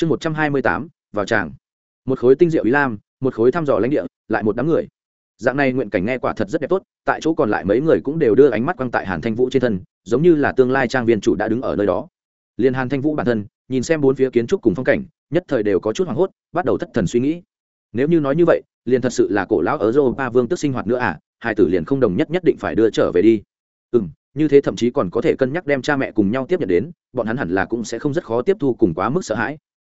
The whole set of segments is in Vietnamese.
chương một trăm hai mươi tám, vào tràng. Một khối tinh diệu ý lam, một khối thăm dò lãnh địa, lại một đám người. Dạng này nguyện cảnh nghe quả thật rất đẹp tốt, tại chỗ còn lại mấy người cũng đều đưa ánh mắt quăng tại hàn thanh vũ trên thân, giống như là tương lai trang viên chủ đã đứng ở nơi đó. Liền hàn thanh vũ bản thân, nhìn xem bốn phía kiến trúc cùng phong cảnh, nhất thời đều có chút hoảng hốt, bắt đầu thất thần suy nghĩ. Nếu như nói như vậy, liền thật sự là cổ lão ở ba vương tức sinh hoạt nữa à hai tử liền không đồng nhất nhất định phải đưa trở về đi. Ừ m như thế thậm chí còn có thể cân nhắc đem cha mẹ cùng nhau tiếp nhận đến, bọn hắn hẳn là cũng sẽ không rất khó tiếp thu cùng quá mức sợ hãi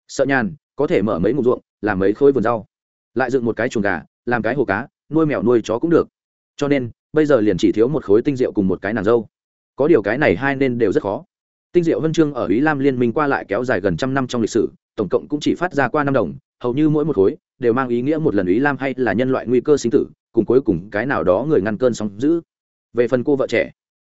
sợ nhàn, có thể mở mấy ngụ ruộng, làm mấy khối vườn rau. Lại dựng một cái chuồng gà, làm cái hồ cá, nuôi mèo nuôi chó cũng được. Cho nên, bây giờ liền chỉ thiếu một khối tinh rượu cùng một cái nàng dâu. Có điều cái này hai nên đều rất khó. Tinh diệu huân chương ở ý lam liên minh qua lại kéo dài gần trăm năm trong lịch sử, tổng cộng cũng chỉ phát ra qua năm đồng, hầu như mỗi một khối đều mang ý nghĩa một lần ý lam hay là nhân loại nguy cơ sinh tử, cùng cuối cùng cái nào đó người ngăn cơn sóng giữ về phần cô vợ trẻ,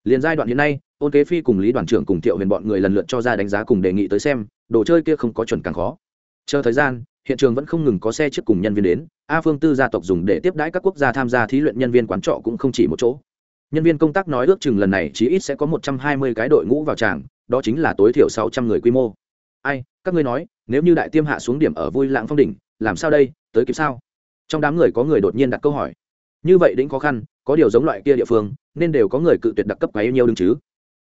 liền giai đoạn hiện nay ôn kế phi cùng lý đoàn trưởng cùng thiệu huyền bọn người lần lượt cho ra đánh giá cùng đề nghị tới xem, đồ chơi kia không có chuẩn càng khó. Chờ thời gian, hiện trường vẫn không ngừng có xe trước cùng nhân viên đến, a phương tư gia tộc dùng để tiếp đãi các quốc gia tham gia thí luyện nhân viên quán trọ cũng không chỉ một chỗ. Nhân viên công tác nói ước chừng lần này chỉ ít sẽ có một trăm hai mươi cái đội ngũ vào tràng, đó chính là tối thiểu sáu trăm người quy mô. Ai, các ngươi nói, nếu như đại tiêm hạ xuống điểm ở vui lãng phong đỉnh, làm sao đây, tới kịp sao? Trong đám người có người đột nhiên đặt câu hỏi. Như vậy đĩnh khó khăn, có điều giống loại kia địa phương, nên đều có người cự tuyệt đặc cấp quá yêu nhiêu đương chứ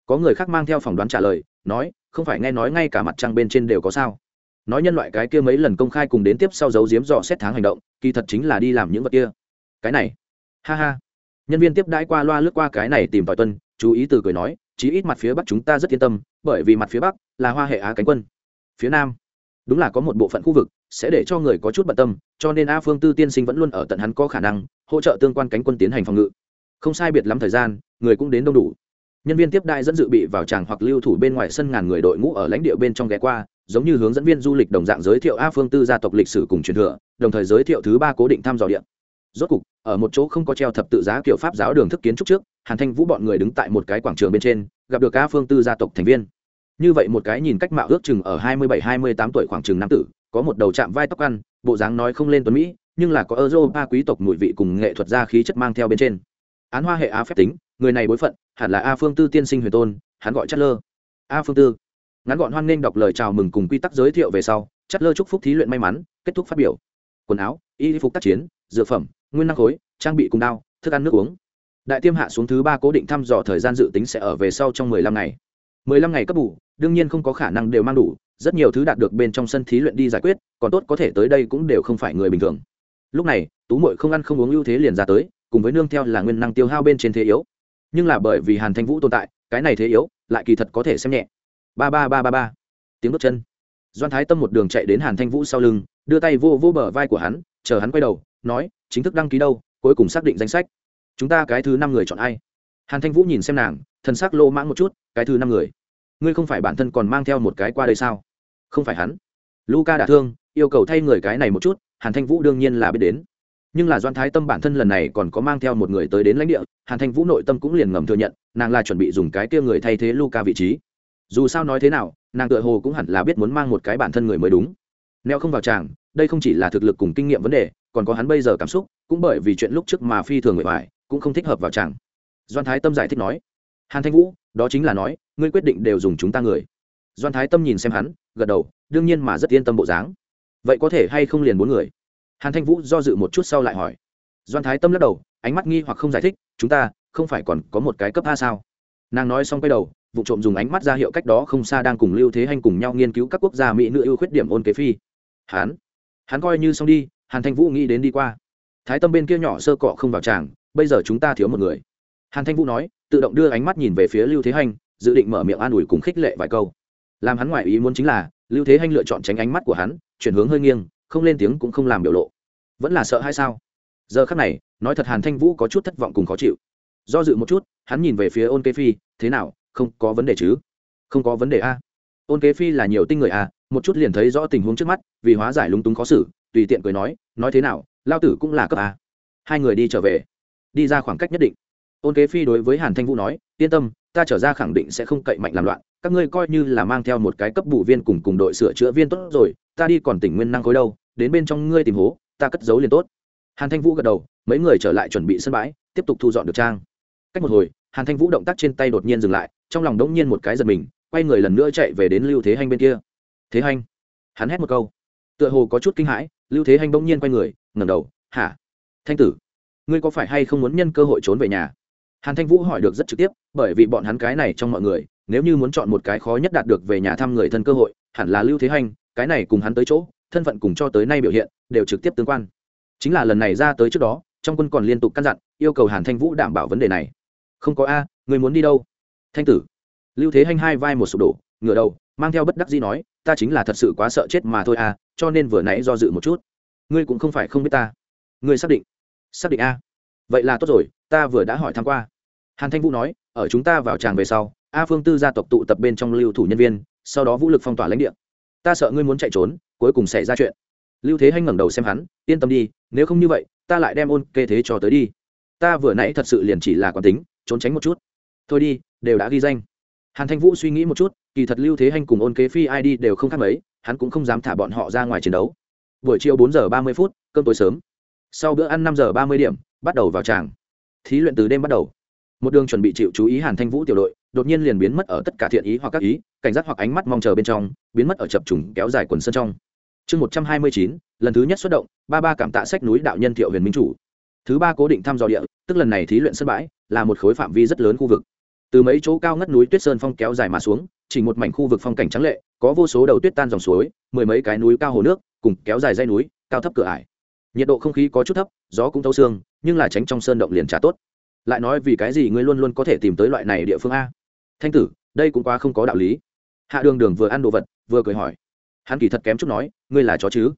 có người khác mang theo phỏng đoán trả lời, nói, không phải nghe nói ngay cả mặt trăng bên trên đều có sao. Nói nhân loại cái kia mấy lần công khai cùng đến tiếp sau dấu diếm dò xét tháng hành động, kỳ thật chính là đi làm những vật kia. Cái này, ha ha. Nhân viên tiếp đãi qua loa lướt qua cái này tìm tòi tuân, chú ý từ cười nói, chí ít mặt phía bắc chúng ta rất yên tâm, bởi vì mặt phía bắc là hoa hệ á cánh quân. Phía nam, đúng là có một bộ phận khu vực sẽ để cho người có chút bận tâm, cho nên a phương tư tiên sinh vẫn luôn ở tận hắn có khả năng hỗ trợ tương quan cánh quân tiến hành phòng ngự. Không sai biệt lắm thời gian, người cũng đến đông đủ nhân viên tiếp đại dẫn dự bị vào tràng hoặc lưu thủ bên ngoài sân ngàn người đội ngũ ở lãnh địa bên trong ghé qua, giống như hướng dẫn viên du lịch đồng dạng giới thiệu a phương tư gia tộc lịch sử cùng truyền thừa, đồng thời giới thiệu thứ ba cố định thăm dò điện rốt cục, ở một chỗ không có treo thập tự giá kiểu pháp giáo đường thức kiến trúc trước, hàn thanh vũ bọn người đứng tại một cái quảng trường bên trên, gặp được a phương tư gia tộc thành viên. Như vậy một cái nhìn cách mạo ước chừng ở hai mươi bảy, hai mươi tám tuổi khoảng chừng nam tử, có một đầu chạm vai tóc ăn, bộ dáng nói không lên tuấn mỹ, nhưng là có euro ba quý tộc mùi vị cùng nghệ thuật gia khí chất mang theo bên trên. Án hoa hệ á phép tính người này bối phận, hẳn là a phương tư tiên sinh huyền tôn, hắn gọi chất lơ. A phương tư. Ngắn gọn hoan nghênh đọc lời chào mừng cùng quy tắc giới thiệu về sau, chất lơ chúc phúc thí luyện may mắn, kết thúc phát biểu. Quần áo, y phục tác chiến dược phẩm, nguyên năng khối, trang bị cùng đao, thức ăn nước uống. Đại tiêm hạ xuống thứ ba cố định thăm dò thời gian dự tính sẽ ở về sau trong mười lăm ngày. mười lăm ngày cấp bù, đương nhiên không có khả năng đều mang đủ, rất nhiều thứ đạt được bên trong sân thí luyện đi giải quyết, còn tốt có thể tới đây cũng đều không phải người bình thường. Lúc này, tú mội không ăn không uống ưu thế liền ra tới, cùng với nương theo là nguyên năng tiêu hao bên trên thế yếu nhưng là bởi vì hàn thanh vũ tồn tại, cái này thế yếu, lại kỳ thật có thể xem nhẹ. Ba ba ba ba ba. Tiếng bước chân. Doan thái tâm một đường chạy đến hàn thanh vũ sau lưng, đưa tay vô vô bờ vai của hắn, chờ hắn quay đầu, nói, chính thức đăng ký đâu, cuối cùng xác định danh sách. Chúng ta cái thứ năm người chọn ai? Hàn thanh vũ nhìn xem nàng thân xác lô mãng một chút, cái thứ năm người? Ngươi không phải bản thân còn mang theo một cái qua đây sao? Không phải hắn. Luca đã thương, yêu cầu thay người cái này một chút, hàn thanh vũ đương nhiên là biết đến nhưng là doan thái tâm bản thân lần này còn có mang theo một người tới đến lãnh địa, hàn thanh vũ nội tâm cũng liền ngầm thừa nhận, nàng là chuẩn bị dùng cái kia người thay thế luca vị trí. Dù sao nói thế nào, nàng tựa hồ cũng hẳn là biết muốn mang một cái bản thân người mới đúng. Neo không vào tràng, đây không chỉ là thực lực cùng kinh nghiệm vấn đề, còn có hắn bây giờ cảm xúc, cũng bởi vì chuyện lúc trước mà phi thường người ngoài cũng không thích hợp vào tràng. Doan thái tâm giải thích nói, hàn thanh vũ, đó chính là nói, ngươi quyết định đều dùng chúng ta người. Doan thái tâm nhìn xem hắn, gật đầu, đương nhiên mà rất yên tâm bộ dáng. Vậy có thể hay không liền bốn người? Hàn thanh vũ do dự một chút sau lại hỏi. Doan thái tâm lắc đầu, ánh mắt nghi hoặc không giải thích, chúng ta không phải còn có một cái cấp a sao? Nàng nói xong quay đầu, vụ trộm dùng ánh mắt ra hiệu cách đó không xa đang cùng lưu thế hành cùng nhau nghiên cứu các quốc gia mỹ nữ ưu khuyết điểm ôn kế phi. Hắn hắn coi như xong đi, hàn thanh vũ nghĩ đến đi qua. Thái tâm bên kia nhỏ sơ cọ không vào tràng, bây giờ chúng ta thiếu một người. Hàn thanh vũ nói, tự động đưa ánh mắt nhìn về phía lưu thế hành dự định mở miệng an ủi cùng khích lệ vài câu. Làm hắn ngoại ý muốn chính là, lưu thế hành lựa chọn tránh ánh mắt của hắn, chuyển hướng hơi nghiêng không lên tiếng cũng không làm biểu lộ. Vẫn là sợ hay sao? Giờ khắc này, nói thật hàn thanh vũ có chút thất vọng cùng khó chịu. Do dự một chút, hắn nhìn về phía ôn kế phi, thế nào, không có vấn đề chứ? Không có vấn đề a. Ôn kế phi là nhiều tinh người a, một chút liền thấy rõ tình huống trước mắt, vì hóa giải lúng túng khó xử, tùy tiện cười nói nói thế nào, lao tử cũng là cấp a. Hai người đi trở về. Đi ra khoảng cách nhất định. Ôn kế phi đối với hàn thanh vũ nói, yên tâm, ta trở ra khẳng định sẽ không cậy mạnh làm loạn, các ngươi coi như là mang theo một cái cấp bù viên cùng cùng đội sửa chữa viên tốt rồi ta đi còn tỉnh nguyên năng khối đâu, đến bên trong ngươi tìm hố, ta cất giấu liền tốt. Hàn thanh vũ gật đầu, mấy người trở lại chuẩn bị sân bãi, tiếp tục thu dọn được trang. Cách một hồi, hàn thanh vũ động tác trên tay đột nhiên dừng lại, trong lòng đống nhiên một cái giật mình, quay người lần nữa chạy về đến lưu thế hanh bên kia. Thế hanh? Hắn hét một câu. Tựa hồ có chút kinh hãi, lưu thế hanh bỗng nhiên quay người, ngẩng đầu, hả? Thanh tử, ngươi có phải hay không muốn nhân cơ hội trốn về nhà? Hàn thanh vũ hỏi được rất trực tiếp, bởi vì bọn hắn cái này trong mọi người, nếu như muốn chọn một cái khó nhất đạt được về nhà thăm người thân cơ hội, hẳn là lưu thế hanh cái này cùng hắn tới chỗ, thân phận cùng cho tới nay biểu hiện, đều trực tiếp tương quan. Chính là lần này ra tới trước đó, trong quân còn liên tục căn dặn, yêu cầu hàn thanh vũ đảm bảo vấn đề này. Không có a, người muốn đi đâu? Thanh tử. Lưu thế hanh hai vai một sụp đổ, ngửa đầu, mang theo bất đắc dĩ nói, ta chính là thật sự quá sợ chết mà thôi a, cho nên vừa nãy do dự một chút. Ngươi cũng không phải không biết ta. Ngươi xác định. Xác định a. Vậy là tốt rồi, ta vừa đã hỏi tham q u a hàn thanh vũ nói, ở chúng ta vào tràng về sau, a phương tư gia tộc tụ tập bên trong lưu thủ nhân viên, sau đó vũ lực phong tỏa lãnh địa ta sợ ngươi muốn chạy trốn, cuối cùng xảy ra chuyện. Lưu thế hanh ngẩng đầu xem hắn, yên tâm đi, nếu không như vậy, ta lại đem ôn kê thế cho tới đi. Ta vừa nãy thật sự liền chỉ là quán tính, trốn tránh một chút. Thôi đi, đều đã ghi danh. Hàn thanh vũ suy nghĩ một chút, kỳ thật lưu thế hanh cùng ôn kế phi id đều không khác mấy, hắn cũng không dám thả bọn họ ra ngoài chiến đấu. Buổi chiều bốn giờ ba mươi phút, cơm tối sớm. Sau bữa ăn năm giờ ba mươi điểm, bắt đầu vào tràng. Thí luyện từ đêm bắt đầu một đường chuẩn bị chịu chú ý hàn thanh vũ tiểu đội, đột nhiên liền biến mất ở tất cả thiện ý hoặc các ý, cảnh giác hoặc ánh mắt mong chờ bên trong, biến mất ở chập trùng kéo dài quần sân trong. Chương một trăm hai mươi chín, lần thứ nhất xuất động, ba ba cảm tạ sách núi đạo nhân thiệu huyền minh chủ. Thứ ba cố định thăm dò địa, tức lần này thí luyện sân bãi, là một khối phạm vi rất lớn khu vực. Từ mấy chỗ cao ngất núi tuyết sơn phong kéo dài mà xuống, chỉ một mảnh khu vực phong cảnh trắng lệ, có vô số đầu tuyết tan dòng suối, mười mấy cái núi cao hồ nước, cùng kéo dài dây núi, cao thấp cửa ải. Nhiệt độ không khí có chút thấp, gió cũng thâu xương, nhưng là tránh trong sơn động liền trả tốt lại nói vì cái gì ngươi luôn luôn có thể tìm tới loại này địa phương a? Thanh tử, đây cũng quá không có đạo lý. Hạ đường đường vừa ăn đồ vật, vừa cười hỏi. Hắn kỳ thật kém chút nói, ngươi là chó chứ?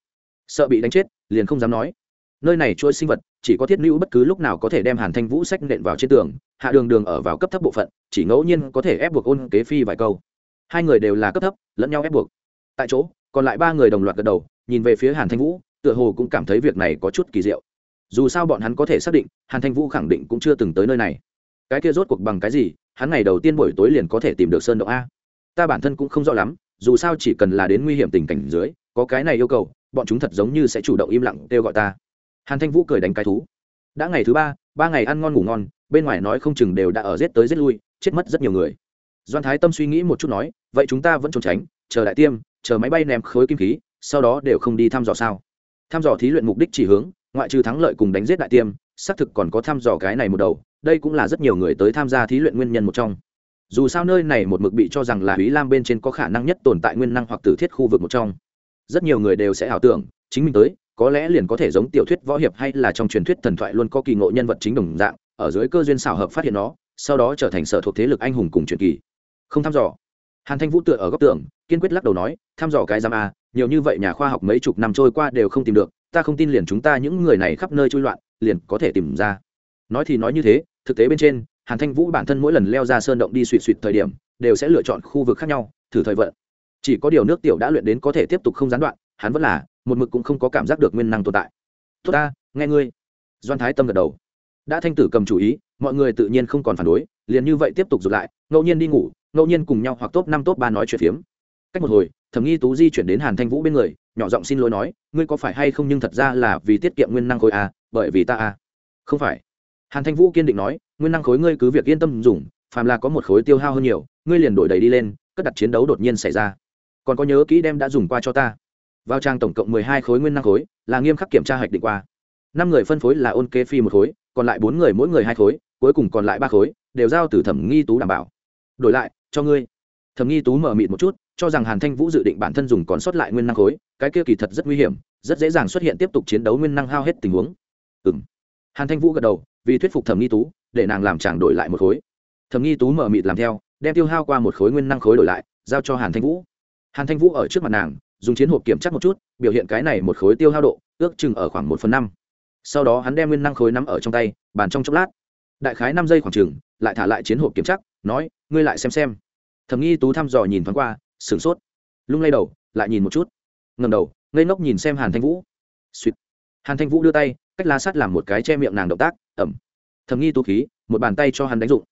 Sợ bị đánh chết, liền không dám nói. Nơi này chuỗi sinh vật, chỉ có thiết nữ bất cứ lúc nào có thể đem hàn thanh vũ sách nện vào trên tường, hạ đường đường ở vào cấp thấp bộ phận, chỉ ngẫu nhiên có thể ép buộc ôn kế phi vài câu. Hai người đều là cấp thấp, lẫn nhau ép buộc. Tại chỗ, còn lại ba người đồng loạt gật đầu, nhìn về phía hàn thanh vũ, tựa hồ cũng cảm thấy việc này có chút kỳ diệu dù sao bọn hắn có thể xác định, hàn thanh vũ khẳng định cũng chưa từng tới nơi này. Cái kia rốt cuộc bằng cái gì, hắn ngày đầu tiên buổi tối liền có thể tìm được sơn động a? Ta bản thân cũng không rõ lắm, dù sao chỉ cần là đến nguy hiểm tình cảnh dưới, có cái này yêu cầu, bọn chúng thật giống như sẽ chủ động im lặng kêu gọi ta. Hàn thanh vũ cười đánh cái thú. Đã ngày thứ ba ba ngày ăn ngon ngủ ngon, bên ngoài nói không chừng đều đã ở giết tới giết lui, chết mất rất nhiều người. Doan thái tâm suy nghĩ một chút nói, vậy chúng ta vẫn trốn tránh, chờ đại tiêm, chờ máy bay ném khối kim khí, sau đó đều không đi thăm dò sao? Thăm dò thí luyện mục đích chỉ hướng ngoại trừ thắng lợi cùng đánh giết đại tiêm, xác thực còn có thăm dò cái này một đầu, đây cũng là rất nhiều người tới tham gia thí luyện nguyên nhân một trong. Dù sao nơi này một mực bị cho rằng là ý lam bên trên có khả năng nhất tồn tại nguyên năng hoặc tử thiết khu vực một trong. Rất nhiều người đều sẽ ảo tưởng, chính mình tới, có lẽ liền có thể giống tiểu thuyết võ hiệp hay là trong truyền thuyết thần thoại luôn có kỳ ngộ nhân vật chính đồng dạng, ở dưới cơ duyên xảo hợp phát hiện nó, sau đó trở thành sở thuộc thế lực anh hùng cùng truyền kỳ. Không thăm dò. Hàn thanh vũ tựa ở góc tường, kiên quyết lắc đầu nói, thăm dò cái giam a, nhiều như vậy nhà khoa học mấy chục năm trôi qua đều không tìm được ta không tin liền chúng ta những người này khắp nơi trôi loạn, liền có thể tìm ra. Nói thì nói như thế, thực tế bên trên, hàn thanh vũ bản thân mỗi lần leo ra sơn động đi suỵt suỵt thời điểm, đều sẽ lựa chọn khu vực khác nhau, thử thời vận. Chỉ có điều nước tiểu đã luyện đến có thể tiếp tục không gián đoạn, hắn vẫn là, một mực cũng không có cảm giác được nguyên năng tồn tại. Tốt ta, nghe ngươi. Doan thái tâm gật đầu. Đã thanh tử cầm chủ ý, mọi người tự nhiên không còn phản đối, liền như vậy tiếp tục rụt lại, ngẫu nhiên đi ngủ, ngẫu nhiên cùng nhau hoặc top năm top ba nói chuyện phiếm. Cách một hồi, thẩm nghi tú di chuyển đến hàn thanh vũ bên người nhỏ giọng xin lỗi nói, ngươi có phải hay không nhưng thật ra là vì tiết kiệm nguyên năng khối a bởi vì ta a không phải. Hàn thanh vũ kiên định nói, nguyên năng khối ngươi cứ việc yên tâm dùng, phàm là có một khối tiêu hao hơn nhiều, ngươi liền đổi đầy đi lên, cất đặt chiến đấu đột nhiên xảy ra. Còn có nhớ kỹ đem đã dùng qua cho ta. Vào trang tổng cộng mười hai khối nguyên năng khối, là nghiêm khắc kiểm tra hạch định qua. Năm người phân phối là ôn kê phi một khối, còn lại bốn người mỗi người hai khối, cuối cùng còn lại ba khối, đều giao từ thẩm nghi tú đảm bảo. Đổi lại, cho ngươi. Thẩm nghi tú mở mịt một chút cho rằng hàn thanh vũ dự định bản thân dùng còn sót lại nguyên năng khối, cái kia kỳ thật rất nguy hiểm, rất dễ dàng xuất hiện tiếp tục chiến đấu nguyên năng hao hết tình huống. Ừ m hàn thanh vũ gật đầu, vì thuyết phục thẩm nghi tú, để nàng làm chàng đổi lại một khối. Thẩm nghi tú mở mịt làm theo, đem tiêu hao qua một khối nguyên năng khối đổi lại, giao cho hàn thanh vũ. Hàn thanh vũ ở trước mặt nàng, dùng chiến hộp kiểm tra một chút, biểu hiện cái này một khối tiêu hao độ, ước chừng ở khoảng một phần năm. Sau đó hắn đem nguyên năng khối nắm ở trong tay, bàn trong chốc lát. Đại khái năm giây khoảng chừng, lại thả lại chiến hộp kiểm tra, nói, ngươi lại xem xem. Thầm nghi tú thăm dò nhìn thoáng qua sửng sốt. Lung lay đầu, lại nhìn một chút. Ngầm đầu, ngây ngốc nhìn xem hàn thanh vũ. Suýt hàn thanh vũ đưa tay, cách lá sắt làm một cái che miệng nàng động tác, ẩm. Thầm nghi Tu khí, một bàn tay cho hắn đánh dụng.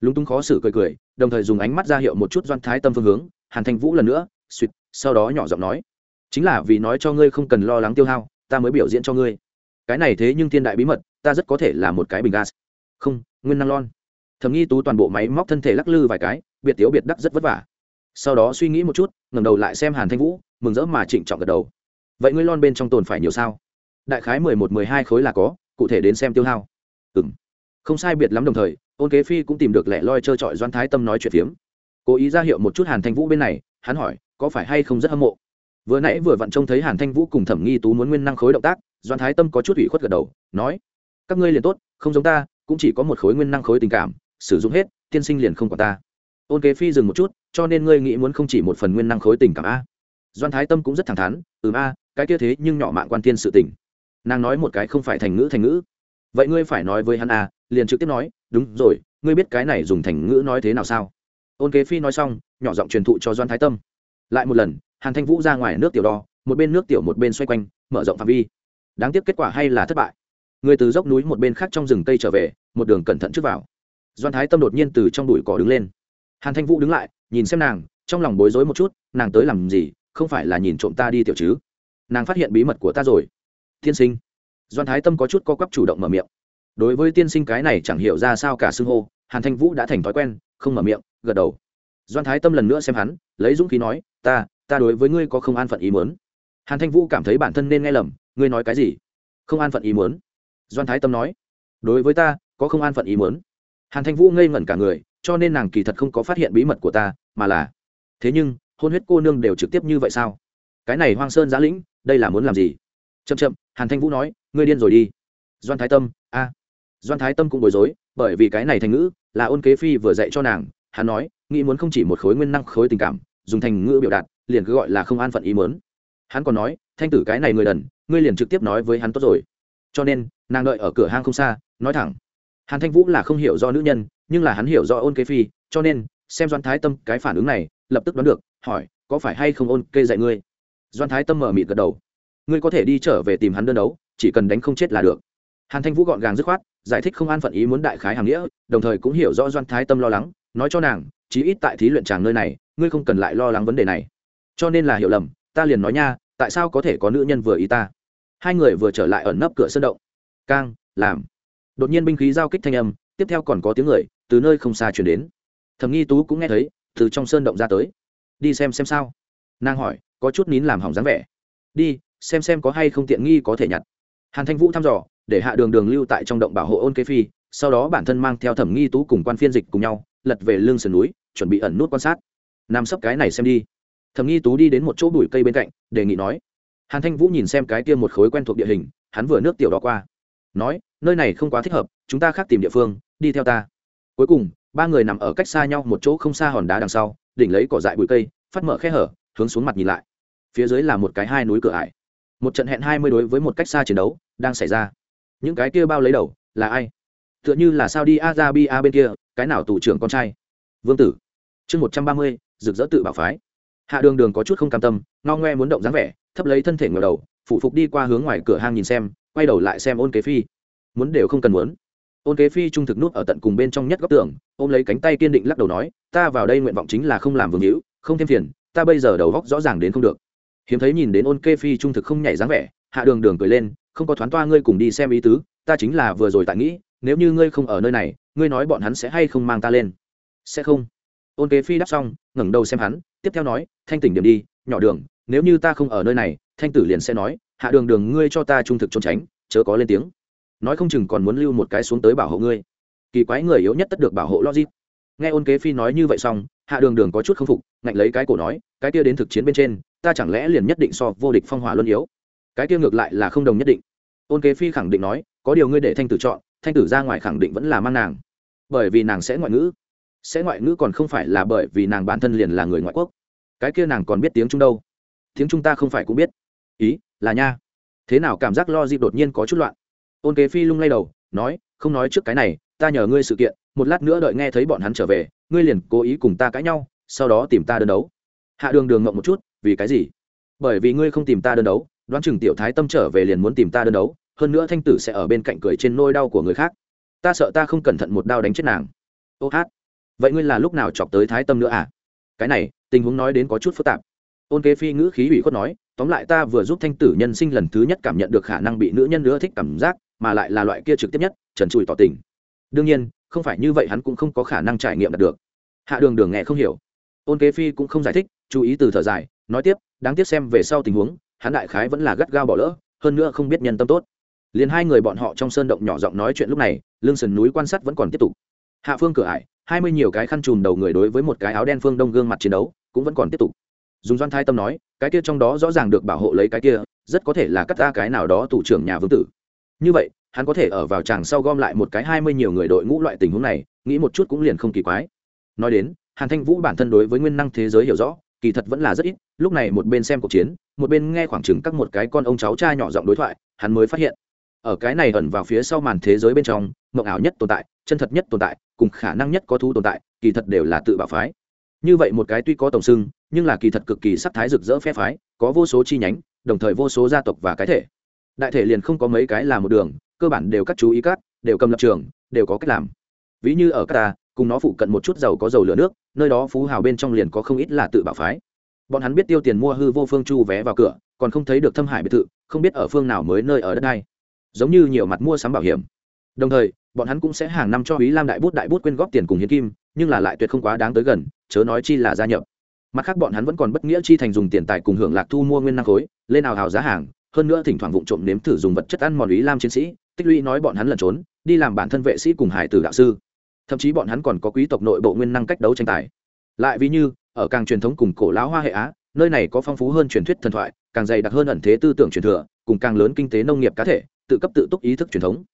Lúng túng khó xử cười cười, đồng thời dùng ánh mắt ra hiệu một chút doan thái tâm phương hướng. Hàn thanh vũ lần nữa suýt sau đó nhỏ giọng nói. Chính là vì nói cho ngươi không cần lo lắng tiêu hao, ta mới biểu diễn cho ngươi. Cái này thế nhưng thiên đại bí mật, ta rất có thể là một cái bình gas không, nguyên năng lon. Thầm nghi tú toàn bộ máy móc thân thể lắc lư vài cái, biệt tiếu biệt đắc rất vất vả sau đó suy nghĩ một chút, ngẩng đầu lại xem hàn thanh vũ, mừng rỡ mà trịnh trọng gật đầu. Vậy ngươi lon bên trong tồn phải nhiều sao? Đại khái mười một, mười hai khối là có, cụ thể đến xem tiêu hao. Ừ m không sai biệt lắm đồng thời, ôn kế phi cũng tìm được lẻ loi trơ trọi doan thái tâm nói chuyện phiếm. Cố ý ra hiệu một chút hàn thanh vũ bên này, hắn hỏi, có phải hay không rất hâm mộ? Vừa nãy vừa vặn trông thấy hàn thanh vũ cùng thẩm nghi tú muốn nguyên năng khối động tác doan thái tâm có chút ủy khuất gật đầu, nói, các ngươi liền tốt, không giống ta, cũng chỉ có một khối nguyên năng khối tình cảm, sử dụng hết, tiên sinh liền không còn ta. Ôn kế phi dừng một chút cho nên ngươi nghĩ muốn không chỉ một phần nguyên năng khối tình cảm a? Doan thái tâm cũng rất thẳng thắn, ừm a, cái kia thế nhưng nhỏ mạng quan tiên sự tình. Nàng nói một cái không phải thành ngữ thành ngữ. Vậy ngươi phải nói với hắn a, liền trực tiếp nói, đúng rồi, ngươi biết cái này dùng thành ngữ nói thế nào sao? Ôn kế phi nói xong, nhỏ giọng truyền thụ cho doan thái tâm. Lại một lần, hàn thanh vũ ra ngoài nước tiểu đo, một bên nước tiểu một bên xoay quanh, mở rộng phạm vi. Đáng tiếc kết quả hay là thất bại. Người từ dốc núi một bên khác trong rừng cây trở về, một đường cẩn thận trước vào. Doan thái tâm đột nhiên từ trong đùi cỏ đứng lên. Hàn thanh vũ đứng lại nhìn xem nàng, trong lòng bối rối một chút, nàng tới làm gì, không phải là nhìn trộm ta đi tiểu chứ? Nàng phát hiện bí mật của ta rồi. Tiên sinh. Doan thái tâm có chút co quắp chủ động mở miệng. Đối với tiên sinh cái này chẳng hiểu ra sao cả xưng hô, hàn thanh vũ đã thành thói quen, không mở miệng, gật đầu. Doan thái tâm lần nữa xem hắn, lấy dũng khí nói, ta ta đối với ngươi có không an phận ý muốn. Hàn thanh vũ cảm thấy bản thân nên nghe lầm, ngươi nói cái gì? Không an phận ý muốn. Doan thái tâm nói, đối với ta, có không an phận ý muốn. Hàn thanh vũ ngây ngẩn cả người cho nên nàng kỳ thật không có phát hiện bí mật của ta, mà là, thế nhưng, hôn huyết cô nương đều trực tiếp như vậy sao? Cái này hoang sơn giã lĩnh, đây là muốn làm gì? Chậm chậm, hàn thanh vũ nói, ngươi điên rồi đi. Doan thái tâm, a. Doan thái tâm cũng bối rối, bởi vì cái này thành ngữ là ôn kế phi vừa dạy cho nàng, hắn nói, nghĩ muốn không chỉ một khối nguyên năng khối tình cảm, dùng thành ngữ biểu đạt, liền cứ gọi là không an phận ý mớn hắn còn nói, thanh tử cái này người đần, ngươi liền trực tiếp nói với hắn tốt rồi. Cho nên, nàng đợi ở cửa hang không xa, nói thẳng. Hàn thanh vũ là không hiểu do nữ nhân nhưng là hắn hiểu rõ ôn kế phi, cho nên, xem doan thái tâm cái phản ứng này, lập tức đoán được, hỏi, có phải hay không ôn kê dạy ngươi? Doan thái tâm mở mịt gật đầu. Ngươi có thể đi trở về tìm hắn đơn đấu, chỉ cần đánh không chết là được. Hàn thanh vũ gọn gàng dứt khoát, giải thích không an phận ý muốn đại khái hàng nghĩa, đồng thời cũng hiểu rõ doan thái tâm lo lắng, nói cho nàng, chí ít tại thí luyện tràng nơi này, ngươi không cần lại lo lắng vấn đề này. Cho nên là hiểu lầm, ta liền nói nha, tại sao có thể có nữ nhân vừa ý ta? Hai người vừa trở lại ẩn nấp cửa sân động. Cang, làm. Đột nhiên binh khí giao kích thanh âm, tiếp theo còn có tiếng người từ nơi không xa chuyển đến. Thầm nghi tú cũng nghe thấy, từ trong sơn động ra tới. Đi xem xem sao. Nàng hỏi, có chút nín làm hỏng dáng vẻ. Đi, xem xem có hay không tiện nghi có thể nhặt. Hàn thanh vũ thăm dò, để hạ đường đường lưu tại trong động bảo hộ ôn kế phi, sau đó bản thân mang theo thẩm nghi tú cùng quan phiên dịch cùng nhau, lật về lưng sườn núi, chuẩn bị ẩn nút quan sát. Nằm sấp cái này xem đi. Thẩm nghi tú đi đến một chỗ bụi cây bên cạnh, đề nghị nói. Hàn thanh vũ nhìn xem cái kia một khối quen thuộc địa hình, hắn vừa nước tiểu đó qua. Nói, nơi này không quá thích hợp, chúng ta khác tìm địa phương, đi theo ta cuối cùng, ba người nằm ở cách xa nhau một chỗ không xa hòn đá đằng sau, đỉnh lấy cỏ dại bụi cây, phát mở khe hở, hướng xuống mặt nhìn lại. Phía dưới là một cái hai núi cửa ải. Một trận hẹn hai mươi đối với một cách xa chiến đấu đang xảy ra. Những cái kia bao lấy đầu, là ai? Tựa như là sao đi azabia bên kia, cái nào tù trưởng con trai? Vương tử. Chương một trăm ba mươi, rực rỡ tự bảo phái. Hạ đường đường có chút không cam tâm no ngoe muốn động dáng vẻ, thấp lấy thân thể ngờ đầu phụ phục đi qua hướng ngoài cửa hang nhìn xem, quay đầu lại xem ôn kế phi. Muốn đều không cần muốn ôn kế phi trung thực nút ở tận cùng bên trong nhất góc tường, ôm lấy cánh tay kiên định lắc đầu nói, ta vào đây nguyện vọng chính là không làm vương hữu, không thêm phiền, ta bây giờ đầu góc rõ ràng đến không được. Hiếm thấy nhìn đến ôn kê phi trung thực không nhảy dáng vẻ, hạ đường đường cười lên, không có thoáng toa ngươi cùng đi xem ý tứ, ta chính là vừa rồi tại nghĩ, nếu như ngươi không ở nơi này, ngươi nói bọn hắn sẽ hay không mang ta lên? Sẽ không. Ôn kế phi đáp xong, ngẩng đầu xem hắn, tiếp theo nói, thanh tỉnh điểm đi, nhỏ đường, nếu như ta không ở nơi này, thanh tử liền sẽ nói, hạ đường đường ngươi cho ta trung thực trốn tránh, chớ có lên tiếng nói không chừng còn muốn lưu một cái xuống tới bảo hộ ngươi. Kỳ quái người yếu nhất tất được bảo hộ logic. Nghe ôn kế phi nói như vậy xong, hạ đường đường có chút k phục, ngạnh lấy cái cổ nói, cái kia đến thực chiến bên trên, ta chẳng lẽ liền nhất định so vô địch phong hỏa luân yếu? Cái kia ngược lại là không đồng nhất định. Ôn kế phi khẳng định nói, có điều ngươi để thanh tử chọn, thanh tử ra ngoài khẳng định vẫn là mang nàng. Bởi vì nàng sẽ ngoại ngữ. Sẽ ngoại ngữ còn không phải là bởi vì nàng bản thân liền là người ngoại quốc. Cái kia nàng còn biết tiếng trung đâu. Tiếng trung ta không phải cũng biết. Ý, là nha. Thế nào cảm giác lo dịp đột nhiên có chút loạn? Ôn kế phi lung lay đầu, nói, không nói trước cái này, ta nhờ ngươi sự kiện, một lát nữa đợi nghe thấy bọn hắn trở về, ngươi liền cố ý cùng ta cãi nhau, sau đó tìm ta đơn đấu. Hạ đường đường ngộng một chút, vì cái gì? Bởi vì ngươi không tìm ta đơn đấu, đoán chừng tiểu thái tâm trở về liền muốn tìm ta đơn đấu, hơn nữa thanh tử sẽ ở bên cạnh cười trên nôi đau của người khác. Ta sợ ta không cẩn thận một đao đánh chết nàng. Ô hát, vậy ngươi là lúc nào chọc tới thái tâm nữa à? Cái này, tình huống nói đến có chút phức tạp. Ôn kế phi ngữ khí ủy khuất nói, tóm lại ta vừa giúp thanh tử nhân sinh lần thứ nhất cảm nhận được khả năng bị nữ nhân nữa thích cảm giác mà lại là loại kia trực tiếp nhất, trần trụi tỏ tình. Đương nhiên, không phải như vậy hắn cũng không có khả năng trải nghiệm đạt được. Hạ đường đường nghe không hiểu. Ôn kế phi cũng không giải thích, chú ý từ thở dài, nói tiếp, đáng tiếc xem về sau tình huống, hắn đại khái vẫn là gắt gao bỏ lỡ, hơn nữa không biết nhân tâm tốt. Liền hai người bọn họ trong sơn động nhỏ giọng nói chuyện lúc này lương sườn núi quan sát vẫn còn tiếp tục. Hạ phương cửa ải, hai mươi nhiều cái khăn chùm đầu người đối với một cái áo đen phương đông gương mặt chiến đấu, cũng vẫn còn tiếp tục. Dùng doan thai tâm nói, cái kia trong đó rõ ràng được bảo hộ lấy cái kia, rất có thể là cắt ra cái nào đó thủ trưởng nhà vương tử như vậy, hắn có thể ở vào tràng sau gom lại một cái hai mươi nhiều người đội ngũ loại tình huống này, nghĩ một chút cũng liền không kỳ quái. Nói đến, hàn thanh vũ bản thân đối với nguyên năng thế giới hiểu rõ, kỳ thật vẫn là rất ít, lúc này một bên xem cuộc chiến, một bên nghe khoảng chừng các một cái con ông cháu cha nhỏ giọng đối thoại, hắn mới phát hiện, ở cái này ẩn vào phía sau màn thế giới bên trong, mộng ảo nhất tồn tại, chân thật nhất tồn tại, cùng khả năng nhất có thú tồn tại, kỳ thật đều là tự bảo phái. Như vậy một cái tuy có tổng xưng, nhưng là kỳ thật cực kỳ sắc thái rực rỡ phe phái, có vô số chi nhánh, đồng thời vô số gia tộc và cái thể đại thể liền không có mấy cái là một đường, cơ bản đều các chú ý cát, đều cầm lập trường, đều có cách làm. Ví như ở qatar, cùng nó phụ cận một chút dầu có dầu lửa nước, nơi đó phú hào bên trong liền có không ít là tự bảo phái. Bọn hắn biết tiêu tiền mua hư vô phương chu vé vào cửa, còn không thấy được thâm hải biệt thự, không biết ở phương nào mới nơi ở đất này giống như nhiều mặt mua sắm bảo hiểm. Đồng thời, bọn hắn cũng sẽ hàng năm cho ý lam đại bút đại bút quyên góp tiền cùng hiến kim, nhưng là lại tuyệt không quá đáng tới gần, chớ nói chi là gia nhập. Mặt khác bọn hắn vẫn còn bất nghĩa chi thành dùng tiền tài cùng hưởng lạc thu mua nguyên năng khối, lên ảo hào giá hàng hơn nữa thỉnh thoảng vụ trộm nếm thử dùng vật chất ăn mòn ý lam chiến sĩ, tích lũy nói bọn hắn lẩn trốn, đi làm bản thân vệ sĩ cùng hải tử đạo sư. Thậm chí bọn hắn còn có quý tộc nội bộ nguyên năng cách đấu tranh tài. Lại ví như, ở càng truyền thống cùng cổ lão hoa hệ á, nơi này có phong phú hơn truyền thuyết thần thoại, càng dày đặc hơn ẩn thế tư tưởng truyền thừa, cùng càng lớn kinh tế nông nghiệp cá thể, tự cấp tự túc ý thức truyền thống.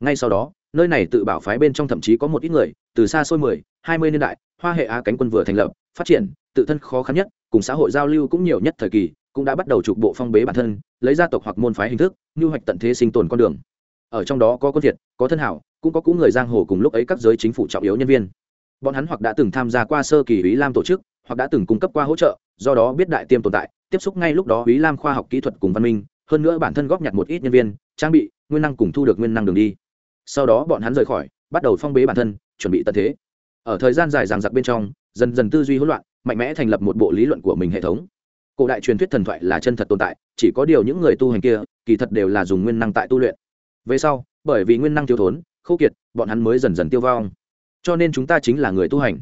Ngay sau đó, nơi này tự bảo phái bên trong thậm chí có một ít người, từ xa xôi mười, hai mươi niên đại, hoa hệ á cánh quân vừa thành lập, phát triển, tự thân khó khăn nhất, cùng xã hội giao lưu cũng nhiều nhất thời kỳ cũng đã bắt đầu trục bộ phong bế bản thân, lấy gia tộc hoặc môn phái hình thức, như hoạch tận thế sinh tồn con đường. Ở trong đó có quân thiệt có thân hảo, cũng có cũ người giang hồ cùng lúc ấy các giới chính phủ trọng yếu nhân viên. Bọn hắn hoặc đã từng tham gia qua sơ kỳ ý lam tổ chức, hoặc đã từng cung cấp qua hỗ trợ, do đó biết đại tiêm tồn tại, tiếp xúc ngay lúc đó ý lam khoa học kỹ thuật cùng văn minh, hơn nữa bản thân góp nhặt một ít nhân viên, trang bị, nguyên năng cùng thu được nguyên năng đường đi. Sau đó bọn hắn rời khỏi, bắt đầu phong bế bản thân, chuẩn bị tận thế. Ở thời gian dài ràng giặc bên trong, dần dần tư duy hỗn loạn, mạnh mẽ thành lập một bộ lý luận của mình hệ thống cổ đại truyền thuyết thần thoại là chân thật tồn tại, chỉ có điều những người tu hành kia, kỳ thật đều là dùng nguyên năng tại tu luyện. Về sau, bởi vì nguyên năng thiếu thốn khâu kiệt, bọn hắn mới dần dần tiêu vong. Cho nên chúng ta chính là người tu hành.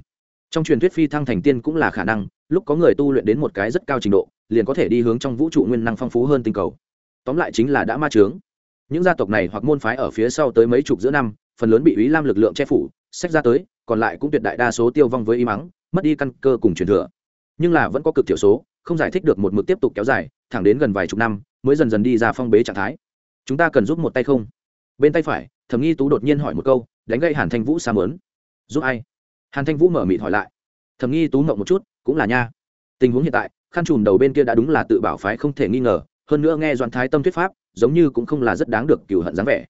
Trong truyền thuyết phi thăng thành tiên cũng là khả năng, lúc có người tu luyện đến một cái rất cao trình độ, liền có thể đi hướng trong vũ trụ nguyên năng phong phú hơn tinh cầu. Tóm lại chính là đã ma trướng những gia tộc này hoặc môn phái ở phía sau tới mấy chục giữa năm, phần lớn bị ý lam lực lượng che phủ sách ra tới, còn lại cũng tuyệt đại đa số tiêu vong với y mắng, mất đi căn cơ cùng truyền thừa. Nhưng là vẫn có cực thiểu số không giải thích được một mực tiếp tục kéo dài, thẳng đến gần vài chục năm, mới dần dần đi ra phong bế trạng thái. Chúng ta cần giúp một tay không? Bên tay phải, thẩm nghi tú đột nhiên hỏi một câu, đánh gây hàn thanh vũ xa mớn. Giúp ai? Hàn thanh vũ mở mịt hỏi lại. Thẩm nghi tú ngộng một chút, cũng là nha. Tình huống hiện tại, khăn trùm đầu bên kia đã đúng là tự bảo phái không thể nghi ngờ, hơn nữa nghe doan thái tâm thuyết pháp, giống như cũng không là rất đáng được cựu hận dáng vẻ.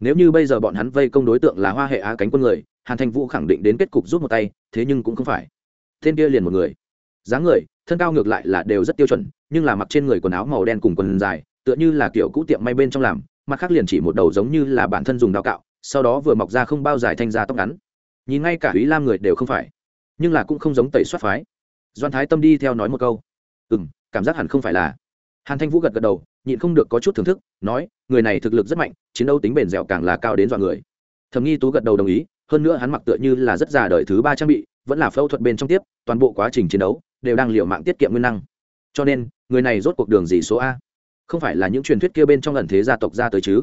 Nếu như bây giờ bọn hắn vây công đối tượng là hoa hệ á cánh quân người, hàn thanh vũ khẳng định đến kết cục rút một tay, thế nhưng cũng không phải. Tên kia liền một người dáng người, thân cao ngược lại là đều rất tiêu chuẩn, nhưng là mặc trên người quần áo màu đen cùng quần dài, tựa như là kiểu cũ tiệm may bên trong làm, mặt khác liền chỉ một đầu giống như là bản thân dùng đào cạo, sau đó vừa mọc ra không bao dài thanh ra tóc ngắn. Nhìn ngay cả ý lam người đều không phải, nhưng là cũng không giống tẩy soát phái. Doan thái tâm đi theo nói một câu. Ừ m cảm giác hẳn không phải là. Hàn thanh vũ gật gật đầu, nhịn không được có chút thưởng thức, nói, người này thực lực rất mạnh, chiến đấu tính bền dẻo càng là cao đến dọa người. Thầm nghi tú gật đầu đồng ý, hơn nữa hắn mặc tựa như là rất già đời thứ ba trang bị, vẫn là phẫu thuật bên trong tiếp, toàn bộ quá trình chiến đấu đều đang liều mạng tiết kiệm nguyên năng. Cho nên, người này rốt cuộc đường gì số a? Không phải là những truyền thuyết kia bên trong ẩn thế gia tộc ra tới chứ?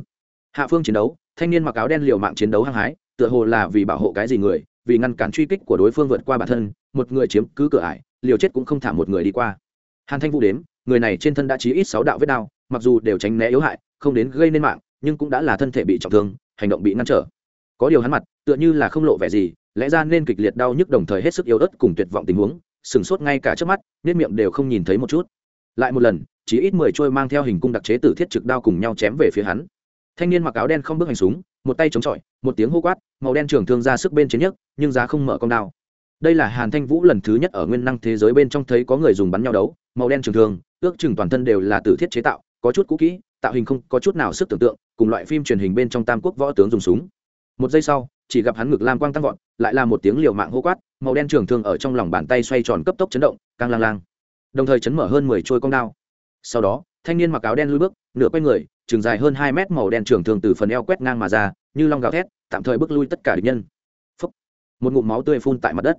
Hạ phương chiến đấu, thanh niên mặc áo đen liều mạng chiến đấu hăng hái, tựa hồ là vì bảo hộ cái gì người, vì ngăn cản truy kích của đối phương vượt qua bản thân, một người chiếm cứ cửa ải, liều chết cũng không thả một người đi qua. Hàn thanh vũ đếm, người này trên thân đã chí ít sáu đạo vết đao mặc dù đều tránh né yếu hại, không đến gây nên mạng, nhưng cũng đã là thân thể bị trọng thương, hành động bị ngăn trở. Có điều hắn mặt, tựa như là không lộ vẻ gì, lẽ ra nên kịch liệt đau nhức đồng thời hết sức yếu ớt cùng tuyệt vọng tình huống sừng sốt ngay cả trước mắt, nếp miệng đều không nhìn thấy một chút. Lại một lần, chỉ ít mười trôi mang theo hình cung đặc chế tử thiết trực đao cùng nhau chém về phía hắn. Thanh niên mặc áo đen không bước hành súng, một tay chống chọi, một tiếng hô quát, màu đen trường thương ra sức bên chiến nhất nhưng giá không mở con đao. Đây là hàn thanh vũ lần thứ nhất ở nguyên năng thế giới bên trong thấy có người dùng bắn nhau đấu, màu đen trường thương, ước chừng toàn thân đều là tử thiết chế tạo, có chút cũ kỹ, tạo hình không có chút nào sức tưởng tượng, cùng loại phim truyền hình bên trong tam quốc võ tướng dùng súng. Một giây sau chỉ gặp hắn ngực lam quang tăng vọt, lại là một tiếng liều mạng hô quát, màu đen trường thương ở trong lòng bàn tay xoay tròn cấp tốc chấn động, càng lang lang. Đồng thời chấn mở hơn mười trôi con đao. Sau đó, thanh niên mặc áo đen lui bước, nửa quay người, trường dài hơn hai mét màu đen trường thường từ phần eo quét ngang mà ra, như long gào thét, tạm thời bước lui tất cả địch nhân. Phúc. một ngụm máu tươi phun tại mặt đất.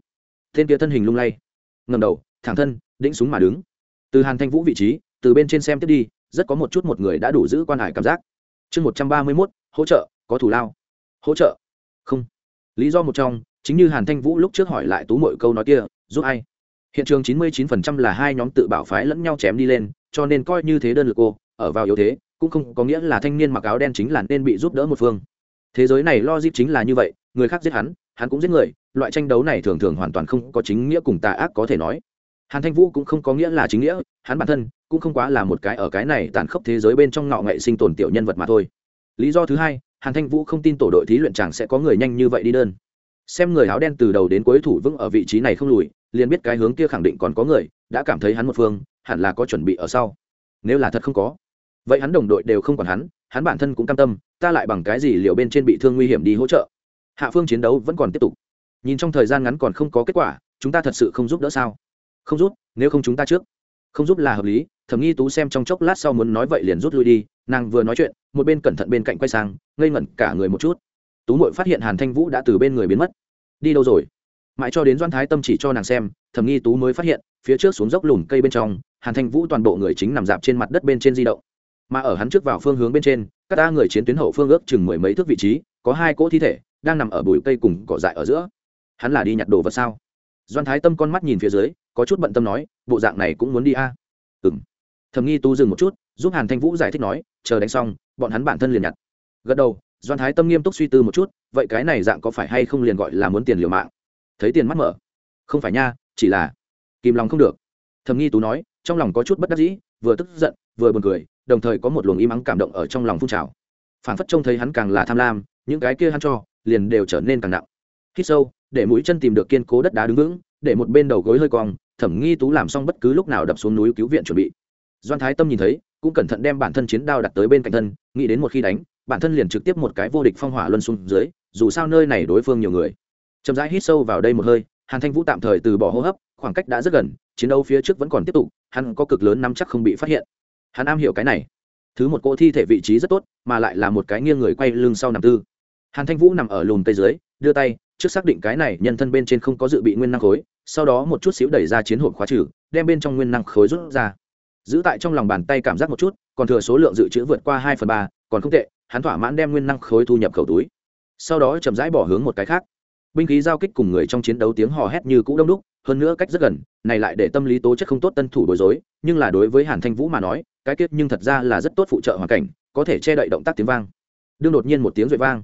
Tên kia thân hình lung lay. Ngầm đầu, thẳng thân, đĩnh súng mà đứng. Từ hàn thanh vũ vị trí, từ bên trên xem tiếp đi, rất có một chút một người đã đủ giữ quan hải cảm giác. Chương một trăm ba mươi mốt, hỗ trợ, có thủ lao. Hỗ trợ không. Lý do một trong, chính như hàn thanh vũ lúc trước hỏi lại tú mọi câu nói kia, giúp ai? Hiện trường chín mươi chín phần trăm là hai nhóm tự bảo phái lẫn nhau chém đi lên, cho nên coi như thế đơn lực cô ở vào yếu thế, cũng không có nghĩa là thanh niên mặc áo đen chính là nên bị giúp đỡ một phương. Thế giới này lo dip chính là như vậy, người khác giết hắn hắn cũng giết người, loại tranh đấu này thường thường hoàn toàn không có chính nghĩa cùng tà ác có thể nói. Hàn thanh vũ cũng không có nghĩa là chính nghĩa, hắn bản thân cũng không quá là một cái ở cái này tàn khốc thế giới bên trong ngạo nghệ sinh tồn tiểu nhân vật mà thôi. Lý do thứ hai hàn thanh vũ không tin tổ đội thí luyện chẳng sẽ có người nhanh như vậy đi đơn. Xem người áo đen từ đầu đến cuối thủ vững ở vị trí này không lùi, liền biết cái hướng kia khẳng định còn có người, đã cảm thấy hắn một phương, hẳn là có chuẩn bị ở sau. Nếu là thật không có, vậy hắn đồng đội đều không còn hắn hắn bản thân cũng cam tâm, ta lại bằng cái gì liệu bên trên bị thương nguy hiểm đi hỗ trợ? Hạ phương chiến đấu vẫn còn tiếp tục. Nhìn trong thời gian ngắn còn không có kết quả, chúng ta thật sự không giúp đỡ sao? Không giúp, nếu không chúng ta trước. Không giúp là hợp lý, thẩm nghi tú xem trong chốc lát sau muốn nói vậy liền rút lui đi nàng vừa nói chuyện, một bên cẩn thận bên cạnh quay sang, ngây ngẩn cả người một chút. Tú mội phát hiện hàn thanh vũ đã từ bên người biến mất. Đi đâu rồi? Mãi cho đến doan thái tâm chỉ cho nàng xem thầm nghi tú mới phát hiện, phía trước xuống dốc lùn cây bên trong, hàn thanh vũ toàn bộ người chính nằm dạp trên mặt đất bên trên di động. Mà ở hắn trước vào phương hướng bên trên, các ta người chiến tuyến hậu phương ước chừng mười mấy thước vị trí, có hai cỗ thi thể, đang nằm ở bụi cây cùng cỏ dại ở giữa. Hắn là đi nhặt đồ vật sao? Doan thái tâm con mắt nhìn phía dưới, có chút bận tâm nói, bộ dạng này cũng muốn đi a? À? ừng thầm nghi tu dừng một chút giúp hàn thanh vũ giải thích nói, chờ đánh xong, bọn hắn bản thân liền nhặt. Gật đầu, doan thái tâm nghiêm túc suy tư một chút, vậy cái này dạng có phải hay không liền gọi là muốn tiền liều mạng? Thấy tiền mắt mở. Không phải nha, chỉ là kìm lòng không được. Thầm nghi tú nói, trong lòng có chút bất đắc dĩ, vừa tức giận, vừa buồn cười, đồng thời có một luồng im ắng cảm động ở trong lòng phun trào. Phản phất trông thấy hắn càng là tham lam, những cái kia hắn cho, liền đều trở nên càng nặng. Hít sâu, để mũi chân tìm được kiên cố đất đá đứng vững, để một bên đầu gối hơi cong, thẩm nghi tú làm xong bất cứ lúc nào đập xuống núi cứu viện chuẩn bị. Doan thái tâm nhìn thấy cũng cẩn thận đem bản thân chiến đao đặt tới bên cạnh thân, nghĩ đến một khi đánh, bản thân liền trực tiếp một cái vô địch phong hỏa luân xuống dưới, dù sao nơi này đối phương nhiều người. Chậm rãi hít sâu vào đây một hơi, hàn thanh vũ tạm thời từ bỏ hô hấp, khoảng cách đã rất gần, chiến đấu phía trước vẫn còn tiếp tục, hắn có cực lớn nắm chắc không bị phát hiện. Hắn am hiểu cái này. Thứ một cỗ thi thể vị trí rất tốt, mà lại là một cái nghiêng người quay lưng sau nằm tư. Hàn thanh vũ nằm ở lùn tây dưới, đưa tay, trước xác định cái này nhân thân bên trên không có dự bị nguyên năng khối, sau đó một chút xíu đẩy ra chiến hộp khóa trừ, đem bên trong nguyên năng khối rút ra giữ tại trong lòng bàn tay cảm giác một chút, còn thừa số lượng dự trữ vượt qua hai phần ba, còn không tệ, hắn thỏa mãn đem nguyên năng khối thu nhập khẩu túi. Sau đó chậm rãi bỏ hướng một cái khác. Binh khí giao kích cùng người trong chiến đấu tiếng hò hét như cũ đông đúc, hơn nữa cách rất gần, này lại để tâm lý tố chất không tốt tân thủ bối rối, nhưng là đối với hàn thanh vũ mà nói, cái kết nhưng thật ra là rất tốt phụ trợ hoàn cảnh, có thể che đậy động tác tiếng vang. Đương đột nhiên một tiếng rội vang.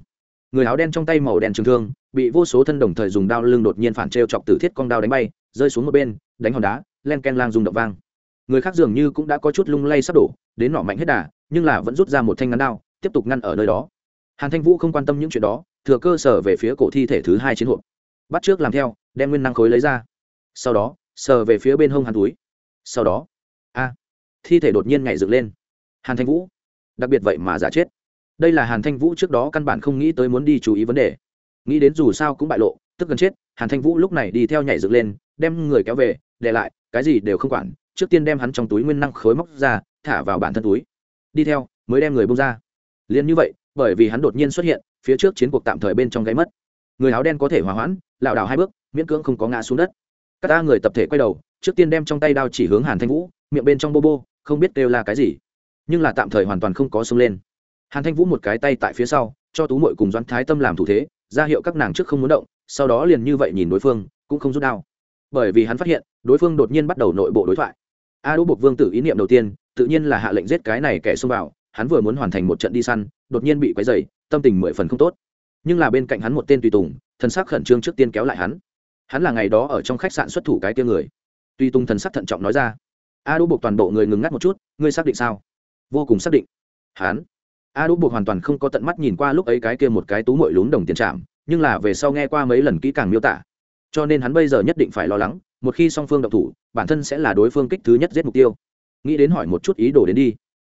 Người áo đen trong tay màu đen trường thương, bị vô số thân đồng thời dùng đao lưng đột nhiên phản trêu chọc tử thiết con đao đánh bay, rơi xuống một bên, đánh hòn đá, len ken lang dùng động vang người khác dường như cũng đã có chút lung lay sắp đổ, đến nọ mạnh hết đà, nhưng là vẫn rút ra một thanh ngắn đao, tiếp tục ngăn ở nơi đó. Hàn thanh vũ không quan tâm những chuyện đó, thừa cơ sở về phía cổ thi thể thứ hai chiến hộp. Bắt trước làm theo, đem nguyên năng khối lấy ra. Sau đó, sờ về phía bên hông hàn túi. Sau đó, a, thi thể đột nhiên nhảy dựng lên. Hàn thanh vũ, đặc biệt vậy mà giả chết. Đây là hàn thanh vũ trước đó căn bản không nghĩ tới muốn đi chú ý vấn đề. Nghĩ đến dù sao cũng bại lộ, tức gần chết, hàn thanh vũ lúc này đi theo nhảy dựng lên, đem người kéo về, để lại, cái gì đều không quản trước tiên đem hắn trong túi nguyên năng khối móc ra, thả vào bản thân túi. Đi theo, mới đem người bông ra. Liền như vậy, bởi vì hắn đột nhiên xuất hiện, phía trước chiến cuộc tạm thời bên trong gáy mất. Người áo đen có thể hòa hoãn, lảo đảo hai bước, miễn cưỡng không có ngã xuống đất. Các ta người tập thể quay đầu, trước tiên đem trong tay đao chỉ hướng hàn thanh vũ, miệng bên trong bô bô, không biết kêu là cái gì. Nhưng là tạm thời hoàn toàn không có sông lên. Hàn thanh vũ một cái tay tại phía sau, cho tú mội cùng doãn thái tâm làm thủ thế, ra hiệu các nàng trước không muốn động, sau đó liền như vậy nhìn đối phương, cũng không rút đao. Bởi vì hắn phát hiện, đối phương đột nhiên bắt đầu nội bộ đối thoại a đỗ buộc vương tử ý niệm đầu tiên, tự nhiên là hạ lệnh giết cái này kẻ xông vào, hắn vừa muốn hoàn thành một trận đi săn, đột nhiên bị quấy dày tâm tình mười phần không tốt. Nhưng là bên cạnh hắn một tên tùy tùng, thần sắc khẩn trương trước tiên kéo lại hắn. Hắn là ngày đó ở trong khách sạn xuất thủ cái kia người. Tùy tùng thần sắc thận trọng nói ra. A đỗ buộc toàn bộ người ngừng ngắt một chút, ngươi xác định sao? Vô cùng xác định. Hắn. A đỗ buộc hoàn toàn không có tận mắt nhìn qua lúc ấy cái kia một cái tú mội lún đồng tiền trạm nhưng là về sau nghe qua mấy lần kỹ càng miêu tả cho nên hắn bây giờ nhất định phải lo lắng, một khi song phương độc thủ, bản thân sẽ là đối phương kích thứ nhất giết mục tiêu. Nghĩ đến hỏi một chút ý đồ đến đi.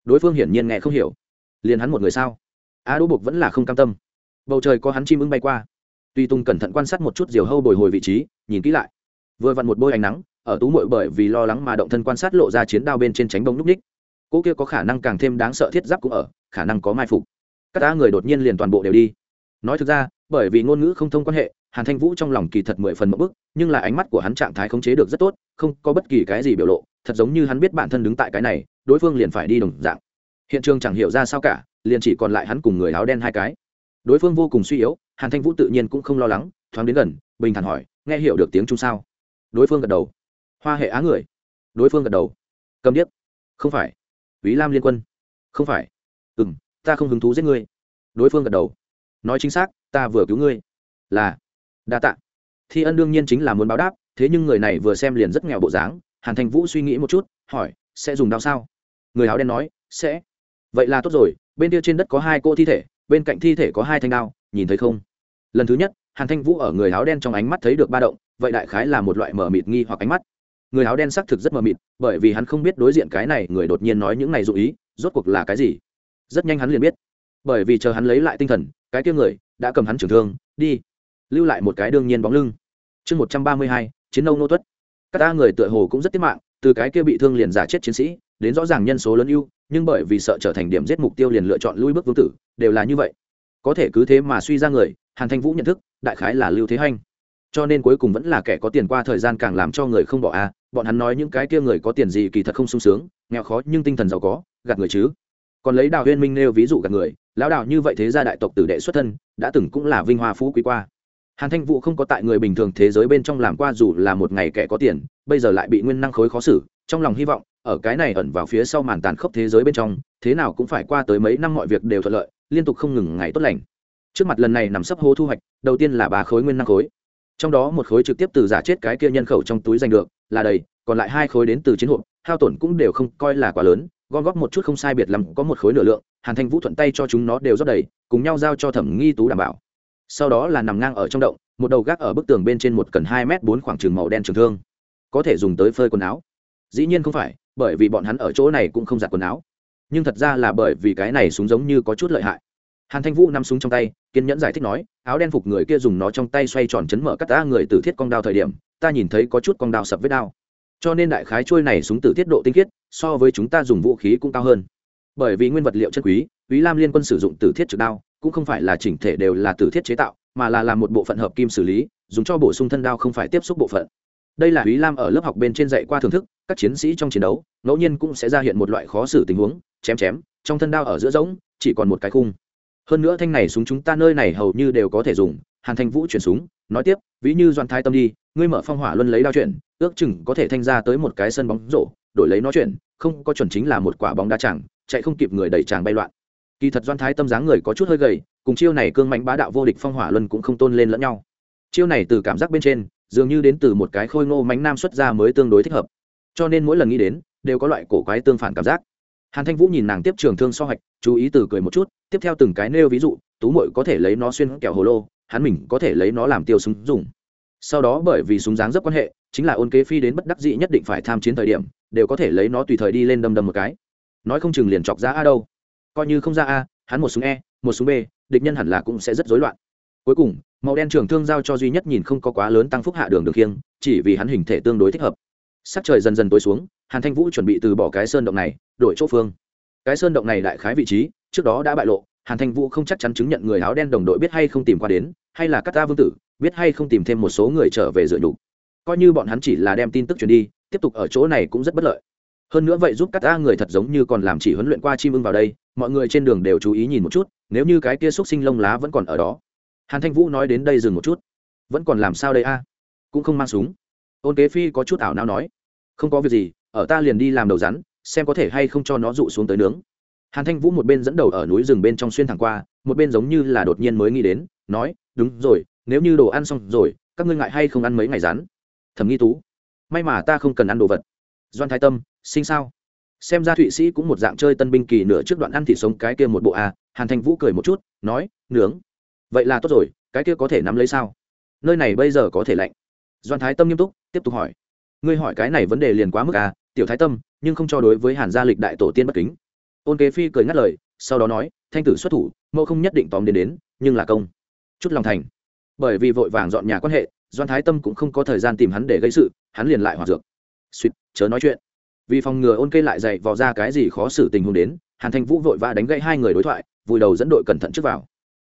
Đối phương hiển nhiên nghe không hiểu. Liền hắn một người sao? A đỗ buộc vẫn là không cam tâm. Bầu trời có hắn chim ưng bay qua. Tuy tung cẩn thận quan sát một chút diều hâu bồi hồi vị trí, nhìn kỹ lại. Vừa vặn một bôi ánh nắng, ở tú mội bởi vì lo lắng mà động thân quan sát lộ ra chiến đao bên trên tránh bông núp ních. Cỗ kia có khả năng càng thêm đáng sợ thiết giáp cũng ở, khả năng có mai phục. Các ta người đột nhiên liền toàn bộ đều đi. Nói thực ra bởi vì ngôn ngữ không thông quan hệ hàn thanh vũ trong lòng kỳ thật mười phần mẫu bức nhưng là ánh mắt của hắn trạng thái khống chế được rất tốt không có bất kỳ cái gì biểu lộ thật giống như hắn biết bản thân đứng tại cái này đối phương liền phải đi đồng dạng hiện trường chẳng hiểu ra sao cả liền chỉ còn lại hắn cùng người áo đen hai cái đối phương vô cùng suy yếu hàn thanh vũ tự nhiên cũng không lo lắng thoáng đến gần bình thản hỏi nghe hiểu được tiếng chung sao đối phương gật đầu hoa hệ á người đối phương gật đầu cầm điếc không phải Vĩ Lam liên quân. Không phải. Ừm, ta không hứng thú giết ngươi. Đối phương gật đầu. Nói chính xác, ta vừa cứu ngươi. Là. Đa tạ. Thi ân đương nhiên chính là muốn báo đáp, thế nhưng người này vừa xem liền rất nghèo bộ dáng, Hàn Thành Vũ suy nghĩ một chút, hỏi, sẽ dùng đao sao? Người áo đen nói, sẽ. Vậy là tốt rồi, bên kia trên đất có hai cô thi thể, bên cạnh thi thể có hai thanh đao, nhìn thấy không? Lần thứ nhất, Hàn Thanh Vũ ở người áo đen trong ánh mắt thấy được ba động, vậy đại khái là một loại mở mịt nghi hoặc ánh mắt người áo đen xác thực rất mờ mịt bởi vì hắn không biết đối diện cái này người đột nhiên nói những này dụ ý rốt cuộc là cái gì rất nhanh hắn liền biết bởi vì chờ hắn lấy lại tinh thần cái kia người đã cầm hắn trưởng thương, đi. Lưu lại một cái đương nhiên bóng lưng. Chương một trăm ba mươi hai, chiến âu nô tuất. Các ta người tựa hồ cũng rất tiết mạng, từ cái kia bị thương liền giả chết chiến sĩ, đến rõ ràng nhân số lớn ưu, nhưng bởi vì sợ trở thành điểm giết mục tiêu liền lựa chọn lui bước vương tử, đều là như vậy. Có thể cứ thế mà suy ra người, hàn thanh vũ nhận thức, đại khái là lưu thế hanh. Cho nên cuối cùng vẫn là kẻ có tiền qua thời gian càng làm cho người không bỏ a, bọn hắn nói những cái kia người có tiền gì kỳ thật không sung sướng, nghèo khó nhưng tinh thần giàu có, gạt người chứ còn lấy đào huyên minh nêu ví dụ gặp người, lão đào như vậy thế gia đại tộc tử đệ xuất thân, đã từng cũng là vinh hoa phú quý qua. Hàn thanh vũ không có tại người bình thường thế giới bên trong làm qua dù là một ngày kẻ có tiền, bây giờ lại bị nguyên năng khối khó xử, trong lòng hy vọng, ở cái này ẩn vào phía sau màn tàn khốc thế giới bên trong, thế nào cũng phải qua tới mấy năm mọi việc đều thuận lợi, liên tục không ngừng ngày tốt lành. Trước mặt lần này nằm sấp hố thu hoạch, đầu tiên là ba khối nguyên năng khối. Trong đó một khối trực tiếp từ giả chết cái kia nhân khẩu trong túi giành được, là đầy, còn lại hai khối đến từ chiến hộp, hao tổn cũng đều không coi là quá lớn gom góp một chút không sai biệt lắm, có một khối nửa lượng, hàn thanh vũ thuận tay cho chúng nó đều rót đầy, cùng nhau giao cho thẩm nghi tú đảm bảo. Sau đó là nằm ngang ở trong động, một đầu gác ở bức tường bên trên một cần hai m bốn khoảng trường màu đen trường thương. Có thể dùng tới phơi quần áo. Dĩ nhiên không phải, bởi vì bọn hắn ở chỗ này cũng không giặt quần áo. Nhưng thật ra là bởi vì cái này súng giống như có chút lợi hại. Hàn thanh vũ nằm súng trong tay, kiên nhẫn giải thích nói, áo đen phục người kia dùng nó trong tay xoay tròn chấn mở cắt ta người từ thiết con đao thời điểm, ta nhìn thấy có chút con đao sập vết đao cho nên đại khái trôi này súng tử thiết độ tinh khiết, so với chúng ta dùng vũ khí cũng cao hơn. Bởi vì nguyên vật liệu chân quý ý lam liên quân sử dụng tử thiết trực đao, cũng không phải là chỉnh thể đều là tử thiết chế tạo, mà là làm một bộ phận hợp kim xử lý, dùng cho bổ sung thân đao không phải tiếp xúc bộ phận. Đây là ý lam ở lớp học bên trên dạy qua thưởng thức, các chiến sĩ trong chiến đấu, ngẫu nhiên cũng sẽ ra hiện một loại khó xử tình huống, chém chém, trong thân đao ở giữa rỗng, chỉ còn một cái khung. Hơn nữa thanh này súng chúng ta nơi này hầu như đều có thể dùng hàn thanh vũ chuyển súng, nói tiếp, ví như doan thái tâm đi, ngươi mở phong hỏa luân lấy đao chuyển, ước chừng có thể thanh ra tới một cái sân bóng rổ, đổi lấy nó chuyển, không có chuẩn chính là một quả bóng đá chẳng, chạy không kịp người đẩy chàng bay loạn. Kỳ thật doan thái tâm dáng người có chút hơi gầy, cùng chiêu này cương mạnh bá đạo vô địch phong hỏa luân cũng không tôn lên lẫn nhau. Chiêu này từ cảm giác bên trên, dường như đến từ một cái khôi ngô mánh nam xuất ra mới tương đối thích hợp. Cho nên mỗi lần nghĩ đến, đều có loại cổ quái tương phản cảm giác. Hàn thanh vũ nhìn nàng tiếp trường thương so hoạch, chú ý từ cười một chút, tiếp theo từng cái nêu ví dụ, tú mội có thể lấy nó xuyên kẹo hồ lô hắn mình có thể lấy nó làm tiêu súng dùng. Sau đó bởi vì súng dáng rất quan hệ, chính là ôn kế phi đến bất đắc dĩ nhất định phải tham chiến thời điểm, đều có thể lấy nó tùy thời đi lên đâm đâm một cái. Nói không chừng liền chọc ra a đâu. Coi như không ra a, hắn một súng e một súng b, địch nhân hẳn là cũng sẽ rất rối loạn. Cuối cùng, màu đen trường thương giao cho duy nhất nhìn không có quá lớn tăng phúc hạ đường đường khiêng, chỉ vì hắn hình thể tương đối thích hợp. Sắc trời dần dần tối xuống, hàn thanh vũ chuẩn bị từ bỏ cái sơn động này, đổi chỗ phương. Cái sơn động này đại khái vị trí, trước đó đã bại lộ hàn thanh vũ không chắc chắn chứng nhận người áo đen đồng đội biết hay không tìm qua đến, hay là các ta vương tử biết hay không tìm thêm một số người trở về dựa nhục. Coi như bọn hắn chỉ là đem tin tức truyền đi, tiếp tục ở chỗ này cũng rất bất lợi. Hơn nữa vậy giúp các ta người thật giống như còn làm chỉ huấn luyện qua chim ưng vào đây, mọi người trên đường đều chú ý nhìn một chút, nếu như cái kia xúc sinh lông lá vẫn còn ở đó. Hàn thanh vũ nói đến đây dừng một chút. Vẫn còn làm sao đây a? Cũng không mang súng. Ôn kế phi có chút ảo não nói. Không có việc gì, ở ta liền đi làm đầu rắn, xem có thể hay không cho nó dụ xuống tới nướng hàn thanh vũ một bên dẫn đầu ở núi rừng bên trong xuyên thẳng qua, một bên giống như là đột nhiên mới nghĩ đến, nói, đúng rồi, nếu như đồ ăn xong rồi, các ngươi ngại hay không ăn mấy ngày rán thầm nghi tú, may mà ta không cần ăn đồ vật. Doan thái tâm sinh sao? Xem ra thụy sĩ cũng một dạng chơi tân binh kỳ nửa trước đoạn ăn thịt sống cái kia một bộ à hàn thanh vũ cười một chút, nói, nướng. Vậy là tốt rồi, cái kia có thể nắm lấy sao? Nơi này bây giờ có thể lạnh. Doan thái tâm nghiêm túc, tiếp tục hỏi, ngươi hỏi cái này vấn đề liền quá mức à tiểu thái tâm, nhưng không cho đối với hàn gia lịch đại tổ tiên bất kính ôn kế phi cười ngắt lời, sau đó nói, thanh tử xuất thủ, mẫu không nhất định tóm đến đến, nhưng là công. Chút lòng thành. Bởi vì vội vàng dọn nhà quan hệ, doan thái tâm cũng không có thời gian tìm hắn để gây sự, hắn liền lại hòa dược. Suýt, chớ nói chuyện. Vì phòng ngừa ôn kê lại dạy vò ra cái gì khó xử tình huống đến, hàn thanh vũ vội vã đánh gãy hai người đối thoại, vùi đầu dẫn đội cẩn thận trước vào.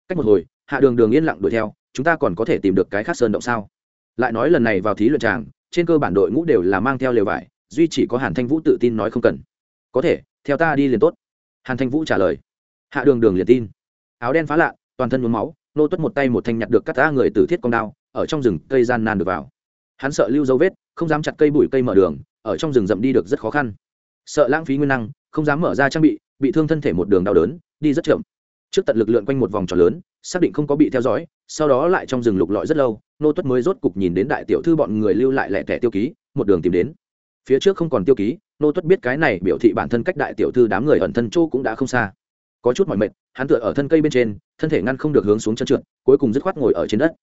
Cách một hồi, hạ đường đường yên lặng đuổi theo, chúng ta còn có thể tìm được cái khác sơn động sao? Lại nói lần này vào thí luyện tràng, trên cơ bản đội ngũ đều là mang theo lều vải, duy chỉ có hàn thanh vũ tự tin nói không cần. Có thể, theo ta đi liền tốt hàn thanh vũ trả lời. Hạ đường đường liền tin. Áo đen phá lạ, toàn thân nhuốm máu, nô tuất một tay một thanh nhặt được cắt ta người từ thiết con đao, ở trong rừng cây gian nan được vào. Hắn sợ lưu dấu vết, không dám chặt cây bụi cây mở đường, ở trong rừng rậm đi được rất khó khăn. Sợ lãng phí nguyên năng, không dám mở ra trang bị bị thương thân thể một đường đau đớn, đi rất chậm. Trước tận lực lượn quanh một vòng tròn lớn, xác định không có bị theo dõi, sau đó lại trong rừng lục lọi rất lâu, nô tuất mới rốt cục nhìn đến đại tiểu thư bọn người lưu lại lẻ tẻ tiêu ký, một đường tìm đến. Phía trước không còn tiêu ký nô tuất biết cái này biểu thị bản thân cách đại tiểu thư đám người ẩn thân chỗ cũng đã không xa. Có chút mỏi mệt, hắn tựa ở thân cây bên trên, thân thể ngăn không được hướng xuống chân trượt, cuối cùng dứt khoát ngồi ở trên đất.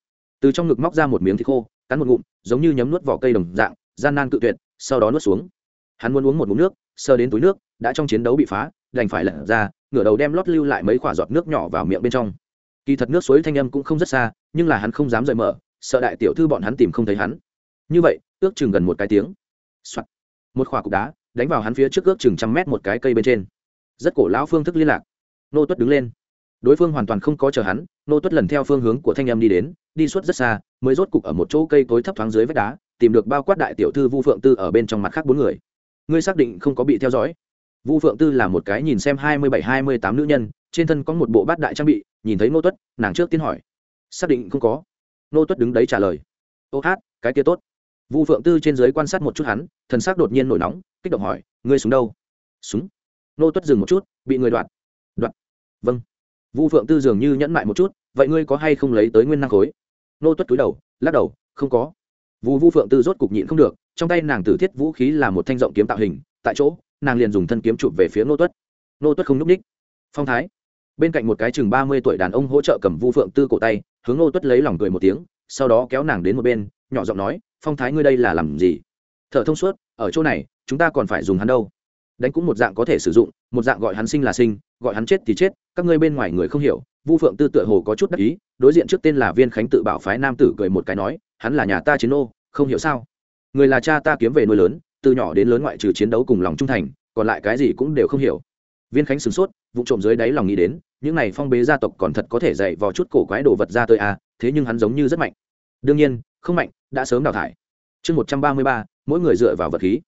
Từ trong ngực móc ra một miếng thịt khô, cắn một ngụm, giống như nhấm nuốt vỏ cây đồng dạng, gian nan cự tuyệt, sau đó nuốt xuống. Hắn muốn uống một ngụm nước sơ đến túi nước, đã trong chiến đấu bị phá, đành phải lẩn ra, ngửa đầu đem lót lưu lại mấy quả giọt nước nhỏ vào miệng bên trong. Kỳ thật nước suối thanh âm cũng không rất xa, nhưng là hắn không dám rời mở, sợ đại tiểu thư bọn hắn tìm không thấy hắn. Như vậy, ước chừng gần một cái tiếng、Soạn. một khỏa cục đá đánh vào hắn phía trước ước chừng trăm mét một cái cây bên trên. Rất cổ lão phương thức liên lạc. Nô tuất đứng lên. Đối phương hoàn toàn không có chờ hắn, nô tuất lần theo phương hướng của thanh âm đi đến, đi suốt rất xa, mới rốt cục ở một chỗ cây cối thấp thoáng dưới vách đá, tìm được bao quát đại tiểu thư vu phượng tư ở bên trong mặt khác bốn người. Ngươi xác định không có bị theo dõi? Vu phượng tư là một cái nhìn xem hai mươi bảy, hai mươi tám nữ nhân, trên thân có một bộ bát đại trang bị, nhìn thấy nô tuất, nàng trước tiên hỏi. Xác định không có. Nô tuất đứng đấy trả lời. Ô hát, cái kia tốt vu phượng tư trên dưới quan sát một chút hắn, thần sắc đột nhiên nổi nóng, kích động hỏi, ngươi súng đâu? Súng? Nô tuất dừng một chút, bị người đoạt. Đoạt. Vâng. Vu phượng tư dường như nhẫn mại một chút, vậy ngươi có hay không lấy tới nguyên năng khối? Nô tuất túi đầu, lắc đầu, không có. Vu vu phượng tư rốt cục nhịn không được, trong tay nàng tử thiết vũ khí là một thanh rộng kiếm tạo hình, tại chỗ, nàng liền dùng thân kiếm chụp về phía nô tuất. Nô tuất không n ú c ních. Phong thái. Bên cạnh một cái chừng ba mươi tuổi đàn ông hỗ trợ cầm vu phượng tư cổ tay, hướng nô tuất lấy lòng cười một tiếng, sau đó kéo nàng đến một bên, nhỏ giọng nói phong thái ngươi đây là làm gì? Thợ thông suốt, ở chỗ này, chúng ta còn phải dùng hắn đâu? Đánh cũng một dạng có thể sử dụng, một dạng gọi hắn sinh là sinh, gọi hắn chết thì chết, các ngươi bên ngoài người không hiểu, vu phượng tư tựa hồ có chút đắc ý, đối diện trước tên là viên khánh tự bảo phái nam tử cười một cái nói, hắn là nhà ta chiến ô không hiểu sao? Người là cha ta kiếm về nuôi lớn, từ nhỏ đến lớn ngoại trừ chiến đấu cùng lòng trung thành, còn lại cái gì cũng đều không hiểu. Viên khánh sửng sốt, vụ trộm dưới đáy lòng nghĩ đến, những này phong bế gia tộc còn thật có thể dạy vào chút cổ quái đồ vật ra tới à thế nhưng hắn giống như rất mạnh. Đương nhiên, không mạnh đã sớm đào thải. Chương một trăm ba mươi ba, mỗi người dựa vào vật khí.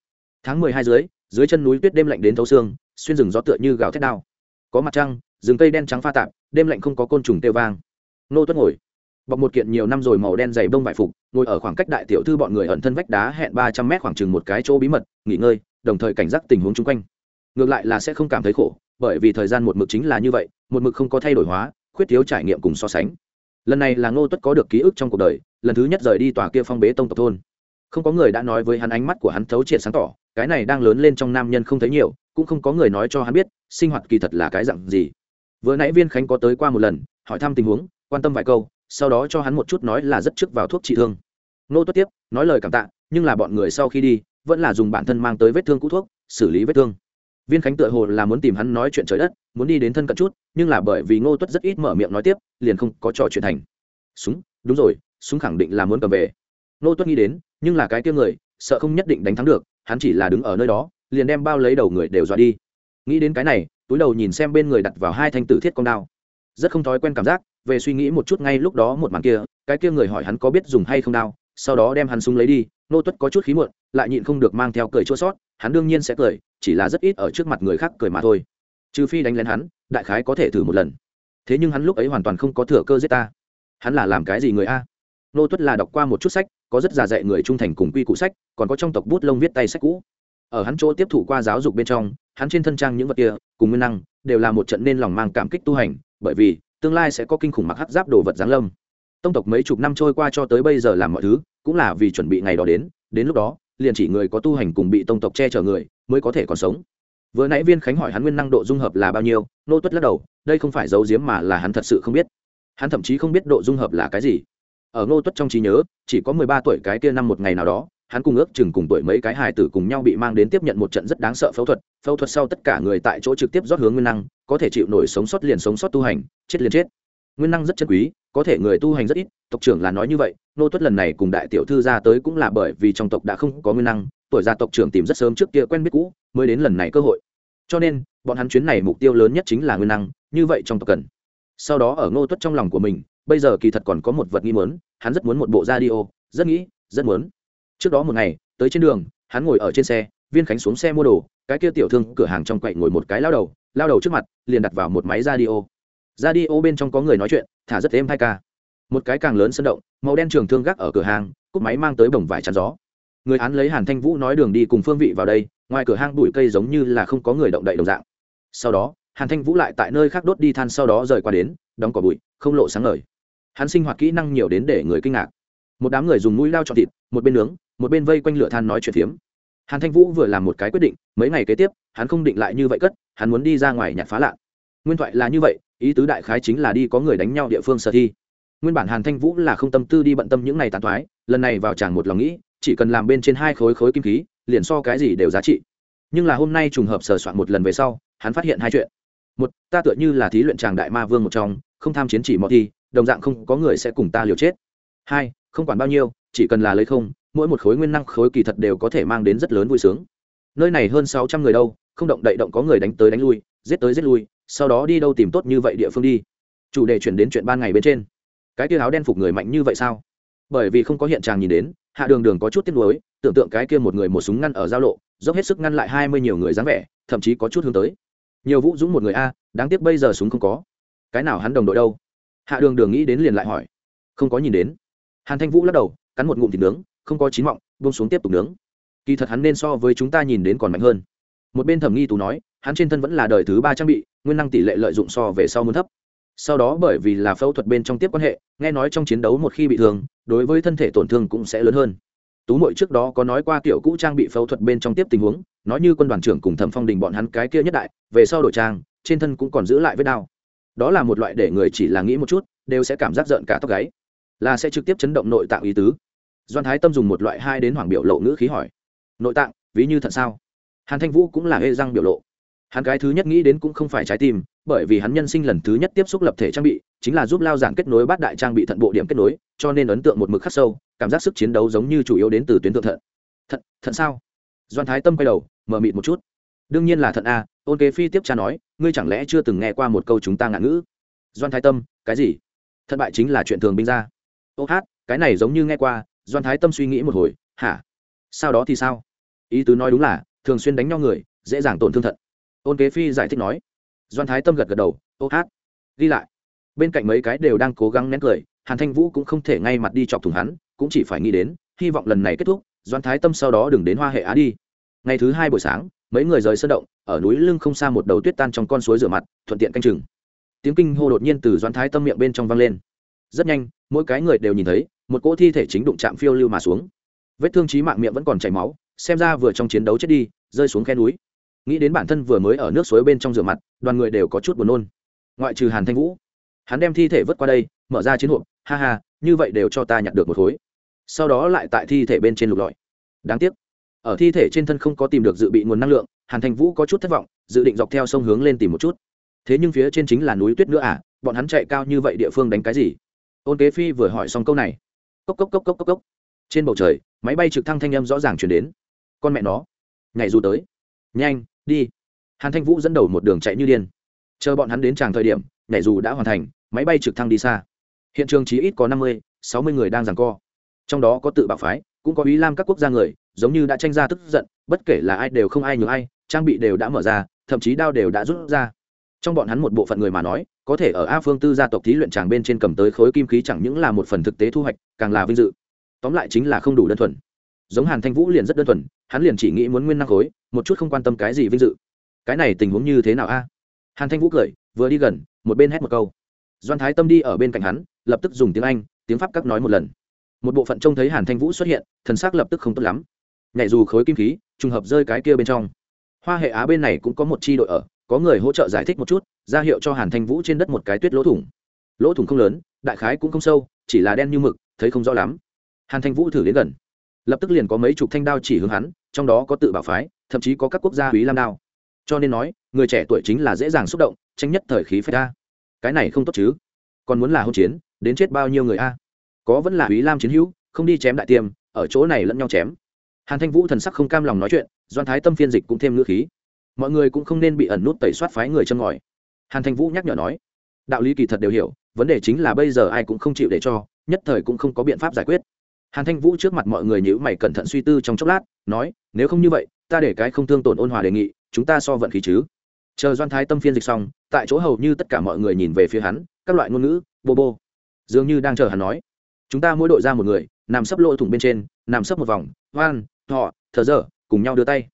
Tháng mười hai dưới dưới chân núi tuyết đêm lạnh đến thấu xương, xuyên rừng gió tựa như gào thét đao. Có mặt trăng, rừng cây đen trắng pha tạp, đêm lạnh không có côn trùng têu vang. Nô tuất ngồi. Bọc một kiện nhiều năm rồi màu đen dày bông vải phục, ngồi ở khoảng cách đại tiểu thư bọn người ẩn thân vách đá hẹn ba trăm mét khoảng chừng một cái chỗ bí mật, nghỉ ngơi, đồng thời cảnh giác tình huống chung quanh. Ngược lại là sẽ không cảm thấy khổ, bởi vì thời gian một mực chính là như vậy, một mực không có thay đổi hóa, khuyết thiếu trải nghiệm cùng so sánh lần này là ngô tuất có được ký ức trong cuộc đời, lần thứ nhất rời đi tòa kia phong bế tông tộc thôn. Không có người đã nói với hắn ánh mắt của hắn thấu triệt sáng tỏ, cái này đang lớn lên trong nam nhân không thấy nhiều, cũng không có người nói cho hắn biết, sinh hoạt kỳ thật là cái dặn gì. Vừa nãy viên khánh có tới qua một lần, hỏi thăm tình huống, quan tâm vài câu, sau đó cho hắn một chút nói là rất trước vào thuốc trị thương. Nô tuất tiếp, nói lời cảm tạ, nhưng là bọn người sau khi đi, vẫn là dùng bản thân mang tới vết thương cũ thuốc, xử lý vết thương viên khánh tựa hồ là muốn tìm hắn nói chuyện trời đất, muốn đi đến thân cận chút, nhưng là bởi vì ngô tuất rất ít mở miệng nói tiếp, liền không có trò chuyện thành. Súng, đúng rồi, súng khẳng định là muốn cầm về. Ngô tuất nghĩ đến, nhưng là cái kia người, sợ không nhất định đánh thắng được, hắn chỉ là đứng ở nơi đó, liền đem bao lấy đầu người đều dọa đi. Nghĩ đến cái này, túi đầu nhìn xem bên người đặt vào hai thanh tử thiết con đao. Rất không thói quen cảm giác, về suy nghĩ một chút ngay lúc đó một màn kia, cái kia người hỏi hắn có biết dùng hay không đao, sau đó đem hắn súng lấy đi nô tuất có chút khí muộn, lại nhịn không được mang theo cười chua sót, hắn đương nhiên sẽ cười chỉ là rất ít ở trước mặt người khác cười mà thôi. Trừ phi đánh lén hắn, đại khái có thể thử một lần. Thế nhưng hắn lúc ấy hoàn toàn không có thừa cơ giết ta. Hắn là làm cái gì người a? Nô tuất là đọc qua một chút sách, có rất già dạy người trung thành cùng quy cụ sách, còn có trong tộc bút lông viết tay sách cũ. Ở hắn chỗ tiếp thủ qua giáo dục bên trong, hắn trên thân trang những vật kia, cùng nguyên năng, đều là một trận nên lòng mang cảm kích tu hành, bởi vì, tương lai sẽ có kinh khủng mặc hắc giáp đồ vật giáng lâm. Tông tộc mấy chục năm trôi qua cho tới bây giờ làm mọi thứ, cũng là vì chuẩn bị ngày đó đến đến lúc đó liền chỉ người có tu hành cùng bị tông tộc che chở người mới có thể còn sống. Vừa nãy viên khánh hỏi hắn nguyên năng độ dung hợp là bao nhiêu, nô tuất lắc đầu, đây không phải giấu giếm mà là hắn thật sự không biết. Hắn thậm chí không biết độ dung hợp là cái gì. Ở ngô tuất trong trí nhớ, chỉ có mười ba tuổi cái kia năm một ngày nào đó, hắn cùng ước chừng cùng tuổi mấy cái hài tử cùng nhau bị mang đến tiếp nhận một trận rất đáng sợ phẫu thuật phẫu thuật sau tất cả người tại chỗ trực tiếp rót hướng nguyên năng, có thể chịu nổi sống sót liền sống sót tu hành, chết liền chết. Nguyên năng rất chân quý có thể người tu hành rất ít, tộc trưởng là nói như vậy, nô tuất lần này cùng đại tiểu thư ra tới cũng là bởi vì trong tộc đã không có nguyên năng, tuổi gia tộc trưởng tìm rất sớm trước kia quen biết cũ, mới đến lần này cơ hội. Cho nên, bọn hắn chuyến này mục tiêu lớn nhất chính là nguyên năng, như vậy trong tộc cần. Sau đó ở ngô tuất trong lòng của mình, bây giờ kỳ thật còn có một vật nghi muốn, hắn rất muốn một bộ radio, rất nghĩ, rất muốn. Trước đó một ngày, tới trên đường, hắn ngồi ở trên xe, viên khánh xuống xe mua đồ, cái kia tiểu thương cửa hàng trong quậy ngồi một cái lao đầu lao đầu trước mặt, liền đặt vào một máy radio radio bên trong có người nói chuyện, thả rất êm hai ca. Một cái càng lớn sân động, màu đen trường thương gác ở cửa hàng, cúp máy mang tới bồng vải chắn gió. Người án lấy hàn thanh vũ nói đường đi cùng phương vị vào đây, ngoài cửa hang bụi cây giống như là không có người động đậy đồng dạng. Sau đó, hàn thanh vũ lại tại nơi khác đốt đi than sau đó rời qua đến, đóng cỏ bụi, không lộ sáng ngời. Hắn sinh hoạt kỹ năng nhiều đến để người kinh ngạc. Một đám người dùng mũi lao chọn thịt, một bên nướng, một bên vây quanh lửa than nói chuyện phiếm. Hàn thanh vũ vừa làm một cái quyết định, mấy ngày kế tiếp, hắn không định lại như vậy cất, hắn muốn đi ra ngoài nhặt phá lạ. Nguyên thoại là như vậy ý tứ đại khái chính là đi có người đánh nhau địa phương sở thi. Nguyên bản hàn thanh vũ là không tâm tư đi bận tâm những này tàn thoái, lần này vào chàng một lòng nghĩ, chỉ cần làm bên trên hai khối khối kim khí, liền so cái gì đều giá trị. Nhưng là hôm nay trùng hợp sờ soạn một lần về sau, hắn phát hiện hai chuyện. Một, ta tựa như là thí luyện chàng đại ma vương một trong, không tham chiến chỉ mọi thi, đồng dạng không có người sẽ cùng ta liều chết. Hai, không quản bao nhiêu, chỉ cần là lấy không, mỗi một khối nguyên năng khối kỳ thật đều có thể mang đến rất lớn vui sướng. Nơi này hơn sáu trăm người đâu, không động đậy động có người đánh tới đánh lui, giết tới giết lui sau đó đi đâu tìm tốt như vậy địa phương đi. Chủ đề chuyển đến chuyện ban ngày bên trên. Cái kia áo đen phục người mạnh như vậy sao? Bởi vì không có hiện tràng nhìn đến, hạ đường đường có chút tiếc nuối, tưởng tượng cái kia một người một súng ngăn ở giao lộ, dốc hết sức ngăn lại hai mươi nhiều người dáng vẻ, thậm chí có chút hướng tới. Nhiều vũ dũng một người a, đáng tiếc bây giờ súng không có. Cái nào hắn đồng đội đâu? Hạ đường đường nghĩ đến liền lại hỏi. Không có nhìn đến. Hàn thanh vũ lắc đầu, cắn một ngụm thịt nướng, không có chín mọng, buông xuống tiếp tục nướng. Kỳ thật hắn nên so với chúng ta nhìn đến còn mạnh hơn. Một bên thẩm nghi tú nói hắn trên thân vẫn là đời thứ ba trang bị, nguyên năng tỷ lệ lợi dụng so về sau muốn thấp. Sau đó bởi vì là phẫu thuật bên trong tiếp quan hệ, nghe nói trong chiến đấu một khi bị thương, đối với thân thể tổn thương cũng sẽ lớn hơn. Tú mội trước đó có nói qua kiểu cũ trang bị phẫu thuật bên trong tiếp tình huống, nói như quân đoàn trưởng cùng thẩm phong đình bọn hắn cái kia nhất đại, về sau đổi trang, trên thân cũng còn giữ lại vết đau. Đó là một loại để người chỉ là nghĩ một chút, đều sẽ cảm giác giận cả tóc gáy, là sẽ trực tiếp chấn động nội tạng ý tứ. Doan thái tâm dùng một loại hai đến hoàng biểu lộ ngữ khí hỏi, nội tạng, ví như thận sao? Hàn thanh vũ cũng là hê răng biểu lộ hắn cái thứ nhất nghĩ đến cũng không phải trái tim, bởi vì hắn nhân sinh lần thứ nhất tiếp xúc lập thể trang bị, chính là giúp lao giảng kết nối bát đại trang bị thận bộ điểm kết nối, cho nên ấn tượng một mực khắc sâu, cảm giác sức chiến đấu giống như chủ yếu đến từ tuyến thượng thận. Thận thận sao? Doan thái tâm quay đầu mờ mịt một chút. Đương nhiên là thận a ôn kế phi tiếp cha nói, ngươi chẳng lẽ chưa từng nghe qua một câu chúng ta ngạn ngữ? Doan thái tâm, cái gì? Thận bại chính là chuyện thường binh ra. Ô hát, cái này giống như nghe qua, doan thái tâm suy nghĩ một hồi, hả? Sau đó thì sao? Ý tứ nói đúng là, thường xuyên đánh nhau người, dễ dàng tổn thương thận ôn kế phi giải thích nói. Doan thái tâm gật gật đầu, ô hát, ghi lại. Bên cạnh mấy cái đều đang cố gắng nén cười, hàn thanh vũ cũng không thể ngay mặt đi chọc thùng hắn, cũng chỉ phải nghĩ đến, hy vọng lần này kết thúc, doan thái tâm sau đó đừng đến hoa hệ á đi. Ngày thứ hai buổi sáng, mấy người rời sân động, ở núi lưng không xa một đầu tuyết tan trong con suối rửa mặt, thuận tiện canh chừng. Tiếng kinh hô đột nhiên từ doan thái tâm miệng bên trong vang lên. Rất nhanh, mỗi cái người đều nhìn thấy, một cỗ thi thể chính đụng chạm phiêu lưu mà xuống. Vết thương trí mạng miệng vẫn còn chảy máu, xem ra vừa trong chiến đấu chết đi, rơi xuống khe núi nghĩ đến bản thân vừa mới ở nước suối bên trong rửa mặt, đoàn người đều có chút buồn nôn. Ngoại trừ hàn thanh vũ, hắn đem thi thể vớt qua đây, mở ra chiến hộp, ha ha, như vậy đều cho ta nhặt được một khối. Sau đó lại tại thi thể bên trên lục lọi. Đáng tiếc, ở thi thể trên thân không có tìm được dự bị nguồn năng lượng, hàn thanh vũ có chút thất vọng, dự định dọc theo sông hướng lên tìm một chút. Thế nhưng phía trên chính là núi tuyết nữa à bọn hắn chạy cao như vậy địa phương đánh cái gì? Ôn kế phi vừa hỏi xong câu này. Cốc cốc cốc cốc cốc cốc. Trên bầu trời, máy bay trực thăng thanh âm rõ ràng chuyển đến. Con mẹ nó, nhảy dù tới nhanh, đi. Hàn thanh vũ dẫn đầu một đường chạy như điên. Chờ bọn hắn đến tràng thời điểm, nhảy dù đã hoàn thành, máy bay trực thăng đi xa. Hiện trường chỉ ít có năm mươi, sáu mươi người đang giằng co. Trong đó có tự bạo phái, cũng có ý lam các quốc gia người, giống như đã tranh ra tức giận, bất kể là ai đều không ai nhường ai, trang bị đều đã mở ra, thậm chí đao đều đã rút ra. Trong bọn hắn một bộ phận người mà nói, có thể ở a phương tư gia tộc thí luyện tràng bên trên cầm tới khối kim khí chẳng những là một phần thực tế thu hoạch, càng là vinh dự. Tóm lại chính là không đủ đơn thuần. Giống hàn thanh vũ liền rất đơn thuần hắn liền chỉ nghĩ muốn nguyên năng khối, một chút không quan tâm cái gì vinh dự. Cái này tình huống như thế nào a? Hàn thanh vũ cười, vừa đi gần, một bên hét một câu. Doan thái tâm đi ở bên cạnh hắn, lập tức dùng tiếng anh, tiếng pháp các nói một lần. Một bộ phận trông thấy hàn thanh vũ xuất hiện, thần s ắ c lập tức không tốt lắm. Nhảy dù khối kim khí, trùng hợp rơi cái kia bên trong. Hoa hệ á bên này cũng có một c h i đội ở, có người hỗ trợ giải thích một chút, ra hiệu cho hàn thanh vũ trên đất một cái tuyết lỗ thủng. Lỗ thủng không lớn, đại khái cũng không sâu, chỉ là đen như mực, thấy không rõ lắm. Hàn thanh vũ thử đến gần. Lập tức liền có mấy chục thanh đao chỉ hướng hắn trong đó có tự bảo phái, thậm chí có các quốc gia húy lam đao. Cho nên nói, người trẻ tuổi chính là dễ dàng xúc động tranh nhất thời khí phải ra. Cái này không tốt chứ? Còn muốn là hôn chiến, đến chết bao nhiêu người a? Có vẫn là húy lam chiến hữu, không đi chém đại tiêm, ở chỗ này lẫn nhau chém. Hàn thanh vũ thần sắc không cam lòng nói chuyện, doan thái tâm phiên dịch cũng thêm ngữ khí. Mọi người cũng không nên bị ẩn nút tẩy soát phái người chân ngòi. Hàn thanh vũ nhắc nhở nói, đạo lý kỳ thật đều hiểu, vấn đề chính là bây giờ ai cũng không chịu để cho, nhất thời cũng không có biện pháp giải quyết hàn thanh vũ trước mặt mọi người nhữ mày cẩn thận suy tư trong chốc lát, nói, nếu không như vậy, ta để cái không thương tổn ôn hòa đề nghị, chúng ta so vận khí chứ? Chờ doan thái tâm phiên dịch xong, tại chỗ hầu như tất cả mọi người nhìn về phía hắn, các loại ngôn ngữ, bô bô. Dường như đang chờ hắn nói, chúng ta mỗi đội ra một người, nằm sấp lỗ thủng bên trên, nằm sấp một vòng, hoan họ thờ giờ cùng nhau đưa tay.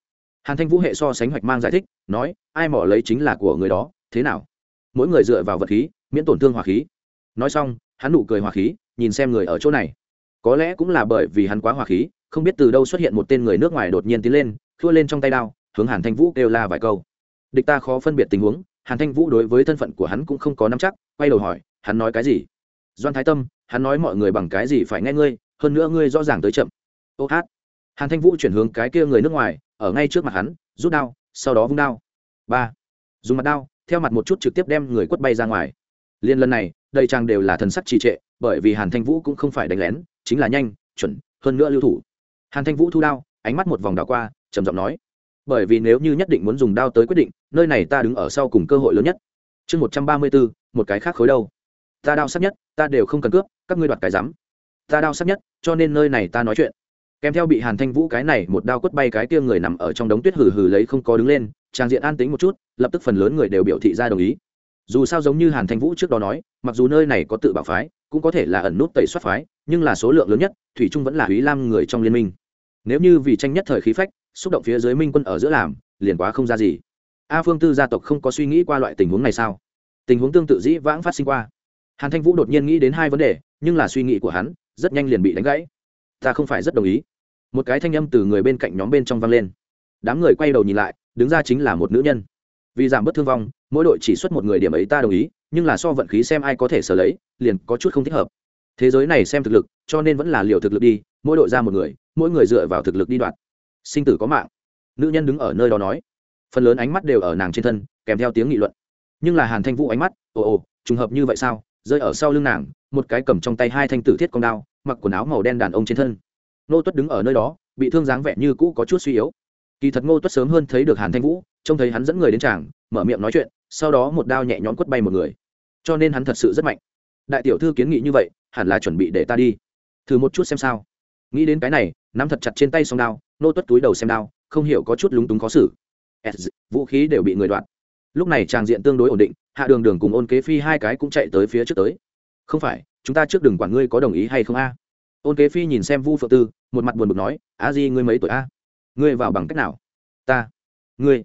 Hàn thanh vũ hệ so sánh hoạch mang giải thích, nói, ai mỏ lấy chính là của người đó, thế nào? Mỗi người dựa vào vật khí, miễn tổn thương hỏa khí. Nói xong, hắn nụ cười hỏa khí, nhìn xem người ở chỗ này có lẽ cũng là bởi vì hắn quá hỏa khí, không biết từ đâu xuất hiện một tên người nước ngoài đột nhiên tiến lên thua lên trong tay đao, hướng hàn thanh vũ kêu la vài câu. Địch ta khó phân biệt tình huống, hàn thanh vũ đối với thân phận của hắn cũng không có nắm chắc, quay đầu hỏi, hắn nói cái gì? Doan thái tâm, hắn nói mọi người bằng cái gì phải nghe ngươi, hơn nữa ngươi rõ ràng tới chậm. Ô hát. Hàn thanh vũ chuyển hướng cái kia người nước ngoài, ở ngay trước mặt hắn, rút đao, sau đó vung đao. Ba. Dùng mặt đao, theo mặt một chút trực tiếp đem người quất bay ra ngoài. Liên lần này đây trang đều là thần sắc trì trệ, bởi vì hàn thanh vũ cũng không phải đánh lén chính là nhanh, chuẩn, hơn nữa lưu thủ. Hàn thanh vũ thu đao, ánh mắt một vòng đảo qua, trầm giọng nói, bởi vì nếu như nhất định muốn dùng đao tới quyết định, nơi này ta đứng ở sau cùng cơ hội lớn nhất. Chương một trăm ba mươi bốn, một cái khác khối đâu. Ta đao sắc nhất, ta đều không cần cướp, các ngươi đoạt cái rắm. Ta đao sắc nhất, cho nên nơi này ta nói chuyện. Kèm theo bị hàn thanh vũ cái này một đao quất bay cái kia người nằm ở trong đống tuyết hừ hừ lấy không có đứng lên, trang diện an tính một chút, lập tức phần lớn người đều biểu thị ra đồng ý. Dù sao giống như hàn thanh vũ trước đó nói, mặc dù nơi này có tự bảo phái cũng có thể là ẩn nút tẩy xuất phái, nhưng là số lượng lớn nhất, thủy trung vẫn là húy lam người trong liên minh. Nếu như vì tranh nhất thời khí phách, xúc động phía dưới minh quân ở giữa làm, liền quá không ra gì. A phương tư gia tộc không có suy nghĩ qua loại tình huống này sao? Tình huống tương tự dĩ vãng phát sinh qua. Hàn thanh vũ đột nhiên nghĩ đến hai vấn đề, nhưng là suy nghĩ của hắn, rất nhanh liền bị đánh gãy. Ta không phải rất đồng ý. Một cái thanh âm từ người bên cạnh nhóm bên trong vang lên. Đám người quay đầu nhìn lại, đứng ra chính là một nữ nhân. Vì giảm bớt thương vong, mỗi đội chỉ xuất một người điểm ấy ta đồng ý nhưng là so vận khí xem ai có thể sở lấy, liền có chút không thích hợp. Thế giới này xem thực lực, cho nên vẫn là liều thực lực đi, mỗi đội ra một người, mỗi người dựa vào thực lực đi đoạt. Sinh tử có mạng. Nữ nhân đứng ở nơi đó nói. Phần lớn ánh mắt đều ở nàng trên thân, kèm theo tiếng nghị luận. Nhưng là hàn thanh vũ ánh mắt, ồ ồ, trùng hợp như vậy sao? Rơi ở sau lưng nàng, một cái cầm trong tay hai thanh tử thiết con đao, mặc quần áo màu đen đàn ông trên thân. Nô tuất đứng ở nơi đó, bị thương dáng vẻ như cũ có chút suy yếu. Kỳ thật ngô tuất sớm hơn thấy được hàn thanh vũ, trông thấy hắn dẫn người đến tràng, mở miệng nói chuyện sau đó một đao nhẹ nhõm quất bay một người. Cho nên hắn thật sự rất mạnh. Đại tiểu thư kiến nghị như vậy, hẳn là chuẩn bị để ta đi. Thử một chút xem sao. Nghĩ đến cái này, nắm thật chặt trên tay song đao, nô tuất túi đầu xem đao, không hiểu có chút lúng túng khó xử. Vũ khí đều bị người đoạn. Lúc này tràng diện tương đối ổn định, hạ đường đường cùng ôn kế phi hai cái cũng chạy tới phía trước tới. Không phải, chúng ta trước đừng quản ngươi có đồng ý hay không a. Ôn kế phi nhìn xem vu phượng tư, một mặt buồn bực nói, a di ngươi mấy tuổi a? Ngươi vào bằng cách nào? Ta. Ngươi.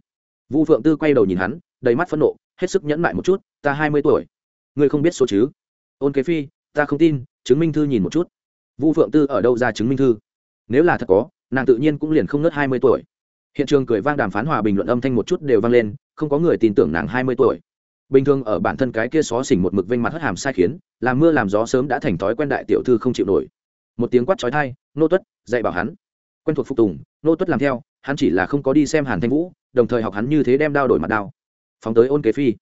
Vu phượng tư quay đầu nhìn hắn đầy mắt phẫn nộ, hết sức nhẫn mại một chút, ta hai mươi tuổi, ngươi không biết số chứ? Ôn kế phi, ta không tin, chứng minh thư nhìn một chút. Vu phượng tư ở đâu ra chứng minh thư? Nếu là thật có, nàng tự nhiên cũng liền không nớt hai mươi tuổi. Hiện trường cười vang đàm phán hòa bình luận âm thanh một chút đều vang lên, không có người tin tưởng nàng hai mươi tuổi. Bình thường ở bản thân cái kia xó xỉnh một mực vênh mặt hất hàm sai khiến, làm mưa làm gió sớm đã thành thói quen đại tiểu thư không chịu nổi. Một tiếng quát trói thai nô tuất dạy bảo hắn. Quen thuộc phục tùng, nô tuất làm theo, hắn chỉ là không có đi xem hàn thanh vũ, đồng thời học hắn như thế đem đao đổi mặt đao phóng tới ôn kế phi.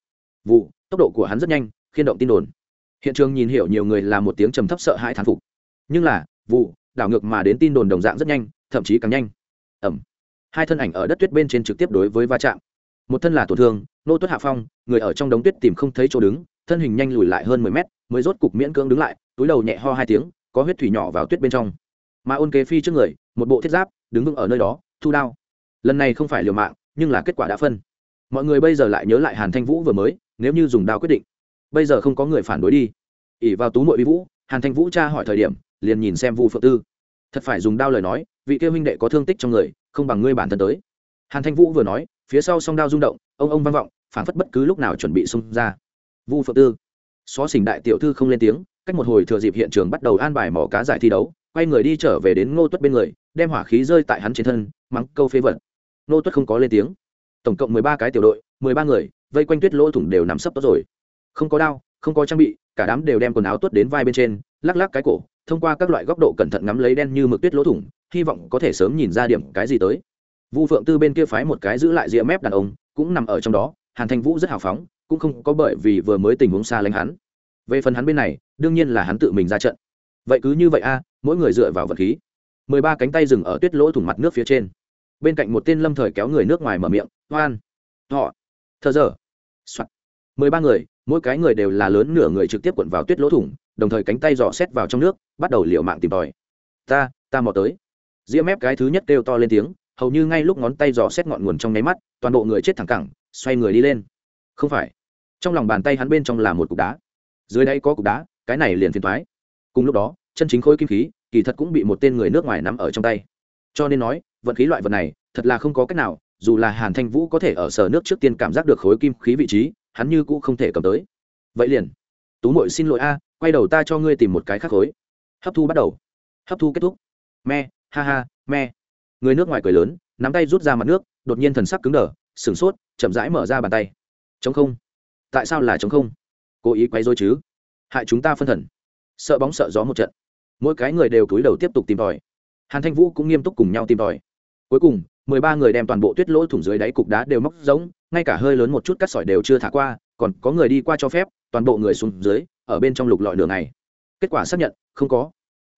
Vụ, tốc độ của hắn rất nhanh, khiên động tin đồn. Hiện trường nhìn hiểu nhiều người là một tiếng trầm thấp sợ hãi thán phục. Nhưng là, vụ, đảo ngược mà đến tin đồn đồng dạng rất nhanh, thậm chí càng nhanh. Ẩm. Hai thân ảnh ở đất tuyết bên trên trực tiếp đối với va chạm. Một thân là tổn thương, nô tuất hạ phong, người ở trong đống tuyết tìm không thấy chỗ đứng, thân hình nhanh lùi lại hơn mười mét, mới rốt cục miễn cưỡng đứng lại, túi đầu nhẹ ho hai tiếng, có huyết thủy nhỏ vào tuyết bên trong. Mà ôn kế phi trước người, một bộ thiết giáp, đứng vững ở nơi đó, thu đao. Lần này không phải liều mạng, nhưng là kết quả đã phân mọi người bây giờ lại nhớ lại hàn thanh vũ vừa mới, nếu như dùng đao quyết định. Bây giờ không có người phản đối đi. Ỉ vào tú mội vi vũ, hàn thanh vũ tra hỏi thời điểm, liền nhìn xem vu phượng tư. Thật phải dùng đao lời nói, vị kêu huynh đệ có thương tích trong người, không bằng ngươi bản thân tới. Hàn thanh vũ vừa nói, phía sau song đao rung động, ông ông vang vọng phản phất bất cứ lúc nào chuẩn bị xung ra. Vu phượng tư. Xó xỉnh đại tiểu thư không lên tiếng, cách một hồi thừa dịp hiện trường bắt đầu an bài mỏ cá giải thi đấu, quay người đi trở về đến ngô tuất bên người, đem hỏa khí rơi tại hắn trên thân, mắng câu phế vật. Ngô tuất không có lên tiếng tổng cộng mười ba cái tiểu đội, mười ba người, vây quanh tuyết lỗ thủng đều nằm sấp tốt rồi. Không có đao, không có trang bị, cả đám đều đem quần áo tuốt đến vai bên trên, lắc lắc cái cổ, thông qua các loại góc độ cẩn thận ngắm lấy đen như mực tuyết lỗ thủng, hy vọng có thể sớm nhìn ra điểm cái gì tới. Vu phượng tư bên kia phái một cái giữ lại rìa mép đàn ông, cũng nằm ở trong đó, hàn thanh vũ rất hào phóng, cũng không có bởi vì vừa mới tình huống xa lánh hắn. Về phần hắn bên này, đương nhiên là hắn tự mình ra trận. Vậy cứ như vậy a, mỗi người dựa vào vật khí. Mười ba cánh tay dừng ở tuyết lỗ thủng mặt nước phía trên. Bên cạnh một tên lâm thời kéo người nước ngoài mở miệng hoan họ. Thờ giờ soạt. Mười ba người, mỗi cái người đều là lớn nửa người trực tiếp cuộn vào tuyết lỗ thủng, đồng thời cánh tay dò xét vào trong nước, bắt đầu liều mạng tìm tòi. Ta ta mò tới. Ria mép cái thứ nhất kêu to lên tiếng, hầu như ngay lúc ngón tay dò xét ngọn nguồn trong nháy mắt, toàn bộ người chết thẳng cẳng, xoay người đi lên. Không phải. Trong lòng bàn tay hắn bên trong là một cục đá. Dưới đây có cục đá, cái này liền phiền thoái cùng lúc đó, chân chính khối kim khí, kỳ thật cũng bị một tên người nước ngoài nắm ở trong tay. Cho nên nói, vận khí loại vật này, thật là không có cách nào dù là hàn thanh vũ có thể ở sở nước trước tiên cảm giác được khối kim khí vị trí, hắn như cũ không thể cầm tới. Vậy liền. Tú mội xin lỗi a, quay đầu ta cho ngươi tìm một cái khác khối. Hấp thu bắt đầu. Hấp thu kết thúc. Me, ha ha, me. Người nước ngoài cười lớn, nắm tay rút ra mặt nước, đột nhiên thần sắc cứng đờ, sửng sốt, chậm rãi mở ra bàn tay. Chống không. Tại sao là chống không? Cố ý quay dối chứ? Hại chúng ta phân thần. Sợ bóng sợ gió một trận. Mỗi cái người đều cúi đầu tiếp tục tìm tòi. Hàn thanh vũ cũng nghiêm túc cùng nhau tìm tòi. Cuối cùng mười ba người đem toàn bộ tuyết lỗ thủng dưới đáy cục đá đều móc giống ngay cả hơi lớn một chút cắt sỏi đều chưa thả qua, còn có người đi qua cho phép, toàn bộ người xuống dưới, ở bên trong lục lọi đường này kết quả xác nhận, không có.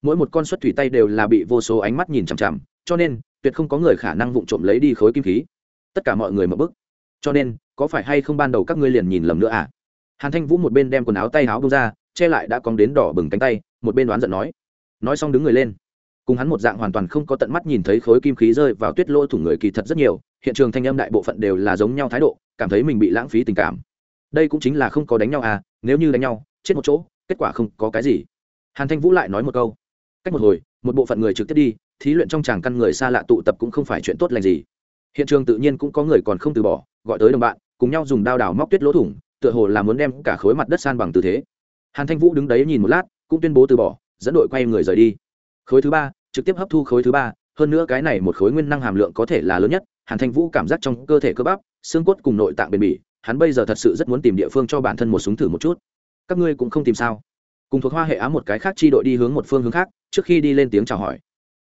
Mỗi một con xuất thủy tay đều là bị vô số ánh mắt nhìn chằm chằm, cho nên, tuyệt không có người khả năng vụng trộm lấy đi khối kim khí. Tất cả mọi người mở bức. Cho nên, có phải hay không ban đầu các ngươi liền nhìn lầm nữa à? Hàn thanh vũ một bên đem quần áo tay áo bông ra, che lại đã cong đến đỏ bừng cánh tay, một bên đoán giận nói. Nói xong đứng người lên cùng hắn một dạng hoàn toàn không có tận mắt nhìn thấy khối kim khí rơi vào tuyết lỗ thủng người kỳ thật rất nhiều, hiện trường thanh âm đại bộ phận đều là giống nhau thái độ, cảm thấy mình bị lãng phí tình cảm. Đây cũng chính là không có đánh nhau à nếu như đánh nhau, chết một chỗ, kết quả không có cái gì. Hàn thanh vũ lại nói một câu. Cách một hồi, một bộ phận người trực tiếp đi, thí luyện trong tràng căn người xa lạ tụ tập cũng không phải chuyện tốt lành gì. Hiện trường tự nhiên cũng có người còn không từ bỏ, gọi tới đồng bạn, cùng nhau dùng đao đào móc tuyết lỗ thủng, tựa hồ là muốn đem cả khối mặt đất san bằng tư thế. Hàn thanh vũ đứng đấy nhìn một lát, cũng tuyên bố từ bỏ, dẫn đội quay người rời đi khối thứ ba, trực tiếp hấp thu khối thứ ba, hơn nữa cái này một khối nguyên năng hàm lượng có thể là lớn nhất, hàn thanh vũ cảm giác trong cơ thể cơ bắp, xương cốt cùng nội tạng bền bỉ, hắn bây giờ thật sự rất muốn tìm địa phương cho bản thân một súng thử một chút. Các ngươi cũng không tìm sao? Cùng thuộc hoa hệ á một cái khác chi đội đi hướng một phương hướng khác, trước khi đi lên tiếng chào hỏi.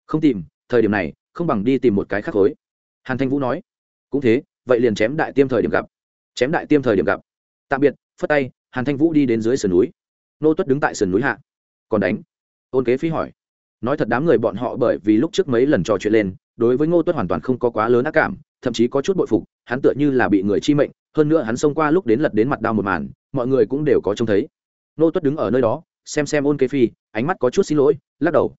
Không tìm, thời điểm này, không bằng đi tìm một cái khác khối. Hàn thanh vũ nói. Cũng thế, vậy liền chém đại tiêm thời điểm gặp. Chém đại tiêm thời điểm gặp. Tạm biệt, phất tay, hàn thanh vũ đi đến dưới sườn núi. Nô tuất đứng tại sườn núi hạ. Còn đánh. Ôn kế phi hỏi nói thật đám người bọn họ bởi vì lúc trước mấy lần trò chuyện lên, đối với ngô tuất hoàn toàn không có quá lớn ác cảm, thậm chí có chút bội phục, hắn tựa như là bị người chi mệnh, hơn nữa hắn xông qua lúc đến lật đến mặt đau một màn, mọi người cũng đều có trông thấy. Ngô tuất đứng ở nơi đó, xem xem ôn kế phi, ánh mắt có chút xin lỗi, lắc đầu.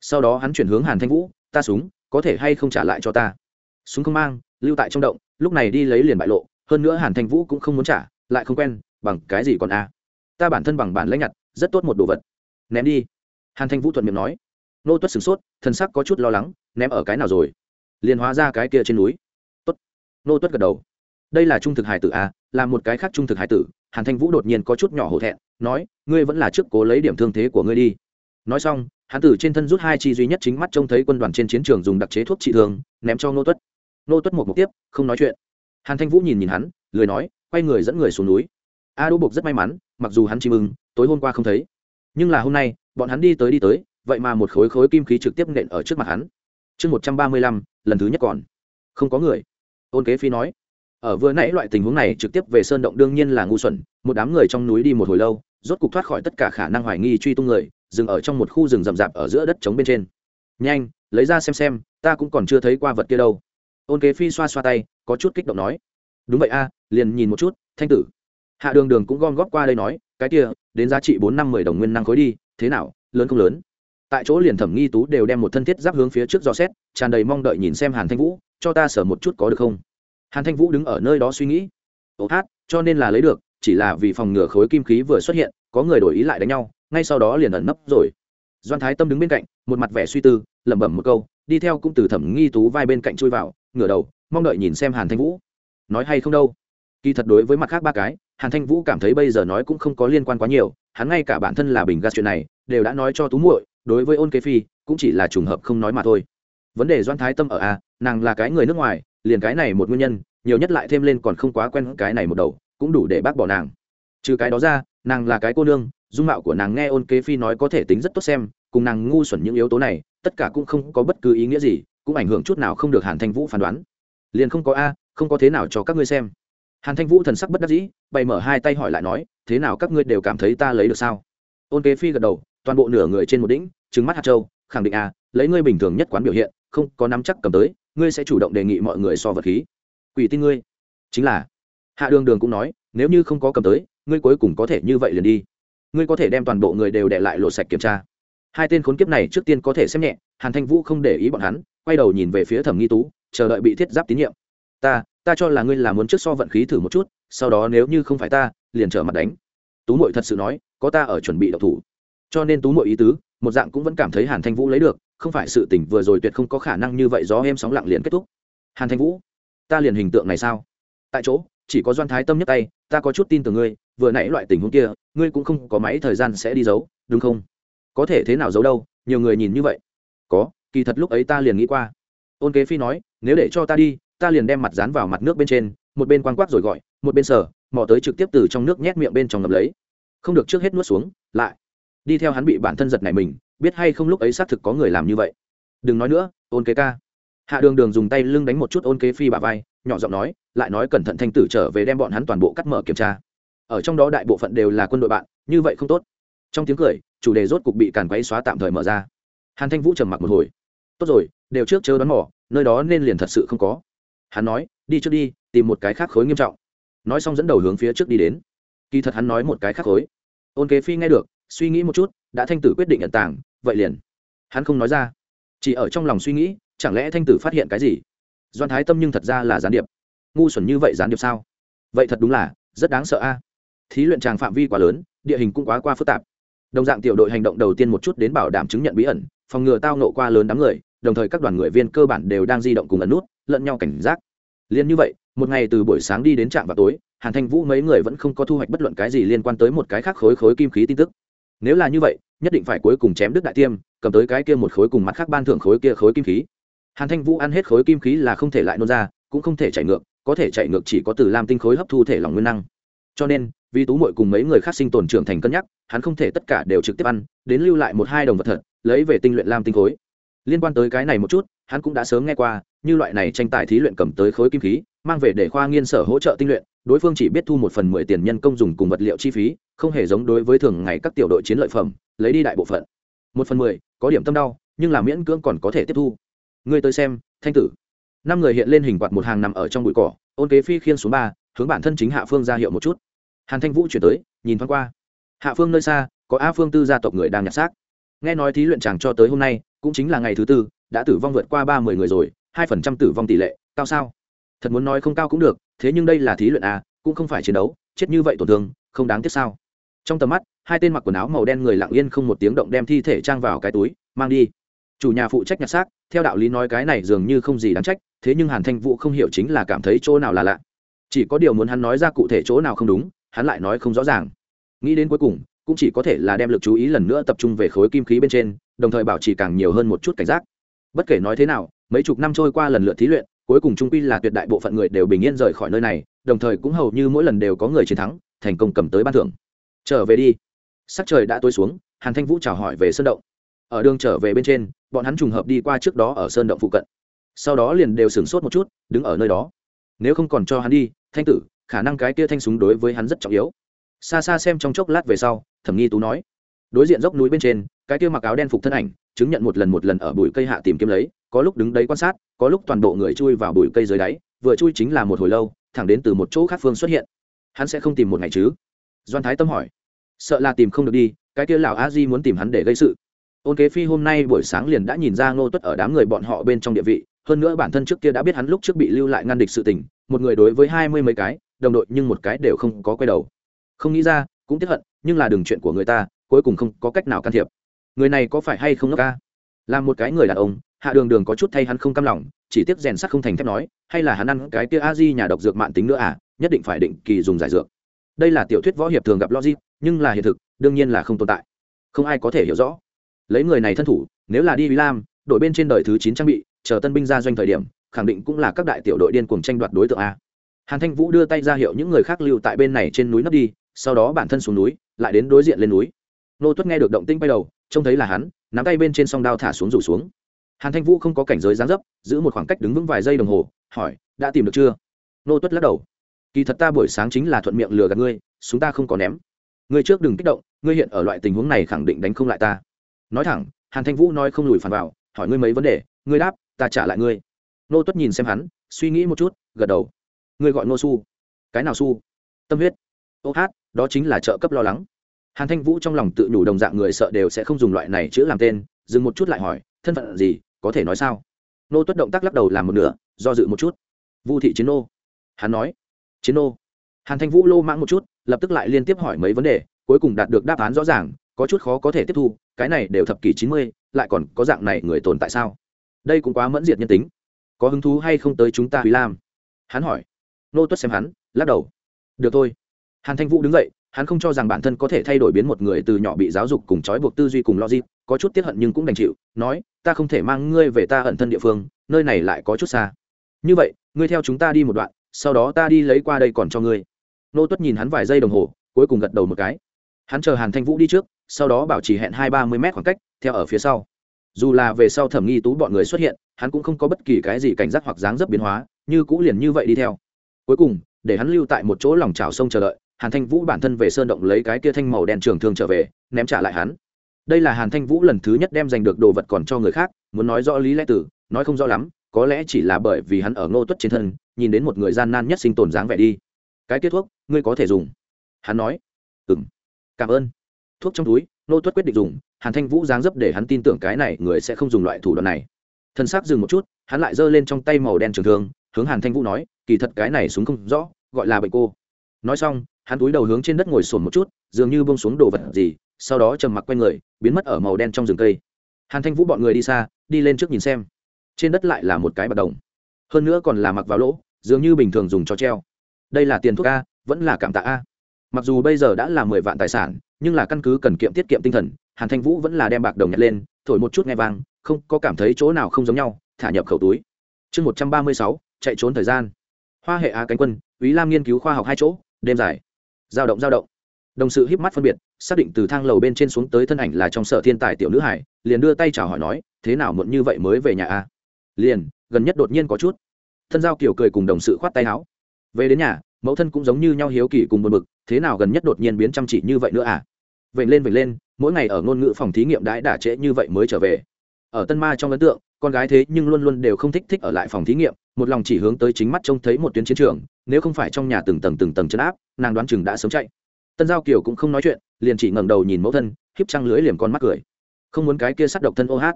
Sau đó hắn chuyển hướng hàn thanh vũ, ta súng, có thể hay không trả lại cho ta? Súng không mang, lưu tại trong động, lúc này đi lấy liền bại lộ, hơn nữa hàn thanh vũ cũng không muốn trả, lại không quen, bằng cái gì còn a? À. ta bản thân bằng bản lãnh nhặt rất tốt một đồ vật. Ném đi. Hàn thanh vũ thuận miệng nói nô tuất sửng sốt, thân sắc có chút lo lắng, ném ở cái nào rồi? Liền hóa ra cái kia trên núi. Tốt. Nô tuất gật đầu. Đây là trung thực hải tử à là một cái khác trung thực hải tử, hàn thanh vũ đột nhiên có chút nhỏ hổ thẹn, nói, ngươi vẫn là trước cố lấy điểm thương thế của ngươi đi. Nói xong hán tử trên thân rút hai chi duy nhất chính mắt trông thấy quân đoàn trên chiến trường dùng đặc chế thuốc trị thương, ném cho nô tuất. Nô tuất một mục tiếp, không nói chuyện. Hàn thanh vũ nhìn nhìn hắn, lười nói, quay người dẫn người xuống núi. A đỗ buộc rất may mắn, mặc dù hắn chỉ mừng tối hôm qua không thấy. Nhưng là hôm nay, bọn hắn đi tới đi tới vậy mà một khối khối kim khí trực tiếp nện ở trước mặt hắn. Chương một trăm ba mươi lăm, lần thứ nhất còn. Không có người. Ôn kế phi nói. Ở vừa nãy loại tình huống này trực tiếp về sơn động đương nhiên là ngu xuẩn, một đám người trong núi đi một hồi lâu, rốt cục thoát khỏi tất cả khả năng hoài nghi truy tung người, dừng ở trong một khu rừng rậm rạp ở giữa đất trống bên trên. Nhanh, lấy ra xem xem, ta cũng còn chưa thấy qua vật kia đâu. Ôn kế phi xoa xoa tay, có chút kích động nói. Đúng vậy a, liền nhìn một chút, thanh tử. Hạ đường đường cũng gom góp qua đây nói, cái kia, đến giá trị bốn năm mười đồng nguyên năng khối đi, thế nào, lớn không lớn? Tại chỗ liền thẩm nghi tú đều đem một thân thiết giáp hướng phía trước dò xét, tràn đầy mong đợi nhìn xem hàn thanh vũ, cho ta sở một chút có được không? Hàn thanh vũ đứng ở nơi đó suy nghĩ. Ố hát, cho nên là lấy được, chỉ là vì phòng ngừa khối kim khí vừa xuất hiện, có người đổi ý lại đánh nhau, ngay sau đó liền ẩn nấp rồi. Doan thái tâm đứng bên cạnh, một mặt vẻ suy tư, lẩm bẩm một câu, đi theo cũng từ thẩm nghi tú vai bên cạnh chui vào, ngửa đầu, mong đợi nhìn xem hàn thanh vũ. Nói hay không đâu? Kỳ thật đối với mặt khác ba cái, hàn thanh vũ cảm thấy bây giờ nói cũng không có liên quan quá nhiều, hắn ngay cả bản thân là bình gas chuyện này, đều đã nói cho tú muội đối với ôn kế phi, cũng chỉ là trùng hợp không nói mà thôi. Vấn đề doan thái tâm ở a, nàng là cái người nước ngoài, liền cái này một nguyên nhân, nhiều nhất lại thêm lên còn không quá quen cái này một đầu, cũng đủ để bác bỏ nàng. Trừ cái đó ra, nàng là cái cô nương, dung mạo của nàng nghe ôn kế phi nói có thể tính rất tốt xem, cùng nàng ngu xuẩn những yếu tố này, tất cả cũng không có bất cứ ý nghĩa gì, cũng ảnh hưởng chút nào không được hàn thanh vũ phán đoán. Liền không có a, không có thế nào cho các ngươi xem. Hàn thanh vũ thần sắc bất đắc dĩ, bày mở hai tay hỏi lại nói, thế nào các ngươi đều cảm thấy ta lấy được sao? Ôn kế phi gật đầu, toàn bộ nửa người trên một đỉnh trừng mắt hạt châu, khẳng định a lấy ngươi bình thường nhất quán biểu hiện, không có nắm chắc cầm tới, ngươi sẽ chủ động đề nghị mọi người so vật khí. Quỷ tin ngươi. Chính là, hạ đường đường cũng nói, nếu như không có cầm tới, ngươi cuối cùng có thể như vậy liền đi. Ngươi có thể đem toàn bộ người đều để lại lộ sạch kiểm tra. Hai tên khốn kiếp này trước tiên có thể xem nhẹ, hàn thanh vũ không để ý bọn hắn, quay đầu nhìn về phía thẩm nghi tú, chờ đợi bị thiết giáp tín nhiệm. Ta ta cho là ngươi là muốn trước so vận khí thử một chút, sau đó nếu như không phải ta, liền trở mặt đánh. Tú mội thật sự nói, có ta ở chuẩn bị đậu thủ. Cho nên tú mội ý tứ một dạng cũng vẫn cảm thấy hàn thanh vũ lấy được không phải sự tỉnh vừa rồi tuyệt không có khả năng như vậy do em sóng lặng liền kết thúc. Hàn thanh vũ ta liền hình tượng này sao? Tại chỗ chỉ có doan thái tâm nhấc tay ta có chút tin từ ngươi vừa nãy loại tình huống kia ngươi cũng không có máy thời gian sẽ đi giấu đúng không? Có thể thế nào giấu đâu nhiều người nhìn như vậy. Có kỳ thật lúc ấy ta liền nghĩ qua. Ôn kế phi nói nếu để cho ta đi ta liền đem mặt dán vào mặt nước bên trên một bên quan quát rồi gọi một bên sở, mò tới trực tiếp từ trong nước nhét miệng bên trong ngập lấy. Không được trước hết nuốt xuống lại đi theo hắn bị bản thân giật này mình, biết hay không lúc ấy xác thực có người làm như vậy. Đừng nói nữa, ôn kế ca. Hạ đường đường dùng tay lưng đánh một chút ôn kế phi bà vai, nhỏ giọng nói, lại nói cẩn thận thanh tử trở về đem bọn hắn toàn bộ cắt mở kiểm tra. Ở trong đó đại bộ phận đều là quân đội bạn, như vậy không tốt. Trong tiếng cười, chủ đề rốt cục bị càn quấy xóa tạm thời mở ra. Hàn thanh vũ trầm mặc một hồi. Tốt rồi, đều trước chớ đón mỏ nơi đó nên liền thật sự không có. Hắn nói, đi trước đi, tìm một cái khác khối nghiêm trọng. Nói xong dẫn đầu hướng phía trước đi đến. Kỳ thật hắn nói một cái khác khối. Ôn kế phi nghe được suy nghĩ một chút, đã thanh tử quyết định nhận tàng, vậy liền. Hắn không nói ra. Chỉ ở trong lòng suy nghĩ, chẳng lẽ thanh tử phát hiện cái gì? Doan thái tâm nhưng thật ra là gián điệp. Ngu xuẩn như vậy gián điệp sao? Vậy thật đúng là, rất đáng sợ a. Thí luyện tràng phạm vi quá lớn, địa hình cũng quá qua phức tạp. Đồng dạng tiểu đội hành động đầu tiên một chút đến bảo đảm chứng nhận bí ẩn, phòng ngừa tao nộ qua lớn đám người, đồng thời các đoàn người viên cơ bản đều đang di động cùng ẩn nút, lẫn nhau cảnh giác. Liên như vậy, một ngày từ buổi sáng đi đến trạm vào tối, hàn thanh vũ mấy người vẫn không có thu hoạch bất luận cái gì liên quan tới một cái khác khối khối kim khí tin tức nếu là như vậy, nhất định phải cuối cùng chém đứt đại tiêm, cầm tới cái kia một khối cùng mặt khác ban thưởng khối kia khối kim khí. Hàn thanh vũ ăn hết khối kim khí là không thể lại nôn ra, cũng không thể chạy ngược, có thể chạy ngược chỉ có từ làm tinh khối hấp thu thể lòng nguyên năng. Cho nên, vì tú mội cùng mấy người khác sinh tồn trưởng thành cân nhắc, hắn không thể tất cả đều trực tiếp ăn, đến lưu lại một hai đồng vật thật, lấy về tinh luyện lam tinh khối. Liên quan tới cái này một chút, hắn cũng đã sớm nghe qua, như loại này tranh tài thí luyện cầm tới khối kim khí, mang về để khoa nghiên sở hỗ trợ tinh luyện đối phương chỉ biết thu một phần mười tiền nhân công dùng cùng vật liệu chi phí, không hề giống đối với thường ngày các tiểu đội chiến lợi phẩm, lấy đi đại bộ phận. Một phần mười, có điểm tâm đau, nhưng là miễn cưỡng còn có thể tiếp thu. Ngươi tới xem, thanh tử. Năm người hiện lên hình quạt một hàng nằm ở trong bụi cỏ, ôn kế phi khiên xuống ba, hướng bản thân chính hạ phương ra hiệu một chút. Hàn thanh vũ chuyển tới, nhìn thoáng qua. Hạ phương nơi xa, có a phương tư gia tộc người đang nhặt xác. Nghe nói thí luyện chàng cho tới hôm nay, cũng chính là ngày thứ tư, đã tử vong vượt qua ba mươi người rồi, hai phần trăm tử vong tỷ lệ, cao sao? Thật muốn nói không cao cũng được thế nhưng đây là thí luyện a, cũng không phải chiến đấu, chết như vậy tổn thương, không đáng tiếc sao? Trong tầm mắt, hai tên mặc quần áo màu đen người lặng yên không một tiếng động đem thi thể trang vào cái túi, mang đi. Chủ nhà phụ trách nhặt xác, theo đạo lý nói cái này dường như không gì đáng trách, thế nhưng hàn thanh vũ không hiểu chính là cảm thấy chỗ nào là lạ. Chỉ có điều muốn hắn nói ra cụ thể chỗ nào không đúng, hắn lại nói không rõ ràng. Nghĩ đến cuối cùng, cũng chỉ có thể là đem lực chú ý lần nữa tập trung về khối kim khí bên trên, đồng thời bảo trì càng nhiều hơn một chút cảnh giác. Bất kể nói thế nào, mấy chục năm trôi qua lần lượt thí luyện cuối cùng trung quy là tuyệt đại bộ phận người đều bình yên rời khỏi nơi này, đồng thời cũng hầu như mỗi lần đều có người chiến thắng, thành công cầm tới ban thưởng. Trở về đi. Sắc trời đã tối xuống, hàn thanh vũ chào hỏi về sơn động. Ở đường trở về bên trên, bọn hắn trùng hợp đi qua trước đó ở sơn động phụ cận. Sau đó liền đều sửng sốt một chút, đứng ở nơi đó. Nếu không còn cho hắn đi, thanh tử, khả năng cái kia thanh súng đối với hắn rất trọng yếu. Xa xa xem trong chốc lát về sau, thẩm nghi tú nói. Đối diện dốc núi bên trên, cái kia mặc áo đen phục thân ảnh chứng nhận một lần một lần ở bụi cây hạ tìm kiếm lấy, có lúc đứng đấy quan sát, có lúc toàn bộ người chui vào bụi cây dưới đáy, vừa chui chính là một hồi lâu, thẳng đến từ một chỗ khác phương xuất hiện. Hắn sẽ không tìm một ngày chứ? Doan thái tâm hỏi. Sợ là tìm không được đi, cái kia lão a di muốn tìm hắn để gây sự. Ôn kế phi hôm nay buổi sáng liền đã nhìn ra ngô tuất ở đám người bọn họ bên trong địa vị, hơn nữa bản thân trước kia đã biết hắn lúc trước bị lưu lại ngăn địch sự tình, một người đối với hai mươi mấy cái, đồng đội nhưng một cái đều không có quay đầu. Không nghĩ ra, cũng tiếc hận, nhưng là đường chuyện của người ta, cuối cùng không có cách nào can thiệp người này có phải hay không ngốc ca? Là một cái người đàn ông, hạ đường đường có chút thay hắn không cam lòng, chỉ tiếc rèn sắt không thành thép nói, hay là hắn ăn cái kia a di nhà độc dược mạng tính nữa à nhất định phải định kỳ dùng giải dược. Đây là tiểu thuyết võ hiệp thường gặp logic, nhưng là hiện thực, đương nhiên là không tồn tại. Không ai có thể hiểu rõ. Lấy người này thân thủ, nếu là đi vi lam, đội bên trên đời thứ chín trang bị, chờ tân binh ra doanh thời điểm, khẳng định cũng là các đại tiểu đội điên cuồng tranh đoạt đối tượng a. Hàn thanh vũ đưa tay ra hiệu những người khác lưu tại bên này trên núi nấp đi, sau đó bản thân xuống núi, lại đến đối diện lên núi nô tuất nghe được động tinh bay đầu, trông thấy là hắn, nắm tay bên trên song đao thả xuống rủ xuống. Hàn thanh vũ không có cảnh giới gián dấp, giữ một khoảng cách đứng vững vài giây đồng hồ, hỏi, đã tìm được chưa? Nô tuất lắc đầu. Kỳ thật ta buổi sáng chính là thuận miệng lừa gạt ngươi chúng ta không có ném. Ngươi trước đừng kích động, ngươi hiện ở loại tình huống này khẳng định đánh không lại ta. Nói thẳng, hàn thanh vũ nói không lùi phản vào, hỏi ngươi mấy vấn đề, ngươi đáp, ta trả lại ngươi. Nô tuất nhìn xem hắn, suy nghĩ một chút, gật đầu. Ngươi gọi nô su cái nào su tâm huyết. Ô hát, đó chính là trợ cấp lo lắng hàn thanh vũ trong lòng tự nhủ đồng dạng người sợ đều sẽ không dùng loại này chữ làm tên, dừng một chút lại hỏi, thân phận gì, có thể nói sao? Nô tuất động tác lắc đầu làm một nửa, do dự một chút. Vu thị chiến nô. Hắn nói. Chiến nô. Hàn thanh vũ lô mãng một chút, lập tức lại liên tiếp hỏi mấy vấn đề, cuối cùng đạt được đáp án rõ ràng, có chút khó có thể tiếp thu, cái này đều thập kỷ chín mươi, lại còn có dạng này người tồn tại sao? Đây cũng quá mẫn diệt nhân tính. Có hứng thú hay không tới chúng ta hủy lam? Hắn hỏi. Nô tuất xem hắn, lắc đầu. Được thôi. Hàn thanh vũ đứng dậy hắn không cho rằng bản thân có thể thay đổi biến một người từ nhỏ bị giáo dục cùng trói buộc tư duy cùng logic, có chút tiếc hận nhưng cũng đành chịu, nói, ta không thể mang ngươi về ta hận thân địa phương, nơi này lại có chút xa. Như vậy, ngươi theo chúng ta đi một đoạn, sau đó ta đi lấy qua đây còn cho ngươi. Nô tuất nhìn hắn vài giây đồng hồ, cuối cùng gật đầu một cái. Hắn chờ hàn thanh vũ đi trước, sau đó bảo trì hẹn hai ba mươi mét khoảng cách, theo ở phía sau. Dù là về sau thẩm nghi tú bọn người xuất hiện, hắn cũng không có bất kỳ cái gì cảnh giác hoặc dáng dấp biến hóa, như cũ liền như vậy đi theo. Cuối cùng, để hắn lưu tại một chỗ lòng trào sông chờ đợi hàn thanh vũ bản thân về sơn động lấy cái kia thanh màu đen trường thương trở về, ném trả lại hắn. Đây là hàn thanh vũ lần thứ nhất đem giành được đồ vật còn cho người khác, muốn nói rõ lý lẽ tử, nói không rõ lắm, có lẽ chỉ là bởi vì hắn ở ngô tuất trên thân, nhìn đến một người gian nan nhất sinh tồn dáng vẻ đi. Cái kết thuốc, ngươi có thể dùng. Hắn nói. Ừng cảm ơn. Thuốc trong túi, ngô tuất quyết định dùng, hàn thanh vũ dáng dấp để hắn tin tưởng cái này người sẽ không dùng loại thủ đoạn này. Thân xác dừng một chút, hắn lại giơ lên trong tay màu đen trường thương, hướng hàn thanh vũ nói, kỳ thật cái này súng không rõ, gọi là bệnh cô nói xong, hắn túi đầu hướng trên đất ngồi sồn một chút, dường như bông xuống đồ vật gì, sau đó trầm mặc q u a n người, biến mất ở màu đen trong rừng cây. Hàn thanh vũ bọn người đi xa, đi lên trước nhìn xem. Trên đất lại là một cái bạc đồng. Hơn nữa còn là mặc vào lỗ, dường như bình thường dùng cho treo. Đây là tiền thuốc a, vẫn là cảm tạ a. Mặc dù bây giờ đã là mười vạn tài sản, nhưng là căn cứ cần kiệm tiết kiệm tinh thần, hàn thanh vũ vẫn là đem bạc đồng nhặt lên, thổi một chút nghe vang, không có cảm thấy chỗ nào không giống nhau, thả nhập khẩu túi. Chương một trăm ba mươi sáu, chạy trốn thời gian. Hoa hệ á cánh quân ý lam nghiên cứu khoa học hai chỗ đêm dài. Giao động giao động. Đồng sự híp mắt phân biệt, xác định từ thang lầu bên trên xuống tới thân ảnh là trong sở thiên tài tiểu nữ hải, liền đưa tay chào hỏi nói, thế nào muộn như vậy mới về nhà a liền, gần nhất đột nhiên có chút. Thân giao kiểu cười cùng đồng sự khoát tay áo. Về đến nhà, mẫu thân cũng giống như nhau hiếu kỳ cùng một bực, thế nào gần nhất đột nhiên biến chăm chỉ như vậy nữa à? Vậy lên vậy lên, mỗi ngày ở ngôn ngữ phòng thí nghiệm đãi đả trễ như vậy mới trở về. Ở tân ma trong ấn tượng con gái thế nhưng luôn luôn đều không thích thích ở lại phòng thí nghiệm, một lòng chỉ hướng tới chính mắt trông thấy một tuyến chiến trường, nếu không phải trong nhà từng tầng từng tầng chấn áp, nàng đoán chừng đã sớm chạy. Tân giao kiều cũng không nói chuyện, liền chỉ ngẩng đầu nhìn mẫu thân hiếp trăng lưới liềm con mắt cười. Không muốn cái kia sát độc thân ô hát.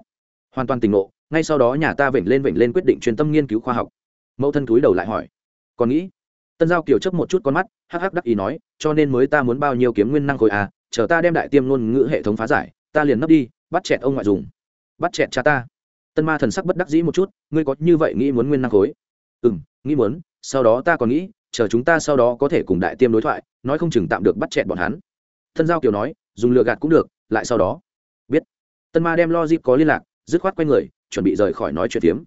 Hoàn toàn tỉnh ngộ, ngay sau đó nhà ta vểnh lên vểnh lên quyết định chuyên tâm nghiên cứu khoa học. Mẫu thân túi đầu lại hỏi. Còn nghĩ? Tân giao kiều chấp một chút con mắt, hắc hắc đắc ý nói, cho nên mới ta muốn bao nhiêu kiếm nguyên năng khối à chờ ta đem đại tiêm ngôn ngữ hệ thống phá giải, ta liền nấp đi, bắt chẹt ông ngoại dùng. Bắt chẹt cha ta tân ma thần sắc bất đắc dĩ một chút, ngươi có như vậy nghĩ muốn nguyên năng khối? Ừ m nghĩ muốn, sau đó ta còn nghĩ, chờ chúng ta sau đó có thể cùng đại tiêm đối thoại, nói không chừng tạm được bắt chẹn bọn hắn. Thân giao kiều nói, dùng lựa gạt cũng được, lại sau đó. Biết. Tân ma đem lo dịp có liên lạc, dứt khoát q u a y người, chuẩn bị rời khỏi nói chuyện tiếm.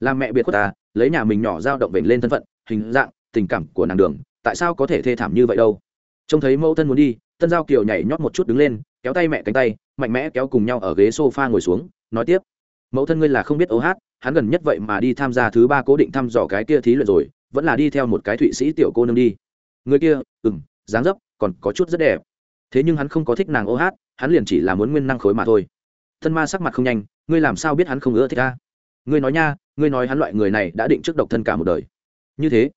làm mẹ biệt khuất ta, lấy nhà mình nhỏ dao động vểnh lên thân phận, hình dạng, tình cảm của nàng đường, tại sao có thể thê thảm như vậy đâu? Trông thấy mẫu thân muốn đi, tân giao kiều nhảy nhót một chút đứng lên, kéo tay mẹ cánh tay, mạnh mẽ kéo cùng nhau ở ghế s o f a ngồi xuống, nói tiếp mẫu thân ngươi là không biết ấu hát, hắn gần nhất vậy mà đi tham gia thứ ba cố định thăm dò cái kia thí luyện rồi, vẫn là đi theo một cái thụy sĩ tiểu cô nương đi. Người kia ừ m dáng dấp còn có chút rất đẹp. Thế nhưng hắn không có thích nàng ô hát, hắn liền chỉ là muốn nguyên năng khối mà thôi. Thân ma sắc mặt không nhanh, ngươi làm sao biết hắn không ưa thích ta? Ngươi nói nha, ngươi nói hắn loại người này đã định trước độc thân cả một đời. Như thế,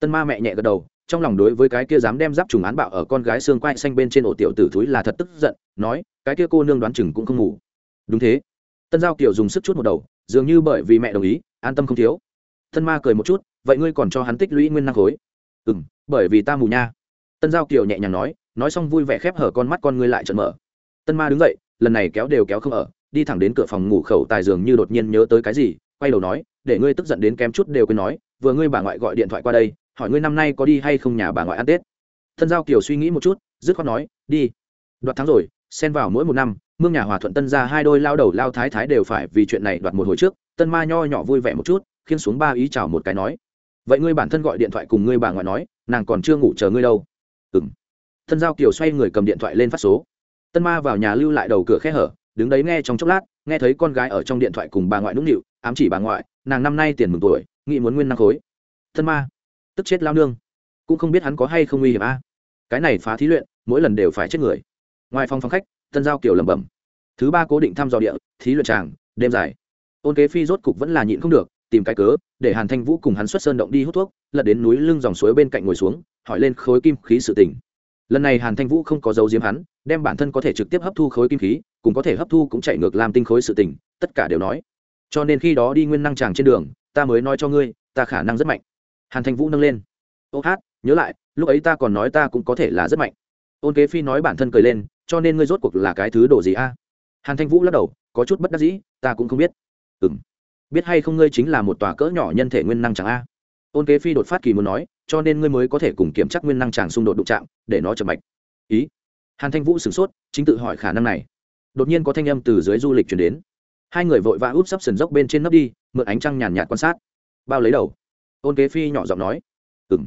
tân ma mẹ nhẹ gật đầu, trong lòng đối với cái kia dám đem giáp trùng án bạo ở con gái xương quai xanh bên trên ổ tiểu tử thúi là thật tức giận, nói, cái kia cô nương đoán chừng cũng không ngủ. Đúng thế tân giao kiều dùng sức chút một đầu, dường như bởi vì mẹ đồng ý, an tâm không thiếu. Tân ma cười một chút, vậy ngươi còn cho hắn tích lũy nguyên năng khối. Ừ m bởi vì ta mù nha. Tân giao kiều nhẹ nhàng nói nói xong vui vẻ khép hở con mắt con ngươi lại trận mở. Tân ma đứng dậy, lần này kéo đều kéo không ở, đi thẳng đến cửa phòng ngủ khẩu tài giường như đột nhiên nhớ tới cái gì, quay đầu nói, để ngươi tức giận đến kém chút đều quên nói, vừa ngươi bà ngoại gọi điện thoại qua đây, hỏi ngươi năm nay có đi hay không nhà bà ngoại ăn tết. Thân giao kiều suy nghĩ một chút, dứt khoát nói, đi. Đoạt tháng rồi, xen vào mỗi một năm mương nhà hòa thuận tân ra hai đôi lao đầu lao thái thái đều phải vì chuyện này đoạt một hồi trước. Tân ma nho nhỏ vui vẻ một chút khiến xuống ba ý chào một cái nói, vậy ngươi bản thân gọi điện thoại cùng ngươi bà ngoại nói, nàng còn chưa ngủ chờ ngươi đâu. Ừ m thân giao kiều xoay người cầm điện thoại lên phát số. Tân ma vào nhà lưu lại đầu cửa khe hở, đứng đấy nghe trong chốc lát, nghe thấy con gái ở trong điện thoại cùng bà ngoại nũng nịu, ám chỉ bà ngoại, nàng năm nay tiền mừng tuổi, nghĩ muốn nguyên năng khối. Thân ma, tức chết lao nương. Cũng không biết hắn có hay không nguy hiểm a. Cái này phá thí luyện, mỗi lần đều phải chết người. Ngoài phòng phòng khách tân giao kiểu lẩm bẩm. Thứ ba cố định thăm dò địa, thí luyện tràng, đêm dài. Ôn kế phi rốt cục vẫn là nhịn không được, tìm cái cớ, để hàn thanh vũ cùng hắn xuất sơn động đi hút thuốc, lật đến núi lưng dòng suối bên cạnh ngồi xuống, hỏi lên khối kim khí sự tình. Lần này hàn thanh vũ không có dấu diếm hắn, đem bản thân có thể trực tiếp hấp thu khối kim khí cũng có thể hấp thu cũng chạy ngược làm tinh khối sự tình, tất cả đều nói. Cho nên khi đó đi nguyên năng tràng trên đường, ta mới nói cho ngươi, ta khả năng rất mạnh. Hàn thanh vũ nâng lên. Ô hát, nhớ lại, lúc ấy ta còn nói ta cũng có thể là rất mạnh. Ôn kế phi nói bản thân cười lên cho nên ngươi rốt cuộc là cái thứ đồ gì a? Hàn thanh vũ lắc đầu, có chút bất đắc dĩ, ta cũng không biết. Ừ m biết hay không ngươi chính là một tòa cỡ nhỏ nhân thể nguyên năng chẳng a? Ôn kế phi đột phát kỳ muốn nói, cho nên ngươi mới có thể cùng kiểm tra nguyên năng chàng xung đột đụng chạm, để nó chậm mạch. Ý. Hàn thanh vũ sửng sốt, chính tự hỏi khả năng này. Đột nhiên có thanh âm từ dưới du lịch chuyển đến. Hai người vội vã úp sắp sườn dốc bên trên nấp đi, mượn ánh trăng nhàn nhạt quan sát. Bao lấy đầu. Ôn kế phi nhỏ giọng nói. Ừ m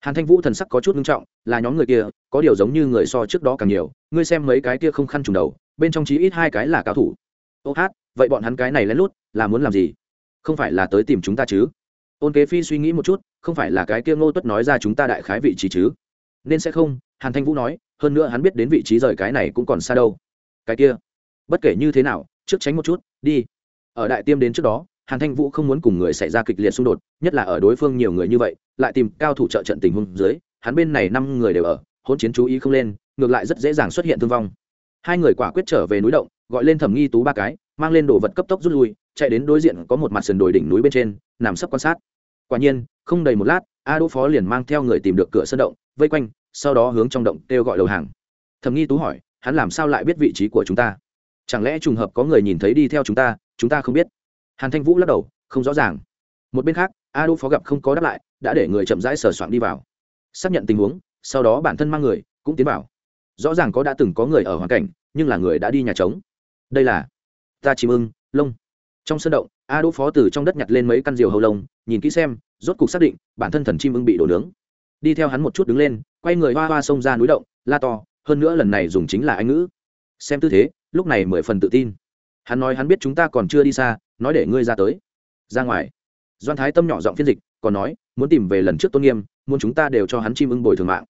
hàn thanh vũ thần sắc có chút nghiêm trọng, là nhóm người kia, có điều giống như người so trước đó càng nhiều, ngươi xem mấy cái kia không khăn trùng đầu, bên trong chí ít hai cái là cao thủ. Ô hát, vậy bọn hắn cái này lén lút, là muốn làm gì? Không phải là tới tìm chúng ta chứ? Ôn kế phi suy nghĩ một chút, không phải là cái kia ngô tuất nói ra chúng ta đại khái vị trí chứ? Nên sẽ không, hàn thanh vũ nói, hơn nữa hắn biết đến vị trí rời cái này cũng còn xa đâu. Cái kia, bất kể như thế nào, trước tránh một chút, đi. Ở đại tiêm đến trước đó, hàn thanh vũ không muốn cùng người xảy ra kịch liệt xung đột, nhất là ở đối phương nhiều người như vậy lại tìm cao thủ trợ trận tình huống dưới, hắn bên này năm người đều ở, hỗn chiến chú ý không lên, ngược lại rất dễ dàng xuất hiện thương vong. Hai người quả quyết trở về núi động, gọi lên thẩm nghi tú ba cái, mang lên đồ vật cấp tốc rút lui, chạy đến đối diện có một mặt sườn đồi đỉnh núi bên trên, nằm sấp quan sát. Quả nhiên, không đầy một lát, a đỗ phó liền mang theo người tìm được cửa sân động, vây quanh, sau đó hướng trong động kêu gọi đầu hàng. Thẩm nghi tú hỏi, hắn làm sao lại biết vị trí của chúng ta? Chẳng lẽ trùng hợp có người nhìn thấy đi theo chúng ta chúng ta không biết? Hàn thanh vũ lắc đầu, không rõ ràng. Một bên khác a đỗ phó gặp không có đáp lại, đã để người chậm rãi sờ soạn đi vào. Xác nhận tình huống, sau đó bản thân mang người, cũng tiến vào. Rõ ràng có đã từng có người ở hoàn cảnh, nhưng là người đã đi nhà trống. Đây là ta chim ưng, lông. Trong sân động, a đỗ phó từ trong đất nhặt lên mấy căn diều hầu lông, nhìn kỹ xem, rốt cục xác định, bản thân thần chim ưng bị đổ nướng. Đi theo hắn một chút đứng lên, quay người hoa hoa xông ra núi động, la to, hơn nữa lần này dùng chính là anh ngữ. Xem tư thế, lúc này mười phần tự tin. Hắn nói hắn biết chúng ta còn chưa đi xa, nói để ngươi ra tới. Ra ngoài doan thái tâm nhỏ giọng phiên dịch, còn nói, muốn tìm về lần trước tôn nghiêm, muốn chúng ta đều cho hắn chim ưng bồi thường mạng.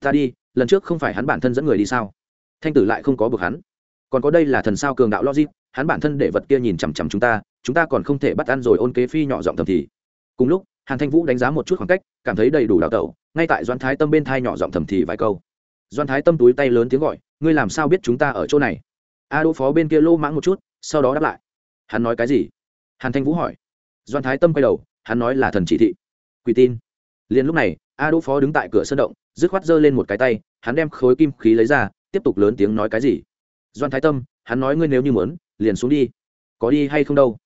Ta đi, lần trước không phải hắn bản thân dẫn người đi sao? Thanh tử lại không có bực hắn. Còn có đây là thần sao cường đạo logic, hắn bản thân để vật kia nhìn chằm chằm chúng ta chúng ta còn không thể bắt ăn rồi ôn kế phi nhỏ giọng thầm thì. Cùng lúc, hàn thanh vũ đánh giá một chút khoảng cách, cảm thấy đầy đủ đào tẩu, ngay tại doan thái tâm bên thai nhỏ giọng thầm thì vài câu. Doan thái tâm túi tay lớn tiếng gọi, ngươi làm sao biết chúng ta ở chỗ này? A đỗ phó bên kia lô mãng một chút, sau đó đáp lại. Hắn nói cái gì? Hàn thanh vũ hỏi doan thái tâm quay đầu, hắn nói là thần chỉ thị. Quỳ tin. Liền lúc này, a đỗ phó đứng tại cửa sân động, dứt khoát giơ lên một cái tay, hắn đem khối kim khí lấy ra, tiếp tục lớn tiếng nói cái gì? Doan thái tâm, hắn nói ngươi nếu như muốn, liền xuống đi. Có đi hay không đâu?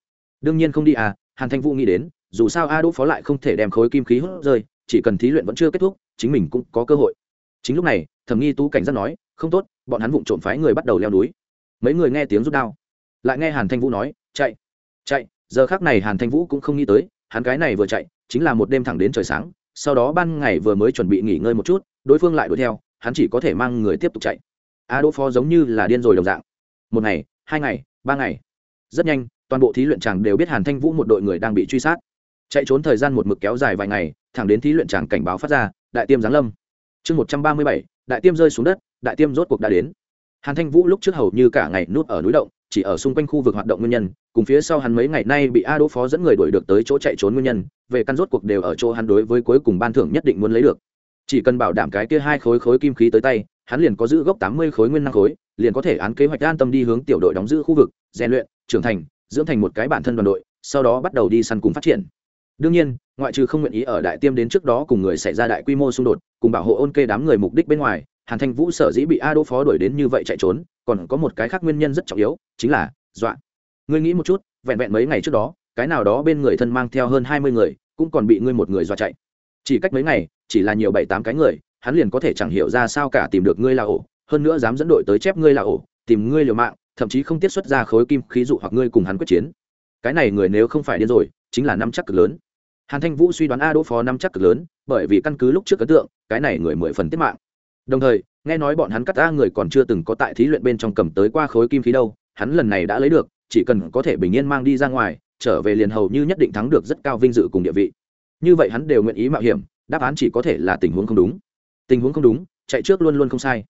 Đương nhiên không đi à hàn thanh vũ nghĩ đến, dù sao a đỗ phó lại không thể đem khối kim khí hút rơi, chỉ cần thí luyện vẫn chưa kết thúc, chính mình cũng có cơ hội. Chính lúc này, thẩm nghi tú cảnh giác nói, không tốt, bọn hắn vụng trộm phái người bắt đầu leo núi. Mấy người nghe tiếng rút đao. Lại nghe hàn thanh vũ nói, chạy chạy giờ khác này hàn thanh vũ cũng không nghĩ tới, hắn cái này vừa chạy, chính là một đêm thẳng đến trời sáng, sau đó ban ngày vừa mới chuẩn bị nghỉ ngơi một chút, đối phương lại đuổi theo, hắn chỉ có thể mang người tiếp tục chạy. A đỗ phó giống như là điên rồi đồng dạng. Một ngày, hai ngày, ba ngày. Rất nhanh, toàn bộ thí luyện tràng đều biết hàn thanh vũ một đội người đang bị truy sát. Chạy trốn thời gian một mực kéo dài vài ngày, thẳng đến thí luyện tràng cảnh báo phát ra, đại tiêm giáng lâm. Chương một trăm ba mươi bảy, đại tiêm rơi xuống đất, đại tiêm rốt cuộc đã đến. Hàn thanh vũ lúc trước hầu như cả ngày nút ở núi động, chỉ ở xung quanh khu vực hoạt động nguyên nhân cùng phía sau hắn mấy ngày nay bị a đỗ phó dẫn người đuổi được tới chỗ chạy trốn nguyên nhân, về căn rốt cuộc đều ở chỗ hắn đối với cuối cùng ban thưởng nhất định muốn lấy được. Chỉ cần bảo đảm cái kia hai khối khối kim khí tới tay, hắn liền có giữ gốc tám mươi khối nguyên năng khối, liền có thể án kế hoạch an tâm đi hướng tiểu đội đóng giữ khu vực, rèn luyện, trưởng thành, dưỡng thành một cái bản thân đoàn đội, sau đó bắt đầu đi săn cùng phát triển. Đương nhiên, ngoại trừ không nguyện ý ở đại tiêm đến trước đó cùng người xảy ra đại quy mô xung đột, cùng bảo hộ ôn kê đám người mục đích bên ngoài, hàn thanh vũ sở dĩ bị a đỗ phó đuổi đến như vậy chạy trốn, còn có một cái khác nguyên nhân rất trọng yếu, chính là dọa ngươi nghĩ một chút, vẹn vẹn mấy ngày trước đó, cái nào đó bên người thân mang theo hơn hai mươi người, cũng còn bị ngươi một người dọa chạy. Chỉ cách mấy ngày, chỉ là nhiều bảy tám cái người, hắn liền có thể chẳng hiểu ra sao cả tìm được ngươi là ổ, hơn nữa dám dẫn đội tới chép ngươi là ổ, tìm ngươi liều mạng, thậm chí không tiết xuất ra khối kim khí dụ hoặc ngươi cùng hắn quyết chiến. Cái này người nếu không phải điên rồi, chính là năm chắc cực lớn. Hàn thanh vũ suy đoán a đỗ phó năm chắc cực lớn, bởi vì căn cứ lúc trước ấn tượng, cái này người mười phần tiết mạng. Đồng thời, nghe nói bọn hắn cắt a người còn chưa từng có tại thí luyện bên trong cầm tới qua khối kim khí đâu, hắn lần này đã lấy được chỉ cần có thể bình yên mang đi ra ngoài, trở về liền hầu như nhất định thắng được rất cao vinh dự cùng địa vị. Như vậy hắn đều nguyện ý mạo hiểm, đáp án chỉ có thể là tình huống không đúng. Tình huống không đúng, chạy trước luôn luôn không sai.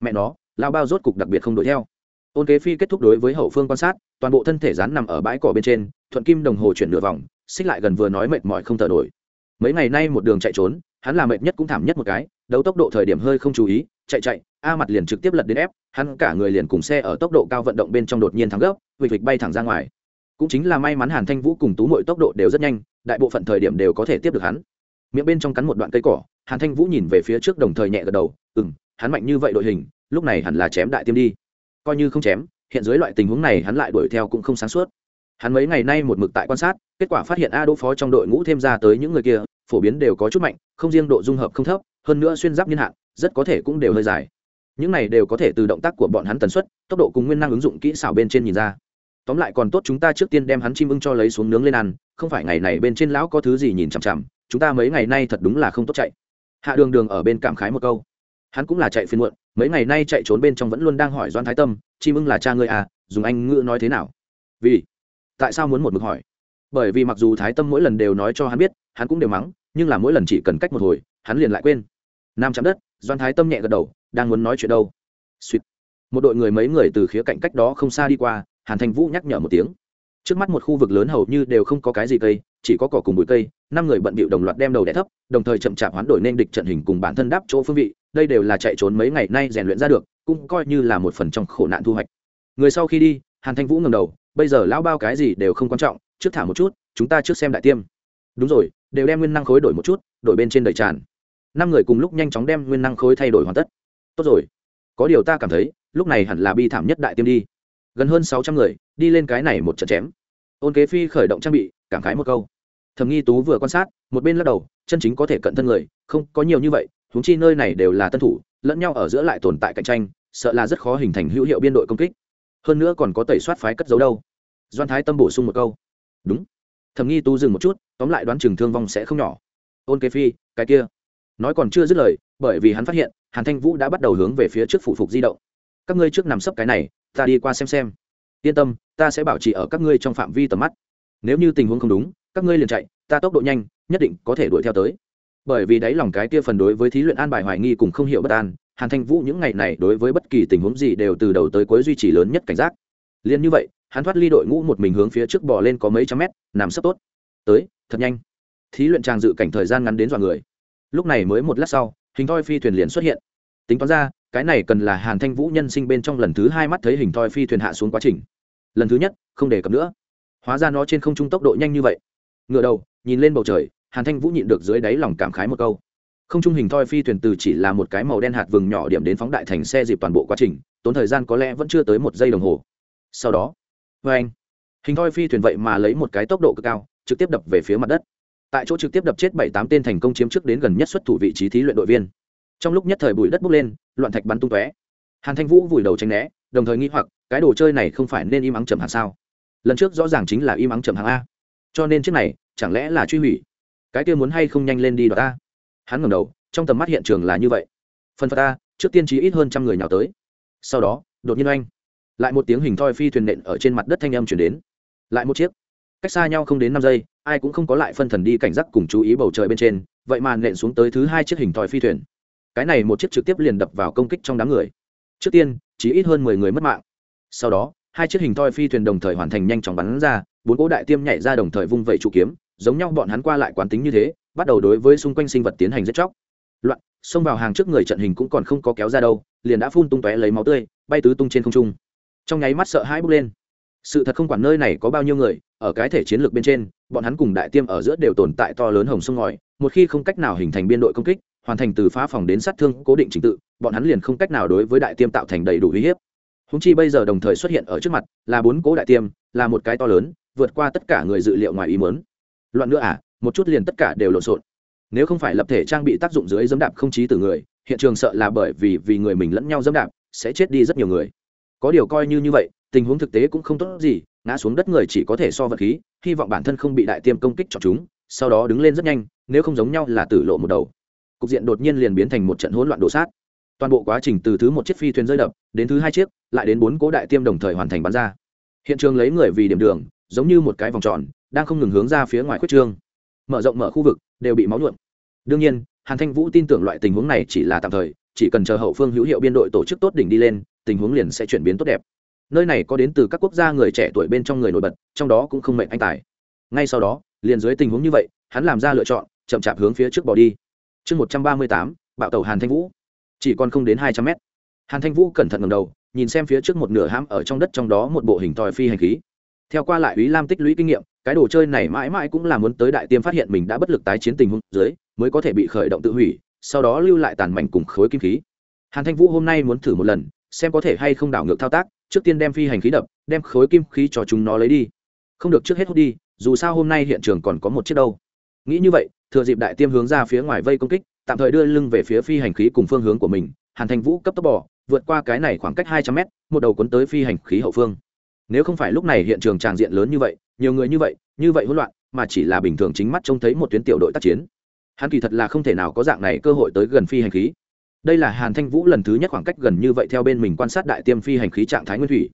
Mẹ nó lao bao rốt cục đặc biệt không đuổi theo. Ôn kế phi kết thúc đối với hậu phương quan sát, toàn bộ thân thể rán nằm ở bãi cỏ bên trên, thuận kim đồng hồ chuyển nửa vòng, xích lại gần vừa nói mệt mỏi không thở nổi. Mấy ngày nay một đường chạy trốn, hắn làm mệt nhất cũng thảm nhất một cái đấu tốc độ thời điểm hơi không chú ý, chạy chạy, a mặt liền trực tiếp lật đến ép hắn cả người liền cùng xe ở tốc độ cao vận động bên trong đột nhiên thắng gấp vịt vịt bay thẳng ra ngoài. Cũng chính là may mắn hàn thanh vũ cùng tú mội tốc độ đều rất nhanh, đại bộ phận thời điểm đều có thể tiếp được hắn. Miệng bên trong cắn một đoạn cây cỏ, hàn thanh vũ nhìn về phía trước đồng thời nhẹ gật đầu ừ m hắn mạnh như vậy đội hình, lúc này hẳn là chém đại tiêm đi. Coi như không chém, hiện dưới loại tình huống này hắn lại đuổi theo cũng không sáng suốt. Hắn mấy ngày nay một mực tại quan sát, kết quả phát hiện a đỗ phó trong đội ngũ thêm ra tới những người kia, phổ biến đều có chút mạnh, không riêng độ dung hợp không thấp hơn nữa xuyên giáp niên hạn, rất có thể cũng đều hơi dài. Những này đều có thể từ động tác của bọn hắn tần suất, tốc độ cùng nguyên năng ứng dụng kỹ xảo bên trên nhìn ra. Tóm lại còn tốt chúng ta trước tiên đem hắn chim ưng cho lấy xuống nướng lên ăn, không phải ngày này bên trên lão có thứ gì nhìn chằm chằm, chúng ta mấy ngày nay thật đúng là không tốt chạy. Hạ đường đường ở bên cảm khái một câu. Hắn cũng là chạy phiên muộn, mấy ngày nay chạy trốn bên trong vẫn luôn đang hỏi doan thái tâm, chim ưng là cha ngươi à dùng anh ngữ nói thế nào? Vì, tại sao muốn một mực hỏi? Bởi vì mặc dù thái tâm mỗi lần đều nói cho hắn biết, hắn cũng đều mắng, nhưng là mỗi lần chỉ cần cách một hồi, hắn liền lại quên nam chạm đất, doan thái tâm nhẹ gật đầu, đang muốn nói chuyện đâu. Suýt. Một đội người mấy người từ khía cạnh cách đó không xa đi qua, hàn Thanh vũ nhắc nhở một tiếng. Trước mắt một khu vực lớn hầu như đều không có cái gì cây, chỉ có cỏ cùng bụi cây, năm người bận bịu đồng loạt đem đầu đẻ thấp, đồng thời chậm chạp hoán đổi nên địch trận hình cùng bản thân đáp chỗ phương vị, đây đều là chạy trốn mấy ngày nay rèn luyện ra được, cũng coi như là một phần trong khổ nạn thu hoạch. Người sau khi đi, hàn thanh vũ ngầm đầu, bây giờ lão bao cái gì đều không quan trọng, trước thả một chút, chúng ta trước xem đại tiêm. Đúng rồi, đều đem nguyên năng khối đổi một chút, đổi bên trên đầy tràn năm người cùng lúc nhanh chóng đem nguyên năng khối thay đổi hoàn tất. Tốt rồi. Có điều ta cảm thấy, lúc này hẳn là bi thảm nhất đại tiêm đi. Gần hơn sáu trăm người, đi lên cái này một trận chém. Ôn kế phi khởi động trang bị, cảm khái một câu. Thầm nghi tú vừa quan sát, một bên lắc đầu, chân chính có thể cận thân người, không, có nhiều như vậy, huống chi nơi này đều là tân thủ, lẫn nhau ở giữa lại tồn tại cạnh tranh, sợ là rất khó hình thành hữu hiệu biên đội công kích. Hơn nữa còn có tẩy soát phái cất giấu đâu. Doan thái tâm bổ sung một câu. Đúng. Thầm nghi tú dừng một chút, tóm lại đoán chừng thương vong sẽ không nhỏ. Ôn kế phi, cái kia nói còn chưa dứt lời, bởi vì hắn phát hiện, hàn thanh vũ đã bắt đầu hướng về phía trước phủ phục di động. Các ngươi trước nằm sấp cái này, ta đi qua xem xem. Yên tâm, ta sẽ bảo trì ở các ngươi trong phạm vi tầm mắt. Nếu như tình huống không đúng, các ngươi liền chạy, ta tốc độ nhanh, nhất định có thể đuổi theo tới. Bởi vì đáy lòng cái kia phần đối với thí luyện an bài hoài nghi cùng không hiểu bất an, hàn thanh vũ những ngày này đối với bất kỳ tình huống gì đều từ đầu tới cuối duy trì lớn nhất cảnh giác. Liền như vậy, hắn thoát ly đội ngũ một mình hướng phía trước bò lên có mấy trăm mét, nằm sấp tốt. Tới, thật nhanh. Thí luyện tràng dự cảnh thời gian ngắn đến dọa người lúc này mới một lát sau, hình thoi phi thuyền liền xuất hiện. Tính toán ra, cái này cần là hàn thanh vũ nhân sinh bên trong lần thứ hai mắt thấy hình thoi phi thuyền hạ xuống quá trình. Lần thứ nhất, không đề cập nữa. Hóa ra nó trên không trung tốc độ nhanh như vậy. Ngựa đầu, nhìn lên bầu trời, hàn thanh vũ nhịn được dưới đáy lòng cảm khái một câu. Không trung hình thoi phi thuyền từ chỉ là một cái màu đen hạt vừng nhỏ điểm đến phóng đại thành xe dịp toàn bộ quá trình, tốn thời gian có lẽ vẫn chưa tới một giây đồng hồ. Sau đó vê anh. Hình thoi phi thuyền vậy mà lấy một cái tốc độ cực cao, trực tiếp đập về phía mặt đất tại chỗ trực tiếp đập chết bảy tám tên thành công chiếm trước đến gần nhất xuất thủ vị trí thí luyện đội viên. Trong lúc nhất thời bụi đất bốc lên, loạn thạch bắn tung tóe. Hàn thanh vũ vùi đầu tranh né, đồng thời nghĩ hoặc, cái đồ chơi này không phải nên im ắng chầm hàng sao? Lần trước rõ ràng chính là im ắng chầm hàng a. Cho nên chiếc này, chẳng lẽ là truy hủy? Cái kia muốn hay không nhanh lên đi đ ta hắn ngẩng đầu, trong tầm mắt hiện trường là như vậy. Phần phật ta trước tiên trí ít hơn trăm người nhào tới. Sau đó, đột nhiên oanh. Lại một tiếng hình thoi phi thuyền nện ở trên mặt đất thanh âm chuyển đến. Lại một chiếc. Cách xa nhau không đến năm giây ai cũng không có lại phân thần đi cảnh giác cùng chú ý bầu trời bên trên, vậy mà nện xuống tới thứ hai chiếc hình thòi phi thuyền. Cái này một chiếc trực tiếp liền đập vào công kích trong đám người. Trước tiên, chỉ ít hơn mười người mất mạng. Sau đó, hai chiếc hình thoi phi thuyền đồng thời hoàn thành nhanh chóng bắn ra, bốn cỗ đại tiêm nhảy ra đồng thời vung vẩy trụ kiếm, giống nhau bọn hắn qua lại quán tính như thế, bắt đầu đối với xung quanh sinh vật tiến hành giết chóc. Loạn, xông vào hàng trước người trận hình cũng còn không có kéo ra đâu, liền đã phun tung tóe lấy máu tươi, bay tứ tung trên không trung. Trong nháy mắt sợ hãi bốc lên. Sự thật không quản nơi này có bao nhiêu người ở cái thể chiến lược bên trên, bọn hắn cùng đại tiêm ở giữa đều tồn tại to lớn hồng sông ngòi, một khi không cách nào hình thành biên đội công kích, hoàn thành từ phá phòng đến sát thương, cố định trình tự, bọn hắn liền không cách nào đối với đại tiêm tạo thành đầy đủ uy hiếp. Húng chi bây giờ đồng thời xuất hiện ở trước mặt, là bốn cố đại tiêm, là một cái to lớn, vượt qua tất cả người dự liệu ngoài ý mớn loạn nữa à một chút liền tất cả đều lộn xộn. Nếu không phải lập thể trang bị tác dụng dưới dẫm đạp không chí từ người, hiện trường sợ là bởi vì vì người mình lẫn nhau dẫm đạp, sẽ chết đi rất nhiều người. Có điều coi như như vậy, tình huống thực tế cũng không tốt gì ngã xuống đất người chỉ có thể so vật khí, hy vọng bản thân không bị đại tiêm công kích chọn chúng, sau đó đứng lên rất nhanh, nếu không giống nhau là tử lộ một đầu. Cục diện đột nhiên liền biến thành một trận hỗn loạn đổ sát. Toàn bộ quá trình từ thứ một chiếc phi thuyền rơi đập, đến thứ hai chiếc, lại đến bốn cố đại tiêm đồng thời hoàn thành bắn ra. Hiện trường lấy người vì điểm đường, giống như một cái vòng tròn, đang không ngừng hướng ra phía ngoài khuyết trương. Mở rộng mở khu vực, đều bị máu nhuộm. Đương nhiên, hàn thanh vũ tin tưởng loại tình huống này chỉ là tạm thời, chỉ cần chờ hậu phương hữu hiệu biên đội tổ chức tốt đỉnh đi lên, tình huống liền sẽ chuyển biến tốt đẹp nơi này có đến từ các quốc gia người trẻ tuổi bên trong người nổi bật, trong đó cũng không mệnh anh tài. Ngay sau đó, liền dưới tình huống như vậy, hắn làm ra lựa chọn, chậm chạp hướng phía trước bỏ đi. Chương một trăm ba mươi tám, bạo tàu hàn thanh vũ. Chỉ còn không đến hai trăm mét. Hàn thanh vũ cẩn thận ngầm đầu, nhìn xem phía trước một nửa hãm ở trong đất trong đó một bộ hình thoi phi hành khí. Theo qua lại ý lam tích lũy kinh nghiệm, cái đồ chơi này mãi mãi cũng là muốn tới đại tiêm phát hiện mình đã bất lực tái chiến tình huống dưới, mới có thể bị khởi động tự hủy, sau đó lưu lại tàn mảnh cùng khối kim khí. Hàn thanh vũ hôm nay muốn thử một lần, xem có thể hay không đảo ngược thao tác trước tiên đem phi hành khí đập, đem khối kim khí cho chúng nó lấy đi. Không được trước hết hút đi, dù sao hôm nay hiện trường còn có một chiếc đâu. Nghĩ như vậy, thừa dịp đại tiêm hướng ra phía ngoài vây công kích, tạm thời đưa lưng về phía phi hành khí cùng phương hướng của mình, hàn thanh vũ cấp tốc bỏ vượt qua cái này khoảng cách hai trăm mét, một đầu cuốn tới phi hành khí hậu phương. Nếu không phải lúc này hiện trường tràng diện lớn như vậy, nhiều người như vậy như vậy hỗn loạn, mà chỉ là bình thường chính mắt trông thấy một tuyến tiểu đội tác chiến. Hắn kỳ thật là không thể nào có dạng này cơ hội tới gần phi hành khí đây là hàn thanh vũ lần thứ nhất khoảng cách gần như vậy theo bên mình quan sát đại tiêm phi hành khí trạng thái nguyên thủy.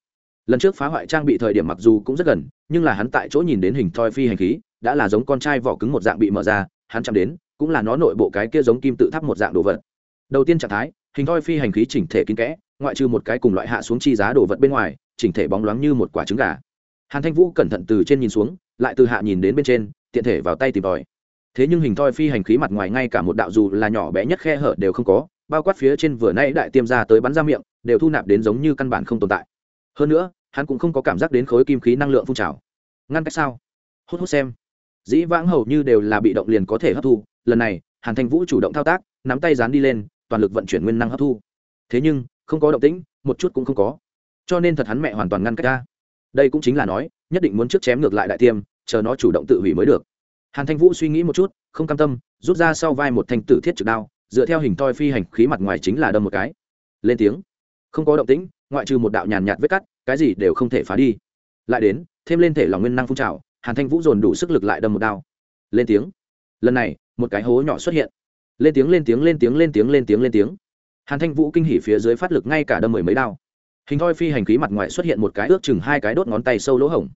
Lần trước phá hoại trang bị thời điểm mặc dù cũng rất gần, nhưng là hắn tại chỗ nhìn đến hình thoi phi hành khí, đã là giống con trai vỏ cứng một dạng bị mở ra, hắn chạm đến, cũng là nó nội bộ cái kia giống kim tự tháp một dạng đồ vật. Đầu tiên trạng thái, hình thoi phi hành khí chỉnh thể kín kẽ, ngoại trừ một cái cùng loại hạ xuống chi giá đồ vật bên ngoài, chỉnh thể bóng loáng như một quả trứng gà. Hàn thanh vũ cẩn thận từ trên nhìn xuống, lại từ hạ nhìn đến bên trên, tiện thể vào tay tìm tòi. Thế nhưng hình thoi phi hành khí mặt ngoài ngay cả một đạo dù là nhỏ bé nhất khe hở đều không có bao quát phía trên vừa nãy đại tiêm ra tới bắn ra miệng, đều thu nạp đến giống như căn bản không tồn tại. Hơn nữa, hắn cũng không có cảm giác đến khối kim khí năng lượng phun trào. Ngăn cách sao? Hút hút xem. Dĩ vãng hầu như đều là bị động liền có thể hấp thu, lần này, hàn thanh vũ chủ động thao tác, nắm tay dán đi lên, toàn lực vận chuyển nguyên năng hấp thu. Thế nhưng, không có động tĩnh, một chút cũng không có. Cho nên thật hắn mẹ hoàn toàn ngăn cách ra đây cũng chính là nói, nhất định muốn trước chém ngược lại đại tiêm, chờ nó chủ động tự hủy mới được. Hàn thanh vũ suy nghĩ một chút, không cam tâm, rút ra sau vai một thanh tử thiết trực đao dựa theo hình toi phi hành khí mặt ngoài chính là đâm một cái. Lên tiếng. Không có động tĩnh, ngoại trừ một đạo nhàn nhạt vết cắt, cái gì đều không thể phá đi. Lại đến, thêm lên thể lòng nguyên năng phun trào, hàn thanh vũ dồn đủ sức lực lại đâm một đao. Lên tiếng. Lần này, một cái hố nhỏ xuất hiện. Lên tiếng lên tiếng lên tiếng lên tiếng lên tiếng lên tiếng. Hàn thanh vũ kinh hỉ phía dưới phát lực ngay cả đâm mười mấy đao. Hình thoi phi hành khí mặt ngoài xuất hiện một cái ước chừng hai cái đốt ngón tay sâu lỗ hổng.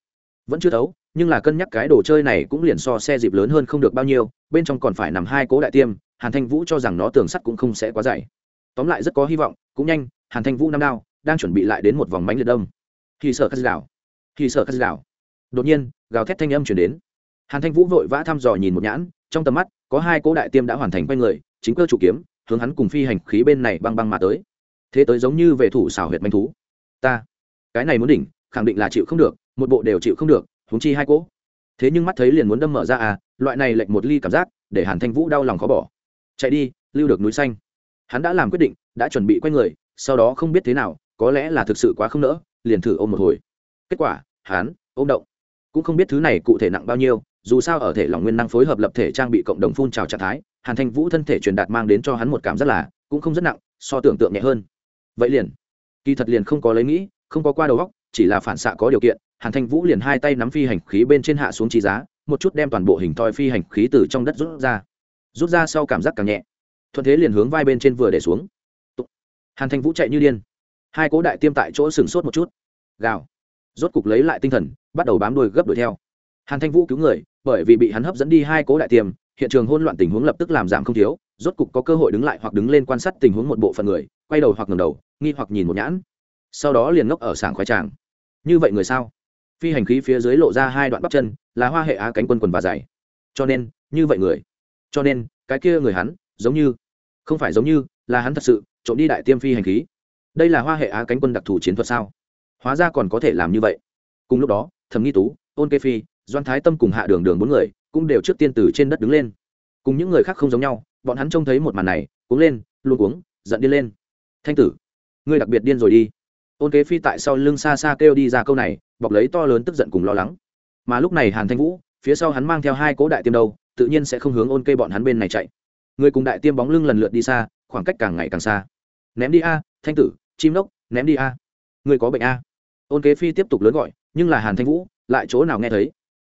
Vẫn chưa thấu, nhưng là cân nhắc cái đồ chơi này cũng liền so xe dịp lớn hơn không được bao nhiêu, bên trong còn phải nằm hai cố đại tiêm hàn thanh vũ cho rằng nó tường sắt cũng không sẽ quá dày. Tóm lại rất có hy vọng, cũng nhanh, hàn thanh vũ năm đao, đang chuẩn bị lại đến một vòng bánh liệt đông. Khi sợ cắt đảo khi sợ cắt đảo. Đột nhiên, gào thét thanh âm chuyển đến. Hàn thanh vũ vội vã thăm dò nhìn một nhãn, trong tầm mắt, có hai cỗ đại tiêm đã hoàn thành quay người, chính cơ chủ kiếm, hướng hắn cùng phi hành khí bên này băng băng mà tới. Thế tới giống như về thủ xảo huyệt manh thú. Ta, cái này muốn đỉnh, khẳng định là chịu không được, một bộ đều chịu không được húng chi hai cỗ. Thế nhưng mắt thấy liền muốn đâm mở ra à loại này lệnh một ly cảm giác, để hàn thanh vũ đau lòng khó bỏ chạy đi, lưu được núi xanh. Hắn đã làm quyết định, đã chuẩn bị quay người, sau đó không biết thế nào, có lẽ là thực sự quá không nỡ, liền thử ôm một hồi. Kết quả, hắn ôm động. Cũng không biết thứ này cụ thể nặng bao nhiêu, dù sao ở thể lòng nguyên năng phối hợp lập thể trang bị cộng đồng phun trào trạng thái, hàn thanh vũ thân thể truyền đạt mang đến cho hắn một cảm giác là, cũng không rất nặng, so tưởng tượng nhẹ hơn. Vậy liền. Kỳ thật liền không có lấy nghĩ, không có qua đầu góc chỉ là phản xạ có điều kiện, hàn thanh vũ liền hai tay nắm phi hành khí bên trên hạ xuống trí giá, một chút đem toàn bộ hình thoi phi hành khí từ trong đất rút ra rút ra sau cảm giác càng nhẹ. Thuận thế liền hướng vai bên trên vừa để xuống. Hàn thanh vũ chạy như điên. Hai cố đại tiêm tại chỗ sừng sốt một chút. Gào. Rốt cục lấy lại tinh thần, bắt đầu bám đuôi gấp đuổi theo. Hàn thanh vũ cứu người, bởi vì bị hắn hấp dẫn đi hai cố đại tiêm, hiện trường hỗn loạn tình huống lập tức làm giảm không thiếu, rốt cục có cơ hội đứng lại hoặc đứng lên quan sát tình huống một bộ phận người, quay đầu hoặc ngầm đầu, nghi hoặc nhìn một nhãn. Sau đó liền ngốc ở sảng khoái tràng. Như vậy người sao? Phi hành khí phía dưới lộ ra hai đoạn bắp chân, là hoa hệ á cánh quân quần và dày cho nên, như vậy người cho nên, cái kia người hắn, giống như, không phải giống như, là hắn thật sự, trộm đi đại tiêm phi hành khí. Đây là hoa hệ á cánh quân đặc thù chiến thuật sao? Hóa ra còn có thể làm như vậy. Cùng lúc đó, thẩm nghi tú, ôn kê phi, doan thái tâm cùng hạ đường đường bốn người cũng đều trước tiên từ trên đất đứng lên. Cùng những người khác không giống nhau, bọn hắn trông thấy một màn này, cuống lên luôn cuống, giận đi lên. Thanh tử, ngươi đặc biệt điên rồi đi. Ôn kế phi tại sau lưng xa xa kêu đi ra câu này, bọc lấy to lớn tức giận cùng lo lắng. Mà lúc này hàn thanh vũ, phía sau hắn mang theo hai cố đại tiêm đâu tự nhiên sẽ không hướng ôn cây bọn hắn bên này chạy. Người cùng đại tiêm bóng lưng lần lượt đi xa, khoảng cách càng ngày càng xa. Ném đi a, thanh tử, chim lốc ném đi a. Người có bệnh a. Ôn kế phi tiếp tục lớn gọi, nhưng là hàn thanh vũ, lại chỗ nào nghe thấy?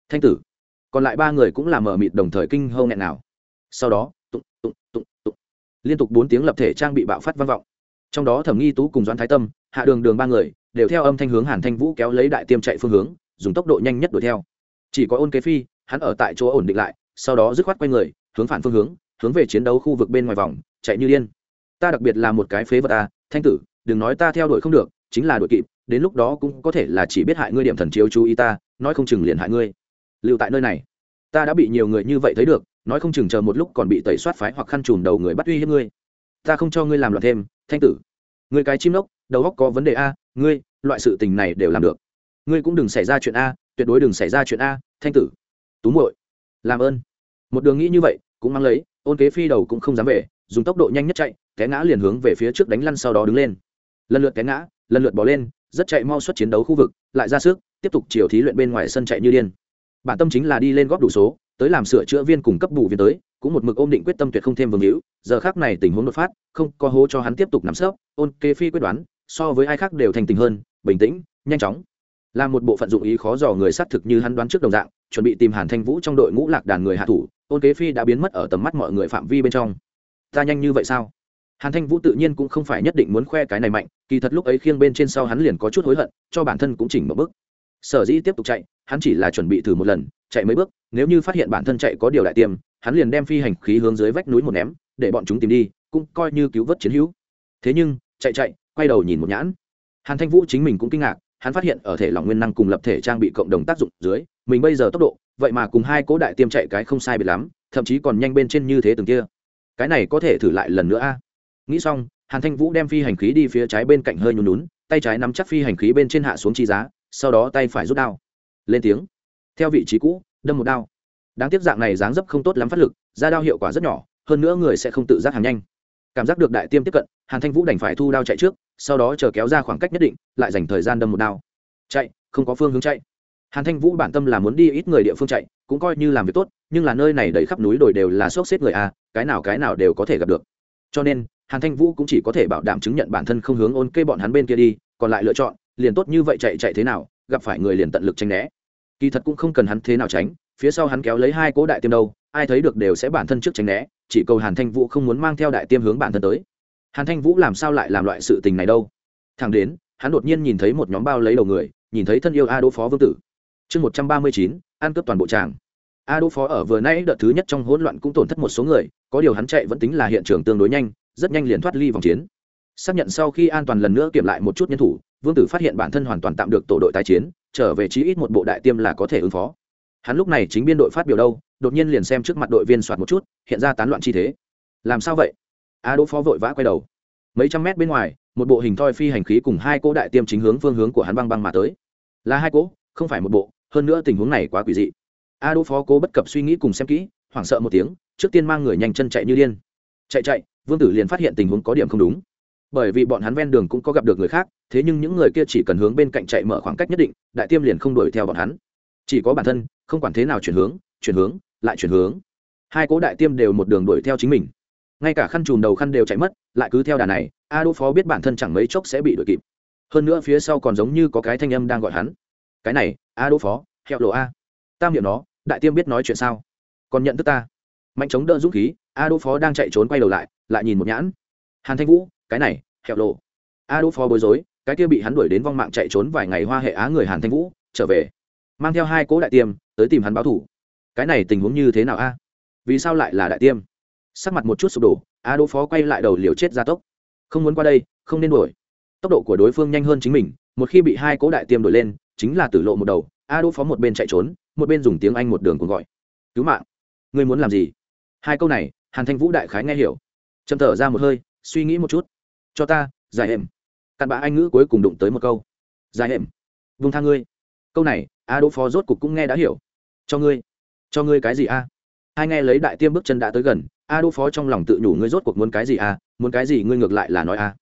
Thanh tử. Còn lại ba người cũng là mở mịt đồng thời kinh hâu nghẹn nào sau đó, tụng tụng tụng tụng. Liên tục bốn tiếng lập thể trang bị bạo phát vang vọng. Trong đó thẩm nghi tú cùng doãn thái tâm, hạ đường đường ba người, đều theo âm thanh hướng hàn thanh vũ kéo lấy đại tiêm chạy phương hướng, dùng tốc độ nhanh nhất đuổi theo. Chỉ có ôn kế phi, hắn ở tại chỗ ổn định lại sau đó dứt khoát quay người, hướng phản phương hướng hướng về chiến đấu khu vực bên ngoài vòng, chạy như điên. Ta đặc biệt là một cái phế vật à thanh tử, đừng nói ta theo đuổi không được, chính là đuổi kịp, đến lúc đó cũng có thể là chỉ biết hại ngươi điểm thần chiếu chú ý ta, nói không chừng liền hại ngươi. Lưu tại nơi này, ta đã bị nhiều người như vậy thấy được, nói không chừng chờ một lúc còn bị tẩy soát phái hoặc khăn trùm đầu người bắt uy hiếp ngươi. Ta không cho ngươi làm loạn thêm, thanh tử. Ngươi cái chim lốc, đầu óc có vấn đề a ngươi, loại sự tình này đều làm được. Ngươi cũng đừng xảy ra chuyện a, tuyệt đối đừng xảy ra chuyện a, thanh tử. Tú muội, làm ơn một đường nghĩ như vậy, cũng mang lấy, ôn kế phi đầu cũng không dám về, dùng tốc độ nhanh nhất chạy, té ngã liền hướng về phía trước đánh lăn sau đó đứng lên. Lần lượt té ngã, lần lượt bỏ lên, rất chạy mau suất chiến đấu khu vực, lại ra sức, tiếp tục chiều thí luyện bên ngoài sân chạy như điên. Bản tâm chính là đi lên góp đủ số, tới làm sửa chữa viên cung cấp bù viên tới, cũng một mực ôm định quyết tâm tuyệt không thêm vương hữu, giờ khác này tình huống đột phát, không có hố cho hắn tiếp tục nắm sớp ôn kế phi quyết đoán, so với ai khác đều thành tình hơn, bình tĩnh, nhanh chóng là một bộ phận dụng ý khó dò người xác thực như hắn đoán trước đồng dạng, chuẩn bị tìm hàn thanh vũ trong đội ngũ lạc đàn người hạ thủ ôn kế phi đã biến mất ở tầm mắt mọi người phạm vi bên trong. Ta nhanh như vậy sao? Hàn thanh vũ tự nhiên cũng không phải nhất định muốn khoe cái này mạnh, kỳ thật lúc ấy khiêng bên trên sau hắn liền có chút hối hận, cho bản thân cũng chỉnh một bước. Sở dĩ tiếp tục chạy, hắn chỉ là chuẩn bị thử một lần, chạy mấy bước, nếu như phát hiện bản thân chạy có điều đại tiêm hắn liền đem phi hành khí hướng dưới vách núi một ném, để bọn chúng tìm đi, cũng coi như cứu vớt chiến hữu. Thế nhưng, chạy chạy, quay đầu nhìn một nhãn. Hàn thanh vũ chính mình cũng kinh ngạc hắn phát hiện ở thể lỏng nguyên năng cùng lập thể trang bị cộng đồng tác dụng dưới, mình bây giờ tốc độ, vậy mà cùng hai cố đại tiêm chạy cái không sai biệt lắm, thậm chí còn nhanh bên trên như thế từng kia. Cái này có thể thử lại lần nữa a. Nghĩ xong, hàn thanh vũ đem phi hành khí đi phía trái bên cạnh hơi nhún nhún, tay trái nắm chắc phi hành khí bên trên hạ xuống chi giá, sau đó tay phải rút đao. Lên tiếng. Theo vị trí cũ, đâm một đao. Đáng tiếc dạng này dáng dấp không tốt lắm phát lực, ra đao hiệu quả rất nhỏ, hơn nữa người sẽ không tự giác hàng nhanh cảm giác được đại tiêm tiếp cận, hàn thanh vũ đành phải thu đao chạy trước, sau đó chờ kéo ra khoảng cách nhất định, lại dành thời gian đâm một đao. Chạy, không có phương hướng chạy. Hàn thanh vũ bản tâm là muốn đi ít người địa phương chạy, cũng coi như làm việc tốt, nhưng là nơi này đầy khắp núi đồi đều là xốc xếp người a, cái nào cái nào đều có thể gặp được. Cho nên, hàn thanh vũ cũng chỉ có thể bảo đảm chứng nhận bản thân không hướng ôn kê bọn hắn bên kia đi, còn lại lựa chọn, liền tốt như vậy chạy chạy thế nào, gặp phải người liền tận lực tranh né. Kỳ thật cũng không cần hắn thế nào tránh, phía sau hắn kéo lấy hai cố đại tiêm đâu, ai thấy được đều sẽ bản thân trước tránh né chỉ cầu hàn thanh vũ không muốn mang theo đại tiêm hướng bản thân tới. Hàn thanh vũ làm sao lại làm loại sự tình này đâu? Thẳng đến, hắn đột nhiên nhìn thấy một nhóm bao lấy đầu người, nhìn thấy thân yêu a đỗ phó vương tử. Chương một trăm ba mươi chín, ăn cướp toàn bộ tràng. A đỗ phó ở vừa nãy đợt thứ nhất trong hỗn loạn cũng tổn thất một số người, có điều hắn chạy vẫn tính là hiện trường tương đối nhanh, rất nhanh liền thoát ly vòng chiến. Xác nhận sau khi an toàn lần nữa kiểm lại một chút nhân thủ, vương tử phát hiện bản thân hoàn toàn tạm được tổ đội tái chiến, trở về chí ít một bộ đại tiêm là có thể ứng phó. Hắn lúc này chính biên đội phát biểu đâu đột nhiên liền xem trước mặt đội viên soạt một chút, hiện ra tán loạn chi thế. Làm sao vậy? A đỗ phó vội vã quay đầu. Mấy trăm mét bên ngoài, một bộ hình thoi phi hành khí cùng hai cỗ đại tiêm chính hướng phương hướng của hắn băng băng mà tới. Là hai cỗ, không phải một bộ, hơn nữa tình huống này quá quỷ dị. A đỗ phó cố bất cập suy nghĩ cùng xem kỹ, hoảng sợ một tiếng, trước tiên mang người nhanh chân chạy như điên. Chạy chạy, vương tử liền phát hiện tình huống có điểm không đúng. Bởi vì bọn hắn ven đường cũng có gặp được người khác, thế nhưng những người kia chỉ cần hướng bên cạnh chạy mở khoảng cách nhất định, đại tiêm liền không đuổi theo bọn hắn. Chỉ có bản thân, không quản thế nào chuyển hướng chuyển hướng lại chuyển hướng. Hai cố đại tiêm đều một đường đuổi theo chính mình. Ngay cả khăn chùm đầu khăn đều chạy mất, lại cứ theo đà này, a đỗ phó biết bản thân chẳng mấy chốc sẽ bị đuổi kịp. Hơn nữa phía sau còn giống như có cái thanh âm đang gọi hắn. Cái này, a đỗ phó, hẹo lộ a. Tam niệm nó, đại tiêm biết nói chuyện sao? Còn nhận thức ta. Mạnh chống đỡ dũng khí, a đỗ phó đang chạy trốn quay đầu lại lại nhìn một nhãn. Hàn thanh vũ, cái này, hẹo lộ. A đỗ phó bối rối, cái kia bị hắn đuổi đến vong mạng chạy trốn vài ngày hoa hệ á người hàn thanh vũ, trở về. Mang theo hai cố đại tiêm, tới tìm hắn báo thủ cái này tình huống như thế nào a? Vì sao lại là đại tiêm? Sắc mặt một chút sụp đổ, a đỗ phó quay lại đầu liều chết ra tốc. Không muốn qua đây, không nên đuổi. Tốc độ của đối phương nhanh hơn chính mình, một khi bị hai cỗ đại tiêm đuổi lên, chính là tử lộ một đầu. A đỗ phó một bên chạy trốn, một bên dùng tiếng anh một đường cùng gọi. Cứu mạng! Ngươi muốn làm gì? Hai câu này, hàn thanh vũ đại khái nghe hiểu. Châm thở ra một hơi, suy nghĩ một chút. Cho ta, giải hềm cặn bã anh ngữ cuối cùng đụng tới một câu. Giải hềm vung tha ngươi. Câu này, a đỗ phó rốt cục cũng nghe đã hiểu. Cho ngươi cho ngươi cái gì a? Hai nghe lấy đại tiêm bước chân đã tới gần, a đô phó trong lòng tự nhủ ngươi rốt cuộc muốn cái gì a, muốn cái gì ngươi ngược lại là nói a.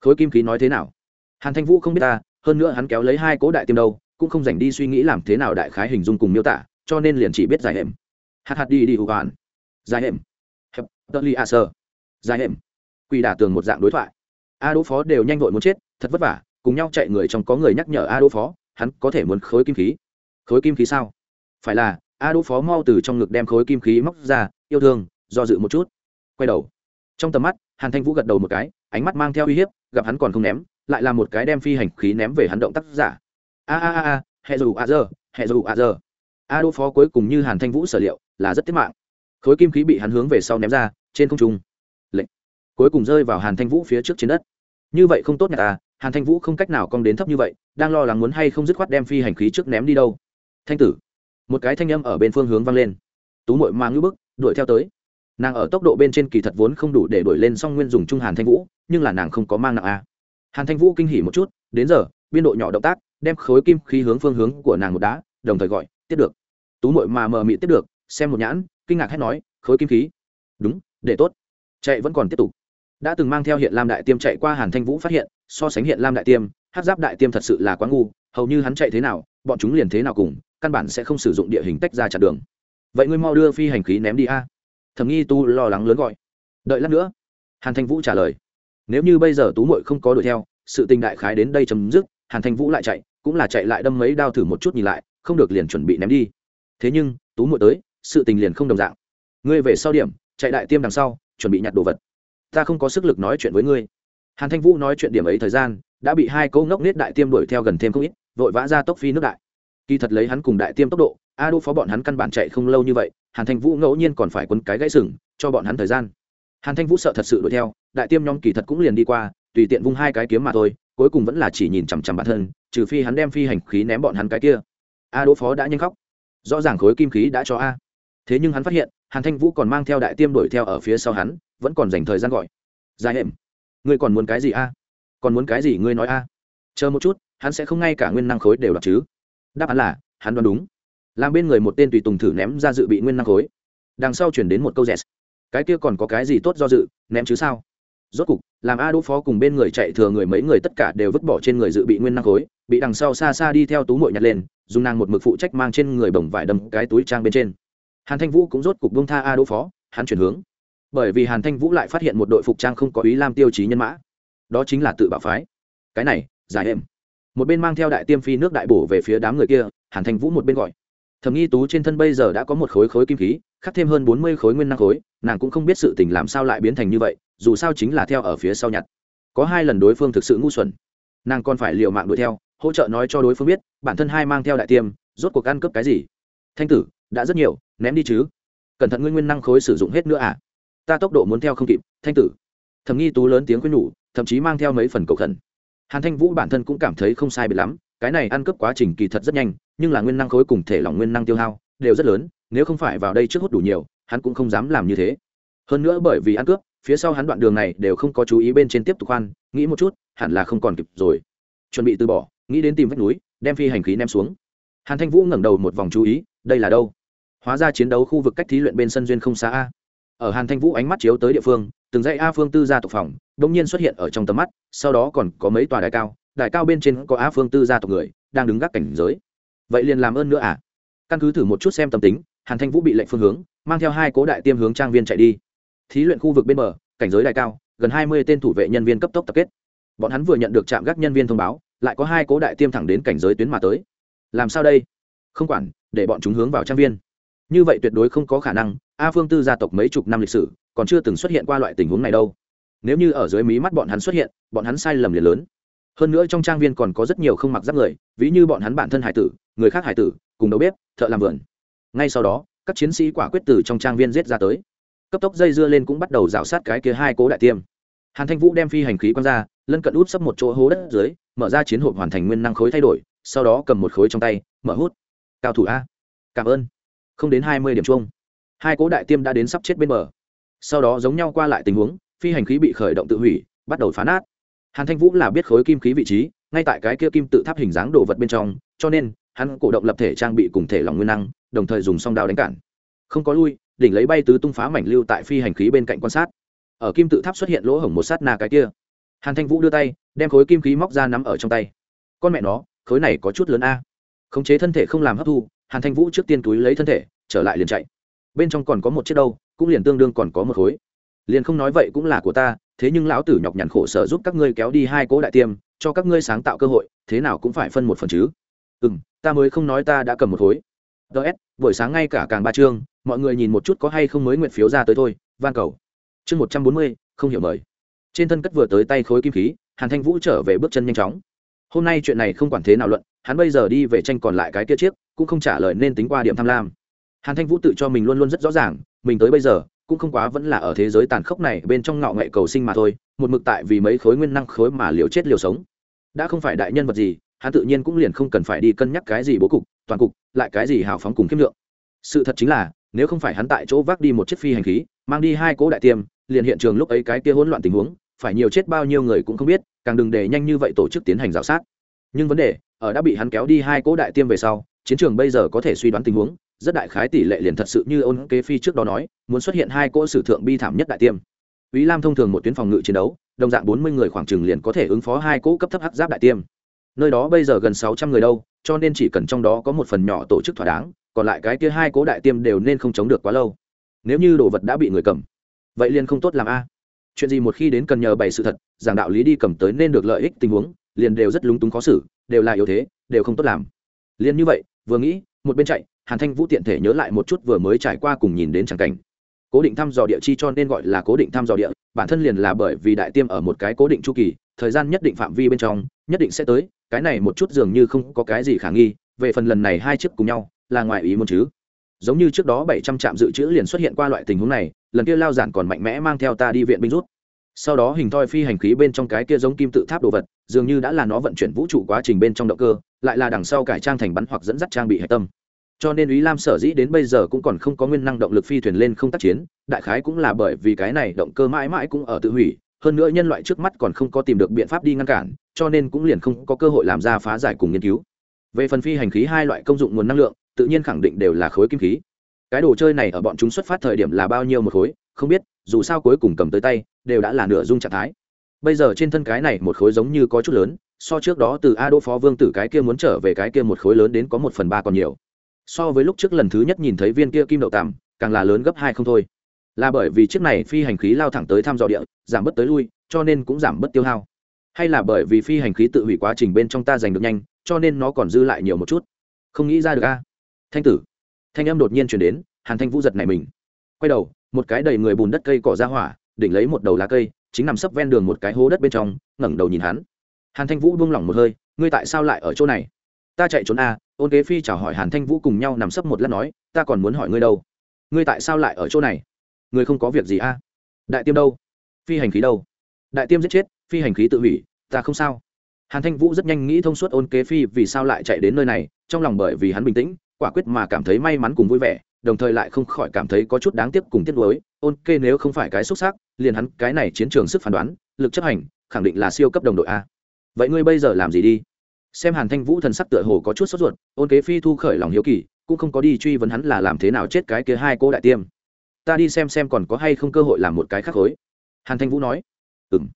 Khối kim khí nói thế nào? Hàn thanh vũ không biết ta, hơn nữa hắn kéo lấy hai cố đại tiêm đâu, cũng không dành đi suy nghĩ làm thế nào đại khái hình dung cùng miêu tả, cho nên liền chỉ biết giải hẻm. Hạt hạt đi đi hụ hoàn giải hẻm. Hẹp tơ li a sơ giải hẻm. Quỳ đả tường một dạng đối thoại. A đỗ phó đều nhanh vội muốn chết, thật vất vả, cùng nhau chạy người trong có người nhắc nhở a đỗ phó, hắn có thể muốn khối kim khí. Khối kim khí sao? Phải là a đỗ phó mau từ trong ngực đem khối kim khí móc ra, yêu thương, do dự một chút. Quay đầu. Trong tầm mắt, hàn thanh vũ gật đầu một cái, ánh mắt mang theo uy hiếp, gặp hắn còn không ném, lại là một cái đem phi hành khí ném về hắn động tác giả. A a a a hệ dù a giờ hệ dù a giờ. A đỗ phó cuối cùng như hàn thanh vũ sở liệu, là rất tiết mạng. Khối kim khí bị hắn hướng về sau ném ra, trên không trung. Lệnh. Cuối cùng rơi vào hàn thanh vũ phía trước trên đất. Như vậy không tốt nhà à hàn thanh vũ không cách nào cong đến thấp như vậy, đang lo lắng muốn hay không dứt khoát đem phi hành khí trước ném đi đâu. Thanh tử một cái thanh âm ở bên phương hướng vang lên. Tú mội mang ngữ bức, đuổi theo tới. Nàng ở tốc độ bên trên kỳ thật vốn không đủ để đuổi lên song nguyên dùng trung hàn thanh vũ, nhưng là nàng không có mang nặng a. Hàn thanh vũ kinh hỉ một chút, đến giờ, biên độ nhỏ động tác, đem khối kim khí hướng phương hướng của nàng một đá, đồng thời gọi, tiếp được. Tú mội mà mờ mị tiếp được, xem một nhãn, kinh ngạc hét nói, khối kim khí. Đúng, để tốt. Chạy vẫn còn tiếp tục. Đã từng mang theo hiện lam đại tiêm chạy qua hàn thanh vũ phát hiện, so sánh hiện lam đại tiêm hát giáp đại tiêm thật sự là quá ngu hầu như hắn chạy thế nào, bọn chúng liền thế nào cùng, căn bản sẽ không sử dụng địa hình tách ra chặn đường. Vậy ngươi mau đưa phi hành khí ném đi a. Thầm nghi tu lo lắng lớn gọi. Đợi lát nữa. Hàn thanh vũ trả lời. Nếu như bây giờ tú mội không có đuổi theo, sự tình đại khái đến đây chấm dứt, hàn thanh vũ lại chạy, cũng là chạy lại đâm mấy đao thử một chút nhìn lại, không được liền chuẩn bị ném đi. Thế nhưng, tú mội tới, sự tình liền không đồng dạng. Ngươi về sau điểm, chạy đại tiêm đằng sau, chuẩn bị nhặt đồ vật. Ta không có sức lực nói chuyện với ngươi. Hàn thanh vũ nói chuyện điểm ấy thời gian đã bị hai cỗ ngốc nết đại tiêm đuổi theo gần thêm không ít, vội vã ra tốc phi nước đại. Kỳ thật lấy hắn cùng đại tiêm tốc độ a đô phó bọn hắn căn bản chạy không lâu như vậy, hàn thanh vũ ngẫu nhiên còn phải quấn cái gãy sừng, cho bọn hắn thời gian. Hàn thanh vũ sợ thật sự đuổi theo, đại tiêm nhóm kỳ thật cũng liền đi qua, tùy tiện vung hai cái kiếm mà thôi, cuối cùng vẫn là chỉ nhìn chằm chằm bản thân, trừ phi hắn đem phi hành khí ném bọn hắn cái kia. A đỗ phó đã nhanh khóc. Rõ ràng khối kim khí đã cho a. Thế nhưng hắn phát hiện, hàn thanh vũ còn mang theo đại tiêm đuổi theo ở phía sau hắn, vẫn còn dành thời gian gọi. Dài hệm, ngươi còn muốn cái gì a? Còn muốn cái gì ngươi nói a? À? Chờ một chút, hắn sẽ không ngay cả nguyên năng khối đều đọc chứ. Đáp án là, hắn đoán đúng. Làm bên người một tên tùy tùng thử ném ra dự bị nguyên năng khối. Đằng sau chuyển đến một câu dẹt cái kia còn có cái gì tốt do dự, ném chứ sao? Rốt cục, làm a đỗ phó cùng bên người chạy thừa người mấy người tất cả đều vứt bỏ trên người dự bị nguyên năng khối, bị đằng sau xa xa đi theo tú mội nhặt lên, dùng nàng một mực phụ trách mang trên người bồng vải đầm cái túi trang bên trên. Hàn thanh vũ cũng rốt cục bông tha a đỗ phó, hắn chuyển hướng. Bởi vì hàn thanh vũ lại phát hiện một đội phục trang không có ý lam tiêu chí nhân mã đó chính là tự bạo phái. Cái này dài em một bên mang theo đại tiêm phi nước đại bổ về phía đám người kia, hàn thanh vũ một bên gọi. Thầm nghi tú trên thân bây giờ đã có một khối khối kim khí, khắc thêm hơn bốn mươi khối nguyên năng khối, nàng cũng không biết sự tình làm sao lại biến thành như vậy, dù sao chính là theo ở phía sau nhặt. Có hai lần đối phương thực sự ngu xuẩn. Nàng còn phải liệu mạng đuổi theo, hỗ trợ nói cho đối phương biết, bản thân hai mang theo đại tiêm, rốt cuộc ăn cướp cái gì? Thanh tử, đã rất nhiều, ném đi chứ? Cẩn thận nguyên nguyên năng khối sử dụng hết nữa à? Ta tốc độ muốn theo không kịp, thanh tử. Thầm nghi tú lớn tiếng khuyên nhủ thậm chí mang theo mấy phần cầu khẩn. Hàn thanh vũ bản thân cũng cảm thấy không sai biệt lắm, cái này ăn cướp quá trình kỳ thật rất nhanh, nhưng là nguyên năng khối cùng thể lỏng nguyên năng tiêu hao đều rất lớn, nếu không phải vào đây trước hút đủ nhiều, hắn cũng không dám làm như thế. Hơn nữa bởi vì ăn cướp, phía sau hắn đoạn đường này đều không có chú ý bên trên tiếp tục khoan, nghĩ một chút, hẳn là không còn kịp rồi. Chuẩn bị từ bỏ, nghĩ đến tìm vách núi, đem phi hành khí ném xuống. Hàn thanh vũ ngẩng đầu một vòng chú ý, đây là đâu? Hóa ra chiến đấu khu vực cách thí luyện bên sân duyên không xa a ở hàn thanh vũ ánh mắt chiếu tới địa phương, từng dãy a phương tư gia tộc phòng đông nhiên xuất hiện ở trong tầm mắt, sau đó còn có mấy tòa đại cao đại cao bên trên có a phương tư gia tộc người, đang đứng gác cảnh giới. Vậy liền làm ơn nữa à? Căn cứ thử một chút xem tâm tính, hàn thanh vũ bị lệnh phương hướng, mang theo hai cố đại tiêm hướng trang viên chạy đi. Thí luyện khu vực bên bờ, cảnh giới đại cao, gần hai mươi tên thủ vệ nhân viên cấp tốc tập kết. Bọn hắn vừa nhận được trạm gác nhân viên thông báo, lại có hai cố đại tiêm thẳng đến cảnh giới tuyến mà tới. Làm sao đây? Không quản, để bọn chúng hướng vào trang viên như vậy tuyệt đối không có khả năng, a phương tư gia tộc mấy chục năm lịch sử, còn chưa từng xuất hiện qua loại tình huống này đâu. Nếu như ở dưới mí mắt bọn hắn xuất hiện, bọn hắn sai lầm liền lớn. Hơn nữa trong trang viên còn có rất nhiều không mặc giáp người, ví như bọn hắn bản thân hải tử, người khác hải tử, cùng đầu bếp, thợ làm vườn. Ngay sau đó, các chiến sĩ quả quyết từ trong trang viên giết ra tới. Cấp tốc dây dưa lên cũng bắt đầu rào sát cái kia hai cố đại tiêm. Hàn thanh vũ đem phi hành khí quăng ra, lân cận út sấp một chỗ hố đất dưới, mở ra chiến hộp hoàn thành nguyên năng khối thay đổi, sau đó cầm một khối trong tay, mở hút. Cao thủ a. Cảm ơn không đến hai mươi điểm chung. Hai cố đại tiêm đã đến sắp chết bên bờ. Sau đó giống nhau qua lại tình huống, phi hành khí bị khởi động tự hủy, bắt đầu phá nát. Hàn thanh vũ là biết khối kim khí vị trí, ngay tại cái kia kim tự tháp hình dáng đồ vật bên trong, cho nên, hắn cổ động lập thể trang bị cùng thể lòng nguyên năng, đồng thời dùng song đao đánh cản. Không có lui, đỉnh lấy bay tứ tung phá mảnh lưu tại phi hành khí bên cạnh quan sát. Ở kim tự tháp xuất hiện lỗ hổng một sát na cái kia. Hàn thanh vũ đưa tay, đem khối kim khí móc ra nắm ở trong tay. Con mẹ nó, khối này có chút lớn a. Khống chế thân thể không làm hấp thu hàn thanh vũ trước tiên túi lấy thân thể, trở lại liền chạy. Bên trong còn có một chiếc đâu, cũng liền tương đương còn có một khối. Liền không nói vậy cũng là của ta, thế nhưng lão tử nhọc nhằn khổ sở giúp các ngươi kéo đi hai cố đại tiêm, cho các ngươi sáng tạo cơ hội, thế nào cũng phải phân một phần chứ. Ừ m ta mới không nói ta đã cầm một khối. Ts buổi sáng ngay cả càng ba chương, mọi người nhìn một chút có hay không mới nguyện phiếu ra tới thôi, van cầu. Chương một trăm bốn mươi, không hiểu mời. Trên thân cất vừa tới tay khối kim khí, hàn thanh vũ trở về bước chân nhanh chóng. Hôm nay chuyện này không quản thế nào luận hắn bây giờ đi về tranh còn lại cái kia chiếc, cũng không trả lời nên tính qua điểm tham lam. Hàn thanh vũ tự cho mình luôn luôn rất rõ ràng, mình tới bây giờ, cũng không quá vẫn là ở thế giới tàn khốc này bên trong ngạo nghệ cầu sinh mà thôi, một mực tại vì mấy khối nguyên năng khối mà liều chết liều sống. Đã không phải đại nhân vật gì, hắn tự nhiên cũng liền không cần phải đi cân nhắc cái gì bố cục, toàn cục, lại cái gì hào phóng cùng kiếm lượng sự thật chính là, nếu không phải hắn tại chỗ vác đi một chiếc phi hành khí, mang đi hai cỗ đại tiêm, liền hiện trường lúc ấy cái kia hỗn loạn tình huống, phải nhiều chết bao nhiêu người cũng không biết, càng đừng để nhanh như vậy tổ chức tiến hành g i o sát. Nhưng vấn đề ở đã bị hắn kéo đi hai cỗ đại tiêm về sau, chiến trường bây giờ có thể suy đoán tình huống, rất đại khái tỷ lệ liền thật sự như ôn kế phi trước đó nói, muốn xuất hiện hai cỗ sử thượng bi thảm nhất đại tiêm. Ý lam thông thường một tuyến phòng ngự chiến đấu, đồng dạng bốn mươi người khoảng trừng liền có thể ứng phó hai cỗ cấp thấp hắc giáp đại tiêm. Nơi đó bây giờ gần sáu trăm người đâu, cho nên chỉ cần trong đó có một phần nhỏ tổ chức thỏa đáng, còn lại cái kia hai cỗ đại tiêm đều nên không chống được quá lâu. Nếu như đồ vật đã bị người cầm, vậy liền không tốt làm a. Chuyện gì một khi đến cần nhờ bày sự thật, giảng đạo lý đi cầm tới nên được lợi ích tình huống liền đều rất lúng túng khó xử, đều là yếu thế, đều không tốt làm. Liền như vậy, vừa nghĩ, một bên chạy, hàn thanh vũ tiện thể nhớ lại một chút vừa mới trải qua cùng nhìn đến tràng cảnh. Cố định thăm dò địa chi cho nên gọi là cố định thăm dò địa, bản thân liền là bởi vì đại tiêm ở một cái cố định chu kỳ, thời gian nhất định phạm vi bên trong, nhất định sẽ tới, cái này một chút dường như không có cái gì khả nghi, về phần lần này hai chiếc cùng nhau, là ngoài ý muốn chứ. Giống như trước đó bảy trăm trạm dự trữ liền xuất hiện qua loại tình huống này, lần kia lao giản còn mạnh mẽ mang theo ta đi viện binh rút. Sau đó hình thoi phi hành khí bên trong cái kia giống kim tự tháp đồ vật dường như đã là nó vận chuyển vũ trụ quá trình bên trong động cơ, lại là đằng sau cải trang thành bắn hoặc dẫn dắt trang bị hạch tâm. Cho nên ý lam sở dĩ đến bây giờ cũng còn không có nguyên năng động lực phi thuyền lên không tác chiến, đại khái cũng là bởi vì cái này động cơ mãi mãi cũng ở tự hủy, hơn nữa nhân loại trước mắt còn không có tìm được biện pháp đi ngăn cản, cho nên cũng liền không có cơ hội làm ra phá giải cùng nghiên cứu. Về phần phi hành khí hai loại công dụng nguồn năng lượng, tự nhiên khẳng định đều là khối kim khí. Cái đồ chơi này ở bọn chúng xuất phát thời điểm là bao nhiêu một khối, không biết, dù sao cuối cùng cầm tới tay, đều đã là nửa dung trạng thái bây giờ trên thân cái này một khối giống như có chút lớn, so trước đó từ a đô phó vương tử cái kia muốn trở về cái kia một khối lớn đến có một phần ba còn nhiều. So với lúc trước lần thứ nhất nhìn thấy viên kia kim đậu tạm càng là lớn gấp hai không thôi. Là bởi vì chiếc này phi hành khí lao thẳng tới thăm dò địa, giảm bớt tới lui, cho nên cũng giảm bớt tiêu hao. Hay là bởi vì phi hành khí tự hủy quá trình bên trong ta giành được nhanh, cho nên nó còn dư lại nhiều một chút. Không nghĩ ra được a. Thanh tử, thanh âm đột nhiên chuyển đến, hàn thanh vũ giật này mình. Quay đầu, một cái đầy người bùn đất cây cỏ ra hỏa, đỉnh lấy một đầu lá cây chính nằm sấp ven đường một cái hố đất bên trong, ngẩng đầu nhìn hắn. Hàn thanh vũ buông lỏng một hơi, ngươi tại sao lại ở chỗ này? Ta chạy trốn a ôn kế phi chào hỏi hàn thanh vũ cùng nhau nằm sấp một lát nói, ta còn muốn hỏi ngươi đâu. Ngươi tại sao lại ở chỗ này? Ngươi không có việc gì a đại tiêm đâu? Phi hành khí đâu? Đại tiêm giết chết, phi hành khí tự hủy, ta không sao. Hàn thanh vũ rất nhanh nghĩ thông suốt ôn kế phi vì sao lại chạy đến nơi này, trong lòng bởi vì hắn bình tĩnh, quả quyết mà cảm thấy may mắn cùng vui vẻ đồng thời lại không khỏi cảm thấy có chút đáng tiếc cùng tiếc nuối. Ôn kê nếu không phải cái xúc sắc, liền hắn cái này chiến trường sức phán đoán lực chấp hành khẳng định là siêu cấp đồng đội a. Vậy ngươi bây giờ làm gì đi? Xem hàn thanh vũ thần sắc tựa hồ có chút sốt ruột ôn kế phi thu khởi lòng hiếu kỳ cũng không có đi truy vấn hắn là làm thế nào chết cái kia hai cô đại tiêm. Ta đi xem xem còn có hay không cơ hội làm một cái khác khối hàn thanh vũ nói. Ừm.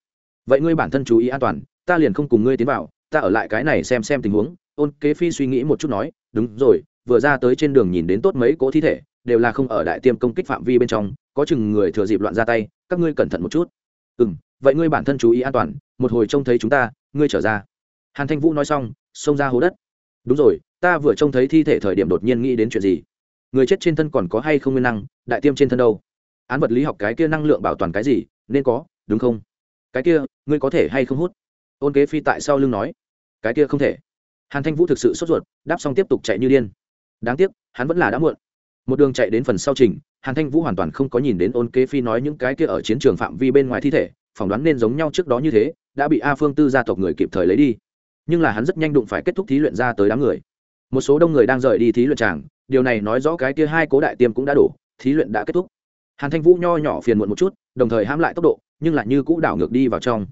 vậy ngươi bản thân chú ý an toàn ta liền không cùng ngươi tiến vào ta ở lại cái này xem xem tình huống. Ôn kế phi suy nghĩ một chút nói đúng rồi vừa ra tới trên đường nhìn đến tốt mấy cỗ thi thể, đều là không ở đại tiêm công kích phạm vi bên trong, có chừng người thừa dịp loạn ra tay, các ngươi cẩn thận một chút. Ừ m vậy ngươi bản thân chú ý an toàn, một hồi trông thấy chúng ta, ngươi trở ra. Hàn thanh vũ nói xong, xông ra hố đất. Đúng rồi, ta vừa trông thấy thi thể thời điểm đột nhiên nghĩ đến chuyện gì? Người chết trên thân còn có hay không nguyên năng, đại tiêm trên thân đâu? Án vật lý học cái kia năng lượng bảo toàn cái gì, nên có, đúng không? Cái kia, ngươi có thể hay không hút? Ôn kế phi tại sau lưng nói. Cái kia không thể. Hàn thanh vũ thực sự sốt ruột, đáp xong tiếp tục chạy như điên đáng tiếc, hắn vẫn là đã muộn. Một đường chạy đến phần sau trình, hàn thanh vũ hoàn toàn không có nhìn đến ôn kế phi nói những cái kia ở chiến trường phạm vi bên ngoài thi thể, phỏng đoán nên giống nhau trước đó như thế, đã bị a phương tư gia tộc người kịp thời lấy đi. Nhưng là hắn rất nhanh đụng phải kết thúc thí luyện ra tới đám người. Một số đông người đang rời đi thí luyện tràng, điều này nói rõ cái kia hai cố đại tiêm cũng đã đổ, thí luyện đã kết thúc. Hàn thanh vũ nho nhỏ phiền muộn một chút, đồng thời hãm lại tốc độ, nhưng lại như cũ đảo ngược đi vào trong.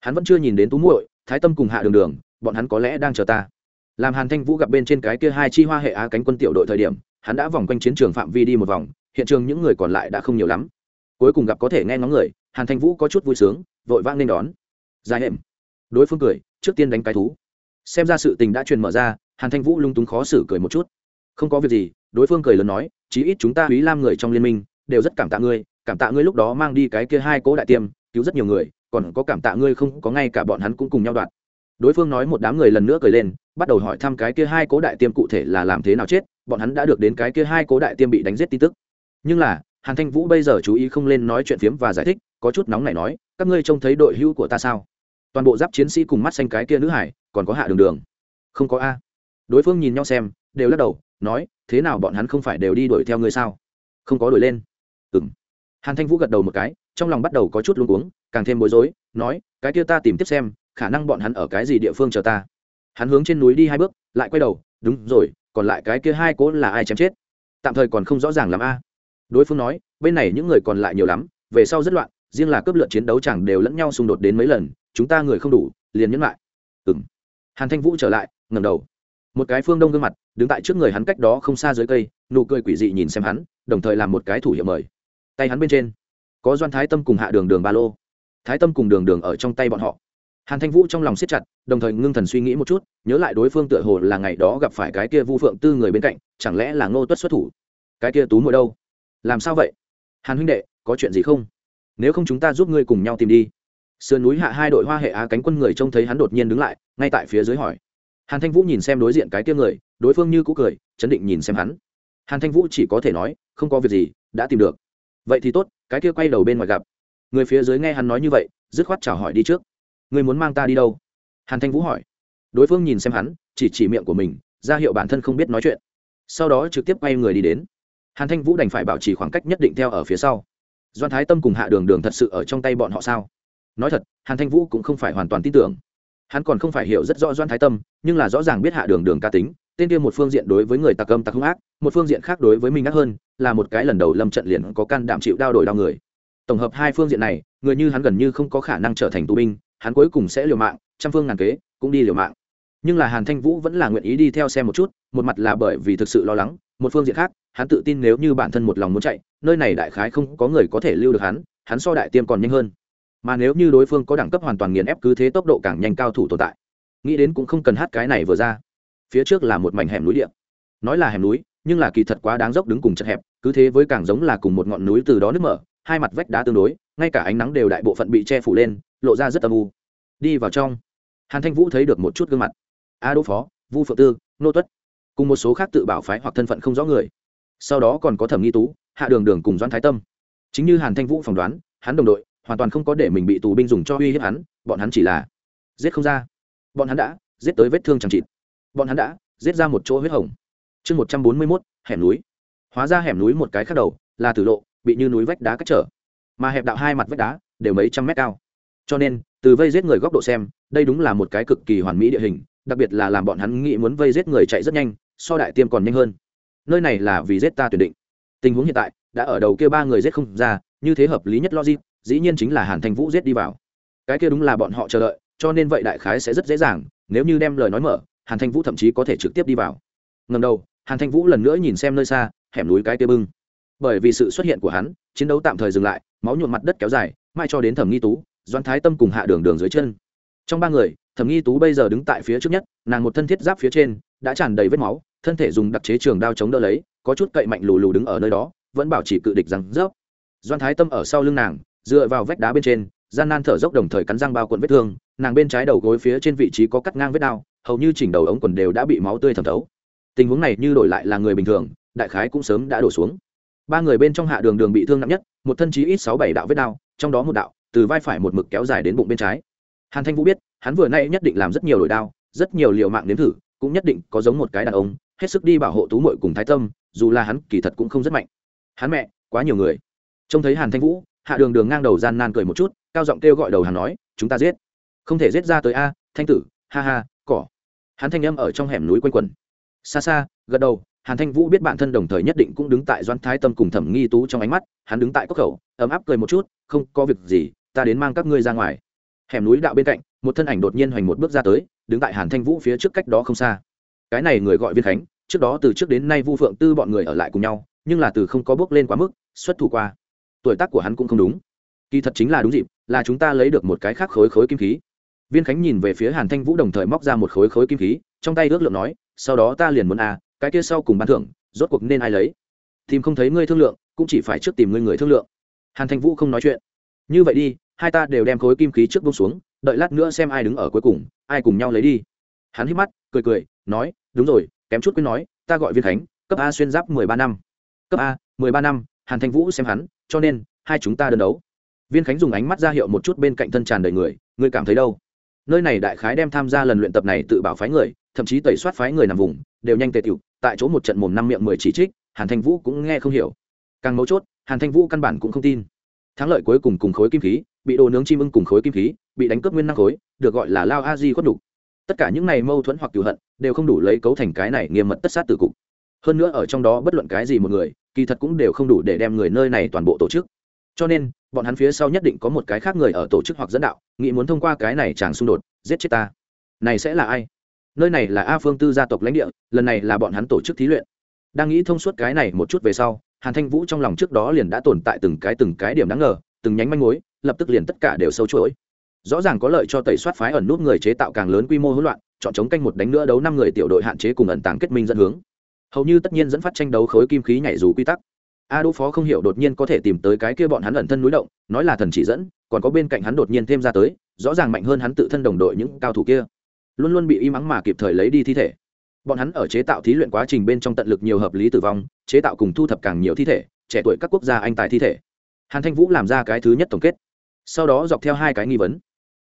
Hắn vẫn chưa nhìn đến tú muội, thái tâm cùng hạ đường đường, bọn hắn có lẽ đang chờ ta làm hàn thanh vũ gặp bên trên cái kia hai chi hoa hệ á cánh quân tiểu đội thời điểm, hắn đã vòng quanh chiến trường phạm vi đi một vòng, hiện trường những người còn lại đã không nhiều lắm. Cuối cùng gặp có thể nghe ngóng người, hàn thanh vũ có chút vui sướng, vội vang nên đón. Dài hệm đối phương cười, trước tiên đánh cái thú. Xem ra sự tình đã truyền mở ra, hàn thanh vũ lung túng khó xử cười một chút. Không có việc gì, đối phương cười lớn nói, chí ít chúng ta quý lam người trong liên minh, đều rất cảm tạ ngươi, cảm tạ ngươi lúc đó mang đi cái kia hai cố đại tiêm, cứu rất nhiều người, còn có cảm tạ ngươi không có ngay cả bọn hắn cũng cùng nhau đoạn đối phương nói một đám người lần nữa cười lên, bắt đầu hỏi thăm cái kia hai cố đại tiêm cụ thể là làm thế nào chết, bọn hắn đã được đến cái kia hai cố đại tiêm bị đánh giết tin tức. Nhưng là, hàn thanh vũ bây giờ chú ý không lên nói chuyện phiếm và giải thích, có chút nóng này nói, các ngươi trông thấy đội hữu của ta sao? Toàn bộ giáp chiến sĩ cùng mắt xanh cái kia nữ hải, còn có hạ đường đường. Không có a. Đối phương nhìn nhau xem, đều lắc đầu, nói, thế nào bọn hắn không phải đều đi đuổi theo ngươi sao? Không có đuổi lên. Ừng hàn thanh vũ gật đầu một cái, trong lòng bắt đầu có chút luống cuống, càng thêm bối rối, nói, cái kia ta tìm tiếp xem khả năng bọn hắn ở cái gì địa phương chờ ta? Hắn hướng trên núi đi hai bước, lại quay đầu, đúng rồi, còn lại cái kia hai cố là ai chém chết? Tạm thời còn không rõ ràng l a. Đối phương nói, bên này những người còn lại nhiều lắm, về sau rất loạn, riêng là cướp lượt chiến đấu chẳng đều lẫn nhau xung đột đến mấy lần, chúng ta người không đủ, liền nhẫn lại. Ừ m hàn thanh vũ trở lại ngầm đầu. Một cái phương đông gương mặt, đứng tại trước người hắn cách đó không xa dưới cây, nụ cười quỷ dị nhìn xem hắn, đồng thời làm một cái thủ hiệu mời. Tay hắn bên trên, có doan thái tâm cùng hạ đường đường ba lô. Thái tâm cùng đường đường ở trong tay bọn họ hàn thanh vũ trong lòng siết chặt, đồng thời ngưng thần suy nghĩ một chút, nhớ lại đối phương tựa hồ là ngày đó gặp phải cái kia vu phượng tư người bên cạnh, chẳng lẽ là ngô tuất xuất thủ? Cái kia tú ngồi đâu? Làm sao vậy? Hàn huynh đệ, có chuyện gì không? Nếu không chúng ta giúp ngươi cùng nhau tìm đi. Sườn núi hạ hai đội hoa hệ á cánh quân người trông thấy hắn đột nhiên đứng lại, ngay tại phía dưới hỏi. Hàn thanh vũ nhìn xem đối diện cái kia người, đối phương như cũ cười, chấn định nhìn xem hắn. Hàn thanh vũ chỉ có thể nói, không có việc gì, đã tìm được. Vậy thì tốt, cái kia quay đầu bên ngoài gặp. Người phía dưới nghe hắn nói như vậy, dứt khoát chào hỏi đi trước. Ngươi muốn mang ta đi đâu? Hàn thanh vũ hỏi. Đối phương nhìn xem hắn, chỉ chỉ miệng của mình, ra hiệu bản thân không biết nói chuyện. Sau đó trực tiếp quay người đi đến. Hàn thanh vũ đành phải bảo trì khoảng cách nhất định theo ở phía sau. Doan thái tâm cùng hạ đường đường thật sự ở trong tay bọn họ sao? Nói thật, hàn thanh vũ cũng không phải hoàn toàn tin tưởng. Hắn còn không phải hiểu rất rõ doan thái tâm, nhưng là rõ ràng biết hạ đường đường ca tính, tên kia một phương diện đối với người tặc âm tặc hung ác, một phương diện khác đối với mình ác hơn, là một cái lần đầu lâm trận liền có can đảm chịu đao đổi đau người. Tổng hợp hai phương diện này, người như hắn gần như không có khả năng trở thành tù binh hắn cuối cùng sẽ liều mạng, trăm phương ngàn kế cũng đi liều mạng. Nhưng là hàn thanh vũ vẫn là nguyện ý đi theo xem một chút, một mặt là bởi vì thực sự lo lắng, một phương diện khác, hắn tự tin nếu như bản thân một lòng muốn chạy, nơi này đại khái không có người có thể lưu được hắn hắn so đại tiêm còn nhanh hơn. Mà nếu như đối phương có đẳng cấp hoàn toàn nghiền ép cứ thế tốc độ càng nhanh cao thủ tồn tại, nghĩ đến cũng không cần hát cái này vừa ra. Phía trước là một mảnh hẻm núi điện nói là hẻm núi, nhưng là kỳ thật quá đáng dốc đứng cùng chật hẹp, cứ thế với càng giống là cùng một ngọn núi từ đó nước mở, hai mặt vách đá tương đối, ngay cả ánh nắng đều đại bộ phận bị che phủ lên lộ ra rất âm u. Đi vào trong, hàn thanh vũ thấy được một chút gương mặt. A đỗ phó, vu phượng tư, nô tuất, cùng một số khác tự bảo phái hoặc thân phận không rõ người. Sau đó còn có thẩm nghi tú, hạ đường đường cùng doan thái tâm. Chính như hàn thanh vũ phỏng đoán, hắn đồng đội hoàn toàn không có để mình bị tù binh dùng cho uy hiếp hắn, bọn hắn chỉ là giết không ra. Bọn hắn đã giết tới vết thương chẳng chịt. Bọn hắn đã giết ra một chỗ huyết hồng. Chương một trăm bốn mươi mốt, hẻm núi. Hóa ra hẻm núi một cái khác đầu là tử lộ, bị như núi vách đá cách trở. Mà hẹp đạo hai mặt vách đá đều mấy trăm mét cao cho nên, từ vây giết người góc độ xem, đây đúng là một cái cực kỳ hoàn mỹ địa hình, đặc biệt là làm bọn hắn nghĩ muốn vây giết người chạy rất nhanh, so đại tiêm còn nhanh hơn. Nơi này là vì giết ta tuyển định. Tình huống hiện tại, đã ở đầu kia ba người giết không ra, như thế hợp lý nhất logic, dĩ nhiên chính là hàn thanh vũ giết đi vào. Cái kia đúng là bọn họ chờ đợi, cho nên vậy đại khái sẽ rất dễ dàng, nếu như đem lời nói mở, hàn thanh vũ thậm chí có thể trực tiếp đi vào. Ngần đầu, hàn thanh vũ lần nữa nhìn xem nơi xa, hẻm núi cái kia bưng. Bởi vì sự xuất hiện của hắn, chiến đấu tạm thời dừng lại, máu nhuộm mặt đất kéo dài, mai cho đến thẩm nghi tú doan thái tâm cùng hạ đường đường dưới chân. Trong ba người, thẩm nghi tú bây giờ đứng tại phía trước nhất, nàng một thân thiết giáp phía trên, đã tràn đầy vết máu, thân thể dùng đặc chế trường đao chống đỡ lấy, có chút cậy mạnh lù lù đứng ở nơi đó, vẫn bảo chỉ cự địch rằng, rớp. Doan thái tâm ở sau lưng nàng, dựa vào vách đá bên trên, gian nan thở dốc đồng thời cắn răng bao quần vết thương, nàng bên trái đầu gối phía trên vị trí có cắt ngang vết đao, hầu như chỉnh đầu ống quần đều đã bị máu tươi thẩm thấu. Tình huống này như đổi lại là người bình thường, đại khái cũng sớm đã đổ xuống. Ba người bên trong hạ đường đường bị thương nặng nhất, một thân chí ít sáu bảy đạo vết đao, trong đó một đạo từ vai phải một mực kéo dài đến bụng bên trái. Hàn thanh vũ biết, hắn vừa nay nhất định làm rất nhiều đổi đao, rất nhiều liều mạng nếm thử, cũng nhất định có giống một cái đàn ông, hết sức đi bảo hộ tú mội cùng thái tâm, dù là hắn kỳ thật cũng không rất mạnh. Hắn mẹ, quá nhiều người. Trông thấy hàn thanh vũ, hạ đường đường ngang đầu gian nan cười một chút, cao giọng kêu gọi đầu hắn nói, chúng ta giết. Không thể giết ra tới a, thanh tử, ha ha, cỏ. Hắn thanh âm ở trong hẻm núi quanh quẩn. Xa xa, gật đầu, hàn thanh vũ biết bản thân đồng thời nhất định cũng đứng tại doan thái tâm cùng thẩm nghi tú trong ánh mắt, hắn đứng tại cốc khẩu, ấm áp cười một chút, không có việc gì ta đến mang các ngươi ra ngoài. Hẻm núi đạo bên cạnh, một thân ảnh đột nhiên hoành một bước ra tới, đứng tại hàn thanh vũ phía trước cách đó không xa. Cái này người gọi viên khánh, trước đó từ trước đến nay vu phượng tư bọn người ở lại cùng nhau, nhưng là từ không có bước lên quá mức, xuất thủ qua. Tuổi tác của hắn cũng không đúng. Kỳ thật chính là đúng dịp, là chúng ta lấy được một cái khác khối khối kim khí. Viên khánh nhìn về phía hàn thanh vũ đồng thời móc ra một khối khối kim khí, trong tay ước lượng nói, sau đó ta liền muốn à cái kia sau cùng ban thưởng, rốt cuộc nên ai lấy? Tìm không thấy ngươi thương lượng, cũng chỉ phải trước tìm ngươi người thương lượng. Hàn thanh vũ không nói chuyện như vậy đi, hai ta đều đem khối kim khí trước bông xuống, đợi lát nữa xem ai đứng ở cuối cùng, ai cùng nhau lấy đi. Hắn hít mắt, cười cười, nói, đúng rồi, kém chút quên nói, ta gọi viên khánh, cấp a xuyên giáp mười ba năm. Cấp a, mười ba năm, hàn thanh vũ xem hắn, cho nên, hai chúng ta đơn đấu. Viên khánh dùng ánh mắt ra hiệu một chút bên cạnh thân tràn đầy người người cảm thấy đâu? Nơi này đại khái đem tham gia lần luyện tập này tự bảo phái người, thậm chí tẩy soát phái người nằm vùng, đều nhanh tề tiểu, tại chỗ một trận mồm năm miệng mười chỉ trích, hàn thanh vũ cũng nghe không hiểu. Càng mấu chốt, hàn thanh vũ căn bản cũng không tin thắng lợi cuối cùng cùng khối kim khí, bị đồ nướng chim ưng cùng khối kim khí, bị đánh cướp nguyên năng khối, được gọi là lao a di khuất đục tất cả những này mâu thuẫn hoặc cựu hận, đều không đủ lấy cấu thành cái này nghiêm mật tất sát tử cục. Hơn nữa ở trong đó bất luận cái gì một người, kỳ thật cũng đều không đủ để đem người nơi này toàn bộ tổ chức. Cho nên, bọn hắn phía sau nhất định có một cái khác người ở tổ chức hoặc dẫn đạo, nghĩ muốn thông qua cái này chẳng xung đột, giết chết ta. Này sẽ là ai? Nơi này là a phương tư gia tộc lãnh địa, lần này là bọn hắn tổ chức thí luyện. Đang nghĩ thông suốt cái này một chút về sau hàn thanh vũ trong lòng trước đó liền đã tồn tại từng cái từng cái điểm đáng ngờ, từng nhánh manh mối, lập tức liền tất cả đều sâu chuỗi. Rõ ràng có lợi cho tẩy soát phái ẩn nút người chế tạo càng lớn quy mô hỗn loạn, chọn chống canh một đánh nữa đấu năm người tiểu đội hạn chế cùng ẩn tàng kết minh dẫn hướng. Hầu như tất nhiên dẫn phát tranh đấu khối kim khí nhảy dù quy tắc. A đỗ phó không hiểu đột nhiên có thể tìm tới cái kia bọn hắn ẩn thân núi động, nói là thần chỉ dẫn, còn có bên cạnh hắn đột nhiên thêm ra tới, rõ ràng mạnh hơn hắn tự thân đồng đội những cao thủ kia. Luôn luôn bị y mắng mà kịp thời lấy đi thi thể bọn hắn ở chế tạo thí luyện quá trình bên trong tận lực nhiều hợp lý tử vong, chế tạo cùng thu thập càng nhiều thi thể, trẻ tuổi các quốc gia anh tài thi thể. Hàn thanh vũ làm ra cái thứ nhất tổng kết. Sau đó dọc theo hai cái nghi vấn.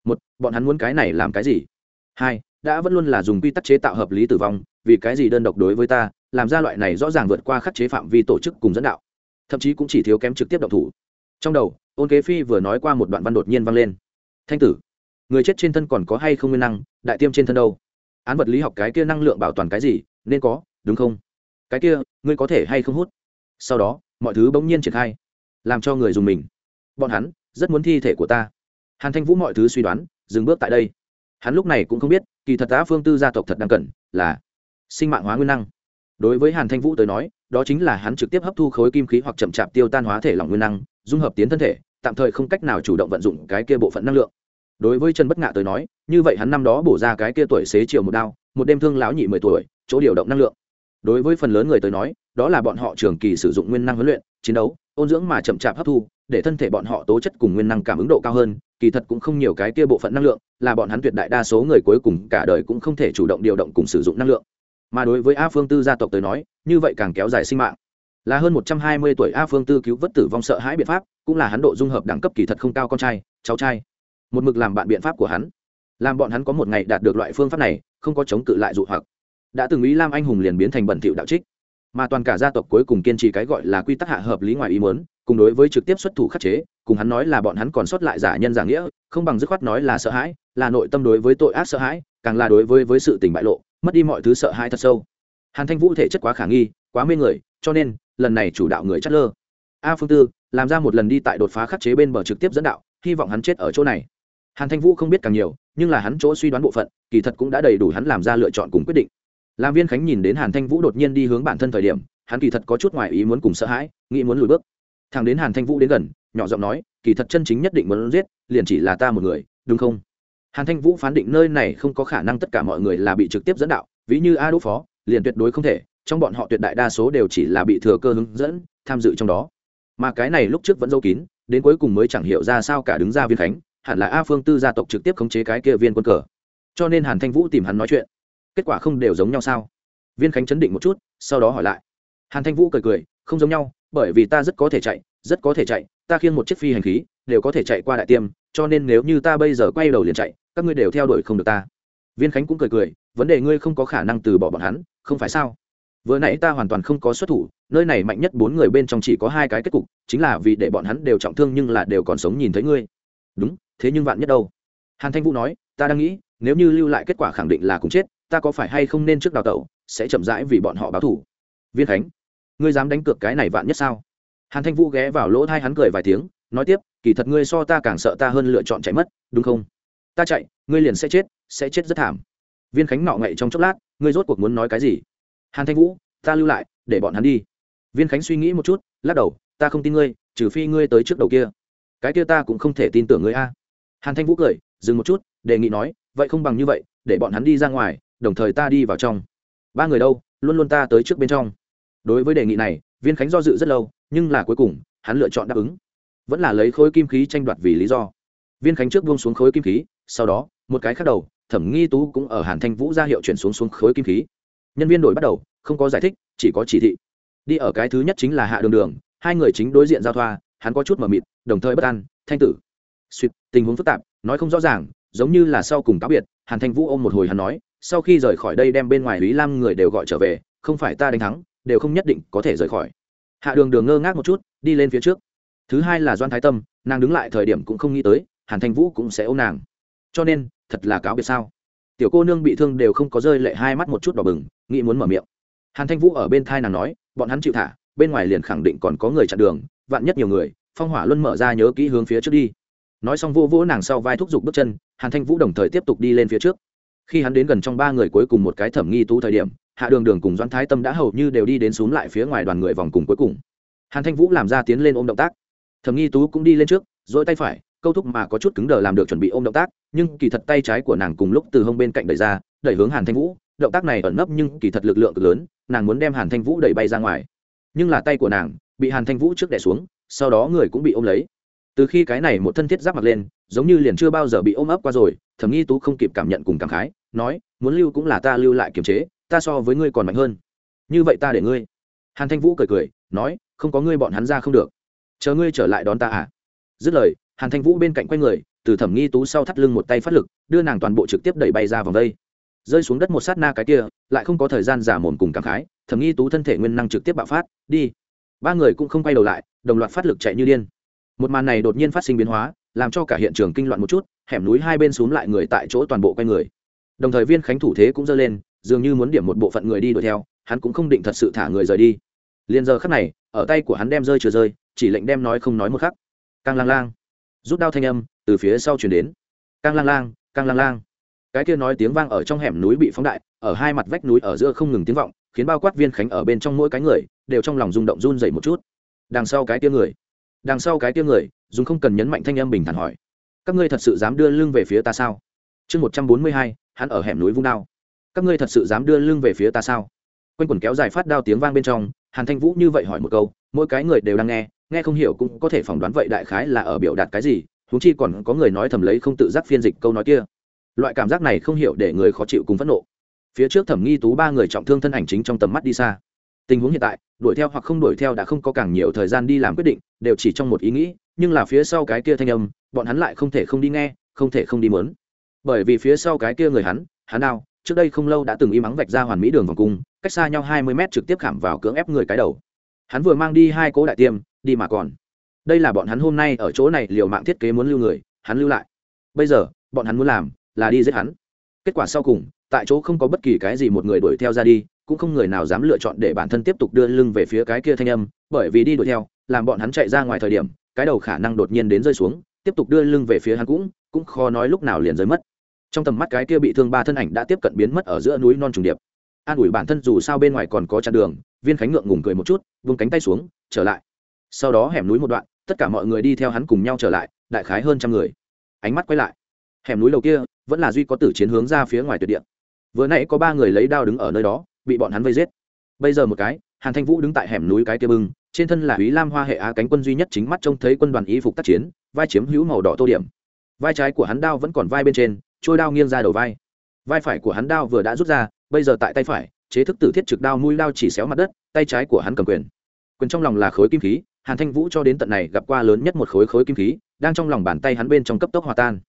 Một, bọn hắn muốn cái này làm cái gì? Hai, đã vẫn luôn là dùng quy tắc chế tạo hợp lý tử vong, vì cái gì đơn độc đối với ta, làm ra loại này rõ ràng vượt qua khắc chế phạm vi tổ chức cùng dẫn đạo. Thậm chí cũng chỉ thiếu kém trực tiếp động thủ. Trong đầu, ôn kế phi vừa nói qua một đoạn văn đột nhiên vang lên. Thanh tử, người chết trên thân còn có hay không nguyên năng, đại tiêm trên thân đâu? Án vật lý học cái kia năng lượng bảo toàn cái gì, nên có, đúng không? Cái kia, ngươi có thể hay không hút? Sau đó, mọi thứ bỗng nhiên triển khai, làm cho người dùng mình. Bọn hắn, rất muốn thi thể của ta. Hàn thanh vũ mọi thứ suy đoán, dừng bước tại đây. Hắn lúc này cũng không biết, kỳ thật tá phương tư gia tộc thật đang cần, là sinh mạng hóa nguyên năng. Đối với hàn thanh vũ tới nói, đó chính là hắn trực tiếp hấp thu khối kim khí hoặc chậm chạp tiêu tan hóa thể lỏng nguyên năng, dung hợp tiến thân thể, tạm thời không cách nào chủ động vận dụng cái kia bộ phận năng lượng đối với trần bất ngạ tới nói, như vậy hắn năm đó bổ ra cái kia tuổi xế chiều một đao, một đêm thương lão nhị mười tuổi, chỗ điều động năng lượng. Đối với phần lớn người tới nói, đó là bọn họ trường kỳ sử dụng nguyên năng huấn luyện, chiến đấu, ôn dưỡng mà chậm chạp hấp thu, để thân thể bọn họ tố chất cùng nguyên năng cảm ứng độ cao hơn, kỳ thật cũng không nhiều cái kia bộ phận năng lượng, là bọn hắn tuyệt đại đa số người cuối cùng cả đời cũng không thể chủ động điều động cùng sử dụng năng lượng. Mà đối với a phương tư gia tộc tới nói, như vậy càng kéo dài sinh mạng. Là hơn một trăm hai mươi tuổi a phương tư cứu vớt tử vong sợ hãi biện pháp, cũng là hắn độ dung hợp đẳng cấp kỳ thật không cao con trai, cháu trai một mực làm bạn biện pháp của hắn. Làm bọn hắn có một ngày đạt được loại phương pháp này, không có chống cự lại dụ hoặc. Đã từng ý lam anh hùng liền biến thành bẩn thỉu đạo trích. Mà toàn cả gia tộc cuối cùng kiên trì cái gọi là quy tắc hạ hợp lý ngoài ý muốn, cùng đối với trực tiếp xuất thủ khắc chế, cùng hắn nói là bọn hắn còn sót lại giả nhân giả nghĩa, không bằng dứt khoát nói là sợ hãi, là nội tâm đối với tội ác sợ hãi, càng là đối với với sự tình bại lộ, mất đi mọi thứ sợ hãi thật sâu. Hàn thanh vũ thể chất quá khả nghi, quá mê người, cho nên, lần này chủ đạo người chất lơ. A phương tư, làm ra một lần đi tại đột phá khắc chế bên bờ trực tiếp dẫn đạo, hy vọng hắn chết ở chỗ này hàn thanh vũ không biết càng nhiều, nhưng là hắn chỗ suy đoán bộ phận, kỳ thật cũng đã đầy đủ hắn làm ra lựa chọn cùng quyết định. Làm viên khánh nhìn đến hàn thanh vũ đột nhiên đi hướng bản thân thời điểm, hắn kỳ thật có chút ngoài ý muốn cùng sợ hãi, nghĩ muốn lùi bước. Thằng đến hàn thanh vũ đến gần, nhỏ giọng nói, kỳ thật chân chính nhất định muốn giết, liền chỉ là ta một người, đúng không? Hàn thanh vũ phán định nơi này không có khả năng tất cả mọi người là bị trực tiếp dẫn đạo, ví như a đỗ phó, liền tuyệt đối không thể, trong bọn họ tuyệt đại đa số đều chỉ là bị thừa cơ hướng dẫn, tham dự trong đó. Mà cái này lúc trước vẫn dâu kín, đến cuối cùng mới chẳng hiểu ra sao cả đứng ra viên khánh hẳn là a phương tư gia tộc trực tiếp khống chế cái kia viên quân cờ. Cho nên hàn thanh vũ tìm hắn nói chuyện. Kết quả không đều giống nhau sao? Viên khánh chấn định một chút, sau đó hỏi lại. Hàn thanh vũ cười cười, không giống nhau, bởi vì ta rất có thể chạy, rất có thể chạy, ta khiêng một chiếc phi hành khí, đều có thể chạy qua đại tiêm, cho nên nếu như ta bây giờ quay đầu liền chạy, các ngươi đều theo đuổi không được ta. Viên khánh cũng cười cười, vấn đề ngươi không có khả năng từ bỏ bọn hắn, không phải sao? Vừa nãy ta hoàn toàn không có xuất thủ, nơi này mạnh nhất bốn người bên trong chỉ có hai cái kết cục, chính là vì để bọn hắn đều trọng thương nhưng là đều còn sống nhìn thấy ngươi. Đúng thế nhưng vạn nhất đâu? Hàn thanh vũ nói, ta đang nghĩ, nếu như lưu lại kết quả khẳng định là cùng chết, ta có phải hay không nên trước đào tẩu, sẽ chậm rãi vì bọn họ báo thủ viên khánh, ngươi dám đánh cược cái này vạn nhất sao? Hàn thanh vũ ghé vào lỗ thai hắn cười vài tiếng, nói tiếp, kỳ thật ngươi so ta càng sợ ta hơn lựa chọn chạy mất, đúng không? Ta chạy, ngươi liền sẽ chết sẽ chết rất thảm. Viên khánh nọ ngậy trong chốc lát, ngươi rốt cuộc muốn nói cái gì? Hàn thanh vũ, ta lưu lại, để bọn hắn đi. Viên khánh suy nghĩ một chút, lắc đầu, ta không tin ngươi, trừ phi ngươi tới trước đầu kia. Cái kia ta cũng không thể tin tưởng ngươi a hàn thanh vũ cười, dừng một chút, đề nghị nói, vậy không bằng như vậy, để bọn hắn đi ra ngoài, đồng thời ta đi vào trong. Ba người đâu, luôn luôn ta tới trước bên trong. Đối với đề nghị này, viên khánh do dự rất lâu, nhưng là cuối cùng, hắn lựa chọn đáp ứng. Vẫn là lấy khối kim khí tranh đoạt vì lý do. Viên khánh trước buông xuống khối kim khí, sau đó, một cái khác đầu, thẩm nghi tú cũng ở hàn thanh vũ ra hiệu chuyển xuống xuống khối kim khí. Nhân viên đổi bắt đầu, không có giải thích, chỉ có chỉ thị. Đi ở cái thứ nhất chính là hạ đường đường, hai người chính đối diện giao thoa, hắn có chút mờ mịt, đồng thời bất an, thanh tử suýt, tình huống phức tạp, nói không rõ ràng, giống như là sau cùng cáo biệt, hàn thanh vũ ôm một hồi hắn nói, sau khi rời khỏi đây đem bên ngoài lý lam người đều gọi trở về, không phải ta đánh thắng, đều không nhất định có thể rời khỏi. Hạ đường đường ngơ ngác một chút, đi lên phía trước. Thứ hai là doan thái tâm, nàng đứng lại thời điểm cũng không nghĩ tới, hàn thanh vũ cũng sẽ ôm nàng. Cho nên, thật là cáo biệt sao? Tiểu cô nương bị thương đều không có rơi lệ hai mắt một chút đỏ bừng, nghĩ muốn mở miệng. Hàn thanh vũ ở bên thai nàng nói, bọn hắn chịu thả, bên ngoài liền khẳng định còn có người chặn đường, vạn nhất nhiều người, phong hỏa luân mở ra nhớ kỹ hướng phía trước đi nói xong vô vỗ nàng sau vai thúc giục bước chân, hàn thanh vũ đồng thời tiếp tục đi lên phía trước. Khi hắn đến gần trong ba người cuối cùng một cái thẩm nghi tú thời điểm, hạ đường đường cùng doãn thái tâm đã hầu như đều đi đến xuống lại phía ngoài đoàn người vòng cùng cuối cùng. Hàn thanh vũ làm ra tiến lên ôm động tác. Thẩm nghi tú cũng đi lên trước dỗi tay phải, câu thúc mà có chút cứng đờ làm được chuẩn bị ôm động tác, nhưng kỳ thật tay trái của nàng cùng lúc từ hông bên cạnh đẩy ra, đẩy hướng hàn thanh vũ, động tác này ẩn nấp nhưng kỳ thật lực lượng cực lớn, nàng muốn đem hàn thanh vũ đẩy bay ra ngoài. Nhưng là tay của nàng, bị hàn thanh vũ trước đẻ xuống, sau đó người cũng bị ôm lấy từ khi cái này một thân thiết giáp mặt lên, giống như liền chưa bao giờ bị ôm ấp qua rồi, thẩm nghi tú không kịp cảm nhận cùng cảm khái, nói, muốn lưu cũng là ta lưu lại kiềm chế, ta so với ngươi còn mạnh hơn. Như vậy ta để ngươi. Hàn thanh vũ cười cười, nói, không có ngươi bọn hắn ra không được. Chờ ngươi trở lại đón ta à? Dứt lời, hàn thanh vũ bên cạnh quay người, từ thẩm nghi tú sau thắt lưng một tay phát lực, đưa nàng toàn bộ trực tiếp đẩy bay ra vòng đây. Rơi xuống đất một sát na cái kia, lại không có thời gian giả mồn cùng cảm khái, thẩm nghi tú thân thể nguyên năng trực tiếp bạo phát, đi. Ba người cũng không quay đầu lại, đồng loạt phát lực chạy như điên một màn này đột nhiên phát sinh biến hóa, làm cho cả hiện trường kinh loạn một chút, hẻm núi hai bên xuống lại người tại chỗ toàn bộ quay người. Đồng thời viên khánh thủ thế cũng dơ lên, dường như muốn điểm một bộ phận người đi đuổi theo, hắn cũng không định thật sự thả người rời đi. Liền giờ khắc này, ở tay của hắn đem rơi chưa rơi, chỉ lệnh đem nói không nói một khắc. Càng lang lang. Rút đao thanh âm từ phía sau chuyển đến. Càng lang lang càng lang lang. Cái kia nói tiếng vang ở trong hẻm núi bị phóng đại, ở hai mặt vách núi ở giữa không ngừng tiếng vọng, khiến bao quát viên khánh ở bên trong mỗi cái người, đều trong lòng rung động run dậy một chút. Đằng sau cái kia người đằng sau cái tiêu người, dùng không cần nhấn mạnh thanh âm bình thản hỏi, các ngươi thật sự dám đưa lưng về phía ta sao? Chương một trăm bốn mươi hai, hắn ở hẻm núi vung đao. Các ngươi thật sự dám đưa lưng về phía ta sao? Quanh quần kéo dài phát đao tiếng vang bên trong, hàn thanh vũ như vậy hỏi một câu, mỗi cái người đều đang nghe nghe không hiểu cũng có thể phỏng đoán vậy đại khái là ở biểu đạt cái gì, huống chi còn có người nói thầm lấy không tự giác phiên dịch câu nói kia. Loại cảm giác này không hiểu để người khó chịu cùng phẫn nộ. Phía trước thẩm nghi tú ba người trọng thương thân ảnh chính trong tầm mắt đi xa tình huống hiện tại, đuổi theo hoặc không đuổi theo đã không có càng nhiều thời gian đi làm quyết định, đều chỉ trong một ý nghĩ, nhưng là phía sau cái kia thanh âm, bọn hắn lại không thể không đi nghe, không thể không đi mớn bởi vì phía sau cái kia người hắn hắn nào, trước đây không lâu đã từng im ắng vạch ra hoàn mỹ đường vòng cung, cách xa nhau hai mươi mét trực tiếp khảm vào cưỡng ép người cái đầu. Hắn vừa mang đi hai cố đại tiêm, đi mà còn. Đây là bọn hắn hôm nay ở chỗ này liều mạng thiết kế muốn lưu người, hắn lưu lại. Bây giờ, bọn hắn muốn làm là đi giết hắn. Kết quả sau cùng, tại chỗ không có bất kỳ cái gì một người đuổi theo ra đi cũng không người nào dám lựa chọn để bản thân tiếp tục đưa lưng về phía cái kia thanh âm, bởi vì đi đuổi theo, làm bọn hắn chạy ra ngoài thời điểm, cái đầu khả năng đột nhiên đến rơi xuống, tiếp tục đưa lưng về phía hắn cũng cũng khó nói lúc nào liền rơi mất. Trong tầm mắt cái kia bị thương ba thân ảnh đã tiếp cận biến mất ở giữa núi non trùng điệp. An ủi bản thân dù sao bên ngoài còn có chặn đường, viên khánh ngượng ngùng cười một chút, vung cánh tay xuống, trở lại. Sau đó hẻm núi một đoạn, tất cả mọi người đi theo hắn cùng nhau trở lại, đại khái hơn trăm người. Ánh mắt quay lại. Hẻm núi đầu kia, vẫn là duy có tử chiến hướng ra phía ngoài tuyệt địa. Vừa nãy có ba người lấy đao đứng ở nơi đó bị bọn hắn vây giết. Bây giờ một cái, hàn thanh vũ đứng tại hẻm núi cái kia bưng, trên thân là ý lam hoa hệ á cánh quân duy nhất chính mắt trông thấy quân đoàn y phục tác chiến, vai chiếm hữu màu đỏ tô điểm. Vai trái của hắn đao vẫn còn vai bên trên, trôi đao nghiêng ra đầu vai. Vai phải của hắn đao vừa đã rút ra, bây giờ tại tay phải, chế thức tử thiết trực đao mũi đao chỉ xéo mặt đất, tay trái của hắn cầm quyền. Quyền trong lòng là khối kim khí, hàn thanh vũ cho đến tận này gặp qua lớn nhất một khối khối kim khí, đang trong lòng bàn tay hắn bên trong cấp tốc hòa tan.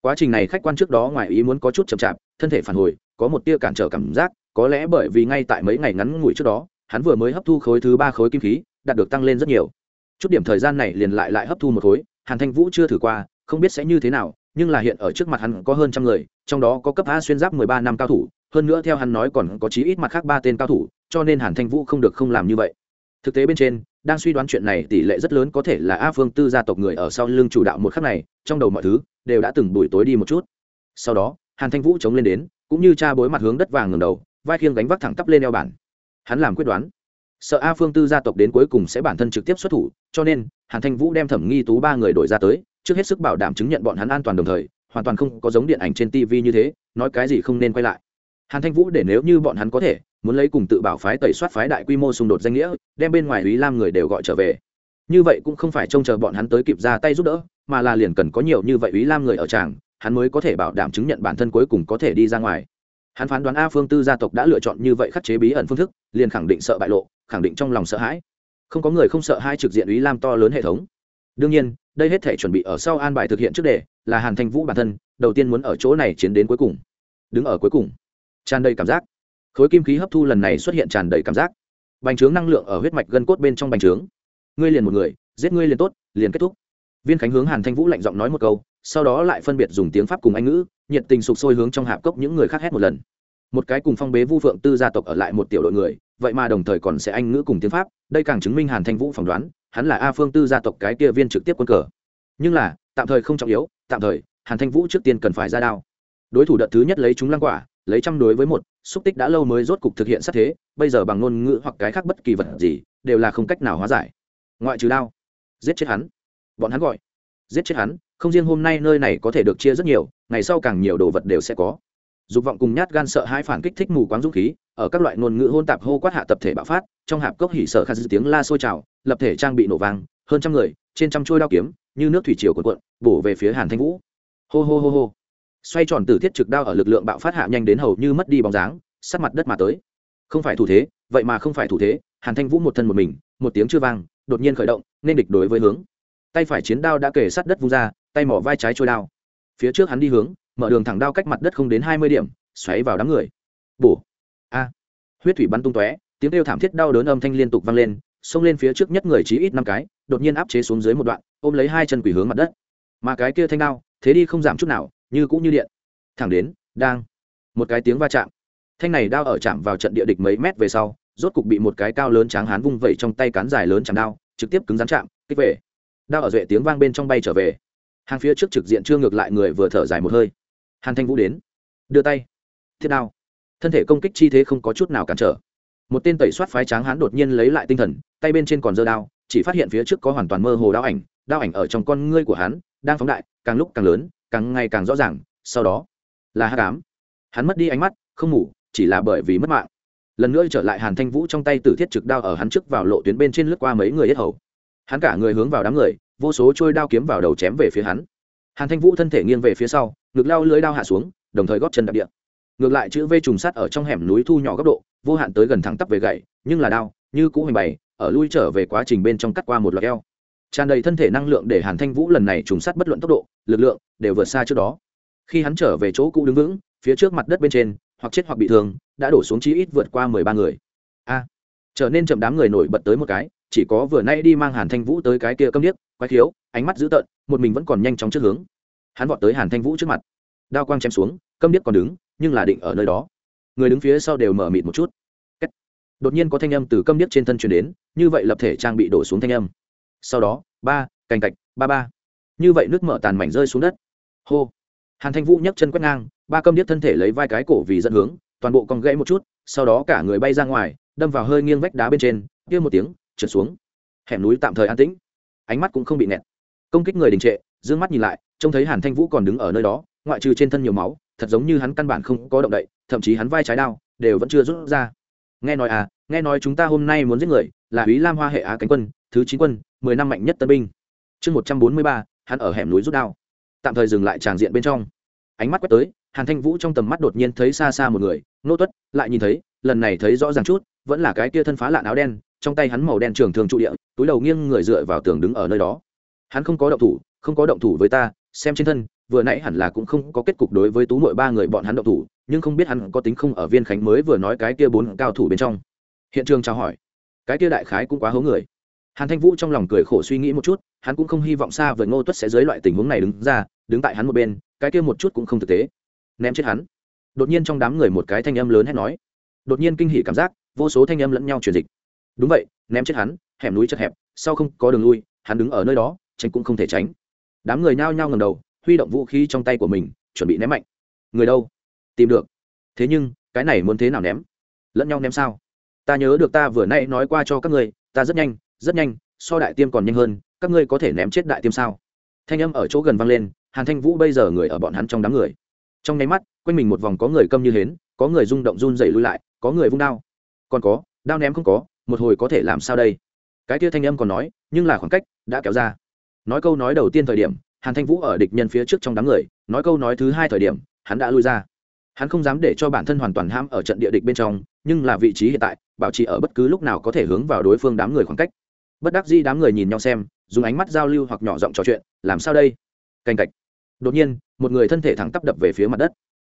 Quá trình này khách quan trước đó ngoài ý muốn có chút chậm chạp, thân thể phản hồi có một tia cản trở cảm giác, có lẽ bởi vì ngay tại mấy ngày ngắn ngủi trước đó, hắn vừa mới hấp thu khối thứ ba khối kim khí, đạt được tăng lên rất nhiều. Chút điểm thời gian này liền lại lại hấp thu một khối, hàn thanh vũ chưa thử qua, không biết sẽ như thế nào, nhưng là hiện ở trước mặt hắn có hơn trăm người, trong đó có cấp a xuyên giáp mười ba năm cao thủ, hơn nữa theo hắn nói còn có chí ít mặt khác ba tên cao thủ, cho nên hàn thanh vũ không được không làm như vậy. Thực tế bên trên, đang suy đoán chuyện này tỷ lệ rất lớn có thể là a phương tư gia tộc người ở sau lưng chủ đạo một khắc này, trong đầu mọi thứ đều đã từng buổi tối đi một chút. Sau đó, hàn thanh vũ chống lên đến cũng như cha bối mặt hướng đất vàng ngầm đầu, vai khiêng gánh vác thẳng tắp lên eo bản. Hắn làm quyết đoán, sợ a phương tư gia tộc đến cuối cùng sẽ bản thân trực tiếp xuất thủ, cho nên, hàn thanh vũ đem thẩm nghi tú ba người đổi ra tới, trước hết sức bảo đảm chứng nhận bọn hắn an toàn đồng thời, hoàn toàn không có giống điện ảnh trên tv như thế, nói cái gì không nên quay lại. Hàn thanh vũ để nếu như bọn hắn có thể, muốn lấy cùng tự bảo phái tẩy soát phái đại quy mô xung đột danh nghĩa, đem bên ngoài ý lam người đều gọi trở về. Như vậy cũng không phải trông chờ bọn hắn tới kịp ra tay giúp đỡ, mà là liền cần có nhiều như vậy ý lam người ở tràng hắn mới có thể bảo đảm chứng nhận bản thân cuối cùng có thể đi ra ngoài. Hắn phán đoán a phương tư gia tộc đã lựa chọn như vậy khắc chế bí ẩn phương thức, liền khẳng định sợ bại lộ, khẳng định trong lòng sợ hãi. Không có người không sợ hai trực diện ý lam to lớn hệ thống. Đương nhiên, đây hết thể chuẩn bị ở sau an bài thực hiện trước đề, là hàn thanh vũ bản thân, đầu tiên muốn ở chỗ này chiến đến cuối cùng. Đứng ở cuối cùng. Tràn đầy cảm giác. Khối kim khí hấp thu lần này xuất hiện tràn đầy cảm giác. Bành trướng năng lượng ở huyết mạch gân cốt bên trong bành trướng. Ngươi liền một người, giết ngươi liền tốt, liền kết thúc viên khánh hướng hàn thanh vũ lạnh giọng nói một câu, sau đó lại phân biệt dùng tiếng pháp cùng anh ngữ, nhiệt tình sục sôi hướng trong hạp cốc những người khác hét một lần. Một cái cùng phong bế vu phượng tư gia tộc ở lại một tiểu đội người, vậy mà đồng thời còn sẽ anh ngữ cùng tiếng pháp, đây càng chứng minh hàn thanh vũ phỏng đoán, hắn là a phương tư gia tộc cái kia viên trực tiếp quân cờ. Nhưng là, tạm thời không trọng yếu, tạm thời, hàn thanh vũ trước tiên cần phải ra đao. Đối thủ đợt thứ nhất lấy chúng lăng quả, lấy trăm đối với một, xúc tích đã lâu mới rốt cục thực hiện sát thế, bây giờ bằng ngôn ngữ hoặc cái khác bất kỳ vật gì, đều là không cách nào hóa giải. Ngoại trừ đao, giết chết hắn bọn hắn gọi. Giết chết hắn, không riêng hôm nay nơi này có thể được chia rất nhiều, ngày sau càng nhiều đồ vật đều sẽ có. Dục vọng cùng nhát gan sợ hai phản kích thích mù quáng dũng khí, ở các loại ngôn ngữ hôn tạp hô quát hạ tập thể bạo phát, trong hạp cốc hỉ sợ khát dư tiếng la sôi trào, lập thể trang bị nổ vang, hơn trăm người, trên trăm trôi đao kiếm, như nước thủy triều cuộn cuộn, bổ về phía hàn thanh vũ. Hô hô hô hô. Xoay tròn từ thiết trực đao ở lực lượng bạo phát hạ nhanh đến hầu như mất đi bóng dáng sát mặt đất mà tới. Không phải thủ thế, vậy mà không phải thủ thế, hàn thanh vũ một thân một mình, một tiếng chưa vang, đột nhiên khởi động, nên địch đối với hướng tay phải chiến đao đã kề sát đất vung ra, tay mỏ vai trái trôi đao. Phía trước hắn đi hướng, mở đường thẳng đao cách mặt đất không đến hai mươi điểm, xoáy vào đám người. Bổ. A. Huyết thủy bắn tung tóe, tiếng kêu thảm thiết đau đớn âm thanh liên tục vang lên, xông lên phía trước nhất người chí ít năm cái, đột nhiên áp chế xuống dưới một đoạn, ôm lấy hai chân quỷ hướng mặt đất. Mà cái kia thanh đao, thế đi không giảm chút nào, như cũng như điện. Thẳng đến, đang. Một cái tiếng va chạm. Thanh này đao ở chạm vào trận địa địch mấy mét về sau, rốt cục bị một cái cao lớn tráng hán vung vẩy trong tay cán dài lớn chạm đao, trực tiếp cứng rắn chạm, kích về đao ở duệ tiếng vang bên trong bay trở về. Hàng phía trước trực diện chưa ngược lại người vừa thở dài một hơi. Hàn thanh vũ đến. Đưa tay. Thiết đao. Thân thể công kích chi thế không có chút nào cản trở. Một tên tẩy soát phái tráng hán đột nhiên lấy lại tinh thần, tay bên trên còn dơ đao, chỉ phát hiện phía trước có hoàn toàn mơ hồ đao ảnh đao ảnh ở trong con ngươi của hắn, đang phóng đại, càng lúc càng lớn, càng ngày càng rõ ràng, sau đó là hát cám hắn mất đi ánh mắt, không ngủ, chỉ là bởi vì mất mạng. Lần nữa trở lại hàn thanh vũ trong tay tử thiết trực đao ở hắn trước vào lộ tuyến bên trên lướt qua mấy người yết hầu hắn cả người hướng vào đám người, vô số trôi đao kiếm vào đầu chém về phía hắn. Hàn thanh vũ thân thể nghiêng về phía sau, ngực lao lưới đao hạ xuống, đồng thời góp chân đạp địa. Ngược lại chữ v trùng sắt ở trong hẻm núi thu nhỏ góc độ, vô hạn tới gần thẳng tắp về gậy, nhưng là đao, như cũ hình bày, ở lui trở về quá trình bên trong cắt qua một loạt eo. Tràn đầy thân thể năng lượng để hàn thanh vũ lần này trùng sắt bất luận tốc độ, lực lượng đều vượt xa trước đó. Khi hắn trở về chỗ cũ đứng vững, phía trước mặt đất bên trên, hoặc chết hoặc bị thương, đã đổ xuống chí ít vượt qua mười ba người. A, trở nên chậm đám người nổi bật tới một cái chỉ có vừa nay đi mang hàn thanh vũ tới cái kia câm điếc, quái thiếu ánh mắt dữ tợn, một mình vẫn còn nhanh chóng trước hướng. Hắn vọt tới hàn thanh vũ trước mặt. Đao quang chém xuống, câm điếc còn đứng, nhưng là định ở nơi đó. Người đứng phía sau đều mở mịt một chút. Đột nhiên có thanh âm từ câm điếc trên thân truyền đến, như vậy lập thể trang bị đổ xuống thanh âm. Sau đó, ba, cành cạch, ba ba. Như vậy nước mở tàn mảnh rơi xuống đất. Hô. Hàn thanh vũ nhấc chân quét ngang, ba câm điếc thân thể lấy vai cái cổ vì dẫn hướng, toàn bộ còn gãy một chút, sau đó cả người bay ra ngoài, đâm vào hơi nghiêng vách đá bên trên kia một tiếng trượt xuống. Hẻm núi tạm thời an tĩnh. Ánh mắt cũng không bị nẹt công kích người đình trệ d ư ơ n g mắt nhìn lại, trông thấy hàn thanh vũ còn đứng ở nơi đó, ngoại trừ trên thân nhiều máu, thật giống như hắn căn bản không có động đậy, thậm chí hắn vai trái đao, đều vẫn chưa rút ra. Nghe nói à nghe nói chúng ta hôm nay muốn giết người, là ý lam hoa hệ á cánh quân, thứ chín quân, mười năm mạnh nhất tân binh. Chương một trăm bốn mươi ba, hắn ở hẻm núi rút đao. Tạm thời dừng lại tràng diện bên trong. Ánh mắt quét tới, hàn thanh vũ trong tầm mắt đột nhiên thấy xa xa một người, nô tuất, lại nhìn thấy, lần này thấy rõ ràng chút, vẫn là cái kia thân phá lạn áo đen trong tay hắn màu đen trường thường trụ địa, túi đầu nghiêng người dựa vào tường đứng ở nơi đó. Hắn không có động thủ, không có động thủ với ta, xem trên thân, vừa nãy hẳn là cũng không có kết cục đối với tú mội ba người bọn hắn động thủ, nhưng không biết hắn có tính không ở viên khánh mới vừa nói cái kia bốn cao thủ bên trong. Hiện trường chào hỏi. Cái kia đại khái cũng quá hố người. Hàn thanh vũ trong lòng cười khổ suy nghĩ một chút, hắn cũng không hy vọng xa vời ngô tuất sẽ dưới loại tình huống này đứng ra, đứng tại hắn một bên, cái kia một chút cũng không thực tế. Ném chết hắn. Đột nhiên trong đám người một cái thanh âm lớn hét nói. Đột nhiên kinh hỉ cảm giác, vô số thanh âm lẫn nhau truyền dịch đúng vậy, ném chết hắn, hẻm núi chật hẹp, sau không có đường lui, hắn đứng ở nơi đó, tránh cũng không thể tránh. Đám người nhao nhao ngầm đầu, huy động vũ khí trong tay của mình, chuẩn bị ném mạnh. Người đâu? Tìm được. Thế nhưng, cái này muốn thế nào ném? Lẫn nhau ném sao? Ta nhớ được ta vừa nay nói qua cho các ngươi, ta rất nhanh rất nhanh, so đại tiêm còn nhanh hơn, các ngươi có thể ném chết đại tiêm sao? Thanh âm ở chỗ gần vang lên, hàn thanh vũ bây giờ người ở bọn hắn trong đám người. Trong nháy mắt, quanh mình một vòng có người câm như hến, có người rung động run dày lui lại, có người vung đao. Còn có, đao ném không có một hồi có thể làm sao đây? Cái kia thanh âm còn nói, nhưng là khoảng cách đã kéo ra. Nói câu nói đầu tiên thời điểm, hàn thanh vũ ở địch nhân phía trước trong đám người, nói câu nói thứ hai thời điểm, hắn đã lui ra. Hắn không dám để cho bản thân hoàn toàn ham ở trận địa địch bên trong, nhưng là vị trí hiện tại, bảo trì ở bất cứ lúc nào có thể hướng vào đối phương đám người khoảng cách. Bất đắc dĩ đám người nhìn nhau xem, dùng ánh mắt giao lưu hoặc nhỏ giọng trò chuyện, làm sao đây? Canh cạch. Đột nhiên, một người thân thể thẳng tắp đập về phía mặt đất.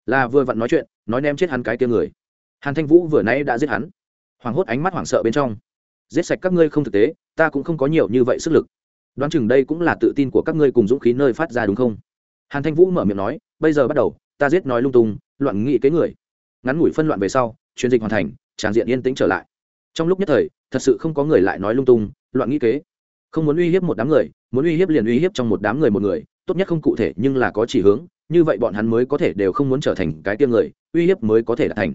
Là vừa vặn nói chuyện, nói ném chết hắn cái kia người. Hàn thanh vũ vừa nãy đã giết hắn hoảng hốt ánh mắt hoảng sợ bên trong. Giết sạch các ngươi không thực tế, ta cũng không có nhiều như vậy sức lực. Đoán chừng đây cũng là tự tin của các ngươi cùng dũng khí nơi phát ra đúng không? Hàn thanh vũ mở miệng nói, bây giờ bắt đầu, ta giết nói lung tung, loạn nghị kế người. Ngắn ngủi phân loạn về sau chuyển dịch hoàn thành tràn diện yên tĩnh trở lại. Trong lúc nhất thời, thật sự không có người lại nói lung tung, loạn nghĩ kế. Không muốn uy hiếp một đám người, muốn uy hiếp liền uy hiếp trong một đám người một người, tốt nhất không cụ thể nhưng là có chỉ hướng, như vậy bọn hắn mới có thể đều không muốn trở thành cái tiêm người, uy hiếp mới có thể đạt thành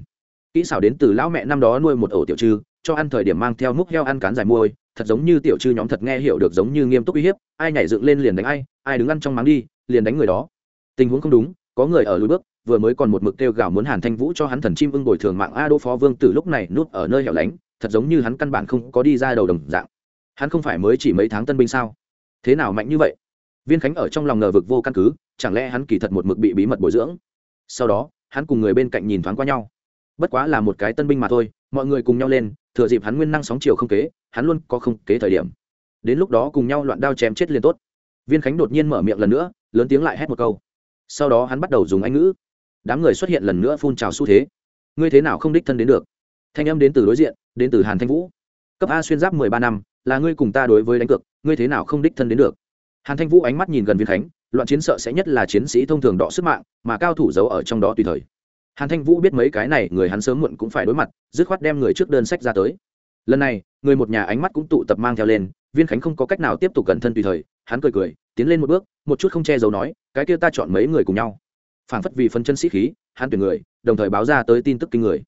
kỹ xảo đến từ lão mẹ năm đó nuôi một ổ tiểu trư, cho ăn thời điểm mang theo múc heo ăn cán dài môi thật giống như tiểu trư nhóm thật nghe hiểu được giống như nghiêm túc uy hiếp, ai nhảy dựng lên liền đánh ai ai đứng ăn trong máng đi, liền đánh người đó. Tình huống không đúng, có người ở lối bước, vừa mới còn một mực kêu gào muốn hàn thanh vũ cho hắn thần chim ưng bồi thường mạng a đô phó vương từ lúc này núp ở nơi hẻo lánh, thật giống như hắn căn bản không có đi ra đầu đồng dạng. Hắn không phải mới chỉ mấy tháng tân binh sao? Thế nào mạnh như vậy? Viên khánh ở trong lòng ngờ vực vô căn cứ, chẳng lẽ hắn kỳ thật một mực bị bí mật bồi dưỡng? Sau đó, hắn cùng người bên cạnh nhìn thoáng qua nhau bất quá là một cái tân binh mà thôi, mọi người cùng nhau lên, thừa dịp hắn nguyên năng sóng chiều không kế, hắn luôn có không kế thời điểm. Đến lúc đó cùng nhau loạn đao chém chết liền tốt. Viên khánh đột nhiên mở miệng lần nữa, lớn tiếng lại hét một câu. Sau đó hắn bắt đầu dùng anh ngữ. Đám người xuất hiện lần nữa phun trào xu thế. Ngươi thế nào không đích thân đến được? Thanh âm đến từ đối diện, đến từ hàn thanh vũ. Cấp a xuyên giáp mười ba năm, là ngươi cùng ta đối với đánh cược, ngươi thế nào không đích thân đến được? Hàn thanh vũ ánh mắt nhìn gần viên khánh, loạn chiến sợ sẽ nhất là chiến sĩ thông thường đọ sức mạng, mà cao thủ giấu ở trong đó tùy thời hàn thanh vũ biết mấy cái này, người hắn sớm muộn cũng phải đối mặt, dứt khoát đem người trước đơn sách ra tới. Lần này, người một nhà ánh mắt cũng tụ tập mang theo lên, viên khánh không có cách nào tiếp tục cẩn thân tùy thời, hắn cười cười, tiến lên một bước, một chút không che giấu nói, cái kia ta chọn mấy người cùng nhau. Phảng phất vì phân chân sĩ khí, hắn tuyển người, đồng thời báo ra tới tin tức kinh người.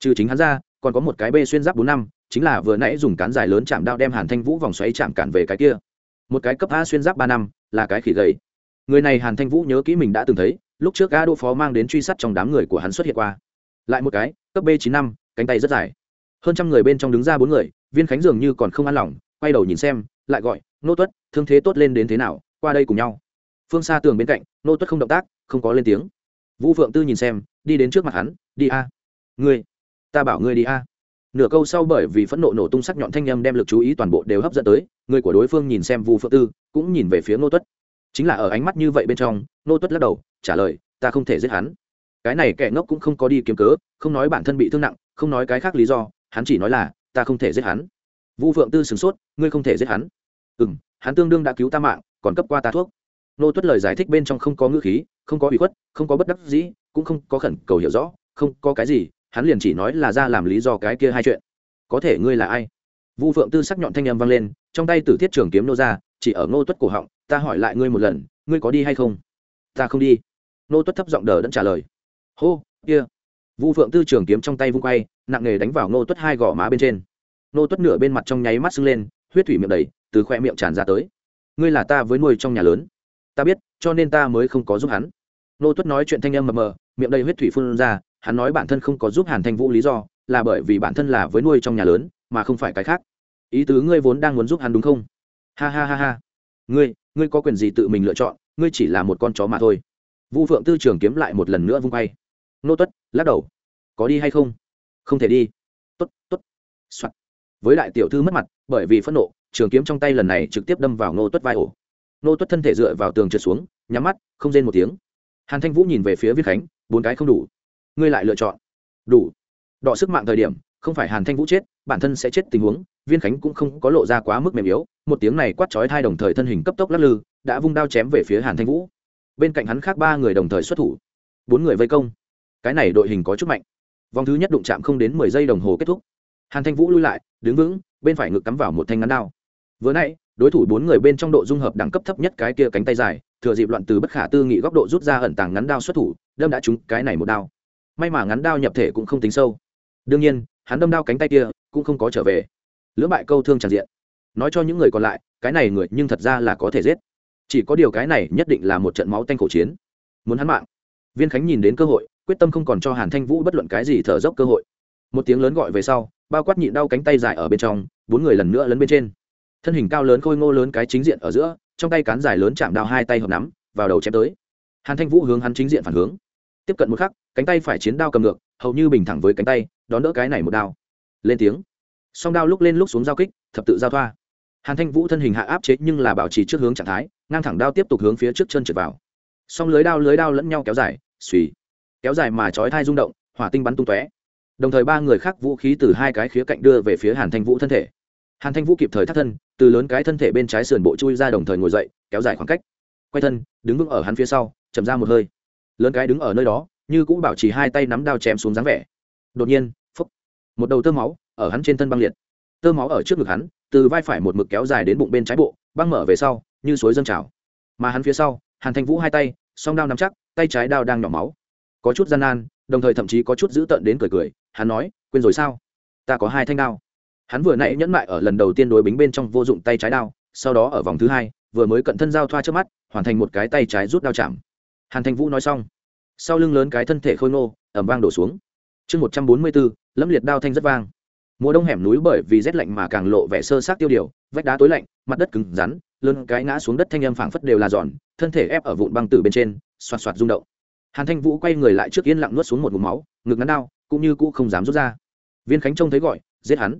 Trừ chính hắn ra, còn có một cái bê xuyên giáp bốn năm, chính là vừa nãy dùng cán dài lớn chạm đao đem hàn thanh vũ vòng xoáy chạm cản về cái kia. Một cái cấp a xuyên giáp ba năm, là cái khỉ gầy. Người này hàn thanh vũ nhớ kỹ mình đã từng thấy lúc trước a Đỗ phó mang đến truy sát trong đám người của hắn xuất hiện qua. Lại một cái, cấp b chín năm, cánh tay rất dài. Hơn trăm người bên trong đứng ra bốn người, viên khánh dường như còn không an lòng, quay đầu nhìn xem, lại gọi, nô tuất, thương thế tốt lên đến thế nào? Qua đây cùng nhau. Phương xa tường bên cạnh, nô tuất không động tác, không có lên tiếng. Vũ phượng tư nhìn xem, đi đến trước mặt hắn, đi a. Ngươi, ta bảo ngươi đi a. Nửa câu sau bởi vì phẫn nộ nổ tung sắc nhọn thanh â m đem l ự c chú ý toàn bộ đều hấp dẫn tới, người của đối phương nhìn xem vu phượng tư, cũng nhìn về phía nô tuất. Chính là ở ánh mắt như vậy bên trong, nô tuất lắc đầu trả lời, ta không thể giết hắn. Cái này kẻ ngốc cũng không có đi kiếm cớ, không nói bản thân bị thương nặng, không nói cái khác lý do, hắn chỉ nói là, ta không thể giết hắn. Vu phượng tư sửng sốt, ngươi không thể giết hắn? Ừ m hắn tương đương đã cứu ta mạng, còn cấp qua ta thuốc. Nô tuất lời giải thích bên trong không có ngữ khí, không có ủy khuất, không có bất đắc dĩ, cũng không có khẩn cầu hiểu rõ, không có cái gì, hắn liền chỉ nói là ra làm lý do cái kia hai chuyện. Có thể ngươi là ai? Vu phượng tư sắc nhọn thanh â m vang lên, trong tay tử thiết trường kiếm nô ra, chỉ ở ngô tuất cổ họng, ta hỏi lại ngươi một lần, ngươi có đi hay không? Ta không đi nô tuất thấp giọng đờ đẫn trả lời. Hô, kia. Vu phượng tư trường kiếm trong tay vung quay, nặng nghề đánh vào nô tuất hai gò má bên trên. Nô tuất nửa bên mặt trong nháy mắt sưng lên, huyết thủy miệng đầy, từ khoe miệng tràn ra tới. Ngươi là ta với nuôi trong nhà lớn. Ta biết, cho nên ta mới không có giúp hắn. Nô tuất nói chuyện thanh âm mờ mờ, miệng đầy huyết thủy phun ra, hắn nói bản thân không có giúp hàn thanh vũ lý do, là bởi vì bản thân là với nuôi trong nhà lớn, mà không phải cái khác. Ý tứ ngươi vốn đang muốn giúp hắn đúng không? Ha ha ha ha. Ngươi ngươi có quyền gì tự mình lựa chọn, ngươi chỉ là một con chó mà thôi vu phượng tư trường kiếm lại một lần nữa vung bay. Nô tuất, lắc đầu. Có đi hay không? Không thể đi. Tốt tốt. Soạt. Với đại tiểu thư mất mặt, bởi vì phẫn nộ, trường kiếm trong tay lần này trực tiếp đâm vào nô tuất vai ổ. Nô tuất thân thể dựa vào tường trượt xuống, nhắm mắt, không rên một tiếng. Hàn thanh vũ nhìn về phía viết khánh, bốn cái không đủ. Ngươi lại lựa chọn. Đủ. Đọ sức mạng thời điểm, không phải hàn thanh vũ chết, bản thân sẽ chết tình huống, viên khánh cũng không có lộ ra quá mức mềm yếu, một tiếng này quát chói thai đồng thời thân hình cấp tốc lắc lư, đã vung đao chém về phía hàn thanh vũ bên cạnh hắn khác ba người đồng thời xuất thủ. Bốn người vây công. Cái này đội hình có chút mạnh. Vòng thứ nhất đụng chạm không đến mười giây đồng hồ kết thúc. Hàn thanh vũ lui lại, đứng vững, bên phải ngực cắm vào một thanh ngắn đao. Vừa nãy, đối thủ bốn người bên trong độ dung hợp đẳng cấp thấp nhất cái kia cánh tay dài, thừa dịp loạn từ bất khả tư nghị góc độ rút ra ẩn tàng ngắn đao xuất thủ, đâm đã trúng cái này một đao. May mà ngắn đao nhập thể cũng không tính sâu. Đương nhiên, hắn đâm đao cánh tay kia cũng không có trở về. Lưỡng bại câu thương tràn diện. Nói cho những người còn lại, cái này người nhưng thật ra là có thể giết chỉ có điều cái này nhất định là một trận máu tanh khổ chiến. Muốn hắn mạng. Viên khánh nhìn đến cơ hội, quyết tâm không còn cho hàn thanh vũ bất luận cái gì thở dốc cơ hội. Một tiếng lớn gọi về sau, bao quát nhịn đau cánh tay dài ở bên trong, bốn người lần nữa lấn bên trên. Thân hình cao lớn khôi ngô lớn cái chính diện ở giữa, trong tay cán dài lớn chạm đao hai tay hợp nắm, vào đầu chém tới. Hàn thanh vũ hướng hắn chính diện phản hướng. Tiếp cận một khắc, cánh tay phải chiến đao cầm ngược, hầu như bình thẳng với cánh tay, đón đỡ cái này một đao. Lên tiếng. Song đao lúc lên lúc xuống giao kích, thập tự giao thoa hàn thanh vũ thân hình hạ áp chế nhưng là bảo trì trước hướng trạng thái, ngang thẳng đao tiếp tục hướng phía trước chân trượt vào. Song lưới đao lưới đao lẫn nhau kéo dài suy kéo dài mà chói thai rung động, hỏa tinh bắn tung tóe. Đồng thời ba người khác vũ khí từ hai cái khía cạnh đưa về phía hàn thanh vũ thân thể. Hàn thanh vũ kịp thời thắt thân, từ lớn cái thân thể bên trái sườn bộ chui ra đồng thời ngồi dậy, kéo dài khoảng cách. Quay thân, đứng vững ở hắn phía sau, chậm ra một hơi. Lớn cái đứng ở nơi đó, như cũng bảo trì hai tay nắm đao chém xuống dáng vẻ. Đột nhiên, phúc. Một đầu tơ máu ở hắn trên thân băng liệt. Tơ máu ở trước ngực hắn từ vai phải một mực kéo dài đến bụng bên trái bộ, băng mở về sau, như suối dâng trào. Mà hắn phía sau, hàn thanh vũ hai tay, song đao nắm chắc, tay trái đao đang nhỏ máu. Có chút gian nan, đồng thời thậm chí có chút dữ tợn đến cười cười, hắn nói, quên rồi sao? Ta có hai thanh đao. Hắn vừa nãy nhẫn mại ở lần đầu tiên đối bính bên trong vô dụng tay trái đao, sau đó ở vòng thứ hai, vừa mới cận thân giao thoa trước mắt, hoàn thành một cái tay trái rút đao chạm. Hàn thanh vũ nói xong, sau lưng lớn cái thân thể khôi ngô ẩm vang đổ xuống. Chương một trăm bốn mươi bốn lẫm liệt đao thanh rất vang mùa đông hẻm núi bởi vì rét lạnh mà càng lộ vẻ sơ sát tiêu điều, vách đá tối lạnh, mặt đất cứng rắn, lưng cái ngã xuống đất thanh âm phảng phất đều là giòn, thân thể ép ở vụn băng từ bên trên, xoạt xoạt rung động. Hàn thanh vũ quay người lại trước yên lặng nuốt xuống một ngụm máu, ngực ngắn đau, cũng như cũ không dám rút ra. Viên khánh trông thấy gọi, giết hắn.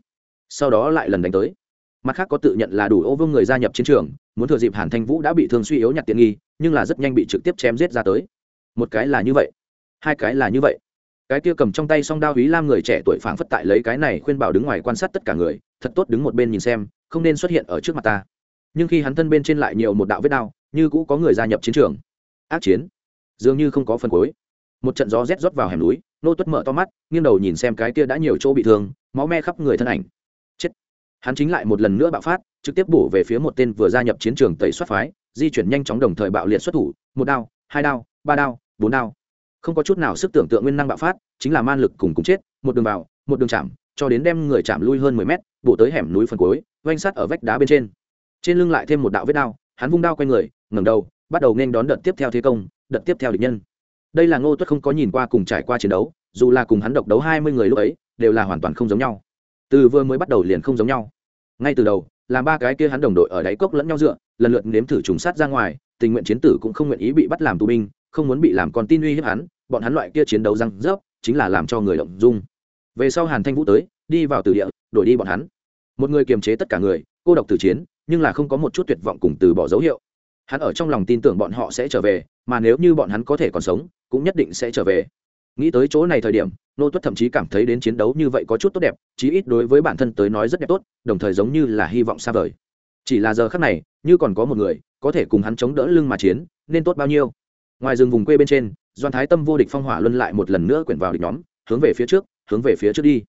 Sau đó lại lần đánh tới. Mặt khác có tự nhận là đủ ô vương người gia nhập chiến trường, muốn thừa dịp hàn thanh vũ đã bị thương suy yếu nhặt tiện nghi, nhưng là rất nhanh bị trực tiếp chém giết ra tới. Một cái là như vậy, hai cái là như vậy cái kia cầm trong tay song đao hí lam người trẻ tuổi phảng phất tại lấy cái này khuyên bảo đứng ngoài quan sát tất cả người, thật tốt đứng một bên nhìn xem, không nên xuất hiện ở trước mặt ta. Nhưng khi hắn thân bên trên lại nhiều một đạo vết đao, như cũ có người gia nhập chiến trường. Ác chiến. Dường như không có phần cuối. Một trận gió rét rót vào hẻm núi, nô tuất mở to mắt, nghiêng đầu nhìn xem cái kia đã nhiều chỗ bị thương, máu me khắp người thân ảnh. Chết. Hắn chính lại một lần nữa bạo phát, trực tiếp bổ về phía một tên vừa gia nhập chiến trường tẩy xuất phái, di chuyển nhanh chóng đồng thời bạo liệt xuất thủ, một đao, hai đao, ba đao, bốn đao không có chút nào sức tưởng tượng nguyên năng bạo phát, chính là man lực cùng cùng chết, một đường vào, một đường chạm, cho đến đem người chạm lui hơn mười mét, bổ tới hẻm núi phần cuối oanh sắt ở vách đá bên trên. Trên lưng lại thêm một đạo vết đao, hắn vung đao quanh người, ngẩng đầu, bắt đầu nên đón đợt tiếp theo thế công, đợt tiếp theo địch nhân. Đây là ngô tuất không có nhìn qua cùng trải qua chiến đấu, dù là cùng hắn độc đấu hai mươi người lúc ấy, đều là hoàn toàn không giống nhau. Từ vừa mới bắt đầu liền không giống nhau. Ngay từ đầu làm ba cái kia hắn đồng đội ở đáy cốc lẫn nhau dựa, lần lượt nếm thử trùng sát ra ngoài, tình nguyện chiến tử cũng không nguyện ý bị bắt làm tù binh không muốn bị làm con tin uy hiếp hắn, bọn hắn loại kia chiến đấu răng rớp, chính là làm cho người động dung. Về sau hàn thanh vũ tới, đi vào từ địa, đổi đi bọn hắn. Một người kiềm chế tất cả người, cô độc từ chiến, nhưng là không có một chút tuyệt vọng cùng từ bỏ dấu hiệu. Hắn ở trong lòng tin tưởng bọn họ sẽ trở về, mà nếu như bọn hắn có thể còn sống, cũng nhất định sẽ trở về. Nghĩ tới chỗ này thời điểm, nô tuất thậm chí cảm thấy đến chiến đấu như vậy có chút tốt đẹp, chí ít đối với bản thân tới nói rất đẹp tốt, đồng thời giống như là hy vọng xa vời. Chỉ là giờ khác này, như còn có một người, có thể cùng hắn chống đỡ lưng mà chiến, nên tốt bao nhiêu? Ngoài rừng vùng quê bên trên, doan thái tâm vô địch phong hỏa luân lại một lần nữa quyển vào địch nhóm, hướng về phía trước, hướng về phía trước đi.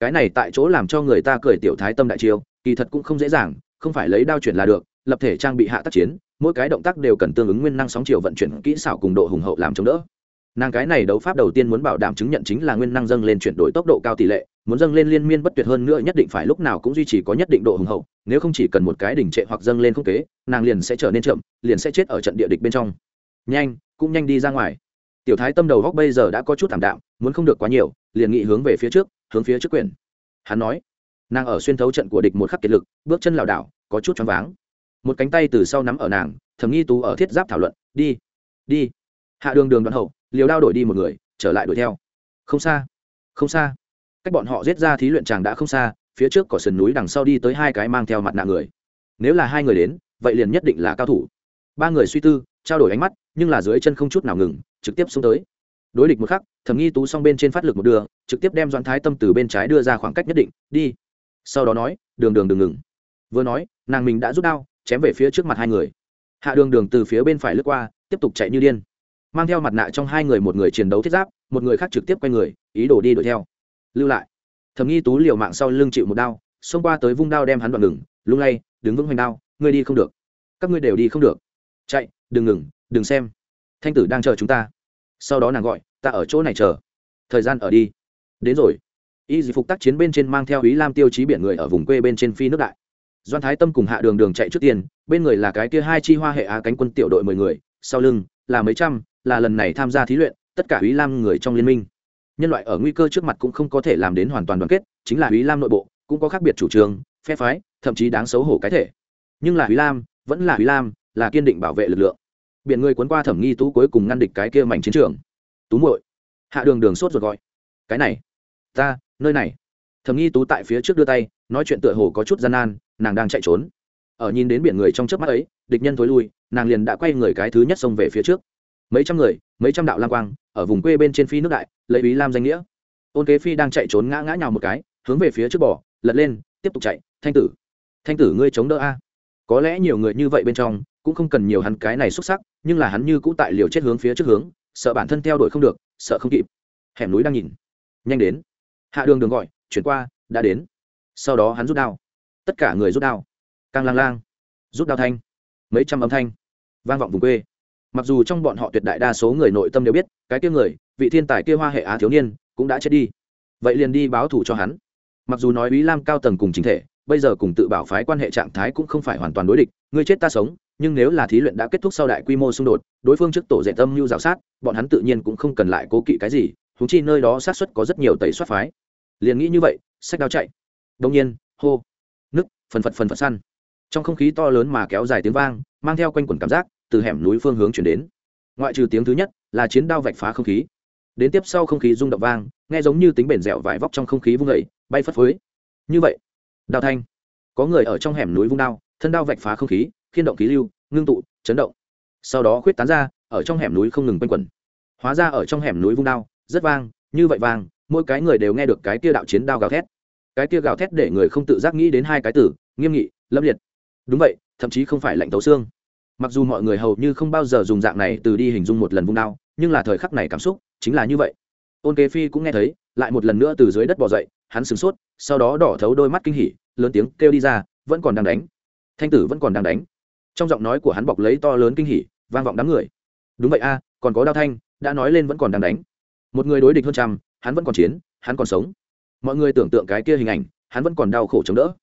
Cái này tại chỗ làm cho người ta cười tiểu thái tâm đại chiêu, kỳ thật cũng không dễ dàng, không phải lấy đao chuyển là được, lập thể trang bị hạ tác chiến, mỗi cái động tác đều cần tương ứng nguyên năng sóng chiều vận chuyển kỹ xảo cùng độ hùng hậu làm chống đỡ. Nàng cái này đấu pháp đầu tiên muốn bảo đảm chứng nhận chính là nguyên năng dâng lên chuyển đổi tốc độ cao tỷ lệ, muốn dâng lên liên miên bất tuyệt hơn nữa nhất định phải lúc nào cũng duy trì có nhất định độ hùng hậu, nếu không chỉ cần một cái đỉnh trệ hoặc dâng lên không kế, nàng liền sẽ trở nên chậm, liền sẽ chết ở trận địa địch bên trong. Nhanh cũng nhanh đi ra ngoài. Tiểu thái tâm đầu góc bây giờ đã có chút thảm đạm, muốn không được quá nhiều, liền nghị hướng về phía trước, hướng phía trước quyển. Hắn nói, nàng ở xuyên thấu trận của địch một khắc kiệt lực, bước chân lảo đảo, có chút choáng váng. Một cánh tay từ sau nắm ở nàng, thầm nghi tú ở thiết giáp thảo luận, đi đi. Hạ đường đường đoạn hậu, liều đao đổi đi một người, trở lại đuổi theo. Không xa không xa. Cách bọn họ giết ra thí luyện chàng đã không xa, phía trước có sườn núi đằng sau đi tới hai cái mang theo mặt nạ người. Nếu là hai người đến, vậy liền nhất định là cao thủ. Ba người suy tư, trao đổi ánh mắt nhưng là dưới chân không chút nào ngừng, trực tiếp xuống tới. Đối địch một khắc, thẩm nghi tú xong bên trên phát lực một đường, trực tiếp đem doãn thái tâm từ bên trái đưa ra khoảng cách nhất định, đi. Sau đó nói, đường đường đừng ngừng. Vừa nói, nàng mình đã rút đao, chém về phía trước mặt hai người. Hạ đường đường từ phía bên phải lướt qua, tiếp tục chạy như điên. Mang theo mặt nạ trong hai người một người chiến đấu thiết giáp, một người khác trực tiếp quay người, ý đồ đi đuổi theo. Lưu lại. Thầm nghi tú liều mạng sau lưng chịu một đao, xông qua tới vung đao đem hắn đoạn ngừng, lung lay, đứng vững hoành đao, ngươi đi không được. Các ngươi đều đi không được. Chạy, đừng ngừng đừng xem. Thanh tử đang chờ chúng ta. Sau đó nàng gọi ta ở chỗ này chờ. Thời gian ở đi. Đến rồi. Y dị phục tác chiến bên trên mang theo ý lam tiêu chí biển người ở vùng quê bên trên phi nước đại. Doan thái tâm cùng hạ đường đường chạy trước tiên, bên người là cái kia hai chi hoa hệ á cánh quân tiểu đội mười người sau lưng là mấy trăm là lần này tham gia thí luyện tất cả ý lam người trong liên minh. Nhân loại ở nguy cơ trước mặt cũng không có thể làm đến hoàn toàn đoàn kết chính là ý lam nội bộ cũng có khác biệt chủ trương phe phái thậm chí đáng xấu hổ cái thể. Nhưng là ý lam vẫn là ý lam là kiên định bảo vệ lực lượng biển người cuốn qua thẩm nghi tú cuối cùng ngăn địch cái kia mảnh chiến trường. Tú muội, hạ đường đường sốt ruột gọi. Cái này, ta, nơi này. Thẩm nghi tú tại phía trước đưa tay, nói chuyện tựa hồ có chút gian nan, nàng đang chạy trốn. Ở nhìn đến biển người trong trước mắt ấy, địch nhân thối lui, nàng liền đã quay người cái thứ nhất xông về phía trước. Mấy trăm người, mấy trăm đạo lang quang, ở vùng quê bên trên phi nước đại, lấy ý lam danh nghĩa. Ôn kế phi đang chạy trốn ngã ngã nhào một cái, hướng về phía trước bỏ lật lên, tiếp tục chạy. Thanh tử thanh tử ngươi chống đỡ a. Có lẽ nhiều người như vậy bên trong cũng không cần nhiều hắn cái này xuất sắc, nhưng là hắn như cũ tại liều chết hướng phía trước hướng, sợ bản thân theo đuổi không được, sợ không kịp. Hẻm núi đang nhìn. Nhanh đến. Hạ đường đường gọi, chuyển qua, đã đến. Sau đó hắn rút đao. Tất cả người rút đao. Càng lang lang. Rút đao thanh. Mấy trăm âm thanh. Vang vọng vùng quê. Mặc dù trong bọn họ tuyệt đại đa số người nội tâm đều biết, cái kia người, vị thiên tài kia hoa hệ á thiếu niên, cũng đã chết đi. Vậy liền đi báo thù cho hắn. Mặc dù nói ý lam cao tầng cùng chính thể bây giờ cùng tự bảo phái quan hệ trạng thái cũng không phải hoàn toàn đối địch, ngươi chết ta sống, nhưng nếu là thí luyện đã kết thúc sau đại quy mô xung đột, đối phương trước tổ dạy tâm mưu rào sát, bọn hắn tự nhiên cũng không cần lại cố kỵ cái gì thú chi nơi đó sát xuất có rất nhiều tẩy soát phái. Liền nghĩ như vậy, sách đao chạy. Đông nhiên, hô. Nức phần phật phần phật săn. Trong không khí to lớn mà kéo dài tiếng vang, mang theo quanh quần cảm giác, từ hẻm núi phương hướng chuyển đến. Ngoại trừ tiếng thứ nhất, là chiến đao vạch phá không khí. Đến tiếp sau không khí rung động vang, nghe giống như tính bền dẻo vải vóc trong không khí vung vẩy bay phất phới. Như vậy đao thanh. Có người ở trong hẻm núi vung đao, thân đao vạch phá không khí, khiên động khí lưu, ngưng tụ, chấn động. Sau đó khuyết tán ra, ở trong hẻm núi không ngừng quanh quẩn. Hóa ra ở trong hẻm núi vung đao, rất vang, như vậy vang, mỗi cái người đều nghe được cái kia đạo chiến đao gào thét. Cái kia gào thét để người không tự giác nghĩ đến hai cái từ nghiêm nghị, lâm liệt. Đúng vậy, thậm chí không phải lạnh tấu xương. Mặc dù mọi người hầu như không bao giờ dùng dạng này từ đi hình dung một lần vung đao, nhưng là thời khắc này cảm xúc chính là như vậy. Ôn kế phi cũng nghe thấy, lại một lần nữa từ dưới đất bỏ dậy, hắn sửng sốt sau đó đỏ thấu đôi mắt kinh hỉ, lớn tiếng kêu đi ra, vẫn còn đang đánh. Thanh tử vẫn còn đang đánh. Trong giọng nói của hắn bọc lấy to lớn kinh hỉ, vang vọng đám người. Đúng vậy a, còn có đao thanh, đã nói lên vẫn còn đang đánh. Một người đối địch hơn trăm, hắn vẫn còn chiến, hắn còn sống. Mọi người tưởng tượng cái kia hình ảnh, hắn vẫn còn đau khổ chống đỡ.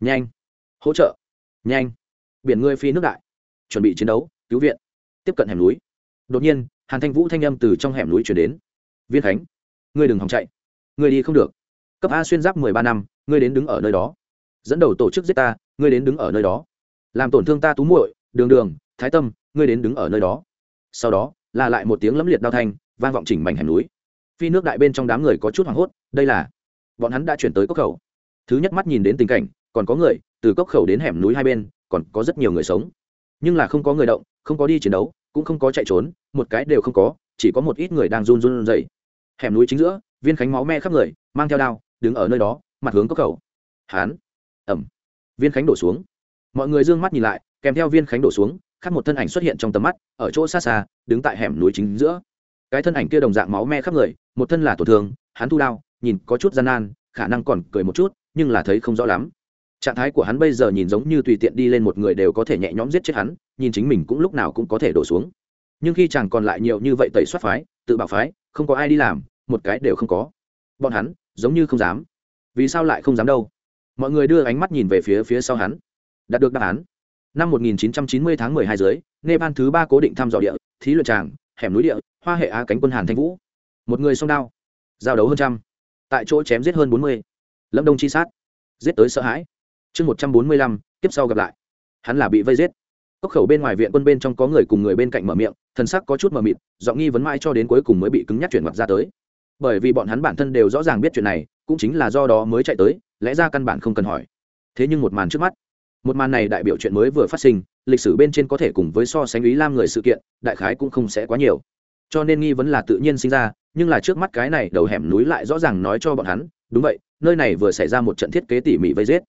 Nhanh. Hỗ trợ. Nhanh. Biển ngươi phi nước đại. Chuẩn bị chiến đấu, cứu viện. Tiếp cận hẻm núi. Đột nhiên, hàn thanh vũ thanh âm từ trong hẻm núi chuyển đến. Viên khánh. Ngươi đừng hòng chạy. Ngươi đi không được cấp a xuyên giáp mười ba năm, ngươi đến đứng ở nơi đó. Dẫn đầu tổ chức giết ta, ngươi đến đứng ở nơi đó. Làm tổn thương ta tú muội, đường đường, thái tâm, ngươi đến đứng ở nơi đó. Sau đó, là lại một tiếng lẫm liệt đao thanh, vang vọng chỉnh mảnh hẻm núi. Phi nước đại bên trong đám người có chút hoảng hốt, đây là bọn hắn đã chuyển tới cốc khẩu. Thứ nhất mắt nhìn đến tình cảnh, còn có người, từ cốc khẩu đến hẻm núi hai bên, còn có rất nhiều người sống. Nhưng là không có người động, không có đi chiến đấu, cũng không có chạy trốn, một cái đều không có, chỉ có một ít người đang run run dậy hẻm núi chính giữa, viên khánh máu me khắp người, mang theo đao đứng ở nơi đó, mặt hướng cốc khẩu. Hán. Ẩm. Viên khánh đổ xuống. Mọi người d ư ơ n g mắt nhìn lại, kèm theo viên khánh đổ xuống khắc một thân ảnh xuất hiện trong tầm mắt, ở chỗ xa xa, đứng tại hẻm núi chính giữa. Cái thân ảnh kia đồng dạng máu me khắp người, một thân là tổn thương, hắn thu đao nhìn có chút gian nan, khả năng còn cười một chút, nhưng là thấy không rõ lắm. Trạng thái của hắn bây giờ nhìn giống như tùy tiện đi lên một người đều có thể nhẹ nhõm giết chết hắn, nhìn chính mình cũng lúc nào cũng có thể đổ xuống. Nhưng khi chàng còn lại nhiều như vậy tẩy soát phái, tự bảo phái, không có ai đi làm, một cái đều không có. Bọn hắn giống như không dám. Vì sao lại không dám đâu? Mọi người đưa ánh mắt nhìn về phía phía sau hắn. Đạt được đáp án. Năm 1990 tháng 12 dưới nepal thứ ba cố định thăm dò địa thí luyện tràng hẻm núi địa hoa hệ á cánh quân hàn thanh vũ. Một người song đao. Giao đấu hơn trăm. Tại chỗ chém giết hơn 40. lâm đông chi sát. Giết tới sợ hãi. Chương 145, tiếp sau gặp lại. Hắn là bị vây giết. Cốc khẩu bên ngoài viện quân bên trong có người cùng người bên cạnh mở miệng thần sắc có chút mờ mịt giọng nghi vấn mãi cho đến cuối cùng mới bị cứng nhắc chuyển mặt ra tới bởi vì bọn hắn bản thân đều rõ ràng biết chuyện này, cũng chính là do đó mới chạy tới, lẽ ra căn bản không cần hỏi. Thế nhưng một màn trước mắt, một màn này đại biểu chuyện mới vừa phát sinh, lịch sử bên trên có thể cùng với so sánh ý lam người sự kiện, đại khái cũng không sẽ quá nhiều. Cho nên nghi vấn là tự nhiên sinh ra, nhưng là trước mắt cái này đầu hẻm núi lại rõ ràng nói cho bọn hắn, đúng vậy, nơi này vừa xảy ra một trận thiết kế tỉ mỉ vây giết.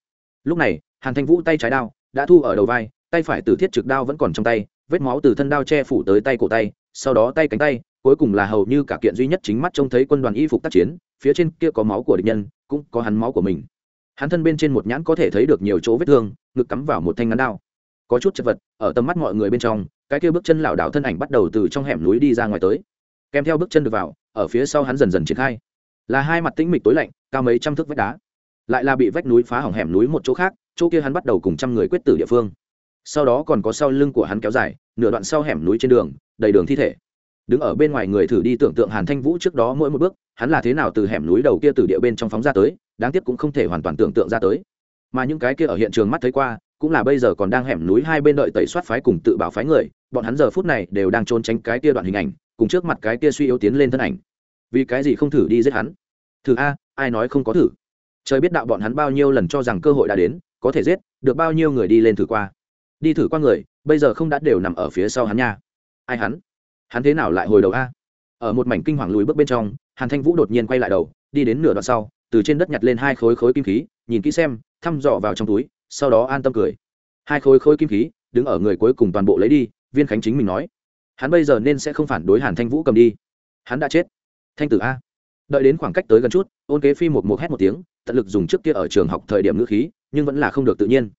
Lúc này, hàn thanh vũ tay trái đao đã thu ở đầu vai, tay phải từ thiết trực đao vẫn còn trong tay, vết máu từ thân đao che phủ tới tay cổ tay, sau đó tay cánh tay cuối cùng là hầu như cả kiện duy nhất chính mắt trông thấy quân đoàn y phục tác chiến, phía trên kia có máu của địch nhân, cũng có hắn máu của mình. Hắn thân bên trên một nhãn có thể thấy được nhiều chỗ vết thương, ngực cắm vào một thanh ngắn đao. Có chút chật vật, ở tầm mắt mọi người bên trong, cái kia bước chân lảo đảo thân ảnh bắt đầu từ trong hẻm núi đi ra ngoài tới. Kèm theo bước chân được vào, ở phía sau hắn dần dần triển khai. Là hai mặt tĩnh mịch tối lạnh, cao mấy trăm thước vách đá. Lại là bị vách núi phá hỏng hẻm núi một chỗ khác, chỗ kia hắn bắt đầu cùng trăm người quyết tử địa phương. Sau đó còn có sau lưng của hắn kéo dài, nửa đoạn sau hẻm núi trên đường, đầy đường thi thể đứng ở bên ngoài người thử đi tưởng tượng hàn thanh vũ trước đó mỗi một bước, hắn là thế nào từ hẻm núi đầu kia từ địa bên trong phóng ra tới, đáng tiếc cũng không thể hoàn toàn tưởng tượng ra tới. Mà những cái kia ở hiện trường mắt thấy qua, cũng là bây giờ còn đang hẻm núi hai bên đợi tẩy soát phái cùng tự bảo phái người, bọn hắn giờ phút này đều đang trốn tránh cái kia đoạn hình ảnh, cùng trước mặt cái kia suy yếu tiến lên thân ảnh. Vì cái gì không thử đi giết hắn? Thử a, ai nói không có thử? Trời biết đạo bọn hắn bao nhiêu lần cho rằng cơ hội đã đến, có thể giết, được bao nhiêu người đi lên thử qua. Đi thử qua người, bây giờ không đã đều nằm ở phía sau hắn nha. Ai hắn? Hắn thế nào lại hồi đầu a? Ở một mảnh kinh hoàng lùi bước bên trong, hàn thanh vũ đột nhiên quay lại đầu, đi đến nửa đoạn sau, từ trên đất nhặt lên hai khối khối kim khí, nhìn kỹ xem, thăm dò vào trong túi, sau đó an tâm cười. Hai khối khối kim khí, đứng ở người cuối cùng toàn bộ lấy đi, viên khánh chính mình nói. Hắn bây giờ nên sẽ không phản đối hàn thanh vũ cầm đi. Hắn đã chết. Thanh tử a. Đợi đến khoảng cách tới gần chút, ôn kế phi một mục hét một tiếng, tận lực dùng trước kia ở trường học thời điểm ngữ khí, nhưng vẫn là không được tự nhiên.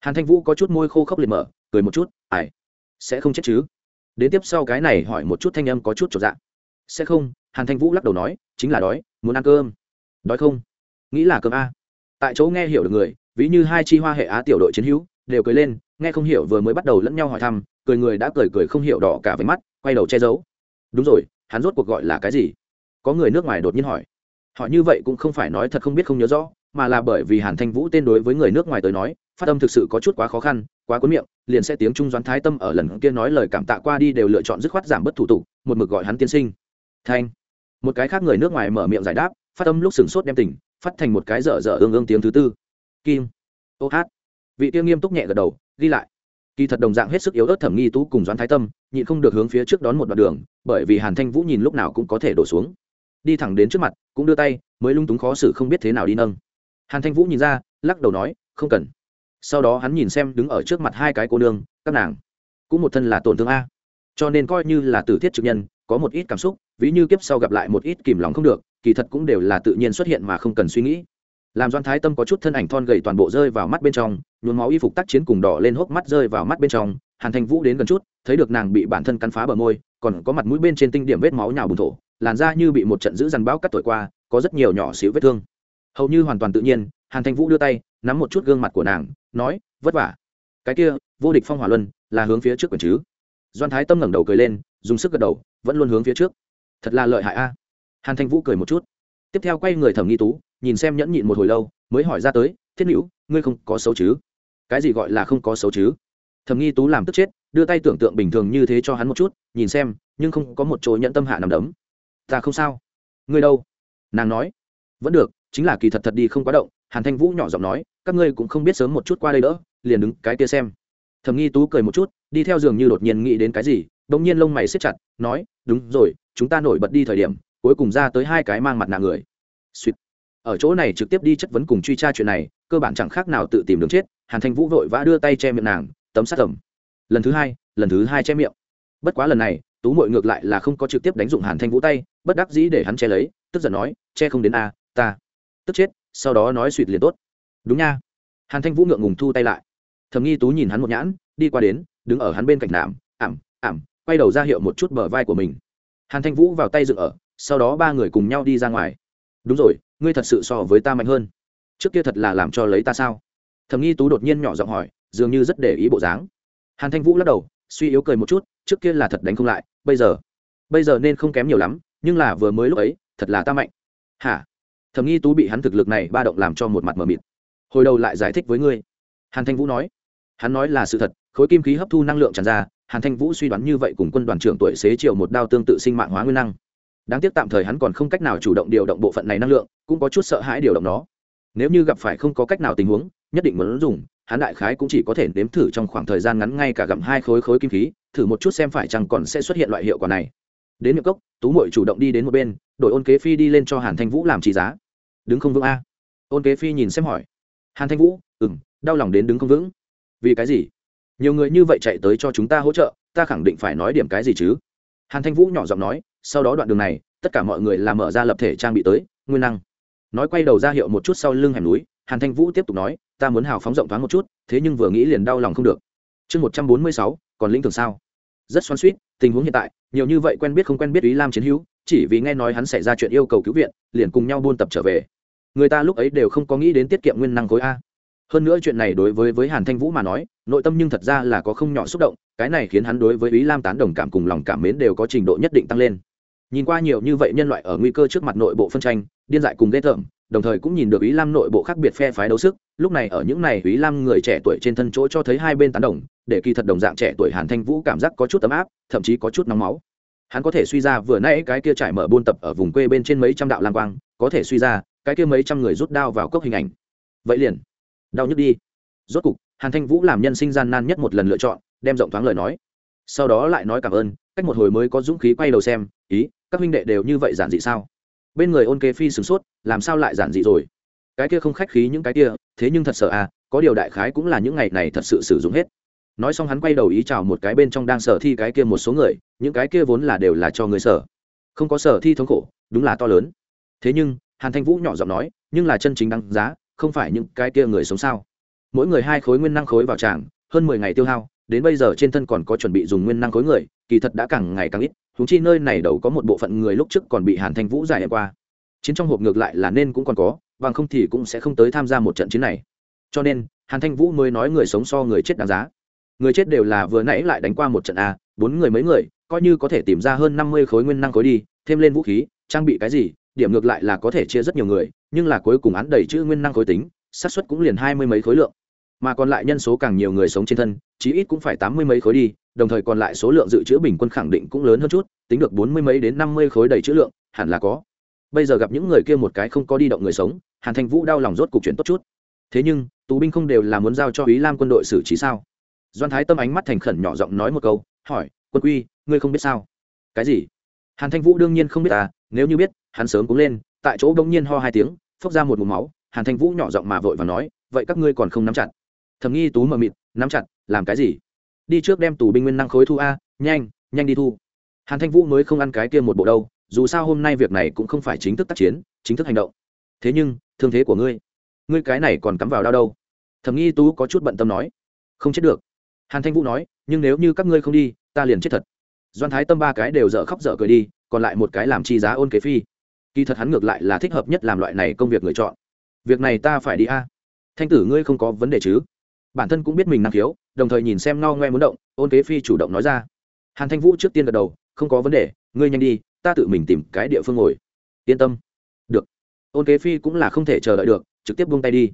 Hàn thanh vũ có chút môi khô khốc liệt mở, cười một chút ải sẽ không chết chứ? Đến tiếp sau cái này hỏi một chút thanh âm có chút trọn dạng sẽ không, hàn thanh vũ lắc đầu nói, chính là đói, muốn ăn cơm. Đói không? Nghĩ là cơm a. Tại chỗ nghe hiểu được người, ví như hai chi hoa hệ á tiểu đội chiến hữu, đều cười lên, nghe không hiểu vừa mới bắt đầu lẫn nhau hỏi thăm, cười người đã cười cười không hiểu đỏ cả với mắt, quay đầu che giấu. Đúng rồi, hắn rốt cuộc gọi là cái gì? Có người nước ngoài đột nhiên hỏi. Họ như vậy cũng không phải nói thật không biết không nhớ rõ, mà là bởi vì hàn thanh vũ tên đối với người nước ngoài tới nói phát âm thực sự có chút quá khó khăn, quá cuốn miệng, liền sẽ tiếng trung doãn thái tâm ở lần kia nói lời cảm tạ qua đi đều lựa chọn dứt khoát giảm bớt thủ tục, một mực gọi hắn tiên sinh. Thanh. Một cái khác người nước ngoài mở miệng giải đáp, phát âm lúc sửng sốt đem tỉnh, phát thành một cái dở dở ương ương tiếng thứ tư. Kim. Ô hát. Vị tiêu nghiêm túc nhẹ gật đầu, ghi lại. Kỳ thật đồng dạng hết sức yếu ớt thẩm nghi tú cùng doãn thái tâm, nhịn không được hướng phía trước đón một đoạn đường, bởi vì hàn thanh vũ nhìn lúc nào cũng có thể đổ xuống. Đi thẳng đến trước mặt, cũng đưa tay, mới lung túng khó xử không biết thế nào đi nâng. Hàn thanh vũ nhìn ra, lắc đầu nói, không cần sau đó hắn nhìn xem đứng ở trước mặt hai cái cô nương, các nàng, cũng một thân là tổn thương a. Cho nên coi như là tử thiết trực nhân, có một ít cảm xúc, ví như kiếp sau gặp lại một ít kìm lòng không được, kỳ thật cũng đều là tự nhiên xuất hiện mà không cần suy nghĩ. Làm doan thái tâm có chút thân ảnh thon gầy toàn bộ rơi vào mắt bên trong, nhuốm máu y phục tác chiến cùng đỏ lên hốc mắt rơi vào mắt bên trong, hàn thanh vũ đến gần chút, thấy được nàng bị bản thân cắn phá bờ môi, còn có mặt mũi bên trên tinh điểm vết máu nhào bùn thổ, làn da như bị một trận giữ dằn bão cắt tuổi qua, có rất nhiều nhỏ xíu vết thương. Hầu như hoàn toàn tự nhiên hàn thanh vũ đưa tay, nắm một chút gương mặt của nàng, nói, vất vả. Cái kia, vô địch phong hỏa luân, là hướng phía trước quần chứ. Doan thái tâm ngẩng đầu cười lên, dùng sức gật đầu, vẫn luôn hướng phía trước. Thật là lợi hại a. Hàn thanh vũ cười một chút. Tiếp theo quay người thẩm nghi tú, nhìn xem nhẫn nhịn một hồi lâu, mới hỏi ra tới, thiết hữu ngươi không có xấu chứ? Cái gì gọi là không có xấu chứ? Thẩm nghi tú làm tức chết, đưa tay tưởng tượng bình thường như thế cho hắn một chút, nhìn xem, nhưng không có một chỗ nhẫn tâm hạ nằm đấm. Ta không sao. Ngươi đâu? Nàng nói. Vẫn được, chính là kỳ thật thật đi không quá động hàn thanh vũ nhỏ giọng nói, các ngươi cũng không biết sớm một chút qua đây đỡ, liền đứng cái kia xem. Thầm nghi tú cười một chút, đi theo giường như đột nhiên nghĩ đến cái gì đ ỗ n g nhiên lông mày xếp chặt, nói, đúng rồi, chúng ta nổi bật đi thời điểm, cuối cùng ra tới hai cái mang mặt nạ người. Suýt. Ở chỗ này trực tiếp đi chất vấn cùng truy tra chuyện này, cơ bản chẳng khác nào tự tìm đường chết, hàn thanh vũ vội vã đưa tay che miệng nàng, tấm sát tầm lần thứ hai, lần thứ hai che miệng. Bất quá lần này, tú mội ngược lại là không có trực tiếp đánh dụng hàn thanh vũ tay, bất đắc dĩ để hắn che lấy, tức giận nói, che không đến a, ta, tức chết sau đó nói suỵt liền tốt. Đúng nha. Hàn thanh vũ ngượng ngùng thu tay lại. Thầm nghi tú nhìn hắn một nhãn, đi qua đến, đứng ở hắn bên cạnh nạm ảm ảm, quay đầu ra hiệu một chút bờ vai của mình. Hàn thanh vũ vào tay dựng ở, sau đó ba người cùng nhau đi ra ngoài. Đúng rồi, ngươi thật sự so với ta mạnh hơn. Trước kia thật là làm cho lấy ta sao? Thầm nghi tú đột nhiên nhỏ giọng hỏi, dường như rất để ý bộ dáng. Hàn thanh vũ lắc đầu, suy yếu cười một chút, trước kia là thật đánh không lại, bây giờ? Bây giờ nên không kém nhiều lắm, nhưng là vừa mới lúc ấy, thật là ta mạnh. Hả? Thầm nghi tú bị hắn thực lực này ba động làm cho một mặt mờ mịt. Hồi đầu lại giải thích với ngươi. Hàn thanh vũ nói. Hắn nói là sự thật, khối kim khí hấp thu năng lượng tràn ra, hàn thanh vũ suy đoán như vậy cùng quân đoàn trưởng tuổi xế chiều một đao tương tự sinh mạng hóa nguyên năng. Đáng tiếc tạm thời hắn còn không cách nào chủ động điều động bộ phận này năng lượng, cũng có chút sợ hãi điều động nó. Nếu như gặp phải không có cách nào tình huống, nhất định muốn dùng, hắn đại khái cũng chỉ có thể nếm thử trong khoảng thời gian ngắn ngay cả gặm hai khối khối kim khí, thử một chút xem phải chăng còn sẽ xuất hiện loại hiệu quả này. Đến miệng cốc, tú mội chủ động đi đến một bên đội ôn kế phi đi lên cho hàn thanh vũ làm trị giá đứng không vững a. Ôn kế phi nhìn xem hỏi. Hàn thanh vũ ừ m đau lòng đến đứng không vững. Vì cái gì? Nhiều người như vậy chạy tới cho chúng ta hỗ trợ, ta khẳng định phải nói điểm cái gì chứ? Hàn thanh vũ nhỏ giọng nói, sau đó đoạn đường này, tất cả mọi người làm mở ra lập thể trang bị tới, nguyên năng. Nói quay đầu ra hiệu một chút sau lưng hẻm núi, hàn thanh vũ tiếp tục nói, ta muốn hào phóng rộng thoáng một chút, thế nhưng vừa nghĩ liền đau lòng không được. Chương một trăm bốn mươi sáu, còn lĩnh thường sao? Rất xoắn suýt tình huống hiện tại nhiều như vậy quen biết không quen biết ý lam chiến hữu, chỉ vì nghe nói hắn xảy ra chuyện yêu cầu cứu viện, liền cùng nhau buôn tập trở về. Người ta lúc ấy đều không có nghĩ đến tiết kiệm nguyên năng khối a. Hơn nữa chuyện này đối với với hàn thanh vũ mà nói, nội tâm nhưng thật ra là có không nhỏ xúc động, cái này khiến hắn đối với ý lam tán đồng cảm cùng lòng cảm mến đều có trình độ nhất định tăng lên. Nhìn qua nhiều như vậy nhân loại ở nguy cơ trước mặt nội bộ phân tranh, điên dại cùng ghê tởm đồng thời cũng nhìn được ý lam nội bộ khác biệt phe phái đấu sức. Lúc này ở những này, ý lam người trẻ tuổi trên thân chỗ cho thấy hai bên tán đồng, để kỳ thật đồng dạng trẻ tuổi hàn thanh vũ cảm giác có chút ấm áp, thậm chí có chút nóng máu. Hắn có thể suy ra vừa nãy cái kia trải mở buôn tập ở vùng quê bên trên mấy trăm đạo lang quang, có thể suy ra cái kia mấy trăm người rút đao vào cốc hình ảnh. Vậy liền, đau nhức đi. Rốt cục, hàn thanh vũ làm nhân sinh gian nan nhất một lần lựa chọn, đem rộng thoáng lời nói. Sau đó lại nói cảm ơn, cách một hồi mới có dũng khí quay đầu xem, ý, các huynh đệ đều như vậy giản dị sao? Bên người ôn kê phi sửng sốt, làm sao lại giản dị rồi? Cái kia không khách khí những cái kia, thế nhưng thật sợ à có điều đại khái cũng là những ngày này thật sự sử dụng hết. Nói xong hắn quay đầu ý chào một cái bên trong đang sở thi cái kia một số người, những cái kia vốn là đều là cho người sở. Không có sở thi thống khổ, đúng là to lớn. Thế nhưng, hàn thanh vũ nhỏ giọng nói, nhưng là chân chính đăng giá, không phải những cái kia người sống sao? Mỗi người hai khối nguyên năng khối vào tràng, hơn mười ngày tiêu hao đến bây giờ trên thân còn có chuẩn bị dùng nguyên năng khối người, kỳ thật đã càng ngày càng ít húng chi nơi này đầu có một bộ phận người lúc trước còn bị hàn thanh vũ giải qua. Chiến trong hộp ngược lại là nên cũng còn có và không thì cũng sẽ không tới tham gia một trận chiến này. Cho nên, hàn thanh vũ mới nói người sống so người chết đáng giá. Người chết đều là vừa nãy lại đánh qua một trận a, bốn người mấy người, coi như có thể tìm ra hơn năm mươi khối nguyên năng khối đi, thêm lên vũ khí, trang bị cái gì, điểm ngược lại là có thể chia rất nhiều người, nhưng là cuối cùng án đầy chữ nguyên năng khối tính, xác suất cũng liền hai mươi mấy khối lượng mà còn lại nhân số càng nhiều người sống trên thân, chí ít cũng phải tám mươi mấy khối đi, đồng thời còn lại số lượng dự trữ bình quân khẳng định cũng lớn hơn chút, tính được bốn mươi mấy đến năm mươi khối đầy chữ lượng, hẳn là có. Bây giờ gặp những người kia một cái không có đi động người sống, hàn thanh vũ đau lòng rốt cục chuyện tốt chút. Thế nhưng, tù binh không đều là muốn giao cho ý lam quân đội xử trí sao? Doan thái tâm ánh mắt thành khẩn nhỏ giọng nói một câu, hỏi, quân quy, ngươi không biết sao? Cái gì? Hàn thanh vũ đương nhiên không biết à nếu như biết, hắn sớm cũng lên, tại chỗ bỗng nhiên ho hai tiếng, phốc ra một mụm máu, hàn thanh vũ nhỏ giọng mà vội và nói, vậy các ngươi còn không nắm chặt? Thầm nghi tú mờ mịt, nắm chặt, làm cái gì? Đi trước đem tù binh nguyên năng khối thu a, nhanh nhanh đi thu. Hàn thanh vũ mới không ăn cái kia một bộ đâu, dù sao hôm nay việc này cũng không phải chính thức tác chiến, chính thức hành động. Thế nhưng, thương thế của ngươi ngươi cái này còn cắm vào đau đâu? Thầm nghi tú có chút bận tâm nói. Không chết được. Hàn thanh vũ nói, nhưng nếu như các ngươi không đi, ta liền chết thật. Doan thái tâm ba cái đều dở khóc dở cười đi, còn lại một cái làm chi giá ôn kế phi. Kỳ thật hắn ngược lại là thích hợp nhất làm loại này công việc người chọn. Việc này ta phải đi a. Thanh tử ngươi không có vấn đề chứ? Bản thân cũng biết mình năng khiếu, đồng thời nhìn xem no ngoe muốn động, ôn kế phi chủ động nói ra. Hàn thanh vũ trước tiên gật đầu, không có vấn đề, ngươi nhanh đi, ta tự mình tìm cái địa phương ngồi. Yên tâm. Được. Ôn kế phi cũng là không thể chờ đợi được, trực tiếp buông tay đi.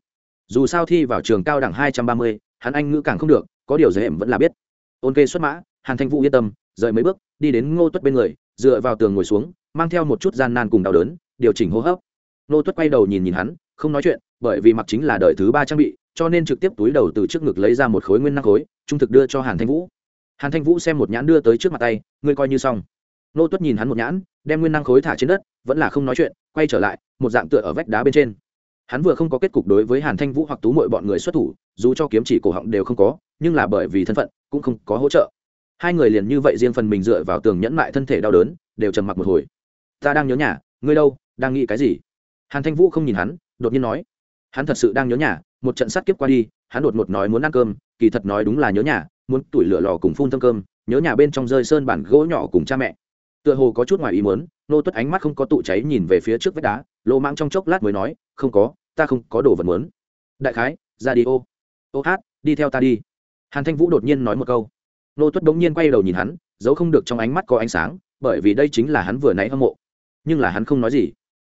Dù sao thi vào trường cao đẳng hai trăm ba mươi, hắn anh ngữ càng không được, có điều dễ em vẫn là biết. Ôn kê xuất mã, hàn thanh vũ yên tâm, rời mấy bước, đi đến ngô tuất bên người, dựa vào tường ngồi xuống, mang theo một chút gian nan cùng đau đớn, điều chỉnh hô hấp. Ngô tuất quay đầu nhìn nhìn hắn, không nói chuyện, bởi vì mặc chính là đợi thứ ba trang bị cho nên trực tiếp túi đầu từ trước ngực lấy ra một khối nguyên năng khối, trung thực đưa cho hàn thanh vũ. Hàn thanh vũ xem một nhãn đưa tới trước mặt tay, ngươi coi như xong. Nô tuất nhìn hắn một nhãn, đem nguyên năng khối thả trên đất, vẫn là không nói chuyện, quay trở lại, một dạng tựa ở vách đá bên trên. Hắn vừa không có kết cục đối với hàn thanh vũ hoặc tú mọi bọn người xuất thủ, dù cho kiếm chỉ cổ họng đều không có, nhưng là bởi vì thân phận, cũng không có hỗ trợ. Hai người liền như vậy riêng phần mình dựa vào tường nhẫn mại thân thể đau đớn, đều trầm mặc một hồi. Ta đang nhớ nhà, ngươi đâu, đang nghĩ cái gì? Hàn thanh vũ không nhìn hắn, đột nhiên nói. Hắn thật sự đang nhớ nhà một trận sát kiếp qua đi, hắn đột ngột nói muốn ăn cơm, kỳ thật nói đúng là nhớ nhà, muốn tuổi lửa lò cùng phun thơm cơm, nhớ nhà bên trong rơi sơn bản gỗ nhỏ cùng cha mẹ. Tựa hồ có chút ngoài ý muốn, nô tuất ánh mắt không có tụ cháy nhìn về phía trước vách đá, lô mang trong chốc lát mới nói, không có, ta không có đồ vật muốn. Đại khái, ra đi ô. Ô hát, đi theo ta đi. Hàn thanh vũ đột nhiên nói một câu. Nô tuất bỗng nhiên quay đầu nhìn hắn, giấu không được trong ánh mắt có ánh sáng, bởi vì đây chính là hắn vừa nãy hâm mộ. Nhưng là hắn không nói gì.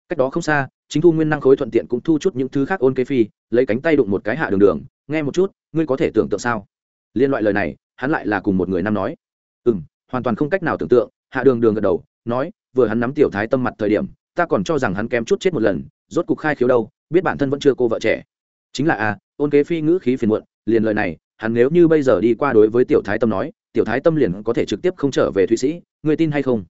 Cách đó không xa chính thu nguyên năng khối thuận tiện cũng thu chút những thứ khác ôn kế phi lấy cánh tay đụng một cái hạ đường đường nghe một chút ngươi có thể tưởng tượng sao? Liên loại lời này hắn lại là cùng một người nam nói. Ừ m hoàn toàn không cách nào tưởng tượng. Hạ đường đường gật đầu nói vừa hắn nắm tiểu thái tâm mặt thời điểm ta còn cho rằng hắn kém chút chết một lần rốt cục khai khiếu đâu biết bản thân vẫn chưa cô vợ trẻ. Chính là a à, ôn kế phi ngữ khí phiền muộn liền lời này hắn nếu như bây giờ đi qua đối với tiểu thái tâm nói tiểu thái tâm liền có thể trực tiếp không trở về thụy sĩ người tin hay không?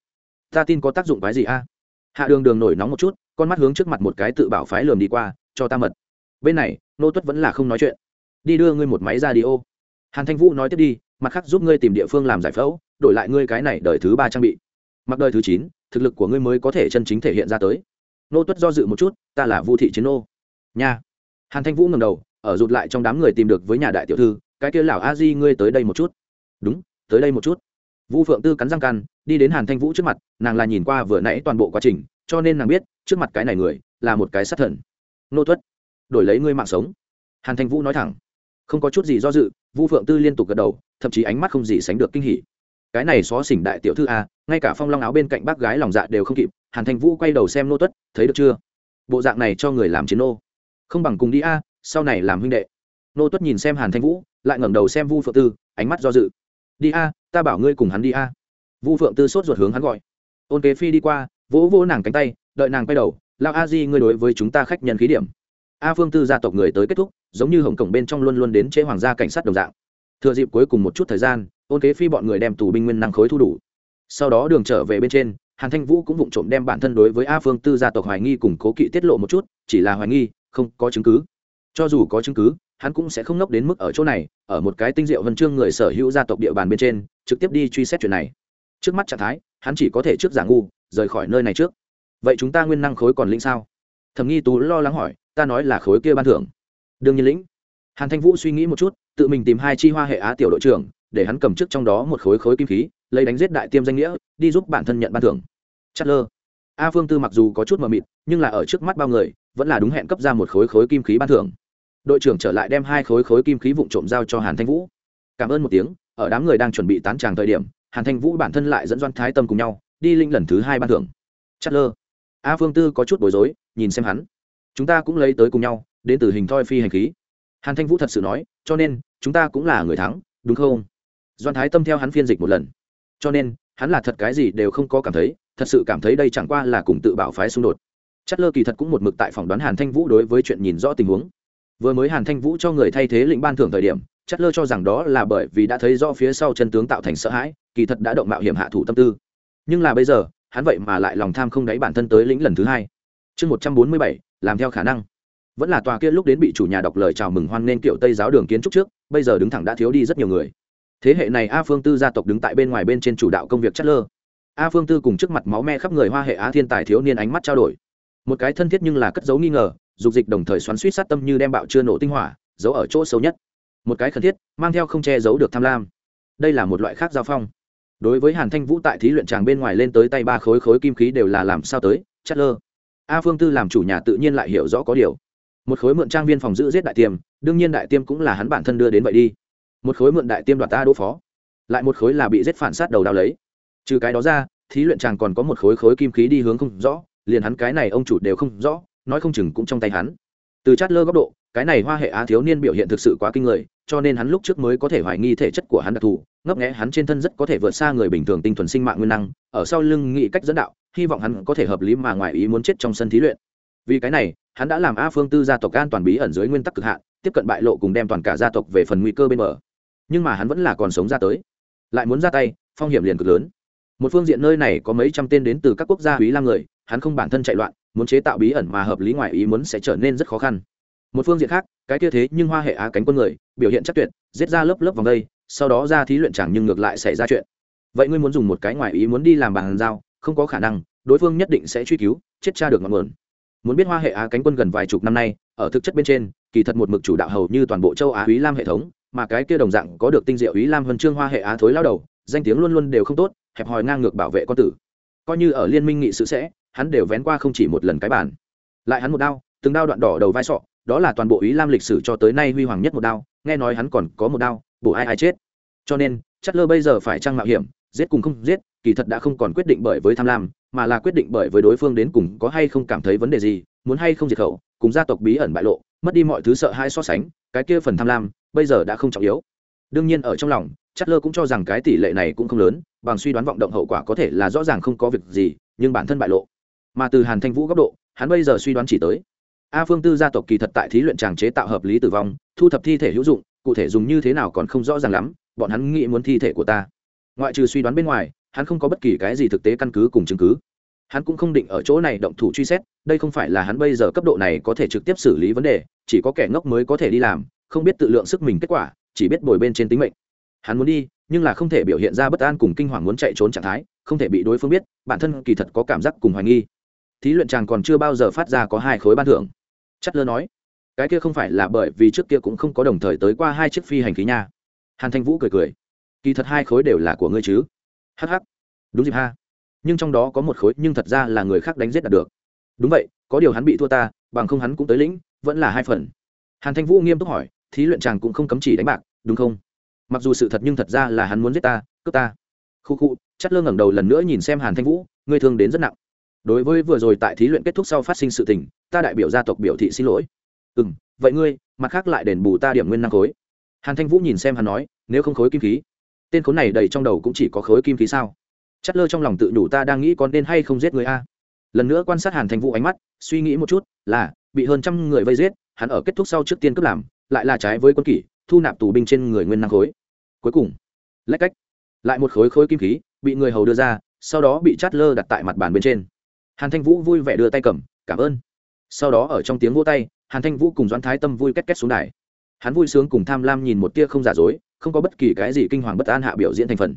Ta tin có tác dụng cái gì a? Hạ đường đường nổi nóng một chút con mắt hướng trước mặt một cái tự bảo phái lườm đi qua, cho ta mật. Bên này, nô tuất vẫn là không nói chuyện. Đi đưa ngươi một máy ra đi ô hàn thanh vũ nói tiếp đi, mặt khác giúp ngươi tìm địa phương làm giải phẫu, đổi lại ngươi cái này đời thứ ba trang bị. Mặc đời thứ chín, thực lực của ngươi mới có thể chân chính thể hiện ra tới. Nô tuất do dự một chút, ta là vu thị chiến nô. Nha. Hàn thanh vũ ngầm đầu, ở rụt lại trong đám người tìm được với nhà đại tiểu thư, cái kia lão a di ngươi tới đây một chút. Đúng, tới đây một chút. Vu phượng tư cắn răng căn đi đến hàn thanh vũ trước mặt, nàng là nhìn qua vừa nãy toàn bộ quá trình cho nên nàng biết, trước mặt cái này người, là một cái sát thần. Nô tuất, đổi lấy ngươi mạng sống. Hàn thanh vũ nói thẳng. Không có chút gì do dự, vu phượng tư liên tục gật đầu, thậm chí ánh mắt không gì sánh được kinh hỉ. Cái này xó xỉnh đại tiểu thư a, ngay cả phong long áo bên cạnh bác gái lòng dạ đều không kịp, hàn thanh vũ quay đầu xem nô tuất, thấy được chưa? Bộ dạng này cho người làm chiến nô. Không bằng cùng đi a, sau này làm huynh đệ. Nô tuất nhìn xem hàn thanh vũ, lại ngẩng đầu xem vu phượng tư, ánh mắt do dự. Đi a, ta bảo ngươi cùng hắn đi a. Vu phượng tư sốt ruột hướng hắn gọi. Ôn kế phi đi qua vỗ vỗ nàng cánh tay, đợi nàng quay đầu, lao a di ngươi đối với chúng ta khách nhân khí điểm. A phương tư gia tộc người tới kết thúc, giống như hồng cổng bên trong luôn luôn đến chế hoàng gia cảnh sát đồng dạng. Thừa dịp cuối cùng một chút thời gian, ôn kế phi bọn người đem tù binh nguyên năng khối thu đủ. Sau đó đường trở về bên trên, hàn thanh vũ cũng vụng trộm đem bản thân đối với a phương tư gia tộc hoài nghi cùng cố kỵ tiết lộ một chút, chỉ là hoài nghi, không có chứng cứ. Cho dù có chứng cứ, hắn cũng sẽ không ngốc đến mức ở chỗ này, ở một cái tinh diệu vân chương người sở hữu gia tộc địa bàn bên trên, trực tiếp đi truy xét chuyện này. Trước mắt trạng thái, hắn chỉ có thể trước giả ngu rời khỏi nơi này trước. Vậy chúng ta nguyên năng khối còn linh sao? Thầm nghi tú lo lắng hỏi, ta nói là khối kia ban thưởng. Đương nhiên lĩnh. Hàn thanh vũ suy nghĩ một chút, tự mình tìm hai chi hoa hệ á tiểu đội trưởng, để hắn cầm trước trong đó một khối khối kim khí, lấy đánh giết đại tiêm danh nghĩa, đi giúp bản thân nhận ban thưởng. Chất lơ. A phương tư mặc dù có chút mờ mịt, nhưng là ở trước mắt bao người, vẫn là đúng hẹn cấp ra một khối khối kim khí ban thưởng. Đội trưởng trở lại đem hai khối khối kim khí vụn trộm giao cho hàn thanh vũ. Cảm ơn một tiếng, ở đám người đang chuẩn bị tán tràng thời điểm, hàn thanh vũ bản thân lại dẫn doan thái tâm cùng nhau đi linh lần thứ hai ban thưởng. Chất lơ a phương tư có chút bối rối, nhìn xem hắn. Chúng ta cũng lấy tới cùng nhau, đến từ hình thoi phi hành khí. Hàn thanh vũ thật sự nói, cho nên, chúng ta cũng là người thắng, đúng không? Doan thái tâm theo hắn phiên dịch một lần. Cho nên, hắn là thật cái gì đều không có cảm thấy, thật sự cảm thấy đây chẳng qua là cùng tự bảo phái xung đột. Chất lơ kỳ thật cũng một mực tại phỏng đoán hàn thanh vũ đối với chuyện nhìn rõ tình huống. Vừa mới hàn thanh vũ cho người thay thế lĩnh ban thưởng thời điểm chất lơ cho rằng đó là bởi vì đã thấy rõ phía sau chân tướng tạo thành sợ hãi, kỳ thật đã động mạo hiểm hạ thủ tâm tư nhưng là bây giờ, hắn vậy mà lại lòng tham không đáy bản thân tới lĩnh lần thứ hai. Chương một trăm bốn mươi bảy, làm theo khả năng. Vẫn là tòa kia lúc đến bị chủ nhà đọc lời chào mừng hoan nghênh kiểu tây giáo đường kiến trúc trước, bây giờ đứng thẳng đã thiếu đi rất nhiều người. Thế hệ này a phương tư gia tộc đứng tại bên ngoài bên trên chủ đạo công việc chất lơ. A phương tư cùng trước mặt máu me khắp người hoa hệ á thiên tài thiếu niên ánh mắt trao đổi. Một cái thân thiết nhưng là cất giấu nghi ngờ, dục dịch đồng thời xoắn suýt sát tâm như đem bạo chưa nổ tinh hỏa, giấu ở chỗ sâu nhất. Một cái khẩn thiết, mang theo không che giấu được tham lam. Đây là một loại khác giao phong đối với hàn thanh vũ tại thí luyện tràng bên ngoài lên tới tay ba khối khối kim khí đều là làm sao tới chất lơ. A phương tư làm chủ nhà tự nhiên lại hiểu rõ có điều. Một khối mượn trang viên phòng giữ giết đại tiêm, đương nhiên đại tiêm cũng là hắn bản thân đưa đến vậy đi. Một khối mượn đại tiêm đoạt ta đỗ phó. Lại một khối là bị giết phản sát đầu đao lấy. Trừ cái đó ra, thí luyện chàng còn có một khối khối kim khí đi hướng không rõ, liền hắn cái này ông chủ đều không rõ, nói không chừng cũng trong tay hắn. Từ chát lơ góc độ cái này hoa hệ á thiếu niên biểu hiện thực sự quá kinh người, cho nên hắn lúc trước mới có thể hoài nghi thể chất của hắn đặc thù, ngấp nghẽ hắn trên thân rất có thể vượt xa người bình thường tinh thuần sinh mạng nguyên năng, ở sau lưng nghĩ cách dẫn đạo, hy vọng hắn có thể hợp lý mà ngoài ý muốn chết trong sân thí luyện. Vì cái này, hắn đã làm a phương tư gia tộc an toàn bí ẩn dưới nguyên tắc cực hạn, tiếp cận bại lộ cùng đem toàn cả gia tộc về phần nguy cơ bên mở nhưng mà hắn vẫn là còn sống ra tới. Lại muốn ra tay, phong hiểm liền cực lớn. Một phương diện nơi này có mấy trăm tên đến từ các quốc gia quý lam người, hắn không bản thân chạy loạn, muốn chế tạo bí ẩn mà hợp lý ngoài ý muốn sẽ trở nên rất khó khăn một phương diện khác, cái kia thế nhưng hoa hệ á cánh quân người, biểu hiện chắc tuyệt, giết ra lớp lớp vòng đây, sau đó ra thí luyện chẳng nhưng ngược lại xảy ra chuyện. Vậy ngươi muốn dùng một cái ngoài ý muốn đi làm bàn giao, không có khả năng, đối phương nhất định sẽ truy cứu, chết cha được ngọn nguồn. Muốn biết hoa hệ á cánh quân gần vài chục năm nay, ở thực chất bên trên, kỳ thật một mực chủ đạo hầu như toàn bộ châu á quý lam hệ thống, mà cái kia đồng dạng có được tinh diệu ý lam huân chương hoa hệ á thối lao đầu, danh tiếng luôn luôn đều không tốt, hẹp hòi ngang ngược bảo vệ con tử. Coi như ở liên minh nghị sự sẽ, hắn đều vén qua không chỉ một lần cái bản lại hắn một đao, từng đao đoạn đỏ đầu vai sọ đó là toàn bộ ý lam lịch sử cho tới nay huy hoàng nhất một đao, nghe nói hắn còn có một đao, bổ ai ai chết. Cho nên chất lơ bây giờ phải trăng mạo hiểm, giết cùng không giết, kỳ thật đã không còn quyết định bởi với tham lam, mà là quyết định bởi với đối phương đến cùng có hay không cảm thấy vấn đề gì, muốn hay không diệt khẩu, cùng gia tộc bí ẩn bại lộ, mất đi mọi thứ sợ hãi so sánh, cái kia phần tham lam, bây giờ đã không trọng yếu. Đương nhiên ở trong lòng chất lơ cũng cho rằng cái tỷ lệ này cũng không lớn, bằng suy đoán vọng động hậu quả có thể là rõ ràng không có việc gì, nhưng bản thân bại lộ. Mà từ hàn thanh vũ góc độ, hắn bây giờ suy đoán chỉ tới a phương tư gia tộc kỳ thật tại thí luyện tràng chế tạo hợp lý tử vong, thu thập thi thể hữu dụng, cụ thể dùng như thế nào còn không rõ ràng lắm, bọn hắn nghĩ muốn thi thể của ta. Ngoại trừ suy đoán bên ngoài, hắn không có bất kỳ cái gì thực tế căn cứ cùng chứng cứ. Hắn cũng không định ở chỗ này động thủ truy xét, đây không phải là hắn bây giờ cấp độ này có thể trực tiếp xử lý vấn đề, chỉ có kẻ ngốc mới có thể đi làm, không biết tự lượng sức mình kết quả, chỉ biết bồi bên trên tính mệnh. Hắn muốn đi, nhưng là không thể biểu hiện ra bất an cùng kinh hoàng muốn chạy trốn trạng thái, không thể bị đối phương biết, bản thân kỳ thật có cảm giác cùng hoài nghi thí luyện chàng còn chưa bao giờ phát ra có hai khối ban thưởng. Chất lơ nói, cái kia không phải là bởi vì trước kia cũng không có đồng thời tới qua hai chiếc phi hành khí nha. Hàn thanh vũ cười cười, kỳ thật hai khối đều là của ngươi chứ. Hh đúng dịp ha. Nhưng trong đó có một khối nhưng thật ra là người khác đánh giết đạt được. Đúng vậy, có điều hắn bị thua ta, bằng không hắn cũng tới lĩnh, vẫn là hai phần. Hàn thanh vũ nghiêm túc hỏi, thí luyện chàng cũng không cấm chỉ đánh bạc, đúng không? Mặc dù sự thật nhưng thật ra là hắn muốn giết ta, cướp ta. Khu khu chất lơ ngẩng đầu lần nữa nhìn xem hàn thanh vũ, ngươi thương đến rất nặng đối với vừa rồi tại thí luyện kết thúc sau phát sinh sự tình, ta đại biểu gia tộc biểu thị xin lỗi. Ừ m vậy ngươi, mặt khác lại đền bù ta điểm nguyên năng khối. Hàn thanh vũ nhìn xem hắn nói, nếu không khối kim khí, tên khối này đầy trong đầu cũng chỉ có khối kim khí sao? Chất lơ trong lòng tự đủ ta đang nghĩ con nên hay không giết người a. Lần nữa quan sát hàn thanh vũ ánh mắt, suy nghĩ một chút, là, bị hơn trăm người vây giết, hắn ở kết thúc sau trước tiên cướp làm, lại là trái với quân kỷ, thu nạp tù binh trên người nguyên năng khối. Cuối cùng, lách cách, lại một khối khối kim khí, bị người hầu đưa ra, sau đó bị chát lơ đặt tại mặt bàn bên trên hàn thanh vũ vui vẻ đưa tay cầm, cảm ơn. Sau đó ở trong tiếng vô tay, hàn thanh vũ cùng doãn thái tâm vui két két xuống đài. Hắn vui sướng cùng tham lam nhìn một tia không giả dối, không có bất kỳ cái gì kinh hoàng bất an hạ biểu diễn thành phần.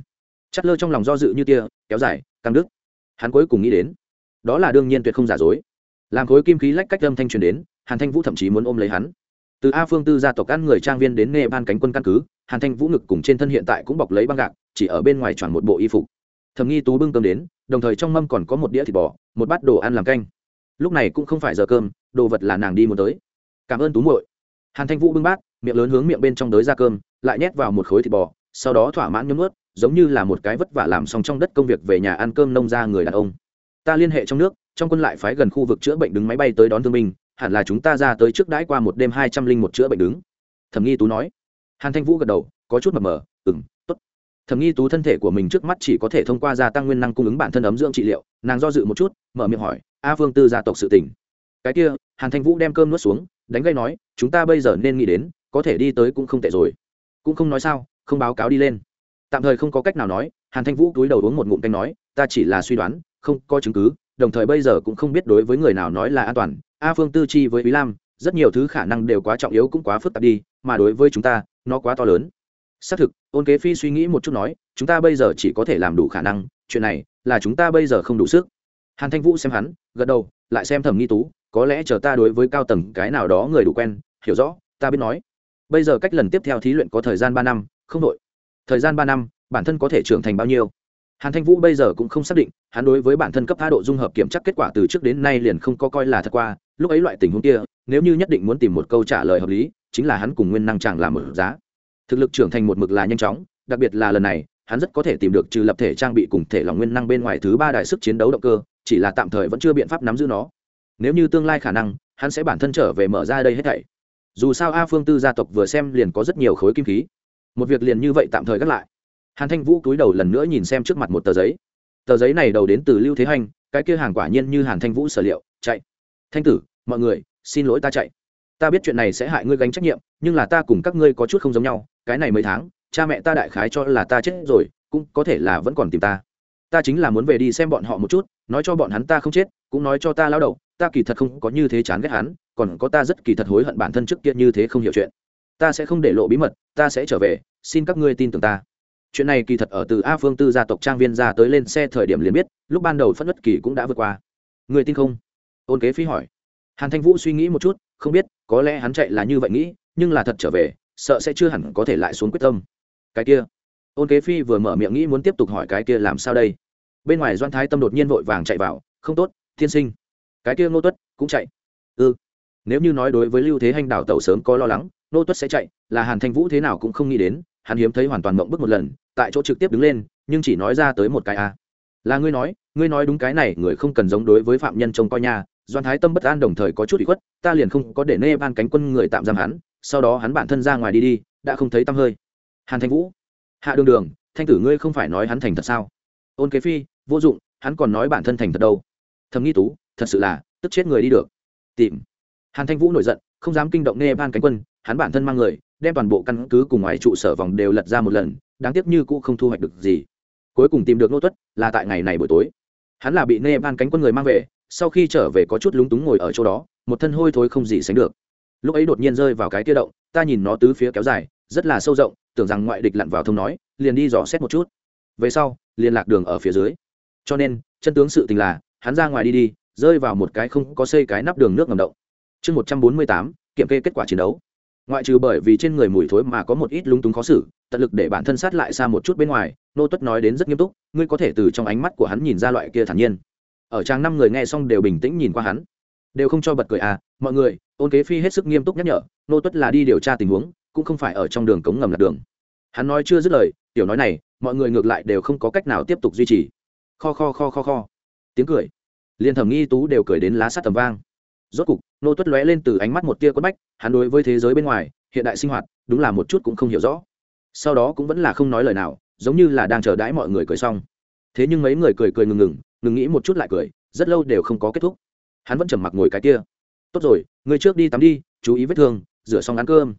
Chát lơ trong lòng do dự như tia, kéo dài, căng đức hắn cuối cùng nghĩ đến, đó là đương nhiên tuyệt không giả dối. Làm khối kim khí lách cách âm thanh truyền đến, hàn thanh vũ thậm chí muốn ôm lấy hắn. Từ a phương tư gia tộc ăn người trang viên đến nghe ban cánh quân căn cứ, hàn thanh vũ ngực cùng trên thân hiện tại cũng bọc lấy băng gạc, chỉ ở bên ngoài tròn một bộ y phục. Thầm nghi tú bưng cơm đến đồng thời trong mâm còn có một đĩa thịt bò, một bát đồ ăn làm canh. Lúc này cũng không phải giờ cơm, đồ vật là nàng đi muốn tới. Cảm ơn tú muội. Hàn thanh vũ bưng bát, miệng lớn hướng miệng bên trong đới ra cơm, lại nhét vào một khối thịt bò, sau đó thỏa mãn nhấm ướt giống như là một cái vất vả làm xong trong đất công việc về nhà ăn cơm nông ra người đàn ông. Ta liên hệ trong nước, trong quân lại phái gần khu vực chữa bệnh đứng máy bay tới đón thương binh, hẳn là chúng ta ra tới trước đãi qua một đêm hai trăm linh một chữa bệnh đứng. Thẩm nghi tú nói. Hàn thanh vũ gật đầu, có chút mập mờ ừng thẩm nghi tú thân thể của mình trước mắt chỉ có thể thông qua gia tăng nguyên năng cung ứng bản thân ấm dưỡng trị liệu. Nàng do dự một chút, mở miệng hỏi, a phương tư gia tộc sự tỉnh cái kia, hàn thanh vũ đem cơm nuốt xuống, đánh gây nói, chúng ta bây giờ nên nghĩ đến, có thể đi tới cũng không tệ rồi. Cũng không nói sao, không báo cáo đi lên. Tạm thời không có cách nào nói, hàn thanh vũ cúi đầu uống một ngụm canh nói, ta chỉ là suy đoán, không có chứng cứ, đồng thời bây giờ cũng không biết đối với người nào nói là an toàn. A phương tư chi với ý lam, rất nhiều thứ khả năng đều quá trọng yếu cũng quá phức tạp đi, mà đối với chúng ta, nó quá to lớn xác thực, ôn kế phi suy nghĩ một chút nói, chúng ta bây giờ chỉ có thể làm đủ khả năng, chuyện này là chúng ta bây giờ không đủ sức. Hàn thanh vũ xem hắn, gật đầu, lại xem thẩm nghi tú, có lẽ chờ ta đối với cao tầng cái nào đó người đủ quen, hiểu rõ, ta biết nói. Bây giờ cách lần tiếp theo thí luyện có thời gian ba năm, không đội thời gian ba năm, bản thân có thể trưởng thành bao nhiêu? Hàn thanh vũ bây giờ cũng không xác định, hắn đối với bản thân cấp tha độ dung hợp kiểm tra kết quả từ trước đến nay liền không có coi là thật qua. Lúc ấy loại tình huống kia, nếu như nhất định muốn tìm một câu trả lời hợp lý, chính là hắn cùng nguyên năng chẳng làm một giá thực lực trưởng thành một mực là nhanh chóng, đặc biệt là lần này, hắn rất có thể tìm được trừ lập thể trang bị cùng thể lòng nguyên năng bên ngoài thứ ba đại sức chiến đấu động cơ, chỉ là tạm thời vẫn chưa biện pháp nắm giữ nó. Nếu như tương lai khả năng, hắn sẽ bản thân trở về mở ra đây hết thảy. Dù sao a phương tư gia tộc vừa xem liền có rất nhiều khối kim khí. Một việc liền như vậy tạm thời gác lại. Hàn thanh vũ cúi đầu lần nữa nhìn xem trước mặt một tờ giấy. Tờ giấy này đầu đến từ lưu thế hành, cái kia hàng quả nhiên như hàn thanh vũ sở liệu, chạy. Thanh tử, mọi người, xin lỗi ta chạy. Ta biết chuyện này sẽ hại ngươi gánh trách nhiệm, nhưng là ta cùng các ngươi có chút không giống nhau cái này mấy tháng, cha mẹ ta đại khái cho là ta chết rồi, cũng có thể là vẫn còn tìm ta. Ta chính là muốn về đi xem bọn họ một chút, nói cho bọn hắn ta không chết, cũng nói cho ta lao đầu, ta kỳ thật không có như thế chán ghét hắn, còn có ta rất kỳ thật hối hận bản thân trước kia như thế không hiểu chuyện. Ta sẽ không để lộ bí mật, ta sẽ trở về, xin các ngươi tin tưởng ta. Chuyện này kỳ thật ở từ a phương tư gia tộc trang viên ra tới lên xe thời điểm liền biết, lúc ban đầu phất đất kỳ cũng đã vượt qua. Người tin không? Ôn kế phí hỏi. Hàn thanh vũ suy nghĩ một chút, không biết, có lẽ hắn chạy là như vậy nghĩ, nhưng là thật trở về sợ sẽ chưa hẳn có thể lại xuống quyết tâm. Cái kia. Ôn kế phi vừa mở miệng nghĩ muốn tiếp tục hỏi cái kia làm sao đây. Bên ngoài doan thái tâm đột nhiên vội vàng chạy vào, không tốt, thiên sinh. Cái kia ngô tuất cũng chạy. Ư ừ. nếu như nói đối với lưu thế hành đảo tàu sớm có lo lắng, ngô tuất sẽ chạy, là hàn thanh vũ thế nào cũng không nghĩ đến, hắn hiếm thấy hoàn toàn mộng bức một lần, tại chỗ trực tiếp đứng lên, nhưng chỉ nói ra tới một cái a. À. là ngươi nói ngươi nói đúng cái này, người không cần giống đối với phạm nhân trông coi nhà doan thái tâm bất an đồng thời có chút bị khuất, ta liền không có để nê ban cánh quân người tạm giam hắn sau đó hắn bản thân ra ngoài đi đi, đã không thấy tăm hơi. Hàn thanh vũ, hạ đường đường, thanh tử ngươi không phải nói hắn thành thật sao? Ôn kế phi, vô dụng, hắn còn nói bản thân thành thật đâu. Thầm nghi tú, thật sự là, tức chết người đi được. Tìm. Hàn thanh vũ nổi giận, không dám kinh động nê ban cánh quân, hắn bản thân mang người, đem toàn bộ căn cứ cùng ngoài trụ sở vòng đều lật ra một lần, đáng tiếc như cũ không thu hoạch được gì. Cuối cùng tìm được nô tuất, là tại ngày này buổi tối. Hắn là bị nê ban cánh quân người mang về, sau khi trở về có chút lúng túng ngồi ở chỗ đó, một thân hôi thối không gì sánh được lúc ấy đột nhiên rơi vào cái kia động, ta nhìn nó tứ phía kéo dài, rất là sâu rộng, tưởng rằng ngoại địch lặn vào thông nói, liền đi dò xét một chút. Về sau, liên lạc đường ở phía dưới. Cho nên, chân tướng sự tình là, hắn ra ngoài đi đi, rơi vào một cái không có xây cái nắp đường nước ngầm động. Chương một trăm bốn mươi tám, kiểm kê kết quả chiến đấu. Ngoại trừ bởi vì trên người mùi thối mà có một ít lúng túng khó xử, tận lực để bản thân sát lại xa một chút bên ngoài, nô tuất nói đến rất nghiêm túc, ngươi có thể từ trong ánh mắt của hắn nhìn ra loại kia thản nhiên. Ở trang năm người nghe xong đều bình tĩnh nhìn qua hắn đều không cho bật cười à mọi người, ôn kế phi hết sức nghiêm túc nhắc nhở, nô tuất là đi điều tra tình huống, cũng không phải ở trong đường cống ngầm lạc đường. Hắn nói chưa dứt lời, tiểu nói này, mọi người ngược lại đều không có cách nào tiếp tục duy trì. Kho kho kho kho kho. Tiếng cười. Liền thẩm nghi tú đều cười đến lá sắt tầm vang. Rốt cục, nô tuất lóe lên từ ánh mắt một tia quất bách, hắn đối với thế giới bên ngoài, hiện đại sinh hoạt, đúng là một chút cũng không hiểu rõ. Sau đó cũng vẫn là không nói lời nào, giống như là đang chờ đãi mọi người cười xong. Thế nhưng mấy người cười cười ngừng ngừng ngừng nghĩ một chút lại cười, rất lâu đều không có kết thúc hắn vẫn trầm mặc ngồi cái kia. Tốt rồi người trước đi tắm đi, chú ý vết thương, rửa xong ăn cơm.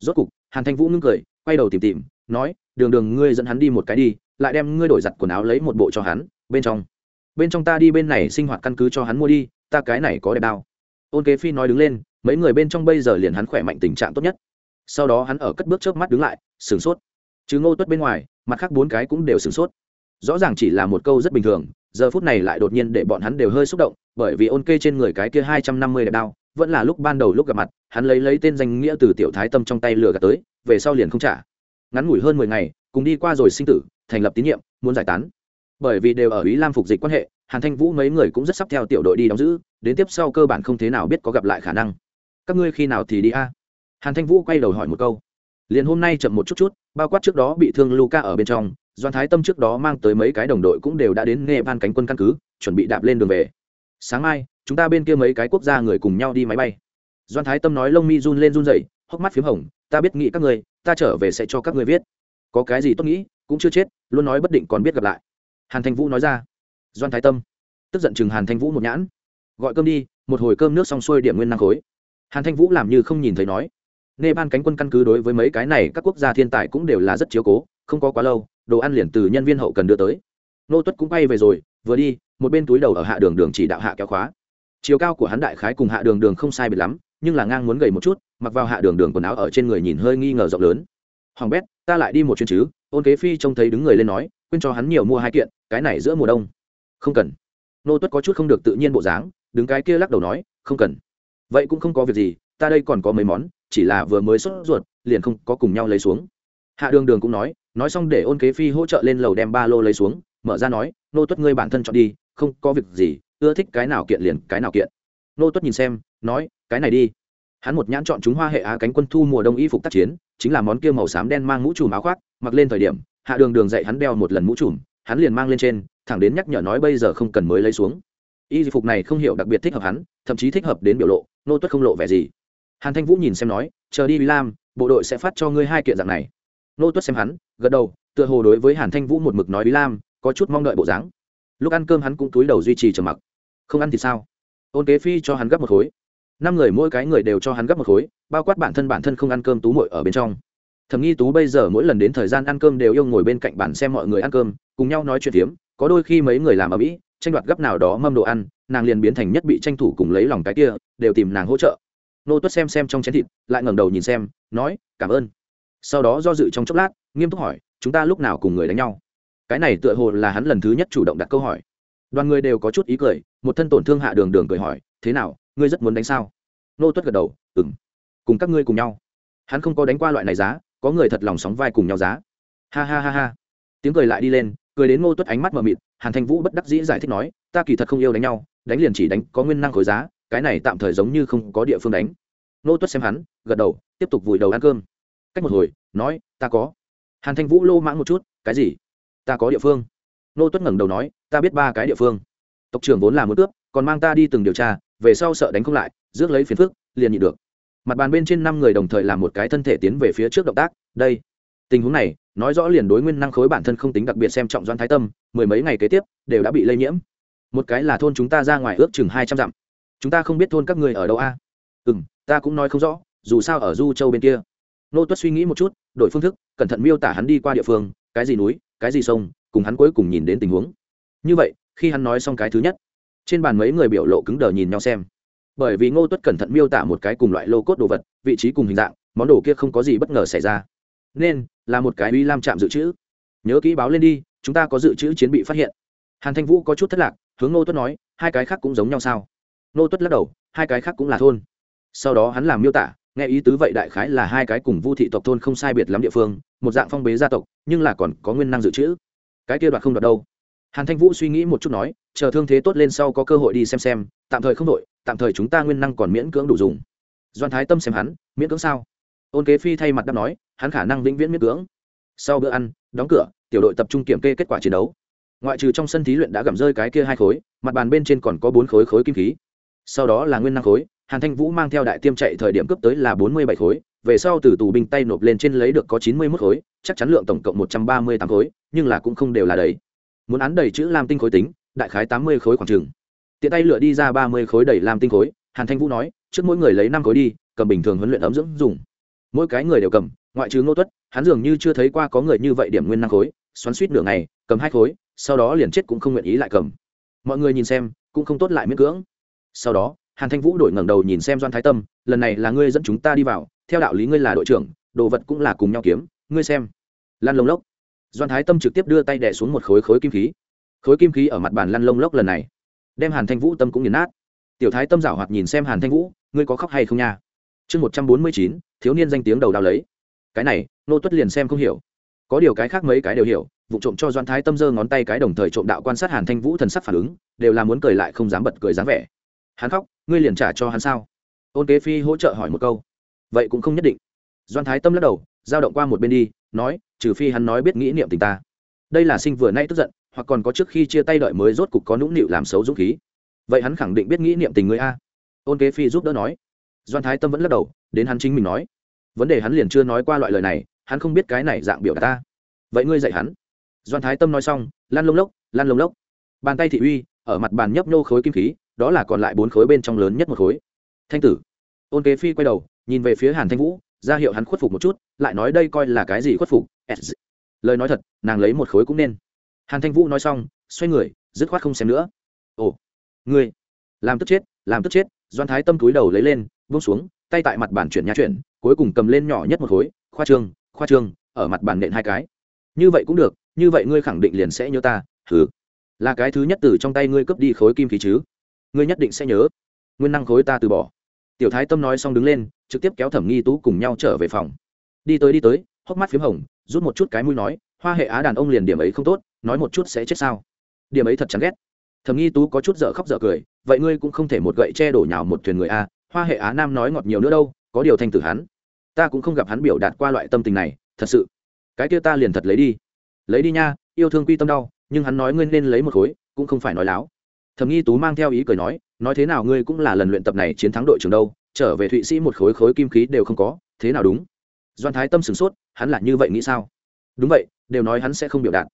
Rốt cục, hàn thanh vũ ngưng cười, quay đầu tìm tìm, nói, đường đường, ngươi dẫn hắn đi một cái đi, lại đem ngươi đổi giặt quần áo lấy một bộ cho hắn, bên trong. Bên trong ta đi, bên này sinh hoạt căn cứ cho hắn mua đi, ta cái này có đẹp đao ôn kế phi nói đứng lên, mấy người bên trong bây giờ liền hắn khỏe mạnh tình trạng tốt nhất. Sau đó hắn ở cất bước trước mắt đứng lại, sửng sốt. Chứ ngô tuất bên ngoài, mặt khác bốn cái cũng đều sửng sốt rõ ràng chỉ là một câu rất bình thường, giờ phút này lại đột nhiên để bọn hắn đều hơi xúc động, bởi vì ôn kê trên người cái kia hai trăm năm mươi đẹp đao, vẫn là lúc ban đầu lúc gặp mặt, hắn lấy lấy tên danh nghĩa từ tiểu thái tâm trong tay lừa gạt tới, về sau liền không trả. Ngắn ngủi hơn mười ngày, cùng đi qua rồi sinh tử, thành lập tín nhiệm, muốn giải tán. Bởi vì đều ở ý lam phục dịch quan hệ, hàn thanh vũ mấy người cũng rất sắp theo tiểu đội đi đóng giữ, đến tiếp sau cơ bản không thế nào biết có gặp lại khả năng. Các ngươi khi nào thì đi a? Hàn thanh vũ quay đầu hỏi một câu. Liền hôm nay chậm một chút chút, bao quát trước đó bị thương luca ở bên trong doan thái tâm trước đó mang tới mấy cái đồng đội cũng đều đã đến nghe van cánh quân căn cứ, chuẩn bị đạp lên đường về. Sáng mai, chúng ta bên kia mấy cái quốc gia người cùng nhau đi máy bay. Doan thái tâm nói lông mi run lên run dậy hốc mắt p h í m hồng, ta biết nghĩ các người ta trở về sẽ cho các người viết. Có cái gì tốt nghĩ, cũng chưa chết, luôn nói bất định còn biết gặp lại. Hàn thanh vũ nói ra. Doan thái tâm. Tức giận chừng hàn thanh vũ một nhãn. Gọi cơm đi, một hồi cơm nước xong xuôi điểm nguyên năng khối. Hàn thanh vũ làm như không nhìn thấy nói. Nepal cánh quân căn cứ đối với mấy cái này, các quốc gia thiên tài cũng đều là rất chiếu cố, không có quá lâu đồ ăn liền từ nhân viên hậu cần đưa tới. Nô tuất cũng bay về rồi, vừa đi, một bên túi đầu ở hạ đường đường chỉ đạo hạ kéo khóa. Chiều cao của hắn đại khái cùng hạ đường đường không sai biệt lắm, nhưng là ngang muốn gầy một chút, mặc vào hạ đường đường quần áo ở trên người nhìn hơi nghi ngờ rộng lớn. Hoàng bét, ta lại đi một chuyến chứ? Ôn kế phi trông thấy đứng người lên nói, quên cho hắn nhiều mua hai kiện, cái này giữa mùa đông. Không cần. Nô tuất có chút không được tự nhiên bộ dáng, đứng cái kia lắc đầu nói, không cần. Vậy cũng không có việc gì, ta đây còn có mấy món, chỉ là vừa mới sốt ruột, liền không có cùng nhau lấy xuống. Hạ đường đường cũng nói nói xong để ôn kế phi hỗ trợ lên lầu đem ba lô lấy xuống, mở ra nói, nô tuất ngươi bản thân chọn đi, không có việc gì, ưa thích cái nào kiện liền cái nào kiện. Nô tuất nhìn xem, nói, cái này đi. Hắn một nhãn chọn chúng hoa hệ á cánh quân thu mùa đông y phục tác chiến, chính là món kia màu xám đen mang mũ trùm áo khoác, mặc lên thời điểm, hạ đường đường dạy hắn đeo một lần mũ trùm, hắn liền mang lên trên, thẳng đến nhắc nhở nói bây giờ không cần mới lấy xuống. Y phục này không hiểu đặc biệt thích hợp hắn, thậm chí thích hợp đến biểu lộ, nô tuất không lộ vẻ gì. Hàn thanh vũ nhìn xem nói, chờ đi, lam, bộ đội sẽ phát cho ngươi hai kiện dạng này nô tuất xem hắn, gật đầu, tựa hồ đối với hàn thanh vũ một mực nói bí lam, có chút mong đợi bộ dáng. Lúc ăn cơm hắn cũng túi đầu duy trì trầm mặc. Không ăn thì sao? Ôn kế phi cho hắn gấp một khối. Năm người mỗi cái người đều cho hắn gấp một khối, bao quát bản thân bản thân không ăn cơm tú mội ở bên trong. Thầm nghi tú bây giờ mỗi lần đến thời gian ăn cơm đều yêu ngồi bên cạnh bản xem mọi người ăn cơm, cùng nhau nói chuyện tiếm. có đôi khi mấy người làm ở mỹ, tranh đoạt gấp nào đó mâm đồ ăn, nàng liền biến thành nhất bị tranh thủ cùng lấy lòng cái kia, đều tìm nàng hỗ trợ. Nô tuất xem xem trong chén thịt, lại ngẩng đầu nhìn xem, nói, cảm ơn sau đó do dự trong chốc lát, nghiêm túc hỏi, chúng ta lúc nào cùng người đánh nhau? Cái này tựa hồ là hắn lần thứ nhất chủ động đặt câu hỏi. Đoàn người đều có chút ý cười, một thân tổn thương hạ đường đường cười hỏi, thế nào, ngươi rất muốn đánh sao? Nô tuất gật đầu ừng cùng các ngươi cùng nhau. Hắn không có đánh qua loại này giá, có người thật lòng sóng vai cùng nhau giá. Ha ha ha ha. Tiếng cười lại đi lên, cười đến ngô tuất ánh mắt mờ mịt, hàn thanh vũ bất đắc dĩ giải thích nói, ta kỳ thật không yêu đánh nhau, đánh liền chỉ đánh có nguyên năng khối giá, cái này tạm thời giống như không có địa phương đánh. Ngô tuất xem hắn, gật đầu, tiếp tục vùi đầu ăn cơm cách một hồi, nói, ta có. Hàn thanh vũ lô mãng một chút, cái gì? Ta có địa phương. Nô tuất ngẩng đầu nói, ta biết ba cái địa phương. Tộc trưởng vốn là một cướp, còn mang ta đi từng điều tra, về sau sợ đánh không lại, rước lấy phiền phức, liền nhịn được. Mặt bàn bên trên năm người đồng thời làm một cái thân thể tiến về phía trước động tác, đây. Tình huống này, nói rõ liền đối nguyên năng khối bản thân không tính đặc biệt xem trọng doan thái tâm, mười mấy ngày kế tiếp, đều đã bị lây nhiễm. Một cái là thôn chúng ta ra ngoài ước chừng hai trăm dặm. Chúng ta không biết thôn các người ở đâu a. À? ừ m ta cũng nói không rõ, dù sao ở du châu bên kia nô tuất suy nghĩ một chút, đổi phương thức, cẩn thận miêu tả hắn đi qua địa phương, cái gì núi, cái gì sông, cùng hắn cuối cùng nhìn đến tình huống. Như vậy, khi hắn nói xong cái thứ nhất, trên bàn mấy người biểu lộ cứng đờ nhìn nhau xem. Bởi vì ngô tuất cẩn thận miêu tả một cái cùng loại lô cốt đồ vật, vị trí cùng hình dạng, món đồ kia không có gì bất ngờ xảy ra. Nên, là một cái uy lam chạm dự trữ. Nhớ kỹ báo lên đi, chúng ta có dự trữ chiến bị phát hiện. Hàn thanh vũ có chút thất lạc, hướng ngô tuất nói, hai cái khác cũng giống nhau sao? Ngô tuất lắc đầu, hai cái khác cũng là thôn. Sau đó hắn làm miêu tả nghe ý tứ vậy đại khái là hai cái cùng vu thị tộc thôn không sai biệt lắm địa phương, một dạng phong bế gia tộc, nhưng là còn có nguyên năng dự trữ. Cái kia đoạt không đoạt đâu? Hàn thanh vũ suy nghĩ một chút nói, chờ thương thế tốt lên sau có cơ hội đi xem xem, tạm thời không đội tạm thời chúng ta nguyên năng còn miễn cưỡng đủ dùng. Doan thái tâm xem hắn, miễn cưỡng sao? Ôn kế phi thay mặt đáp nói, hắn khả năng vĩnh viễn miễn cưỡng. Sau bữa ăn, đóng cửa, tiểu đội tập trung kiểm kê kết quả chiến đấu. Ngoại trừ trong sân thí luyện đã gặm rơi cái kia hai khối, mặt bàn bên trên còn có bốn khối khối kim khí. Sau đó là nguyên năng khối hàn thanh vũ mang theo đại tiêm chạy thời điểm cấp tới là bốn mươi bảy khối, về sau từ tù binh tay nộp lên trên lấy được có chín mươi mốt khối, chắc chắn lượng tổng cộng một trăm ba mươi tám khối, nhưng là cũng không đều là đầy. Muốn án đầy chữ lam tinh khối tính, đại khái tám mươi khối khoảng trừng tiện tay lựa đi ra ba mươi khối đầy lam tinh khối, hàn thanh vũ nói, trước mỗi người lấy năm khối đi, cầm bình thường huấn luyện ấm dưỡng dùng. Mỗi cái người đều cầm, ngoại trừ ngô tuất, hắn dường như chưa thấy qua có người như vậy điểm nguyên năng khối, xoắn suýt nửa ngày, cầm hai khối, sau đó liền chết cũng không nguyện ý lại cầm. Mọi người nhìn xem, cũng không tốt lại miễn cưỡng. Sau đó hàn thanh vũ đổi ngẩng đầu nhìn xem doan thái tâm, lần này là ngươi dẫn chúng ta đi vào, theo đạo lý ngươi là đội trưởng, đồ vật cũng là cùng nhau kiếm, ngươi xem. Lan lông lốc. Doan thái tâm trực tiếp đưa tay đẻ xuống một khối khối kim khí. Khối kim khí ở mặt bàn lăn lông lốc lần này, đem hàn thanh vũ tâm cũng nghiền nát. Tiểu thái tâm giảo hoạt nhìn xem hàn thanh vũ, ngươi có khóc hay không nha? Chương một trăm bốn mươi chín, thiếu niên danh tiếng đầu đào lấy. Cái này, nô tuất liền xem không hiểu. Có điều cái khác mấy cái đều hiểu, vụ trộm cho doan thái tâm giơ ngón tay cái đồng thời trộm đạo quan sát hàn thanh vũ thần sắc phản ứng, đều là muốn cười lại không dám bật cười dáng vẻ. Hắn khóc ngươi liền trả cho hắn sao? Ôn kế phi hỗ trợ hỏi một câu. Vậy cũng không nhất định. Doan thái tâm lắc đầu, giao động qua một bên đi, nói, trừ phi hắn nói biết nghĩ niệm tình ta. Đây là sinh vừa nay tức giận, hoặc còn có trước khi chia tay đợi mới rốt cục có nũng nịu làm xấu dũng khí. Vậy hắn khẳng định biết nghĩ niệm tình người a. Ôn kế phi giúp đỡ nói. Doan thái tâm vẫn lắc đầu, đến hắn chính mình nói. Vấn đề hắn liền chưa nói qua loại lời này, hắn không biết cái này dạng biểu ta. Vậy ngươi dạy hắn. Doan thái tâm nói xong lan lông lốc lan lông lốc. Bàn tay thị uy, ở mặt bàn nhấp nhô khối kim khí đó là còn lại bốn khối bên trong lớn nhất một khối. Thanh tử. Ôn kế phi quay đầu, nhìn về phía hàn thanh vũ, ra hiệu hắn khuất phục một chút, lại nói đây coi là cái gì khuất phục? Lời nói thật, nàng lấy một khối cũng nên. Hàn thanh vũ nói xong, xoay người, dứt khoát không xem nữa. Ồ, ngươi, làm tức chết, làm tức chết doan thái tâm túi đầu lấy lên, buông xuống, tay tại mặt bàn chuyển nhà chuyển, cuối cùng cầm lên nhỏ nhất một khối, khoa trương khoa trương, ở mặt bàn nện hai cái. Như vậy cũng được, như vậy ngươi khẳng định liền sẽ nhớ ta thử là cái thứ nhất từ trong tay ngươi cướp đi khối kim khí chứ? Ngươi nhất định sẽ nhớ. Nguyên năng khối ta từ bỏ. Tiểu thái tâm nói xong đứng lên, trực tiếp kéo thẩm nghi tú cùng nhau trở về phòng. Đi tới đi tới, hốc mắt p h í m hồng, rút một chút cái mũi nói, hoa hệ á đàn ông liền điểm ấy không tốt, nói một chút sẽ chết sao? Điểm ấy thật chán ghét. Thẩm nghi tú có chút dở khóc dở cười, vậy ngươi cũng không thể một gậy che đổ nhào một thuyền người a, hoa hệ á nam nói ngọt nhiều nữa đâu, có điều thanh tử hắn. Ta cũng không gặp hắn biểu đạt qua loại tâm tình này, thật sự. Cái kia ta liền thật lấy đi. Lấy đi nha, yêu thương quy tâm đau, nhưng hắn nói ngươi nên lấy một khối, cũng không phải nói láo thầm nghi tú mang theo ý cười nói nói thế nào ngươi cũng là lần luyện tập này chiến thắng đội trưởng đâu, trở về thụy sĩ một khối khối kim khí đều không có, thế nào đúng? Doan thái tâm sửng sốt, hắn là như vậy nghĩ sao? Đúng vậy, đều nói hắn sẽ không biểu đạt.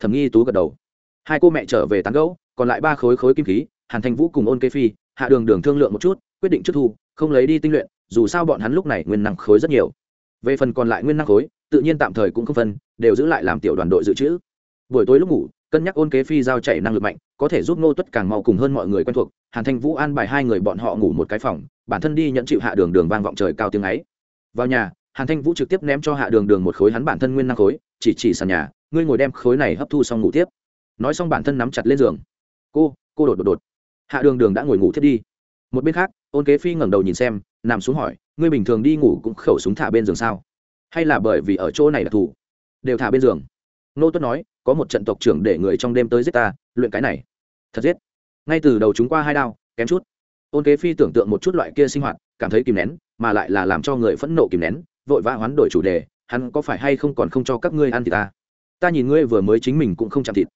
Thầm nghi tú gật đầu. Hai cô mẹ trở về tán gẫu, còn lại ba khối khối kim khí, hàn thanh vũ cùng ôn kê phi, hạ đường đường thương lượng một chút, quyết định trước thu, không lấy đi tinh luyện, dù sao bọn hắn lúc này nguyên năng khối rất nhiều. Về phần còn lại nguyên năng khối, tự nhiên tạm thời cũng không phân, đều giữ lại làm tiểu đoàn đội dự trữ. Buổi tối lúc ngủ, cân nhắc ôn kế phi giao chảy năng lực mạnh có thể giúp ngô tuất càng mau cùng hơn mọi người quen thuộc, hàn thanh vũ an bài hai người bọn họ ngủ một cái phòng, bản thân đi nhận chịu hạ đường đường vang vọng trời cao tiếng ấy. Vào nhà, hàn thanh vũ trực tiếp ném cho hạ đường đường một khối hắn bản thân nguyên năng khối, chỉ chỉ sàn nhà, ngươi ngồi đem khối này hấp thu xong ngủ tiếp. Nói xong bản thân nắm chặt lên giường. Cô cô đột đột đột. Hạ đường đường đã ngồi ngủ thiết đi. Một bên khác, ôn kế phi ngẩng đầu nhìn xem, nằm xuống hỏi, ngươi bình thường đi ngủ cũng khẩu súng thả bên giường sao? Hay là bởi vì ở chỗ này là thủ? Đều thả bên giường. Nô tuất nói có một trận tộc trưởng để người trong đêm tới giết ta, luyện cái này. Thật giết. Ngay từ đầu chúng qua hai đao, kém chút. Ôn kế phi tưởng tượng một chút loại kia sinh hoạt, cảm thấy kìm nén, mà lại là làm cho người phẫn nộ kìm nén, vội vã hoán đổi chủ đề, hắn có phải hay không còn không cho các ngươi ăn thì ta? Ta nhìn ngươi vừa mới chính mình cũng không chạm thịt.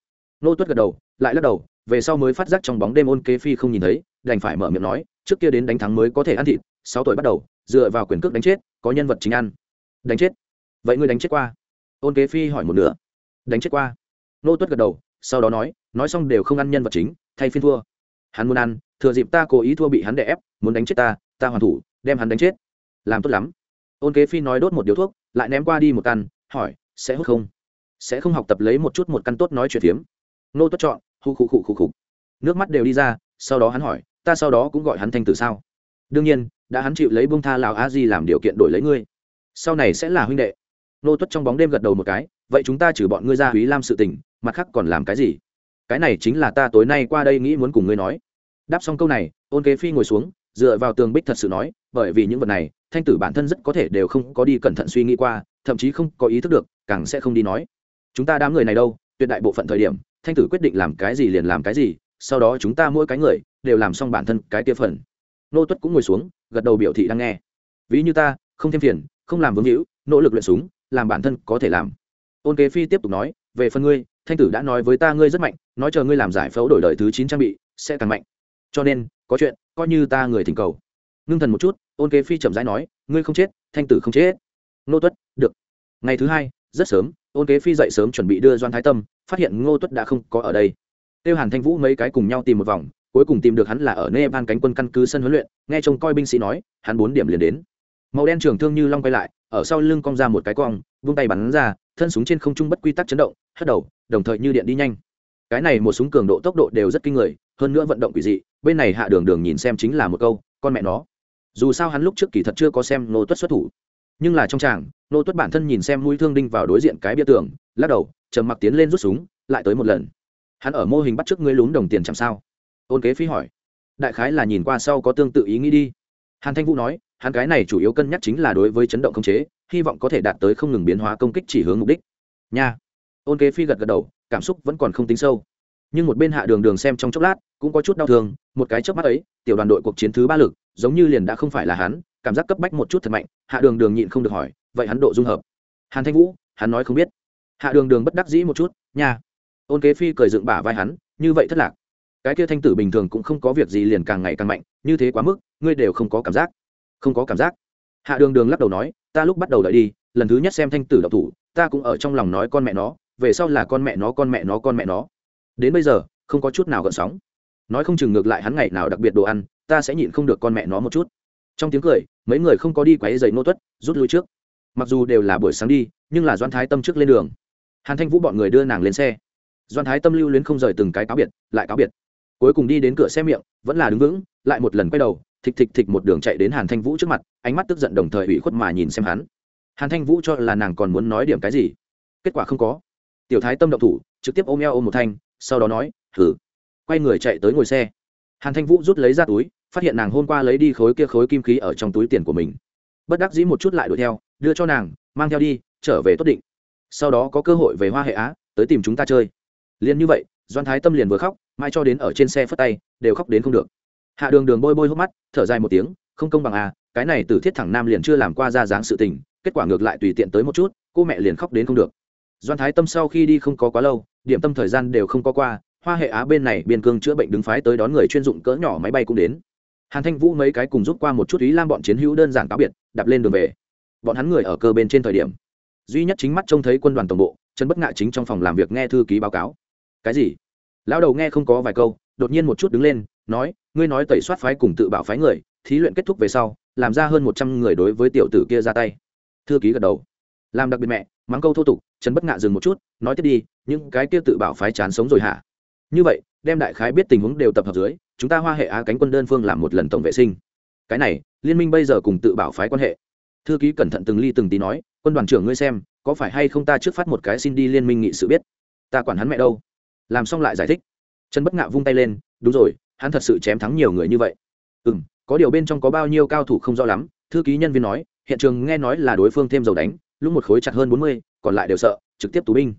Nô tuất gật đầu, lại lắc đầu, về sau mới phát giác trong bóng đêm ôn kế phi không nhìn thấy, đành phải mở miệng nói, trước kia đến đánh thắng mới có thể ăn thịt, sáu tuổi bắt đầu, dựa vào quyền cước đánh chết, có nhân vật chính ăn. Đánh chết. Vậy ngươi đánh chết qua? Ôn kế phi hỏi một nửa đánh chết qua. Nô tuất gật đầu, sau đó nói nói xong đều không ăn nhân vật chính, thay phiên thua. Hắn muốn ăn, thừa dịp ta cố ý thua bị hắn đè ép, muốn đánh chết ta ta hoàn thủ, đem hắn đánh chết. Làm tốt lắm. Ôn kế phi nói đốt một điếu thuốc, lại ném qua đi một căn, hỏi, sẽ hút không? Sẽ không học tập lấy một chút một căn tốt nói chuyện phiếm. Nô tuất chọn hụ khụ khụ khụ khụ nước mắt đều đi ra, sau đó hắn hỏi, ta sau đó cũng gọi hắn thanh tử sao? Đương nhiên, đã hắn chịu lấy bông tha lào a di làm điều kiện đổi lấy ngươi. Sau này sẽ là huynh đệ nô tuất trong bóng đêm gật đầu một cái, vậy chúng ta trừ bọn ngươi ra húy lam sự tình, mặt khác còn làm cái gì? Cái này chính là ta tối nay qua đây nghĩ muốn cùng ngươi nói. Đáp xong câu này, ôn kế phi ngồi xuống, dựa vào tường bích thật sự nói, bởi vì những vật này, thanh tử bản thân rất có thể đều không có đi cẩn thận suy nghĩ qua, thậm chí không có ý thức được, càng sẽ không đi nói. Chúng ta đám người này đâu, tuyệt đại bộ phận thời điểm, thanh tử quyết định làm cái gì liền làm cái gì, sau đó chúng ta mỗi cái người, đều làm xong bản thân cái tiêu phần. Nô tuất cũng ngồi xuống, gật đầu biểu thị đang nghe. Ví như ta, không thêm phiền, không làm vướng hữu, nỗ lực luyện súng làm bản thân có thể làm. Ôn kế phi tiếp tục nói, về phần ngươi, thanh tử đã nói với ta ngươi rất mạnh, nói chờ ngươi làm giải phẫu đổi đời thứ chín trang bị, sẽ càng mạnh. Cho nên, có chuyện, coi như ta người thỉnh cầu. Ngưng thần một chút, ôn kế phi chậm rãi nói, ngươi không chết, thanh tử không chết. Ngô tuất, được. Ngày thứ hai, rất sớm, ôn kế phi dậy sớm chuẩn bị đưa doan thái tâm, phát hiện ngô tuất đã không có ở đây. Tiêu hàn thanh vũ mấy cái cùng nhau tìm một vòng, cuối cùng tìm được hắn là ở nepal cánh quân căn cứ sân huấn luyện, nghe trông coi binh sĩ nói, hắn bốn điểm liền đến màu đen trường thương như long quay lại, ở sau lưng cong ra một cái cong, vung tay bắn ra, thân súng trên không trung bất quy tắc chấn động, hất đầu, đồng thời như điện đi nhanh. Cái này một súng cường độ tốc độ đều rất kinh người, hơn nữa vận động quỷ dị, bên này hạ đường đường nhìn xem chính là một câu, con mẹ nó. Dù sao hắn lúc trước kỳ thật chưa có xem nô tuất xuất thủ. Nhưng là trong tràng nô tuất bản thân nhìn xem mũi thương đinh vào đối diện cái bia tường, lắc đầu, trầm mặc tiến lên rút súng, lại tới một lần. Hắn ở mô hình bắt trước ngươi lún đồng tiền chẳng sao? Ôn kế phí hỏi. Đại khái là nhìn qua sau có tương tự ý nghĩ đi. Hàn thanh vũ nói hắn cái này chủ yếu cân nhắc chính là đối với chấn động không chế, hy vọng có thể đạt tới không ngừng biến hóa công kích chỉ hướng mục đích. Nha. Ôn kế phi gật gật đầu, cảm xúc vẫn còn không tính sâu. Nhưng một bên hạ đường đường xem trong chốc lát, cũng có chút đau thương, một cái chớp mắt ấy, tiểu đoàn đội cuộc chiến thứ ba lực, giống như liền đã không phải là hắn, cảm giác cấp bách một chút thật mạnh, hạ đường đường nhịn không được hỏi, vậy hắn độ dung hợp? Hàn thanh vũ, hắn nói không biết. Hạ đường đường bất đắc dĩ một chút, nha. Ôn kế phi cười dựng bả vai hắn, như vậy thất lạc. Cái kia thanh tử bình thường cũng không có việc gì liền càng ngày càng mạnh, như thế quá mức, ngươi đều không có cảm giác không có cảm giác. Hạ đường đường lắc đầu nói, ta lúc bắt đầu đợi đi, lần thứ nhất xem thanh tử độc thủ, ta cũng ở trong lòng nói con mẹ nó, về sau là con mẹ nó, con mẹ nó, con mẹ nó. Đến bây giờ, không có chút nào gợn sóng. Nói không chừng ngược lại hắn ngày nào đặc biệt đồ ăn, ta sẽ nhịn không được con mẹ nó một chút. Trong tiếng cười, mấy người không có đi quáy giày nô tuất, rút lui trước. Mặc dù đều là buổi sáng đi, nhưng là doan thái tâm trước lên đường. Hàn thanh vũ bọn người đưa nàng lên xe. Doan thái tâm lưu luyến không rời từng cái cáo biệt, lại cáo biệt. Cuối cùng đi đến cửa xe miệng, vẫn là đứng vững, lại một lần quay đầu thịch thịch thịch một đường chạy đến hàn thanh vũ trước mặt, ánh mắt tức giận đồng thời ủy khuất mà nhìn xem hắn. Hàn thanh vũ cho là nàng còn muốn nói điểm cái gì? Kết quả không có. Tiểu thái tâm động thủ, trực tiếp ôm eo ôm một thanh, sau đó nói thử quay người chạy tới ngồi xe. Hàn thanh vũ rút lấy ra túi, phát hiện nàng hôm qua lấy đi khối kia khối kim khí ở trong túi tiền của mình. Bất đắc dĩ một chút lại đuổi theo, đưa cho nàng, mang theo đi, trở về tốt định. Sau đó có cơ hội về hoa hệ á, tới tìm chúng ta chơi. Liền như vậy doan thái tâm liền vừa khóc mai cho đến ở trên xe phất tay, đều khóc đến không được hạ đường đường bôi bôi hốc mắt, thở dài một tiếng, không công bằng à cái này từ thiết thẳng nam liền chưa làm qua ra dáng sự tình, kết quả ngược lại tùy tiện tới một chút, cô mẹ liền khóc đến không được. Doan thái tâm sau khi đi không có quá lâu, điểm tâm thời gian đều không có qua, hoa hệ á bên này biên cương chữa bệnh đứng phái tới đón người chuyên dụng cỡ nhỏ máy bay cũng đến. Hàn thanh vũ mấy cái cùng rút qua một chút ý lam bọn chiến hữu đơn giản cáo biệt, đạp lên đường về. Bọn hắn người ở cơ bên trên thời điểm, duy nhất chính mắt trông thấy quân đoàn tổng bộ, chân bất ngại chính trong phòng làm việc nghe thư ký báo cáo. Cái gì? Lão đầu nghe không có vài câu, đột nhiên một chút đứng lên, nói ngươi nói tẩy soát phái cùng tự bảo phái người, thí luyện kết thúc về sau, làm ra hơn một trăm người đối với tiểu tử kia ra tay. Thư ký gật đầu. Làm đặc biệt mẹ, mắng câu thô tục, trần bất ngạ dừng một chút, nói tiếp đi, những cái kia tự bảo phái chán sống rồi hả? Như vậy, đem đại khái biết tình huống đều tập hợp dưới, chúng ta hoa hệ á cánh quân đơn phương làm một lần tổng vệ sinh. Cái này, liên minh bây giờ cùng tự bảo phái quan hệ. Thư ký cẩn thận từng ly từng tí nói, quân đoàn trưởng ngươi xem, có phải hay không ta trước phát một cái xin đi liên minh nghị sự biết? Ta quản hắn mẹ đâu? Làm xong lại giải thích. Trần bất ngạ vung tay lên, đúng rồi hắn thật sự chém thắng nhiều người như vậy. Ừ m có điều bên trong có bao nhiêu cao thủ không rõ lắm, thư ký nhân viên nói, hiện trường nghe nói là đối phương thêm dầu đánh, lúc một khối chặt hơn bốn mươi, còn lại đều sợ, trực tiếp tù binh.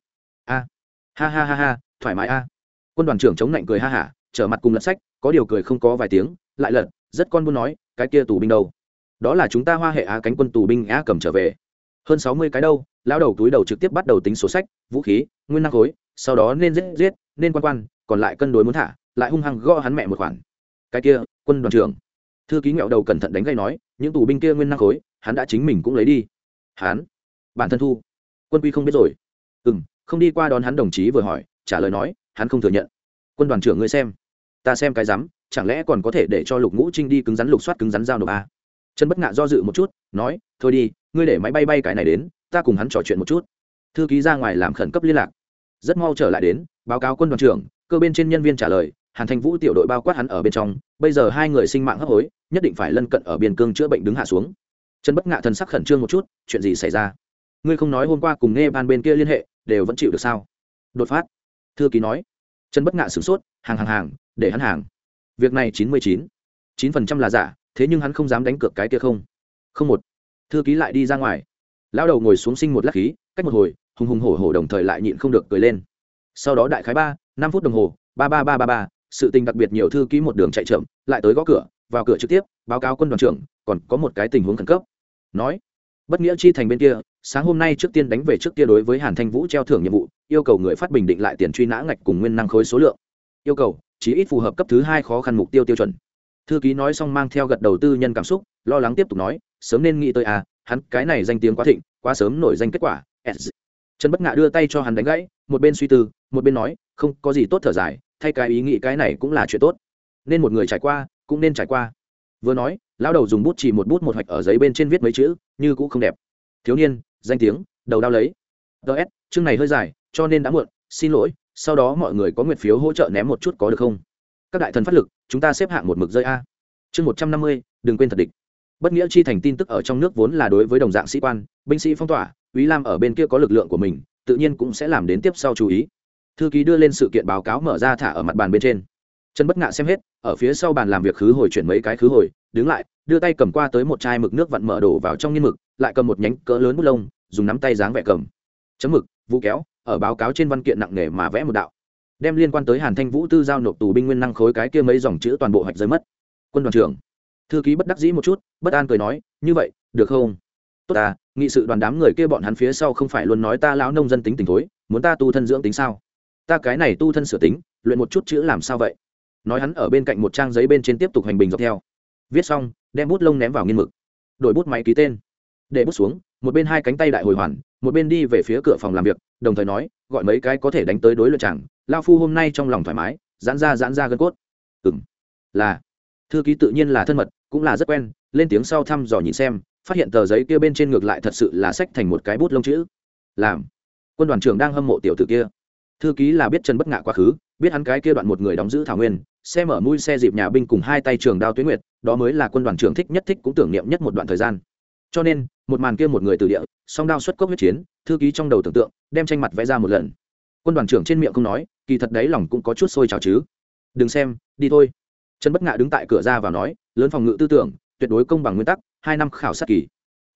A, ha ha ha ha, thoải mái a. Quân đoàn trưởng chống lạnh cười ha hả, trở mặt cùng lật sách, có điều cười không có vài tiếng, lại lật, rất con muốn nói, cái kia tù binh đâu? Đó là chúng ta hoa hệ á cánh quân tù binh á cầm trở về. Hơn sáu mươi cái đâu lao đầu túi đầu trực tiếp bắt đầu tính số sách, vũ khí, nguyên năng khối, sau đó nên giết giết, nên quan quan, còn lại cân đối muốn thả lại hung hăng gõ hắn mẹ một khoản. Cái kia, quân đoàn trưởng. Thư ký nghẹo đầu cẩn thận đánh gây nói, những tù binh kia nguyên năng khối, hắn đã chính mình cũng lấy đi. Hắn, bản thân thu. Quân quy không biết rồi. Ừ m không đi qua đón hắn đồng chí vừa hỏi, trả lời nói, hắn không thừa nhận. Quân đoàn trưởng ngươi xem. Ta xem cái rắm, chẳng lẽ còn có thể để cho lục ngũ trinh đi cứng rắn lục soát cứng rắn giao nộp a? Chân bất ngạ do dự một chút, nói, thôi đi, ngươi để máy bay bay cái này đến, ta cùng hắn trò chuyện một chút. Thư ký ra ngoài làm khẩn cấp liên lạc. Rất mau trở lại đến, báo cáo quân đoàn trưởng, cơ bên trên nhân viên trả lời hàn thành vũ tiểu đội bao quát hắn ở bên trong, bây giờ hai người sinh mạng hấp hối, nhất định phải lân cận ở biên cương chữa bệnh đứng hạ xuống. Trần bất ngạ thần sắc khẩn trương một chút, chuyện gì xảy ra? Ngươi không nói hôm qua cùng nghe ban bên kia liên hệ, đều vẫn chịu được sao? Đột phát. Thư ký nói. Trần bất ngạ sửng sốt, hàng hàng hàng, để hắn hàng. Việc này chín mươi chín. chín phần trăm là giả, thế nhưng hắn không dám đánh cược cái kia không. Không một. Thư ký lại đi ra ngoài. Lão đầu ngồi xuống sinh một lát khí, cách một hồi, hùng hùng hổ hổ đồng thời lại nhịn không được cười lên. Sau đó đại khái ba, năm phút đồng hồ, ba ba ba ba ba sự tình đặc biệt nhiều thư ký một đường chạy chậm, lại tới gõ cửa, vào cửa trực tiếp, báo cáo quân đoàn trưởng, còn có một cái tình huống khẩn cấp. Nói, bất nghĩa chi thành bên kia, sáng hôm nay trước tiên đánh về trước kia đối với hàn thanh vũ treo thưởng nhiệm vụ, yêu cầu người phát bình định lại tiền truy nã ngạch cùng nguyên năng khối số lượng. Yêu cầu chỉ ít phù hợp cấp thứ hai khó khăn mục tiêu tiêu chuẩn. Thư ký nói xong mang theo gật đầu tư nhân cảm xúc, lo lắng tiếp tục nói, sớm nên nghĩ tới à hắn, cái này danh tiếng quá thịnh, quá sớm nổi danh kết quả trần bất ngạ đưa tay cho hắn đánh gãy, một bên suy tư, một bên nói, không có gì tốt thở dài thay cái ý nghĩ cái này cũng là chuyện tốt. Nên một người trải qua, cũng nên trải qua. Vừa nói, lão đầu dùng bút chỉ một bút một hoạch ở giấy bên trên viết mấy chữ, như cũng không đẹp. Thiếu niên, danh tiếng, đầu đao lấy. Ts chương này hơi dài, cho nên đã muộn, xin lỗi, sau đó mọi người có nguyện phiếu hỗ trợ ném một chút có được không? Các đại thần phát lực, chúng ta xếp hạng một mực rơi a. Chương một trăm năm mươi, đừng quên thật địch. Bất nghĩa chi thành tin tức ở trong nước vốn là đối với đồng dạng sĩ quan, binh sĩ phong tỏa ý lam ở bên kia có lực lượng của mình, tự nhiên cũng sẽ làm đến tiếp sau chú ý thư ký đưa lên sự kiện báo cáo mở ra thả ở mặt bàn bên trên. Trần bất ngạ xem hết, ở phía sau bàn làm việc khứ hồi chuyển mấy cái khứ hồi, đứng lại, đưa tay cầm qua tới một chai mực nước vặn mở đổ vào trong nghiên mực, lại cầm một nhánh cỡ lớn bút lông, dùng nắm tay dáng vẽ cầm. Chấm mực, vũ kéo, ở báo cáo trên văn kiện nặng nề mà vẽ một đạo. Đem liên quan tới hàn thanh vũ tư giao nộp tù binh nguyên năng khối cái kia mấy dòng chữ toàn bộ hạch rơi mất. Quân đoàn trưởng, thư ký bất đắc dĩ một chút, bất an cười nói, như vậy, được không? Tốt ta, nghị sự đoàn đám người kia bọn hắn phía sau không phải luôn nói ta lão nông dân tính tình thối, muốn ta tu thân dưỡng tính sao? Ta cái này tu thân sửa tính, luyện một chút chữ làm sao vậy? Nói hắn ở bên cạnh một trang giấy bên trên tiếp tục hành bình dọc theo. Viết xong, đem bút lông ném vào nghiên mực. Đổi bút máy ký tên. Để bút xuống, một bên hai cánh tay đại hồi hoàn, một bên đi về phía cửa phòng làm việc, đồng thời nói, gọi mấy cái có thể đánh tới đối lượt chẳng lao phu hôm nay trong lòng thoải mái, giãn ra giãn ra gân cốt. Ừ m là. Thư ký tự nhiên là thân mật, cũng là rất quen, lên tiếng sau thăm dò nhìn xem, phát hiện tờ giấy kia bên trên ngược lại thật sự là sách thành một cái bút lông chữ. Làm. Quân đoàn trưởng đang hâm mộ tiểu tử kia thư ký là biết trần bất ngạ quá khứ, biết hắn cái kia đoạn một người đóng giữ thảo nguyên, xe mở mũi xe dịp nhà binh cùng hai tay trường đao tuyến nguyệt, đó mới là quân đoàn trưởng thích nhất thích cũng tưởng niệm nhất một đoạn thời gian. Cho nên, một màn kia một người từ địa, song đao xuất cốc huyết chiến, thư ký trong đầu tưởng tượng, đem tranh mặt vẽ ra một lần. Quân đoàn trưởng trên miệng không nói, kỳ thật đấy lòng cũng có chút sôi trào chứ. Đừng xem, đi thôi. Trần bất ngạ đứng tại cửa ra và nói, lớn phòng ngự tư tưởng, tuyệt đối công bằng nguyên tắc, hai năm khảo sát kỳ.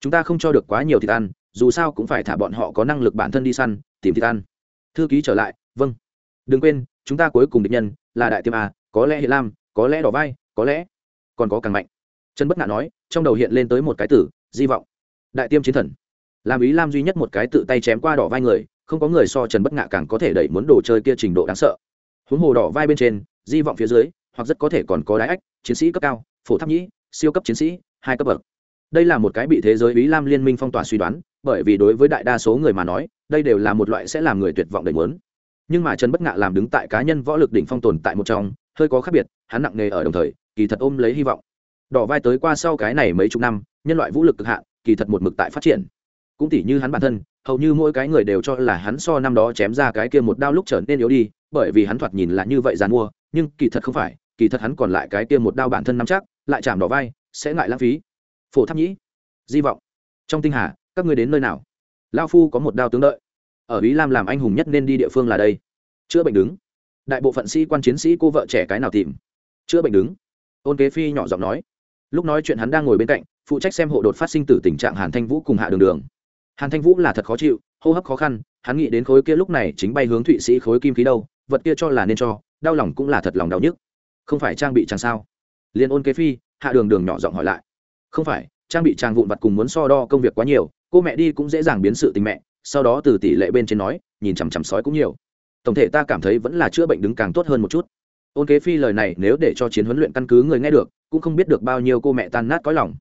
Chúng ta không cho được quá nhiều thịt ăn, dù sao cũng phải thả bọn họ có năng lực bản thân đi săn, tìm thịt ăn thư ký trở lại vâng. Đừng quên, chúng ta cuối cùng địch nhân là đại tiêm a, có lẽ hiện lam, có lẽ đỏ vai, có lẽ còn có càng mạnh. Trần bất ngạ nói, trong đầu hiện lên tới một cái tử di vọng. Đại tiêm chiến thần. Làm ý lam duy nhất một cái tự tay chém qua đỏ vai người, không có người so trần bất ngạ càng có thể đẩy muốn đồ chơi kia trình độ đáng sợ. Huống hồ đỏ vai bên trên, di vọng phía dưới, hoặc rất có thể còn có đái ách, chiến sĩ cấp cao, phổ tháp nhĩ, siêu cấp chiến sĩ, hai cấp bậc đây là một cái bị thế giới ý lam liên minh phong tỏa suy đoán, bởi vì đối với đại đa số người mà nói, đây đều là một loại sẽ làm người tuyệt vọng đầy muốn. Nhưng mà trần bất ngạ làm đứng tại cá nhân võ lực đỉnh phong tồn tại một trong, hơi có khác biệt, hắn nặng nề ở đồng thời, kỳ thật ôm lấy hy vọng. Đỏ vai tới qua sau cái này mấy chục năm, nhân loại vũ lực cực hạn, kỳ thật một mực tại phát triển. Cũng tỉ như hắn bản thân, hầu như mỗi cái người đều cho là hắn so năm đó chém ra cái kia một đao lúc trở nên yếu đi, bởi vì hắn thoạt nhìn là như vậy dàn mua, nhưng kỳ thật không phải, kỳ thật hắn còn lại cái kia một đao bản thân nắm chắc, lại chạm đỏ vai, sẽ ngại lãng phí phổ tháp nhĩ. Di vọng. Trong tinh hà, các ngươi đến nơi nào? Lao phu có một đao tướng đợi. Ở ý lam làm anh hùng nhất nên đi địa phương là đây. Chữa bệnh đứng. Đại bộ phận sĩ quan chiến sĩ cô vợ trẻ cái nào tìm? Chữa bệnh đứng. Ôn kế phi nhỏ giọng nói. Lúc nói chuyện hắn đang ngồi bên cạnh, phụ trách xem hộ đột phát sinh từ tình trạng hàn thanh vũ cùng hạ đường đường. Hàn thanh vũ là thật khó chịu, hô hấp khó khăn, hắn nghĩ đến khối kia lúc này chính bay hướng thụy sĩ khối kim khí đâu, vật kia cho là nên cho, đau lòng cũng là thật lòng đau nhức. Không phải trang bị chẳng sao. Liền ôn kế phi, hạ đường đường nhỏ giọng hỏi lại không phải, trang bị trang vụn vặt cùng muốn so đo công việc quá nhiều, cô mẹ đi cũng dễ dàng biến sự tình mẹ, sau đó từ tỷ lệ bên trên nói, nhìn chằm chằm sói cũng nhiều. Tổng thể ta cảm thấy vẫn là chữa bệnh đứng càng tốt hơn một chút. Ôn kế phi lời này nếu để cho chiến huấn luyện căn cứ người nghe được, cũng không biết được bao nhiêu cô mẹ tan nát có lòng.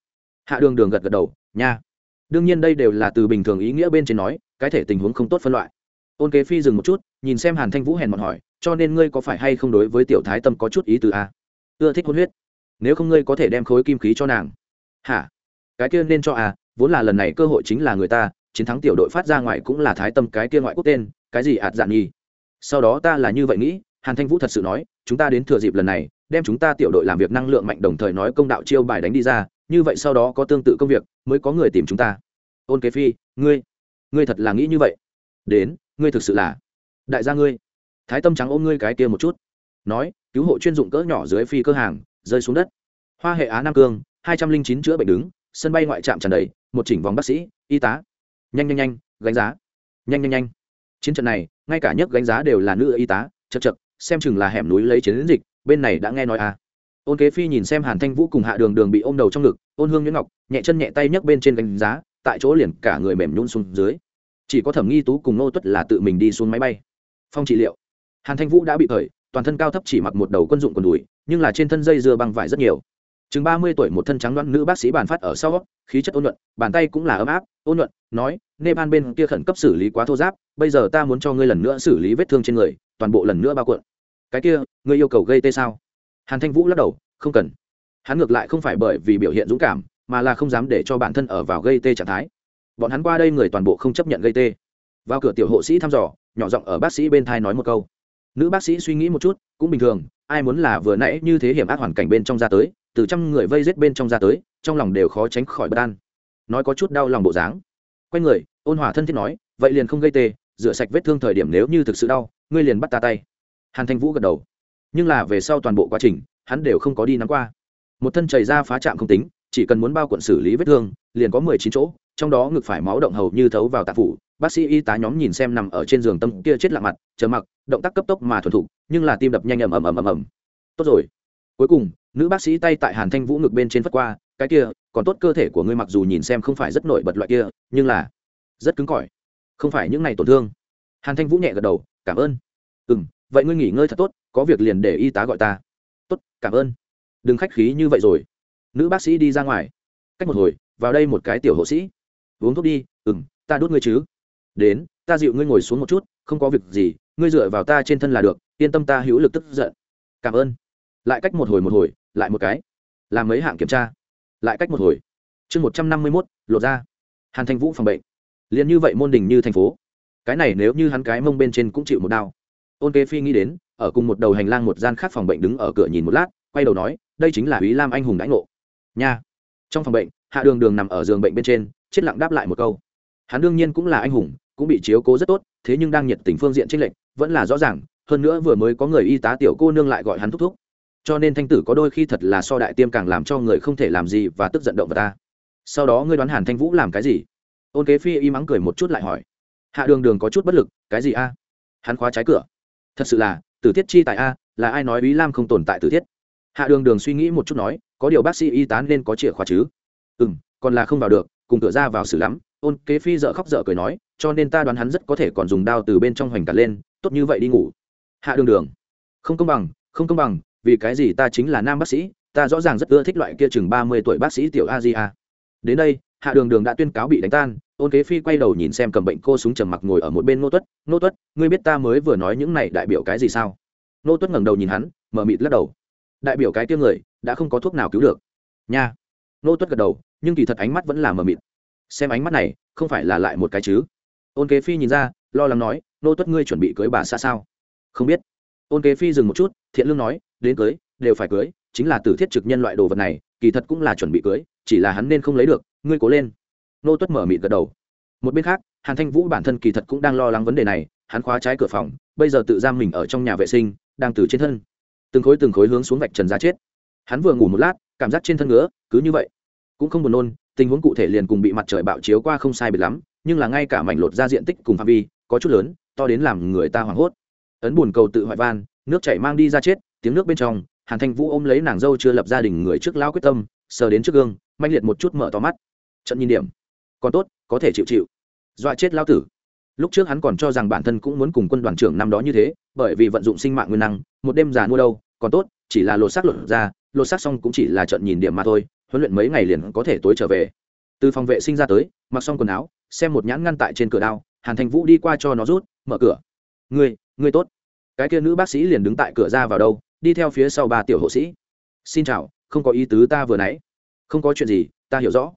Hạ đường đường gật gật đầu, nha. Đương nhiên đây đều là từ bình thường ý nghĩa bên trên nói, cái thể tình huống không tốt phân loại. Ôn kế phi dừng một chút, nhìn xem hàn thanh vũ hèn mọn hỏi, cho nên ngươi có phải hay không đối với tiểu thái tâm có chút ý từ a ưa thích hôn huyết. Nếu không ngươi có thể đem khối kim khí cho nàng hả? Cái kia nên cho à vốn là lần này cơ hội chính là người ta, chiến thắng tiểu đội phát ra ngoài cũng là thái tâm cái kia ngoại quốc tên, cái gì ạt dạn nhi sau đó ta là như vậy nghĩ, hàn thanh vũ thật sự nói, chúng ta đến thừa dịp lần này, đem chúng ta tiểu đội làm việc năng lượng mạnh đồng thời nói công đạo chiêu bài đánh đi ra, như vậy sau đó có tương tự công việc, mới có người tìm chúng ta. Ôn kế phi, ngươi ngươi thật là nghĩ như vậy? Đến, ngươi thực sự là đại gia ngươi. Thái tâm trắng ôm ngươi cái kia một chút. Nói, cứu hộ chuyên dụng cỡ nhỏ dưới phi cơ hàng, rơi xuống đất. Hoa hệ á nam cương hai trăm linh chín chữa bệnh đứng, sân bay ngoại trạm tràn đầy, một chỉnh vòng bác sĩ, y tá. Nhanh nhanh nhanh, gánh giá. Nhanh nhanh nhanh. Chiến trận này, ngay cả nhất gánh giá đều là nữ y tá, chật chật, xem chừng là hẻm núi lấy chiến dịch, bên này đã nghe nói à. Ôn kế phi nhìn xem hàn thanh vũ cùng hạ đường đường bị ôm đầu trong ngực, ôn hương nhuyễn ngọc, nhẹ chân nhẹ tay nhấc bên trên gánh giá, tại chỗ liền cả người mềm nhún xuống dưới. Chỉ có thẩm nghi tú cùng nô tuất là tự mình đi xuống máy bay. Phong trị liệu. Hàn thanh vũ đã bị thời, toàn thân cao thấp chỉ mặc một đầu quân dụng quần đùi, nhưng là trên thân dây dưa băng vải rất nhiều chừng ba mươi tuổi một thân trắng đoán nữ bác sĩ bàn phát ở sau khí chất ôn nhuận, bàn tay cũng là ấm áp, ôn nhuận, nói nepal bên kia khẩn cấp xử lý quá thô giáp, bây giờ ta muốn cho ngươi lần nữa xử lý vết thương trên người, toàn bộ lần nữa bao cuộn. Cái kia, ngươi yêu cầu gây tê sao? Hàn thanh vũ lắc đầu, không cần. Hắn ngược lại không phải bởi vì biểu hiện dũng cảm, mà là không dám để cho bản thân ở vào gây tê trạng thái. Bọn hắn qua đây người toàn bộ không chấp nhận gây tê. Vào cửa tiểu hộ sĩ thăm dò, nhỏ giọng ở bác sĩ bên thai nói một câu. Nữ bác sĩ suy nghĩ một chút, cũng bình thường, ai muốn là vừa nãy như thế hiểm ác hoàn cảnh bên trong ra tới từ trăm người vây rết bên trong ra tới, trong lòng đều khó tránh khỏi bất an. Nói có chút đau lòng bộ dáng. Quay người, ôn hòa thân thiết nói, vậy liền không gây tê, rửa sạch vết thương thời điểm nếu như thực sự đau, ngươi liền bắt ta tay. Hàn thanh vũ gật đầu. Nhưng là về sau toàn bộ quá trình, hắn đều không có đi nắm qua. Một thân chảy ra phá trạm không tính, chỉ cần muốn bao quận xử lý vết thương, liền có mười chín chỗ, trong đó ngực phải máu động hầu như thấu vào tạp phủ. Bác sĩ y tá nhóm nhìn xem nằm ở trên giường tâm kia chết lặng mặt chờ mặc, động tác cấp tốc mà thuần thục, nhưng là tim đập nhanh ầm ầm ầm ầm ầm. Tốt rồi. Cuối cùng nữ bác sĩ tay tại hàn thanh vũ ngực bên trên phất qua, cái kia, còn tốt cơ thể của ngươi mặc dù nhìn xem không phải rất nổi bật loại kia, nhưng là rất cứng cỏi, không phải những ngày tổn thương. Hàn thanh vũ nhẹ gật đầu, cảm ơn. Ừ m vậy ngươi nghỉ ngơi thật tốt, có việc liền để y tá gọi ta. Tốt, cảm ơn. Đừng khách khí như vậy rồi. Nữ bác sĩ đi ra ngoài. Cách một hồi, vào đây một cái tiểu hộ sĩ. Uống thuốc đi ừ m ta đốt ngươi chứ. Đến, ta dịu ngươi ngồi xuống một chút, không có việc gì, ngươi dựa vào ta trên thân là được, yên tâm ta hữu lực tức giận. Cảm ơn. Lại cách một hồi một hồi lại một cái. Làm mấy hạng kiểm tra. Lại cách một hồi. Chương một trăm năm mươi mốt, lột ra hàn thanh vũ phòng bệnh. Liền như vậy môn đình như thành phố. Cái này nếu như hắn cái mông bên trên cũng chịu một đau. Ôn kế phi nghĩ đến, ở cùng một đầu hành lang một gian khác phòng bệnh đứng ở cửa nhìn một lát, quay đầu nói, đây chính là ý lam anh hùng đãi ngộ. Nha. Trong phòng bệnh, hạ đường đường nằm ở giường bệnh bên trên, chết lặng đáp lại một câu. Hắn đương nhiên cũng là anh hùng, cũng bị chiếu cố rất tốt, thế nhưng đang nhiệt tình phương diện tranh lệch, vẫn là rõ ràng, hơn nữa vừa mới có người y tá tiểu cô nương lại gọi hắn thúc thúc cho nên thanh tử có đôi khi thật là so đại tiêm càng làm cho người không thể làm gì và tức giận động vào ta. Sau đó ngươi đoán hàn thanh vũ làm cái gì? Ôn kế phi y mắng cười một chút lại hỏi. Hạ đường đường có chút bất lực, cái gì a? Hắn khóa trái cửa. Thật sự là, tử thiết chi tại a, là ai nói ý lam không tồn tại tử thiết? Hạ đường đường suy nghĩ một chút nói, có điều bác sĩ y tán nên có chìa khóa chứ? Ừ m còn là không vào được, cùng cửa ra vào xử lắm. Ôn kế phi dợ khóc dợ cười nói, cho nên ta đoán hắn rất có thể còn dùng đao từ bên trong hoành cả lên, tốt như vậy đi ngủ. Hạ đường đường, không công bằng, không công bằng vì cái gì ta chính là nam bác sĩ, ta rõ ràng rất ưa thích loại kia chừng ba mươi tuổi bác sĩ tiểu a di a. Đến đây, hạ đường đường đã tuyên cáo bị đánh tan, ôn kế phi quay đầu nhìn xem cầm bệnh cô súng trầm mặc ngồi ở một bên nô tuất nô tuất, ngươi biết ta mới vừa nói những này đại biểu cái gì sao? Nô tuất ngẩng đầu nhìn hắn, mở mịt lắc đầu. Đại biểu cái tiêu người, đã không có thuốc nào cứu được. Nha. Nô tuất gật đầu, nhưng kỳ thật ánh mắt vẫn là mờ mịt. Xem ánh mắt này, không phải là lại một cái chứ? Ôn kế phi nhìn ra, lo lắng nói nô tuất, ngươi chuẩn bị cưới bà xã sao? Không biết ôn kế phi dừng một chút, thiện lương nói, đến cưới, đều phải cưới, chính là tử thiết trực nhân loại đồ vật này, kỳ thật cũng là chuẩn bị cưới, chỉ là hắn nên không lấy được, ngươi cố lên. Nô tuất mở mịt gật đầu. Một bên khác, hàn thanh vũ bản thân kỳ thật cũng đang lo lắng vấn đề này, hắn khóa trái cửa phòng, bây giờ tự giam mình ở trong nhà vệ sinh, đang từ trên thân. Từng khối từng khối hướng xuống vạch trần giá chết. Hắn vừa ngủ một lát, cảm giác trên thân ngứa, cứ như vậy. Cũng không buồn nôn, tình huống cụ thể liền cùng bị mặt trời bạo chiếu qua không sai biệt lắm, nhưng là ngay cả mảnh lột ra diện tích cùng phạm vi, có chút lớn, to đến làm người ta hoảng hốt ấn buồn cầu tự hoại van, nước chảy mang đi ra chết, tiếng nước bên trong, hàn thanh vũ ôm lấy nàng dâu chưa lập gia đình người trước lao quyết tâm, sờ đến trước gương manh liệt một chút mở to mắt. Trận nhìn điểm. Còn tốt, có thể chịu chịu. Dọa chết lao tử. Lúc trước hắn còn cho rằng bản thân cũng muốn cùng quân đoàn trưởng năm đó như thế, bởi vì vận dụng sinh mạng nguyên năng, một đêm già mua đâu, còn tốt, chỉ là lột xác lột ra, lột xác xong cũng chỉ là trận nhìn điểm mà thôi, huấn luyện mấy ngày liền có thể tối trở về. Từ phòng vệ sinh ra tới, mặc xong quần áo, xem một nhãn ngăn tại trên cửa đao, hàn Thanh vũ đi qua cho nó rút, mở cửa ngươi ngươi tốt. Cái kia nữ bác sĩ liền đứng tại cửa ra vào đâu, đi theo phía sau ba tiểu hộ sĩ. Xin chào, không có ý tứ ta vừa nãy. Không có chuyện gì, ta hiểu rõ.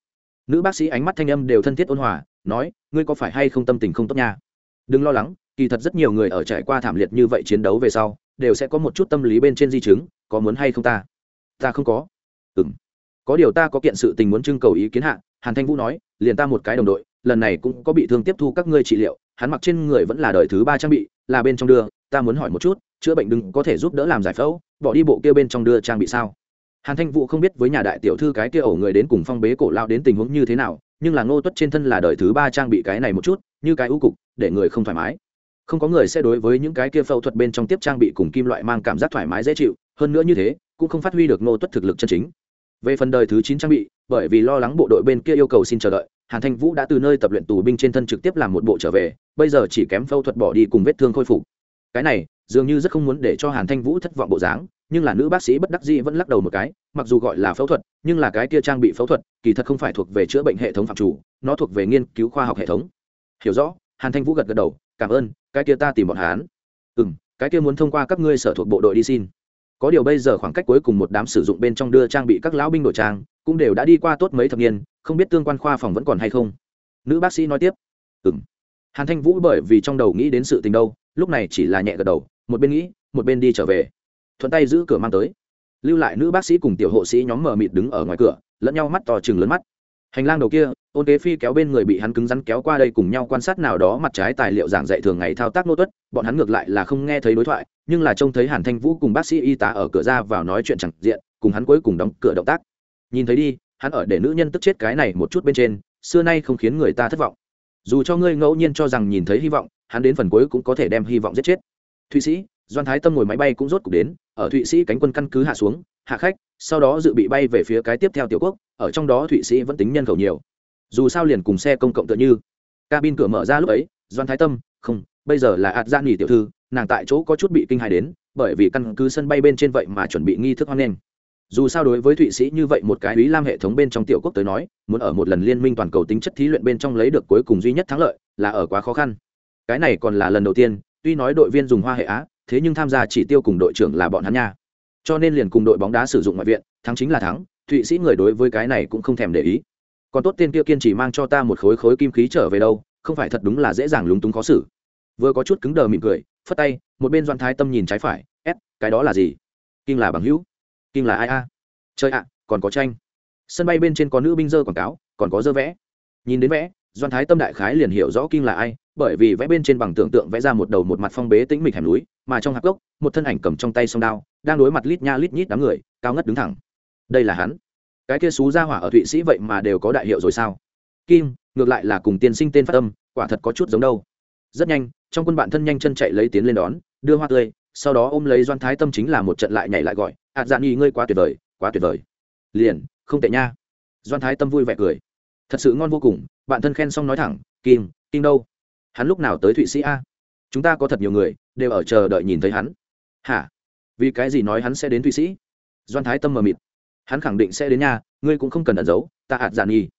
Nữ bác sĩ ánh mắt thanh âm đều thân thiết ôn hòa, nói, ngươi có phải hay không tâm tình không tốt nha? Đừng lo lắng, kỳ thật rất nhiều người ở trải qua thảm liệt như vậy chiến đấu về sau, đều sẽ có một chút tâm lý bên trên di chứng, có muốn hay không ta? Ta không có. Ừ m có điều ta có kiện sự tình muốn trưng cầu ý kiến hạ, hàn thanh vũ nói, liền ta một cái đồng đội, lần này cũng có bị thương tiếp thu các ngươi trị liệu hắn mặc trên người vẫn là đời thứ ba trang bị, là bên trong đưa, ta muốn hỏi một chút, chữa bệnh đừng có thể giúp đỡ làm giải phẫu, bỏ đi bộ kia bên trong đưa trang bị sao? Hàn thanh vũ không biết với nhà đại tiểu thư cái kia ổ người đến cùng phong bế cổ lao đến tình huống như thế nào, nhưng là ngô tuất trên thân là đời thứ ba trang bị cái này một chút, như cái ưu cục, để người không thoải mái. Không có người sẽ đối với những cái kia phẫu thuật bên trong tiếp trang bị cùng kim loại mang cảm giác thoải mái dễ chịu, hơn nữa như thế, cũng không phát huy được ngô tuất thực lực chân chính về phần đời thứ chín trang bị, bởi vì lo lắng bộ đội bên kia yêu cầu xin chờ đợi, hàn thanh vũ đã từ nơi tập luyện tù binh trên thân trực tiếp làm một bộ trở về, bây giờ chỉ kém phẫu thuật bỏ đi cùng vết thương khôi phục. Cái này, dường như rất không muốn để cho hàn thanh vũ thất vọng bộ dáng, nhưng là nữ bác sĩ bất đắc dĩ vẫn lắc đầu một cái, mặc dù gọi là phẫu thuật, nhưng là cái kia trang bị phẫu thuật, kỳ thật không phải thuộc về chữa bệnh hệ thống phạm chủ, nó thuộc về nghiên cứu khoa học hệ thống. Hiểu rõ, hàn thanh vũ gật gật đầu, cảm ơn, cái kia ta tìm bọn hán ừ m cái kia muốn thông qua các ngươi sở thuộc bộ đội đi xin có điều bây giờ khoảng cách cuối cùng một đám sử dụng bên trong đưa trang bị các lão binh đội trang cũng đều đã đi qua tốt mấy thập niên, không biết tương quan khoa phòng vẫn còn hay không. Nữ bác sĩ nói tiếp. Ừ m hàn thanh vũ bởi vì trong đầu nghĩ đến sự tình đâu, lúc này chỉ là nhẹ gật đầu, một bên nghĩ, một bên đi trở về. Thuận tay giữ cửa mang tới. Lưu lại nữ bác sĩ cùng tiểu hộ sĩ nhóm mờ mịt đứng ở ngoài cửa, lẫn nhau mắt to chừng lớn mắt hành lang đầu kia, ôn kế phi kéo bên người bị hắn cứng rắn kéo qua đây cùng nhau quan sát nào đó mặt trái tài liệu giảng dạy thường ngày thao tác nô tuất, bọn hắn ngược lại là không nghe thấy đối thoại, nhưng là trông thấy hàn thanh vũ cùng bác sĩ y tá ở cửa ra vào nói chuyện chẳng diện, cùng hắn cuối cùng đóng cửa động tác. Nhìn thấy đi, hắn ở để nữ nhân tức chết cái này một chút bên trên, xưa nay không khiến người ta thất vọng. Dù cho ngươi ngẫu nhiên cho rằng nhìn thấy hy vọng, hắn đến phần cuối cũng có thể đem hy vọng giết chết. Thụy sĩ doan thái tâm ngồi máy bay cũng rốt cục đến, ở thụy sĩ cánh quân căn cứ hạ xuống, hạ khách, sau đó dự bị bay về phía cái tiếp theo tiểu quốc, ở trong đó thụy sĩ vẫn tính nhân khẩu nhiều. Dù sao liền cùng xe công cộng tựa như. Cabin cửa mở ra lúc ấy, doan thái tâm, không, bây giờ là ạt dạ gian nghỉ tiểu thư, nàng tại chỗ có chút bị kinh hài đến, bởi vì căn cứ sân bay bên trên vậy mà chuẩn bị nghi thức hoan nghênh. Dù sao đối với thụy sĩ như vậy một cái ý lam hệ thống bên trong tiểu quốc tới nói, muốn ở một lần liên minh toàn cầu tính chất thí luyện bên trong lấy được cuối cùng duy nhất thắng lợi là ở quá khó khăn. Cái này còn là lần đầu tiên, tuy nói đội viên dùng hoa hệ á thế nhưng tham gia chỉ tiêu cùng đội trưởng là bọn hắn nha. Cho nên liền cùng đội bóng đá sử dụng ngoại viện, thắng chính là thắng, thụy sĩ người đối với cái này cũng không thèm để ý. Còn tốt tên kia kiên chỉ mang cho ta một khối khối kim khí trở về đâu, không phải thật đúng là dễ dàng lúng túng khó xử. Vừa có chút cứng đờ mỉm cười, phất tay, một bên doan thái tâm nhìn trái phải ép cái đó là gì? Kinh là bằng hữu. Kinh là ai a? Chơi ạ, còn có tranh. Sân bay bên trên có nữ binh dơ quảng cáo, còn có dơ vẽ. Nhìn đến vẽ doan thái tâm đại khái liền hiểu rõ kinh là ai, bởi vì vẽ bên trên bằng tưởng tượng vẽ ra một đầu một mặt phong bế tĩnh mịch hẻm núi mà trong hạp gốc một thân ảnh cầm trong tay sông đao, đang đối mặt lít nha lít nhít đám người, cao ngất đứng thẳng. Đây là hắn. Cái kia xú ra hỏa ở thụy sĩ vậy mà đều có đại hiệu rồi sao? Kim, ngược lại là cùng tiên sinh tên phát tâm quả thật có chút giống đâu. Rất nhanh, trong quân bạn thân nhanh chân chạy lấy tiến lên đón, đưa hoa tươi, sau đó ôm lấy doan thái tâm chính là một trận lại nhảy lại gọi ạt dạn nghi ngươi quá tuyệt vời, quá tuyệt vời. Liền, không tệ nha. Doan thái tâm vui vẻ cười. Thật sự ngon vô cùng, bạn thân khen xong nói thẳng, kim kim đâu? Hắn lúc nào tới thụy sĩ a? Chúng ta có thật nhiều người, đều ở chờ đợi nhìn thấy hắn. Hả? Vì cái gì nói hắn sẽ đến thụy sĩ? Doan thái tâm mờ mịt. Hắn khẳng định sẽ đến nhà, ngươi cũng không cần ẩn giấu, ta hạt giản nghi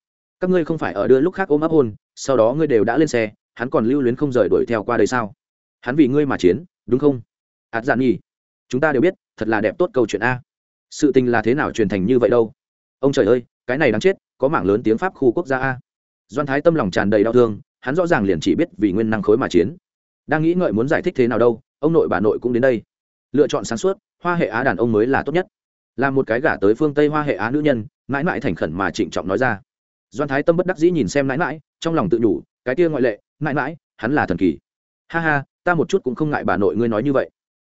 các ngươi không phải ở đưa lúc khác ôm ấp hôn, sau đó ngươi đều đã lên xe, hắn còn lưu luyến không rời đuổi theo qua đây sao? Hắn vì ngươi mà chiến, đúng không? Hạt giản nghi chúng ta đều biết, thật là đẹp tốt câu chuyện a. Sự tình là thế nào truyền thành như vậy đâu? Ông trời ơi, cái này đáng chết, có mảng lớn tiếng pháp khu quốc gia a. Doan thái tâm lòng tràn đầy đau thương, hắn rõ ràng liền chỉ biết vì nguyên năng khối mà chiến đang nghĩ ngợi muốn giải thích thế nào đâu, ông nội bà nội cũng đến đây. Lựa chọn sáng suốt, hoa hệ á đàn ông mới là tốt nhất. Là một cái gả tới phương tây hoa hệ á nữ nhân, mãi mãi thành khẩn mà trịnh trọng nói ra. Doan thái tâm bất đắc dĩ nhìn xem mãi mãi, trong lòng tự nhủ, cái kia ngoại lệ, mãi mãi, hắn là thần kỳ. Ha ha, ta một chút cũng không ngại bà nội ngươi nói như vậy.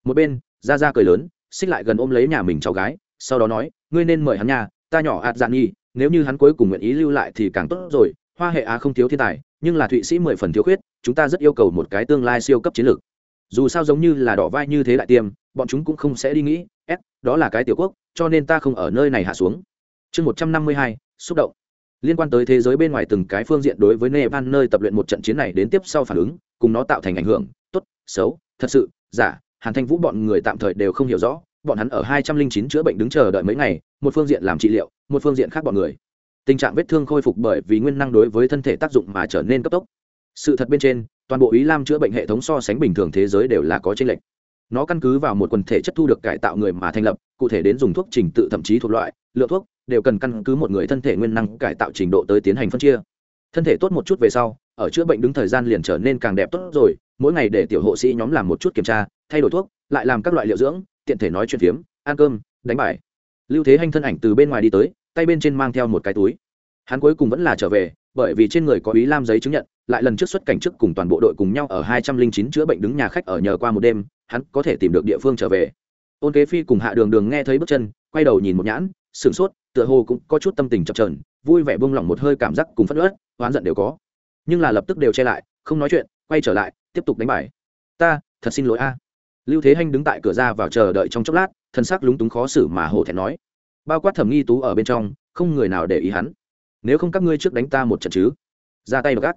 Một bên ra ra cười lớn, xích lại gần ôm lấy nhà mình cháu gái, sau đó nói, ngươi nên mời hắn nhà, ta nhỏ ạt dạn nhi nếu như hắn cuối cùng nguyện ý lưu lại thì càng tốt rồi, hoa hệ á không thiếu thiên tài, nhưng là thụy sĩ mười phần thiếu khuyết chúng ta rất yêu cầu một cái tương lai siêu cấp chiến lược. Dù sao giống như là đỏ vai như thế đại tiêm, bọn chúng cũng không sẽ đi nghĩ s đó là cái tiểu quốc, cho nên ta không ở nơi này hạ xuống. Chương một trăm năm mươi hai, xúc động. Liên quan tới thế giới bên ngoài từng cái phương diện đối với nepal nơi tập luyện một trận chiến này đến tiếp sau phản ứng, cùng nó tạo thành ảnh hưởng, tốt, xấu, thật sự, giả, hàn thanh vũ bọn người tạm thời đều không hiểu rõ, bọn hắn ở hai trăm linh chín chữa bệnh đứng chờ đợi mấy ngày, một phương diện làm trị liệu, một phương diện khác bọn người. Tình trạng vết thương khôi phục bởi vì nguyên năng đối với thân thể tác dụng mà trở nên cấp tốc sự thật bên trên, toàn bộ ý lam chữa bệnh hệ thống so sánh bình thường thế giới đều là có tranh lệch. Nó căn cứ vào một quần thể chất thu được cải tạo người mà thành lập, cụ thể đến dùng thuốc trình tự thậm chí thuộc loại, lượng thuốc, đều cần căn cứ một người thân thể nguyên năng cải tạo trình độ tới tiến hành phân chia. Thân thể tốt một chút về sau, ở chữa bệnh đứng thời gian liền trở nên càng đẹp tốt rồi, mỗi ngày để tiểu hộ sĩ nhóm làm một chút kiểm tra, thay đổi thuốc, lại làm các loại liệu dưỡng, tiện thể nói chuyện phiếm, ăn cơm, đánh bài. Lưu thế hanh thân ảnh từ bên ngoài đi tới, tay bên trên mang theo một cái túi. Hắn cuối cùng vẫn là trở về bởi vì trên người có ý lam giấy chứng nhận, lại lần trước xuất cảnh trước cùng toàn bộ đội cùng nhau ở hai trăm linh chín chữa bệnh đứng nhà khách ở nhờ qua một đêm, hắn có thể tìm được địa phương trở về. Ôn kế phi cùng hạ đường đường nghe thấy bước chân, quay đầu nhìn một nhãn, sửng sốt, tựa hồ cũng có chút tâm tình chập trờn vui vẻ buông lỏng một hơi cảm giác cùng phất ớt oán giận đều có. Nhưng là lập tức đều che lại, không nói chuyện, quay trở lại, tiếp tục đánh bài. Ta, thật xin lỗi a. Lưu thế hanh đứng tại cửa ra vào chờ đợi trong chốc lát, thân xác lúng túng khó xử mà hổ thẹn nói. Bao quát thẩm nghi tú ở bên trong, không người nào để ý hắn nếu không các ngươi trước đánh ta một trận chứ? Ra tay gắt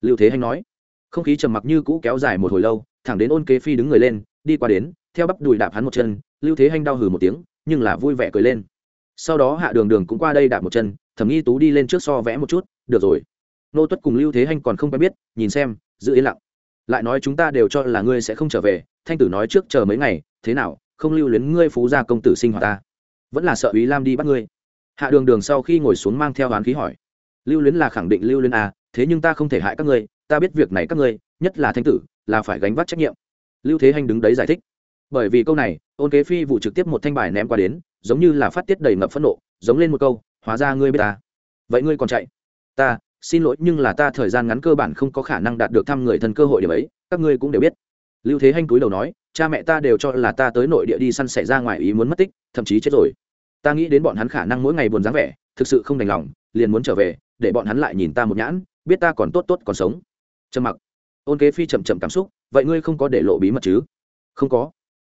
lưu thế hanh nói. Không khí trầm mặc như cũ kéo dài một hồi lâu, thẳng đến ôn kế phi đứng người lên, đi qua đến, theo bắp đùi đạp hắn một chân, lưu thế hanh đau hừ một tiếng, nhưng là vui vẻ cười lên. Sau đó hạ đường đường cũng qua đây đạp một chân, thẩm nghi tú đi lên trước so vẽ một chút, được rồi. Nô tuất cùng lưu thế hanh còn không quen biết, nhìn xem, giữ yên lặng. Lại nói chúng ta đều cho là ngươi sẽ không trở về, thanh tử nói trước chờ mấy ngày, thế nào, không lưu luyến ngươi phú gia công tử sinh hoạt ta. Vẫn là sợ ý lam đi bắt ngươi hạ đường đường sau khi ngồi xuống mang theo hoán khí hỏi, lưu luyến là khẳng định lưu luyến à thế nhưng ta không thể hại các ngươi, ta biết việc này các ngươi, nhất là thanh tử, là phải gánh vác trách nhiệm. Lưu thế hanh đứng đấy giải thích, bởi vì câu này, ôn kế phi vụ trực tiếp một thanh bài ném qua đến, giống như là phát tiết đầy ngập phẫn nộ, giống lên một câu, hóa ra ngươi biết ta. Vậy ngươi còn chạy? Ta, xin lỗi, nhưng là ta thời gian ngắn cơ bản không có khả năng đạt được thăm người thân cơ hội điểm ấy, các ngươi cũng đều biết. Lưu thế hanh túi đầu nói, cha mẹ ta đều cho là ta tới nội địa đi săn xảy ra ngoài ý muốn mất tích, thậm chí chết rồi ta nghĩ đến bọn hắn khả năng mỗi ngày buồn dáng vẻ, thực sự không đành lòng, liền muốn trở về, để bọn hắn lại nhìn ta một nhãn, biết ta còn tốt tốt còn sống. Trầm mặc. Ôn kế phi chậm chậm cảm xúc, vậy ngươi không có để lộ bí mật chứ? Không có.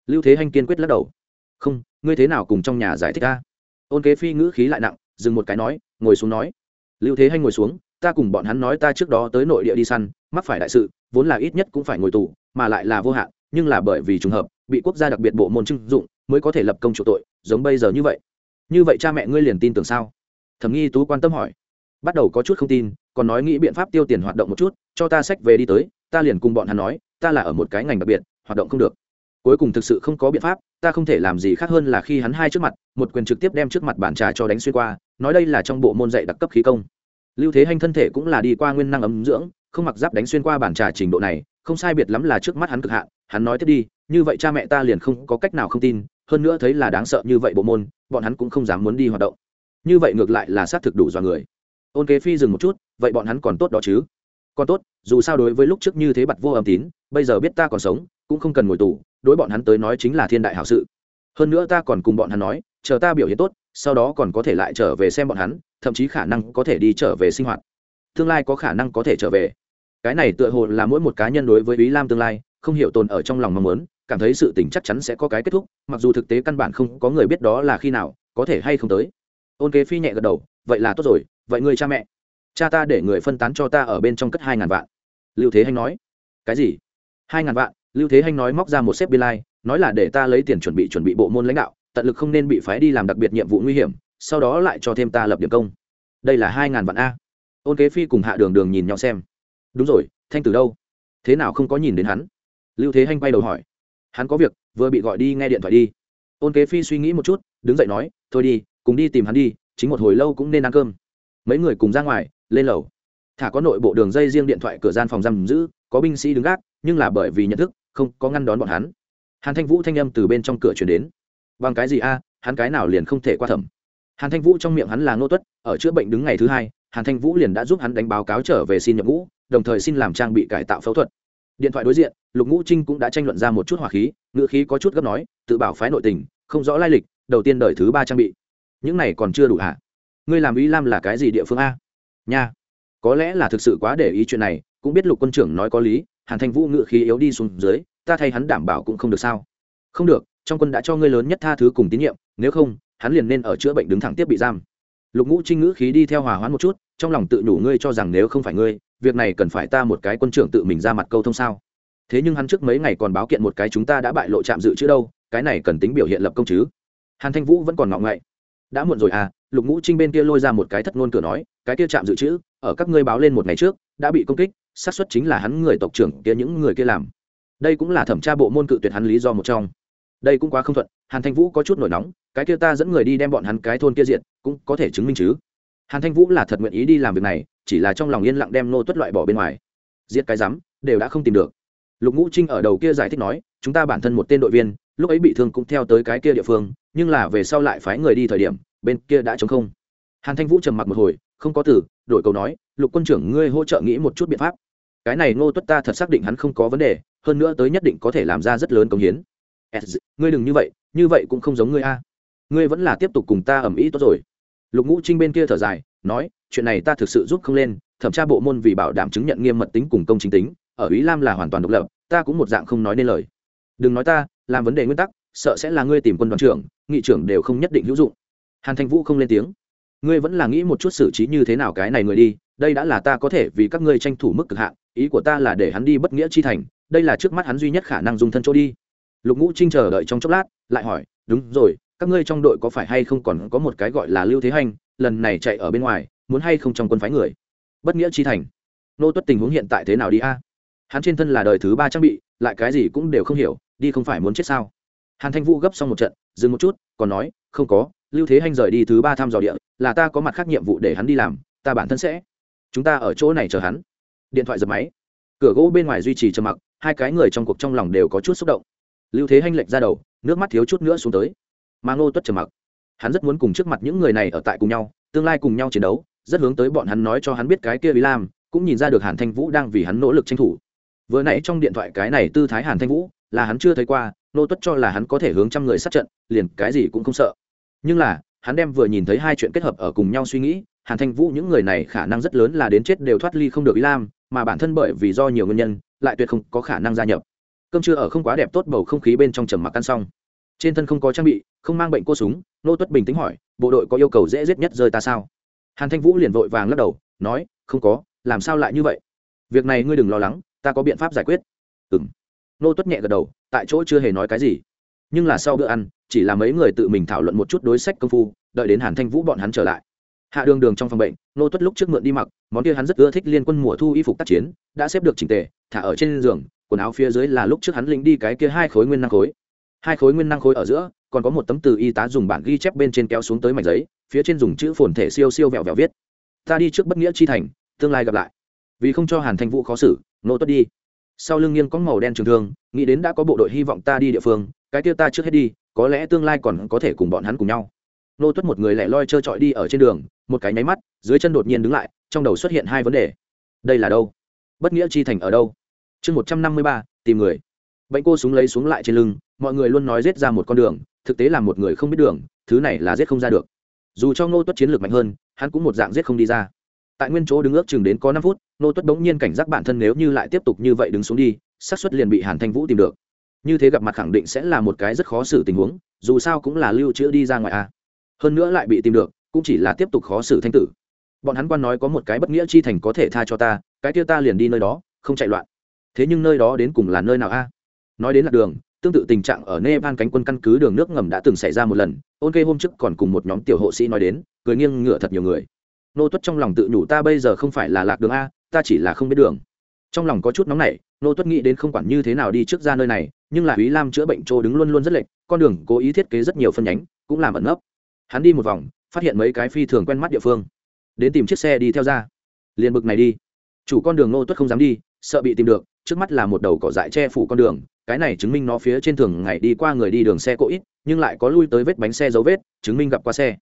Lưu thế hanh kiên quyết lắc đầu. Không, ngươi thế nào cùng trong nhà giải thích ta? Ôn kế phi ngữ khí lại nặng, dừng một cái nói, ngồi xuống nói. Lưu thế hanh ngồi xuống, ta cùng bọn hắn nói ta trước đó tới nội địa đi săn, mắc phải đại sự, vốn là ít nhất cũng phải ngồi tù, mà lại là vô hạn, nhưng là bởi vì trùng hợp, bị quốc gia đặc biệt bộ môn trưng dụng, mới có thể lập công chủ tội, giống bây giờ như vậy như vậy cha mẹ ngươi liền tin tưởng sao? Thẩm nghi tú quan tâm hỏi. Bắt đầu có chút không tin, còn nói nghĩ biện pháp tiêu tiền hoạt động một chút, cho ta sách về đi tới, ta liền cùng bọn hắn nói, ta là ở một cái ngành đặc biệt, hoạt động không được. Cuối cùng thực sự không có biện pháp, ta không thể làm gì khác hơn là khi hắn hai trước mặt, một quyền trực tiếp đem trước mặt bản trà cho đánh xuyên qua, nói đây là trong bộ môn dạy đặc cấp khí công. Lưu thế hanh thân thể cũng là đi qua nguyên năng ấm dưỡng, không mặc giáp đánh xuyên qua bản trà trình độ này, không sai biệt lắm là trước mắt hắn cực hạn, hắn nói tiếp đi, như vậy cha mẹ ta liền không có cách nào không tin hơn nữa thấy là đáng sợ như vậy bộ môn, bọn hắn cũng không dám muốn đi hoạt động. Như vậy ngược lại là xác thực đủ dọa người. Ôn kế phi dừng một chút, vậy bọn hắn còn tốt đó chứ? Còn tốt, dù sao đối với lúc trước như thế bặt vô âm tín, bây giờ biết ta còn sống, cũng không cần ngồi tù, đối bọn hắn tới nói chính là thiên đại hảo sự. Hơn nữa ta còn cùng bọn hắn nói, chờ ta biểu hiện tốt, sau đó còn có thể lại trở về xem bọn hắn, thậm chí khả năng có thể đi trở về sinh hoạt. Tương lai có khả năng có thể trở về. Cái này tựa hồ là mỗi một cá nhân đối với ý lam tương lai, không hiểu tồn ở trong lòng mong muốn cảm thấy sự tình chắc chắn sẽ có cái kết thúc, mặc dù thực tế căn bản không có người biết đó là khi nào, có thể hay không tới. Ôn kế phi nhẹ gật đầu, vậy là tốt rồi, vậy người cha mẹ. Cha ta để người phân tán cho ta ở bên trong cất hai ngàn vạn. Lưu thế hanh nói. Cái gì? Hai ngàn vạn? Lưu thế hanh nói móc ra một xếp bi lai, nói là để ta lấy tiền chuẩn bị chuẩn bị bộ môn lãnh đạo, tận lực không nên bị phái đi làm đặc biệt nhiệm vụ nguy hiểm, sau đó lại cho thêm ta lập điểm công. Đây là hai ngàn vạn a. Ôn kế phi cùng hạ đường đường nhìn nhau xem. Đúng rồi, thanh từ đâu? Thế nào không có nhìn đến hắn? Lưu thế hanh quay đầu hỏi hắn có việc, vừa bị gọi đi nghe điện thoại đi. Ôn kế phi suy nghĩ một chút, đứng dậy nói, thôi đi, cùng đi tìm hắn đi, chính một hồi lâu cũng nên ăn cơm. Mấy người cùng ra ngoài, lên lầu. Thả có nội bộ đường dây riêng điện thoại cửa gian phòng giam giữ, có binh sĩ đứng gác, nhưng là bởi vì nhận thức, không có ngăn đón bọn hắn. Hàn thanh vũ thanh âm từ bên trong cửa chuyển đến. Bằng cái gì a, hắn cái nào liền không thể qua thẩm. Hàn thanh vũ trong miệng hắn là ngô tuất, ở chữa bệnh đứng ngày thứ hai, hàn thanh vũ liền đã giúp hắn đánh báo cáo trở về xin nhập ngũ, đồng thời xin làm trang bị cải tạo phẫu thuật điện thoại đối diện, lục ngũ trinh cũng đã tranh luận ra một chút hỏa khí ngựa khí có chút gấp nói, tự bảo phái nội tình, không rõ lai lịch, đầu tiên đời thứ ba trang bị. Những này còn chưa đủ hả? Ngươi làm ý lam là cái gì địa phương a? Nha. Có lẽ là thực sự quá để ý chuyện này, cũng biết lục quân trưởng nói có lý, hàn thanh vũ ngựa khí yếu đi xuống dưới, ta thay hắn đảm bảo cũng không được sao? Không được, trong quân đã cho ngươi lớn nhất tha thứ cùng tín nhiệm, nếu không, hắn liền nên ở chữa bệnh đứng thẳng tiếp bị giam. Lục ngũ trinh ngữ khí đi theo hòa hoãn một chút, trong lòng tự nhủ ngươi cho rằng nếu không phải ngươi việc này cần phải ta một cái quân trưởng tự mình ra mặt câu thông sao? Thế nhưng hắn trước mấy ngày còn báo kiện một cái chúng ta đã bại lộ trạm dự chứ đâu, cái này cần tính biểu hiện lập công chứ. Hàn thanh vũ vẫn còn ngọng ngậy. Đã muộn rồi à lục ngũ trinh bên kia lôi ra một cái thất ngôn cửa nói, cái kia trạm dự trữ, ở các ngươi báo lên một ngày trước, đã bị công kích, xác suất chính là hắn người tộc trưởng kia những người kia làm. Đây cũng là thẩm tra bộ môn cự tuyệt hắn lý do một trong. Đây cũng quá không thuận, hàn thanh vũ có chút nổi nóng, cái kia ta dẫn người đi đem bọn hắn cái thôn kia diện cũng có thể chứng minh chứ. Hàn thanh vũ là thật nguyện ý đi làm việc này chỉ là trong lòng yên lặng đem nô tuất loại bỏ bên ngoài. Giết cái rắm, đều đã không tìm được. Lục ngũ trinh ở đầu kia giải thích nói, chúng ta bản thân một tên đội viên, lúc ấy bị thương cũng theo tới cái kia địa phương, nhưng là về sau lại phái người đi thời điểm, bên kia đã chống không. Hàn thanh vũ trầm mặc một hồi, không có từ, đổi câu nói, lục quân trưởng, ngươi hỗ trợ nghĩ một chút biện pháp. Cái này ngô tuất ta thật xác định hắn không có vấn đề, hơn nữa tới nhất định có thể làm ra rất lớn công hiến. Ngươi đừng như vậy như vậy cũng không giống ngươi a. Ngươi vẫn là tiếp tục cùng ta ẩm ý tốt rồi. Lục ngũ trinh bên kia thở dài nói, chuyện này ta thực sự giúp không lên, thẩm tra bộ môn vì bảo đảm chứng nhận nghiêm mật tính cùng công chính tính, ở ý lam là hoàn toàn độc lập, ta cũng một dạng không nói nên lời. Đừng nói ta, làm vấn đề nguyên tắc, sợ sẽ là ngươi tìm quân đoàn trưởng, nghị trưởng đều không nhất định hữu dụng. Hàn thanh vũ không lên tiếng. Ngươi vẫn là nghĩ một chút xử trí như thế nào cái này người đi, đây đã là ta có thể vì các ngươi tranh thủ mức cực hạn, ý của ta là để hắn đi bất nghĩa chi thành, đây là trước mắt hắn duy nhất khả năng dùng thân chỗ đi. Lục ngũ trinh chờ đợi trong chốc lát, lại hỏi, đúng rồi, các ngươi trong đội có phải hay không còn có một cái gọi là lưu thế hành lần này chạy ở bên ngoài, muốn hay không trong quân phái người? Bất nghĩa chi thành. Nô tuất tình huống hiện tại thế nào đi a? Hắn trên thân là đời thứ ba trang bị, lại cái gì cũng đều không hiểu, đi không phải muốn chết sao? Hàn thanh vũ gấp xong một trận, dừng một chút, còn nói, không có, lưu thế hanh rời đi thứ ba thăm dò địa, là ta có mặt khác nhiệm vụ để hắn đi làm, ta bản thân sẽ. Chúng ta ở chỗ này chờ hắn. Điện thoại dập máy. Cửa gỗ bên ngoài duy trì trầm mặc, hai cái người trong cuộc trong lòng đều có chút xúc động. Lưu thế hanh lệch ra đầu, nước mắt thiếu chút nữa xuống tới. Mà ngô tuất trầm mặc hắn rất muốn cùng trước mặt những người này ở tại cùng nhau, tương lai cùng nhau chiến đấu, rất hướng tới bọn hắn nói cho hắn biết cái kia ý lam, cũng nhìn ra được hàn thanh vũ đang vì hắn nỗ lực tranh thủ. Vừa nãy trong điện thoại cái này tư thái hàn thanh vũ, là hắn chưa thấy qua, nô tuất cho là hắn có thể hướng trăm người sát trận, liền cái gì cũng không sợ. Nhưng là, hắn đem vừa nhìn thấy hai chuyện kết hợp ở cùng nhau suy nghĩ, hàn thanh vũ những người này khả năng rất lớn là đến chết đều thoát ly không được ý lam, mà bản thân bởi vì do nhiều nguyên nhân, lại tuyệt không có khả năng gia nhập. Cơm chưa ở không quá đẹp tốt bầu không khí bên trong trầm mặc ăn xong trên thân không có trang bị, không mang bệnh cô súng, nô tuất bình tĩnh hỏi, bộ đội có yêu cầu dễ giết nhất rơi ta sao? Hàn thanh vũ liền vội vàng lắc đầu, nói, không có, làm sao lại như vậy? Việc này ngươi đừng lo lắng, ta có biện pháp giải quyết. Ừ m nô tuất nhẹ gật đầu, tại chỗ chưa hề nói cái gì. Nhưng là sau bữa ăn, chỉ là mấy người tự mình thảo luận một chút đối sách công phu, đợi đến hàn thanh vũ bọn hắn trở lại. Hạ đường đường trong phòng bệnh, nô tuất lúc trước mượn đi mặc, món kia hắn rất ưa thích liên quân mùa thu y phục tác chiến, đã xếp được trình tề, thả ở trên giường, quần áo phía dưới là lúc trước hắn lính đi cái kia hai khối nguyên năng khối hai khối nguyên năng khối ở giữa, còn có một tấm từ y tá dùng bản ghi chép bên trên kéo xuống tới mảnh giấy, phía trên dùng chữ phồn thể siêu siêu vẹo vẹo viết. Ta đi trước bất nghĩa chi thành, tương lai gặp lại. Vì không cho hàn thanh vũ khó xử, nô tuất đi. Sau lưng nghiêng có màu đen trường thương, nghĩ đến đã có bộ đội hy vọng ta đi địa phương, cái tiêu ta trước hết đi, có lẽ tương lai còn có thể cùng bọn hắn cùng nhau. Nô tuất một người lẻ loi trơ trọi đi ở trên đường, một cái nháy mắt, dưới chân đột nhiên đứng lại, trong đầu xuất hiện hai vấn đề. Đây là đâu? Bất nghĩa chi thành ở đâu? Chương một trăm năm mươi ba, tìm người bệnh cô súng lấy xuống lại trên lưng, mọi người luôn nói rết ra một con đường, thực tế là một người không biết đường, thứ này là rết không ra được. Dù cho ngô tuất chiến lược mạnh hơn, hắn cũng một dạng rết không đi ra. Tại nguyên chỗ đứng ước chừng đến có năm phút, ngô tuất bỗng nhiên cảnh giác bản thân nếu như lại tiếp tục như vậy đứng xuống đi, xác suất liền bị hàn thanh vũ tìm được. Như thế gặp mặt khẳng định sẽ là một cái rất khó xử tình huống, dù sao cũng là lưu trữ đi ra ngoài a. Hơn nữa lại bị tìm được, cũng chỉ là tiếp tục khó xử thanh tử. Bọn hắn quan nói có một cái bất nghĩa chi thành có thể tha cho ta, cái kia ta liền đi nơi đó, không chạy loạn. Thế nhưng nơi đó đến cùng là nơi nào a? Nói đến là đường, tương tự tình trạng ở nepal cánh quân căn cứ đường nước ngầm đã từng xảy ra một lần, ôn kê hôm trước còn cùng một nhóm tiểu hộ sĩ nói đến, cười nghiêng ngựa thật nhiều người. Nô tuất trong lòng tự nhủ ta bây giờ không phải là lạc đường a, ta chỉ là không biết đường. Trong lòng có chút nóng nảy, nô tuất nghĩ đến không quản như thế nào đi trước ra nơi này, nhưng là ý lam chữa bệnh trô đứng luôn luôn rất lệch, con đường cố ý thiết kế rất nhiều phân nhánh, cũng làm ẩn nấp. Hắn đi một vòng, phát hiện mấy cái phi thường quen mắt địa phương. Đến tìm chiếc xe đi theo ra. Liền bực này đi. Chủ con đường nô tuất không dám đi, sợ bị tìm được, trước mắt là một đầu cỏ dại che phủ con đường cái này chứng minh nó phía trên thường ngày đi qua người đi đường xe cộ ít, nhưng lại có lui tới vết bánh xe dấu vết, chứng minh gặp qua xe.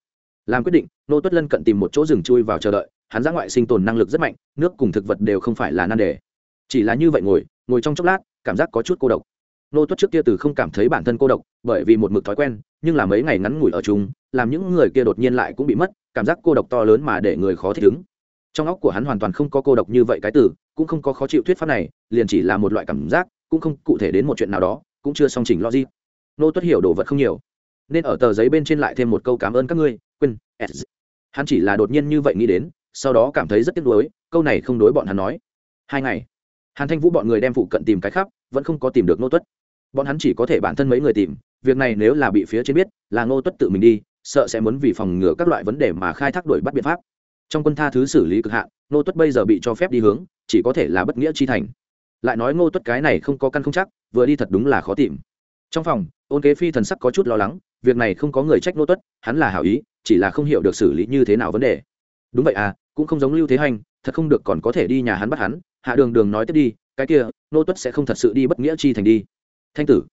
Làm quyết định, nô tuất lân cận tìm một chỗ rừng chui vào chờ đợi, hắn ra ngoại sinh tồn năng lực rất mạnh, nước cùng thực vật đều không phải là nan đề. Chỉ là như vậy ngồi ngồi trong chốc lát, cảm giác có chút cô độc. Nô tuất trước kia từ không cảm thấy bản thân cô độc, bởi vì một mực thói quen, nhưng là mấy ngày ngắn ngủi ở chúng làm những người kia đột nhiên lại cũng bị mất, cảm giác cô độc to lớn mà để người khó thích ứng. Trong óc của hắn hoàn toàn không có cô độc như vậy cái từ, cũng không có khó chịu thuyết pháp này, liền chỉ là một loại cảm giác cũng không cụ thể đến một chuyện nào đó, cũng chưa song chỉnh logic. Nô tuất hiểu đồ vật không nhiều, nên ở tờ giấy bên trên lại thêm một câu cảm ơn các ngươi, quên hắn chỉ là đột nhiên như vậy nghĩ đến, sau đó cảm thấy rất tiếc nuối, câu này không đối bọn hắn nói. Hai ngày, hàn thanh vũ bọn người đem phụ cận tìm cái khắp, vẫn không có tìm được nô tuất. Bọn hắn chỉ có thể bản thân mấy người tìm, việc này nếu là bị phía trên biết, là nô tuất tự mình đi, sợ sẽ muốn vì phòng ngừa các loại vấn đề mà khai thác đuổi bắt biện pháp. Trong quân tha thứ xử lý cực hạn, nô tuất bây giờ bị cho phép đi hướng, chỉ có thể là bất nghĩa chi thành lại nói ngô tuất cái này không có căn không chắc, vừa đi thật đúng là khó tìm. Trong phòng, ôn kế phi thần sắc có chút lo lắng, việc này không có người trách ngô tuất, hắn là hảo ý, chỉ là không hiểu được xử lý như thế nào vấn đề. Đúng vậy à cũng không giống lưu thế hành, thật không được còn có thể đi nhà hắn bắt hắn, hạ đường đường nói tiếp đi, cái kia, ngô tuất sẽ không thật sự đi bất nghĩa chi thành đi. Thanh tử,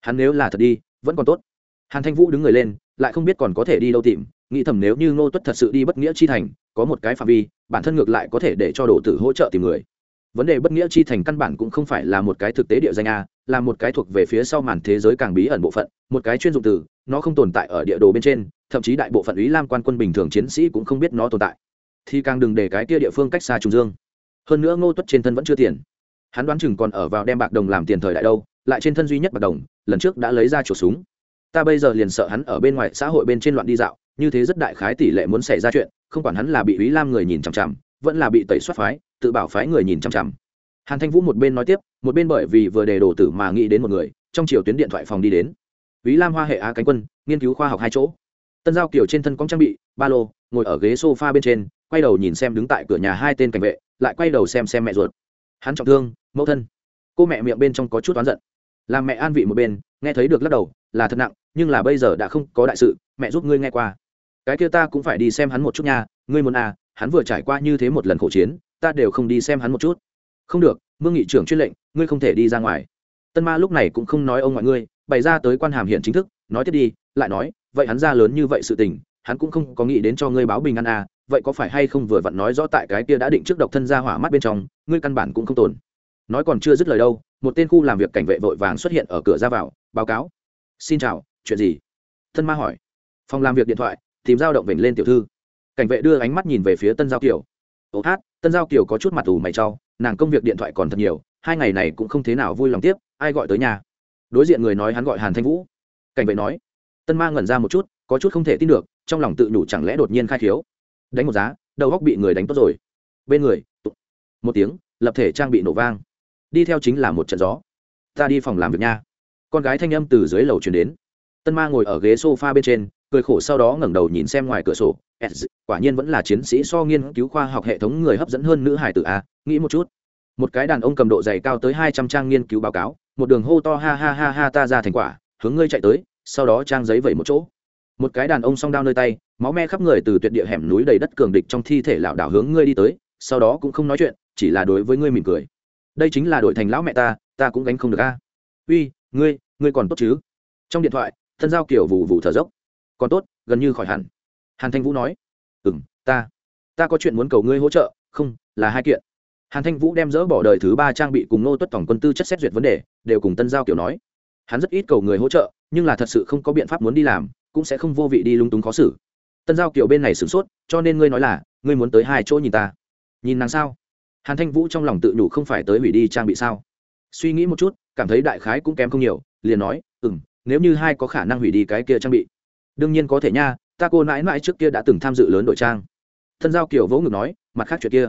hắn nếu là thật đi, vẫn còn tốt. Hàn thanh vũ đứng người lên, lại không biết còn có thể đi đâu tìm, nghĩ thầm nếu như ngô tuất thật sự đi bất nghĩa chi thành, có một cái phạm vi, bản thân ngược lại có thể để cho đồ tử hỗ trợ tìm người vấn đề bất nghĩa chi thành căn bản cũng không phải là một cái thực tế địa danh a, là một cái thuộc về phía sau màn thế giới càng bí ẩn bộ phận, một cái chuyên dụng từ, nó không tồn tại ở địa đồ bên trên, thậm chí đại bộ phận ý lam quan quân bình thường chiến sĩ cũng không biết nó tồn tại. Thì càng đừng để cái kia địa phương cách xa trung dương. Hơn nữa ngô tuất trên thân vẫn chưa tiền. Hắn đoán chừng còn ở vào đem bạc đồng làm tiền thời đại đâu, lại trên thân duy nhất bạc đồng, lần trước đã lấy ra chỗ súng. Ta bây giờ liền sợ hắn ở bên ngoài xã hội bên trên loạn đi dạo, như thế rất đại khái tỷ lệ muốn xảy ra chuyện, không quản hắn là bị ý lam người nhìn chằm chằm, vẫn là bị tẩy xuất phái tự bảo phái người nhìn chằm chằm. Hàn thanh vũ một bên nói tiếp, một bên bởi vì vừa đề đồ tử mà nghĩ đến một người, trong chiều tuyến điện thoại phòng đi đến. Ý lam hoa hệ á cánh quân, nghiên cứu khoa học hai chỗ. Tân giao kiểu trên thân cong trang bị, ba lô, ngồi ở ghế sofa bên trên, quay đầu nhìn xem đứng tại cửa nhà hai tên cảnh vệ, lại quay đầu xem xem mẹ ruột. Hắn trọng thương, mẫu thân. Cô mẹ miệng bên trong có chút oán giận. Làm mẹ an vị một bên, nghe thấy được lắc đầu, là thật nặng, nhưng là bây giờ đã không có đại sự, mẹ giúp ngươi nghe qua. Cái kia ta cũng phải đi xem hắn một chút nha, ngươi muốn à hắn vừa trải qua như thế một lần khổ chiến ta đều không đi xem hắn một chút. Không được, mương nghị trưởng chuyên lệnh, ngươi không thể đi ra ngoài. Tân ma lúc này cũng không nói ông ngoại ngươi, bày ra tới quan hàm hiện chính thức, nói tiếp đi, lại nói, vậy hắn ra lớn như vậy sự tình, hắn cũng không có nghĩ đến cho ngươi báo bình an à vậy có phải hay không vừa vặn nói rõ tại cái kia đã định trước độc thân ra hỏa mắt bên trong, ngươi căn bản cũng không tồn. Nói còn chưa dứt lời đâu, một tên khu làm việc cảnh vệ vội vàng xuất hiện ở cửa ra vào, báo cáo. Xin chào, chuyện gì? Thân ma hỏi. Phòng làm việc điện thoại, tìm dao động vểnh lên tiểu thư. Cảnh vệ đưa ánh mắt nhìn về phía tân giao kiều. Ố hát tân giao kiều có chút mặt ủ mày trau nàng công việc điện thoại còn thật nhiều, hai ngày này cũng không thế nào vui lòng tiếp, ai gọi tới nhà? Đối diện người nói hắn gọi hàn thanh vũ. Cảnh vệ nói, tân ma ngẩn ra một chút, có chút không thể tin được, trong lòng tự nhủ chẳng lẽ đột nhiên khai khiếu? Đánh một giá, đầu góc bị người đánh tốt rồi. Bên người một tiếng, lập thể trang bị nổ vang. Đi theo chính là một trận gió. Ta đi phòng làm việc nha. Con gái thanh âm từ dưới lầu chuyển đến. Tân ma ngồi ở ghế s o f a bên trên cười khổ sau đó ngẩng đầu nhìn xem ngoài cửa sổ. Quả nhiên vẫn là chiến sĩ so nghiên cứu khoa học hệ thống người hấp dẫn hơn nữ hải tử a, nghĩ một chút. Một cái đàn ông cầm độ dày cao tới hai trăm trang nghiên cứu báo cáo, một đường hô to ha ha ha ha ta ra thành quả, hướng ngươi chạy tới, sau đó trang giấy vẩy một chỗ. Một cái đàn ông song đao nơi tay, máu me khắp người từ tuyệt địa hẻm núi đầy đất cường địch trong thi thể lảo đảo hướng ngươi đi tới, sau đó cũng không nói chuyện, chỉ là đối với ngươi mỉm cười. Đây chính là đội thành lão mẹ ta ta cũng gánh không được a. Uy, ngươi ngươi còn tốt chứ? Trong điện thoại, thân giao kiểu vù vù thở dốc còn tốt, gần như khỏi hẳn. Hàn thanh vũ nói ừ m ta ta có chuyện muốn cầu ngươi hỗ trợ, không, là hai kiện. Hàn thanh vũ đem dỡ bỏ đời thứ ba trang bị cùng nô tuất tổng quân tư chất xét duyệt vấn đề, đều cùng tân giao kiểu nói. Hắn rất ít cầu người hỗ trợ, nhưng là thật sự không có biện pháp muốn đi làm, cũng sẽ không vô vị đi lung túng khó xử. Tân giao kiểu bên này sửng sốt, cho nên ngươi nói là, ngươi muốn tới hai chỗ nhìn ta. Nhìn nàng sao? Hàn thanh vũ trong lòng tự nhủ không phải tới hủy đi trang bị sao? Suy nghĩ một chút, cảm thấy đại khái cũng kém không nhiều, liền nói ừ m nếu như hai có khả năng hủy đi cái kia trang bị đương nhiên có thể nha, ta cô nãi nãi trước kia đã từng tham dự lớn đội trang. Thân giao kiểu vỗ ngực nói, mặt khác chuyện kia,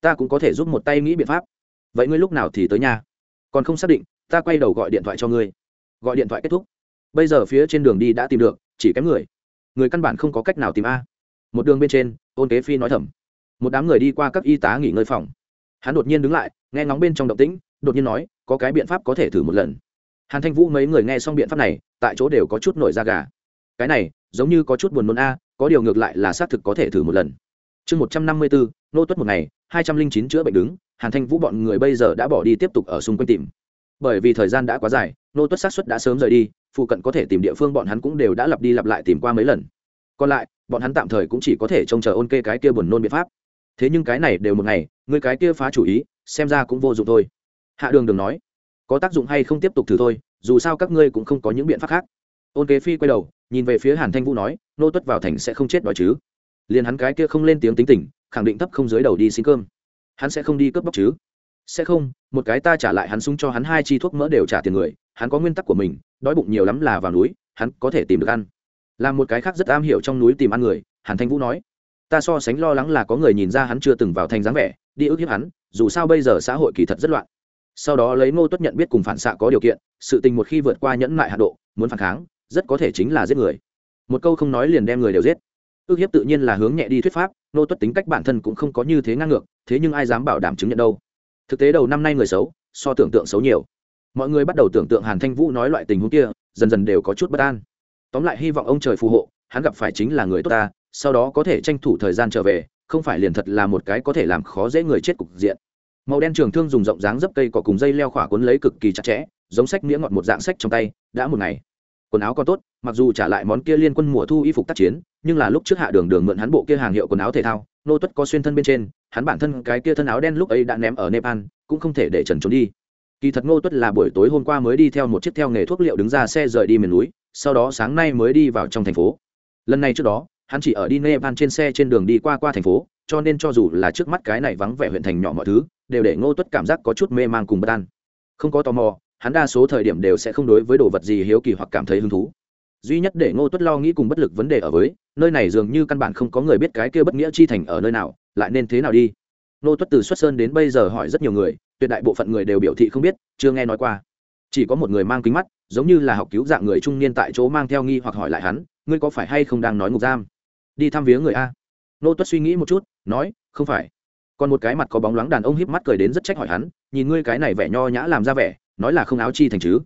ta cũng có thể giúp một tay nghĩ biện pháp. Vậy ngươi lúc nào thì tới nhà? Còn không xác định, ta quay đầu gọi điện thoại cho ngươi. Gọi điện thoại kết thúc. Bây giờ phía trên đường đi đã tìm được, chỉ kém người. Người căn bản không có cách nào tìm a. Một đường bên trên ôn kế phi nói thầm. Một đám người đi qua các y tá nghỉ ngơi phòng. Hắn đột nhiên đứng lại, nghe ngóng bên trong động tĩnh, đột nhiên nói, có cái biện pháp có thể thử một lần. Hàn thanh vũ mấy người nghe xong biện pháp này, tại chỗ đều có chút nổi da gà cái này giống như có chút buồn nôn a, có điều ngược lại là xác thực có thể thử một lần. Chương một trăm năm mươi bốn, nô tuất một ngày, hai trăm linh chín chữa bệnh đứng, hàn thanh vũ bọn người bây giờ đã bỏ đi tiếp tục ở xung quanh tìm. Bởi vì thời gian đã quá dài, nô tuất xác suất đã sớm rời đi, phụ cận có thể tìm địa phương bọn hắn cũng đều đã lặp đi lặp lại tìm qua mấy lần. Còn lại, bọn hắn tạm thời cũng chỉ có thể trông chờ ôn kê cái kia buồn nôn biện pháp. Thế nhưng cái này đều một ngày người cái kia phá chủ ý, xem ra cũng vô dụng thôi. Hạ đường đường nói, có tác dụng hay không tiếp tục thử thôi, dù sao các ngươi cũng không có những biện pháp khác ôn kế phi quay đầu, nhìn về phía hàn thanh vũ nói, nô tuất vào thành sẽ không chết đói chứ? Liền hắn cái kia không lên tiếng tính tình, khẳng định thấp không dưới đầu đi xin cơm. Hắn sẽ không đi cướp bóc chứ? Sẽ không, một cái ta trả lại hắn sung cho hắn hai chi thuốc mỡ đều trả tiền người, hắn có nguyên tắc của mình, đói bụng nhiều lắm là vào núi, hắn có thể tìm được ăn. Làm một cái khác rất am hiểu trong núi tìm ăn người, hàn thanh vũ nói, ta so sánh lo lắng là có người nhìn ra hắn chưa từng vào thành dáng vẻ, đi ức hiếp hắn, dù sao bây giờ xã hội kỳ thật rất loạn. Sau đó lấy ngô tuất nhận biết cùng phản xạ có điều kiện, sự tình một khi vượt qua nhẫn mại hạ độ, muốn phản kháng rất có thể chính là giết người. Một câu không nói liền đem người đều giết. Ước hiếp tự nhiên là hướng nhẹ đi thuyết pháp, nô tuất tính cách bản thân cũng không có như thế ngang ngược, thế nhưng ai dám bảo đảm chứng nhận đâu? Thực tế đầu năm nay người xấu, so tưởng tượng xấu nhiều. Mọi người bắt đầu tưởng tượng hàn thanh vũ nói loại tình huống kia, dần dần đều có chút bất an. Tóm lại hy vọng ông trời phù hộ, hắn gặp phải chính là người tốt ta, sau đó có thể tranh thủ thời gian trở về, không phải liền thật là một cái có thể làm khó dễ người chết cục diện. Màu đen trường thương dùng rộng dáng dấp cây cỏ cùng dây leo khỏa cuốn lấy cực kỳ chặt chẽ, giống sách nghĩa ngọt một dạng sách trong tay, đã một ngày quần áo còn tốt, mặc dù trả lại món kia liên quân mùa thu y phục tác chiến, nhưng là lúc trước hạ đường đường mượn hắn bộ kia hàng hiệu quần áo thể thao, nô tuất có xuyên thân bên trên, hắn bản thân cái kia thân áo đen lúc ấy đã ném ở nepal, cũng không thể để trần trốn đi. Kỳ thật ngô tuất là buổi tối hôm qua mới đi theo một chiếc theo nghề thuốc liệu đứng ra xe rời đi miền núi, sau đó sáng nay mới đi vào trong thành phố. Lần này trước đó, hắn chỉ ở đi nepal trên xe trên đường đi qua qua thành phố, cho nên cho dù là trước mắt cái này vắng vẻ huyện thành nhỏ mọi thứ, đều để ngô tuất cảm giác có chút mê man cùng bất an. Không có tò mò hắn đa số thời điểm đều sẽ không đối với đồ vật gì hiếu kỳ hoặc cảm thấy hứng thú. Duy nhất để ngô tuất lo nghĩ cùng bất lực vấn đề ở với, nơi này dường như căn bản không có người biết cái kia bất nghĩa chi thành ở nơi nào, lại nên thế nào đi? Ngô tuất từ xuất sơn đến bây giờ hỏi rất nhiều người, tuyệt đại bộ phận người đều biểu thị không biết, chưa nghe nói qua. Chỉ có một người mang kính mắt, giống như là học cứu dạng người trung niên tại chỗ mang theo nghi hoặc hỏi lại hắn, ngươi có phải hay không đang nói ngục giam? Đi thăm viếng người a. Ngô tuất suy nghĩ một chút, nói, không phải. Còn một cái mặt có bóng loáng đàn ông híp mắt cười đến rất trách hỏi hắn, nhìn ngươi cái này vẻ nho nhã làm ra vẻ nói là không áo chi thành chứ.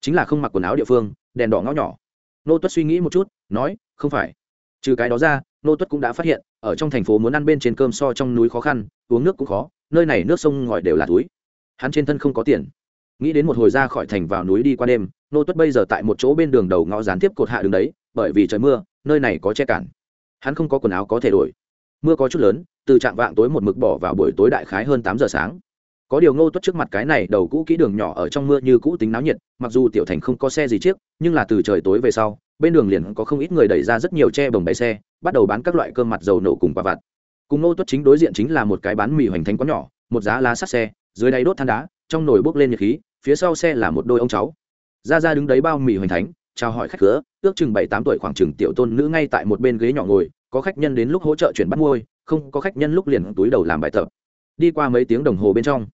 Chính là không mặc quần áo địa phương, đèn đỏ ngõ nhỏ. Nô tuất suy nghĩ một chút, nói, không phải. Trừ cái đó ra, nô tuất cũng đã phát hiện, ở trong thành phố muốn ăn bên trên cơm so trong núi khó khăn, uống nước cũng khó, nơi này nước sông ngòi đều là túi. Hắn trên thân không có tiền. Nghĩ đến một hồi ra khỏi thành vào núi đi qua đêm, nô tuất bây giờ tại một chỗ bên đường đầu ngõ gián tiếp cột hạ đường đấy, bởi vì trời mưa, nơi này có che cản. Hắn không có quần áo có thể đổi. Mưa có chút lớn, từ trạng vạng tối một mực bỏ vào buổi tối đại khái hơn tám giờ sáng có điều ngô tuất trước mặt cái này đầu cũ kỹ đường nhỏ ở trong mưa như cũ tính náo nhiệt, mặc dù tiểu thành không có xe gì chiếc, nhưng là từ trời tối về sau, bên đường liền có không ít người đẩy ra rất nhiều che bồng bày xe, bắt đầu bán các loại cơm mặt dầu nổ cùng quả vặt. Cùng ngô tuất chính đối diện chính là một cái bán mì hoành thánh quán nhỏ, một giá lá sắt xe, dưới đáy đốt than đá, trong nồi bốc lên nhiệt khí, phía sau xe là một đôi ông cháu. Ra ra đứng đấy bao mì hoành thánh, chào hỏi khách cửa, ước chừng bảy tám tuổi khoảng chừng tiểu tôn nữ ngay tại một bên ghế nhỏ ngồi, có khách nhân đến lúc hỗ trợ chuyển bắt môi, không có khách nhân lúc liền túi đầu làm bài tập. Đi qua mấy tiếng đồng hồ bên trong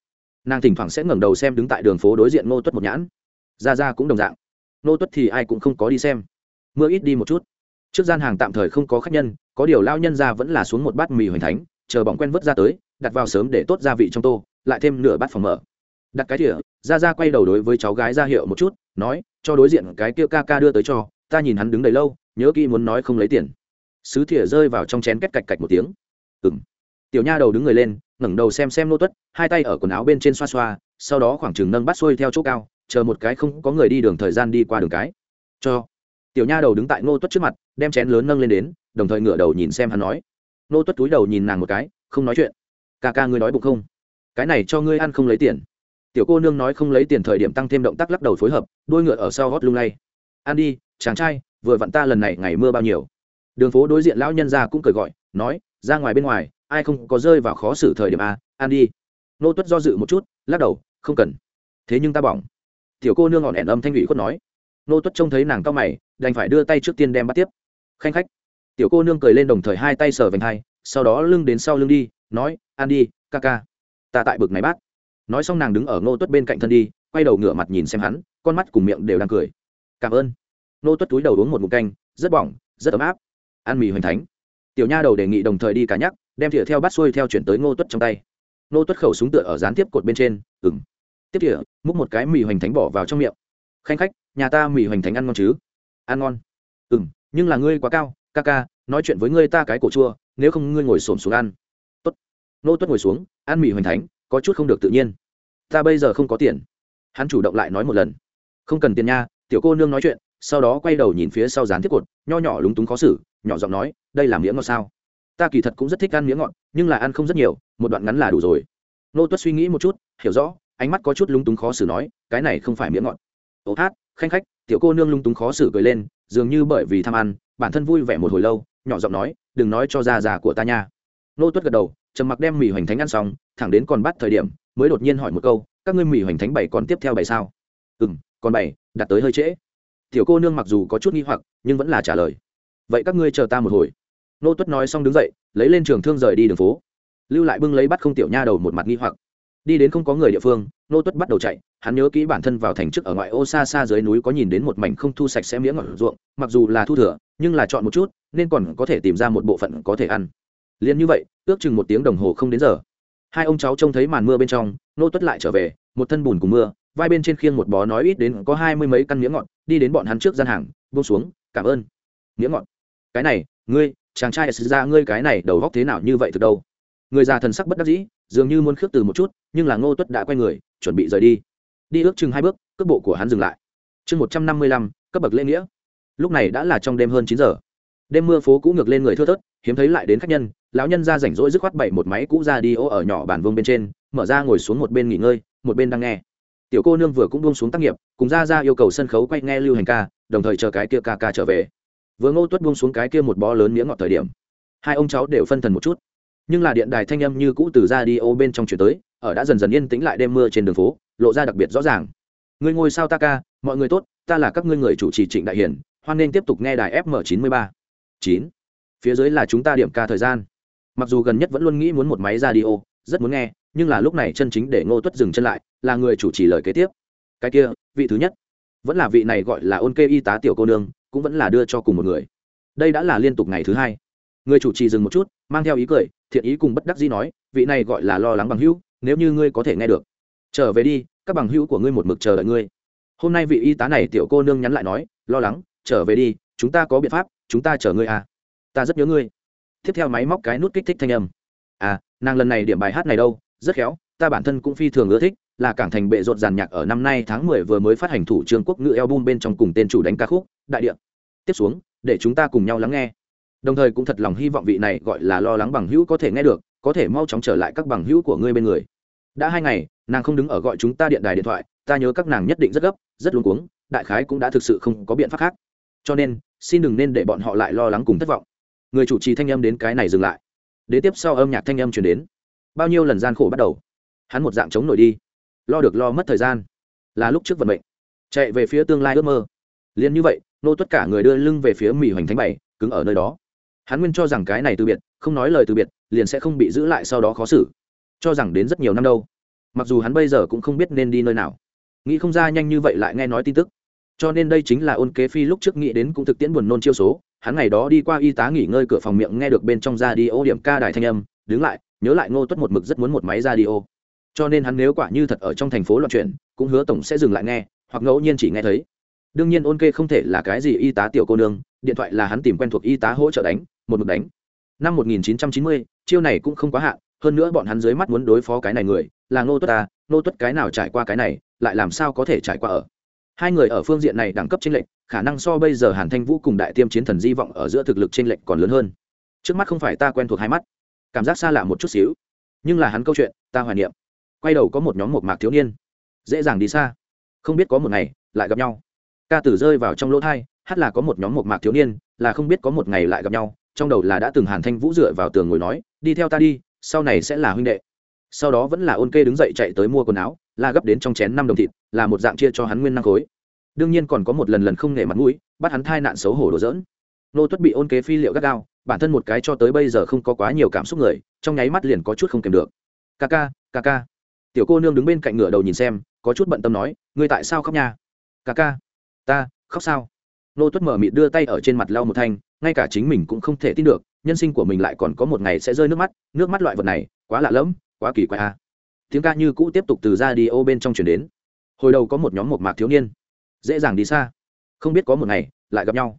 nàng thỉnh thoảng sẽ ngẩng đầu xem đứng tại đường phố đối diện ngô tuất một nhãn. Ra ra cũng đồng dạng. Ngô tuất thì ai cũng không có đi xem. Mưa ít đi một chút. Trước gian hàng tạm thời không có khách nhân, có điều lao nhân ra vẫn là xuống một bát mì hoành thánh, chờ bỏng quen vớt ra tới, đặt vào sớm để tốt gia vị trong tô, lại thêm nửa bát phòng mở. Đặt cái thỉa ra ra quay đầu đối với cháu gái ra hiệu một chút, nói, cho đối diện cái kia ca ca đưa tới cho, ta nhìn hắn đứng đầy lâu, nhớ kỹ muốn nói không lấy tiền. Sứ thỉa rơi vào trong chén két cạch cạch một tiếng. Ừng tiểu nha đầu đứng người lên ngẩng đầu xem xem nô tuất, hai tay ở quần áo bên trên xoa xoa, sau đó khoảng chừng nâng bắt xuôi theo chỗ cao, chờ một cái không có người đi đường thời gian đi qua đường cái. Cho. Tiểu nha đầu đứng tại nô tuất trước mặt, đem chén lớn nâng lên đến, đồng thời ngửa đầu nhìn xem hắn nói. Nô tuất túi đầu nhìn nàng một cái, không nói chuyện. Ca ca ngươi nói bụng không? Cái này cho ngươi ăn không lấy tiền. Tiểu cô nương nói không lấy tiền thời điểm tăng thêm động tác lắc đầu phối hợp, đôi ngựa ở sau gót lung lay. Ăn đi, chàng trai, vừa vặn ta lần này ngày mưa bao nhiêu. Đường phố đối diện lão nhân ra cũng cười gọi, nói, ra ngoài bên ngoài ai không có rơi vào khó xử thời điểm a, ăn đi. Nô tuất do dự một chút, lắc đầu, không cần. Thế nhưng ta bỏng. Tiểu cô nương ngọn ẻn âm thanh ủy khuất nói. Nô tuất trông thấy nàng cao mày, đành phải đưa tay trước tiên đem bắt tiếp. Khanh khách. Tiểu cô nương cười lên đồng thời hai tay sờ vành hai, sau đó lưng đến sau lưng đi, nói, ăn đi, ca ca. Ta tại bực này bát nói xong nàng đứng ở ngô tuất bên cạnh thân đi, quay đầu ngửa mặt nhìn xem hắn, con mắt cùng miệng đều đang cười. Cảm ơn. Ngô tuất túi đầu uống một mục canh, rất bỏng, rất ấm áp. Ăn mì hoành thánh. Tiểu nha đầu đề nghị đồng thời đi cả nhắc đem thìa theo bắt xuôi theo chuyển tới ngô tuất trong tay. Ngô tuất khẩu súng tựa ở gián tiếp cột bên trên ừng tiếp thìa, múc một cái mì hoành thánh bỏ vào trong miệng. Khanh khách, nhà ta mì hoành thánh ăn ngon chứ? Ăn ngon. Ừng nhưng là ngươi quá cao, ca ca, nói chuyện với ngươi ta cái cổ chua, nếu không ngươi ngồi xổm xuống ăn. Tốt. Ngô tuất ngồi xuống, ăn mì hoành thánh, có chút không được tự nhiên. Ta bây giờ không có tiền. Hắn chủ động lại nói một lần. Không cần tiền nha, tiểu cô nương nói chuyện, sau đó quay đầu nhìn phía sau dán tiếp cột, nho nhỏ lúng túng khó xử, nhỏ giọng nói, đây làm nghĩa ngọt sao? Ta kỳ thật cũng rất thích ăn miếng ngọt, nhưng là ăn không rất nhiều, một đoạn ngắn là đủ rồi. Nô tuất suy nghĩ một chút, hiểu rõ, ánh mắt có chút lúng túng khó xử nói, cái này không phải miếng ngọt. Ô hát, khanh khách, tiểu cô nương lúng túng khó xử cười lên, dường như bởi vì tham ăn, bản thân vui vẻ một hồi lâu, nhỏ giọng nói, đừng nói cho già già của ta nha. Nô tuất gật đầu, trầm mặc đem mì hoành thánh ăn xong, thẳng đến còn bắt thời điểm, mới đột nhiên hỏi một câu, các ngươi mì hoành thánh bảy còn tiếp theo bảy sao? Ừ m còn bảy đặt tới hơi trễ. Tiểu cô nương mặc dù có chút nghi hoặc, nhưng vẫn là trả lời. Vậy các ngươi chờ ta một hồi nô tuất nói xong đứng dậy, lấy lên trường thương rời đi đường phố. Lưu lại bưng lấy bắt không tiểu nha đầu một mặt nghi hoặc. Đi đến không có người địa phương, nô tuất bắt đầu chạy, hắn nhớ kỹ bản thân vào thành trước ở ngoại ô xa xa dưới núi có nhìn đến một mảnh không thu sạch sẽ miếng ngọt ruộng, mặc dù là thu thừa, nhưng là chọn một chút, nên còn có thể tìm ra một bộ phận có thể ăn. Liền như vậy, ước chừng một tiếng đồng hồ không đến giờ. Hai ông cháu trông thấy màn mưa bên trong, nô tuất lại trở về, một thân bùn cùng mưa, vai bên trên khiêng một bó nói ít đến có hai mươi mấy căn miếng ngọt đi đến bọn hắn trước gian hàng, buông xuống, cảm ơn. Miếng ngọt cái này, ngươi chàng trai ra, ngươi cái này đầu góc thế nào như vậy từ đâu? Người già thần sắc bất đắc dĩ, dường như muốn khước từ một chút, nhưng là ngô tuất đã quay người, chuẩn bị rời đi. Đi ước chừng hai bước, cước bộ của hắn dừng lại. Chương một trăm năm mươi lăm, cấp bậc lễ nghĩa. Lúc này đã là trong đêm hơn chín giờ. Đêm mưa phố cũ ngược lên người thưa thớt, hiếm thấy lại đến khách nhân, lão nhân ra rảnh rỗi dứt khoát bảy một máy cũ ra đi ô ở nhỏ bàn vương bên trên, mở ra ngồi xuống một bên nghỉ ngơi, một bên đang nghe. Tiểu cô nương vừa cũng buông xuống tác nghiệp, cùng ra ra yêu cầu sân khấu quay nghe lưu hành ca, đồng thời chờ cái kia ca ca trở về vừa ngô tuất buông xuống cái kia một bó lớn miếng ngọt thời điểm, hai ông cháu đều phân thần một chút. Nhưng là điện đài thanh âm như cũ từ ra đi ô bên trong chuyển tới, ở đã dần dần yên tĩnh lại đêm mưa trên đường phố, lộ ra đặc biệt rõ ràng. Người ngồi sao ta ca, mọi người tốt, ta là các ngươi người chủ trì trịnh đại hiển, hoan nên tiếp tục nghe đài fm chín mươi ba. chín. Phía dưới là chúng ta điểm ca thời gian. Mặc dù gần nhất vẫn luôn nghĩ muốn một máy ra đi ô rất muốn nghe, nhưng là lúc này chân chính để ngô tuất dừng chân lại, là người chủ trì lời kế tiếp. Cái kia, vị thứ nhất, vẫn là vị này gọi là ôn kê y tá tiểu cô nương cũng vẫn là đưa cho cùng một người. Đây đã là liên tục ngày thứ hai. Người chủ trì dừng một chút, mang theo ý cười, thiện ý cùng bất đắc dĩ nói, vị này gọi là lo lắng bằng hữu, nếu như ngươi có thể nghe được. Trở về đi, các bằng hữu của ngươi một mực chờ đợi ngươi. Hôm nay vị y tá này tiểu cô nương nhắn lại nói, lo lắng, trở về đi, chúng ta có biện pháp, chúng ta chờ ngươi à. Ta rất nhớ ngươi. Tiếp theo máy móc cái nút kích thích thanh âm. À nàng lần này điểm bài hát này đâu, rất khéo, ta bản thân cũng phi thường ưa thích là cảng thành bệ rột giàn nhạc ở năm nay tháng mười vừa mới phát hành thủ trương quốc ngữ album bên trong cùng tên chủ đánh ca khúc, đại địa. Tiếp xuống, để chúng ta cùng nhau lắng nghe. Đồng thời cũng thật lòng hy vọng vị này gọi là lo lắng bằng hữu có thể nghe được, có thể mau chóng trở lại các bằng hữu của ngươi bên người. Đã hai ngày, nàng không đứng ở gọi chúng ta điện đài điện thoại, ta nhớ các nàng nhất định rất gấp, rất luống cuống, đại khái cũng đã thực sự không có biện pháp khác. Cho nên, xin đừng nên để bọn họ lại lo lắng cùng thất vọng. Người chủ trì thanh âm đến cái này dừng lại. Đến tiếp sau âm nhạc thanh âm chuyển đến. Bao nhiêu lần gian khổ bắt đầu? Hắn một dạng chống nổi đi lo được lo mất thời gian. Là lúc trước vận mệnh. Chạy về phía tương lai ước mơ. Liền như vậy, nô tất cả người đưa lưng về phía mỹ hoành thánh bảy, cứng ở nơi đó. Hắn nguyên cho rằng cái này từ biệt, không nói lời từ biệt, liền sẽ không bị giữ lại sau đó khó xử. Cho rằng đến rất nhiều năm đâu. Mặc dù hắn bây giờ cũng không biết nên đi nơi nào. Nghĩ không ra nhanh như vậy lại nghe nói tin tức. Cho nên đây chính là ôn kế phi lúc trước nghĩ đến cũng thực tiễn buồn nôn chiêu số. Hắn ngày đó đi qua y tá nghỉ ngơi cửa phòng miệng nghe được bên trong ra đi ô điểm ca đài thanh âm. Đứng lại, nhớ lại ngô tuất một mực rất muốn một máy ra đi ô cho nên hắn nếu quả như thật ở trong thành phố loạn chuyển cũng hứa tổng sẽ dừng lại nghe hoặc ngẫu nhiên chỉ nghe thấy. Đương nhiên ôn kê không thể là cái gì y tá tiểu cô nương điện thoại là hắn tìm quen thuộc y tá hỗ trợ đánh một mực đánh. Năm 1990, chiêu này cũng không quá hạn hơn nữa bọn hắn dưới mắt muốn đối phó cái này người là ngô tuất ta ngô tuất cái nào trải qua cái này lại làm sao có thể trải qua ở? Hai người ở phương diện này đẳng cấp tranh lệch khả năng so bây giờ hàn thanh vũ cùng đại tiêm chiến thần di vọng ở giữa thực lực tranh lệch còn lớn hơn. Trước mắt không phải ta quen thuộc hai mắt cảm giác xa lạ một chút xíu nhưng là hắn câu chuyện ta hoài niệm quay đầu có một nhóm một mạc thiếu niên, dễ dàng đi xa. Không biết có một ngày, lại gặp nhau. Ca tử rơi vào trong lỗ thai, hát là có một nhóm một mạc thiếu niên, là không biết có một ngày lại gặp nhau, trong đầu là đã từng hàn thanh vũ dựa vào tường ngồi nói, đi theo ta đi, sau này sẽ là huynh đệ. Sau đó vẫn là ôn kê đứng dậy chạy tới mua quần áo là gấp đến trong chén năm đồng thịt, là một dạng chia cho hắn nguyên năng khối. Đương nhiên còn có một lần lần không nể mặt mũi, bắt hắn thai nạn xấu hổ đồ dỡn nô tuất bị ôn kế phi liệu gắt gao, bản thân một cái cho tới bây giờ không có quá nhiều cảm xúc người, trong nháy mắt liền có chút không kèm được. Ca ca ca ca tiểu cô nương đứng bên cạnh ngửa đầu nhìn xem, có chút bận tâm nói, ngươi tại sao khóc nha? Ca ca, ta, khóc sao? Nô tuất mở mịt đưa tay ở trên mặt lau một thanh, ngay cả chính mình cũng không thể tin được, nhân sinh của mình lại còn có một ngày sẽ rơi nước mắt nước mắt loại vật này, quá lạ lẫm, quá kỳ quái a tiếng ca như cũ tiếp tục từ ra đi ô bên trong chuyển đến. Hồi đầu có một nhóm một mạc thiếu niên, dễ dàng đi xa, không biết có một ngày lại gặp nhau.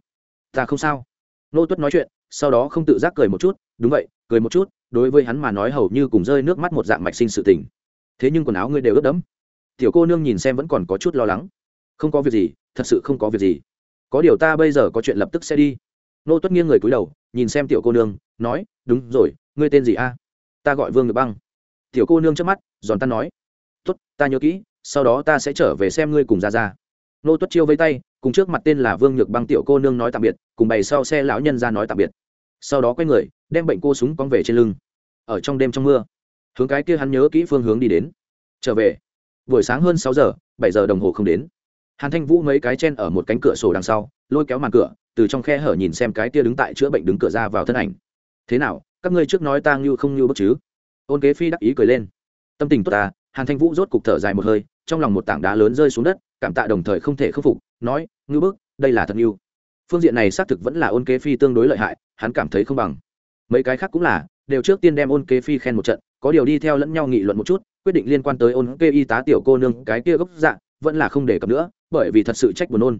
Ta không sao. Nô tuất nói chuyện, sau đó không tự giác cười một chút, đúng vậy, cười một chút, đối với hắn mà nói hầu như cùng rơi nước mắt một dạng mạch sinh sự tình thế nhưng quần áo ngươi đều ướt đẫm. Tiểu cô nương nhìn xem vẫn còn có chút lo lắng. Không có việc gì thật sự không có việc gì. Có điều ta bây giờ có chuyện lập tức sẽ đi. Nô tuất nghiêng người cúi đầu nhìn xem tiểu cô nương nói đúng rồi ngươi tên gì a? Ta gọi vương ngược băng. Tiểu cô nương trước mắt giòn tan nói tuất, ta nhớ kỹ sau đó ta sẽ trở về xem ngươi cùng ra ra nô tuất chiêu với tay cùng trước mặt tên là vương nhược băng tiểu cô nương nói tạm biệt cùng bày sau xe lão nhân ra nói tạm biệt. Sau đó quay người đem bệnh cô súng cong về trên lưng. Ở trong đêm trong mưa hướng cái kia hắn nhớ kỹ phương hướng đi đến. Trở về. Buổi sáng hơn sáu giờ, bảy giờ đồng hồ không đến. Hàn thanh vũ mấy cái chen ở một cánh cửa sổ đằng sau, lôi kéo màn cửa, từ trong khe hở nhìn xem cái kia đứng tại chữa bệnh đứng cửa ra vào thân ảnh. Thế nào, các ngươi trước nói ta ngưu không ngưu bất chứ? Ôn kế phi đắc ý cười lên. Tâm tình tốt ta hàn thanh vũ rốt cục thở dài một hơi, trong lòng một tảng đá lớn rơi xuống đất, cảm tạ đồng thời không thể khắc phục, nói, ngưu bức, đây là thật ngưu. Phương diện này xác thực vẫn là ôn kế phi tương đối lợi hại, hắn cảm thấy không bằng. Mấy cái khác cũng là, đều trước tiên đem ôn kế phi khen một trận có điều đi theo lẫn nhau nghị luận một chút, quyết định liên quan tới ôn kê y tá tiểu cô nương cái kia gốc dạng vẫn là không đề cập nữa, bởi vì thật sự trách buồn ôn.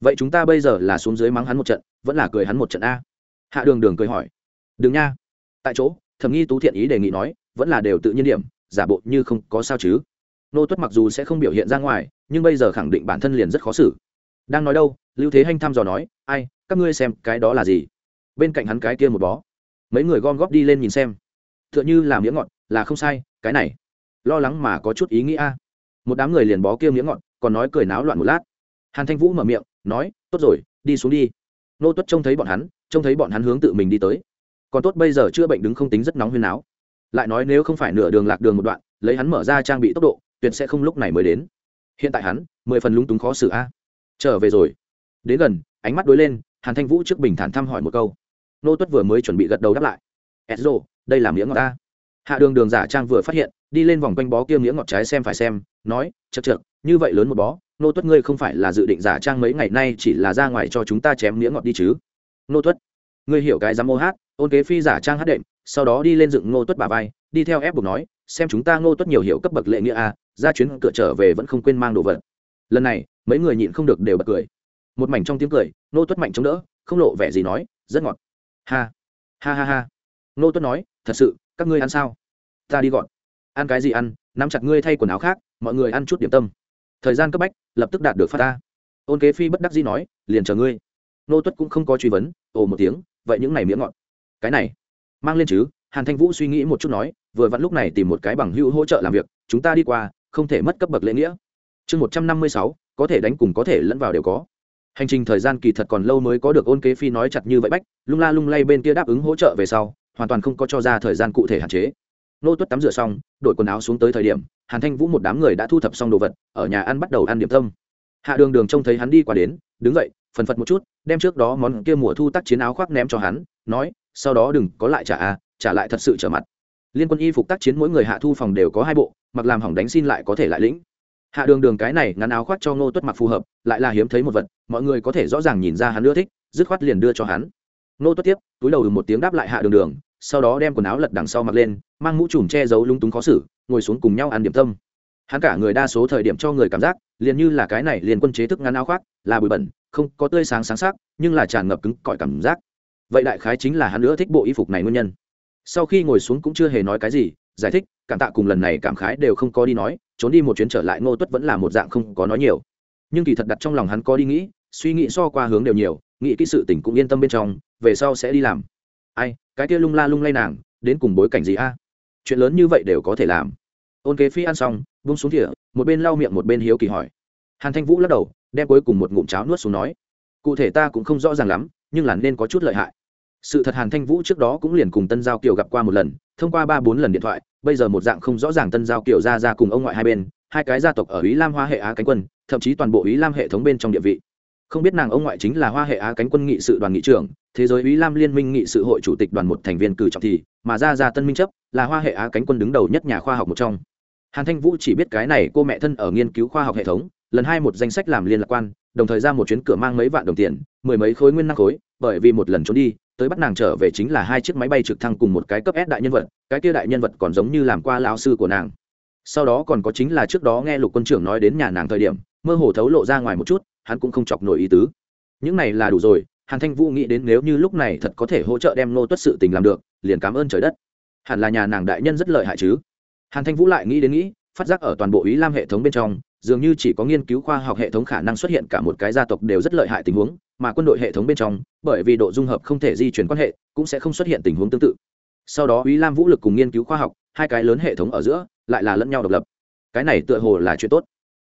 vậy chúng ta bây giờ là xuống dưới mắng hắn một trận, vẫn là cười hắn một trận a? Hạ đường đường cười hỏi. Đừng nha. Tại chỗ, thẩm nghi tú thiện ý đề nghị nói, vẫn là đều tự nhiên điểm, giả bộ như không có sao chứ. Nô tuất mặc dù sẽ không biểu hiện ra ngoài, nhưng bây giờ khẳng định bản thân liền rất khó xử. Đang nói đâu, lưu thế hanh thăm dò nói, ai, các ngươi xem cái đó là gì? Bên cạnh hắn cái kia một bó. Mấy người gom góp đi lên nhìn xem. T h ư ợ n h ư là miếng ngọt là không sai cái này. Lo lắng mà có chút ý nghĩa một đám người liền bó kia miếng ngọn, còn nói cười náo loạn một lát. Hàn thanh vũ mở miệng nói tốt rồi đi xuống đi. Nô tuất trông thấy bọn hắn trông thấy bọn hắn hướng tự mình đi tới. Còn tốt bây giờ chữa bệnh đứng không tính rất nóng huyên náo. Lại nói nếu không phải nửa đường lạc đường một đoạn lấy hắn mở ra trang bị tốc độ tuyệt sẽ không lúc này mới đến. Hiện tại hắn mười phần lúng túng khó xử a. Trở về rồi. Đến gần ánh mắt đối lên hàn thanh vũ trước bình thản thăm hỏi một câu. Nô tuất vừa mới chuẩn bị gật đầu đáp lại. Edzo đây là miếng ngọt ta hạ đường đường giả trang vừa phát hiện, đi lên vòng quanh bó kia nghĩa ngọt trái xem phải xem, nói chật chật như vậy lớn một bó, nô tuất ngươi không phải là dự định giả trang mấy ngày nay chỉ là ra ngoài cho chúng ta chém nghĩa ngọt đi chứ? Nô tuất, ngươi hiểu cái dám ô hát, ôn kế phi giả trang hát đệm, sau đó đi lên dựng ngô tuất bà vai, đi theo ép buộc nói, xem chúng ta ngô tuất nhiều hiểu cấp bậc lệ nghĩa a ra chuyến cửa trở về vẫn không quên mang đồ vật. Lần này, mấy người nhịn không được đều bật cười. Một mảnh trong tiếng cười, nô tuất mạnh chống đỡ, không lộ vẻ gì nói, rất ngọt. Ha ha ha ha. Nô tuất nói, thật sự các ngươi ăn sao? Ta đi gọn ăn cái gì ăn? Nắm chặt ngươi thay quần áo khác, mọi người ăn chút điểm tâm. Thời gian cấp bách, lập tức đạt được phát ta. Ôn kế phi bất đắc dĩ nói, liền chờ ngươi. Nô tuất cũng không có truy vấn, ồ một tiếng, vậy những này miếng ngọt. Cái này, mang lên chứ? Hàn thanh vũ suy nghĩ một chút nói, vừa vặn lúc này tìm một cái bằng hữu hỗ trợ làm việc, chúng ta đi qua, không thể mất cấp bậc lễ nghĩa. Chương một trăm năm mươi sáu, có thể đánh cùng có thể lẫn vào đều có. Hành trình thời gian kỳ thật còn lâu mới có được ôn kế phi nói chặt như vậy bách, lung la lung lay bên kia đáp ứng hỗ trợ về sau hoàn toàn không có cho ra thời gian cụ thể hạn chế. Nô tuất tắm rửa xong, đổi quần áo xuống tới thời điểm, hàn thanh vũ một đám người đã thu thập xong đồ vật, ở nhà ăn bắt đầu ăn điểm tâm. Hạ đường đường trông thấy hắn đi qua đến, đứng dậy, phần phật một chút, đem trước đó món kia mùa thu tác chiến áo khoác ném cho hắn, nói, sau đó đừng có lại trả a trả lại thật sự trở mặt. Liên quân y phục tác chiến mỗi người hạ thu phòng đều có hai bộ, mặc làm hỏng đánh xin lại có thể lại lĩnh. Hạ đường đường cái này ngắn áo khoác cho ngô tuất mặc phù hợp, lại là hiếm thấy một vật, mọi người có thể rõ ràng nhìn ra hắn ưa thích, dứt khoát liền đưa cho hắn. Ngô tuất tiếp, túi đầu đừng một tiếng đáp lại hạ đường đường sau đó đem quần áo lật đằng sau mặc lên, mang mũ trùm che giấu lung túng khó xử, ngồi xuống cùng nhau ăn điểm tâm. Hắn cả người đa số thời điểm cho người cảm giác, liền như là cái này liền quân chế thức ngắn áo khoác, là bụi bẩn, không có tươi sáng sáng sắc, nhưng là tràn ngập cứng cỏi cảm giác. Vậy đại khái chính là hắn nữa thích bộ y phục này nguyên nhân. Sau khi ngồi xuống cũng chưa hề nói cái gì, giải thích, cảm tạ cùng lần này cảm khái đều không có đi nói, trốn đi một chuyến trở lại ngô tuất vẫn là một dạng không có nói nhiều. Nhưng kỳ thật đặt trong lòng hắn có đi nghĩ, suy nghĩ so qua hướng đều nhiều, nghĩ cái sự tỉnh cũng yên tâm bên trong, về sau sẽ đi làm. Ai cái kia lung la lung lay nàng, đến cùng bối cảnh gì a? Chuyện lớn như vậy đều có thể làm. Ôn kế phi ăn xong vung xuống thỉa một bên lau miệng một bên hiếu kỳ hỏi. Hàn thanh vũ lắc đầu, đem cuối cùng một ngụm cháo nuốt xuống nói. Cụ thể ta cũng không rõ ràng lắm, nhưng là nên có chút lợi hại. Sự thật hàn thanh vũ trước đó cũng liền cùng tân giao kiều gặp qua một lần, thông qua ba bốn lần điện thoại, bây giờ một dạng không rõ ràng tân giao kiều ra ra cùng ông ngoại hai bên, hai cái gia tộc ở ý lam hoa hệ á cánh quân, thậm chí toàn bộ ý lam hệ thống bên trong địa vị không biết nàng ông ngoại chính là hoa hệ á cánh quân nghị sự đoàn nghị trưởng thế giới ý lam liên minh nghị sự hội chủ tịch đoàn một thành viên cử trọng thì mà ra ra tân minh chấp là hoa hệ á cánh quân đứng đầu nhất nhà khoa học một trong hàn thanh vũ chỉ biết cái này cô mẹ thân ở nghiên cứu khoa học hệ thống lần hai một danh sách làm liên lạc quan đồng thời ra một chuyến cửa mang mấy vạn đồng tiền mười mấy khối nguyên năng khối bởi vì một lần trốn đi tới bắt nàng trở về chính là hai chiếc máy bay trực thăng cùng một cái cấp S đại nhân vật, cái kia đại nhân vật còn giống như làm qua lão sư của nàng. Sau đó còn có chính là trước đó nghe Lục quân trưởng nói đến nhà nàng thời điểm, mơ hồ thấu lộ ra ngoài một chút, hắn cũng không chọc nổi ý tứ. Những này là đủ rồi, Hàn Thanh Vũ nghĩ đến nếu như lúc này thật có thể hỗ trợ đem nô tuất sự tình làm được, liền cảm ơn trời đất. Hẳn là nhà nàng đại nhân rất lợi hại chứ. Hàn Thanh Vũ lại nghĩ đến nghĩ, phát giác ở toàn bộ Ý Lam hệ thống bên trong, dường như chỉ có nghiên cứu khoa học hệ thống khả năng xuất hiện cả một cái gia tộc đều rất lợi hại tình huống, mà quân đội hệ thống bên trong bởi vì độ dung hợp không thể di chuyển quan hệ cũng sẽ không xuất hiện tình huống tương tự sau đó ý lam vũ lực cùng nghiên cứu khoa học hai cái lớn hệ thống ở giữa lại là lẫn nhau độc lập cái này tựa hồ là chuyện tốt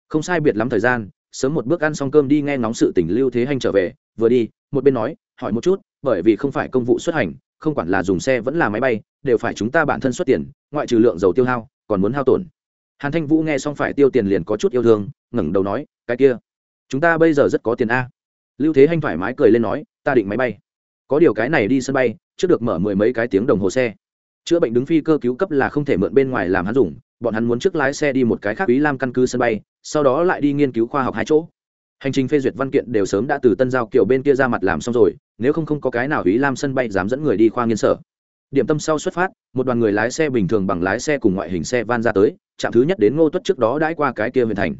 không sai biệt lắm thời gian sớm một bước ăn xong cơm đi nghe ngóng sự tình lưu thế hành trở về, vừa đi, một bên nói, hỏi một chút, bởi vì không phải công vụ xuất hành, không quản là dùng xe vẫn là máy bay, đều phải chúng ta bản thân xuất tiền, ngoại trừ lượng dầu tiêu hao, còn muốn hao tổn. Hàn thanh vũ nghe xong phải tiêu tiền liền có chút yêu thương, ngẩng đầu nói, cái kia, chúng ta bây giờ rất có tiền a. Lưu thế hanh thoải mái cười lên nói, ta định máy bay. Có điều cái này đi sân bay, trước được mở mười mấy cái tiếng đồng hồ xe. Chữa bệnh đứng phi cơ cứu cấp là không thể mượn bên ngoài làm hắn dùng bọn hắn muốn trước lái xe đi một cái khác ý lam căn cứ sân bay, sau đó lại đi nghiên cứu khoa học hai chỗ. Hành trình phê duyệt văn kiện đều sớm đã từ tân giao kiểu bên kia ra mặt làm xong rồi, nếu không không có cái nào ý lam sân bay dám dẫn người đi khoa nghiên sở. Điểm tâm sau xuất phát, một đoàn người lái xe bình thường bằng lái xe cùng ngoại hình xe van ra tới, trạm thứ nhất đến ngô tuất trước đó đãi qua cái kia huyện thành.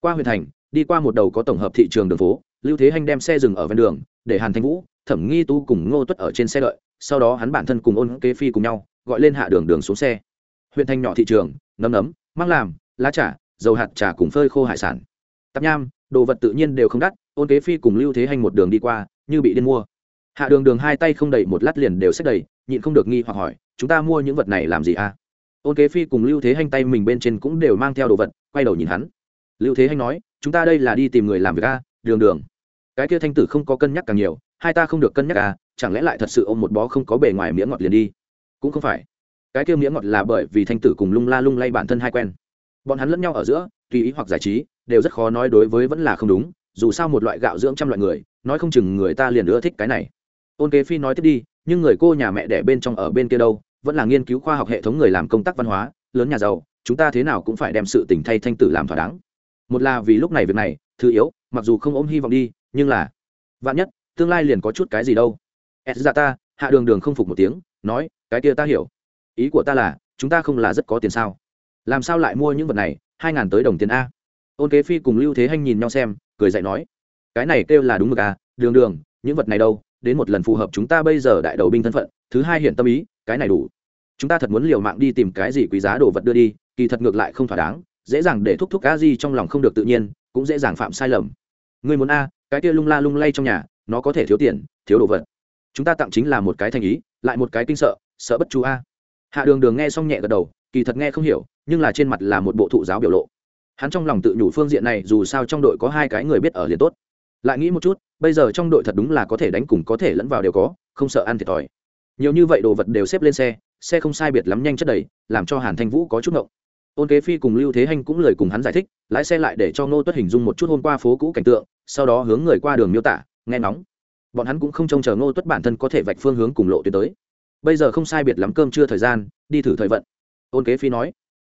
Qua huyện thành, đi qua một đầu có tổng hợp thị trường đường phố, lưu thế hanh đem xe dừng ở ven đường, để hàn thanh vũ, thẩm nghi tu cùng ngô tuất ở trên xe đợi, sau đó hắn bản thân cùng ôn kế phi cùng nhau, gọi lên hạ đường đường xuống xe. Huyện thanh nhỏ thị trường nấm nấm mang làm lá trà dầu hạt trà cùng phơi khô hải sản. Tạp nham đồ vật tự nhiên đều không đắt ôn kế phi cùng lưu thế Hành một đường đi qua như bị điên mua. Hạ đường đường hai tay không đầy một lát liền đều xách đầy nhịn không được nghi hoặc hỏi chúng ta mua những vật này làm gì à ôn kế phi cùng lưu thế Hành tay mình bên trên cũng đều mang theo đồ vật quay đầu nhìn hắn. Lưu thế Hành nói chúng ta đây là đi tìm người làm việc à, đường đường. Cái kia thanh tử không có cân nhắc càng nhiều hai ta không được cân nhắc à chẳng lẽ lại thật sự ôm một bó không có bề ngoài miếng ngọt liền đi? Cũng không phải cái kia miếng ngọt là bởi vì thanh tử cùng lung la lung lay bản thân hai quen. Bọn hắn lẫn nhau ở giữa, tùy ý hoặc giải trí, đều rất khó nói đối với vẫn là không đúng, dù sao một loại gạo dưỡng trăm loại người, nói không chừng người ta liền ưa thích cái này. Ôn kế phi nói tiếp đi, nhưng người cô nhà mẹ đẻ bên trong ở bên kia đâu, vẫn là nghiên cứu khoa học hệ thống người làm công tác văn hóa, lớn nhà giàu, chúng ta thế nào cũng phải đem sự tình thay thanh tử làm thỏa đáng. Một là vì lúc này việc này, thứ yếu, mặc dù không ôm hy vọng đi, nhưng là vạn nhất, tương lai liền có chút cái gì đâu. S ra ta hạ đường đường không phục một tiếng, nói, cái kia ta hiểu ý của ta là, chúng ta không là rất có tiền sao? Làm sao lại mua những vật này? Hai ngàn tới đồng tiền a. Ôn kế phi cùng lưu thế hanh nhìn nhau xem, cười dạy nói, cái này kêu là đúng mực à? Đường đường, những vật này đâu? Đến một lần phù hợp chúng ta bây giờ đại đầu binh thân phận, thứ hai hiện tâm ý, cái này đủ. Chúng ta thật muốn liều mạng đi tìm cái gì quý giá đồ vật đưa đi, kỳ thật ngược lại không thỏa đáng, dễ dàng để thúc thúc cá gì trong lòng không được tự nhiên, cũng dễ dàng phạm sai lầm. Ngươi muốn a, cái kia lung la lung lay trong nhà, nó có thể thiếu tiền, thiếu đồ vật. Chúng ta tặng chính là một cái thành ý, lại một cái kinh sợ sợ bất chú a hạ đường đường nghe xong nhẹ gật đầu, kỳ thật nghe không hiểu, nhưng là trên mặt là một bộ thụ giáo biểu lộ. Hắn trong lòng tự nhủ phương diện này, dù sao trong đội có hai cái người biết ở liền tốt. Lại nghĩ một chút, bây giờ trong đội thật đúng là có thể đánh cùng có thể lẫn vào đều có, không sợ ăn thiệt thòi. Nhiều như vậy đồ vật đều xếp lên xe xe không sai biệt lắm nhanh chất đầy, làm cho hàn thanh vũ có chút ngộng. Ôn kế phi cùng lưu thế hanh cũng lời cùng hắn giải thích, lái xe lại để cho ngô tuất hình dung một chút hôm qua phố cũ cảnh tượng, sau đó hướng người qua đường miêu tả, nghe nóng. Bọn hắn cũng không trông chờ ngô tuất bản thân có thể vạch phương hướng cùng lộ tuyến tới bây giờ không sai biệt lắm cơm chưa thời gian, đi thử thời vận. Ôn kế phi nói.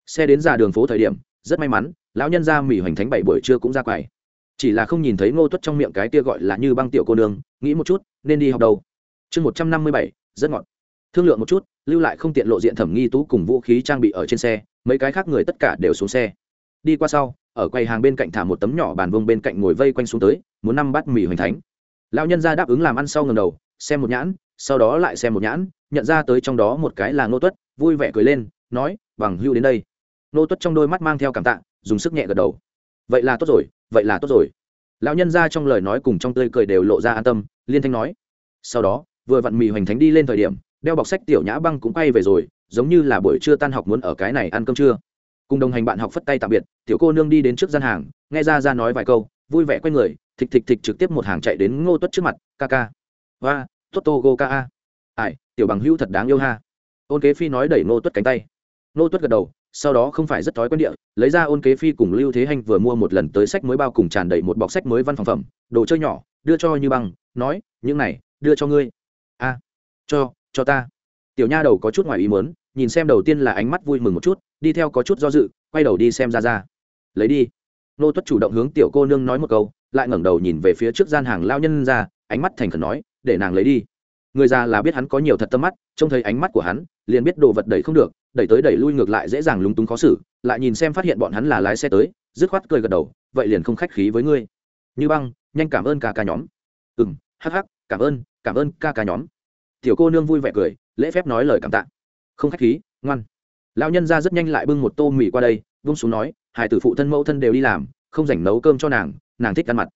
Xe đến ra đường phố thời điểm, rất may mắn, lão nhân ra mỹ hoành thánh bảy buổi trưa cũng ra quầy. Chỉ là không nhìn thấy ngô tuất trong miệng cái kia gọi là như băng tiểu cô nương, nghĩ một chút, nên đi học đâu. Chương một trăm năm mươi bảy, rất ngọt. Thương lượng một chút, lưu lại không tiện lộ diện thẩm nghi tú cùng vũ khí trang bị ở trên xe, mấy cái khác người tất cả đều xuống xe. Đi qua sau, ở quầy hàng bên cạnh thả một tấm nhỏ bàn vông bên cạnh ngồi vây quanh xuống tới, muốn năm bát mì hoành thánh. Lão nhân ra đáp ứng làm ăn sau ngầm đầu, xem một nhãn, sau đó lại xem một nhãn nhận ra tới trong đó một cái là ngô tuất, vui vẻ cười lên, nói, bằng hưu đến đây. Ngô tuất trong đôi mắt mang theo cảm tạ, dùng sức nhẹ gật đầu. Vậy là tốt rồi, vậy là tốt rồi. Lão nhân ra trong lời nói cùng trong tươi cười đều lộ ra an tâm, liên thanh nói. Sau đó, vừa vặn mì hoành thánh đi lên thời điểm, đeo bọc sách tiểu nhã băng cũng quay về rồi, giống như là buổi trưa tan học muốn ở cái này ăn cơm trưa. Cùng đồng hành bạn học phất tay tạm biệt, tiểu cô nương đi đến trước gian hàng, nghe ra ra nói vài câu, vui vẻ q u a y người, thịch thịch thịch trực tiếp một hàng chạy đến ngô tuất trước mặt, ca ca. Và tốt tô go ca a ai, tiểu bằng hữu thật đáng yêu ha. Ôn kế phi nói đẩy Nô tuất cánh tay. Nô tuất gật đầu, sau đó không phải rất thói quen địa, lấy ra ôn kế phi cùng lưu thế hanh vừa mua một lần tới sách mới bao cùng tràn đầy một bọc sách mới văn phòng phẩm, đồ chơi nhỏ, đưa cho như băng, nói, những này, đưa cho ngươi. A, cho cho ta. Tiểu nha đầu có chút ngoài ý mớn nhìn xem đầu tiên là ánh mắt vui mừng một chút, đi theo có chút do dự, quay đầu đi xem ra ra. Lấy đi. Nô tuất chủ động hướng tiểu cô nương nói một câu, lại ngẩng đầu nhìn về phía trước gian hàng lao nhân ra, ánh mắt thành khẩn nói, để nàng lấy đi người già là biết hắn có nhiều thật tâm mắt, trông thấy ánh mắt của hắn, liền biết đồ vật đẩy không được, đẩy tới đẩy lui ngược lại dễ dàng lúng túng khó xử, lại nhìn xem phát hiện bọn hắn là lái xe tới, dứt khoát cười gật đầu, vậy liền không khách khí với ngươi. Như băng, nhanh cảm ơn ca ca nhóm. Ừ m hắc hắc, cảm ơn cảm ơn ca ca nhóm. Tiểu cô nương vui vẻ cười, lễ phép nói lời cảm tạ. Không khách khí, ngoan. Lão nhân ra rất nhanh lại bưng một tô mì qua đây, vung xuống nói, hải tử phụ thân mẫu thân đều đi làm, không dành nấu cơm cho nàng nàng thích ăn mặt.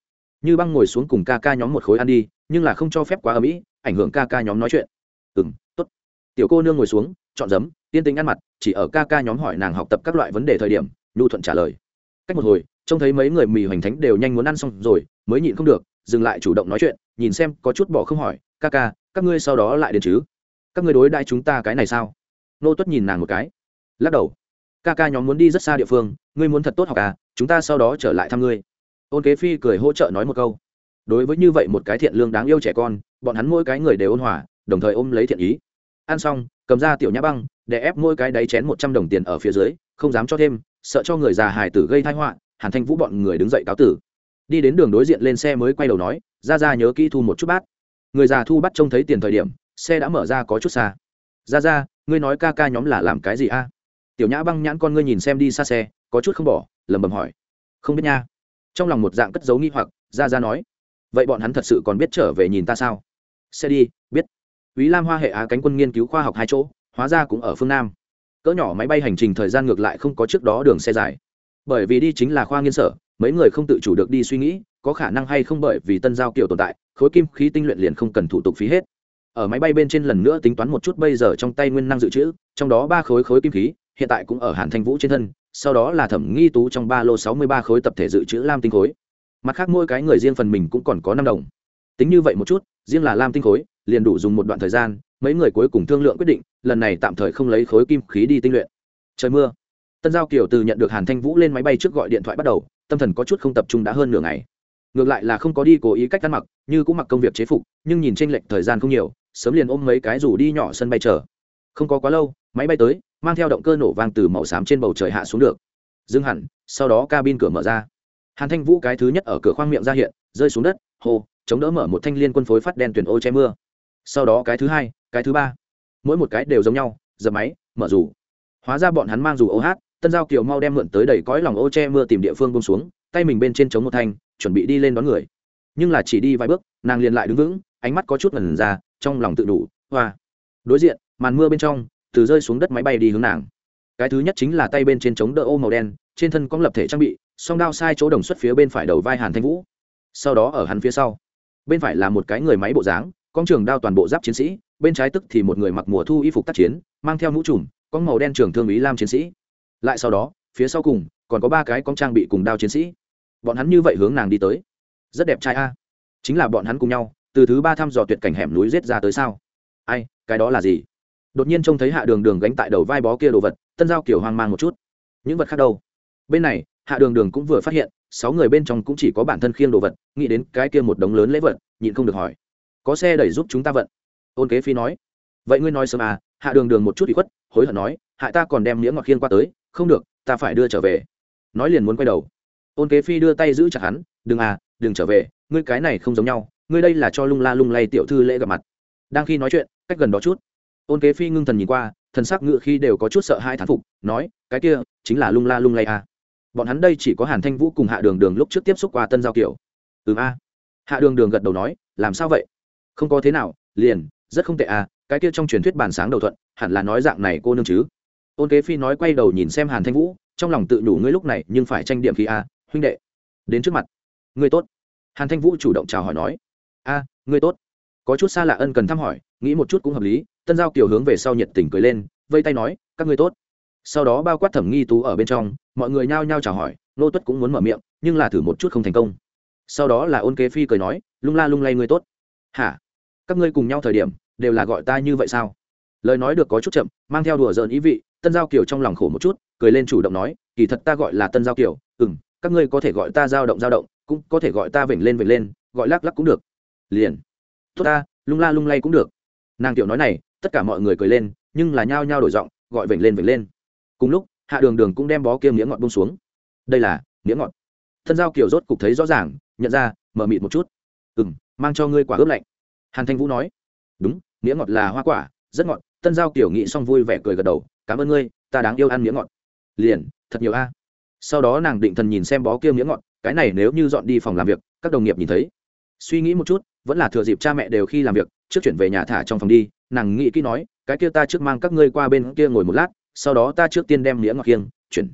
Như băng ngồi xuống cùng ca ca nhóm một khối ăn đi, nhưng là không cho phép quá ở mỹ ảnh hưởng ca ca nhóm nói chuyện. Ừ m t ố t tiểu cô nương ngồi xuống, chọn giấm tiên tính ăn mặt, chỉ ở ca ca nhóm hỏi nàng học tập các loại vấn đề thời điểm, nhu thuận trả lời. Cách một hồi, trông thấy mấy người mì hoành thánh đều nhanh muốn ăn xong rồi, mới nhịn không được, dừng lại chủ động nói chuyện, nhìn xem có chút bỏ không hỏi, ca ca, các ngươi sau đó lại đến chứ? Các ngươi đối đãi chúng ta cái này sao? Nô tuất nhìn nàng một cái, lắc đầu. Ca ca nhóm muốn đi rất xa địa phương, ngươi muốn thật tốt học à chúng ta sau đó trở lại thăm ngươi. Ôn kế phi cười hỗ trợ nói một câu. Đối với như vậy một cái thiện lương đáng yêu trẻ con bọn hắn mỗi cái người đều ôn hòa, đồng thời ôm lấy thiện ý. Ăn xong, cầm ra tiểu nhã băng, để ép mỗi cái đáy chén một trăm đồng tiền ở phía dưới, không dám cho thêm, sợ cho người già hài tử gây thai họa, hàn thanh vũ bọn người đứng dậy cáo tử. Đi đến đường đối diện lên xe mới quay đầu nói, ra ra nhớ kỹ thu một chút bát. Người già thu bắt trông thấy tiền thời điểm, xe đã mở ra có chút xa. Ra ra, ngươi nói ca ca nhóm là làm cái gì a? Tiểu nhã băng nhãn con ngươi nhìn xem đi xa xe, có chút không bỏ lầm bầm hỏi. Không biết nha. Trong lòng một dạng cất dấu nghi hoặc, ra ra nói, vậy bọn hắn thật sự còn biết trở về nhìn ta sao? Xe đi biết ý Lam Hoa hệ á cánh quân nghiên cứu khoa học hai chỗ, hóa ra cũng ở phương Nam. Cỡ nhỏ máy bay hành trình thời gian ngược lại không có trước đó đường xe dài. Bởi vì đi chính là khoa nghiên sở, mấy người không tự chủ được đi suy nghĩ, có khả năng hay không bởi vì tân giao kiểu tồn tại, khối kim khí tinh luyện liền không cần thủ tục phí hết ở máy bay bên trên lần nữa tính toán một chút bây giờ trong tay nguyên năng dự trữ trong đó ba khối khối kim khí hiện tại cũng ở hàn thanh vũ trên thân sau đó là thẩm nghi tú trong ba lô sáu mươi ba khối tập thể dự trữ lam tinh khối mặt khác mỗi cái người riêng phần mình cũng còn có năm đồng tính như vậy một chút riêng là lam tinh khối, liền đủ dùng một đoạn thời gian, mấy người cuối cùng thương lượng quyết định, lần này tạm thời không lấy khối kim khí đi tinh luyện. Trời mưa. Tân giao kiều từ nhận được hàn thanh vũ lên máy bay trước gọi điện thoại bắt đầu, tâm thần có chút không tập trung đã hơn nửa ngày. Ngược lại là không có đi cố ý cách ăn mặc, như cũng mặc công việc chế phục, nhưng nhìn tranh lệch thời gian không nhiều, sớm liền ôm mấy cái rủ đi nhỏ sân bay chờ. Không có quá lâu, máy bay tới, mang theo động cơ nổ vang từ màu xám trên bầu trời hạ xuống được. Dừng hẳn, sau đó cabin cửa mở ra hàn thanh vũ cái thứ nhất ở cửa khoang miệng ra hiện, rơi xuống đất, hô, chống đỡ mở một thanh liên quân phối phát đen tuyển ô che mưa. Sau đó cái thứ hai, cái thứ ba, mỗi một cái đều giống nhau, dập máy, mở rủ. Hóa ra bọn hắn mang rủ ô hát, tân giao kiều mau đem mượn tới đầy cõi lòng ô che mưa tìm địa phương bông xuống, tay mình bên trên chống một thanh, chuẩn bị đi lên đón người. Nhưng là chỉ đi vài bước, nàng liền lại đứng vững, ánh mắt có chút ngần ra, trong lòng tự đủ, hoa. Đối diện, màn mưa bên trong, từ rơi xuống đất máy bay đi hướng nàng cái thứ nhất chính là tay bên trên chống đỡ ô màu đen, trên thân có lập thể trang bị, song đao sai chỗ đồng xuất phía bên phải đầu vai hàn thanh vũ. Sau đó ở hắn phía sau, bên phải là một cái người máy bộ dáng con trường đao toàn bộ giáp chiến sĩ, bên trái tức thì một người mặc mùa thu y phục tác chiến, mang theo mũ trùm, có màu đen trường thương ý lam chiến sĩ. Lại sau đó, phía sau cùng, còn có ba cái con trang bị cùng đao chiến sĩ. Bọn hắn như vậy hướng nàng đi tới. Rất đẹp trai a. Chính là bọn hắn cùng nhau, từ thứ ba thăm dò tuyệt cảnh hẻm núi rết ra tới sao? Ai, cái đó là gì? Đột nhiên trông thấy hạ đường đường gánh tại đầu vai bó kia đồ vật tân giao kiểu hoang mang một chút. Những vật khác đâu? Bên này, hạ đường đường cũng vừa phát hiện, sáu người bên trong cũng chỉ có bản thân khiêng đồ vật, nghĩ đến cái kia một đống lớn lễ vật, nhịn không được hỏi. Có xe đẩy giúp chúng ta vận. Ôn kế phi nói. Vậy ngươi nói sớm à? Hạ đường đường một chút bị khuất, hối hận nói. Hại ta còn đem miếng ngọt khiêng qua tới. Không được, ta phải đưa trở về. Nói liền muốn quay đầu. Ôn kế phi đưa tay giữ chặt hắn. Đừng à đừng trở về. Ngươi cái này không giống nhau. Ngươi đây là cho lung la lung lay tiểu thư lễ gặp mặt. Đang khi nói chuyện, cách gần đó chút ôn kế phi ngưng thần nhìn qua, thần sắc ngự khi đều có chút sợ hai thán phục, nói, cái kia chính là lung la lung lay à. bọn hắn đây chỉ có hàn thanh vũ cùng hạ đường đường lúc trước tiếp xúc qua tân giao kiểu ừ a. Hạ đường đường gật đầu nói, làm sao vậy? Không có thế nào, liền, rất không tệ à cái kia trong truyền thuyết bản sáng đầu thuận, hẳn là nói dạng này cô nương chứ. Ôn kế phi nói quay đầu nhìn xem hàn thanh vũ, trong lòng tự đủ ngươi lúc này nhưng phải tranh điểm khi a à, huynh đệ. Đến trước mặt. Ngươi tốt. Hàn thanh vũ chủ động chào hỏi nói. A, ngươi tốt. Có chút xa lạ ân cần thăm hỏi, nghĩ một chút cũng hợp lý tân giao kiều hướng về sau nhiệt tình cười lên, vây tay nói, các ngươi tốt. Sau đó bao quát thẩm nghi tú ở bên trong, mọi người nhao nhao chào hỏi, nô tuất cũng muốn mở miệng, nhưng là thử một chút không thành công. Sau đó là ôn kế phi cười nói, lung la lung lay ngươi tốt. Hả? Các ngươi cùng nhau thời điểm, đều là gọi ta như vậy sao? Lời nói được có chút chậm, mang theo đùa giỡn ý vị, tân giao kiều trong lòng khổ một chút, cười lên chủ động nói, kỳ thật ta gọi là tân giao kiều ừ m các ngươi có thể gọi ta dao động dao động, cũng có thể gọi ta vểnh lên vểnh lên, gọi lắc lắc cũng được. Liền. Tốt ta, lung la lung lay cũng được. Nàng tiểu nói này tất cả mọi người cười lên, nhưng là nhao nhao đổi giọng, gọi vểnh lên vểnh lên. Cùng lúc, hạ đường đường cũng đem bó kia nghĩa ngọt bông xuống. Đây là nghĩa ngọt. Thân giao kiều rốt cục thấy rõ ràng, nhận ra, mở mịt một chút. Ừ m mang cho ngươi quả ướp lạnh. Hàn thanh vũ nói. Đúng nghĩa ngọt là hoa quả, rất ngọt. Tân giao kiểu nghĩ xong vui vẻ cười gật đầu. Cảm ơn ngươi, ta đáng yêu ăn nghĩa ngọt. Liền, thật nhiều a. Sau đó nàng định thần nhìn xem bó kia nghĩa ngọt, cái này nếu như dọn đi phòng làm việc, các đồng nghiệp nhìn thấy. Suy nghĩ một chút, vẫn là thừa dịp cha mẹ đều khi làm việc, trước chuyển về nhà thả trong phòng đi nàng nghĩ kỹ nói, cái kia ta trước mang các ngươi qua bên kia ngồi một lát, sau đó ta trước tiên đem nghĩa ngọc kiêng chuyển,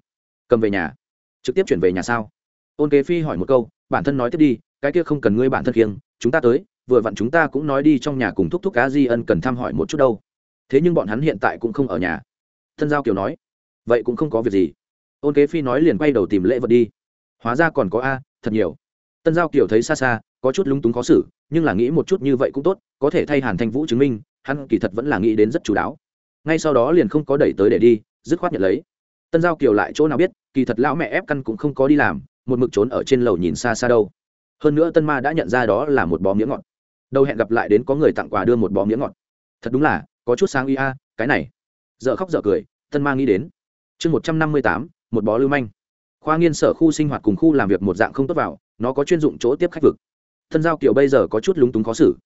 cầm về nhà. Trực tiếp chuyển về nhà sao? Ôn kế phi hỏi một câu, bản thân nói tiếp đi, cái kia không cần ngươi bản thân kiêng chúng ta tới, vừa vặn chúng ta cũng nói đi trong nhà cùng thúc thúc cá di ân cần thăm hỏi một chút đâu. Thế nhưng bọn hắn hiện tại cũng không ở nhà. Thân giao kiều nói, vậy cũng không có việc gì. Ôn kế phi nói liền quay đầu tìm lễ vật đi. Hóa ra còn có a, thật nhiều. Tân giao kiều thấy xa xa, có chút lúng túng khó xử, nhưng là nghĩ một chút như vậy cũng tốt, có thể thay hàn thanh vũ chứng minh hắn kỳ thật vẫn là nghĩ đến rất chú đáo. Ngay sau đó liền không có đẩy tới để đi, dứt khoát nhận lấy. Tân giao kiều lại chỗ nào biết, kỳ thật lão mẹ ép căn cũng không có đi làm, một mực trốn ở trên lầu nhìn xa xa đâu. Hơn nữa tân ma đã nhận ra đó là một bó miếng ngọt. Đâu hẹn gặp lại đến có người tặng quà đưa một bó miếng ngọt. Thật đúng là, có chút sáng ý a, cái này. Dợ khóc dợ cười, tân ma nghĩ đến. Chương một trăm năm mươi tám, một bó lưu manh. Khoa nghiên sở khu sinh hoạt cùng khu làm việc một dạng không tốt vào, nó có chuyên dụng chỗ tiếp khách vực. Thân giao kiều bây giờ có chút lúng túng khó xử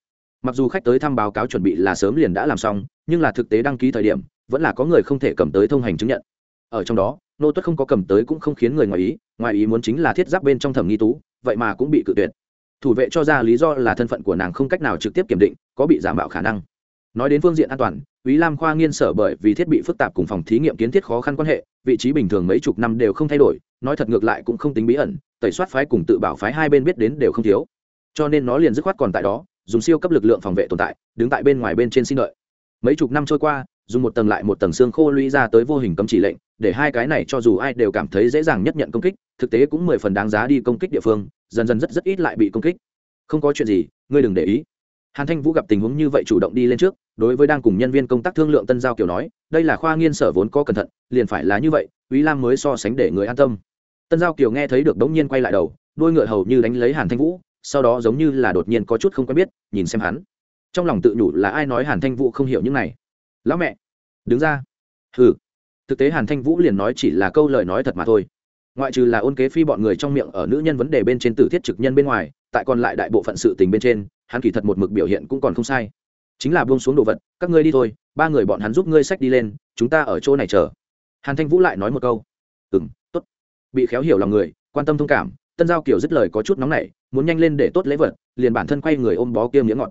mặc dù khách tới thăm báo cáo chuẩn bị là sớm liền đã làm xong nhưng là thực tế đăng ký thời điểm vẫn là có người không thể cầm tới thông hành chứng nhận. Ở trong đó nô tuất không có cầm tới cũng không khiến người ngoài ý ngoài ý muốn chính là thiết giáp bên trong thẩm nghi tú vậy mà cũng bị cự tuyệt. Thủ vệ cho ra lý do là thân phận của nàng không cách nào trực tiếp kiểm định có bị giả mạo khả năng. Nói đến phương diện an toàn ý Lam khoa nghiên sở bởi vì thiết bị phức tạp cùng phòng thí nghiệm kiến thiết khó khăn quan hệ, vị trí bình thường mấy chục năm đều không thay đổi, nói thật ngược lại cũng không tính bí ẩn, tẩy soát phái cùng tự bảo phái hai bên biết đến đều không thiếu. Cho nên nó liền dứt khoát còn tại đó, dùng siêu cấp lực lượng phòng vệ tồn tại, đứng tại bên ngoài bên trên xin đợi. Mấy chục năm trôi qua, dùng một tầng lại một tầng xương khô lũy ra tới vô hình cấm chỉ lệnh, để hai cái này cho dù ai đều cảm thấy dễ dàng nhất nhận công kích, thực tế cũng mười phần đáng giá đi công kích địa phương, dần dần rất rất ít lại bị công kích. Không có chuyện gì, ngươi đừng để ý. Hàn Thanh Vũ gặp tình huống như vậy chủ động đi lên trước, đối với đang cùng nhân viên công tác thương lượng tân giao kiểu nói đây là khoa nghiên sở vốn có cẩn thận liền phải là như vậy Úy Lam mới so sánh để người an tâm tân giao kiều nghe thấy được đống nhiên quay lại đầu đôi ngựa hầu như đánh lấy hàn thanh vũ sau đó giống như là đột nhiên có chút không quen biết, nhìn xem hắn. Trong lòng tự nhủ là ai nói hàn thanh vũ không hiểu những này. Lão mẹ, đứng ra. Hừ. Thực tế hàn thanh vũ liền nói chỉ là câu lời nói thật mà thôi. Ngoại trừ là ôn kế phi bọn người trong miệng ở nữ nhân vấn đề bên trên tử thiết trực nhân bên ngoài, tại còn lại đại bộ phận sự tình bên trên, hắn kỳ thật một mực biểu hiện cũng còn không sai. Chính là buông xuống đồ vật, các ngươi đi thôi, ba người bọn hắn giúp ngươi sách đi lên, chúng ta ở chỗ này chờ. Hàn thanh vũ lại nói một câu. Ừ m t ố t bị khéo hiểu lòng người, quan tâm thông cảm tân giao kiểu dứt lời có chút nóng nảy, muốn nhanh lên để tốt lễ vật, liền bản thân quay người ôm bó kia miếng ngọt.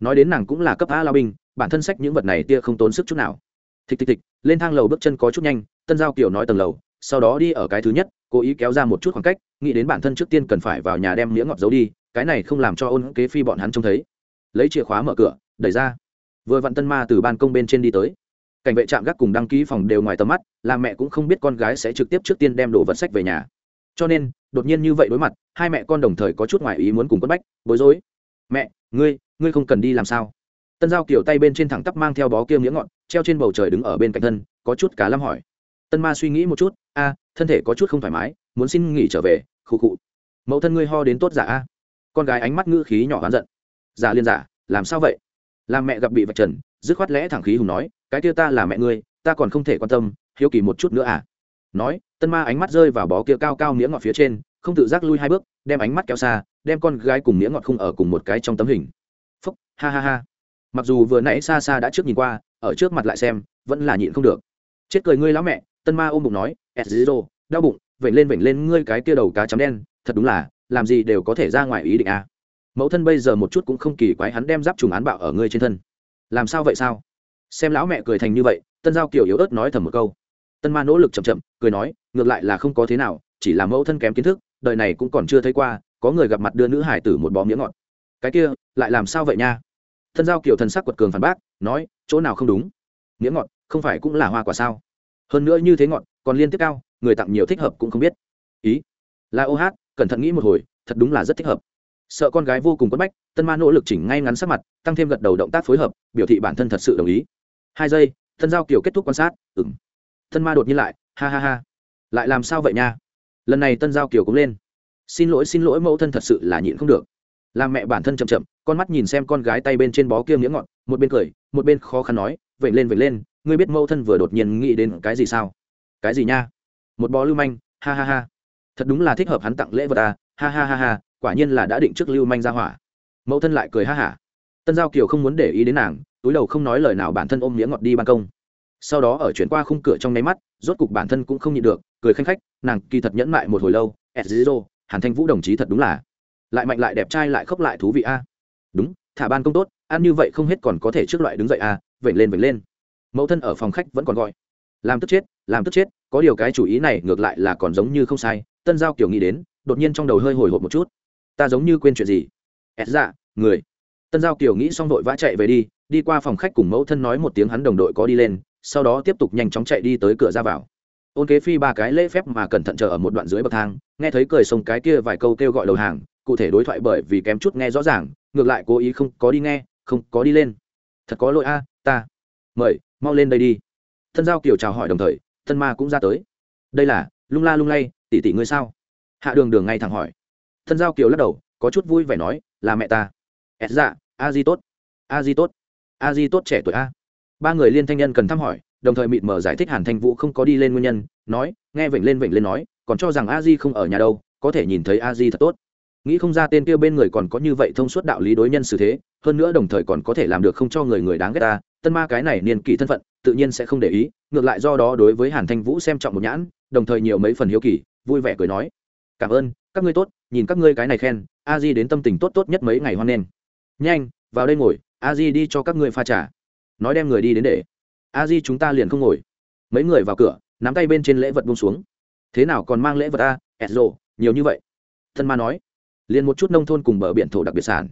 Nói đến nàng cũng là cấp a lao binh bản thân sách những vật này tia không tốn sức chút nào. Thịch thịch thịch, lên thang lầu bước chân có chút nhanh, tân giao kiểu nói tầng lầu, sau đó đi ở cái thứ nhất, cố ý kéo ra một chút khoảng cách, nghĩ đến bản thân trước tiên cần phải vào nhà đem miếng ngọt giấu đi, cái này không làm cho ôn kế phi bọn hắn trông thấy. Lấy chìa khóa mở cửa, đẩy ra. Vừa vặn tân ma từ ban công bên trên đi tới. Cảnh vệ trạm gác cùng đăng ký phòng đều ngoài tầm mắt, là mẹ cũng không biết con gái sẽ trực tiếp trước tiên đem đồ vật sách về nhà cho nên, đột nhiên như vậy đối mặt, hai mẹ con đồng thời có chút ngoại ý muốn cùng quất bách, bối rối, mẹ, ngươi ngươi không cần đi làm sao? Tân giao kiểu tay bên trên thẳng tắp mang theo bó kia nghĩa ngọn, treo trên bầu trời đứng ở bên cạnh thân, có chút cá lăm hỏi. Tân ma suy nghĩ một chút, a, thân thể có chút không thoải mái, muốn xin nghỉ trở về, khụ khụ. Mẫu thân ngươi ho đến tốt giả a. Con gái ánh mắt ngữ khí nhỏ oán giận. Giả liên giả làm sao vậy? Làm mẹ gặp bị vạch trần, dứt khoát lẽ thẳng khí hùng nói, cái kia ta là mẹ ngươi, ta còn không thể quan tâm, hiếu kỳ một chút nữa à? Nói, tân ma ánh mắt rơi vào bó kia cao cao nghĩa ngọt phía trên, không tự giác lui hai bước, đem ánh mắt kéo xa, đem con gái cùng nghĩa ngọt không ở cùng một cái trong tấm hình. Phúc, ha ha ha. Mặc dù vừa nãy xa xa đã trước nhìn qua, ở trước mặt lại xem, vẫn là nhịn không được. Chết cười ngươi lão mẹ, tân ma ôm bụng nói ezero đau bụng, vểnh lên vểnh lên ngươi cái kia đầu cá chấm đen, thật đúng là, làm gì đều có thể ra ngoài ý định à. mẫu thân bây giờ một chút cũng không kỳ quái hắn đem giáp trùng án bạo ở ngươi trên thân. Làm sao vậy sao? Xem lão mẹ cười thành như vậy, tân giao kiểu yếu ớt nói thầm một câu tân ma nỗ lực chậm chậm, cười nói, ngược lại là không có thế nào, chỉ là mẫu thân kém kiến thức, đời này cũng còn chưa thấy qua, có người gặp mặt đưa nữ hải tử một bó miếng ngọt. Cái kia, lại làm sao vậy nha? Thân giao kiểu thần sắc quật cường phản bác, nói, chỗ nào không đúng? Miếng ngọt không phải cũng là hoa quả sao? Hơn nữa như thế ngọt, còn liên tiếp cao, người tặng nhiều thích hợp cũng không biết. Ý? Là ô hát, cẩn thận nghĩ một hồi, thật đúng là rất thích hợp. Sợ con gái vô cùng quất bách, tân ma nỗ lực chỉnh ngay ngắn sắc mặt, tăng thêm gật đầu động tác phối hợp, biểu thị bản thân thật sự đồng ý. Hai giây, thân giao kiểu kết thúc quan sát ừng tân ma đột nhiên lại, ha ha ha. Lại làm sao vậy nha? Lần này tân giao kiều cũng lên. Xin lỗi xin lỗi, mẫu thân thật sự là nhịn không được. Làm mẹ bản thân chậm chậm, con mắt nhìn xem con gái tay bên trên bó kia nghĩa ngọn một bên cười, một bên khó khăn nói, vậy lên vậy lên, ngươi biết mẫu thân vừa đột nhiên nghĩ đến cái gì sao? Cái gì nha? Một bó lưu manh, ha ha ha. Thật đúng là thích hợp hắn tặng lễ vật à ha ha ha ha, quả nhiên là đã định trước lưu manh ra hỏa. Mẫu thân lại cười ha hả. Tân giao kiều không muốn để ý đến nàng, túi đầu không nói lời nào bản thân ôm nghĩa ngọt đi ban công sau đó ở chuyển qua khung cửa trong nháy mắt, rốt cục bản thân cũng không nhịn được, cười khanh khách, nàng kỳ thật nhẫn mại một hồi lâu ezero hàn thanh vũ đồng chí thật đúng là lại mạnh lại đẹp trai lại khóc lại thú vị a. À. Đúng, thả ban công tốt, ăn như vậy không hết còn có thể trước loại đứng dậy a, vểnh lên vểnh lên. Mẫu thân ở phòng khách vẫn còn gọi. Làm tức chết, làm tức chết, có điều cái chủ ý này ngược lại là còn giống như không sai, tân giao kiểu nghĩ đến, đột nhiên trong đầu hơi hồi hộp một chút. Ta giống như quên chuyện gì? Ẹt dạ người. Tân giao kiểu nghĩ xong đội vã chạy về đi đi qua phòng khách cùng mẫu thân nói một tiếng hắn đồng đội có đi lên sau đó tiếp tục nhanh chóng chạy đi tới cửa ra vào. Ôn kế phi ba cái lễ phép mà cẩn thận chờ ở một đoạn dưới bậc thang, nghe thấy cười sông cái kia vài câu kêu gọi đầu hàng, cụ thể đối thoại bởi vì kém chút nghe rõ ràng, ngược lại cố ý không có đi nghe, không có đi lên. Thật có lỗi a, ta. Mời, mau lên đây đi. Thân giao kiều chào hỏi đồng thời, thân ma cũng ra tới. Đây là, lung la lung lay tỉ tỉ ngươi sao? Hạ đường đường ngay thẳng hỏi. Thân giao kiều lắc đầu, có chút vui vẻ nói, là mẹ ta. Ẹt dạ a di tốt. A di tốt. A di tốt trẻ tuổi a ba người liên thanh nhân cần thăm hỏi, đồng thời mịt mờ giải thích hàn thanh vũ không có đi lên nguyên nhân, nói, nghe vểnh lên vểnh lên nói, còn cho rằng a di không ở nhà đâu, có thể nhìn thấy a di thật tốt. Nghĩ không ra tên kia bên người còn có như vậy thông suốt đạo lý đối nhân xử thế, hơn nữa đồng thời còn có thể làm được không cho người người đáng ghét ta, tân ma cái này niên kỷ thân phận, tự nhiên sẽ không để ý, ngược lại do đó đối với hàn thanh vũ xem trọng một nhãn, đồng thời nhiều mấy phần hiếu kỳ, vui vẻ cười nói, cảm ơn, các ngươi tốt, nhìn các ngươi cái này khen, a di đến tâm tình tốt tốt nhất mấy ngày hoan nghênh. Nhanh, vào đây ngồi, a di đi cho các ngươi pha trà nói đem người đi đến để. A di chúng ta liền không ngồi. Mấy người vào cửa, nắm tay bên trên lễ vật bông xuống. Thế nào còn mang lễ vật a? Ẹt rộ nhiều như vậy. Thân ma nói. Liền một chút nông thôn cùng bờ biển thổ đặc biệt sản.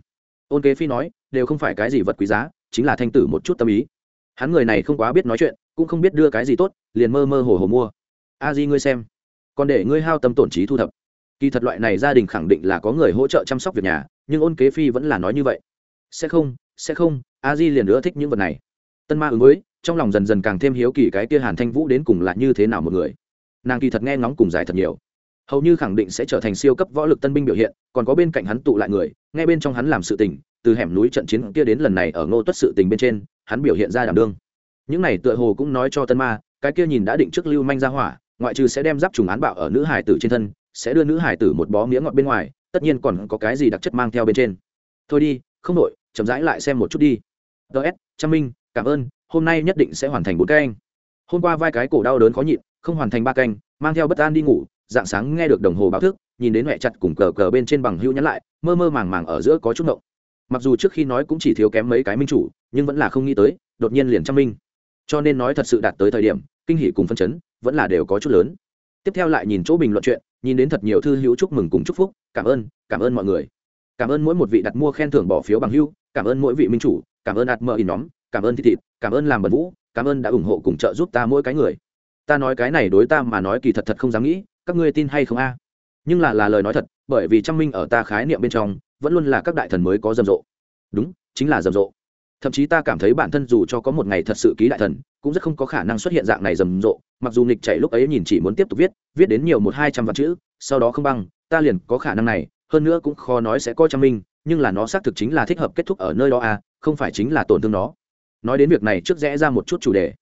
Ôn kế phi nói, đều không phải cái gì vật quý giá, chính là thanh tử một chút tâm ý. Hắn người này không quá biết nói chuyện, cũng không biết đưa cái gì tốt, liền mơ mơ hồ hồ mua. A di ngươi xem. Còn để ngươi hao tâm tổn trí thu thập. Kỳ thật loại này gia đình khẳng định là có người hỗ trợ chăm sóc việc nhà, nhưng ôn kế phi vẫn là nói như vậy. Sẽ không sẽ không, a di liền nữa thích những vật này tân ma ứng với, trong lòng dần dần càng thêm hiếu kỳ cái kia hàn thanh vũ đến cùng là như thế nào một người. Nàng kỳ thật nghe ngóng cùng giải thật nhiều. Hầu như khẳng định sẽ trở thành siêu cấp võ lực tân binh biểu hiện, còn có bên cạnh hắn tụ lại người, nghe bên trong hắn làm sự tình, từ hẻm núi trận chiến kia đến lần này ở ngô tuất sự tình bên trên, hắn biểu hiện ra đảm đương. Những này tựa hồ cũng nói cho tân ma, cái kia nhìn đã định trước lưu manh ra hỏa, ngoại trừ sẽ đem giáp trùng án bạo ở nữ hải tử trên thân, sẽ đưa nữ hải tử một bó mía ngọt bên ngoài, tất nhiên còn có cái gì đặc chất mang theo bên trên. Thôi đi, không đội chậm rãi lại xem một chút đi. Ts trang minh cảm ơn, hôm nay nhất định sẽ hoàn thành bốn canh. Hôm qua vai cái cổ đau đớn khó nhịn, không hoàn thành ba canh, mang theo bất an đi ngủ, dạng sáng nghe được đồng hồ báo thức, nhìn đến mẹ chặt cùng cờ cờ bên trên bằng hữu nhắn lại, mơ mơ màng màng ở giữa có chút ngộng. Mặc dù trước khi nói cũng chỉ thiếu kém mấy cái minh chủ, nhưng vẫn là không nghĩ tới, đột nhiên liền trăm minh. Cho nên nói thật sự đạt tới thời điểm, kinh hỷ cùng phân chấn, vẫn là đều có chút lớn. Tiếp theo lại nhìn chỗ bình luận chuyện, nhìn đến thật nhiều thư hữu chúc mừng cùng chúc phúc, cảm ơn cảm ơn mọi người. Cảm ơn mỗi một vị đặt mua khen thưởng bỏ phiếu bằng hữu, cảm ơn mỗi vị minh chủ, cảm ơn ạt mờ in nhóm cảm ơn thịt thịt, cảm ơn làm bẩn vũ, cảm ơn đã ủng hộ cùng trợ giúp ta mỗi cái người. Ta nói cái này đối ta mà nói kỳ thật thật không dám nghĩ, các ngươi tin hay không a? Nhưng là là lời nói thật, bởi vì trăm minh ở ta khái niệm bên trong, vẫn luôn là các đại thần mới có rầm rộ. Đúng, chính là rầm rộ. Thậm chí ta cảm thấy bản thân dù cho có một ngày thật sự ký đại thần, cũng rất không có khả năng xuất hiện dạng này rầm rộ, mặc dù nghịch chạy lúc ấy nhìn chỉ muốn tiếp tục viết viết đến nhiều một hai trăm vạn chữ, sau đó không băng, ta liền có khả năng này, hơn nữa cũng khó nói sẽ có trăm minh, nhưng là nó xác thực chính là thích hợp kết thúc ở nơi đó à không phải chính là tổn thương nó nói đến việc này trước rẽ ra một chút chủ đề.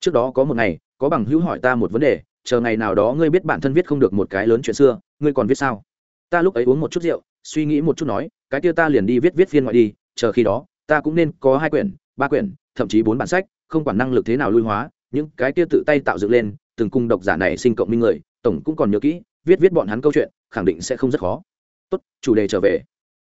Trước đó có một ngày, có bằng hữu hỏi ta một vấn đề, chờ ngày nào đó ngươi biết bản thân viết không được một cái lớn chuyện xưa, ngươi còn viết sao? Ta lúc ấy uống một chút rượu, suy nghĩ một chút nói, cái kia ta liền đi viết viết phiên ngoại đi, chờ khi đó, ta cũng nên có hai quyển, ba quyển, thậm chí bốn bản sách, không quản năng lực thế nào lui hóa, những cái kia tự tay tạo dựng lên, từng cung độc giả này sinh cộng minh người, tổng cũng còn nhớ kỹ, viết viết bọn hắn câu chuyện, khẳng định sẽ không rất khó. Tốt, chủ đề trở về.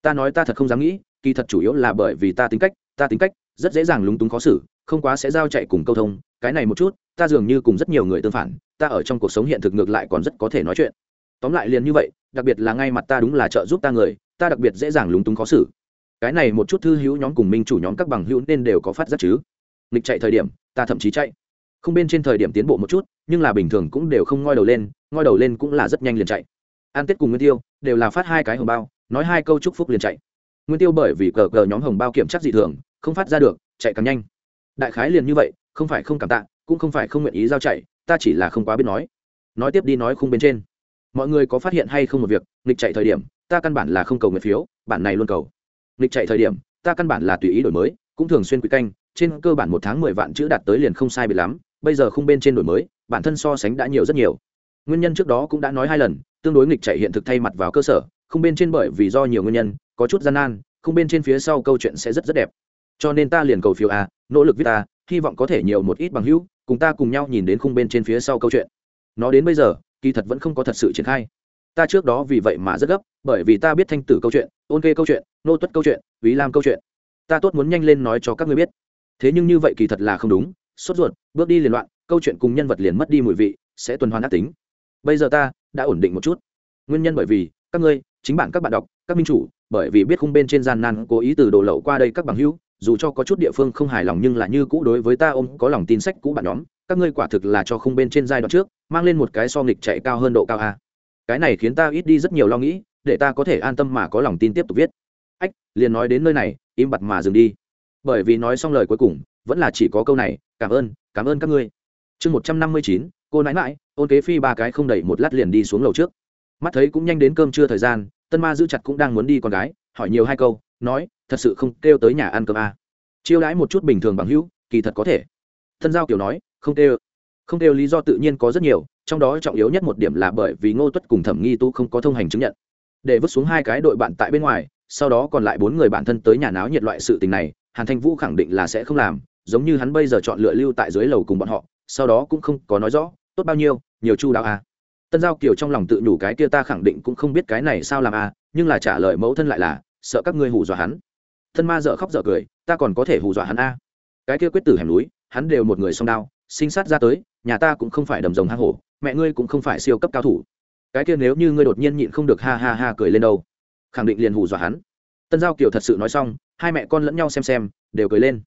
Ta nói ta thật không dám nghĩ, kỳ thật chủ yếu là bởi vì ta tính cách, ta tính cách rất dễ dàng lúng túng khó xử, không quá sẽ giao chạy cùng câu thông, cái này một chút, ta dường như cùng rất nhiều người tương phản, ta ở trong cuộc sống hiện thực ngược lại còn rất có thể nói chuyện. Tóm lại liền như vậy, đặc biệt là ngay mặt ta đúng là trợ giúp ta người, ta đặc biệt dễ dàng lúng túng khó xử. Cái này một chút thư hữu nhóm cùng minh chủ nhóm các bằng hữu nên đều có phát giác chứ. Nghịch chạy thời điểm, ta thậm chí chạy. Không bên trên thời điểm tiến bộ một chút, nhưng là bình thường cũng đều không ngoi đầu lên, ngoi đầu lên cũng là rất nhanh liền chạy. An tết cùng nguyên tiêu đều là phát hai cái hồng bao, nói hai câu chúc phúc liền chạy. Nguyên tiêu bởi vì cờ cờ nhóm hồng bao kiểm tra dị thường không phát ra được, chạy càng nhanh. Đại khái liền như vậy, không phải không cảm tạ, cũng không phải không nguyện ý giao chạy, ta chỉ là không quá biết nói. Nói tiếp đi nói khung bên trên. Mọi người có phát hiện hay không một việc, nghịch chạy thời điểm, ta căn bản là không cầu nguyện phiếu, bản này luôn cầu. Nghịch chạy thời điểm, ta căn bản là tùy ý đổi mới, cũng thường xuyên quý canh, trên cơ bản một tháng mười vạn chữ đạt tới liền không sai bị lắm, bây giờ khung bên trên đổi mới, bản thân so sánh đã nhiều rất nhiều. Nguyên nhân trước đó cũng đã nói hai lần, tương đối nghịch chạy hiện thực thay mặt vào cơ sở không bên trên bởi vì do nhiều nguyên nhân, có chút gian nan không bên trên phía sau câu chuyện sẽ rất rất đẹp cho nên ta liền cầu phiếu a, nỗ lực viết ta hy vọng có thể nhiều một ít bằng hữu, cùng ta cùng nhau nhìn đến khung bên trên phía sau câu chuyện. Nó đến bây giờ, kỳ thật vẫn không có thật sự triển khai. Ta trước đó vì vậy mà rất gấp, bởi vì ta biết thanh tử câu chuyện, ôn kê câu chuyện, nô tuất câu chuyện ví lam câu chuyện. Ta tốt muốn nhanh lên nói cho các ngươi biết. Thế nhưng như vậy kỳ thật là không đúng, sốt ruột, bước đi liền loạn, câu chuyện cùng nhân vật liền mất đi mùi vị, sẽ tuần hoàn ác tính. Bây giờ ta đã ổn định một chút. Nguyên nhân bởi vì, các ngươi, chính bản các bạn đọc, các minh chủ bởi vì biết khung bên trên gian nan, cố ý từ đồ lậu qua đây các bằng hữu, dù cho có chút địa phương không hài lòng nhưng là như cũ đối với ta ôm, có lòng tin sách cũ bạn nhóm, các ngươi quả thực là cho khung bên trên giai đoạn trước, mang lên một cái so nghịch chạy cao hơn độ cao a. Cái này khiến ta ít đi rất nhiều lo nghĩ, để ta có thể an tâm mà có lòng tin tiếp tục viết. Ách, liền nói đến nơi này, im bặt mà dừng đi. Bởi vì nói xong lời cuối cùng, vẫn là chỉ có câu này, cảm ơn cảm ơn các ngươi. Chương một trăm năm mươi chín, cô nãi mãi ôn kế phi ba cái không đẩy một lát liền đi xuống lầu trước. Mắt thấy cũng nhanh đến cơm trưa thời gian tân ma giữ chặt cũng đang muốn đi con gái, hỏi nhiều hai câu, nói, thật sự không kêu tới nhà ăn cơm à. chiêu đãi một chút bình thường bằng hữu, kỳ thật có thể thân giao kiểu nói, không kêu không kêu lý do tự nhiên có rất nhiều, trong đó trọng yếu nhất một điểm là bởi vì ngô tuất cùng thẩm nghi tu không có thông hành chứng nhận để vứt xuống hai cái đội bạn tại bên ngoài, sau đó còn lại bốn người bản thân tới nhà náo nhiệt loại sự tình này, hàn thanh vũ khẳng định là sẽ không làm, giống như hắn bây giờ chọn lựa lưu tại dưới lầu cùng bọn họ, sau đó cũng không có nói rõ, tốt bao nhiêu, nhiều chu đạo à tân giao kiều trong lòng tự nhủ cái kia ta khẳng định cũng không biết cái này sao làm à nhưng là trả lời mẫu thân lại là, sợ các ngươi hù dọa hắn. Thân ma dợ khóc dợ cười, ta còn có thể hù dọa hắn a à. cái kia quyết tử hẻm núi, hắn đều một người song đao, sinh sát ra tới, nhà ta cũng không phải đầm rồng hang hổ, mẹ ngươi cũng không phải siêu cấp cao thủ. Cái kia nếu như ngươi đột nhiên nhịn không được ha ha ha cười lên đâu, khẳng định liền hù dọa hắn. Tân giao kiều thật sự nói xong, hai mẹ con lẫn nhau xem xem, đều cười lên.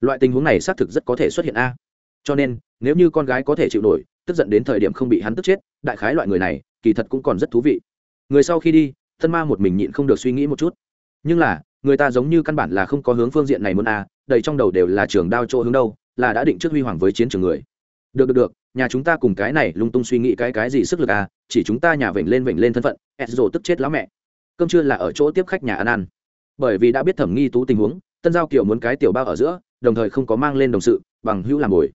Loại tình huống này xác thực rất có thể xuất hiện a. Cho nên, nếu như con gái có thể chịu nổi tức giận đến thời điểm không bị hắn tức chết, đại khái loại người này, kỳ thật cũng còn rất thú vị. Người sau khi đi, thân ma một mình nhịn không được suy nghĩ một chút. Nhưng là, người ta giống như căn bản là không có hướng phương diện này muốn a, đầy trong đầu đều là trường đao chỗ hướng đâu, là đã định trước huy hoàng với chiến trường người. Được được được, nhà chúng ta cùng cái này lung tung suy nghĩ cái cái gì sức lực à chỉ chúng ta nhà vểnh lên vểnh lên thân phận ezro tức chết lắm mẹ. Cơm trưa là ở chỗ tiếp khách nhà ăn ăn. Bởi vì đã biết thẩm nghi tú tình huống, tân giao kiểu muốn cái tiểu bao ở giữa, đồng thời không có mang lên đồng sự, bằng hữu làm ngồi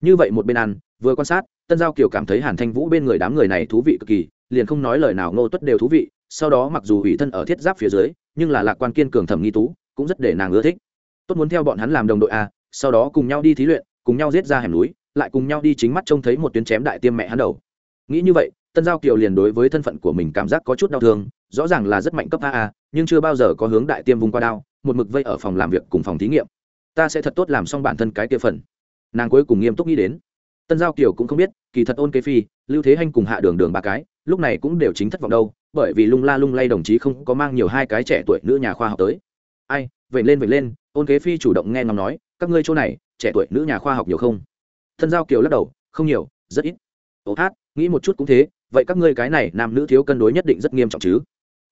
như vậy một bên ăn, vừa quan sát, tân giao kiều cảm thấy hàn thanh vũ bên người đám người này thú vị cực kỳ, liền không nói lời nào ngô tuất đều thú vị, sau đó mặc dù ủy thân ở thiết giáp phía dưới, nhưng là lạc quan kiên cường thẩm nghi tú, cũng rất để nàng ưa thích. Tốt muốn theo bọn hắn làm đồng đội a sau đó cùng nhau đi thí luyện, cùng nhau giết ra hẻm núi, lại cùng nhau đi chính mắt trông thấy một tuyến chém đại tiêm mẹ hắn đầu. Nghĩ như vậy, tân giao kiều liền đối với thân phận của mình cảm giác có chút đau thương, rõ ràng là rất mạnh cấp a a, nhưng chưa bao giờ có hướng đại tiêm vùng qua đao, một mực vây ở phòng làm việc cùng phòng thí nghiệm. Ta sẽ thật tốt làm xong bản thân cái kia phần nàng cuối cùng nghiêm túc nghĩ đến. Tân giao kiều cũng không biết, kỳ thật ôn kế phi, lưu thế hanh cùng hạ đường đường ba cái, lúc này cũng đều chính thất vọng đâu, bởi vì lung la lung lay đồng chí không có mang nhiều hai cái trẻ tuổi nữ nhà khoa học tới. Ai, vậy lên vậy lên, ôn kế phi chủ động nghe ngóng nói, các ngươi chỗ này, trẻ tuổi nữ nhà khoa học nhiều không? Thân giao kiều lắc đầu, không nhiều, rất ít. Ô hát, nghĩ một chút cũng thế, vậy các ngươi cái này nam nữ thiếu cân đối nhất định rất nghiêm trọng chứ?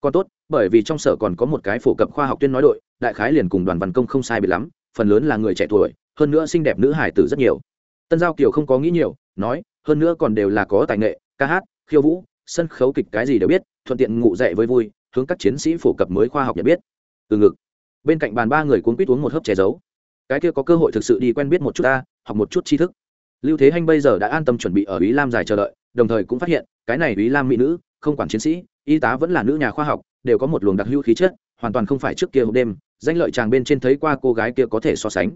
Còn tốt, bởi vì trong sở còn có một cái phổ cập khoa học tuyên nói đội, đại khái liền cùng đoàn văn công không sai biệt lắm, phần lớn là người trẻ tuổi hơn nữa xinh đẹp nữ hải tử rất nhiều. Tân giao kiều không có nghĩ nhiều, nói, hơn nữa còn đều là có tài nghệ, ca hát, khiêu vũ, sân khấu kịch cái gì đều biết, thuận tiện ngụ dậy với vui, hướng các chiến sĩ phổ cập mới khoa học nhận biết. Từ ngực, bên cạnh bàn ba người cuốn quýt uống một hớp che giấu cái kia có cơ hội thực sự đi quen biết một chút ta, học một chút tri thức. Lưu thế hanh bây giờ đã an tâm chuẩn bị ở ý lam dài chờ đợi, đồng thời cũng phát hiện, cái này ý lam mỹ nữ, không quản chiến sĩ, y tá vẫn là nữ nhà khoa học, đều có một luồng đặc hữu khí chất, hoàn toàn không phải trước kia hộp đêm, danh lợi chàng bên trên thấy qua cô gái kia có thể so sánh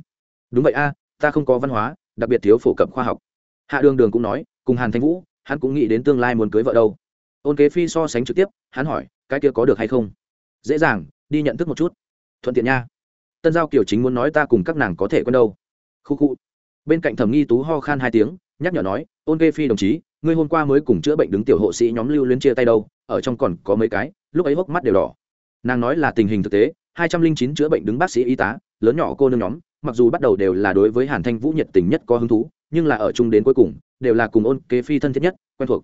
đúng vậy a, ta không có văn hóa, đặc biệt thiếu phổ cập khoa học. Hạ đường đường cũng nói, cùng hàn thanh vũ, hắn cũng nghĩ đến tương lai muốn cưới vợ đâu. Ôn kế phi so sánh trực tiếp, hắn hỏi, cái kia có được hay không? Dễ dàng, đi nhận thức một chút. Thuận tiện nha. Tân giao kiểu chính muốn nói ta cùng các nàng có thể quen đâu. Khu khu. Bên cạnh thẩm nghi tú ho khan hai tiếng, nhắc nhở nói, ôn kê phi đồng chí, ngươi hôm qua mới cùng chữa bệnh đứng tiểu hộ sĩ nhóm lưu luyến chia tay đâu, ở trong còn có mấy cái, lúc ấy hốc mắt đều đỏ. Nàng nói là tình hình thực tế, hai trăm linh chín chữa bệnh đứng bác sĩ y tá, lớn nhỏ cô nương nhóm mặc dù bắt đầu đều là đối với hàn thanh vũ nhiệt tình nhất có hứng thú, nhưng là ở chung đến cuối cùng, đều là cùng ôn kế phi thân thiết nhất, quen thuộc.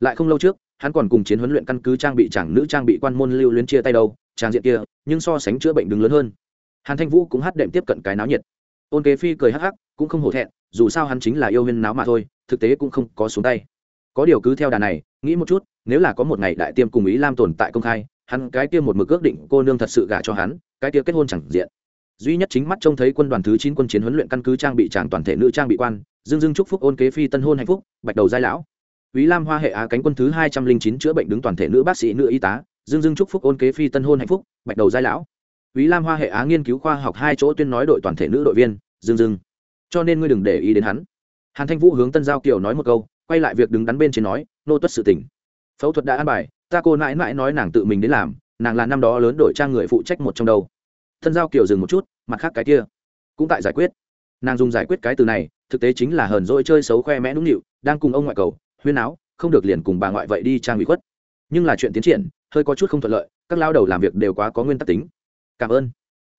Lại không lâu trước, hắn còn cùng chiến huấn luyện căn cứ trang bị chẳng nữ trang bị quan môn lưu luyến chia tay đâu, trang diện kia, nhưng so sánh chữa bệnh đứng lớn hơn. Hàn thanh vũ cũng hát đệm tiếp cận cái náo nhiệt. Ôn kế phi cười hắc hắc, cũng không hổ thẹn, dù sao hắn chính là yêu viên náo mà thôi, thực tế cũng không có xuống tay. Có điều cứ theo đà này, nghĩ một chút, nếu là có một ngày đại tiêm cùng ý lam tồn tại công khai, hắn cái kia một mực ước định cô nương thật sự gả cho hắn, cái kia kết hôn chẳng diện duy nhất chính mắt trông thấy quân đoàn thứ chín quân chiến huấn luyện căn cứ trang bị tràng toàn thể nữ trang bị quan, dương dương chúc phúc ôn kế phi tân hôn hạnh phúc, bạch đầu giai lão. Ý lam hoa hệ á cánh quân thứ hai trăm linh chín chữa bệnh đứng toàn thể nữ bác sĩ, nữ y tá, dương dương chúc phúc ôn kế phi tân hôn hạnh phúc, bạch đầu giai lão. Ý lam hoa hệ á nghiên cứu khoa học hai chỗ tuyên nói đội toàn thể nữ đội viên, dương dương. Cho nên ngươi đừng để ý đến hắn. Hàn thanh vũ hướng tân giao kiều nói một câu, quay lại việc đứng đắn bên trên nói, nô tuất sự tỉnh phẫu thuật đã an bài, ta cô mãi mãi nói nàng tự mình đến làm, nàng là năm đó lớn đội trang người phụ trách một trong đầu thân giao kiều dừng một chút, mặt khác cái kia. Cũng tại giải quyết. Nàng dùng giải quyết cái từ này, thực tế chính là hờn dỗi chơi xấu khoe mẽ nũng nịu, đang cùng ông ngoại cầu, huyên áo, không được liền cùng bà ngoại vậy đi trang bị khuất. Nhưng là chuyện tiến triển, hơi có chút không thuận lợi, các lao đầu làm việc đều quá có nguyên tắc tính. Cảm ơn.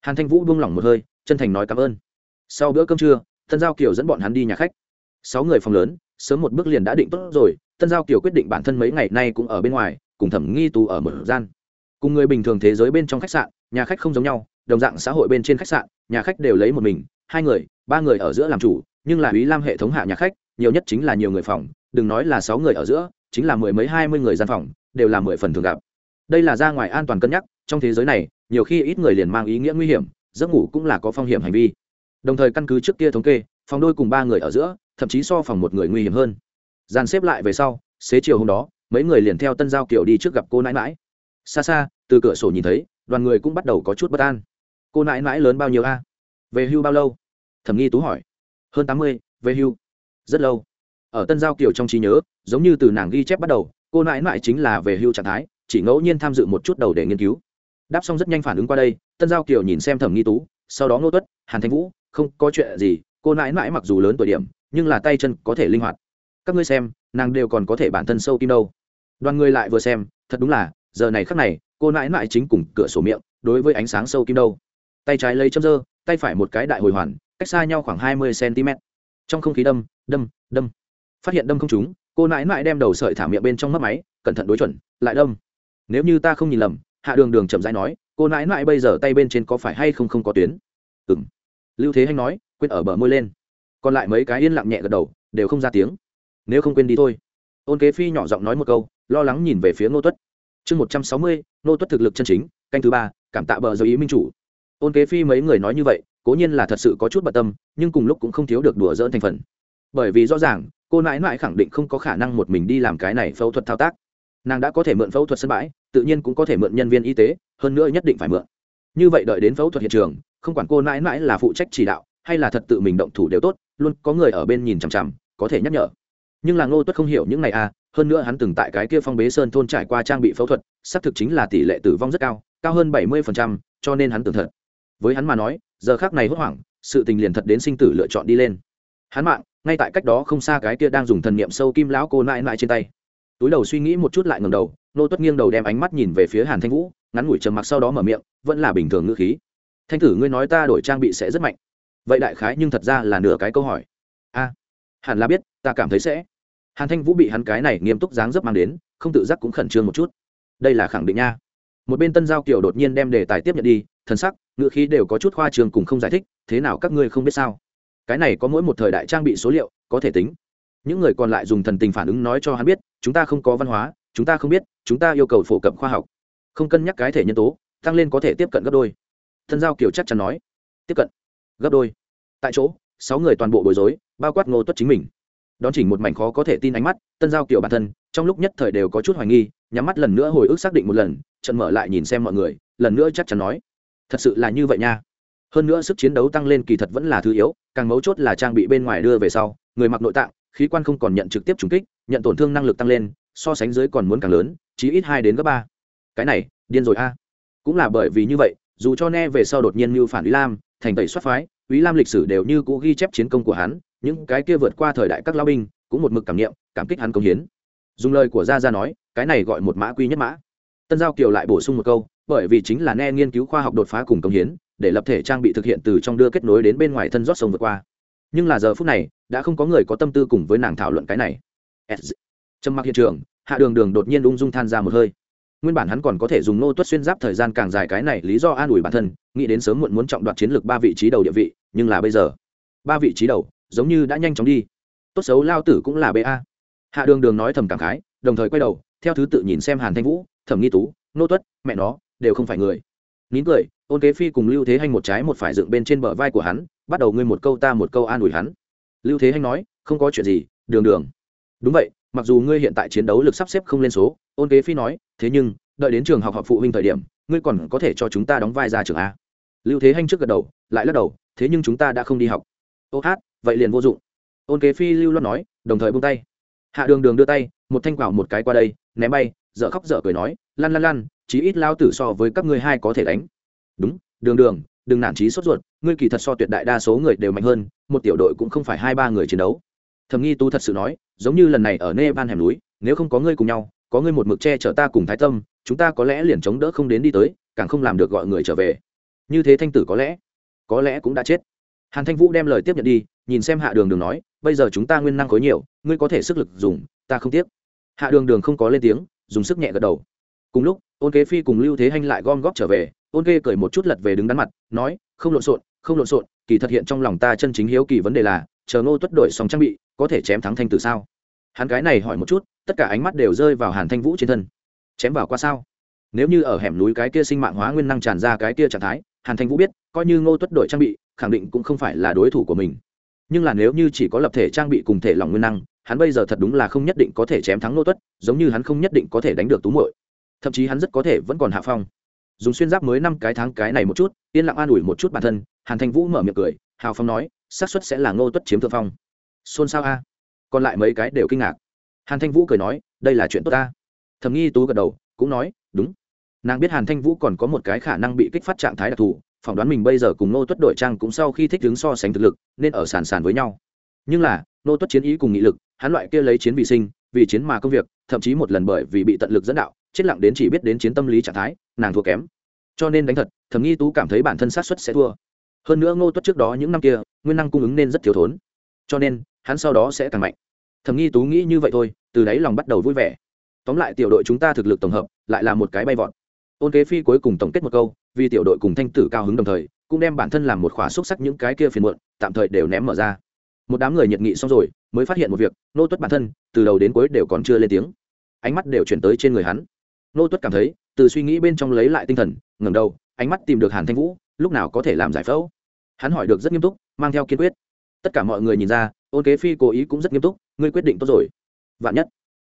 Hàn thanh vũ buông lỏng một hơi, chân thành nói cảm ơn. Sau bữa cơm trưa tân giao kiều dẫn bọn hắn đi nhà khách. Sáu người phòng lớn, sớm một bước liền đã định tốt rồi tân giao kiều quyết định bản thân mấy ngày nay cũng ở bên ngoài, cùng thẩm nghi tù ở một gian. Cùng người bình thường thế giới bên trong khách sạn, nhà khách không giống nhau đồng dạng xã hội bên trên khách sạn, nhà khách đều lấy một mình, hai người, ba người ở giữa làm chủ, nhưng là ý lam hệ thống hạ nhà khách, nhiều nhất chính là nhiều người phòng, đừng nói là sáu người ở giữa, chính là mười mấy hai mươi người gian phòng, đều là mười phần thường gặp. Đây là ra ngoài an toàn cân nhắc, trong thế giới này, nhiều khi ít người liền mang ý nghĩa nguy hiểm, giấc ngủ cũng là có phong hiểm hành vi. Đồng thời căn cứ trước kia thống kê, phòng đôi cùng ba người ở giữa, thậm chí so phòng một người nguy hiểm hơn. Dàn xếp lại về sau, xế chiều hôm đó, mấy người liền theo tân giao kiểu đi trước gặp cô nãi mãi xa xa, từ cửa sổ nhìn thấy, đoàn người cũng bắt đầu có chút bất an cô nãi nãi lớn bao nhiêu a? Về hưu bao lâu? Thẩm nghi tú hỏi. Hơn tám mươi, về hưu. Rất lâu. Ở tân giao kiều trong trí nhớ, giống như từ nàng ghi chép bắt đầu, cô nãi nãi chính là về hưu trạng thái, chỉ ngẫu nhiên tham dự một chút đầu để nghiên cứu. Đáp xong rất nhanh phản ứng qua đây, tân giao kiều nhìn xem thẩm nghi tú, sau đó ngô tuất, hàn thanh vũ, không có chuyện gì, cô nãi nãi mặc dù lớn tuổi điểm, nhưng là tay chân có thể linh hoạt. Các ngươi xem, nàng đều còn có thể bản thân sâu kim đâu. Đoàn người lại vừa xem, thật đúng là, giờ này khắc này, cô nãi nãi chính cùng cửa sổ miệng, đối với ánh sáng sâu kim đâu tay trái lấy châm dơ, tay phải một cái đại hồi hoàn, cách xa nhau khoảng hai mươi cm trong không khí đâm đâm đâm. Phát hiện đâm không trúng, cô nãi nãi đem đầu sợi thả miệng bên trong mất máy, cẩn thận đối chuẩn, lại đâm. Nếu như ta không nhìn lầm, hạ đường đường chậm rãi nói, cô nãi nãi bây giờ tay bên trên có phải hay không không có tuyến? Ừng lưu thế hanh nói, quên ở bờ môi lên. Còn lại mấy cái yên lặng nhẹ gật đầu, đều không ra tiếng. Nếu không quên đi thôi. Ôn kế phi nhỏ giọng nói một câu, lo lắng nhìn về phía ngô tuất. Chương một trăm sáu mươi, ngô tuất thực lực chân chính, canh thứ ba, cảm tạ bờ giới ý minh chủ ôn kế phi mấy người nói như vậy, cố nhiên là thật sự có chút bận tâm, nhưng cùng lúc cũng không thiếu được đùa dỡn thành phần. Bởi vì rõ ràng, cô nãi nãi khẳng định không có khả năng một mình đi làm cái này phẫu thuật thao tác. Nàng đã có thể mượn phẫu thuật sân bãi, tự nhiên cũng có thể mượn nhân viên y tế, hơn nữa nhất định phải mượn. Như vậy đợi đến phẫu thuật hiện trường, không quản cô nãi nãi là phụ trách chỉ đạo, hay là thật tự mình động thủ đều tốt, luôn có người ở bên nhìn chằm chằm, có thể nhắc nhở. Nhưng là ngô tuất không hiểu những này à hơn nữa hắn từng tại cái kia phong bế sơn thôn trải qua trang bị phẫu thuật, xác thực chính là tỷ lệ tử vong rất cao cao hơn bảy mươi cho nên hắn tưởng thật với hắn mà nói, giờ khác này hốt hoảng, sự tình liền thật đến sinh tử lựa chọn đi lên. Hắn mạng, ngay tại cách đó không xa cái kia đang dùng thần niệm sâu kim lão cô nại nãi trên tay. Túi đầu suy nghĩ một chút lại ngầm đầu, nô tuất nghiêng đầu đem ánh mắt nhìn về phía hàn thanh vũ, ngắn ngủi trầm mặc sau đó mở miệng, vẫn là bình thường ngữ khí. Thanh thử ngươi nói ta đổi trang bị sẽ rất mạnh. Vậy đại khái, nhưng thật ra là nửa cái câu hỏi. A, hẳn là biết, ta cảm thấy sẽ. Hàn thanh vũ bị hắn cái này nghiêm túc dáng dấp mang đến, không tự giác cũng khẩn trương một chút. Đây là khẳng định nha. Một bên tân giao kiều đột nhiên đem đề tài tiếp nhận đi thân sắc, ngữ khí đều có chút khoa trường cùng không giải thích, thế nào các ngươi không biết sao? Cái này có mỗi một thời đại trang bị số liệu, có thể tính. Những người còn lại dùng thần tình phản ứng nói cho hắn biết, chúng ta không có văn hóa, chúng ta không biết, chúng ta yêu cầu phổ cập khoa học. Không cân nhắc cái thể nhân tố, tăng lên có thể tiếp cận gấp đôi. Thân giao kiều chắc chắn nói. Tiếp cận. Gấp đôi. Tại chỗ, sáu người toàn bộ bối rối, bao quát ngô tuất chính mình. Đón chỉnh một mảnh khó có thể tin ánh mắt, tân giao kiều bản thân, trong lúc nhất thời đều có chút hoài nghi, nhắm mắt lần nữa hồi ức xác định một lần trận mở lại nhìn xem mọi người, lần nữa chắc chắn nói thật sự là như vậy nha hơn nữa sức chiến đấu tăng lên kỳ thật vẫn là thứ yếu càng mấu chốt là trang bị bên ngoài đưa về sau người mặc nội tạng khí quan không còn nhận trực tiếp trùng kích nhận tổn thương năng lực tăng lên so sánh dưới còn muốn càng lớn chí ít hai đến gấp ba cái này điên rồi a cũng là bởi vì như vậy dù cho ne về sau đột nhiên như phản ý lam thành tẩy xuất phái ý Lam lịch sử đều như cũ ghi chép chiến công của hắn, những cái kia vượt qua thời đại các lao binh, cũng một mực cảm niệm, cảm kích hắn công hiến. Dùng lời của Gia Gia nói, cái này gọi một mã quy nhất mã. Tân Giao Kiều lại bổ sung một câu, bởi vì chính là ne nghiên cứu khoa học đột phá cùng công hiến, để lập thể trang bị thực hiện từ trong đưa kết nối đến bên ngoài thân rót sông vượt qua. Nhưng là giờ phút này, đã không có người có tâm tư cùng với nàng thảo luận cái này. Trầm mặc hiện trường, Hạ Đường Đường đột nhiên ung dung than ra một hơi nguyên bản hắn còn có thể dùng nô tuất xuyên giáp thời gian càng dài cái này lý do an ủi bản thân nghĩ đến sớm muộn muốn trọng đoạt chiến lược ba vị trí đầu địa vị nhưng là bây giờ ba vị trí đầu giống như đã nhanh chóng đi tốt xấu lao tử cũng là ba hạ đường đường nói thầm cảm khái đồng thời quay đầu theo thứ tự nhìn xem hàn thanh vũ thẩm nghi tú nô tuất mẹ nó đều không phải người. Nín cười, ôn kế phi cùng lưu thế hanh một trái một phải dựng bên trên bờ vai của hắn, bắt đầu ngươi một câu ta một câu an ủi hắn. Lưu thế hanh nói, không có chuyện gì, đường đường. Đúng vậy, mặc dù ngươi hiện tại chiến đấu lực sắp xếp không lên số, ôn kế phi nói, thế nhưng, đợi đến trường học học phụ huynh thời điểm, ngươi còn có thể cho chúng ta đóng vai ra trường a. Lưu thế hanh trước gật đầu, lại lắc đầu, thế nhưng chúng ta đã không đi học. Ô hát, vậy liền vô dụng. Ôn kế phi lưu loát nói, đồng thời buông tay. Hạ đường đường đưa tay, một thanh quảo một cái qua đây, ném bay dợ khóc dở cười nói lăn lăn lăn chí ít lao tử so với các ngươi hai có thể đánh. Đúng, đường đường, đừng nản trí sốt ruột, ngươi kỳ thật so tuyệt đại đa số người đều mạnh hơn, một tiểu đội cũng không phải hai ba người chiến đấu. Thầm nghi tu thật sự nói, giống như lần này ở nepal hẻm núi, nếu không có ngươi cùng nhau, có ngươi một mực che chở ta cùng thái tâm, chúng ta có lẽ liền chống đỡ không đến đi tới, càng không làm được gọi người trở về. Như thế thanh tử có lẽ có lẽ cũng đã chết. Hàn thanh vũ đem lời tiếp nhận đi, nhìn xem hạ đường đường nói, bây giờ chúng ta nguyên năng khối nhiều, ngươi có thể sức lực dùng, ta không tiếc. Hạ đường đường không có lên tiếng, dùng sức nhẹ gật đầu cùng lúc, ôn kế phi cùng lưu thế hanh lại gom góp trở về, ôn kê cười một chút lật về đứng đắn mặt, nói, không lộn xộn, không lộn xộn, kỳ thật hiện trong lòng ta chân chính hiếu kỳ vấn đề là, chờ ngô tuất đổi xong trang bị, có thể chém thắng thanh tử sao? Hắn cái này hỏi một chút, tất cả ánh mắt đều rơi vào hàn thanh vũ trên thân. Chém vào qua sao? Nếu như ở hẻm núi cái kia sinh mạng hóa nguyên năng tràn ra cái kia trạng thái, hàn thanh vũ biết, coi như ngô tuất đổi trang bị, khẳng định cũng không phải là đối thủ của mình. Nhưng là nếu như chỉ có lập thể trang bị cùng thể lòng nguyên năng, hắn bây giờ thật đúng là không nhất định có thể chém thắng ngô tuất, giống như hắn không nhất định có thể đánh được tú muội thậm chí hắn rất có thể vẫn còn hạ phong. Dùng xuyên giáp mới năm cái tháng cái này một chút, yên lặng an ủi một chút bản thân, hàn thanh vũ mở miệng cười, hào phong nói, xác suất sẽ là ngô tuất chiếm thượng phong. Xôn xao a. Còn lại mấy cái đều kinh ngạc. Hàn thanh vũ cười nói, đây là chuyện tốt ta. Thầm nghi tú gật đầu, cũng nói, đúng. Nàng biết hàn thanh vũ còn có một cái khả năng bị kích phát trạng thái đặc thù, phỏng đoán mình bây giờ cùng Ngô tuất đội trang cũng sau khi thích đứng so sánh thực lực, nên ở sàn sàn với nhau. Nhưng là, Ngô tuất chiến ý cùng nghị lực, hắn loại kia lấy chiến vì sinh, vì chiến mà công việc, thậm chí một lần bởi vì bị tận lực dẫn đạo chết lặng đến chỉ biết đến chiến tâm lý trạng thái, nàng thua kém. Cho nên đánh thật thầm nghi tú cảm thấy bản thân sát xuất sẽ thua. Hơn nữa ngô tuất trước đó những năm kia, nguyên năng cung ứng nên rất thiếu thốn. Cho nên, hắn sau đó sẽ càng mạnh. Thầm nghi tú nghĩ như vậy thôi, từ đấy lòng bắt đầu vui vẻ. Tóm lại tiểu đội chúng ta thực lực tổng hợp, lại là một cái bay vọt. Ôn kế phi cuối cùng tổng kết một câu, vì tiểu đội cùng thanh tử cao hứng đồng thời, cũng đem bản thân làm một khỏa xúc sắc những cái kia phiền muộn, tạm thời đều ném mở ra. Một đám người nhiệt nghị xong rồi, mới phát hiện một việc nô tuất bản thân, từ đầu đến cuối đều còn chưa lên tiếng. Ánh mắt đều chuyển tới trên người hắn nô tuất cảm thấy, từ suy nghĩ bên trong lấy lại tinh thần, ngẩng đầu, ánh mắt tìm được hàn thanh vũ, lúc nào có thể làm giải phẫu. Hắn hỏi được rất nghiêm túc, mang theo kiên quyết. Tất cả mọi người nhìn ra, ôn kế phi cố ý cũng rất nghiêm túc, ngươi quyết định tốt rồi. Vạn nhất,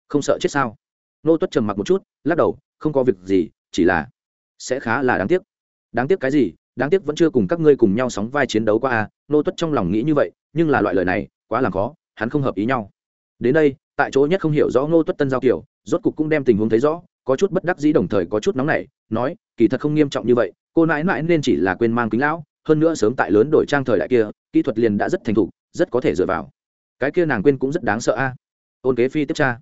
không sợ chết sao? Nô tuất trầm mặc một chút, lắc đầu, không có việc gì, chỉ là sẽ khá là đáng tiếc. Đáng tiếc cái gì? Đáng tiếc vẫn chưa cùng các ngươi cùng nhau sóng vai chiến đấu qua a nô tuất trong lòng nghĩ như vậy, nhưng là loại lời này, quá là khó, hắn không hợp ý nhau. Đến đây, tại chỗ nhất không hiểu rõ nô tuất tân giao kiểu, rốt cục cũng đem tình huống thấy rõ có chút bất đắc dĩ đồng thời có chút nóng nảy, nói, kỳ thật không nghiêm trọng như vậy, cô nãi nãi nên chỉ là quên mang kính lão, hơn nữa sớm tại lớn đổi trang thời đại kia, kỹ thuật liền đã rất thành thục, rất có thể dựa vào. Cái kia nàng quên cũng rất đáng sợ a. Ôn kế phi tiếp tra.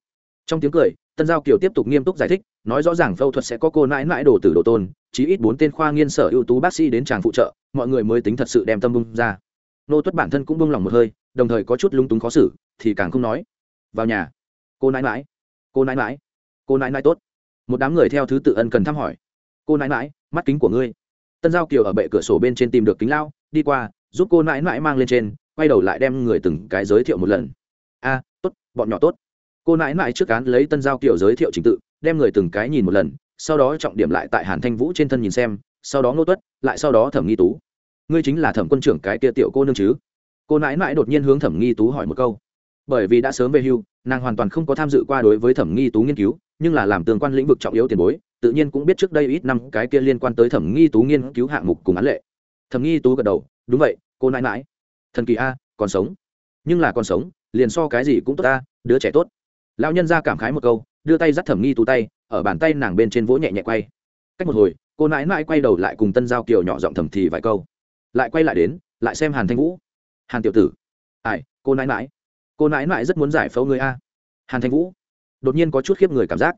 Trong tiếng cười, tân giao kiều tiếp tục nghiêm túc giải thích, nói rõ ràng phẫu thuật sẽ có cô nãi nãi đồ tử đồ tôn, chí ít bốn tên khoa nghiên sở ưu tú bác sĩ đến tràng phụ trợ, mọi người mới tính thật sự đem tâm bung ra. Nô tuất bản thân cũng bung lòng một hơi, đồng thời có chút lung túng khó xử, thì càng không nói. Vào nhà, cô nãi mãi cô nãi mãi cô nãi mãi tốt một đám người theo thứ tự ân cần thăm hỏi. Cô nãi mãi mắt kính của ngươi. Tân giao kiều ở bệ cửa sổ bên trên tìm được kính lao, đi qua, giúp cô nãi mãi mang lên trên, quay đầu lại đem người từng cái giới thiệu một lần. A, tốt, bọn nhỏ tốt. Cô nãi mãi trước cán lấy tân giao kiều giới thiệu trình tự, đem người từng cái nhìn một lần, sau đó trọng điểm lại tại hàn thanh vũ trên thân nhìn xem, sau đó ngô tuất, lại sau đó thẩm nghi tú. Ngươi chính là thẩm quân trưởng cái kia tiểu cô nương chứ? Cô nãi mãi đột nhiên hướng thẩm nghi tú hỏi một câu. Bởi vì đã sớm về hưu, nàng hoàn toàn không có tham dự qua đối với thẩm nghi tú nghiên cứu nhưng là làm tương quan lĩnh vực trọng yếu tiền bối, tự nhiên cũng biết trước đây ít năm cái kia liên quan tới thẩm nghi tú nghiên cứu hạng mục cùng án lệ. Thẩm nghi tú gật đầu, đúng vậy, cô nãi mãi thần kỳ a, còn sống. Nhưng là còn sống, liền so cái gì cũng tốt ta, đứa trẻ tốt. Lão nhân ra cảm khái một câu, đưa tay dắt thẩm nghi tú tay, ở bàn tay nàng bên trên vỗ nhẹ nhẹ quay. Cách một hồi, cô nãi nãi quay đầu lại cùng tân giao kiều nhỏ giọng thầm thì vài câu. Lại quay lại đến, lại xem hàn thanh vũ. Hàn tiểu tử. Ai, cô nãi nãi. Cô nãi nãi rất muốn giải phẫu người a. Hàn thanh vũ đột nhiên có chút khiếp người cảm giác.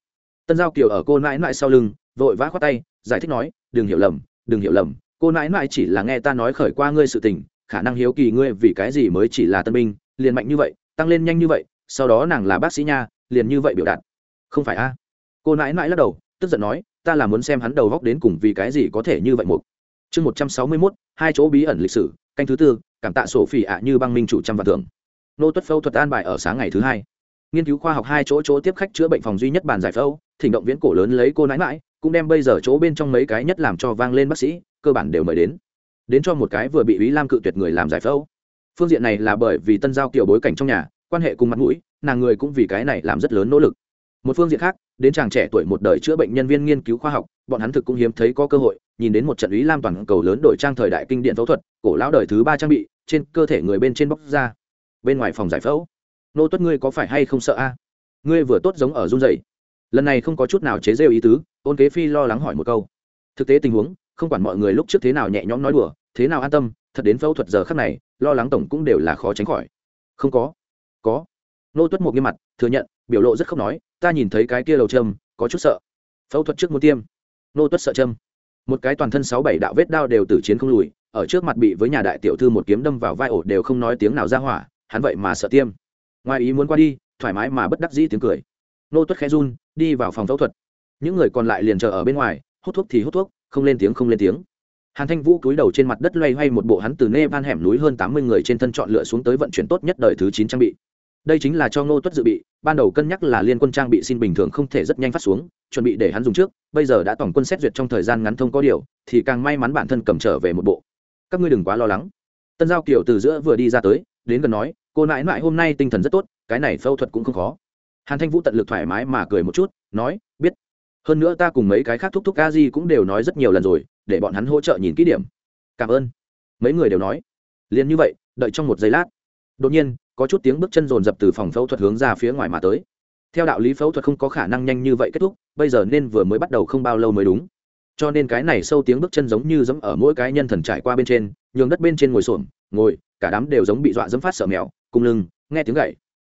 Tân giao kiều ở cô nãi nãi sau lưng, vội vã khoát tay, giải thích nói, đừng hiểu lầm, đừng hiểu lầm, cô nãi nãi chỉ là nghe ta nói khởi qua ngươi sự tình, khả năng hiếu kỳ ngươi vì cái gì mới chỉ là tân binh, liền mạnh như vậy, tăng lên nhanh như vậy, sau đó nàng là bác sĩ nha, liền như vậy biểu đạt. Không phải a? Cô nãi nãi lắc đầu, tức giận nói, ta là muốn xem hắn đầu góc đến cùng vì cái gì có thể như vậy một chương một trăm sáu mươi mốt, hai chỗ bí ẩn lịch sử, canh thứ tư, cảm tạ sổ phỉ ạ như băng minh chủ trăm vạn thưởng. Nô tuất phâu thuật an bài ở sáng ngày thứ hai nghiên cứu khoa học hai chỗ chỗ tiếp khách chữa bệnh phòng duy nhất bàn giải phẫu, thỉnh động viễn cổ lớn lấy cô nãi mãi cũng đem bây giờ chỗ bên trong mấy cái nhất làm cho vang lên bác sĩ, cơ bản đều mời đến. Đến cho một cái vừa bị ý lam cự tuyệt người làm giải phẫu. Phương diện này là bởi vì tân giao kiểu bối cảnh trong nhà, quan hệ cùng mặt mũi, nàng người cũng vì cái này làm rất lớn nỗ lực. Một phương diện khác, đến chàng trẻ tuổi một đời chữa bệnh nhân viên nghiên cứu khoa học, bọn hắn thực cũng hiếm thấy có cơ hội, nhìn đến một trận ý lam toàn cầu lớn đổi trang thời đại kinh điện phẫu thuật, cổ lão đời thứ ba trang bị, trên cơ thể người bên trên bóc ra. Bên ngoài phòng giải phẫu nô tuất ngươi có phải hay không sợ a? Ngươi vừa tốt giống ở run dày lần này không có chút nào chế rêu ý tứ, ôn kế phi lo lắng hỏi một câu. Thực tế tình huống, không quản mọi người lúc trước thế nào nhẹ nhõm nói đùa, thế nào an tâm, thật đến phẫu thuật giờ khắc này, lo lắng tổng cũng đều là khó tránh khỏi. Không có. Có. Nô tuất một nghiêm mặt, thừa nhận, biểu lộ rất không nói, ta nhìn thấy cái kia đầu châm, có chút sợ. Phẫu thuật trước muốn tiêm. Nô tuất sợ châm. Một cái toàn thân sáu bảy đạo vết đao đều tử chiến không lùi, ở trước mặt bị với nhà đại tiểu thư một kiếm đâm vào vai ổ đều không nói tiếng nào ra hỏa, hắn vậy mà sợ tiêm ngoài ý muốn qua đi, thoải mái mà bất đắc dĩ tiếng cười. Nô tuất khẽ run, đi vào phòng phẫu thuật. Những người còn lại liền chờ ở bên ngoài, hút thuốc thì hút thuốc, không lên tiếng không lên tiếng. Hàn thanh vũ cúi đầu trên mặt đất loay hoay một bộ hắn từ nê van hẻm núi hơn tám mươi người trên thân chọn lựa xuống tới vận chuyển tốt nhất đời thứ chín trang bị. Đây chính là cho ngô tuất dự bị, ban đầu cân nhắc là liên quân trang bị xin bình thường không thể rất nhanh phát xuống, chuẩn bị để hắn dùng trước, bây giờ đã tổng quân xét duyệt trong thời gian ngắn thông có điều, thì càng may mắn bản thân cầm trở về một bộ. Các ngươi đừng quá lo lắng. Tân giao kiều từ giữa vừa đi ra tới, đến gần nói cô nãi nãi hôm nay tinh thần rất tốt, cái này phẫu thuật cũng không khó. Hàn thanh vũ tận lực thoải mái mà cười một chút, nói, biết. Hơn nữa ta cùng mấy cái khác thúc thúc a di cũng đều nói rất nhiều lần rồi, để bọn hắn hỗ trợ nhìn kỹ điểm. Cảm ơn. Mấy người đều nói. Liền như vậy, đợi trong một giây lát, đột nhiên, có chút tiếng bước chân rồn rập từ phòng phẫu thuật hướng ra phía ngoài mà tới. Theo đạo lý phẫu thuật không có khả năng nhanh như vậy kết thúc, bây giờ nên vừa mới bắt đầu không bao lâu mới đúng. Cho nên cái này sâu tiếng bước chân giống như giống ở mỗi cái nhân thần trải qua bên trên, nhường đất bên trên ngồi xổm, ngồi, cả đám đều giống bị dọa dẫm phát sợ mèo cùng lưng, nghe tiếng gậy.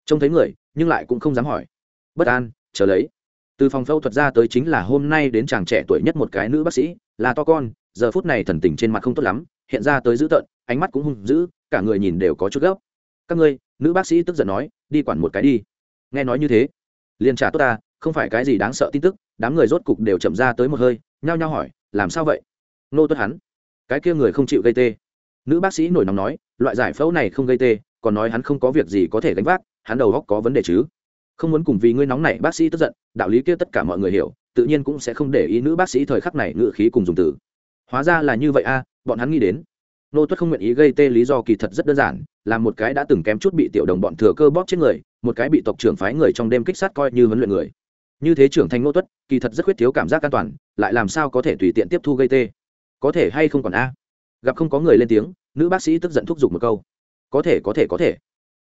Trông thấy người, nhưng lại cũng không dám hỏi. Bất an, chờ lấy. Từ phòng phẫu thuật ra tới chính là hôm nay đến chàng trẻ tuổi nhất một cái nữ bác sĩ, là to con, giờ phút này thần tình trên mặt không tốt lắm, hiện ra tới dữ tợn, ánh mắt cũng hung dữ, cả người nhìn đều có chút gấp. Các ngươi, nữ bác sĩ tức giận nói, đi quản một cái đi. Nghe nói như thế, liền trả tốt ta, không phải cái gì đáng sợ tin tức, đám người rốt cục đều chậm ra tới một hơi, nhao nhao hỏi, làm sao vậy? Nô tuất hắn. Cái kia người không chịu gây tê. Nữ bác sĩ nổi nóng nói, loại giải phẫu này không gây tê còn nói hắn không có việc gì có thể gánh vác, hắn đầu góc có vấn đề chứ? Không muốn cùng vì ngươi nóng này bác sĩ tức giận, đạo lý kia tất cả mọi người hiểu, tự nhiên cũng sẽ không để ý nữ bác sĩ thời khắc này ngự khí cùng dùng từ. Hóa ra là như vậy a, bọn hắn nghĩ đến. Nô tuất không nguyện ý gây tê lý do kỳ thật rất đơn giản, là một cái đã từng kém chút bị tiểu đồng bọn thừa cơ bóp chết người, một cái bị tộc trưởng phái người trong đêm kích sát coi như huấn luyện người. Như thế trưởng thành nô tuất, kỳ thật rất khuyết thiếu cảm giác an toàn, lại làm sao có thể tùy tiện tiếp thu gây tê? Có thể hay không còn a? Gặp không có người lên tiếng, nữ bác sĩ tức giận thúc giục một câu có thể có thể có thể.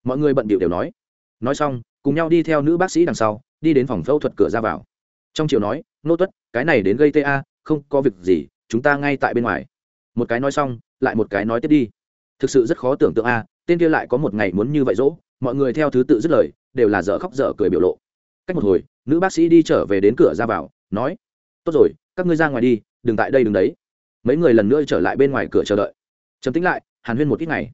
Mọi người bận bịu đều nói. Nói xong, cùng nhau đi theo nữ bác sĩ đằng sau, đi đến phòng phẫu thuật cửa ra vào. Trong chiều nói, nô tuất, cái này đến gây ta không có việc gì, chúng ta ngay tại bên ngoài. Một cái nói xong, lại một cái nói tiếp đi. Thực sự rất khó tưởng tượng a, tên kia lại có một ngày muốn như vậy dỗ. Mọi người theo thứ tự dứt lời, đều là dở khóc dở cười biểu lộ. Cách một hồi, nữ bác sĩ đi trở về đến cửa ra vào, nói, tốt rồi, các ngươi ra ngoài đi, đừng tại đây đừng đấy. Mấy người lần nữa trở lại bên ngoài cửa chờ đợi. Chấm tính lại, hàn huyên một ít ngày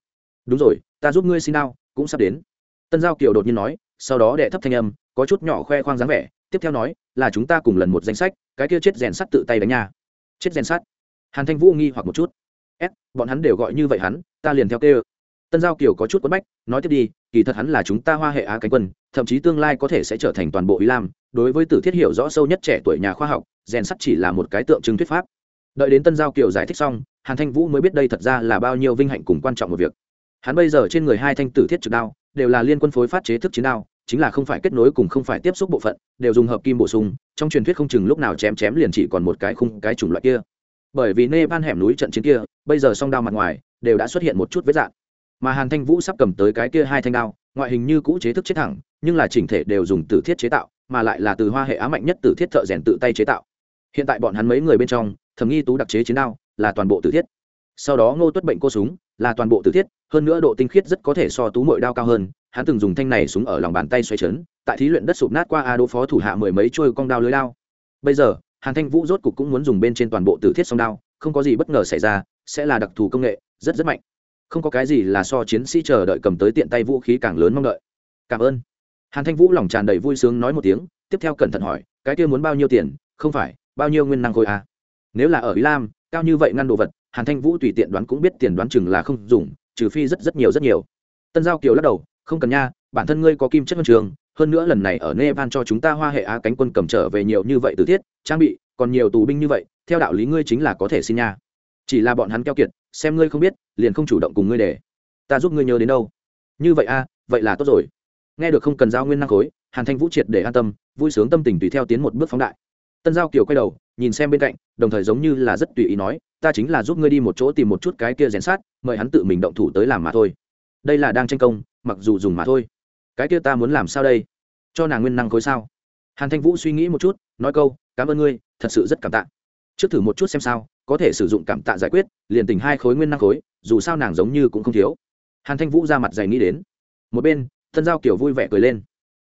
đúng rồi, ta giúp ngươi xin đao, cũng sắp đến. Tân giao kiều đột nhiên nói, sau đó đệ thấp thanh âm, có chút nhỏ khoe khoang dáng vẻ, tiếp theo nói, là chúng ta cùng lần một danh sách, cái kia chết rèn sắt tự tay đánh nha. Chết rèn sắt? Hàn thanh vũ nghi hoặc một chút. S bọn hắn đều gọi như vậy hắn, ta liền theo kêu. Tân giao kiều có chút quất bách, nói tiếp đi, kỳ thật hắn là chúng ta hoa hệ á cánh quân, thậm chí tương lai có thể sẽ trở thành toàn bộ ý lam, đối với tử thiết hiểu rõ sâu nhất trẻ tuổi nhà khoa học, rèn sắt chỉ là một cái tượng trưng thuyết pháp. Đợi đến tân giao kiều giải thích xong, hàn thanh vũ mới biết đây thật ra là bao nhiêu vinh hạnh cùng quan trọng một việc hắn bây giờ trên người hai thanh tử thiết trực đao, đều là liên quân phối phát chế thức chiến đao, chính là không phải kết nối cùng không phải tiếp xúc bộ phận, đều dùng hợp kim bổ sung, trong truyền thuyết không chừng lúc nào chém chém liền chỉ còn một cái khung, cái chủng loại kia. Bởi vì nê ban hẻm núi trận chiến kia, bây giờ song đao mặt ngoài, đều đã xuất hiện một chút vết dạn. Mà hàn thanh vũ sắp cầm tới cái kia hai thanh đao, ngoại hình như cũ chế thức chế thẳng, nhưng là chỉnh thể đều dùng tử thiết chế tạo, mà lại là từ hoa hệ á mạnh nhất tử thiết thợ rèn tự tay chế tạo. Hiện tại bọn hắn mấy người bên trong, thẩm nghi tú đặc chế chiến đao, là toàn bộ tử thiết. Sau đó ngô tuất bệnh cô súng là toàn bộ tử thiết, hơn nữa độ tinh khiết rất có thể so tú mội đao cao hơn, hắn từng dùng thanh này súng ở lòng bàn tay xoay chấn tại thí luyện đất sụp nát qua a đô phó thủ hạ mười mấy trôi con đao lưới đao. Bây giờ, hàn thanh vũ rốt cục cũng muốn dùng bên trên toàn bộ tử thiết song đao, không có gì bất ngờ xảy ra, sẽ là đặc thù công nghệ, rất rất mạnh. Không có cái gì là so chiến sĩ chờ đợi cầm tới tiện tay vũ khí càng lớn mong đợi. Cảm ơn. Hàn thanh vũ lòng tràn đầy vui sướng nói một tiếng, tiếp theo cẩn thận hỏi, cái kia muốn bao nhiêu tiền? Không phải, bao nhiêu nguyên năng khối à? nếu là ở ý lam, cao như vậy ngăn đồ vật hàn thanh vũ tùy tiện đoán cũng biết tiền đoán chừng là không dùng trừ phi rất rất nhiều rất nhiều. Tân giao kiều lắc đầu không cần nha bản thân ngươi có kim chất huân trường hơn nữa lần này ở nepal cho chúng ta hoa hệ á cánh quân cầm trở về nhiều như vậy từ thiết trang bị còn nhiều tù binh như vậy theo đạo lý ngươi chính là có thể xin nha. Chỉ là bọn hắn keo kiệt xem ngươi không biết liền không chủ động cùng ngươi để. Ta giúp ngươi nhớ đến đâu? Như vậy a à, vậy là tốt rồi. Nghe được không cần giao nguyên năng khối hàn thanh vũ triệt để an tâm vui sướng tâm tình tùy theo tiến một bước phóng đại. Tân giao kiều quay đầu nhìn xem bên cạnh, đồng thời giống như là rất tùy ý nói, ta chính là giúp ngươi đi một chỗ tìm một chút cái kia rèn sát, mời hắn tự mình động thủ tới làm mà thôi. Đây là đang tranh công, mặc dù dùng mà thôi. Cái kia ta muốn làm sao đây? Cho nàng nguyên năng khối sao? Hàn thanh vũ suy nghĩ một chút, nói câu, cảm ơn ngươi, thật sự rất cảm tạ. Trước thử một chút xem sao, có thể sử dụng cảm tạ giải quyết, liền tình hai khối nguyên năng khối, dù sao nàng giống như cũng không thiếu. Hàn thanh vũ ra mặt dày nghĩ đến. Một bên, thân giao kiểu vui vẻ cười lên.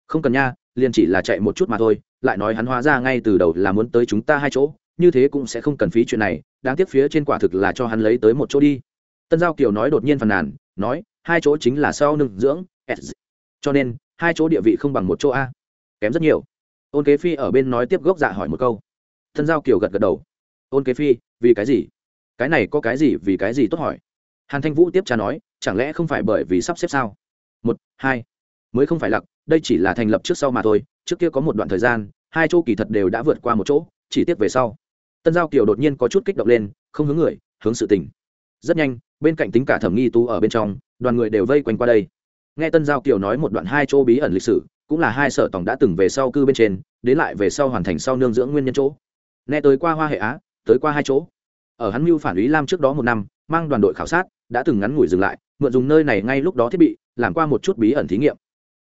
Không cần nha liền chỉ là chạy một chút mà thôi, lại nói hắn hóa ra ngay từ đầu là muốn tới chúng ta hai chỗ, như thế cũng sẽ không cần phí chuyện này, đáng tiếc phía trên quả thực là cho hắn lấy tới một chỗ đi. Tân giao kiều nói đột nhiên phàn nàn, nói, hai chỗ chính là sau nương dưỡng cho nên, hai chỗ địa vị không bằng một chỗ a. Kém rất nhiều. Ôn kế phi ở bên nói tiếp gốc dạ hỏi một câu. Tân giao kiều gật gật đầu. Ôn kế phi, vì cái gì? Cái này có cái gì, vì cái gì tốt hỏi? Hàn thanh vũ tiếp trả nói, chẳng lẽ không phải bởi vì sắp xếp sao? Một, hai, mới không phải lặc đây chỉ là thành lập trước sau mà thôi, trước kia có một đoạn thời gian, hai chỗ kỳ thật đều đã vượt qua một chỗ, chỉ tiếp về sau, tân giao kiều đột nhiên có chút kích động lên, không hướng người, hướng sự tình. Rất nhanh, bên cạnh tính cả thẩm nghi tú ở bên trong, đoàn người đều vây quanh qua đây. Nghe tân giao kiều nói một đoạn hai chỗ bí ẩn lịch sử, cũng là hai sở tổng đã từng về sau cư bên trên, đến lại về sau hoàn thành sau nương dưỡng nguyên nhân chỗ. Nghe tới qua hoa hệ á, tới qua hai chỗ. Ở hắn mưu phản ý lam trước đó một năm, mang đoàn đội khảo sát, đã từng ngắn ngủi dừng lại, mượn dùng nơi này ngay lúc đó thiết bị, làm qua một chút bí ẩn thí nghiệm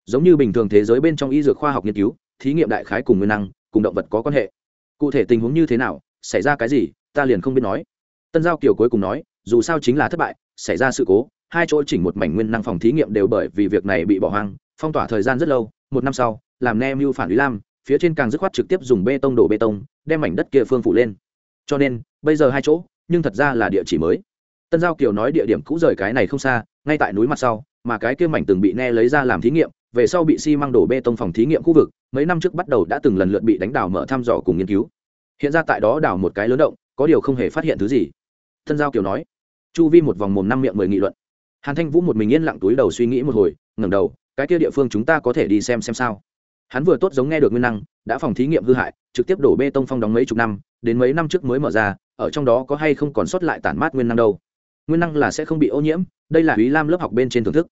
giống như bình thường thế giới bên trong y dược khoa học nghiên cứu, thí nghiệm đại khái cùng nguyên năng, cùng động vật có quan hệ. Cụ thể tình huống như thế nào, xảy ra cái gì, ta liền không biết nói. Tân giao kiều cuối cùng nói, dù sao chính là thất bại, xảy ra sự cố, hai chỗ chỉnh một mảnh nguyên năng phòng thí nghiệm đều bởi vì việc này bị bỏ hoang, phong tỏa thời gian rất lâu, một năm sau, làm nem mưu phản ý lam, phía trên càng dứt khoát trực tiếp dùng bê tông đổ bê tông, đem mảnh đất kia phương phủ lên. Cho nên, bây giờ hai chỗ, nhưng thật ra là địa chỉ mới. Tân giao kiều nói địa điểm cũ rời cái này không xa, ngay tại núi mặt sau, mà cái kia mảnh từng bị ne lấy ra làm thí nghiệm về sau bị xi măng đổ bê tông phòng thí nghiệm khu vực, mấy năm trước bắt đầu đã từng lần lượt bị đánh đào mở thăm dò cùng nghiên cứu. Hiện ra tại đó đào một cái lớn động, có điều không hề phát hiện thứ gì. Thân giao kiều nói, chu vi một vòng mồm năm miệng mười nghị luận. Hàn thanh vũ một mình yên lặng túi đầu suy nghĩ một hồi, ngẩng đầu, cái kia địa phương chúng ta có thể đi xem xem sao? Hắn vừa tốt giống nghe được nguyên năng, đã phòng thí nghiệm hư hại, trực tiếp đổ bê tông phong đóng mấy chục năm, đến mấy năm trước mới mở ra, ở trong đó có hay không còn sót lại tản mát nguyên năng đâu. Nguyên năng là sẽ không bị ô nhiễm, đây là ý lam lớp học bên trên thưởng thức.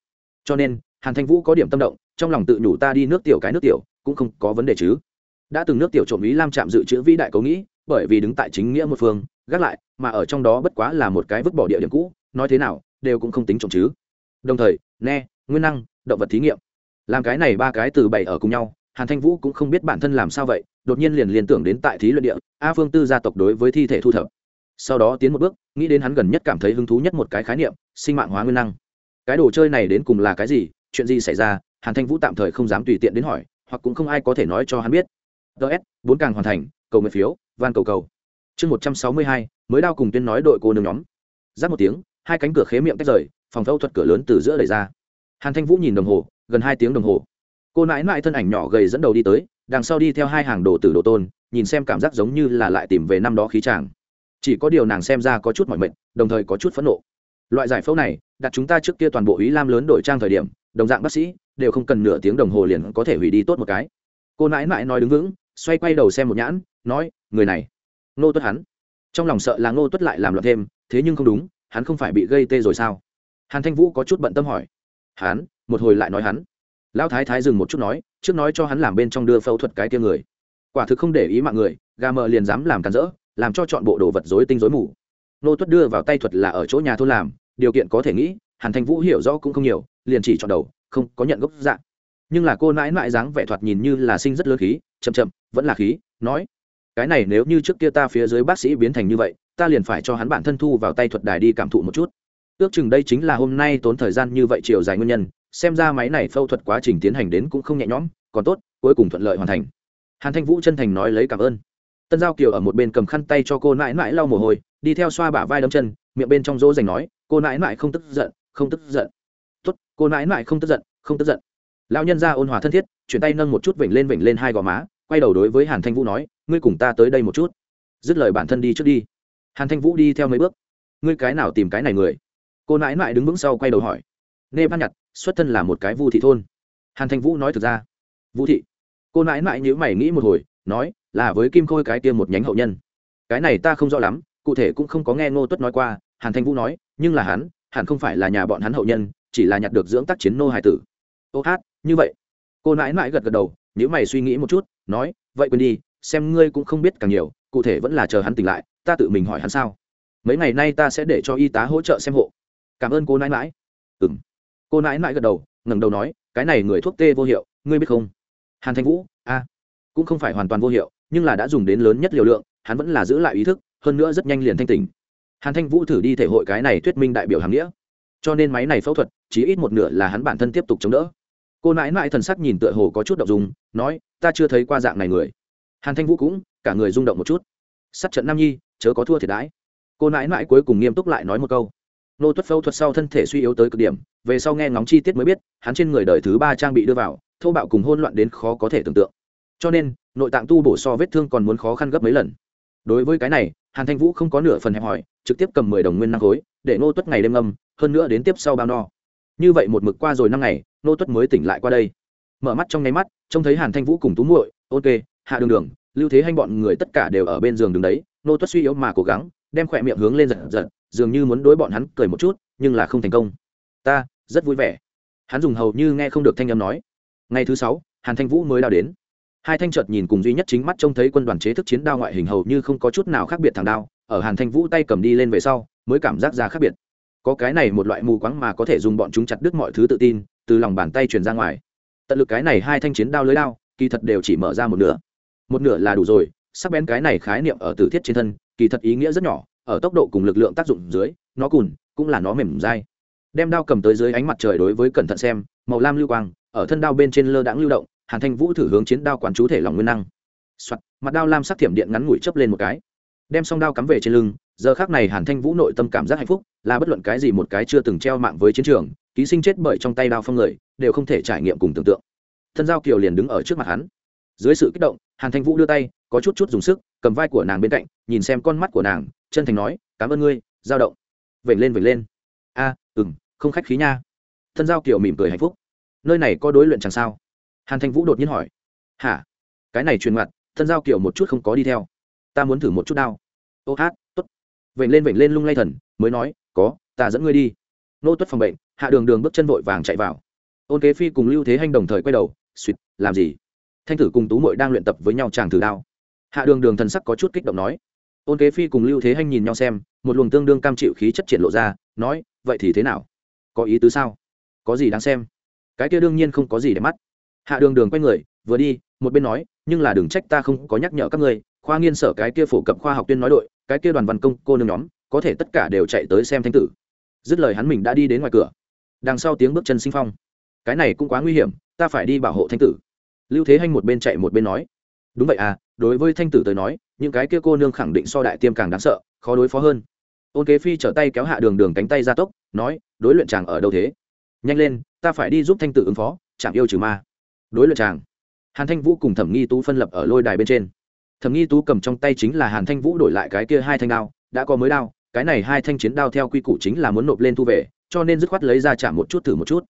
Cho nên, hàn thanh vũ có điểm tâm động trong lòng tự nhủ ta đi nước tiểu cái nước tiểu, cũng không có vấn đề chứ. Đã từng nước tiểu trộm ý lam chạm dự trữ vĩ đại cấu nghĩ, bởi vì đứng tại chính nghĩa một phương, gác lại, mà ở trong đó bất quá là một cái vứt bỏ địa điểm cũ, nói thế nào, đều cũng không tính trộm chứ. Đồng thời, ne, nguyên năng, động vật thí nghiệm. Làm cái này ba cái từ bảy ở cùng nhau, hàn thanh vũ cũng không biết bản thân làm sao vậy, đột nhiên liền liên tưởng đến tại thí luyện địa, a phương tư gia tộc đối với thi thể thu thập. Sau đó tiến một bước, nghĩ đến hắn gần nhất cảm thấy hứng thú nhất một cái khái niệm, sinh mạng hóa nguyên năng. Cái đồ chơi này đến cùng là cái gì, chuyện gì xảy ra hàn thanh vũ tạm thời không dám tùy tiện đến hỏi, hoặc cũng không ai có thể nói cho hắn biết. Ts bốn càng hoàn thành, cầu nguyện phiếu, van cầu cầu. Chương một trăm sáu mươi hai, mới đao cùng tuyên nói đội cô nương nhóm. Giáp một tiếng, hai cánh cửa khế miệng tách rời, phòng phẫu thuật cửa lớn từ giữa đẩy ra. Hàn thanh vũ nhìn đồng hồ, gần hai tiếng đồng hồ. Cô nãi nãi thân ảnh nhỏ gầy dẫn đầu đi tới, đằng sau đi theo hai hàng đồ tử đồ tôn, nhìn xem cảm giác giống như là lại tìm về năm đó khí chàng. Chỉ có điều nàng xem ra có chút mỏi mệt, đồng thời có chút phẫn nộ. Loại giải phẫu này, đặt chúng ta trước kia toàn bộ ý lam lớn đổi trang thời điểm đồng dạng bác sĩ, đều không cần nửa tiếng đồng hồ liền có thể hủy đi tốt một cái. Cô nãi nãi nói đứng vững, xoay quay đầu xem một nhãn, nói, người này. Nô tuất hắn. Trong lòng sợ là Nô tuất lại làm loạn thêm, thế nhưng không đúng, hắn không phải bị gây tê rồi sao? Hàn thanh vũ có chút bận tâm hỏi. Hắn, một hồi lại nói hắn. Lão thái thái dừng một chút nói, trước nói cho hắn làm bên trong đưa phẫu thuật cái tia người. Quả thực không để ý mạng người, gà mờ liền dám làm cản rỡ, làm cho chọn bộ đồ vật dối tinh dối mù. Nô tuất đưa vào tay thuật là ở chỗ nhà thôn làm, điều kiện có thể nghĩ, hàn thanh vũ hiểu rõ cũng không nhiều liền chỉ chọn đầu, không có nhận gốc dạng. Nhưng là cô nãi nãi dáng vẻ thoạt nhìn như là sinh rất lớn khí, chậm chậm, vẫn là khí, nói, cái này nếu như trước kia ta phía dưới bác sĩ biến thành như vậy, ta liền phải cho hắn bản thân thu vào tay thuật đài đi cảm thụ một chút. Ước chừng đây chính là hôm nay tốn thời gian như vậy chiều dài nguyên nhân, xem ra máy này phẫu thuật quá trình tiến hành đến cũng không nhẹ nhõm, còn tốt, cuối cùng thuận lợi hoàn thành. Hàn thanh vũ chân thành nói lấy cảm ơn. Tân giao kiều ở một bên cầm khăn tay cho cô nãi nãi lau mồ hôi, đi theo xoa bả vai đấm chân, miệng bên trong rỗ dành nói, cô nãi nãi không tức giận, không tức giận cô nãi nãi không tức giận, không tức giận. Lão nhân ra ôn hòa thân thiết, chuyển tay nâng một chút vểnh lên vểnh lên hai gò má, quay đầu đối với hàn thanh vũ nói, ngươi cùng ta tới đây một chút. Dứt lời bản thân đi trước đi. Hàn thanh vũ đi theo mấy bước. Ngươi cái nào tìm cái này người? Cô nãi nãi đứng vững sau quay đầu hỏi. Nê ban nhặt, xuất thân là một cái vu thị thôn. Hàn thanh vũ nói thực ra. Vũ thị? Cô nãi nãi nhữ mày nghĩ một hồi, nói, là với kim khôi cái kia một nhánh hậu nhân. Cái này ta không rõ lắm, cụ thể cũng không có nghe ngô tuất nói qua. Hàn thanh vũ nói, nhưng là hắn, hẳn không phải là nhà bọn hắn hậu nhân chỉ là nhặt được dưỡng tác chiến nô hải tử. Ô hát, như vậy. Cô nãi nãi gật gật đầu nếu mày suy nghĩ một chút, nói, vậy quên đi, xem ngươi cũng không biết càng nhiều, cụ thể vẫn là chờ hắn tỉnh lại, ta tự mình hỏi hắn sao. Mấy ngày nay ta sẽ để cho y tá hỗ trợ xem hộ. Cảm ơn cô nãi nãi. Ừ m cô nãi nãi gật đầu, ngẩng đầu nói, cái này người thuốc tê vô hiệu, ngươi biết không? Hàn thanh vũ, a, cũng không phải hoàn toàn vô hiệu, nhưng là đã dùng đến lớn nhất liều lượng, hắn vẫn là giữ lại ý thức, hơn nữa rất nhanh liền thanh tỉnh. Hàn thanh vũ thử đi thể hội cái này thuyết minh đại biểu hàm nghĩa cho nên máy này phẫu thuật, chỉ ít một nửa là hắn bản thân tiếp tục chống đỡ. Cô nãi nãi thần sắc nhìn tựa hồ có chút đ ộ n g dùng nói, ta chưa thấy qua dạng này người. Hàn thanh vũ cũng, cả người rung động một chút. Sát trận nam nhi, chớ có thua thiệt đãi. Cô nãi nãi cuối cùng nghiêm túc lại nói một câu. Nô tuất phẫu thuật sau thân thể suy yếu tới cực điểm, về sau nghe ngóng chi tiết mới biết, hắn trên người đời thứ ba trang bị đưa vào, thô bạo cùng hôn loạn đến khó có thể tưởng tượng. Cho nên, nội tạng tu bổ so vết thương còn muốn khó khăn gấp mấy lần. Đối với cái này, hàn thanh vũ không có nửa phần hẹp hòi, trực tiếp cầm mười đồng nguyên năng khối để nô tuất ngày đêm âm hơn nữa đến tiếp sau bao no. Như vậy một mực qua rồi năm ngày nô tuất mới tỉnh lại qua đây. Mở mắt trong nháy mắt, trông thấy hàn thanh vũ cùng tú muội ok hạ đường đường, lưu thế hanh bọn người tất cả đều ở bên giường đường đấy. Nô tuất suy yếu mà cố gắng, đem khỏe miệng hướng lên giật giật, dường như muốn đối bọn hắn cười một chút, nhưng là không thành công. Ta, rất vui vẻ. Hắn dùng hầu như nghe không được thanh âm nói. Ngày thứ sáu, hàn thanh vũ mới đao đến. Hai thanh trợt nhìn cùng duy nhất chính mắt trông thấy quân đoàn chế thức chiến đao ngoại hình hầu như không có chút nào khác biệt thằng đao, ở hàn thanh vũ tay cầm đi lên về sau mới cảm giác ra khác biệt. Có cái này một loại mù quáng mà có thể dùng bọn chúng chặt đứt mọi thứ tự tin từ lòng bàn tay truyền ra ngoài. Tận lực cái này hai thanh chiến đao lưới đao kỳ thật đều chỉ mở ra một nửa. Một nửa là đủ rồi sắc bén cái này khái niệm ở tử thiết trên thân kỳ thật ý nghĩa rất nhỏ ở tốc độ cùng lực lượng tác dụng dưới nó cùn cũng là nó mềm dai. Đem đao cầm tới dưới ánh mặt trời đối với cẩn thận xem màu lam lưu quang ở thân đao bên trên lơ đãng lưu động hàn thanh vũ thử hướng chiến đao quản chú thể lòng nguyên năng. Soạt, mặt đao lam sắc thiểm điện ngắn ngủi chấp lên một cái. Đem song đao cắm về trên lưng giờ khác này hàn thanh vũ nội tâm cảm giác hạnh phúc là bất luận cái gì một cái chưa từng treo mạng với chiến trường ký sinh chết bởi trong tay đao phong người đều không thể trải nghiệm cùng tưởng tượng. Thân giao kiều liền đứng ở trước mặt hắn. Dưới sự kích động hàn thanh vũ đưa tay có chút chút dùng sức cầm vai của nàng bên cạnh nhìn xem con mắt của nàng chân thành nói cảm ơn ngươi giao động. Vểnh lên vểnh lên. A à, ừng không khách khí nha. Thân giao kiều mỉm cười hạnh phúc. Nơi này có đối luyện chẳng sao? Hàn thanh vũ đột nhiên hỏi. Hả? Cái này truyền mặt thân giao kiều một chút không có đi theo. Ta muốn thử một chút đao. Ô hát vểnh lên vểnh lên lung lay thần, mới nói, có, ta dẫn ngươi đi. Nô tuất phòng bệnh, hạ đường đường bước chân vội vàng chạy vào. Ôn kế phi cùng lưu thế hanh đồng thời quay đầu suýt làm gì? Thanh tử cùng tú mội đang luyện tập với nhau chàng thử đao. Hạ đường đường thần sắc có chút kích động nói. Ôn kế phi cùng lưu thế hanh nhìn nhau xem, một luồng tương đương cam chịu khí chất triển lộ ra, nói, vậy thì thế nào? Có ý tứ sao? Có gì đáng xem? Cái kia đương nhiên không có gì để mắt. Hạ đường đường quay người, vừa đi, một bên nói nhưng là đừng trách ta không có nhắc nhở các ngươi, khoa nghiên sở cái kia phổ cập khoa học tuyên nói đội, cái kia đoàn văn công, cô nương nhóm, có thể tất cả đều chạy tới xem thanh tử. Dứt lời hắn mình đã đi đến ngoài cửa. Đằng sau tiếng bước chân sinh phong. Cái này cũng quá nguy hiểm, ta phải đi bảo hộ thanh tử. Lưu thế hanh một bên chạy một bên nói. Đúng vậy à đối với thanh tử tới nói, những cái kia cô nương khẳng định so đại tiêm càng đáng sợ, khó đối phó hơn. Ôn kế phi trở tay kéo hạ đường đường cánh tay ra tốc, nói, đối luyện chàng ở đâu thế? Nhanh lên, ta phải đi giúp thanh tử ứng phó chẳng yêu trừ ma. Đối luyện chàng hàn thanh vũ cùng thẩm nghi tú phân lập ở lôi đài bên trên. Thẩm nghi tú cầm trong tay chính là hàn thanh vũ đổi lại cái kia hai thanh đao, đã có mới đao, cái này hai thanh chiến đao theo quy củ chính là muốn nộp lên thu về, cho nên dứt khoát lấy ra chạm một chút thử một chút.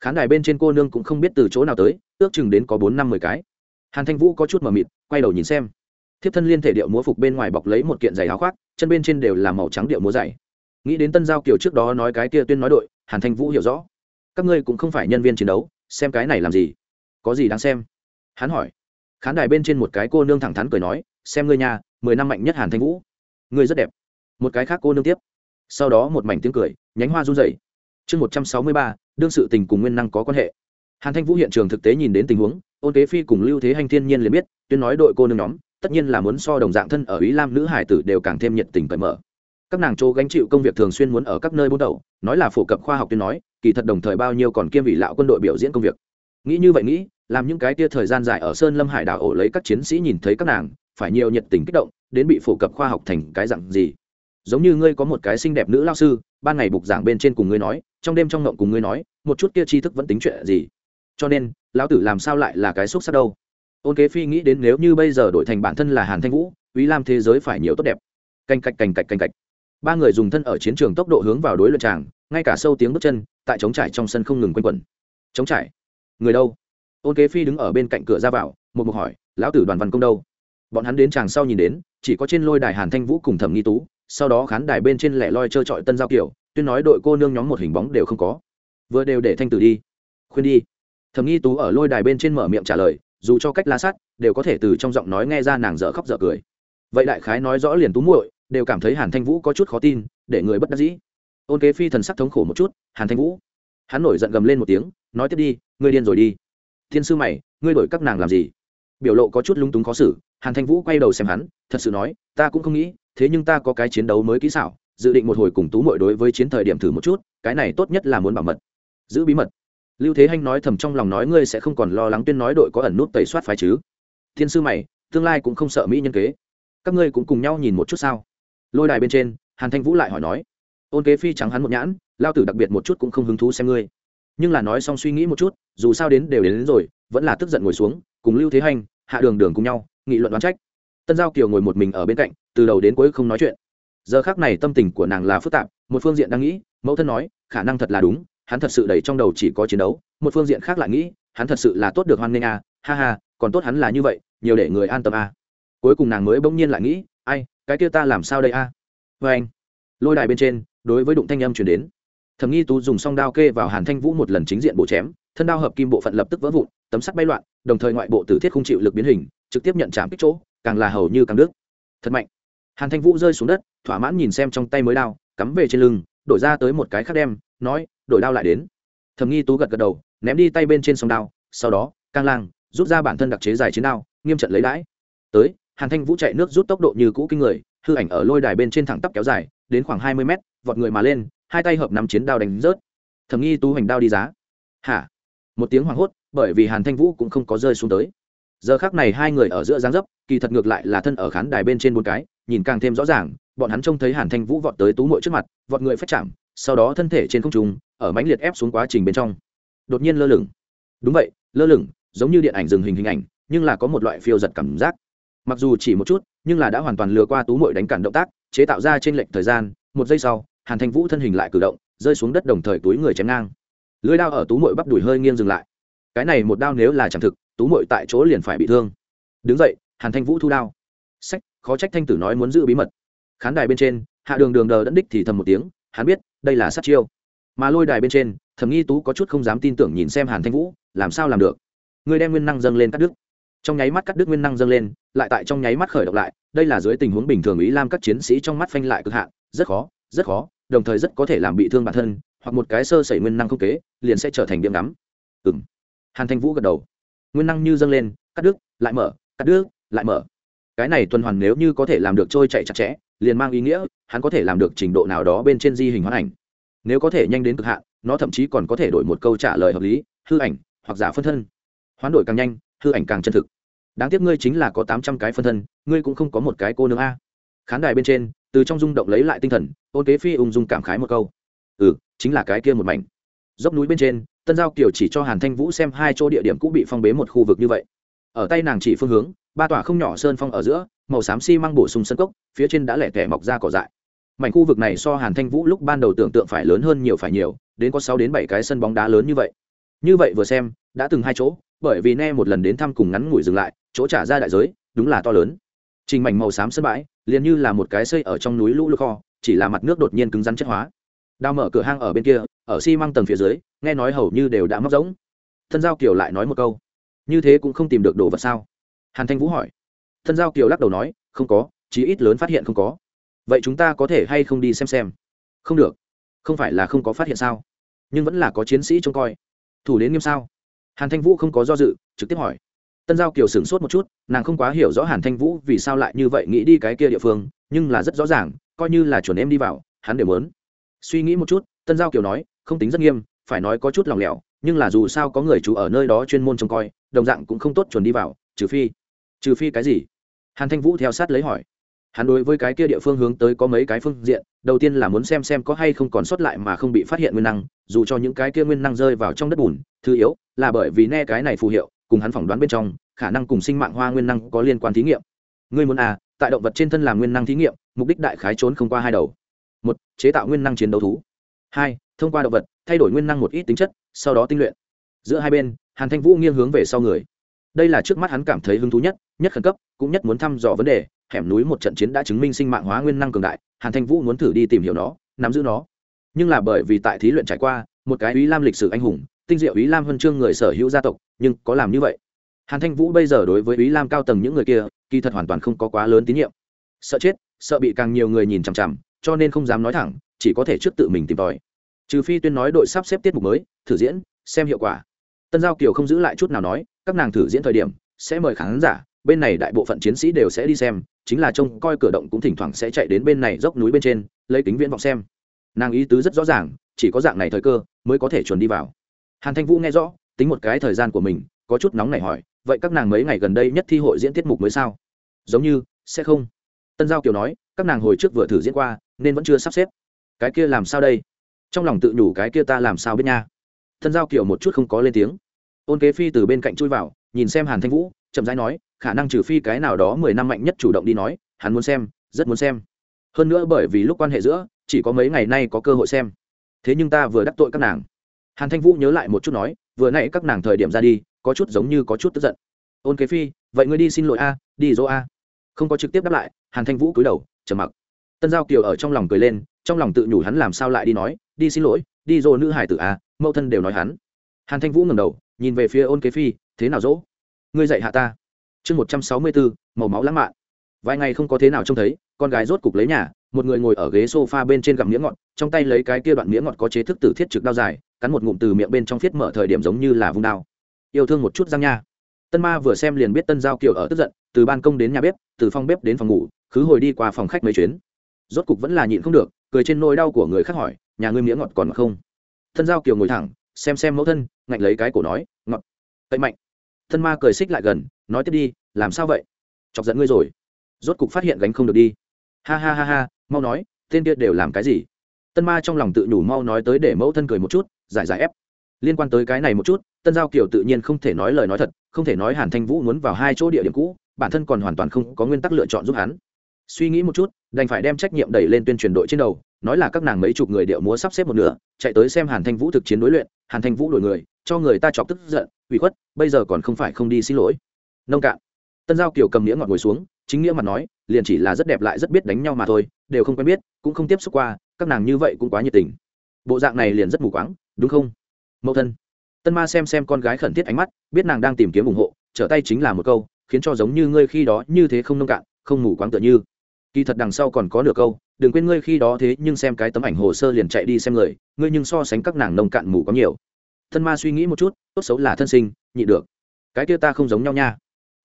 Khán đài bên trên cô nương cũng không biết từ chỗ nào tới, ước chừng đến có bốn năm mười cái. Hàn thanh vũ có chút mờ mịt, quay đầu nhìn xem. Thiếp thân liên thể điệu múa phục bên ngoài bọc lấy một kiện giày áo khoác, chân bên trên đều là màu trắng điệu múa dày nghĩ đến tân giao kiều trước đó nói cái kia tuyên nói đội, hàn thanh vũ hiểu rõ. Các ngươi cũng không phải nhân viên chiến đấu, xem cái này làm gì. Có gì đáng xem? Hắn hỏi. Khán đài bên trên một cái cô nương thẳng thắn cười nói, xem ngươi nhà mười năm mạnh nhất hàn thanh vũ. Ngươi rất đẹp. Một cái khác cô nương tiếp. Sau đó một mảnh tiếng cười, nhánh hoa run rẩy. Chương một trăm sáu mươi ba, đương sự tình cùng nguyên năng có quan hệ. Hàn thanh vũ hiện trường thực tế nhìn đến tình huống, ôn kế phi cùng lưu thế hành thiên nhiên liền biết, tuyên nói đội cô nương nhóm, tất nhiên là muốn so đồng dạng thân ở ý lam nữ hải tử đều càng thêm nhiệt tình cởi mở. Các nàng chỗ gánh chịu công việc thường xuyên muốn ở các nơi bút đầu, nói là phổ cập khoa học tuyên nói, kỳ thật đồng thời bao nhiêu còn kiêm vị lão quân đội biểu diễn công việc nghĩ như vậy nghĩ, làm những cái tia thời gian dài ở sơn lâm hải đảo ổ lấy các chiến sĩ nhìn thấy các nàng, phải nhiều nhiệt tình kích động, đến bị phổ cập khoa học thành cái dặn gì. Giống như ngươi có một cái xinh đẹp nữ lao sư, ban ngày bục giảng bên trên cùng ngươi nói, trong đêm trong ngộng cùng ngươi nói, một chút kia tri thức vẫn tính chuyện gì. Cho nên, lão tử làm sao lại là cái xúc sắc đâu? Ôn kế phi nghĩ đến nếu như bây giờ đổi thành bản thân là hàn thanh vũ ý lam thế giới phải nhiều tốt đẹp. Canh cạch canh cạch canh cạch. Ba người dùng thân ở chiến trường tốc độ hướng vào đối luận tràng, ngay cả sâu tiếng bước chân, tại trống trải trong sân không ngừng quanh quẩn. Trống trải người đâu? Ôn kế phi đứng ở bên cạnh cửa ra vào, một mục hỏi, lão tử đoàn văn công đâu? Bọn hắn đến tràng sau nhìn đến, chỉ có trên lôi đài hàn thanh vũ cùng thẩm nghi tú, sau đó khán đài bên trên lẻ loi trơ trọi tân giao kiểu tuyên nói đội cô nương nhóm một hình bóng đều không có. Vừa đều để thanh tử đi. Khuyên đi. Thẩm nghi tú ở lôi đài bên trên mở miệng trả lời, dù cho cách la sát đều có thể từ trong giọng nói nghe ra nàng dở khóc dở cười. Vậy đại khái nói rõ liền tú muội, đều cảm thấy hàn thanh vũ có chút khó tin, để người bất đắc dĩ. Ôn kế phi thần sắc thống khổ một chút, hàn thanh vũ. Hắn nổi giận gầm lên một tiếng, nói tiếp đi ngươi điên rồi đi. Thiên sư mày, ngươi đổi các nàng làm gì? Biểu lộ có chút lung túng khó xử, hàn thanh vũ quay đầu xem hắn, thật sự nói, ta cũng không nghĩ, thế nhưng ta có cái chiến đấu mới kỹ xảo, dự định một hồi cùng tú mội đối với chiến thời điểm thử một chút, cái này tốt nhất là muốn bảo mật. Giữ bí mật. Lưu thế hanh nói thầm trong lòng nói ngươi sẽ không còn lo lắng tuyên nói đội có ẩn nút tẩy soát phái chứ. Thiên sư mày, tương lai cũng không sợ mỹ nhân kế. Các ngươi cũng cùng nhau nhìn một chút sao? Lôi đài bên trên, hàn thanh vũ lại hỏi nói. Ôn kế phi trắng hắn một nhãn, lao tử đặc biệt một chút cũng không hứng thú xem ngươi nhưng là nói xong suy nghĩ một chút dù sao đến đều đến, đến rồi vẫn là tức giận ngồi xuống cùng lưu thế hành hạ đường đường cùng nhau nghị luận đoán trách tân giao kiều ngồi một mình ở bên cạnh từ đầu đến cuối không nói chuyện giờ khác này tâm tình của nàng là phức tạp một phương diện đang nghĩ mẫu thân nói khả năng thật là đúng hắn thật sự đầy trong đầu chỉ có chiến đấu một phương diện khác lại nghĩ hắn thật sự là tốt được hoan nghênh à, ha ha còn tốt hắn là như vậy nhiều để người an tâm à. cuối cùng nàng mới bỗng nhiên lại nghĩ ai cái kia ta làm sao đây a à? vê anh lôi đài bên trên đối với đụng thanh âm chuyển đến thẩm nghi tú dùng song đao kê vào hàn thanh vũ một lần chính diện bộ chém, thân đao hợp kim bộ phận lập tức vỡ vụn, tấm sắt bay loạn, đồng thời ngoại bộ tử thiết không chịu lực biến hình, trực tiếp nhận chạm kích chỗ, càng là hầu như càng đứt. Thật mạnh. Hàn thanh vũ rơi xuống đất, thỏa mãn nhìn xem trong tay mới đao, cắm về trên lưng, đổi ra tới một cái khác đem, nói, đổi đao lại đến. Thầm nghi tú gật gật đầu, ném đi tay bên trên sông đao, sau đó cang lang, rút ra bản thân đặc chế dài chiến đao, nghiêm trận lấy đãi. Tới, hàn thanh vũ chạy nước rút tốc độ như cũ kinh người, hư ảnh ở lôi đài bên trên thẳng tắp kéo dài, đến khoảng hai mươi mét, vọt người mà lên hai tay hợp nắm chiến đao đánh rớt. Thầm nghi tú hành đao đi giá. Hả? Một tiếng hoảng hốt, bởi vì hàn thanh vũ cũng không có rơi xuống tới. Giờ khác này hai người ở giữa giáng dấp, kỳ thật ngược lại là thân ở khán đài bên trên bốn cái, nhìn càng thêm rõ ràng, bọn hắn trông thấy hàn thanh vũ vọt tới tú mội trước mặt, vọt người phách chạm, sau đó thân thể trên không trung, ở mãnh liệt ép xuống quá trình bên trong. Đột nhiên lơ lửng. Đúng vậy, lơ lửng, giống như điện ảnh dừng hình hình ảnh, nhưng là có một loại phiêu giật cảm giác. Mặc dù chỉ một chút, nhưng là đã hoàn toàn lừa qua tú mội đánh cản động tác, chế tạo ra trên lệnh thời gian, một giây sau hàn thanh vũ thân hình lại cử động, rơi xuống đất đồng thời túi người chém ngang. Lưới đao ở tú mội bắp đùi hơi nghiêng dừng lại. Cái này một đao nếu là chẳng thực, tú mội tại chỗ liền phải bị thương. Đứng dậy, hàn thanh vũ thu đao. Sách, khó trách thanh tử nói muốn giữ bí mật. Khán đài bên trên, hạ đường đường đờ đẫn đích thì thầm một tiếng, hắn biết, đây là sát chiêu. Mà lôi đài bên trên thầm nghi tú có chút không dám tin tưởng nhìn xem hàn thanh vũ, làm sao làm được? Người đem nguyên năng dâng lên cắt đứt. Trong nháy mắt cắt đứt nguyên năng dâng lên, lại tại trong nháy mắt khởi động lại, đây là dưới tình huống bình thường ý lam các chiến sĩ trong mắt phanh lại cực hạn, rất khó rất khó đồng thời rất có thể làm bị thương bản thân, hoặc một cái sơ sẩy nguyên năng không kế, liền sẽ trở thành điểm ngắm. Ừ m hàn thanh vũ gật đầu. Nguyên năng như dâng lên, cắt đứt, lại mở, cắt đứt, lại mở. Cái này tuần hoàn nếu như có thể làm được trôi chạy chặt chẽ, liền mang ý nghĩa, hắn có thể làm được trình độ nào đó bên trên di hình hoán ảnh. Nếu có thể nhanh đến cực hạn, nó thậm chí còn có thể đổi một câu trả lời hợp lý, hư ảnh, hoặc giả phân thân. Hoán đổi càng nhanh, hư ảnh càng chân thực. Đáng tiếc ngươi chính là có tám trăm cái phân thân, ngươi cũng không có một cái cô nương a. Khán đài bên trên từ trong rung động lấy lại tinh thần ôn kế phi ung dung cảm khái một câu. Ừ chính là cái kia một mảnh. Dốc núi bên trên, tân giao kiều chỉ cho hàn thanh vũ xem hai chỗ địa điểm cũng bị phong bế một khu vực như vậy. Ở tay nàng chỉ phương hướng, ba tòa không nhỏ sơn phong ở giữa, màu xám xi、si、măng bổ sung sân cốc, phía trên đã lẻ tẻ mọc ra cỏ dại. Mảnh khu vực này so hàn thanh vũ lúc ban đầu tưởng tượng phải lớn hơn nhiều phải nhiều, đến có sáu đến bảy cái sân bóng đá lớn như vậy. Như vậy vừa xem, đã từng hai chỗ, bởi vì ne một lần đến thăm cùng ngắn ngủi dừng lại, chỗ trả ra đại giới, đúng là to lớn. Trình mảnh màu xám sân bãi liền như là một cái xây ở trong núi lũ lụt kho, chỉ là mặt nước đột nhiên cứng rắn chất hóa. Đào mở cửa hang ở bên kia, ở xi、si、măng tầng phía dưới, nghe nói hầu như đều đã móc rỗng. Thân giao kiều lại nói một câu, như thế cũng không tìm được đồ vật sao? Hàn thanh vũ hỏi. Thân giao kiều lắc đầu nói, không có, chí ít lớn phát hiện không có. Vậy chúng ta có thể hay không đi xem xem? Không được. Không phải là không có phát hiện sao? Nhưng vẫn là có chiến sĩ trông coi. Thủ đến nghiêm sao? Hàn thanh vũ không có do dự, trực tiếp hỏi tân giao kiều sửng sốt một chút, nàng không quá hiểu rõ hàn thanh vũ vì sao lại như vậy nghĩ đi cái kia địa phương, nhưng là rất rõ ràng, coi như là chuẩn em đi vào, hắn đều muốn. Suy nghĩ một chút, tân giao kiều nói, không tính rất nghiêm, phải nói có chút lòng lẻo, nhưng là dù sao có người chú ở nơi đó chuyên môn trông coi, đồng dạng cũng không tốt chuẩn đi vào, trừ phi trừ phi cái gì? Hàn thanh vũ theo sát lấy hỏi. Hắn đối với cái kia địa phương hướng tới có mấy cái phương diện, đầu tiên là muốn xem xem có hay không còn sót lại mà không bị phát hiện nguyên năng, dù cho những cái kia nguyên năng rơi vào trong đất bùn, thứ yếu là bởi vì ne cái này phù hiệu cùng hắn phỏng đoán bên trong, khả năng cùng sinh mạng hoa nguyên năng có liên quan thí nghiệm. Ngươi muốn à tại động vật trên thân làm nguyên năng thí nghiệm, mục đích đại khái trốn không qua hai đầu. Một, chế tạo nguyên năng chiến đấu thú. Hai, thông qua động vật, thay đổi nguyên năng một ít tính chất, sau đó tinh luyện. Giữa hai bên, hàn thanh vũ nghiêng hướng về sau người. Đây là trước mắt hắn cảm thấy hứng thú nhất nhất khẩn cấp, cũng nhất muốn thăm dò vấn đề, hẻm núi một trận chiến đã chứng minh sinh mạng hóa nguyên năng cường đại, hàn thanh vũ muốn thử đi tìm hiểu nó, nắm giữ nó. Nhưng là bởi vì tại thí luyện trải qua, một cái ý lam lịch sử anh hùng tinh diệu ý lam huân chương người sở hữu gia tộc, nhưng có làm như vậy? Hàn thanh vũ bây giờ đối với ý lam cao tầng những người kia, kỳ thật hoàn toàn không có quá lớn tín nhiệm. Sợ chết, sợ bị càng nhiều người nhìn chằm chằm, cho nên không dám nói thẳng, chỉ có thể trước tự mình tìm tòi. Trừ phi tuyên nói đội sắp xếp tiết mục mới, thử diễn, xem hiệu quả. Tân giao kiều không giữ lại chút nào nói, các nàng thử diễn thời điểm, sẽ mời khán giả, bên này đại bộ phận chiến sĩ đều sẽ đi xem, chính là trông coi cửa động cũng thỉnh thoảng sẽ chạy đến bên này dốc núi bên trên, lấy kính viễn vọng xem. Nàng ý tứ rất rõ ràng, chỉ có dạng này thời cơ, mới có thể chuẩn đi vào hàn thanh vũ nghe rõ, tính một cái thời gian của mình, có chút nóng này hỏi, vậy các nàng mấy ngày gần đây nhất thi hội diễn tiết mục mới sao? Giống như, sẽ không. Tân giao kiều nói, các nàng hồi trước vừa thử diễn qua, nên vẫn chưa sắp xếp. Cái kia làm sao đây? Trong lòng tự nhủ cái kia ta làm sao biết nha. Tân giao kiều một chút không có lên tiếng. Ôn kế phi từ bên cạnh chui vào, nhìn xem hàn thanh vũ, chậm rãi nói, khả năng trừ phi cái nào đó mười năm mạnh nhất chủ động đi nói, hắn muốn xem, rất muốn xem. Hơn nữa bởi vì lúc quan hệ giữa, chỉ có mấy ngày nay có cơ hội xem. Thế nhưng ta vừa đắc tội các nàng hàn thanh vũ nhớ lại một chút nói, vừa nãy các nàng thời điểm ra đi, có chút giống như có chút tức giận. Ôn kế phi, vậy ngươi đi xin lỗi a, đi dỗ a. Không có trực tiếp đáp lại, hàn thanh vũ cúi đầu, trầm mặc. Tân giao kiều ở trong lòng cười lên, trong lòng tự nhủ hắn làm sao lại đi nói, đi xin lỗi, đi dỗ nữ hải tử a, mẫu thân đều nói hắn. Hàn thanh vũ ngẩng đầu, nhìn về phía ôn kế phi, thế nào dỗ? Ngươi dạy hạ ta. Chương một trăm sáu mươi bốn, màu máu lãng mạn. Vài ngày không có thế nào trông thấy, con gái rốt cục lấy nhà, một người ngồi ở ghế sofa bên trên gặm miếng ngọt, trong tay lấy cái kia đoạn miếng ngọt có chế thức tử thiết trực đao dài cắn một ngụm từ miệng bên trong thiết mở thời điểm giống như là vung đao. Yêu thương một chút răng nha. Tân ma vừa xem liền biết tân giao kiều ở tức giận, từ ban công đến nhà bếp, từ phòng bếp đến phòng ngủ, khứ hồi đi qua phòng khách mấy chuyến. Rốt cục vẫn là nhịn không được, cười trên nỗi đau của người khác hỏi, nhà ngươi miếng ngọt còn không? Tân giao kiều ngồi thẳng, xem xem mẫu thân, ngạnh lấy cái cổ nói, ngọt. Tậy mạnh. Tân ma cười xích lại gần, nói tiếp đi, làm sao vậy? Chọc giận ngươi rồi. Rốt cục phát hiện gánh không được đi. Ha ha ha ha, mau nói, tên kia đều làm cái gì? Tân ma trong lòng tự nhủ mau nói tới để mẫu thân cười một chút giải giải ép. Liên quan tới cái này một chút, tân giao kiều tự nhiên không thể nói lời nói thật, không thể nói hàn thanh vũ muốn vào hai chỗ địa điểm cũ, bản thân còn hoàn toàn không có nguyên tắc lựa chọn giúp hắn. Suy nghĩ một chút, đành phải đem trách nhiệm đẩy lên tuyên truyền đội trên đầu, nói là các nàng mấy chục người điệu múa sắp xếp một nửa, chạy tới xem hàn thanh vũ thực chiến đối luyện, hàn thanh vũ đổi người, cho người ta chọc tức giận, ủy khuất, bây giờ còn không phải không đi xin lỗi. Nông cạn. Tân giao kiều cầm nghĩa ngọt ngồi xuống, chính nghĩa mặt nói, liền chỉ là rất đẹp lại rất biết đánh nhau mà thôi, đều không quen biết, cũng không tiếp xúc qua, các nàng như vậy cũng quá nhiệt tình bộ dạng này liền rất mù quáng, đúng không? Mẫu thân. Tân ma xem xem con gái khẩn thiết ánh mắt, biết nàng đang tìm kiếm ủng hộ, trở tay chính là một câu, khiến cho giống như ngươi khi đó như thế không nông cạn, không mù quáng tựa như. Kỳ thật đằng sau còn có nửa câu, đừng quên ngươi khi đó thế nhưng xem cái tấm ảnh hồ sơ liền chạy đi xem người, ngươi nhưng so sánh các nàng nông cạn mù có nhiều. Thân ma suy nghĩ một chút, tốt xấu là thân sinh, nhị được. Cái kia ta không giống nhau nha.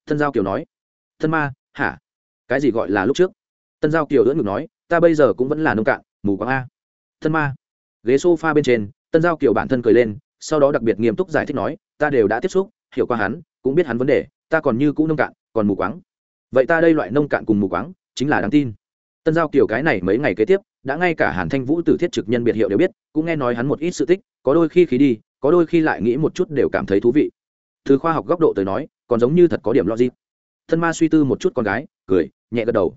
Thân giao kiều nói. Thân ma, hả? Cái gì gọi là lúc trước? Tân giao kiều đỡ ngực nói, ta bây giờ cũng vẫn là nông cạn, mù quáng a. Thân ma ghế s o f a bên trên, tân giao kiều bản thân cười lên, sau đó đặc biệt nghiêm túc giải thích nói, ta đều đã tiếp xúc, hiểu qua hắn, cũng biết hắn vấn đề, ta còn như cũ nông cạn, còn mù quáng. Vậy ta đây loại nông cạn cùng mù quáng, chính là đáng tin. Tân giao kiều cái này mấy ngày kế tiếp, đã ngay cả hàn thanh vũ từ thiết trực nhân biệt hiệu đều biết, cũng nghe nói hắn một ít sự tích, có đôi khi khí đi, có đôi khi lại nghĩ một chút đều cảm thấy thú vị. Thứ khoa học góc độ tới nói, còn giống như thật có điểm logic. Thân ma suy tư một chút con gái, cười, nhẹ gật đầu.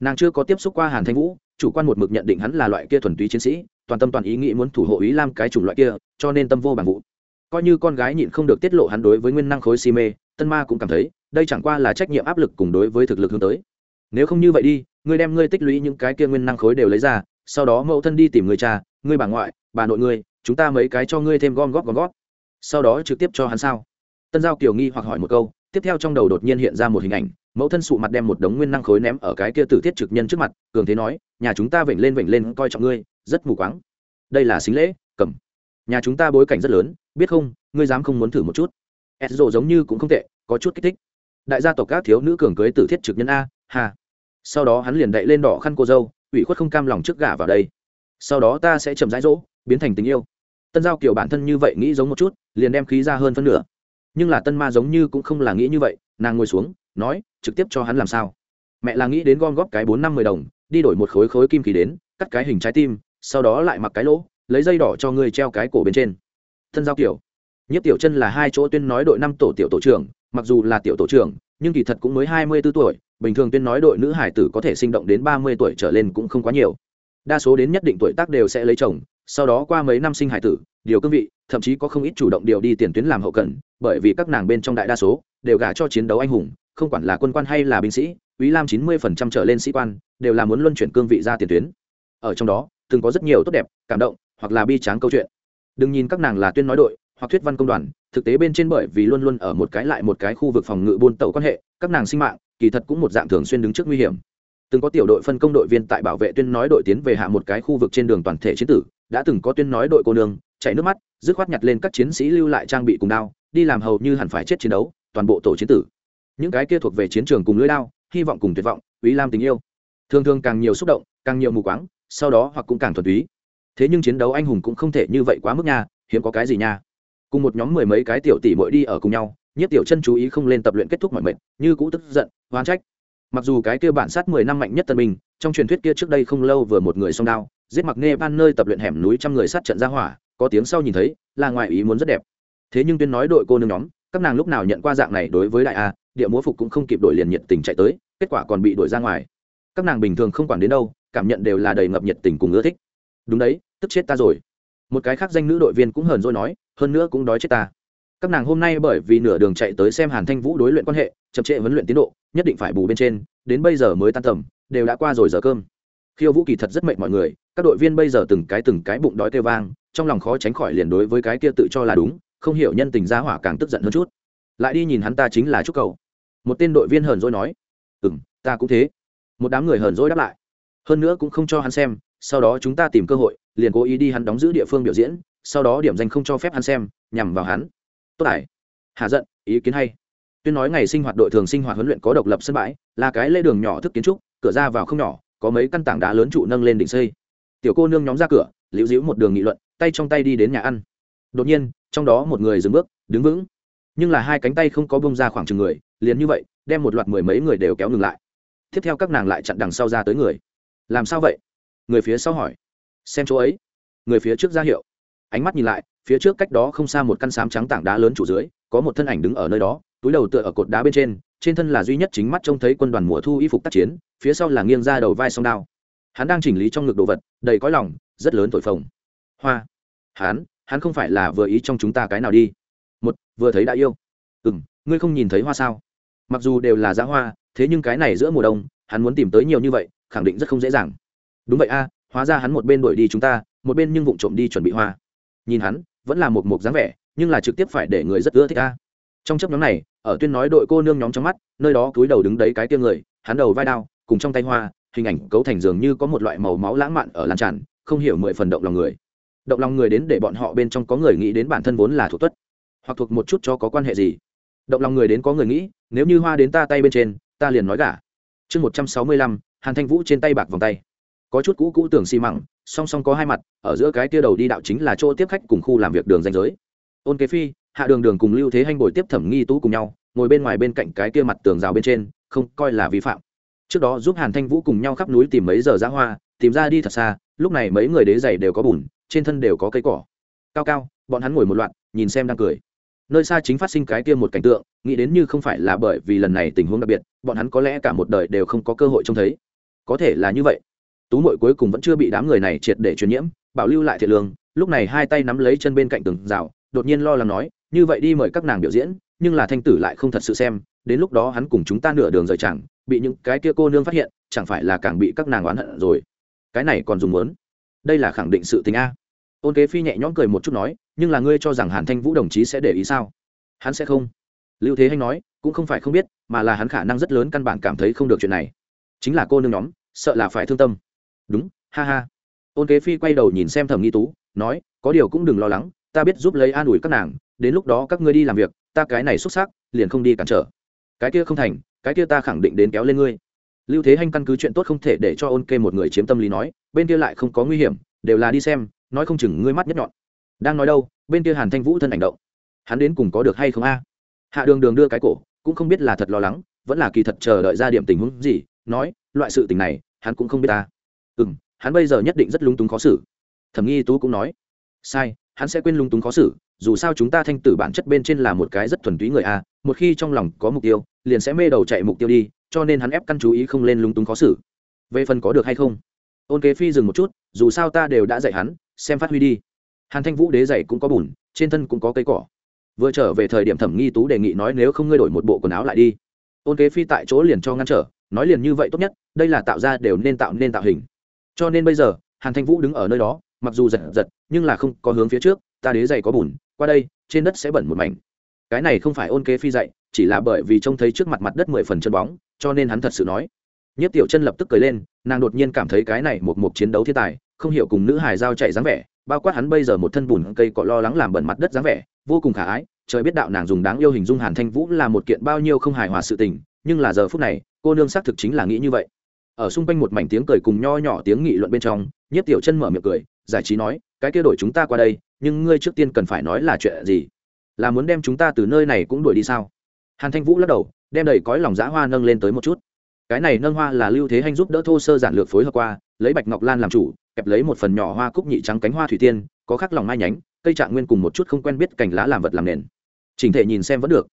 Nàng chưa có tiếp xúc qua hàn thanh vũ, chủ quan một mực nhận định hắn là loại kia thuần túy chiến sĩ toàn tâm toàn ý nghĩ muốn thủ hộ ý lam cái chủng loại kia, cho nên tâm vô bằng vụ. Coi như con gái nhịn không được tiết lộ hắn đối với nguyên năng khối si mê, tân ma cũng cảm thấy, đây chẳng qua là trách nhiệm áp lực cùng đối với thực lực hướng tới. Nếu không như vậy đi, ngươi đem ngươi tích lũy những cái kia nguyên năng khối đều lấy ra, sau đó mẫu thân đi tìm người cha, ngươi bà ngoại, bà nội ngươi, chúng ta mấy cái cho ngươi thêm gom góp gom góp. Sau đó trực tiếp cho hắn sao? Tân giao kiểu nghi hoặc hỏi một câu, tiếp theo trong đầu đột nhiên hiện ra một hình ảnh, mẫu thân sụ mặt đem một đống nguyên năng khối ném ở cái kia tử thiết trực nhân trước mặt, cường thế nói, nhà chúng ta vểnh lên vểnh lên coi trọng ngươi rất mù quáng. Đây là xính lễ, cầm. Nhà chúng ta bối cảnh rất lớn, biết không, ngươi dám không muốn thử một chút. S rộ giống như cũng không tệ, có chút kích thích. Đại gia tộc các thiếu nữ cường cưới tử thiết trực nhân a hà sau đó hắn liền đậy lên đỏ khăn cô dâu, ủy khuất không cam lòng trước gả vào đây. Sau đó ta sẽ chậm rãi rỗ biến thành tình yêu. Tân giao kiểu bản thân như vậy nghĩ giống một chút, liền đem khí ra hơn phân nửa. Nhưng là tân ma giống như cũng không là nghĩ như vậy, nàng ngồi xuống, nói, trực tiếp cho hắn làm sao? Mẹ là nghĩ đến gom góp cái bốn năm mười đồng, đi đổi một khối khối kim khí đến, cắt cái hình trái tim sau đó lại mặc cái lỗ lấy dây đỏ cho ngươi treo cái cổ bên trên. Thân giao kiểu. Nhất tiểu chân là hai chỗ tuyên nói đội năm tổ tiểu tổ trưởng mặc dù là tiểu tổ trưởng nhưng kỳ thật cũng mới hai mươi b ố tuổi bình thường tuyên nói đội nữ hải tử có thể sinh động đến ba mươi tuổi trở lên cũng không quá nhiều. Đa số đến nhất định tuổi tác đều sẽ lấy chồng sau đó qua mấy năm sinh hải tử điều cương vị thậm chí có không ít chủ động điều đi tiền tuyến làm hậu cần bởi vì các nàng bên trong đại đa số đều gả cho chiến đấu anh hùng không quản là quân quan hay là binh sĩ Úy Lam chín mươi phần trăm trở lên sĩ quan đều là muốn luân chuyển cương vị ra tiền tuyến. Ở trong đó, từng có rất nhiều tốt đẹp, cảm động, hoặc là bi tráng câu chuyện. Đừng nhìn các nàng là tuyên nói đội, hoặc thuyết văn công đoàn, thực tế bên trên bởi vì luôn luôn ở một cái lại một cái khu vực phòng ngự buôn tàu quan hệ, các nàng sinh mạng, kỳ thật cũng một dạng thường xuyên đứng trước nguy hiểm. Từng có tiểu đội phân công đội viên tại bảo vệ tuyên nói đội tiến về hạ một cái khu vực trên đường toàn thể chiến tử, đã từng có tuyên nói đội cô nương, chạy nước mắt, dứt khoát nhặt lên các chiến sĩ lưu lại trang bị cùng đao, đi làm hầu như hẳn phải chết chiến đấu, toàn bộ tổ chiến tử. Những cái kia thuộc về chiến trường cùng lưỡi đao, hy vọng cùng tuyệt vọng ý lam tình yêu thường thường càng nhiều xúc động càng nhiều mù quáng sau đó hoặc cũng càng thuần túy. Thế nhưng chiến đấu anh hùng cũng không thể như vậy quá mức nha, hiếm có cái gì nha. Cùng một nhóm mười mấy cái tiểu tỷ mỗi đi ở cùng nhau nhất tiểu chân chú ý không lên tập luyện kết thúc mọi mệt, như cũ tức giận, oán trách. Mặc dù cái kia bản sát mười năm mạnh nhất tân binh, trong truyền thuyết kia trước đây không lâu vừa một người song đao, giết mặc nê ban nơi tập luyện hẻm núi trăm người sát trận ra hỏa, có tiếng sau nhìn thấy, là ngoại ý muốn rất đẹp. Thế nhưng tuyên nói đội cô nương nhóm, các nàng lúc nào nhận qua dạng này đối với đại a, địa múa phục cũng không kịp đổi liền nhiệt tình chạy tới, kết quả còn bị đuổi ra ngoài các nàng bình thường không quản đến đâu, cảm nhận đều là đầy ngập nhiệt tình cùng ưa thích. Đúng đấy, tức chết ta rồi. Một cái khác danh nữ đội viên cũng hờn dỗi nói, hơn nữa cũng đói chết ta. Các nàng hôm nay bởi vì nửa đường chạy tới xem hàn thanh vũ đối luyện quan hệ, chậm trễ vấn luyện tiến độ, nhất định phải bù bên trên, đến bây giờ mới tan tầm, đều đã qua rồi giờ cơm. Khiêu vũ kỳ thật rất mệt mọi người, các đội viên bây giờ từng cái từng cái bụng đói kêu vang, trong lòng khó tránh khỏi liền đối với cái kia tự cho là đúng, không hiểu nhân tình giá hỏa càng tức giận hơn chút. Lại đi nhìn hắn ta chính là trúc cầu. Một tên đội viên hờn dỗi nói ừ m ta cũng thế một đám người hờn dỗi đáp lại. Hơn nữa cũng không cho hắn xem, sau đó chúng ta tìm cơ hội, liền cố ý đi hắn đóng giữ địa phương biểu diễn, sau đó điểm danh không cho phép hắn xem, nhằm vào hắn. Tốt ải hạ giận, ý kiến hay. Tuyên nói ngày sinh hoạt đội thường sinh hoạt huấn luyện có độc lập sân bãi, là cái lễ đường nhỏ thức kiến trúc, cửa ra vào không nhỏ, có mấy căn tảng đá lớn trụ nâng lên đỉnh xây. Tiểu cô nương nhóm ra cửa, liễu dĩu một đường nghị luận, tay trong tay đi đến nhà ăn. Đột nhiên, trong đó một người dừng bước, đứng vững. Nhưng là hai cánh tay không có bông ra khoảng chừng người, liền như vậy, đem một loạt mười mấy người đều kéo ngừng lại tiếp theo các nàng lại chặn đằng sau ra tới người. Làm sao vậy? Người phía sau hỏi. Xem chỗ ấy. Người phía trước ra hiệu. Ánh mắt nhìn lại, phía trước cách đó không xa một căn sám trắng tảng đá lớn chủ dưới, có một thân ảnh đứng ở nơi đó, túi đầu tựa ở cột đá bên trên trên thân là duy nhất chính mắt trông thấy quân đoàn mùa thu y phục tác chiến, phía sau là nghiêng ra đầu vai song đao. Hắn đang chỉnh lý trong ngực đồ vật, đầy cõi lòng, rất lớn thổi phồng. Hoa. Hắn hắn không phải là vừa ý trong chúng ta cái nào đi. Một, vừa thấy đã yêu. Ừ m ngươi không nhìn thấy hoa sao? Mặc dù đều là giá hoa thế nhưng cái này giữa mùa đông, hắn muốn tìm tới nhiều như vậy, khẳng định rất không dễ dàng. Đúng vậy a, hóa ra hắn một bên đuổi đi chúng ta, một bên nhưng vụng trộm đi chuẩn bị hoa. Nhìn hắn, vẫn là một mục dáng vẻ, nhưng là trực tiếp phải để người rất ưa thích a. Trong chấp nhóm này, ở tuyên nói đội cô nương nhóm trong mắt, nơi đó cúi đầu đứng đấy cái tiêm người, hắn đầu vai đao, cùng trong tay hoa, hình ảnh cấu thành dường như có một loại màu máu lãng mạn ở lan tràn, không hiểu mười phần động lòng người. Động lòng người đến để bọn họ bên trong có người nghĩ đến bản thân vốn là thuộc tuất, hoặc thuộc một chút cho có quan hệ gì. Động lòng người đến có người nghĩ, nếu như hoa đến ta tay bên trên ta liền nói gả. Chương một trăm sáu mươi lăm, hàn thanh vũ trên tay bạc vòng tay. Có chút cũ cũ tưởng xi măng, song song có hai mặt, ở giữa cái tia đầu đi đạo chính là chỗ tiếp khách cùng khu làm việc đường danh giới. Ôn kế phi, hạ đường đường cùng lưu thế hanh bồi tiếp thẩm nghi tú cùng nhau, ngồi bên ngoài bên cạnh cái kia mặt tường rào bên trên, không, coi là vi phạm. Trước đó giúp hàn thanh vũ cùng nhau khắp núi tìm mấy giờ giá hoa, tìm ra đi thật xa, lúc này mấy người đế giày đều có bùn, trên thân đều có cây cỏ. Cao cao, bọn hắn ngồi một loạt, nhìn xem đang cười nơi xa chính phát sinh cái kia một cảnh tượng, nghĩ đến như không phải là bởi vì lần này tình huống đặc biệt, bọn hắn có lẽ cả một đời đều không có cơ hội trông thấy. Có thể là như vậy. Tú mội cuối cùng vẫn chưa bị đám người này triệt để truyền nhiễm, bảo lưu lại thiệt lương, lúc này hai tay nắm lấy chân bên cạnh tường rào, đột nhiên lo lắng nói, như vậy đi mời các nàng biểu diễn, nhưng là thanh tử lại không thật sự xem, đến lúc đó hắn cùng chúng ta nửa đường rời chẳng, bị những cái kia cô nương phát hiện, chẳng phải là càng bị các nàng oán hận rồi. Cái này còn dùng muốn. Đây là khẳng định sự tình a. Ôn kế phi nhẹ nhõm cười một chút nói nhưng là ngươi cho rằng hàn thanh vũ đồng chí sẽ để ý sao? Hắn sẽ không. Lưu thế hanh nói, cũng không phải không biết, mà là hắn khả năng rất lớn căn bản cảm thấy không được chuyện này. Chính là cô nương nhóm, sợ là phải thương tâm. Đúng, ha ha. Ôn kế phi quay đầu nhìn xem thẩm nghi tú, nói, có điều cũng đừng lo lắng, ta biết giúp lấy an ủi các nàng, đến lúc đó các ngươi đi làm việc, ta cái này xuất sắc, liền không đi cản trở. Cái kia không thành, cái kia ta khẳng định đến kéo lên ngươi. Lưu thế hanh căn cứ chuyện tốt không thể để cho ôn kê một người chiếm tâm lý nói, bên kia lại không có nguy hiểm, đều là đi xem, nói không chừng ngươi mắt nhất nhọn đang nói đâu, bên kia hàn thanh vũ thân hành động. Hắn đến cùng có được hay không a? Hạ đường đường đưa cái cổ, cũng không biết là thật lo lắng, vẫn là kỳ thật chờ đợi ra điểm tình huống gì, nói, loại sự tình này, hắn cũng không biết ta. Ừ m hắn bây giờ nhất định rất lung túng khó xử. Thẩm nghi tú cũng nói, sai, hắn sẽ quên lung túng khó xử, dù sao chúng ta thanh tử bản chất bên trên là một cái rất thuần túy người a, một khi trong lòng có mục tiêu, liền sẽ mê đầu chạy mục tiêu đi, cho nên hắn ép căn chú ý không lên lung túng khó xử. Về phần có được hay không? Ôn kế phi dừng một chút, dù sao ta đều đã dạy hắn, xem phát huy đi hàn thanh vũ đế dạy cũng có bùn, trên thân cũng có cây cỏ. Vừa trở về thời điểm thẩm nghi tú đề nghị nói nếu không ngươi đổi một bộ quần áo lại đi. Ôn kế phi tại chỗ liền cho ngăn trở, nói liền như vậy tốt nhất, đây là tạo ra đều nên tạo nên tạo hình. Cho nên bây giờ, hàn thanh vũ đứng ở nơi đó, mặc dù giật giật, nhưng là không có hướng phía trước, ta đế dày có bùn, qua đây, trên đất sẽ bẩn một mảnh. Cái này không phải ôn kế phi dạy, chỉ là bởi vì trông thấy trước mặt mặt đất mười phần chân bóng, cho nên hắn thật sự nói. Nhất tiểu chân lập tức cười lên, nàng đột nhiên cảm thấy cái này một mục chiến đấu thiên tài, không hiểu cùng nữ hài giao chạy dáng vẻ bao quát hắn bây giờ một thân bùn cây cọ lo lắng làm bẩn mặt đất dáng vẻ, vô cùng khả ái, trời biết đạo nàng dùng đáng yêu hình dung hàn thanh vũ là một kiện bao nhiêu không hài hòa sự tình, nhưng là giờ phút này, cô nương xác thực chính là nghĩ như vậy. Ở xung quanh một mảnh tiếng cười cùng nho nhỏ tiếng nghị luận bên trong nhất tiểu chân mở miệng cười, giải trí nói, cái kia đổi chúng ta qua đây, nhưng ngươi trước tiên cần phải nói là chuyện gì? Là muốn đem chúng ta từ nơi này cũng đuổi đi sao? Hàn thanh vũ lắc đầu, đem đầy cõi lòng giã hoa nâng lên tới một chút. Cái này nâng hoa là lưu thế hanh giúp đỡ thô sơ giản lược phối hợp qua, lấy bạch ngọc lan làm chủ kẹp lấy một phần nhỏ hoa cúc nhị trắng cánh hoa thủy tiên, có khắc lòng mai nhánh, cây trạng nguyên cùng một chút không quen biết cành lá làm vật làm nền. Chỉnh thể nhìn xem vẫn được.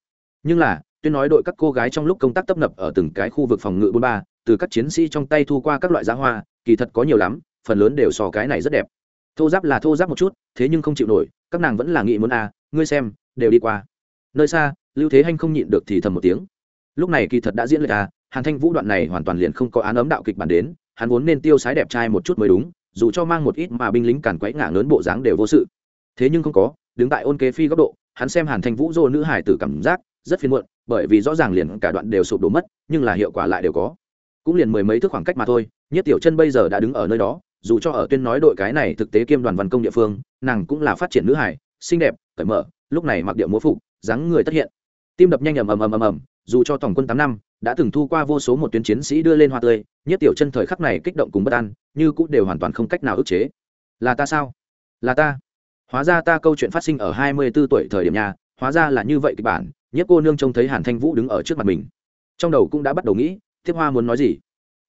Nhưng là, tuyên nói đội các cô gái trong lúc công tác tấp nập ở từng cái khu vực phòng ngự bốn ba, từ các chiến sĩ trong tay thu qua các loại giá hoa, kỳ thật có nhiều lắm, phần lớn đều so cái này rất đẹp. Thô giáp là thô giáp một chút, thế nhưng không chịu nổi, các nàng vẫn là nghị muốn à ngươi xem, đều đi qua. Nơi xa, lưu thế hanh không nhịn được thì thầm một tiếng. Lúc này kỳ thật đã diễn lệch à hàn thanh vũ đoạn này hoàn toàn liền không có án ấm đạo kịch bản đến, hắn vốn nên tiêu sái đẹp trai một chút mới đúng dù cho mang một ít mà binh lính càn quấy ngả lớn bộ dáng đều vô sự. Thế nhưng không có, đứng tại ôn kế phi góc độ, hắn xem hàn thanh vũ dô nữ hải tử cảm giác rất phiền muộn, bởi vì rõ ràng liền cả đoạn đều sụp đổ mất, nhưng là hiệu quả lại đều có. Cũng liền mười mấy thước khoảng cách mà thôi nhất tiểu chân bây giờ đã đứng ở nơi đó, dù cho ở tuyên nói đội cái này thực tế kiêm đoàn văn công địa phương, nàng cũng là phát triển nữ hải xinh đẹp, cởi mở, lúc này mặc điệu múa phục, dáng người tất hiện tim đập nhanh ầm ầm ầm ầm ầm, dù cho tổng quân tám năm, đã từng thu qua vô số một tuyến chiến sĩ đưa lên hoa tươi, nhất tiểu chân thời khắc này kích động cùng bất an, như cũng đều hoàn toàn không cách nào ức chế. Là ta sao? Là ta. Hóa ra ta câu chuyện phát sinh ở hai mươi 24 tuổi thời điểm nhà, hóa ra là như vậy kịch bản, nhất cô nương trông thấy hàn thanh vũ đứng ở trước mặt mình. Trong đầu cũng đã bắt đầu nghĩ tiếp hoa muốn nói gì?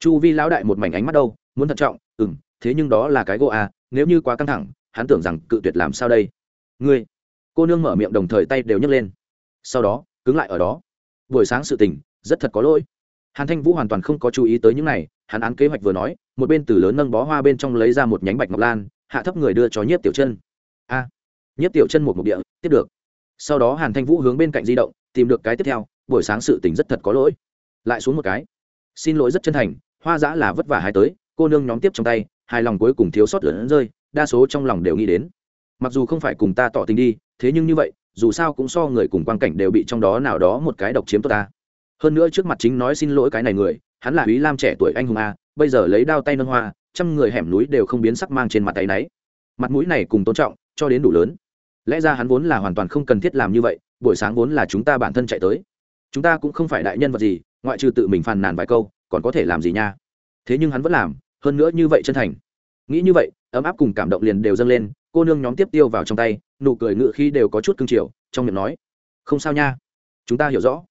Chu vi lão đại một mảnh ánh mắt đâu, muốn thận trọng ừ m thế nhưng đó là cái gỗ à nếu như quá căng thẳng, hắn tưởng rằng cự tuyệt làm sao đây? Ngươi! Cô nương mở miệng đồng thời tay đều nhấc lên. Sau đó cứng lại ở đó. Buổi sáng sự tình rất thật có lỗi. Hàn thanh vũ hoàn toàn không có chú ý tới những này hắn án kế hoạch vừa nói một bên từ lớn nâng bó hoa bên trong lấy ra một nhánh bạch ngọc lan hạ thấp người đưa cho nhiếp tiểu chân. A à, nhiếp tiểu chân một mục địa tiếp được. Sau đó hàn thanh vũ hướng bên cạnh di động tìm được cái tiếp theo buổi sáng sự tình rất thật có lỗi. Lại xuống một cái. Xin lỗi rất chân thành hoa giã là vất vả hai tới cô nương nhóm tiếp trong tay hài lòng cuối cùng thiếu sót lớn rơi đa số trong lòng đều nghĩ đến. Mặc dù không phải cùng ta tỏ tình đi thế nhưng như vậy dù sao cũng so người cùng quan cảnh đều bị trong đó nào đó một cái độc chiếm tốt ta. Hơn nữa trước mặt chính nói xin lỗi cái này người, hắn là ý lam trẻ tuổi anh hùng a, bây giờ lấy đao tay nâng hoa, trăm người hẻm núi đều không biến sắc mang trên mặt tay náy mặt mũi này cùng tôn trọng, cho đến đủ lớn. Lẽ ra hắn vốn là hoàn toàn không cần thiết làm như vậy, buổi sáng vốn là chúng ta bản thân chạy tới. Chúng ta cũng không phải đại nhân vật gì, ngoại trừ tự mình phàn nàn vài câu, còn có thể làm gì nha? Thế nhưng hắn vẫn làm, hơn nữa như vậy chân thành. Nghĩ như vậy, ấm áp cùng cảm động liền đều dâng lên, cô nương nhóm tiếp tiêu vào trong tay nụ cười ngự khi đều có chút cưng chiều, trong miệng nói, không sao nha. Chúng ta hiểu rõ.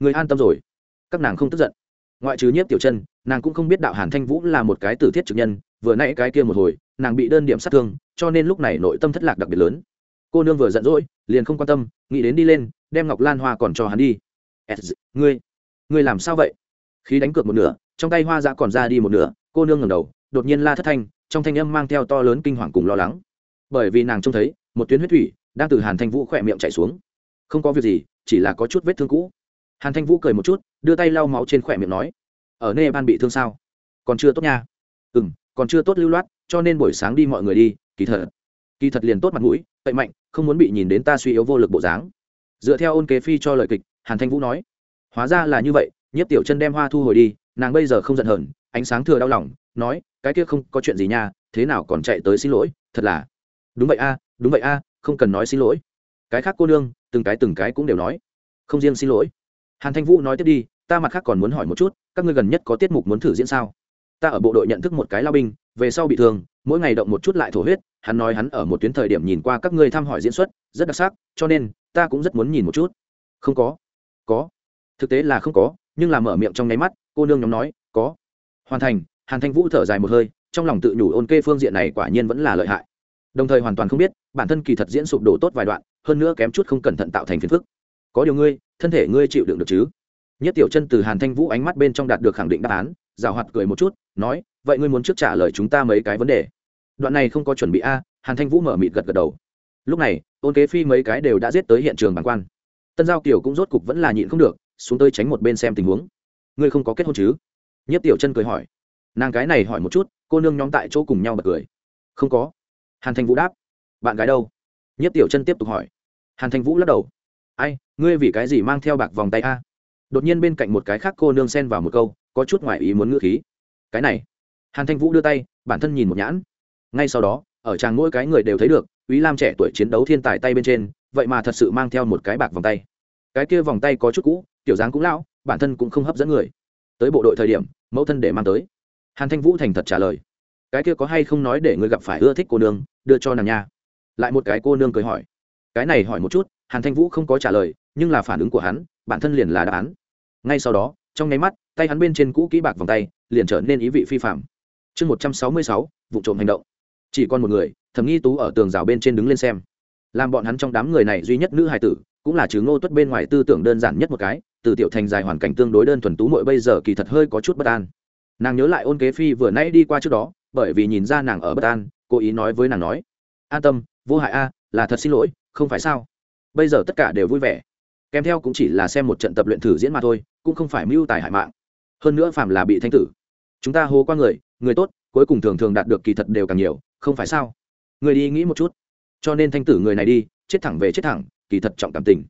Người an tâm rồi. Các nàng không tức giận. Ngoại trừ nhiếp tiểu chân, nàng cũng không biết đạo hàn thanh vũ là một cái tử thiết trực nhân, vừa nãy cái kia một hồi, nàng bị đơn điểm sát thương, cho nên lúc này nội tâm thất lạc đặc biệt lớn. Cô nương vừa giận dỗi, liền không quan tâm, nghĩ đến đi lên, đem ngọc lan hoa còn cho hắn đi. Ngươi ngươi làm sao vậy? Khi đánh cược một nửa, trong tay hoa dạ còn ra đi một nửa, cô nương ngẩng đầu, đột nhiên la thất thanh, trong thanh âm mang theo to lớn kinh hoàng cùng lo lắng. Bởi vì nàng trông thấy một tuyến huyết thủy đang từ hàn thanh vũ khỏe miệng chạy xuống không có việc gì chỉ là có chút vết thương cũ hàn thanh vũ cười một chút đưa tay lau máu trên khỏe miệng nói ở nê ban bị thương sao còn chưa tốt nha ừ m còn chưa tốt lưu loát cho nên buổi sáng đi mọi người đi kỳ thật kỳ thật liền tốt mặt mũi cậy mạnh không muốn bị nhìn đến ta suy yếu vô lực bộ dáng dựa theo ôn kế phi cho lời kịch hàn thanh vũ nói hóa ra là như vậy nhất tiểu chân đem hoa thu hồi đi nàng bây giờ không giận hờn ánh sáng thừa đau lòng nói cái kia không có chuyện gì nha thế nào còn chạy tới xin lỗi thật là đúng vậy a, đúng vậy a, không cần nói xin lỗi. Cái khác cô nương, từng cái từng cái cũng đều nói. Không riêng xin lỗi. Hàn thanh vũ nói tiếp đi, ta mặt khác còn muốn hỏi một chút, các ngươi gần nhất có tiết mục muốn thử diễn sao? Ta ở bộ đội nhận thức một cái lao binh, về sau bị thương, mỗi ngày động một chút lại thổ huyết, hắn nói hắn ở một tuyến thời điểm nhìn qua các ngươi thăm hỏi diễn xuất, rất đặc sắc, cho nên, ta cũng rất muốn nhìn một chút. Không có. Có. Thực tế là không có, nhưng là mở miệng trong nháy mắt, cô nương nhóm nói, có. Hoàn thành, hàn thanh vũ thở dài một hơi, trong lòng tự nhủ ôn kê phương diện này quả nhiên vẫn là lợi hại đồng thời hoàn toàn không biết, bản thân kỳ thật diễn sụp đổ tốt vài đoạn, hơn nữa kém chút không cẩn thận tạo thành phiền phức. Có điều ngươi, thân thể ngươi chịu đựng được chứ? Nhất tiểu chân từ hàn thanh vũ ánh mắt bên trong đạt được khẳng định đáp án rào hoạt cười một chút, nói, vậy ngươi muốn trước trả lời chúng ta mấy cái vấn đề. Đoạn này không có chuẩn bị a, hàn thanh vũ mở mịt gật gật đầu. Lúc này, ôn kế phi mấy cái đều đã giết tới hiện trường bản quan. Tân giao kiều cũng rốt cục vẫn là nhịn không được, xuống tới tránh một bên xem tình huống. Ngươi không có kết hôn chứ? Nhất tiểu chân cười hỏi. Nàng cái này hỏi một chút, cô nương nhóm tại chỗ cùng nhau bật cười. Không có hàn thanh vũ đáp. Bạn gái đâu? Nhất tiểu chân tiếp tục hỏi. Hàn thanh vũ lắc đầu. Ai, ngươi vì cái gì mang theo bạc vòng tay a? Đột nhiên bên cạnh một cái khác cô nương xen vào một câu, có chút ngoại ý muốn ngữ khí. Cái này. Hàn thanh vũ đưa tay, bản thân nhìn một nhãn. Ngay sau đó, ở tràng mỗi cái người đều thấy được ý lam trẻ tuổi chiến đấu thiên tài tay bên trên, vậy mà thật sự mang theo một cái bạc vòng tay. Cái kia vòng tay có chút cũ tiểu dáng cũng lão, bản thân cũng không hấp dẫn người. Tới bộ đội thời điểm, mẫu thân để mang tới. Hàn thanh vũ thành thật trả lời cái kia có hay không nói để người gặp phải ưa thích cô nương, đưa cho nàng nha. Lại một cái cô nương cười hỏi. Cái này hỏi một chút, hàn thanh vũ không có trả lời, nhưng là phản ứng của hắn, bản thân liền là đáp án. Ngay sau đó, trong nháy mắt, tay hắn bên trên cũ kỹ bạc vòng tay, liền trở nên ý vị phi phạm chương một trăm sáu mươi sáu, vụ trộm hành động. Chỉ còn một người thầm nghi tú ở tường rào bên trên đứng lên xem. Làm bọn hắn trong đám người này duy nhất nữ hài tử, cũng là chứ ngô tuất bên ngoài tư tưởng đơn giản nhất một cái, từ tiểu thành dài hoàn cảnh tương đối đơn thuần tú mội bây giờ kỳ thật hơi có chút bất an. Nàng nhớ lại ôn kế phi vừa nãy đi qua trước đó bởi vì nhìn ra nàng ở bất an, cố ý nói với nàng nói, an tâm, vô hại a, là thật xin lỗi, không phải sao? Bây giờ tất cả đều vui vẻ. Kèm theo cũng chỉ là xem một trận tập luyện thử diễn mà thôi, cũng không phải mưu tài hại mạng. Hơn nữa phạm là bị thanh tử, chúng ta hô qua người người tốt, cuối cùng thường thường đạt được kỳ thật đều càng nhiều, không phải sao? Người đi nghĩ một chút. Cho nên thanh tử người này đi, chết thẳng về chết thẳng, kỳ thật trọng cảm tình.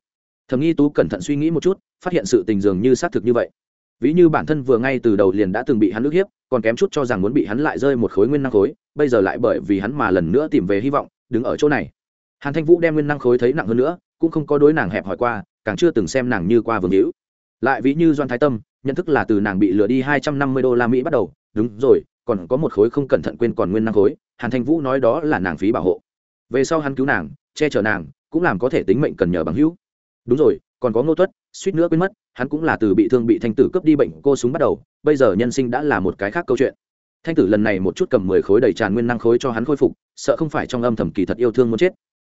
Thầm nghi tú cẩn thận suy nghĩ một chút, phát hiện sự tình dường như xác thực như vậy ví như bản thân vừa ngay từ đầu liền đã từng bị hắn ức hiếp, còn kém chút cho rằng muốn bị hắn lại rơi một khối nguyên năng khối, bây giờ lại bởi vì hắn mà lần nữa tìm về hy vọng, đứng ở chỗ này. Hàn thanh vũ đem nguyên năng khối thấy nặng hơn nữa, cũng không có đối nàng hẹp hỏi qua, càng chưa từng xem nàng như qua vương hữu. Lại ví như doan thái tâm, nhận thức là từ nàng bị lừa đi hai trăm năm mươi đô la mỹ bắt đầu, đúng rồi, còn có một khối không cẩn thận quên còn nguyên năng khối, hàn thanh vũ nói đó là nàng phí bảo hộ. Về sau hắn cứu nàng, che chở nàng, cũng làm có thể tính mệnh cần nhờ bằng hữu. Đúng rồi còn có ngô tuất, suýt nữa quên mất, hắn cũng là từ bị thương bị thanh tử cướp đi bệnh cô súng bắt đầu, bây giờ nhân sinh đã là một cái khác câu chuyện. Thanh tử lần này một chút cầm mười khối đầy tràn nguyên năng khối cho hắn khôi phục, sợ không phải trong âm thầm kỳ thật yêu thương muốn chết.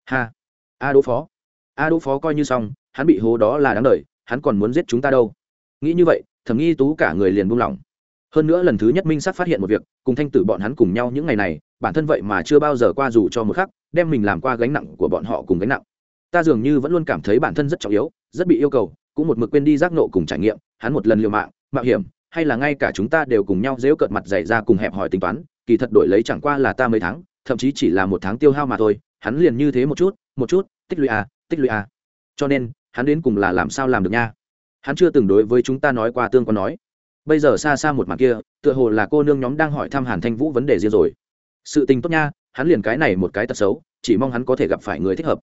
Ha! A đỗ phó! A đỗ phó coi như xong, hắn bị hố đó là đáng đời, hắn còn muốn giết chúng ta đâu? Nghĩ như vậy, thầm nghi tú cả người liền buông lỏng. Hơn nữa lần thứ nhất minh Sát phát hiện một việc, cùng thanh tử bọn hắn cùng nhau những ngày này, bản thân vậy mà chưa bao giờ qua dù cho một khắc, đem mình làm qua gánh nặng của bọn họ cùng gánh nặng. Ta dường như vẫn luôn cảm thấy bản thân rất trọng yếu rất bị yêu cầu, cũng một mực quên đi giác nộ cùng trải nghiệm, hắn một lần liều mạng, mạo hiểm, hay là ngay cả chúng ta đều cùng nhau dễu cợt mặt dày ra cùng hẹp hỏi tính toán, kỳ thật đổi lấy chẳng qua là ta mấy tháng, thậm chí chỉ là một tháng tiêu hao mà thôi, hắn liền như thế một chút một chút, tích lũy à tích lũy à. Cho nên, hắn đến cùng là làm sao làm được nha? Hắn chưa từng đối với chúng ta nói qua tương quan nói. Bây giờ xa xa một mặt kia, tựa hồ là cô nương nhóm đang hỏi thăm hàn thanh vũ vấn đề riêng rồi. Sự tình tốt nha, hắn liền cái này một cái tật xấu, chỉ mong hắn có thể gặp phải người thích hợp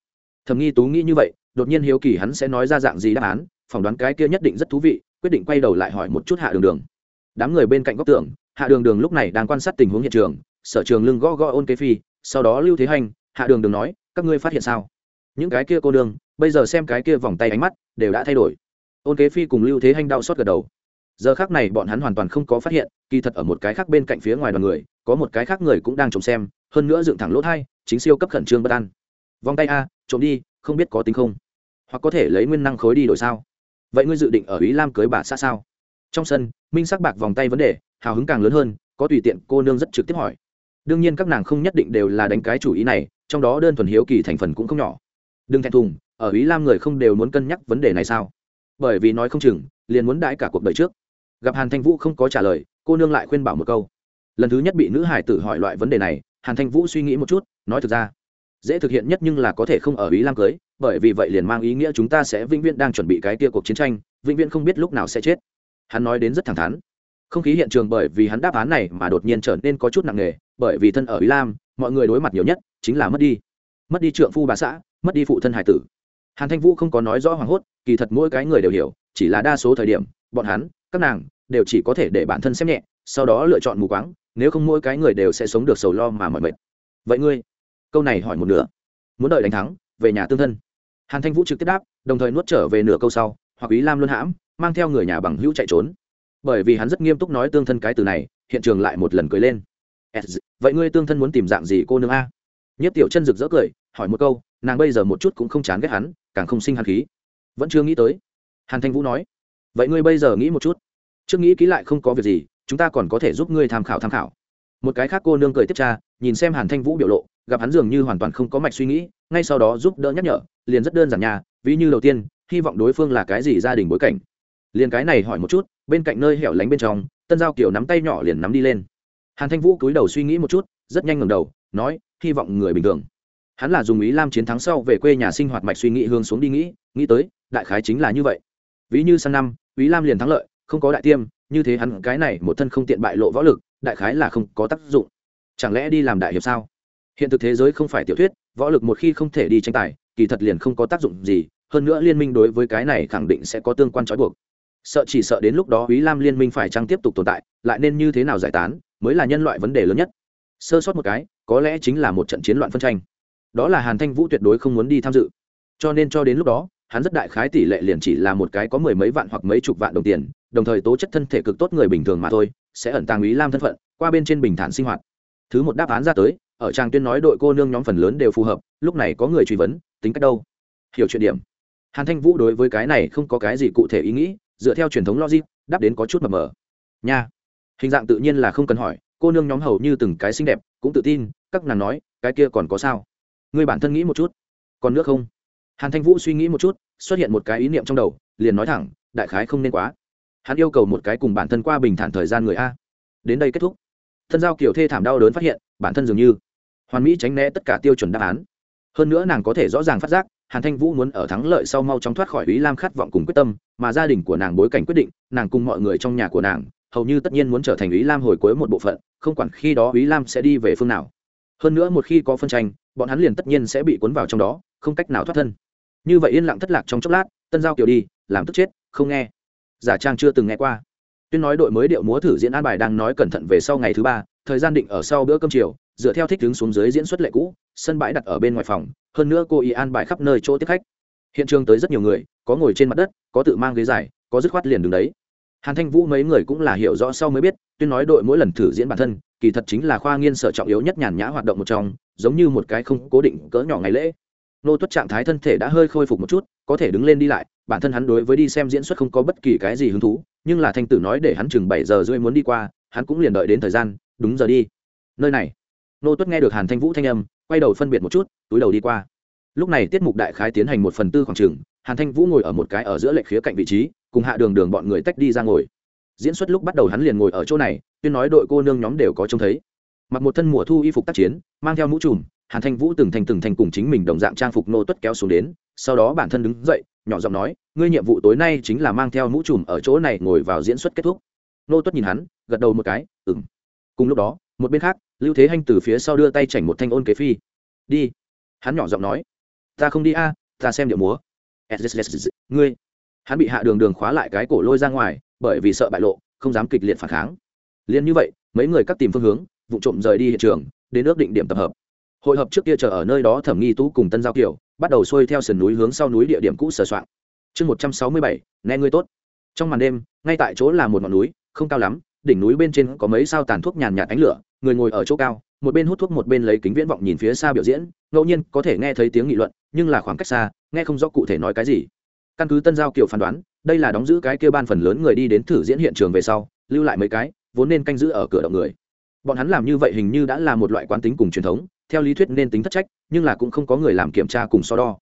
thầm nghi tú nghĩ như vậy, đột nhiên hiếu kỳ hắn sẽ nói ra dạng gì đáp án, phỏng đoán cái kia nhất định rất thú vị, quyết định quay đầu lại hỏi một chút hạ đường đường. Đám người bên cạnh góc tường, hạ đường đường lúc này đang quan sát tình huống hiện trường, sở trường lưng gõ gõ ôn kế phi, sau đó lưu thế hành, hạ đường đường nói, các ngươi phát hiện sao? Những cái kia cô đường bây giờ xem cái kia vòng tay ánh mắt, đều đã thay đổi. Ôn kế phi cùng lưu thế hành đau xót gật đầu. Giờ khác này bọn hắn hoàn toàn không có phát hiện, kỳ thật ở một cái khác bên cạnh phía ngoài đoàn người, có một cái khác người cũng đang trông xem, hơn nữa dựng thẳng lỗ thai, chính siêu cấp khẩn trương bất an. Vòng tay a trộm đi, không biết có tính không? Hoặc có thể lấy nguyên năng khối đi đổi sao? Vậy ngươi dự định ở ý lam cưới bà xã sao? Trong sân, minh sắc bạc vòng tay vấn đề, hào hứng càng lớn hơn, có tùy tiện cô nương rất trực tiếp hỏi. Đương nhiên các nàng không nhất định đều là đánh cái chủ ý này, trong đó đơn thuần hiếu kỳ thành phần cũng không nhỏ. Đừng thẹn thùng, ở ý lam người không đều muốn cân nhắc vấn đề này sao? Bởi vì nói không chừng, liền muốn đãi cả cuộc đời trước. Gặp hàn thanh vũ không có trả lời, cô nương lại khuyên bảo một câu. Lần thứ nhất bị nữ hải tử hỏi loại vấn đề này, hàn thanh vũ suy nghĩ một chút, nói thực ra dễ thực hiện nhất nhưng là có thể không ở ý lam cưới, bởi vì vậy liền mang ý nghĩa chúng ta sẽ vĩnh viễn đang chuẩn bị cái kia cuộc chiến tranh, vĩnh viễn không biết lúc nào sẽ chết. Hắn nói đến rất thẳng thắn. Không khí hiện trường bởi vì hắn đáp án này mà đột nhiên trở nên có chút nặng nề, bởi vì thân ở ý lam, mọi người đối mặt nhiều nhất chính là mất đi. Mất đi trượng phu bà xã, mất đi phụ thân hải tử. Hàn thanh vũ không có nói rõ hoảng hốt, kỳ thật mỗi cái người đều hiểu, chỉ là đa số thời điểm, bọn hắn, các nàng đều chỉ có thể để bản thân xem nhẹ, sau đó lựa chọn mù quáng, nếu không mỗi cái người đều sẽ sống được sầu lo mà mỏi mệt. Vậy ngươi câu này hỏi một nửa. Muốn đợi đánh thắng, về nhà tương thân. Hàn thanh vũ trực tiếp đáp, đồng thời nuốt trở về nửa câu sau, hoặc ý lam luân hãm, mang theo người nhà bằng hữu chạy trốn. Bởi vì hắn rất nghiêm túc nói tương thân cái từ này, hiện trường lại một lần cười lên. Vậy ngươi tương thân muốn tìm dạng gì cô nương a? Nhất tiểu chân rực rỡ cười, hỏi một câu, nàng bây giờ một chút cũng không chán ghét hắn, càng không sinh hàn khí. Vẫn chưa nghĩ tới. Hàn thanh vũ nói, vậy ngươi bây giờ nghĩ một chút. Trước nghĩ kỹ lại không có việc gì, chúng ta còn có thể giúp ngươi tham khảo tham khảo. Một cái khác cô nương cười tiếp tra, nhìn xem hàn thanh vũ biểu lộ gặp hắn dường như hoàn toàn không có mạch suy nghĩ, ngay sau đó giúp đỡ nhắc nhở, liền rất đơn giản nhà ví như đầu tiên, hy vọng đối phương là cái gì gia đình bối cảnh. Liền cái này hỏi một chút, bên cạnh nơi hẻo lánh bên trong, tân giao kiểu nắm tay nhỏ liền nắm đi lên. Hàn thanh vũ cúi đầu suy nghĩ một chút, rất nhanh ngầm đầu, nói, hy vọng người bình thường. Hắn là dùng ý lam chiến thắng sau về quê nhà sinh hoạt mạch suy nghĩ hướng xuống đi nghĩ nghĩ tới, đại khái chính là như vậy. Ví như sang năm, ý lam liền thắng lợi, không có đại tiêm, như thế hắn cái này một thân không tiện bại lộ võ lực, đại khái là không có tác dụng. Chẳng lẽ đi làm đại hiệp sao? Hiện thực thế giới không phải tiểu thuyết, võ lực một khi không thể đi tranh tài, kỳ thật liền không có tác dụng gì, hơn nữa liên minh đối với cái này khẳng định sẽ có tương quan trói buộc. Sợ chỉ sợ đến lúc đó ý lam liên minh phải chăng tiếp tục tồn tại, lại nên như thế nào giải tán, mới là nhân loại vấn đề lớn nhất. Sơ sót một cái, có lẽ chính là một trận chiến loạn phân tranh. Đó là hàn thanh vũ tuyệt đối không muốn đi tham dự. Cho nên cho đến lúc đó, hắn rất đại khái tỷ lệ liền chỉ là một cái có mười mấy vạn hoặc mấy chục vạn đồng tiền, đồng thời tố chất thân thể cực tốt người bình thường mà thôi, sẽ ẩn tàng ý lam thân phận, qua bên trên bình thản sinh hoạt thứ một đáp án ra tới, ở trang tuyên nói đội cô nương nhóm phần lớn đều phù hợp, lúc này có người truy vấn, tính cách đâu? Hiểu chuyện điểm. Hàn thanh vũ đối với cái này không có cái gì cụ thể ý nghĩ, dựa theo truyền thống logic, đáp đến có chút mập mờ. Nha. Hình dạng tự nhiên là không cần hỏi, cô nương nhóm hầu như từng cái xinh đẹp, cũng tự tin, các nàng nói, cái kia còn có sao? Người bản thân nghĩ một chút. Còn nước không? Hàn thanh vũ suy nghĩ một chút, xuất hiện một cái ý niệm trong đầu, liền nói thẳng, đại khái không nên quá. Hắn yêu cầu một cái cùng bản thân qua bình thản thời gian người a. Đến đây kết thúc thân giao kiểu thê thảm đau đớn phát hiện, bản thân dường như hoàn mỹ tránh né tất cả tiêu chuẩn đáp án. Hơn nữa nàng có thể rõ ràng phát giác, hàn thanh vũ muốn ở thắng lợi sau mau chóng thoát khỏi ý lam khát vọng cùng quyết tâm, mà gia đình của nàng bối cảnh quyết định, nàng cùng mọi người trong nhà của nàng, hầu như tất nhiên muốn trở thành ý lam hồi cuối một bộ phận, không quản khi đó ý lam sẽ đi về phương nào. Hơn nữa một khi có phân tranh, bọn hắn liền tất nhiên sẽ bị cuốn vào trong đó, không cách nào thoát thân. Như vậy yên lặng thất lạc trong chốc lát, tân giao kiểu đi, làm tức chết, không nghe. Giả trang chưa từng nghe qua tuyên nói đội mới điệu múa thử diễn an bài đang nói cẩn thận về sau ngày thứ ba, thời gian định ở sau bữa cơm chiều, dựa theo thích đứng xuống dưới diễn xuất lệ cũ, sân bãi đặt ở bên ngoài phòng, hơn nữa cô ý an bài khắp nơi chỗ tiếp khách. Hiện trường tới rất nhiều người, có ngồi trên mặt đất, có tự mang ghế dài, có dứt khoát liền đứng đấy. Hàn thanh vũ mấy người cũng là hiểu rõ sau mới biết, tuyên nói đội mỗi lần thử diễn bản thân, kỳ thật chính là khoa nghiên sở trọng yếu nhất nhàn nhã hoạt động một trong, giống như một cái không cố định cỡ nhỏ ngày lễ. Nô tuất trạng thái thân thể đã hơi khôi phục một chút, có thể đứng lên đi lại, bản thân hắn đối với đi xem diễn xuất không có bất kỳ cái gì hứng thú nhưng là thanh tử nói để hắn chừng bảy giờ rưỡi muốn đi qua, hắn cũng liền đợi đến thời gian, đúng giờ đi. Nơi này, nô tuất nghe được hàn thanh vũ thanh âm, quay đầu phân biệt một chút, túi đầu đi qua. Lúc này tiết mục đại khái tiến hành một phần tư khoảng trường hàn thanh vũ ngồi ở một cái ở giữa lệch khía cạnh vị trí, cùng hạ đường đường bọn người tách đi ra ngồi. Diễn xuất lúc bắt đầu hắn liền ngồi ở chỗ này, tuyên nói đội cô nương nhóm đều có trông thấy. Mặc một thân mùa thu y phục tác chiến, mang theo mũ trùm, hàn thanh vũ từng thành từng thành cùng chính mình đồng dạng trang phục nô tuất kéo xuống đến sau đó bản thân đứng dậy, nhỏ giọng nói, ngươi nhiệm vụ tối nay chính là mang theo mũ trùm ở chỗ này ngồi vào diễn xuất kết thúc. Nô tuất nhìn hắn, gật đầu một cái ừng cùng lúc đó, một bên khác, lưu thế hanh từ phía sau đưa tay chảnh một thanh ôn kế phi. Đi. Hắn nhỏ giọng nói, ta không đi a, ta xem điệu múa. Ngươi. Hắn bị hạ đường đường khóa lại cái cổ lôi ra ngoài, bởi vì sợ bại lộ, không dám kịch liệt phản kháng. Liền như vậy, mấy người cắt tìm phương hướng, vụ trộm rời đi hiện trường, đến ước định điểm tập hợp. Hội hợp trước kia chờ ở nơi đó thẩm nghi tú cùng tân giao kiều bắt đầu xuôi theo sườn núi hướng sau núi địa điểm cũ sờ soạn chương một trăm sáu mươi bảy, nghe ngươi tốt. Trong màn đêm, ngay tại chỗ là một ngọn núi, không cao lắm, đỉnh núi bên trên có mấy sao tàn thuốc nhàn nhạt ánh lửa, người ngồi ở chỗ cao, một bên hút thuốc một bên lấy kính viễn vọng nhìn phía xa biểu diễn, ngẫu nhiên có thể nghe thấy tiếng nghị luận, nhưng là khoảng cách xa, nghe không rõ cụ thể nói cái gì. Căn cứ tân giao kiều phán đoán, đây là đóng giữ cái kia ban phần lớn người đi đến thử diễn hiện trường về sau, lưu lại mấy cái, vốn nên canh giữ ở cửa động người. Bọn hắn làm như vậy hình như đã là một loại quán tính cùng truyền thống, theo lý thuyết nên tính thất trách nhưng là cũng không có người làm kiểm tra cùng so đo.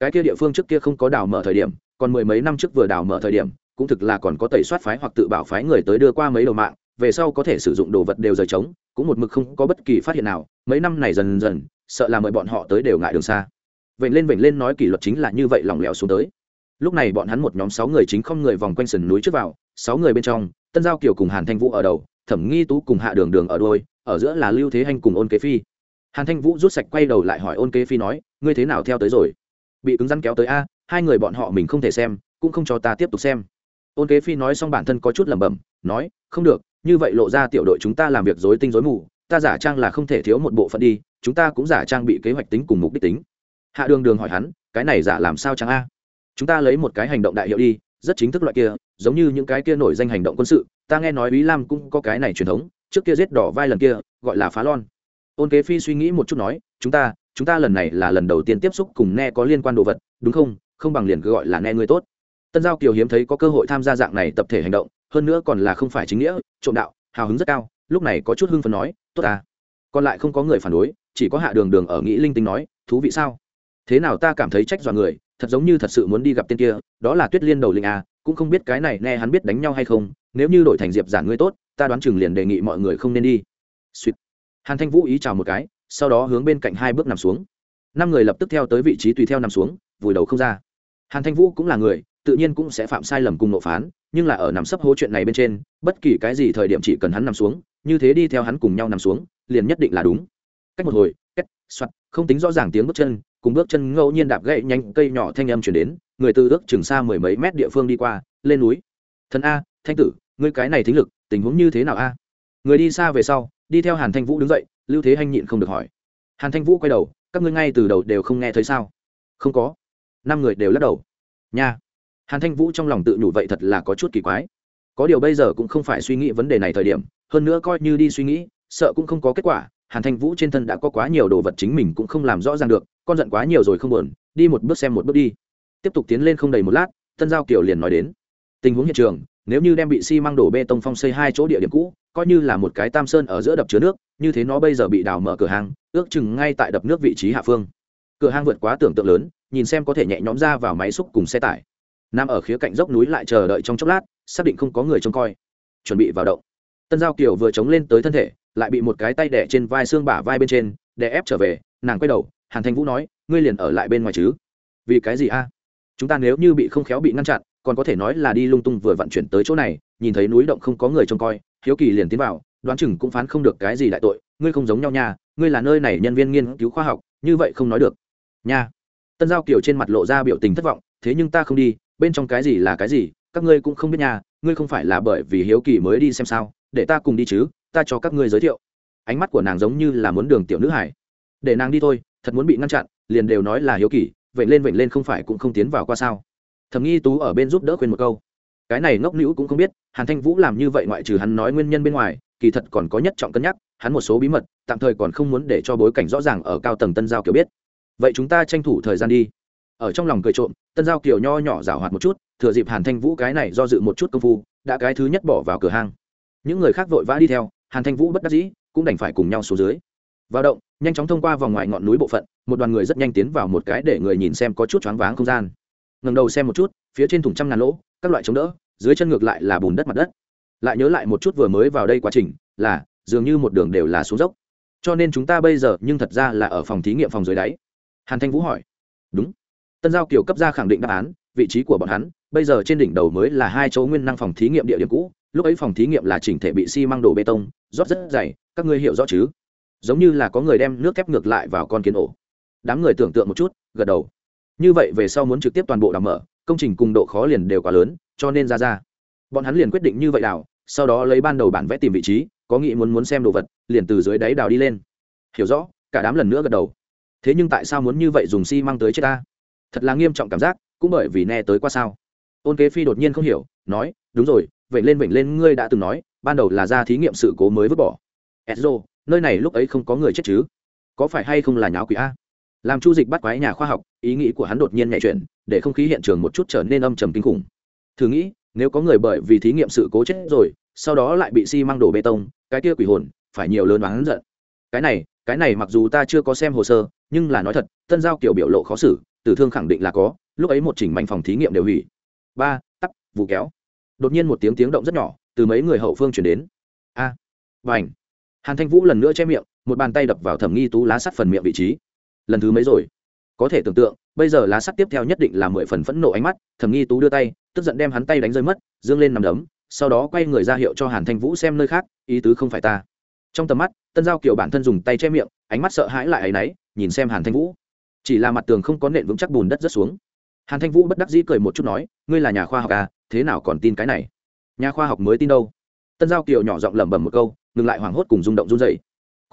Cái kia địa phương trước kia không có đào mở thời điểm, còn mười mấy năm trước vừa đào mở thời điểm, cũng thực là còn có tẩy soát phái hoặc tự bảo phái người tới đưa qua mấy đầu mạng, về sau có thể sử dụng đồ vật đều rời trống, cũng một mực không có bất kỳ phát hiện nào, mấy năm này dần dần, sợ là mời bọn họ tới đều ngại đường xa. Vậy lên vểnh lên nói kỷ luật chính là như vậy lỏng lẻo xuống tới. Lúc này bọn hắn một nhóm sáu người chính không người vòng quanh sườn núi trước vào, sáu người bên trong, tân giao kiều cùng hàn thanh vũ ở đầu, thẩm nghi tú cùng hạ đường đường ở đôi ở giữa là lưu thế hanh cùng ôn kế phi hàn thanh vũ rút sạch quay đầu lại hỏi ôn kế phi nói, ngươi thế nào theo tới rồi? Bị cứng rắn kéo tới a, hai người bọn họ mình không thể xem, cũng không cho ta tiếp tục xem. Ôn kế phi nói xong bản thân có chút lẩm bẩm, nói, không được, như vậy lộ ra tiểu đội chúng ta làm việc dối tinh dối mù, ta giả trang là không thể thiếu một bộ phận đi, chúng ta cũng giả trang bị kế hoạch tính cùng mục đích tính. Hạ đường đường hỏi hắn, cái này giả làm sao chẳng a? Chúng ta lấy một cái hành động đại hiệu đi, rất chính thức loại kia, giống như những cái kia nổi danh hành động quân sự, ta nghe nói ý lam cũng có cái này truyền thống, trước kia giết đỏ vai lần kia, gọi là phá lon ôn kế phi suy nghĩ một chút nói, chúng ta chúng ta lần này là lần đầu tiên tiếp xúc cùng nghe có liên quan đồ vật, đúng không? Không bằng liền cứ gọi là nghe người tốt. Tân giao kiều hiếm thấy có cơ hội tham gia dạng này tập thể hành động, hơn nữa còn là không phải chính nghĩa, trộm đạo, hào hứng rất cao, lúc này có chút hưng phấn nói, tốt ta. Còn lại không có người phản đối, chỉ có hạ đường đường ở nghĩ linh tinh nói, thú vị sao? Thế nào ta cảm thấy trách dọa người, thật giống như thật sự muốn đi gặp tên kia, đó là tuyết liên đầu linh à cũng không biết cái này nghe hắn biết đánh nhau hay không, nếu như đổi thành diệp giản ngươi tốt, ta đoán chừng liền đề nghị mọi người không nên đi. Suýt hàn thanh vũ ý chào một cái, sau đó hướng bên cạnh hai bước nằm xuống. Năm người lập tức theo tới vị trí tùy theo nằm xuống, vùi đầu không ra. Hàn thanh vũ cũng là người, tự nhiên cũng sẽ phạm sai lầm cùng nộ phán, nhưng là ở nằm sấp hố chuyện này bên trên, bất kỳ cái gì thời điểm chỉ cần hắn nằm xuống, như thế đi theo hắn cùng nhau nằm xuống, liền nhất định là đúng. Cách một hồi cách soạt, không tính rõ ràng tiếng bước chân, cùng bước chân ngẫu nhiên đạp gậy nhanh, cây nhỏ thanh âm chuyển đến, người từ ước chừng xa mười mấy mét địa phương đi qua, lên núi. Thần a, thanh tử, ngươi cái này thính lực, tình huống như thế nào a? Người đi xa về sau đi theo hàn thanh vũ đứng dậy, lưu thế hanh nhịn không được hỏi. Hàn thanh vũ quay đầu, các ngươi ngay từ đầu đều không nghe thấy sao? Không có. Năm người đều lắc đầu. Nha. Hàn thanh vũ trong lòng tự nhủ vậy thật là có chút kỳ quái. Có điều bây giờ cũng không phải suy nghĩ vấn đề này thời điểm, hơn nữa coi như đi suy nghĩ, sợ cũng không có kết quả. Hàn thanh vũ trên thân đã có quá nhiều đồ vật chính mình cũng không làm rõ ràng được, con giận quá nhiều rồi không buồn, đi một bước xem một bước đi. Tiếp tục tiến lên không đầy một lát, tân giao kiều liền nói đến. Tình huống hiện trường, nếu như đem bị xi măng đổ bê tông phong xây hai chỗ địa điểm cũ coi như là một cái tam sơn ở giữa đập chứa nước, như thế nó bây giờ bị đào mở cửa hàng, ước chừng ngay tại đập nước vị trí hạ phương. Cửa hàng vượt quá tưởng tượng lớn, nhìn xem có thể nhẹ nhõm ra vào máy xúc cùng xe tải. Nằm ở khía cạnh dốc núi lại chờ đợi trong chốc lát, xác định không có người trông coi. Chuẩn bị vào động. Tân giao kiều vừa chống lên tới thân thể, lại bị một cái tay đẻ trên vai xương bả vai bên trên, đè ép trở về, nàng quay đầu, hàn thanh vũ nói, ngươi liền ở lại bên ngoài chứ? Vì cái gì a? Chúng ta nếu như bị không khéo bị ngăn chặn, còn có thể nói là đi lung tung vừa vận chuyển tới chỗ này, nhìn thấy núi động không có người trông coi hiếu kỳ liền tiến vào, đoán chừng cũng phán không được cái gì đại tội, ngươi không giống nhau nha, ngươi là nơi này nhân viên nghiên cứu khoa học, như vậy không nói được. Nha. Tân giao kiều trên mặt lộ ra biểu tình thất vọng, thế nhưng ta không đi, bên trong cái gì là cái gì, các ngươi cũng không biết nha, ngươi không phải là bởi vì hiếu kỳ mới đi xem sao, để ta cùng đi chứ, ta cho các ngươi giới thiệu. Ánh mắt của nàng giống như là muốn đường tiểu nữ hải. Để nàng đi thôi, thật muốn bị ngăn chặn, liền đều nói là hiếu kỳ vậy lên vậy lên không phải cũng không tiến vào qua sao. Thầm nghi tú ở bên giúp đỡ khuyên một câu cái này ngốc nữ cũng không biết, hàn thanh vũ làm như vậy ngoại trừ hắn nói nguyên nhân bên ngoài, kỳ thật còn có nhất trọng cân nhắc, hắn một số bí mật, tạm thời còn không muốn để cho bối cảnh rõ ràng ở cao tầng tân giao kiểu biết. Vậy chúng ta tranh thủ thời gian đi. Ở trong lòng cười trộm, tân giao kiều nho nhỏ rảo hoạt một chút, thừa dịp hàn thanh vũ cái này do dự một chút công phu, đã cái thứ nhất bỏ vào cửa hang. Những người khác vội vã đi theo, hàn thanh vũ bất đắc dĩ, cũng đành phải cùng nhau xuống dưới. Vào động, nhanh chóng thông qua vòng ngoài ngọn núi bộ phận, một đoàn người rất nhanh tiến vào một cái để người nhìn xem có chút choáng váng không gian. Ngầm đầu xem một chút, phía trên thùng trăm ngàn lỗ các loại chống đỡ, dưới chân ngược lại là bùn đất mặt đất. Lại nhớ lại một chút vừa mới vào đây quá trình, là, dường như một đường đều là xuống dốc. Cho nên chúng ta bây giờ, nhưng thật ra là ở phòng thí nghiệm phòng dưới đáy. Hàn thanh vũ hỏi. Đúng. Tân giao kiều cấp ra khẳng định đáp án, vị trí của bọn hắn, bây giờ trên đỉnh đầu mới là hai chỗ nguyên năng phòng thí nghiệm địa điểm cũ, lúc ấy phòng thí nghiệm là chỉnh thể bị xi măng đổ bê tông, rót rất dày, các ngươi hiểu rõ chứ? Giống như là có người đem nước thép ngược lại vào con kiến ổ. Đám người tưởng tượng một chút, gật đầu. Như vậy về sau muốn trực tiếp toàn bộ đào mở công trình cùng độ khó liền đều quá lớn, cho nên ra ra. Bọn hắn liền quyết định như vậy đào sau đó lấy ban đầu bản vẽ tìm vị trí, có nghĩ muốn muốn xem đồ vật, liền từ dưới đáy đào đi lên. Hiểu rõ, cả đám lần nữa gật đầu. Thế nhưng tại sao muốn như vậy dùng xi tới chết ta? Thật là nghiêm trọng cảm giác, cũng bởi vì nghe tới qua sao. Ôn kế phi đột nhiên không hiểu, nói, đúng rồi vậy lên vậy lên ngươi đã từng nói, ban đầu là ra thí nghiệm sự cố mới vứt bỏ. Edzo nơi này lúc ấy không có người chết chứ? Có phải hay không là nháo quỷ a? Làm chu dịch bắt quái nhà khoa học ý nghĩ của hắn đột nhiên nhạy chuyển để không khí hiện trường một chút trở nên âm trầm kinh khủng. Thử nghĩ nếu có người bởi vì thí nghiệm sự cố chết rồi sau đó lại bị xi、si、măng đổ bê tông cái kia quỷ hồn phải nhiều lớn oán giận. Cái này cái này mặc dù ta chưa có xem hồ sơ nhưng là nói thật tân giao kiểu biểu lộ khó xử tử thương khẳng định là có lúc ấy một chỉnh mảnh phòng thí nghiệm đều hủy. Ba tắc vụ kéo. Đột nhiên một tiếng tiếng động rất nhỏ từ mấy người hậu phương chuyển đến. A à, và ảnh hàn thanh vũ lần nữa che miệng một bàn tay đập vào thẩm nghi tú lá sắt phần miệng vị trí lần thứ mấy rồi? Có thể tưởng tượng, bây giờ lá sắt tiếp theo nhất định là mười phần phẫn nộ ánh mắt, thẩm nghi tú đưa tay, tức giận đem hắn tay đánh rơi mất, dương lên nằm đấm, sau đó quay người ra hiệu cho hàn thanh vũ xem nơi khác, ý tứ không phải ta. Trong tầm mắt, tân giao kiều bản thân dùng tay che miệng, ánh mắt sợ hãi lại áy náy, nhìn xem hàn thanh vũ. Chỉ là mặt tường không có nện vững chắc bùn đất rớt xuống. Hàn thanh vũ bất đắc dĩ cười một chút nói, ngươi là nhà khoa học à thế nào còn tin cái này? Nhà khoa học mới tin đâu? Tân giao kiều nhỏ giọng lẩm bẩm một câu, ngừng lại hoảng hốt cùng rung động run dậy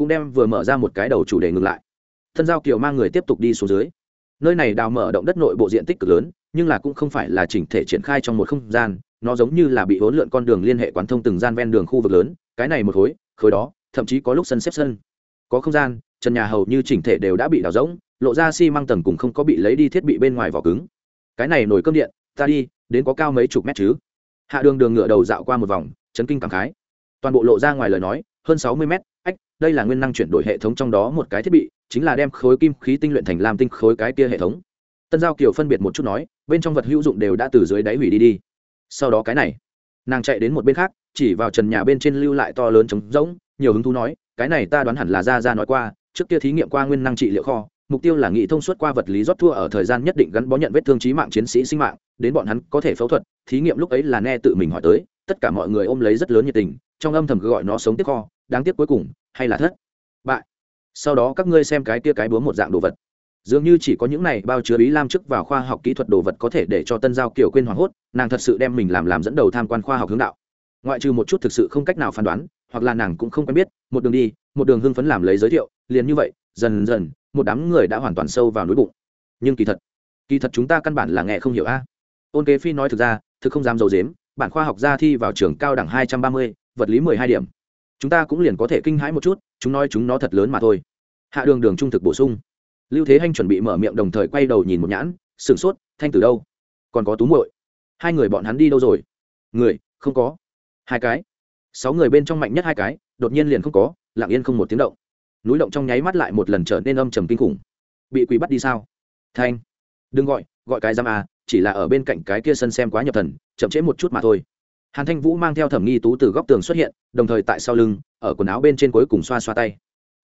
cũng đem vừa mở ra một cái đầu chủ đề ngừng lại. Thân giao kiều mang người tiếp tục đi xuống dưới. Nơi này đào mở động đất nội bộ diện tích cực lớn, nhưng là cũng không phải là chỉnh thể triển khai trong một không gian, nó giống như là bị hỗn lượn con đường liên hệ quán thông từng gian ven đường khu vực lớn, cái này một khối khối đó, thậm chí có lúc sân xếp sân. Có không gian, trần nhà hầu như chỉnh thể đều đã bị đào rỗng, lộ ra xi、si、măng tầng cùng không có bị lấy đi thiết bị bên ngoài vỏ cứng. Cái này nổi cơm điện, ta đi, đến có cao mấy chục mét chứ. Hạ đường đường ngựa đầu dạo qua một vòng, chấn kinh cảm khái. Toàn bộ lộ ra ngoài lời nói, hơn sáu mươi mét, ách, đây là nguyên năng chuyển đổi hệ thống trong đó một cái thiết bị chính là đem khối kim khí tinh luyện thành làm tinh khối cái kia hệ thống. Tân giao kiều phân biệt một chút nói, bên trong vật hữu dụng đều đã từ dưới đáy hủy đi đi. Sau đó cái này, nàng chạy đến một bên khác, chỉ vào trần nhà bên trên lưu lại to lớn trống rỗng, nhiều hứng thú nói, cái này ta đoán hẳn là ra ra nói qua, trước kia thí nghiệm qua nguyên năng trị liệu kho, mục tiêu là nghị thông suốt qua vật lý rót thua ở thời gian nhất định gắn bó nhận vết thương trí mạng chiến sĩ sinh mạng, đến bọn hắn có thể phẫu thuật, thí nghiệm lúc ấy là nghe tự mình hỏi tới, tất cả mọi người ôm lấy rất lớn nhiệt tình, trong âm thầm gọi nó sống tiếp kho, đáng tiếc cuối cùng, hay là thất bại sau đó các ngươi xem cái kia cái búa một dạng đồ vật. Dường như chỉ có những này bao chứa ý lam chức vào khoa học kỹ thuật đồ vật có thể để cho tân giao kiểu quên hoảng hốt, nàng thật sự đem mình làm làm dẫn đầu tham quan khoa học hướng đạo. Ngoại trừ một chút thực sự không cách nào phán đoán, hoặc là nàng cũng không quen biết, một đường đi, một đường hưng phấn làm lấy giới thiệu, liền như vậy, dần dần, một đám người đã hoàn toàn sâu vào núi bụng. Nhưng kỳ thật kỳ thật chúng ta căn bản là nghe không hiểu a. Ôn kế phi nói thực ra, thực không dám d i ấ u dếm, bản khoa học gia thi vào trường cao đẳng hai trăm ba mươi, vật lý mười hai điểm chúng ta cũng liền có thể kinh hãi một chút, chúng nói chúng nó thật lớn mà thôi. Hạ đường đường trung thực bổ sung. Lưu thế hanh chuẩn bị mở miệng đồng thời quay đầu nhìn một nhãn, sửng sốt, thanh từ đâu? Còn có tú muội. Hai người bọn hắn đi đâu rồi? Người, không có. Hai cái. Sáu người bên trong mạnh nhất hai cái, đột nhiên liền không có, lặng yên không một tiếng động. Núi động trong nháy mắt lại một lần trở nên âm trầm kinh khủng. Bị quỷ bắt đi sao? Thanh. Đừng gọi gọi cái giam à chỉ là ở bên cạnh cái kia sân xem quá nhập thần, chậm chế một chút mà thôi hàn thanh vũ mang theo thẩm nghi tú từ góc tường xuất hiện, đồng thời tại sau lưng, ở quần áo bên trên cuối cùng xoa xoa tay.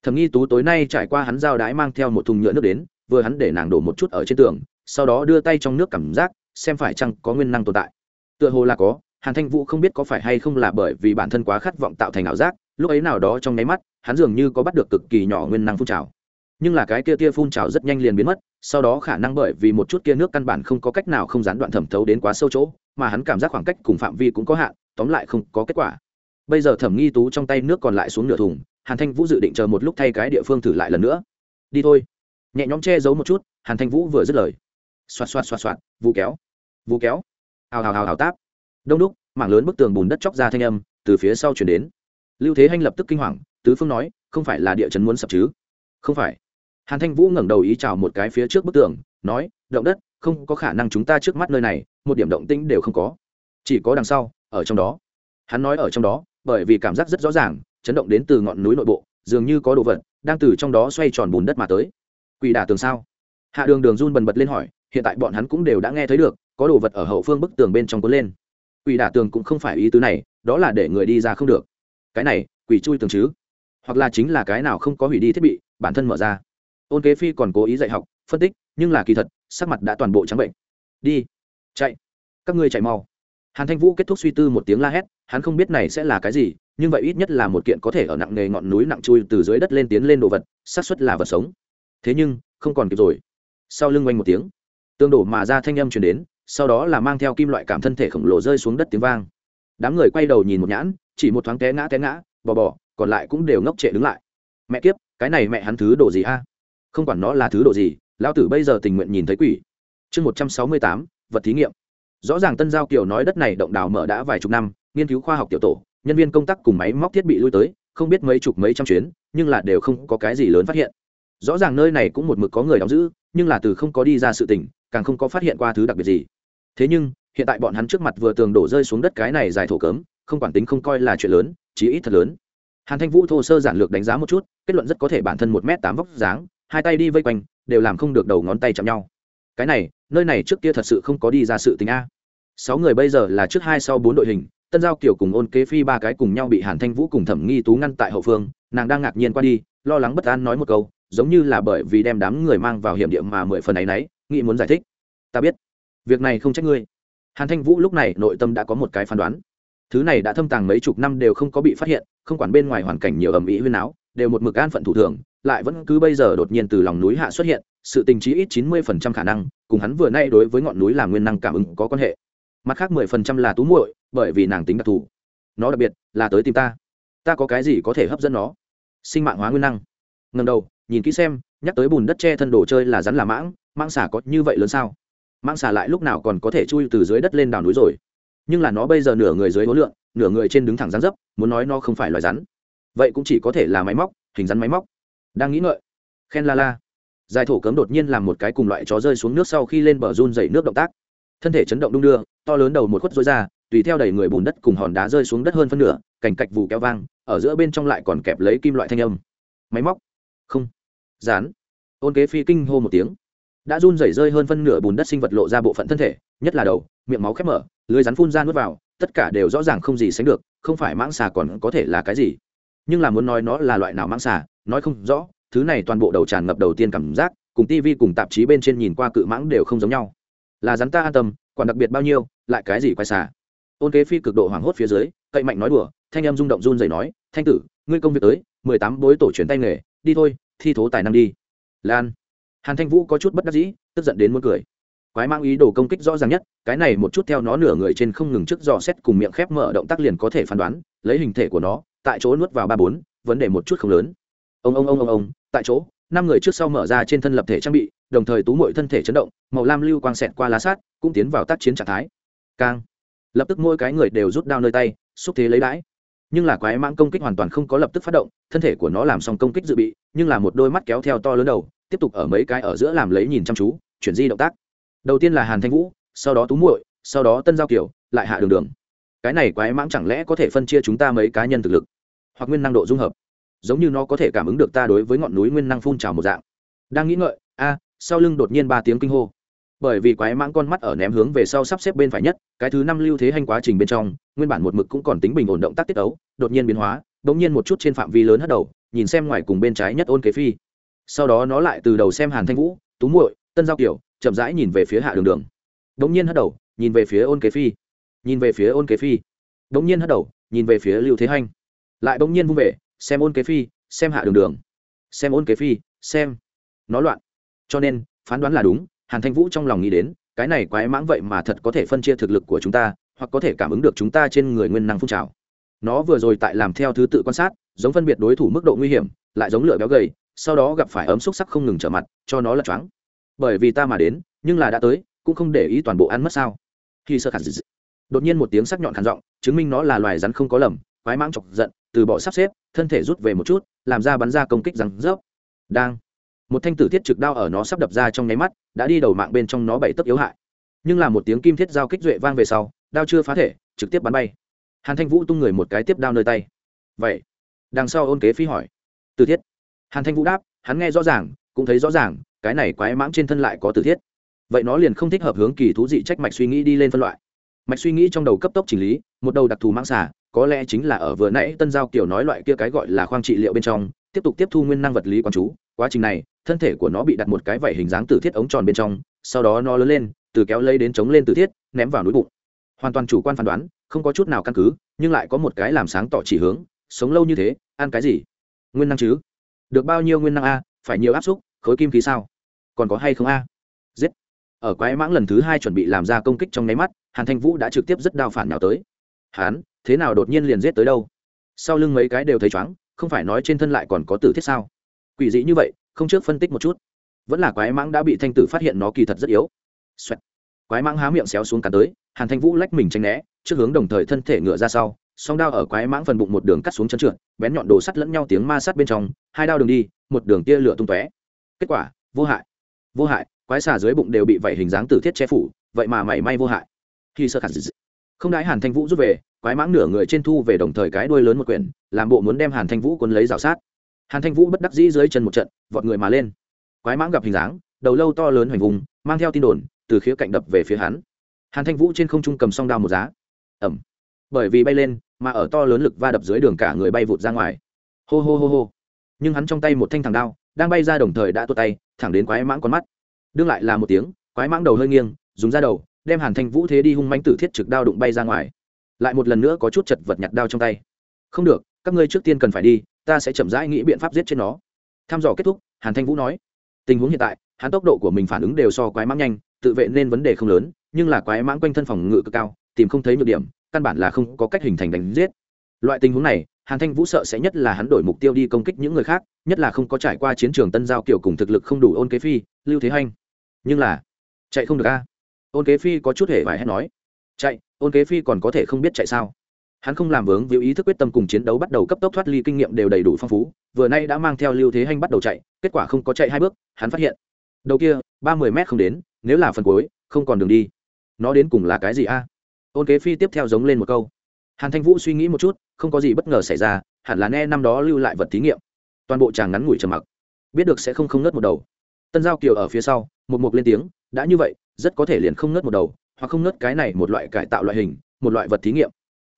Thẩm nghi tú tối nay trải qua hắn giao đái mang theo một thùng nhựa nước đến, vừa hắn để nàng đổ một chút ở trên tường, sau đó đưa tay trong nước cảm giác, xem phải chăng có nguyên năng tồn tại. Tựa hồ là có, hàn thanh vũ không biết có phải hay không là bởi vì bản thân quá khát vọng tạo thành ảo giác, lúc ấy nào đó trong nháy mắt, hắn dường như có bắt được cực kỳ nhỏ nguyên năng phun trào. Nhưng là cái kia kia phun trào rất nhanh liền biến mất sau đó khả năng bởi vì một chút kia nước căn bản không có cách nào không gián đoạn thẩm thấu đến quá sâu chỗ, mà hắn cảm giác khoảng cách cùng phạm vi cũng có hạn, tóm lại không có kết quả. Bây giờ thẩm nghi tú trong tay nước còn lại xuống nửa thùng, hàn thanh vũ dự định chờ một lúc thay cái địa phương thử lại lần nữa. Đi thôi. Nhẹ nhõm che giấu một chút, hàn thanh vũ vừa dứt lời. Xoạt xoạt xoạt xoạt vụ kéo vụ kéo. Hào hào hào hào táp. Đông đúc, mảng lớn bức tường bùn đất chóc ra thanh âm, từ phía sau chuyển đến. Lưu thế hanh lập tức kinh hoàng, tứ phương nói, không phải là địa chấn muốn sập chứ? Không phải hàn thanh vũ ngẩng đầu ý chào một cái phía trước bức tường, nói, động đất, không có khả năng chúng ta trước mắt nơi này, một điểm động tĩnh đều không có. Chỉ có đằng sau, ở trong đó. Hắn nói ở trong đó bởi vì cảm giác rất rõ ràng, chấn động đến từ ngọn núi nội bộ, dường như có đồ vật, đang từ trong đó xoay tròn bùn đất mà tới. Quỷ đả tường sao? Hạ đường đường run bần bật lên hỏi, hiện tại bọn hắn cũng đều đã nghe thấy được, có đồ vật ở hậu phương bức tường bên trong cuốn lên. Quỷ đả tường cũng không phải ý tứ này, đó là để người đi ra không được. Cái này, quỷ chui tường chứ? Hoặc là chính là cái nào không có hủy đi thiết bị, bản thân mở ra ôn kế phi còn cố ý dạy học, phân tích, nhưng là kỳ thật, sắc mặt đã toàn bộ trắng bệnh. Đi, chạy. Các ngươi chạy mau. Hàn thanh vũ kết thúc suy tư một tiếng la hét, hắn không biết này sẽ là cái gì, nhưng vậy ít nhất là một kiện có thể ở nặng nghề ngọn núi nặng chui từ dưới đất lên tiến lên đồ vật, xác suất là vật sống. Thế nhưng, không còn kịp rồi. Sau lưng quanh một tiếng, tương đổ mà ra thanh âm chuyển đến, sau đó là mang theo kim loại cảm thân thể khổng lồ rơi xuống đất tiếng vang. Đám người quay đầu nhìn một nhãn, chỉ một thoáng té ngã té ngã, bò bò, còn lại cũng đều ngốc trệ đứng lại. Mẹ kiếp, cái này mẹ hắn thứ đồ gì a? Không quản nó là thứ độ gì lao tử bây giờ tình nguyện nhìn thấy quỷ. Chương một trăm sáu mươi tám, vật thí nghiệm. Rõ ràng tân giao kiều nói đất này động đào mở đã vài chục năm, nghiên cứu khoa học tiểu tổ, nhân viên công tác cùng máy móc thiết bị lui tới, không biết mấy chục mấy trăm chuyến, nhưng là đều không có cái gì lớn phát hiện. Rõ ràng nơi này cũng một mực có người đóng giữ, nhưng là từ không có đi ra sự tình, càng không có phát hiện qua thứ đặc biệt gì. Thế nhưng, hiện tại bọn hắn trước mặt vừa tường đổ rơi xuống đất cái này dài thổ cấm, không quản tính không coi là chuyện lớn, chí ít thật lớn. Hàn thanh vũ thô sơ giản lược đánh giá một chút, kết luận rất có thể bản thân một m tám vóc dáng hai tay đi vây quanh, đều làm không được đầu ngón tay chạm nhau. Cái này, nơi này trước kia thật sự không có đi ra sự tình a. Sáu người bây giờ là trước hai sau bốn đội hình, tân giao kiểu cùng ôn kế phi ba cái cùng nhau bị hàn thanh vũ cùng thẩm nghi tú ngăn tại hậu phương, nàng đang ngạc nhiên qua đi, lo lắng bất an nói một câu, giống như là bởi vì đem đám người mang vào hiểm địa mà mười phần ấ y n ấ y nghĩ muốn giải thích. Ta biết, việc này không trách ngươi. Hàn thanh vũ lúc này nội tâm đã có một cái phán đoán. Thứ này đã thâm tàng mấy chục năm đều không có bị phát hiện, không quản bên ngoài hoàn cảnh nhiều ầm ĩ huyên áo đều một mực an phận thủ thường lại vẫn cứ bây giờ đột nhiên từ lòng núi hạ xuất hiện, sự tình trí ít chín mươi phần trăm khả năng, cùng hắn vừa nay đối với ngọn núi làm nguyên năng cảm ứng có quan hệ. Mặt khác mười phần trăm là tú muội, bởi vì nàng tính đặc thù. Nó đặc biệt là tới tìm ta. Ta có cái gì có thể hấp dẫn nó? Sinh mạng hóa nguyên năng. Ngần đầu, nhìn kỹ xem, nhắc tới bùn đất che thân đồ chơi là rắn là mãng mãng xà có như vậy lớn sao? Mãng xà lại lúc nào còn có thể chui từ dưới đất lên đảo núi rồi? Nhưng là nó bây giờ nửa người dưới hố lượng, nửa người trên đứng thẳng rắn dấp, muốn nói nó không phải loài rắn. Vậy cũng chỉ có thể là máy móc, hình rắn máy móc đang nghĩ ngợi. Khen la la. Dài thổ cấm đột nhiên làm một cái cùng loại chó rơi xuống nước sau khi lên bờ run dày nước động tác. Thân thể chấn động đung đưa, to lớn đầu một khuất rối ra, tùy theo đẩy người bùn đất cùng hòn đá rơi xuống đất hơn phân nửa cảnh cạch vụ kéo vang, ở giữa bên trong lại còn kẹp lấy kim loại thanh âm. Máy móc. Không. Dán. Ôn kế phi kinh hô một tiếng. Đã run rẩy rơi hơn phân nửa bùn đất sinh vật lộ ra bộ phận thân thể, nhất là đầu, miệng máu khép mở, lưới rắn phun ra nuốt vào, tất cả đều rõ ràng không gì sánh được, không phải mãng xà còn có thể là cái gì nhưng là muốn nói nó là loại nào mang xà, nói không rõ, thứ này toàn bộ đầu tràn ngập đầu tiên cảm giác, cùng tivi cùng tạp chí bên trên nhìn qua cự mãng đều không giống nhau. Là rắn ta an tâm còn đặc biệt bao nhiêu, lại cái gì quay xà? Ôn kế phi cực độ hoảng hốt phía dưới, cậy mạnh nói đùa, thanh em rung động run dậy nói, thanh tử, ngươi công việc tới, mười tám bối tổ chuyển tay nghề, đi thôi, thi thố tài năng đi. Lan. Hàn thanh vũ có chút bất đắc dĩ, tức giận đến muốn cười. Quái mang ý đồ công kích rõ ràng nhất, cái này một chút theo nó nửa người trên không ngừng trước dò xét cùng miệng khép mở động tác liền có thể phán đoán, lấy hình thể của nó tại chỗ nuốt vào ba bốn, vấn đề một chút không lớn. Ông ông ông ông ông, tại chỗ, năm người trước sau mở ra trên thân lập thể trang bị, đồng thời tú mội thân thể chấn động, màu lam lưu quang xẹt qua lá sát, cũng tiến vào tác chiến trạng thái. Càng lập tức mỗi cái người đều rút đao nơi tay, xúc thế lấy đãi. Nhưng là quái mãng công kích hoàn toàn không có lập tức phát động, thân thể của nó làm xong công kích dự bị, nhưng là một đôi mắt kéo theo to lớn đầu, tiếp tục ở mấy cái ở giữa làm lấy nhìn chăm chú, chuyển di động tác. Đầu tiên là hàn thanh vũ, sau đó tú muội, sau đó tân giao kiều, lại hạ đường đường. Cái này quái mãng chẳng lẽ có thể phân chia chúng ta mấy cá nhân thực lực? Hoặc nguyên năng độ dung hợp. Giống như nó có thể cảm ứng được ta đối với ngọn núi nguyên năng phun trào một dạng. Đang nghĩ ngợi, a, sau lưng đột nhiên ba tiếng kinh hô. Bởi vì quái mãng con mắt ở ném hướng về sau sắp xếp bên phải nhất, cái thứ năm lưu thế hành quá trình bên trong, nguyên bản một mực cũng còn tính bình ổn động tác tiết ấu, đột nhiên biến hóa đ ỗ n g nhiên một chút trên phạm vi lớn hất đầu, nhìn xem ngoài cùng bên trái nhất ôn kế phi. Sau đó nó lại từ đầu xem hàn thanh vũ, tú muội, tân giao kiểu, chậm rãi nhìn về phía hạ đường đường. Đ ỗ n g nhiên hất đầu, nhìn về phía ôn kế phi. Nhìn về phía ôn kế phi. Đ ỗ n g nhiên hất đầu, nhìn về phía lưu thế hành lại bỗng nhiên vung về, xem ôn kế phi, xem hạ đường đường, xem ôn kế phi, xem. Nó loạn. Cho nên, phán đoán là đúng, hàn thanh vũ trong lòng nghĩ đến, cái này quái mãng vậy mà thật có thể phân chia thực lực của chúng ta, hoặc có thể cảm ứng được chúng ta trên người nguyên năng phun trào. Nó vừa rồi tại làm theo thứ tự quan sát, giống phân biệt đối thủ mức độ nguy hiểm, lại giống lửa béo gầy, sau đó gặp phải ấm xúc sắc không ngừng trở mặt, cho nó lật choáng. Bởi vì ta mà đến, nhưng là đã tới, cũng không để ý toàn bộ ăn mất sao. Khi sơ khả dị đột nhiên một tiếng sắc nhọn khản giọng, chứng minh nó là loài rắn không có lầm, quái mãng chọc giận từ bỏ sắp xếp, thân thể rút về một chút, làm ra bắn ra công kích rắn rớp. Đang. Một thanh tử thiết trực đao ở nó sắp đập ra trong nháy mắt, đã đi đầu mạng bên trong nó bảy tấc yếu hại. Nhưng là một tiếng kim thiết giao kích duệ vang về sau, đao chưa phá thể, trực tiếp bắn bay. Hàn thanh vũ tung người một cái tiếp đao nơi tay. Vậy. Đằng sau ôn kế phi hỏi. Tử thiết. Hàn thanh vũ đáp, hắn nghe rõ ràng, cũng thấy rõ ràng, cái này quái mãng trên thân lại có tử thiết. Vậy nó liền không thích hợp hướng kỳ thú dị trách mạch suy nghĩ đi lên phân loại. Mạch suy nghĩ trong đầu cấp tốc chỉnh lý, một đầu đặc thù mãng xả có lẽ chính là ở vừa nãy tân giao kiểu nói loại kia cái gọi là khoang trị liệu bên trong, tiếp tục tiếp thu nguyên năng vật lý quán chú. Quá trình này, thân thể của nó bị đặt một cái vảy hình dáng tử thiết ống tròn bên trong, sau đó nó lớn lên, từ kéo lấy đến chống lên tử thiết, ném vào núi bụng. Hoàn toàn chủ quan phán đoán, không có chút nào căn cứ, nhưng lại có một cái làm sáng tỏ chỉ hướng, sống lâu như thế, ăn cái gì? Nguyên năng chứ? Được bao nhiêu nguyên năng a, phải nhiều áp xúc khối kim khí sao? Còn có hay không a? Giết. Ở quái mãng lần thứ hai chuẩn bị làm ra công kích trong nháy mắt, hàn thanh vũ đã trực tiếp rất đao phản nào tới. Hán thế nào đột nhiên liền giết tới đâu? Sau lưng mấy cái đều thấy chóng không phải nói trên thân lại còn có tử thiết sao? Quỷ dị như vậy, không trước phân tích một chút. Vẫn là quái mãng đã bị thanh tử phát hiện nó kỳ thật rất yếu、Xoẹt. Quái mãng há miệng xéo xuống cắn tới, hàn thanh vũ lách mình tranh né, trước hướng đồng thời thân thể ngựa ra sau, song đao ở quái mãng phần bụng một đường cắt xuống chân trượt, bén nhọn đồ sắt lẫn nhau tiếng ma sát bên trong, hai đao đường đi, một đường tia lửa tung tóe. Kết quả, vô hại. Vô hại, quái xà dưới bụng đều bị vảy hình dáng tử thiết che phủ, vậy mà mảy may vô hại. Khi sơ khả dị không đãi hàn thanh vũ rút về, quái mãng nửa người trên thu về đồng thời cái đuôi lớn một quyển, làm bộ muốn đem hàn thanh vũ quấn lấy rào sát. Hàn thanh vũ bất đắc dĩ dưới chân một trận, vọt người mà lên. Quái mãng gặp hình dáng, đầu lâu to lớn hoành vùng, mang theo tin đồn, từ khía cạnh đập về phía hắn. Hàn thanh vũ trên không trung cầm song đao một giá. Ẩm bởi vì bay lên, mà ở to lớn lực va đập dưới đường cả người bay vụt ra ngoài. Hô hô hô hô. Nhưng hắn trong tay một thanh thằng đao, đang bay ra đồng thời đã tuột tay, thẳng đến quái mãng con mắt. Đương lại là một tiếng, quái mãng đầu hơi nghiêng, dùng ra đầu đem hàn thanh vũ thế đi hung mãnh tử thiết trực đao đụng bay ra ngoài. Lại một lần nữa có chút chật vật nhặt đao trong tay. Không được, các ngươi trước tiên cần phải đi, ta sẽ chậm rãi nghĩ biện pháp giết chết nó. Tham dò kết thúc, hàn thanh vũ nói. Tình huống hiện tại, hắn tốc độ của mình phản ứng đều so quái mãng nhanh, tự vệ nên vấn đề không lớn, nhưng là quái mãng quanh thân phòng ngự cực cao, tìm không thấy nhược điểm, căn bản là không có cách hình thành đánh giết. Loại tình huống này, hàn thanh vũ sợ sẽ nhất là hắn đổi mục tiêu đi công kích những người khác, nhất là không có trải qua chiến trường tân giao kiểu cùng thực lực không đủ ôn kế phi, lưu thế hanh. Nhưng là, chạy không được a ôn kế phi có chút hề vải hét nói, chạy, ôn kế phi còn có thể không biết chạy sao? Hắn không làm vướng víu ý thức quyết tâm cùng chiến đấu bắt đầu cấp tốc thoát ly kinh nghiệm đều đầy đủ phong phú, vừa nay đã mang theo lưu thế hanh bắt đầu chạy, kết quả không có chạy hai bước, hắn phát hiện, đầu kia, ba mươi m không đến, nếu là phần cuối, không còn đường đi. Nó đến cùng là cái gì a? Ôn kế phi tiếp theo giống lên một câu, hàn thanh vũ suy nghĩ một chút, không có gì bất ngờ xảy ra, hẳn là nghe năm đó lưu lại vật thí nghiệm. Toàn bộ chàng ngắn ngủi trầm mặc, biết được sẽ không không nớt một đầu. Tân giao kiều ở phía sau, một mục lên tiếng đã như vậy, rất có thể liền không nớt một đầu, hoặc không nớt cái này một loại cải tạo loại hình, một loại vật thí nghiệm.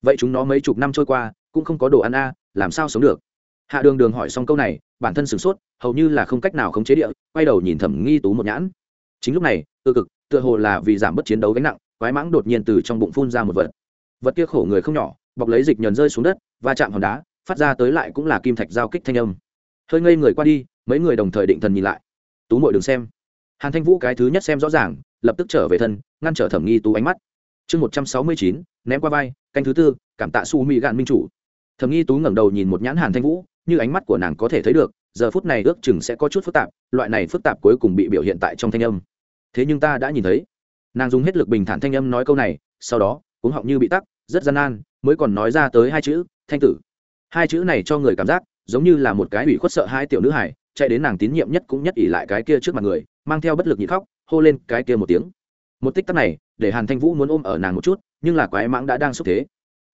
Vậy chúng nó mấy chục năm trôi qua, cũng không có đồ ăn a, làm sao sống được? Hạ đường đường hỏi xong câu này, bản thân sửng sốt, hầu như là không cách nào khống chế địa, quay đầu nhìn thẩm nghi tú một nhãn. Chính lúc này tự cực, tựa hồ là vì giảm bớt chiến đấu gánh nặng, quái mãng đột nhiên từ trong bụng phun ra một vật. Vật kia khổ người không nhỏ, bọc lấy dịch nhờn rơi xuống đất và chạm hòn đá, phát ra tới lại cũng là kim thạch giao kích thanh âm. Hơi ngây người qua đi, mấy người đồng thời định thần nhìn lại. Tú mội đừng xem hàn thanh vũ cái thứ nhất xem rõ ràng, lập tức trở về thân, ngăn trở thẩm nghi tú ánh mắt. Chương một trăm sáu mươi chín, ném qua vai, canh thứ tư, cảm tạ su mỹ gạn minh chủ. Thẩm nghi tú ngẩng đầu nhìn một nhãn hàn thanh vũ, như ánh mắt của nàng có thể thấy được, giờ phút này ước chừng sẽ có chút phức tạp, loại này phức tạp cuối cùng bị biểu hiện tại trong thanh âm. Thế nhưng ta đã nhìn thấy. Nàng dùng hết lực bình thản thanh âm nói câu này, sau đó cũng họng như bị tắc, rất gian nan, mới còn nói ra tới hai chữ, thanh tử. Hai chữ này cho người cảm giác, giống như là một cái ủy khuất sợ hai tiểu nữ hải chạy đến nàng tín nhiệm nhất cũng nhất ỷ lại cái kia trước mặt người mang theo bất lực nhị khóc, hô lên cái kia một tiếng. Một tích tắc này, để hàn thanh vũ muốn ôm ở nàng một chút, nhưng là quái mãng đã đang xúc thế.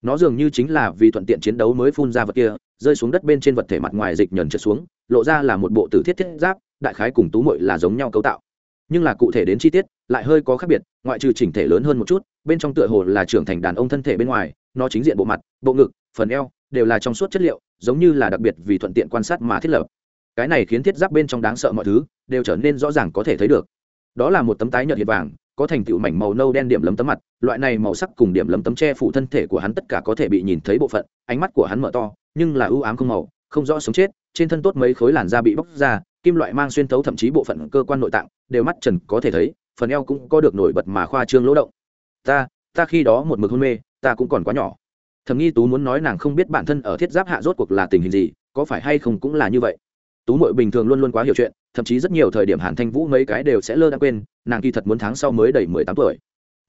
Nó dường như chính là vì thuận tiện chiến đấu mới phun ra vật kia, rơi xuống đất bên trên vật thể mặt ngoài dịch nhờn trượt xuống, lộ ra là một bộ tử thiết thiết giáp, đại khái cùng tú mội là giống nhau cấu tạo. Nhưng là cụ thể đến chi tiết, lại hơi có khác biệt, ngoại trừ chỉnh thể lớn hơn một chút, bên trong tựa hồ là trưởng thành đàn ông thân thể bên ngoài, nó chính diện bộ mặt, bộ ngực, phần eo, đều là trong suốt chất liệu, giống như là đặc biệt vì thuận tiện quan sát mà thiết lập. Cái này khiến thiết giáp bên trong đáng sợ mọi thứ đều trở nên rõ ràng có thể thấy được. Đó là một tấm tái nhợt hiện vàng, có thành tựu mảnh màu nâu đen điểm lấm tấm mặt, loại này màu sắc cùng điểm lấm tấm che phủ thân thể của hắn tất cả có thể bị nhìn thấy bộ phận, ánh mắt của hắn mở to, nhưng là ưu ám không màu, không rõ sống chết, trên thân tốt mấy khối làn da bị bóc ra, kim loại mang xuyên thấu thậm chí bộ phận cơ quan nội tạng, đều mắt trần có thể thấy, phần eo cũng có được nổi bật mà khoa trương lỗ động. Ta ta khi đó một mực hôn mê, ta cũng còn quá nhỏ. Thầm nghi tú muốn nói nàng không biết bản thân ở thiết giáp hạ rốt cuộc là tình hình gì, có phải hay không cũng là như vậy tú mội bình thường luôn luôn quá hiểu chuyện, thậm chí rất nhiều thời điểm hàn thanh vũ mấy cái đều sẽ lơ đã quên, nàng kỳ thật muốn tháng sau mới đầy mười tám tuổi.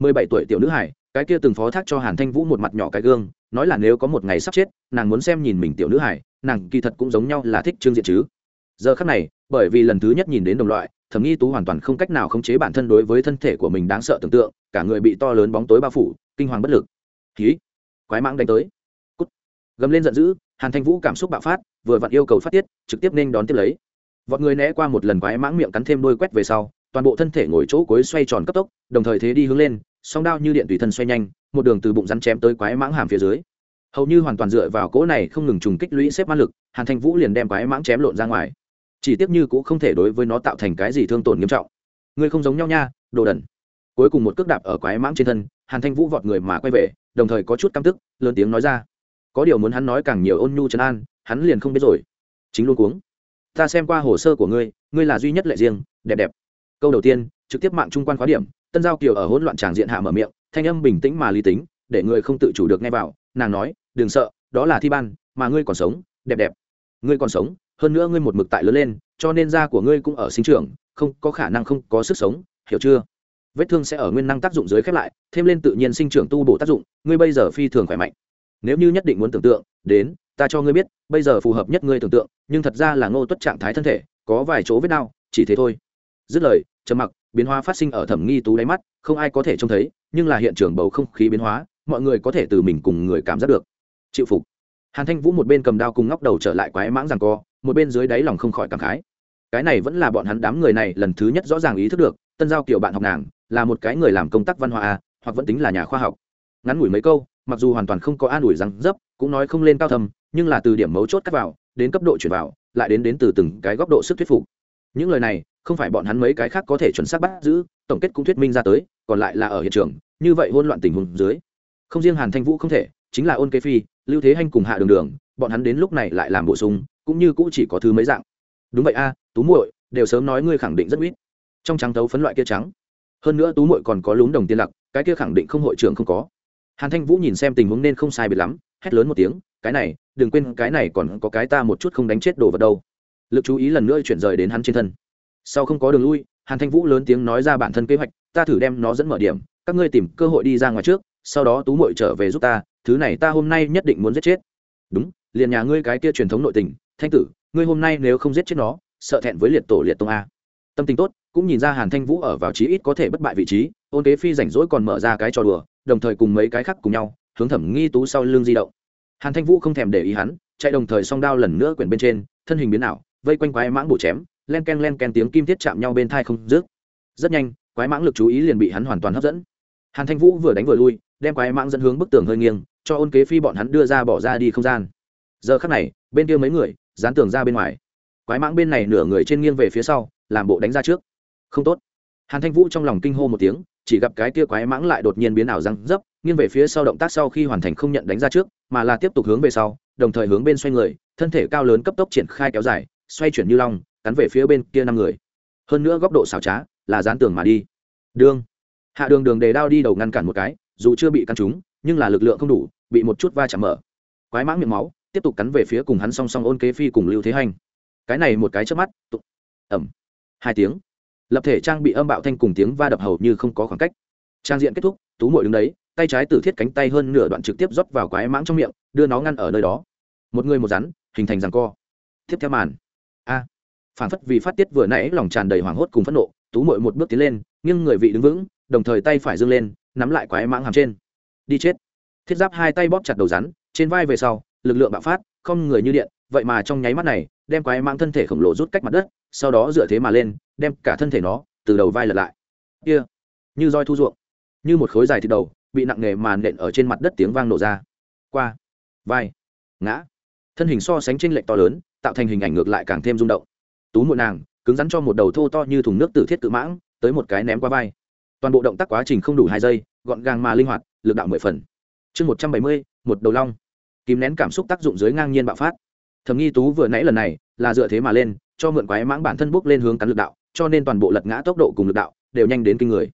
Mười bảy tuổi tiểu nữ hải cái kia từng phó thác cho hàn thanh vũ một mặt nhỏ cái gương, nói là nếu có một ngày sắp chết, nàng muốn xem nhìn mình tiểu nữ hải nàng kỳ thật cũng giống nhau là thích trương diện chứ. Giờ khắc này, bởi vì lần thứ nhất nhìn đến đồng loại, thẩm nghi tú hoàn toàn không cách nào khống chế bản thân đối với thân thể của mình đáng sợ tưởng tượng, cả người bị to lớn bóng tối bao phủ, kinh hoàng bất lực. Ký quái mãng đánh tới. Cút. gầm lên giận dữ, hàn thanh vũ cảm xúc bạo phát vừa vặn yêu cầu phát tiết, trực tiếp nên đón tiếp lấy. Vọt người né qua một lần quái mãng miệng cắn thêm đôi quét về sau, toàn bộ thân thể ngồi chỗ cuối xoay tròn cấp tốc, đồng thời thế đi hướng lên, song đao như điện tùy thân xoay nhanh, một đường từ bụng rắn chém tới quái mãng hàm phía dưới. Hầu như hoàn toàn dựa vào cỗ này không ngừng trùng kích lũy xếp ma lực, hàn thanh vũ liền đem quái mãng chém lộn ra ngoài. Chỉ tiếc như cũng không thể đối với nó tạo thành cái gì thương tổn nghiêm trọng. Ngươi không giống nhau nha, đồ đần. Cuối cùng một cước đạp ở quái mãng trên thân, hàn thanh vũ vọt người mà quay về, đồng thời có chút căm tức, lớn tiếng nói ra. Có điều muốn hắn nói càng nhiều ôn nhu trấn an hắn liền không biết rồi. Chính luôn cuống. Ta xem qua hồ sơ của ngươi ngươi là duy nhất lệ riêng, đẹp đẹp. Câu đầu tiên, trực tiếp mạng trung quan khóa điểm, tân giao kiều ở hỗn loạn tràng diện hạ mở miệng, thanh âm bình tĩnh mà lý tính, để ngươi không tự chủ được nghe vào, nàng nói, đừng sợ, đó là thi ban, mà ngươi còn sống, đẹp đẹp. Ngươi còn sống, hơn nữa ngươi một mực tại lớn lên, cho nên da của ngươi cũng ở sinh trưởng, không có khả năng không có sức sống, hiểu chưa? Vết thương sẽ ở nguyên năng tác dụng dưới khép lại, thêm lên tự nhiên sinh trưởng tu bổ tác dụng, ngươi bây giờ phi thường khỏe mạnh. Nếu như nhất định muốn tưởng tượng, đến ta cho ngươi biết bây giờ phù hợp nhất ngươi tưởng tượng nhưng thật ra là ngô tuất trạng thái thân thể có vài chỗ vết đau chỉ thế thôi. Dứt lời trầm mặc biến hóa phát sinh ở thẩm nghi tú đáy mắt không ai có thể trông thấy nhưng là hiện trường bầu không khí biến hóa mọi người có thể từ mình cùng người cảm giác được. Chịu phục. Hàn thanh vũ một bên cầm đao cùng ngóc đầu trở lại quái mãng rằng co một bên dưới đáy lòng không khỏi cảm khái. Cái này vẫn là bọn hắn đám người này lần thứ nhất rõ ràng ý thức được tân giao kiểu bạn học nàng là một cái người làm công tác văn hóa à, hoặc vẫn tính là nhà khoa học. Ngắn ngủi mấy câu mặc dù hoàn toàn không có an ủi răng dấp cũng nói không lên cao thầm nhưng là từ điểm mấu chốt cắt vào, đến cấp độ chuyển vào, lại đến đến từ từng cái góc độ sức thuyết phục. Những lời này, không phải bọn hắn mấy cái khác có thể chuẩn xác bắt giữ, tổng kết cũng thuyết minh ra tới, còn lại là ở hiện trường, như vậy hỗn loạn tình huống dưới. Không riêng hàn thanh vũ không thể, chính là ôn kế phi, lưu thế hanh cùng hạ đường đường, bọn hắn đến lúc này lại làm bổ sung, cũng như cũng chỉ có thứ mấy dạng. Đúng vậy a, tú muội, đều sớm nói ngươi khẳng định rất ít. Trong trắng tấu phấn loại kia trắng. Hơn nữa tú muội còn có lúng đồng tiên lặc cái kia khẳng định không hội trưởng không có hàn thanh vũ nhìn xem tình huống nên không sai biệt lắm, hét lớn một tiếng, cái này, đừng quên, cái này còn có cái ta một chút không đánh chết đồ vật đâu. Lực chú ý lần nữa chuyển rời đến hắn trên thân. Sau không có đường lui, hàn thanh vũ lớn tiếng nói ra bản thân kế hoạch, ta thử đem nó dẫn mở điểm, các ngươi tìm cơ hội đi ra ngoài trước, sau đó tú mội trở về giúp ta, thứ này ta hôm nay nhất định muốn giết chết. Đúng, liền nhà ngươi cái kia truyền thống nội tình, thanh tử, ngươi hôm nay nếu không giết chết nó, sợ thẹn với liệt tổ liệt tông a. Tâm tình tốt, cũng nhìn ra hàn thanh vũ ở vào trí ít có thể bất bại vị trí, ôn kế phi rảnh rỗi còn mở ra cái trò đùa đồng thời cùng mấy cái khác cùng nhau, hướng thẩm nghi tú sau lưng di động. Hàn thanh vũ không thèm để ý hắn, chạy đồng thời song đao lần nữa quyển bên trên, thân hình biến ảo, vây quanh quái mãng bổ chém, len ken len ken tiếng kim thiết chạm nhau bên thai không rước rất nhanh, quái mãng lực chú ý liền bị hắn hoàn toàn hấp dẫn. Hàn thanh vũ vừa đánh vừa lui, đem quái mãng dẫn hướng bức tường hơi nghiêng, cho ôn kế phi bọn hắn đưa ra bỏ ra đi không gian. Giờ khắc này, bên kia mấy người, dán tường ra bên ngoài. Quái mãng bên này nửa người trên nghiêng về phía sau, làm bộ đánh ra trước. Không tốt. Hàn thanh vũ trong lòng kinh hô một tiếng chỉ gặp cái kia quái mãng lại đột nhiên biến ảo răng dấp nghiêng về phía sau động tác sau khi hoàn thành không nhận đánh ra trước mà là tiếp tục hướng về sau đồng thời hướng bên xoay người thân thể cao lớn cấp tốc triển khai kéo dài xoay chuyển như long cắn về phía bên kia năm người. Hơn nữa góc độ xảo trá là dán tường mà đi. Đương hạ đường đường đề đao đi đầu ngăn cản một cái dù chưa bị cắn trúng nhưng là lực lượng không đủ bị một chút va chạm mở. Quái mãng miệng máu tiếp tục cắn về phía cùng hắn song song ôn kế phi cùng lưu thế hành. Cái này một cái trước mắt tụ, ẩm hai tiếng lập thể trang bị âm bạo thanh cùng tiếng va đập hầu như không có khoảng cách. Trang diện kết thúc, tú mội đứng đấy, tay trái tử thiết cánh tay hơn nửa đoạn trực tiếp rót vào quái mãng trong miệng, đưa nó ngăn ở nơi đó. Một người một rắn, hình thành rằng co. Tiếp theo màn. A. Phản phất vì phát tiết vừa nãy lòng tràn đầy hoảng hốt cùng phẫn nộ, tú mội một bước tiến lên, nghiêng người vị đứng vững, đồng thời tay phải dâng lên, nắm lại quái mãng hàm trên. Đi chết. Thiết giáp hai tay bóp chặt đầu rắn, trên vai về sau, lực lượng bạo phát, không người như điện, vậy mà trong nháy mắt này, đem quái mãng thân thể khổng lồ rút cách mặt đất, sau đó dựa thế mà lên đem cả thân thể nó từ đầu vai lật lại. Kia, như roi thu ruộng, như một khối dài thịt đầu, bị nặng nề màn nện ở trên mặt đất tiếng vang nổ ra. Qua, vai, ngã. Thân hình so sánh tranh lệch to lớn, tạo thành hình ảnh ngược lại càng thêm rung động. Tú muội nàng, cứng rắn cho một đầu thô to như thùng nước từ thiết tự mãng, tới một cái ném qua vai. Toàn bộ động tác quá trình không đủ hai giây, gọn gàng mà linh hoạt, lực đạo mười phần. Chương một trăm bảy mươi, một đầu long. Kìm nén cảm xúc tác dụng dưới ngang nhiên bạo phát. Thầm nghi tú vừa nãy lần này là dựa thế mà lên, cho mượn quái mãng bản thân bước lên hướng cắn lực đạo cho nên toàn bộ lật ngã tốc độ cùng lực đạo đều nhanh đến kinh người.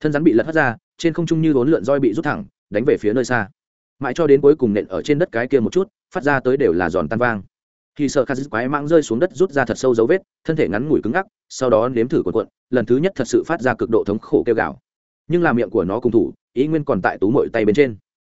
Thân rắn bị lật hất ra, trên không trung như vốn lượn roi bị rút thẳng, đánh về phía nơi xa. Mãi cho đến cuối cùng nện ở trên đất cái kia một chút, phát ra tới đều là giòn tan vang. Khi sợ khát quái mãng rơi xuống đất rút ra thật sâu dấu vết, thân thể ngắn ngủi cứng ngắc, sau đó nếm thử cuộn cuộn, lần thứ nhất thật sự phát ra cực độ thống khổ kêu gào. Nhưng là miệng của nó cùng thủ, ý nguyên còn tại tú mội tay bên trên.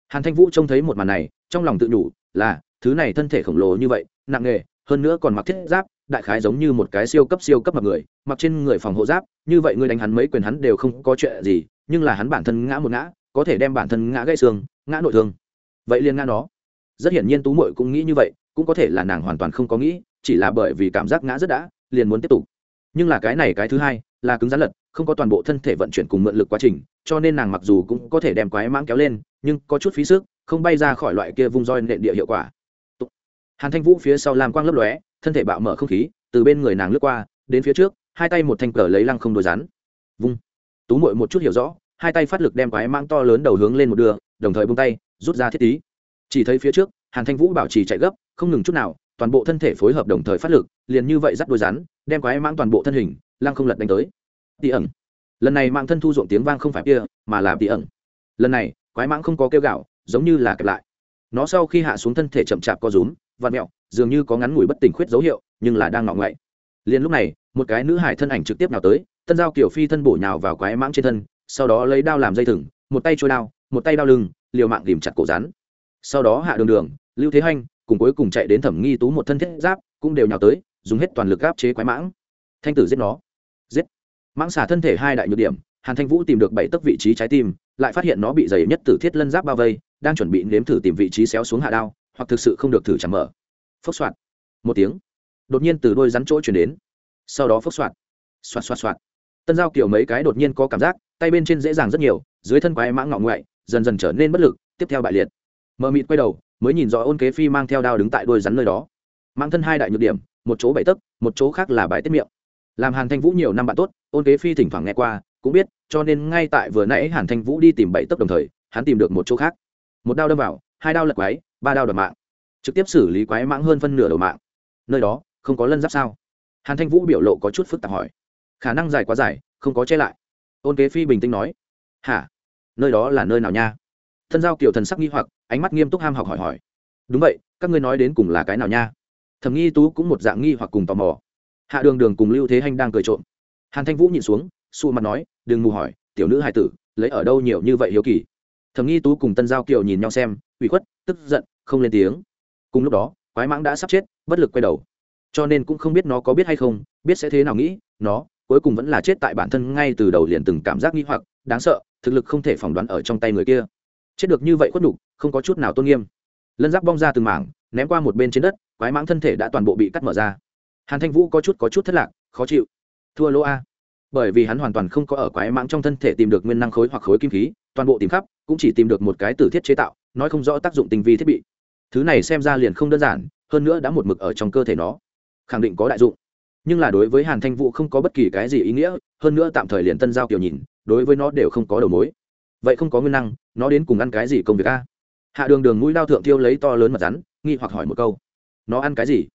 Hàn thanh vũ trông thấy một màn này, trong lòng tự nhủ, là, thứ này thân thể khổng lồ như vậy, nặng nghề, hơn nữa còn mặc thiết giáp đại khái giống như một cái siêu cấp siêu cấp mặc người, mặc trên người phòng hộ giáp, như vậy ngươi đánh hắn mấy quyền hắn đều không có chuyện gì, nhưng là hắn bản thân ngã một ngã, có thể đem bản thân ngã gãy xương, ngã nội thương. Vậy liền ngã nó. Rất hiển nhiên tú muội cũng nghĩ như vậy, cũng có thể là nàng hoàn toàn không có nghĩ, chỉ là bởi vì cảm giác ngã rất đã, liền muốn tiếp tục. Nhưng là cái này cái thứ hai, là cứng rắn lật, không có toàn bộ thân thể vận chuyển cùng mượn lực quá trình, cho nên nàng mặc dù cũng có thể đem quái mãng kéo lên, nhưng có chút phí sức, không bay ra khỏi loại kia vung roi nện địa hiệu quả. Hàn thanh vũ phía sau làm quang lấp lóe thân thể bạo mở không khí, từ bên người nàng lướt qua, đến phía trước, hai tay một thanh cờ lấy lăng không đôi rắn. Vung. Tú mội một chút hiểu rõ, hai tay phát lực đem quái mang to lớn đầu hướng lên một đường, đồng thời bung tay, rút ra thiết tí. Chỉ thấy phía trước, hàn thanh vũ bảo trì chạy gấp, không ngừng chút nào, toàn bộ thân thể phối hợp đồng thời phát lực, liền như vậy dắt đôi rắn, đem quái mang toàn bộ thân hình, lăng không lật đánh tới. Tỉ ẩn. Lần này mạng thân thu ruộng tiếng vang không phải kia, mà là tỉ ẩn. Lần này, quái mãng không có kêu gạo, giống như là kẹp lại. Nó sau khi hạ xuống thân thể chậm chạp co rúm và mẹo, dường như có ngắn ngủi bất tỉnh khuyết dấu hiệu, nhưng là đang ngọ ngậy liền lúc này, một cái nữ hải thân ảnh trực tiếp nào tới tân giao kiểu phi thân bổ nhào vào quái mãng trên thân, sau đó lấy đao làm dây thừng, một tay trôi đao, một tay đao lưng, liều mạng tìm chặt cổ rắn. Sau đó hạ đường đường, lưu thế hanh cùng cuối cùng chạy đến thẩm nghi tú một thân thiết giáp, cũng đều nhào tới, dùng hết toàn lực áp chế quái mãng. Thanh tử giết nó. Giết. Mãng xả thân thể hai đại nhược điểm, hàn thanh vũ tìm được bảy tấc vị trí trái tim, lại phát hiện nó bị dày nhất tử thiết lân giáp bao vây, đang chuẩn bị nếm thử tìm vị trí xéo xuống hạ đao hoặc thực sự không được thử chẳng mở. Phốc soạt một tiếng. Đột nhiên từ đôi rắn chỗ chuyển đến. Sau đó phốc soạt xoạt xoạt xoạt. Tân giao kiểu mấy cái đột nhiên có cảm giác, tay bên trên dễ dàng rất nhiều, dưới thân quái mãng ngọ ngoại, dần dần trở nên bất lực, tiếp theo bại liệt. Mờ mịt quay đầu, mới nhìn rõ ôn kế phi mang theo đao đứng tại đôi rắn nơi đó. Mang thân hai đại nhược điểm, một chỗ bảy tấc, một chỗ khác là bãi tiết miệng. Làm hàn thanh vũ nhiều năm bạn tốt, ôn kế phi thỉnh thoảng nghe qua, cũng biết, cho nên ngay tại vừa nãy hàn thanh vũ đi tìm bảy tấc đồng thời, hắn tìm được một chỗ khác. Một đao đâm vào, hai đao lật quái ba đao đoạt mạng, trực tiếp xử lý quái mãng hơn phân nửa đầu mạng. Nơi đó, không có lân giáp sao? Hàn thanh vũ biểu lộ có chút phức tạp hỏi. Khả năng dài quá dài, không có che lại. Ôn kế phi bình tĩnh nói. Hả? Nơi đó là nơi nào nha? Thân giao kiểu thần sắc nghi hoặc, ánh mắt nghiêm túc ham học hỏi hỏi. Đúng vậy, các ngươi nói đến cùng là cái nào nha? Thầm nghi tú cũng một dạng nghi hoặc cùng tò mò. Hạ đường đường cùng lưu thế hanh đang cười trộm. Hàn thanh vũ nhìn xuống xù mặt nói, đừng mù hỏi, tiểu nữ hai tử, lấy ở đâu nhiều như vậy hiếu kỳ? Thầm nghi tú cùng tân giao kiều nhìn nhau xem, ủy khuất, tức giận, không lên tiếng. Cùng lúc đó, quái mãng đã sắp chết, bất lực quay đầu. Cho nên cũng không biết nó có biết hay không, biết sẽ thế nào nghĩ, nó cuối cùng vẫn là chết tại bản thân ngay từ đầu liền từng cảm giác nghi hoặc, đáng sợ, thực lực không thể phỏng đoán ở trong tay người kia. Chết được như vậy khuất đục không có chút nào tôn nghiêm. Lân giáp bong ra từng mảng, ném qua một bên trên đất, quái mãng thân thể đã toàn bộ bị cắt mở ra. Hàn thanh vũ có chút có chút thất lạc, khó chịu. Thua lỗ a. Bởi vì hắn hoàn toàn không có ở quái mãng trong thân thể tìm được nguyên năng khối hoặc khối kim khí toàn bộ tìm khắp, cũng chỉ tìm được một cái tử thiết chế tạo, nói không rõ tác dụng tinh vi thiết bị. Thứ này xem ra liền không đơn giản, hơn nữa đã một mực ở trong cơ thể nó. Khẳng định có đại dụng. Nhưng là đối với hàn thanh vũ không có bất kỳ cái gì ý nghĩa, hơn nữa tạm thời liền tân giao kiểu nhìn, đối với nó đều không có đầu mối. Vậy không có nguyên năng, nó đến cùng ăn cái gì công việc a? Hạ đường đường mũi đao thượng tiêu lấy to lớn mặt rắn, nghi hoặc hỏi một câu. Nó ăn cái gì?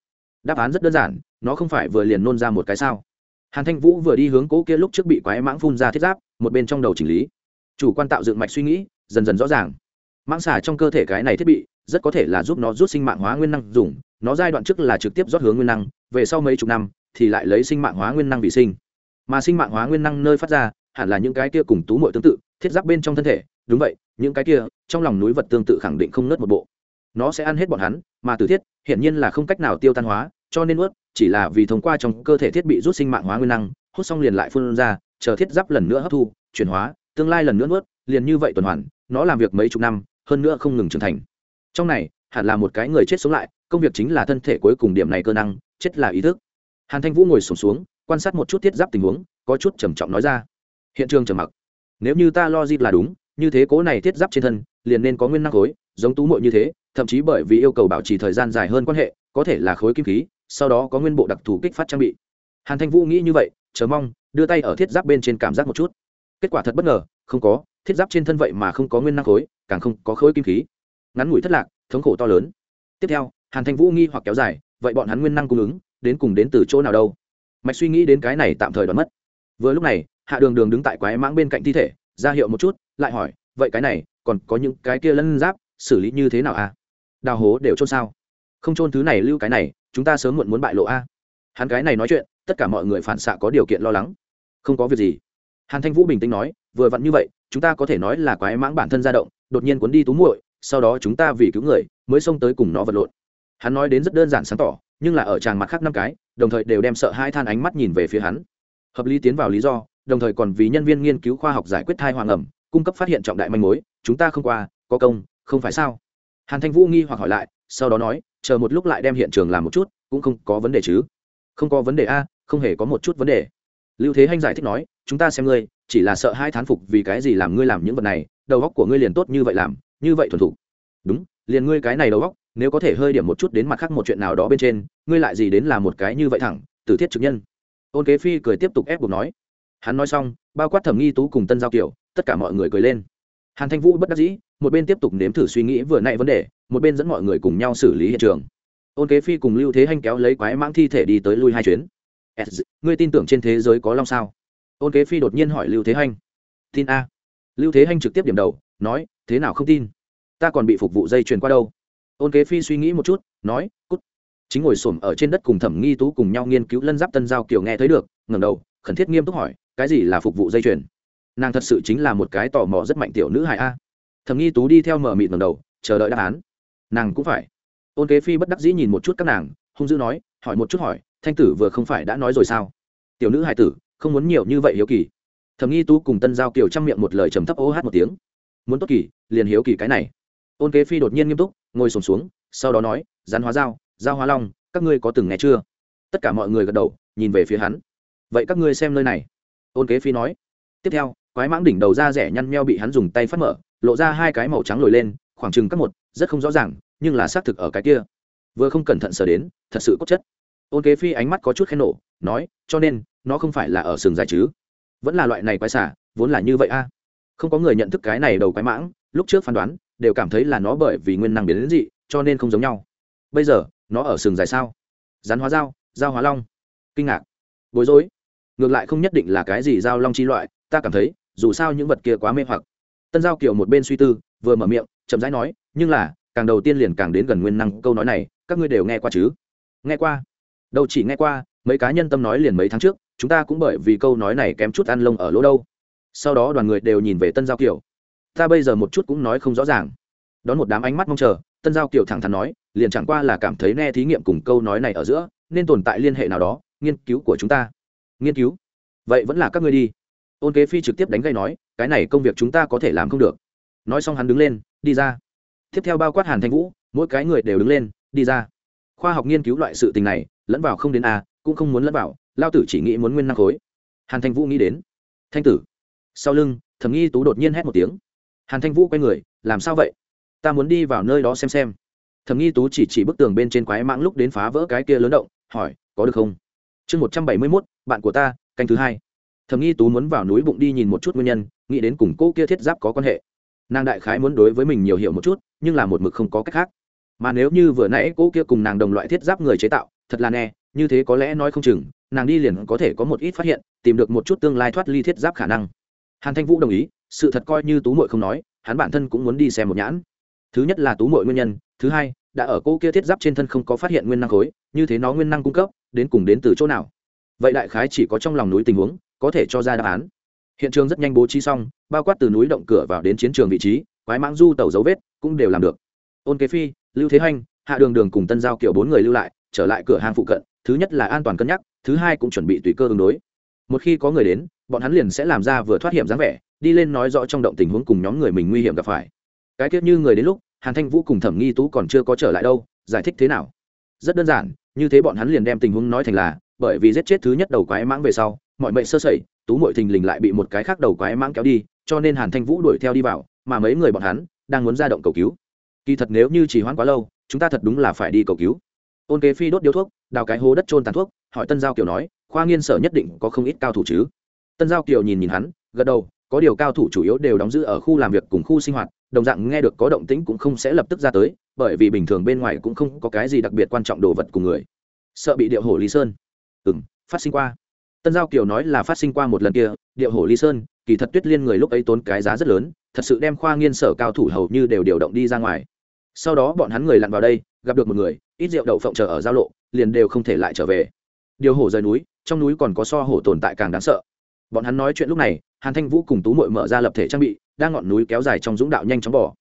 Đáp án rất đơn giản, nó không phải vừa liền nôn ra một cái sao. Hàn thanh vũ vừa đi hướng cỗ kia lúc trước bị quái mãng phun ra thiết giáp, một bên trong đầu chỉnh lý chủ quan tạo dựng mạch suy nghĩ, dần dần rõ ràng. Mãng xả trong cơ thể cái này thiết bị, rất có thể là giúp nó rút sinh mạng hóa nguyên năng dùng, nó giai đoạn trước là trực tiếp rót hướng nguyên năng, về sau mấy chục năm thì lại lấy sinh mạng hóa nguyên năng vì sinh. Mà sinh mạng hóa nguyên năng nơi phát ra, hẳn là những cái kia cùng tú mội tương tự, thiết giáp bên trong thân thể. Đúng vậy, những cái kia, trong lòng núi vật tương tự khẳng định không nớt một bộ. Nó sẽ ăn hết bọn hắn, mà tử thiết, hiển nhiên là không cách nào tiêu tan hóa, cho nên ướt chỉ là vì thông qua trong cơ thể thiết bị rút sinh mạng hóa nguyên năng, hút xong liền lại phun ra, chờ thiết giáp lần nữa hấp thu, chuyển hóa tương lai lần nữa nuốt liền như vậy tuần hoàn nó làm việc mấy chục năm hơn nữa không ngừng trưởng thành. Trong này hẳn là một cái người chết sống lại công việc chính là thân thể cuối cùng điểm này cơ năng chết là ý thức. Hàn thanh vũ ngồi sổm xuống, xuống quan sát một chút thiết giáp tình huống có chút trầm trọng nói ra. Hiện trường trầm mặc. Nếu như ta lo gì là đúng như thế cố này thiết giáp trên thân liền nên có nguyên năng khối giống tú mội như thế thậm chí bởi vì yêu cầu bảo trì thời gian dài hơn quan hệ có thể là khối kim khí sau đó có nguyên bộ đặc thù kích phát trang bị. Hàn thanh vũ nghĩ như vậy chờ mong đưa tay ở thiết giáp bên trên cảm giác một chút kết quả thật bất ngờ, không có, thiết giáp trên thân vậy mà không có nguyên năng khối, càng không có khối kim khí. Ngắn ngủi thất lạc, thống khổ to lớn. Tiếp theo, hàn thanh vũ nghi hoặc kéo dài, vậy bọn hắn nguyên năng cung ứng, đến cùng đến từ chỗ nào đâu? Mạch suy nghĩ đến cái này tạm thời đoán mất. Vừa lúc này, hạ đường đường đứng tại quái mãng bên cạnh thi thể, ra hiệu một chút, lại hỏi, vậy cái này, còn có những cái kia lân giáp, xử lý như thế nào a à? đào hố đều trôn sao? Không trôn thứ này lưu cái này, chúng ta sớm muộn muốn bại lộ a. Hắn cái này nói chuyện, tất cả mọi người phản xạ có điều kiện lo lắng. Không có việc gì hàn thanh vũ bình tĩnh nói, vừa vặn như vậy, chúng ta có thể nói là quái mãng bản thân ra động, đột nhiên cuốn đi tú muội, sau đó chúng ta vì cứu người, mới xông tới cùng nó vật lộn. Hắn nói đến rất đơn giản sáng tỏ, nhưng là ở tràng mặt khác năm cái, đồng thời đều đem sợ hai than ánh mắt nhìn về phía hắn. Hợp lý tiến vào lý do, đồng thời còn vì nhân viên nghiên cứu khoa học giải quyết thai hoàng ẩm, cung cấp phát hiện trọng đại manh mối, chúng ta không qua, có công, không phải sao? Hàn thanh vũ nghi hoặc hỏi lại, sau đó nói, chờ một lúc lại đem hiện trường làm một chút, cũng không có vấn đề chứ. Không có vấn đề a, không hề có một chút vấn đề. Lưu thế hanh giải thích nói chúng ta xem ngươi chỉ là sợ hai thán phục vì cái gì làm ngươi làm những vật này đầu góc của ngươi liền tốt như vậy làm như vậy thuần thục. Đúng liền ngươi cái này đầu góc, nếu có thể hơi điểm một chút đến mặt khác một chuyện nào đó bên trên ngươi lại gì đến là một cái như vậy thẳng từ thiết trực nhân. Ôn kế phi cười tiếp tục ép buộc nói. Hắn nói xong bao quát thẩm nghi tú cùng tân giao kiểu tất cả mọi người cười lên. Hàn thanh vũ bất đắc dĩ một bên tiếp tục nếm thử suy nghĩ vừa nãy vấn đề một bên dẫn mọi người cùng nhau xử lý hiện trường. Ôn kế phi cùng lưu thế hanh kéo lấy quái mãng thi thể đi tới lui hai chuyến. Ngươi tin tưởng trên thế giới có long sao? Ôn kế phi đột nhiên hỏi lưu thế hanh. Tin a. Lưu thế hanh trực tiếp điểm đầu, nói, thế nào không tin? Ta còn bị phục vụ dây chuyền qua đâu. Ôn kế phi suy nghĩ một chút, nói, cút. Chính ngồi xổm ở trên đất cùng thẩm nghi tú cùng nhau nghiên cứu lân giáp tân giao kiều nghe thấy được, ngẩng đầu, khẩn thiết nghiêm túc hỏi, cái gì là phục vụ dây chuyền? Nàng thật sự chính là một cái tò mò rất mạnh tiểu nữ hài a. Thẩm nghi tú đi theo mở mịt ngầm đầu, chờ đợi đáp án. Nàng cũng phải. Ôn kế phi bất đắc dĩ nhìn một chút các nàng, hung dữ nói, hỏi một chút hỏi, thanh tử vừa không phải đã nói rồi sao? Tiểu nữ hài tử không muốn nhiều như vậy hiếu kỳ. Thầm nghi tú cùng tân giao kiều chăm miệng một lời trầm thấp ô hát một tiếng. Muốn tốt kỳ liền hiếu kỳ cái này. Ôn kế phi đột nhiên nghiêm túc ngồi sùng xuống, xuống sau đó nói rắn hóa dao dao hóa long các ngươi có từng nghe chưa? Tất cả mọi người gật đầu nhìn về phía hắn. Vậy các ngươi xem nơi này. Ôn kế phi nói. Tiếp theo quái mãng đỉnh đầu da rẻ nhăn meo bị hắn dùng tay phát mở lộ ra hai cái màu trắng lồi lên khoảng chừng các một rất không rõ ràng nhưng là xác thực ở cái kia. Vừa không cẩn thận sờ đến thật sự cốt chất ôn kế phi ánh mắt có chút khen nổ, nói, cho nên, nó không phải là ở sừng dài chứ? Vẫn là loại này quái xả vốn là như vậy a. Không có người nhận thức cái này đầu quái mãng, lúc trước phán đoán, đều cảm thấy là nó bởi vì nguyên năng biến đến dị, cho nên không giống nhau. Bây giờ, nó ở sừng dài sao? Rắn hóa dao dao hóa long. Kinh ngạc. Bối rối. Ngược lại không nhất định là cái gì dao long chi loại, ta cảm thấy, dù sao những vật kia quá mê hoặc. Tân giao kiều một bên suy tư, vừa mở miệng, chậm rãi nói, nhưng là, càng đầu tiên liền càng đến gần nguyên năng câu nói này, các ngươi đều nghe qua chứ? Nghe qua đâu chỉ nghe qua, mấy cá nhân tâm nói liền mấy tháng trước, chúng ta cũng bởi vì câu nói này kém chút ăn lông ở lỗ đâu. Sau đó đoàn người đều nhìn về tân giao kiều. Ta bây giờ một chút cũng nói không rõ ràng. Đón một đám ánh mắt mong chờ, tân giao kiều thẳng thắn nói, liền chẳng qua là cảm thấy nghe thí nghiệm cùng câu nói này ở giữa, nên tồn tại liên hệ nào đó, nghiên cứu của chúng ta. Nghiên cứu? Vậy vẫn là các ngươi đi. Ôn kế phi trực tiếp đánh gây nói, cái này công việc chúng ta có thể làm không được. Nói xong hắn đứng lên, đi ra. Tiếp theo bao quát hàn thanh vũ, mỗi cái người đều đứng lên, đi ra. Khoa học nghiên cứu loại sự tình này lẫn vào không đến a, cũng không muốn lẫn vào, lao tử chỉ nghĩ muốn nguyên năng khối. Hàn thanh vũ nghĩ đến. Thanh tử. Sau lưng, thẩm nghi tú đột nhiên hét một tiếng. Hàn thanh vũ quay người, làm sao vậy? Ta muốn đi vào nơi đó xem xem. Thẩm nghi tú chỉ chỉ bức tường bên trên quái mãng lúc đến phá vỡ cái kia lớn động, hỏi, có được không? Chương một trăm bảy mươi mốt, bạn của ta, canh thứ hai. Thẩm nghi tú muốn vào núi bụng đi nhìn một chút nguyên nhân, nghĩ đến cùng cô kia thiết giáp có quan hệ. Nàng đại khái muốn đối với mình nhiều hiểu một chút, nhưng là một mực không có cách khác mà nếu như vừa nãy cô kia cùng nàng đồng loại thiết giáp người chế tạo, thật là nè, như thế có lẽ nói không chừng, nàng đi liền có thể có một ít phát hiện, tìm được một chút tương lai thoát ly thiết giáp khả năng. Hàn thanh vũ đồng ý, sự thật coi như tú mội không nói, hắn bản thân cũng muốn đi xem một nhãn. Thứ nhất là tú mội nguyên nhân, thứ hai, đã ở cô kia thiết giáp trên thân không có phát hiện nguyên năng khối, như thế nó nguyên năng cung cấp, đến cùng đến từ chỗ nào? Vậy đại khái chỉ có trong lòng núi tình huống, có thể cho ra đáp án. Hiện trường rất nhanh bố trí xong, bao quát từ núi động cửa vào đến chiến trường vị trí, quái mãng du tàu dấu vết cũng đều làm được. Ôn kế phi lưu thế hanh hạ đường đường cùng tân giao kiểu bốn người lưu lại, trở lại cửa hàng phụ cận, thứ nhất là an toàn cân nhắc, thứ hai cũng chuẩn bị tùy cơ ứng đối. Một khi có người đến, bọn hắn liền sẽ làm ra vừa thoát hiểm dáng vẻ, đi lên nói rõ trong động tình huống cùng nhóm người mình nguy hiểm gặp phải. Cái tiết như người đến lúc, hàn thanh vũ cùng thẩm nghi tú còn chưa có trở lại đâu, giải thích thế nào? Rất đơn giản, như thế bọn hắn liền đem tình huống nói thành là, bởi vì giết chết thứ nhất đầu quái mãng về sau, mọi mệnh sơ sẩy, tú mội thình lình lại bị một cái khác đầu quái mãng kéo đi, cho nên hàn thanh vũ đuổi theo đi vào, mà mấy người bọn hắn đang muốn ra động cầu cứu kỳ thật nếu như chỉ hoãn quá lâu, chúng ta thật đúng là phải đi cầu cứu. Ôn kế phi đốt điếu thuốc, đào cái hố đất trôn tàn thuốc, hỏi tân giao kiều nói, khoa nghiên sở nhất định có không ít cao thủ chứ? Tân giao kiều nhìn nhìn hắn, gật đầu, có điều cao thủ chủ yếu đều đóng giữ ở khu làm việc cùng khu sinh hoạt, đồng dạng nghe được có động tĩnh cũng không sẽ lập tức ra tới, bởi vì bình thường bên ngoài cũng không có cái gì đặc biệt quan trọng đồ vật cùng người. Sợ bị điệu hổ lý sơn. Ừ m phát sinh qua. Tân giao kiều nói là phát sinh qua một lần kia, điệu hổ lý sơn, kỳ thật tuyết liên người lúc ấy tốn cái giá rất lớn, thật sự đem khoa nghiên sở cao thủ hầu như đều điều động đi ra ngoài sau đó bọn hắn người lặn vào đây, gặp được một người, ít rượu đậu phộng chờ ở giao lộ, liền đều không thể lại trở về. Điều hổ rời núi, trong núi còn có so hổ tồn tại càng đáng sợ. Bọn hắn nói chuyện lúc này, hàn thanh vũ cùng tú mội mở ra lập thể trang bị, đang ngọn núi kéo dài trong dũng đạo nhanh chóng bỏ.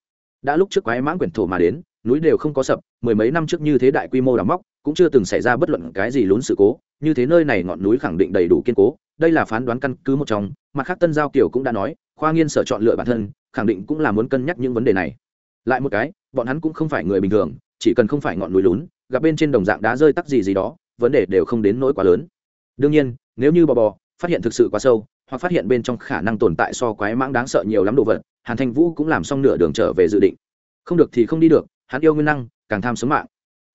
Đã lúc trước quái mãng quyển thổ mà đến, núi đều không có sập, mười mấy năm trước như thế đại quy mô đào móc, cũng chưa từng xảy ra bất luận cái gì lún sự cố, như thế nơi này ngọn núi khẳng định đầy đủ kiên cố, đây là phán đoán căn cứ một trong mặt khác tân giao kiều cũng đã nói, khoa nghiên sở chọn lựa bản thân, khẳng định cũng là muốn cân nhắc những vấn đề này. Lại một cái bọn hắn cũng không phải người bình thường, chỉ cần không phải ngọn núi lún, gặp bên trên đồng dạng đá rơi tắc gì gì đó, vấn đề đều không đến nỗi quá lớn. Đương nhiên, nếu như bò bò phát hiện thực sự quá sâu, hoặc phát hiện bên trong khả năng tồn tại so quái mãng đáng sợ nhiều lắm đồ vật, hàn thanh vũ cũng làm xong nửa đường trở về dự định. Không được thì không đi được, hắn yêu nguyên năng, càng tham sống mạng.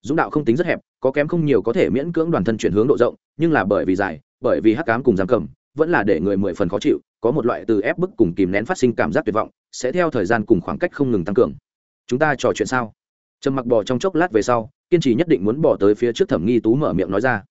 Dũng đạo không tính rất hẹp, có kém không nhiều có thể miễn cưỡng đoàn thân chuyển hướng độ rộng, nhưng là bởi vì dài, bởi vì hắc cám cùng giam cầm, vẫn là để người mười phần khó chịu, có một loại từ ép bức cùng kìm nén phát sinh cảm giác tuyệt vọng, sẽ theo thời gian cùng khoảng cách không ngừng tăng cường chúng ta trò chuyện sao? Trầm mặc bỏ trong chốc lát về sau, kiên trì nhất định muốn bỏ tới phía trước thẩm nghi tú mở miệng nói ra.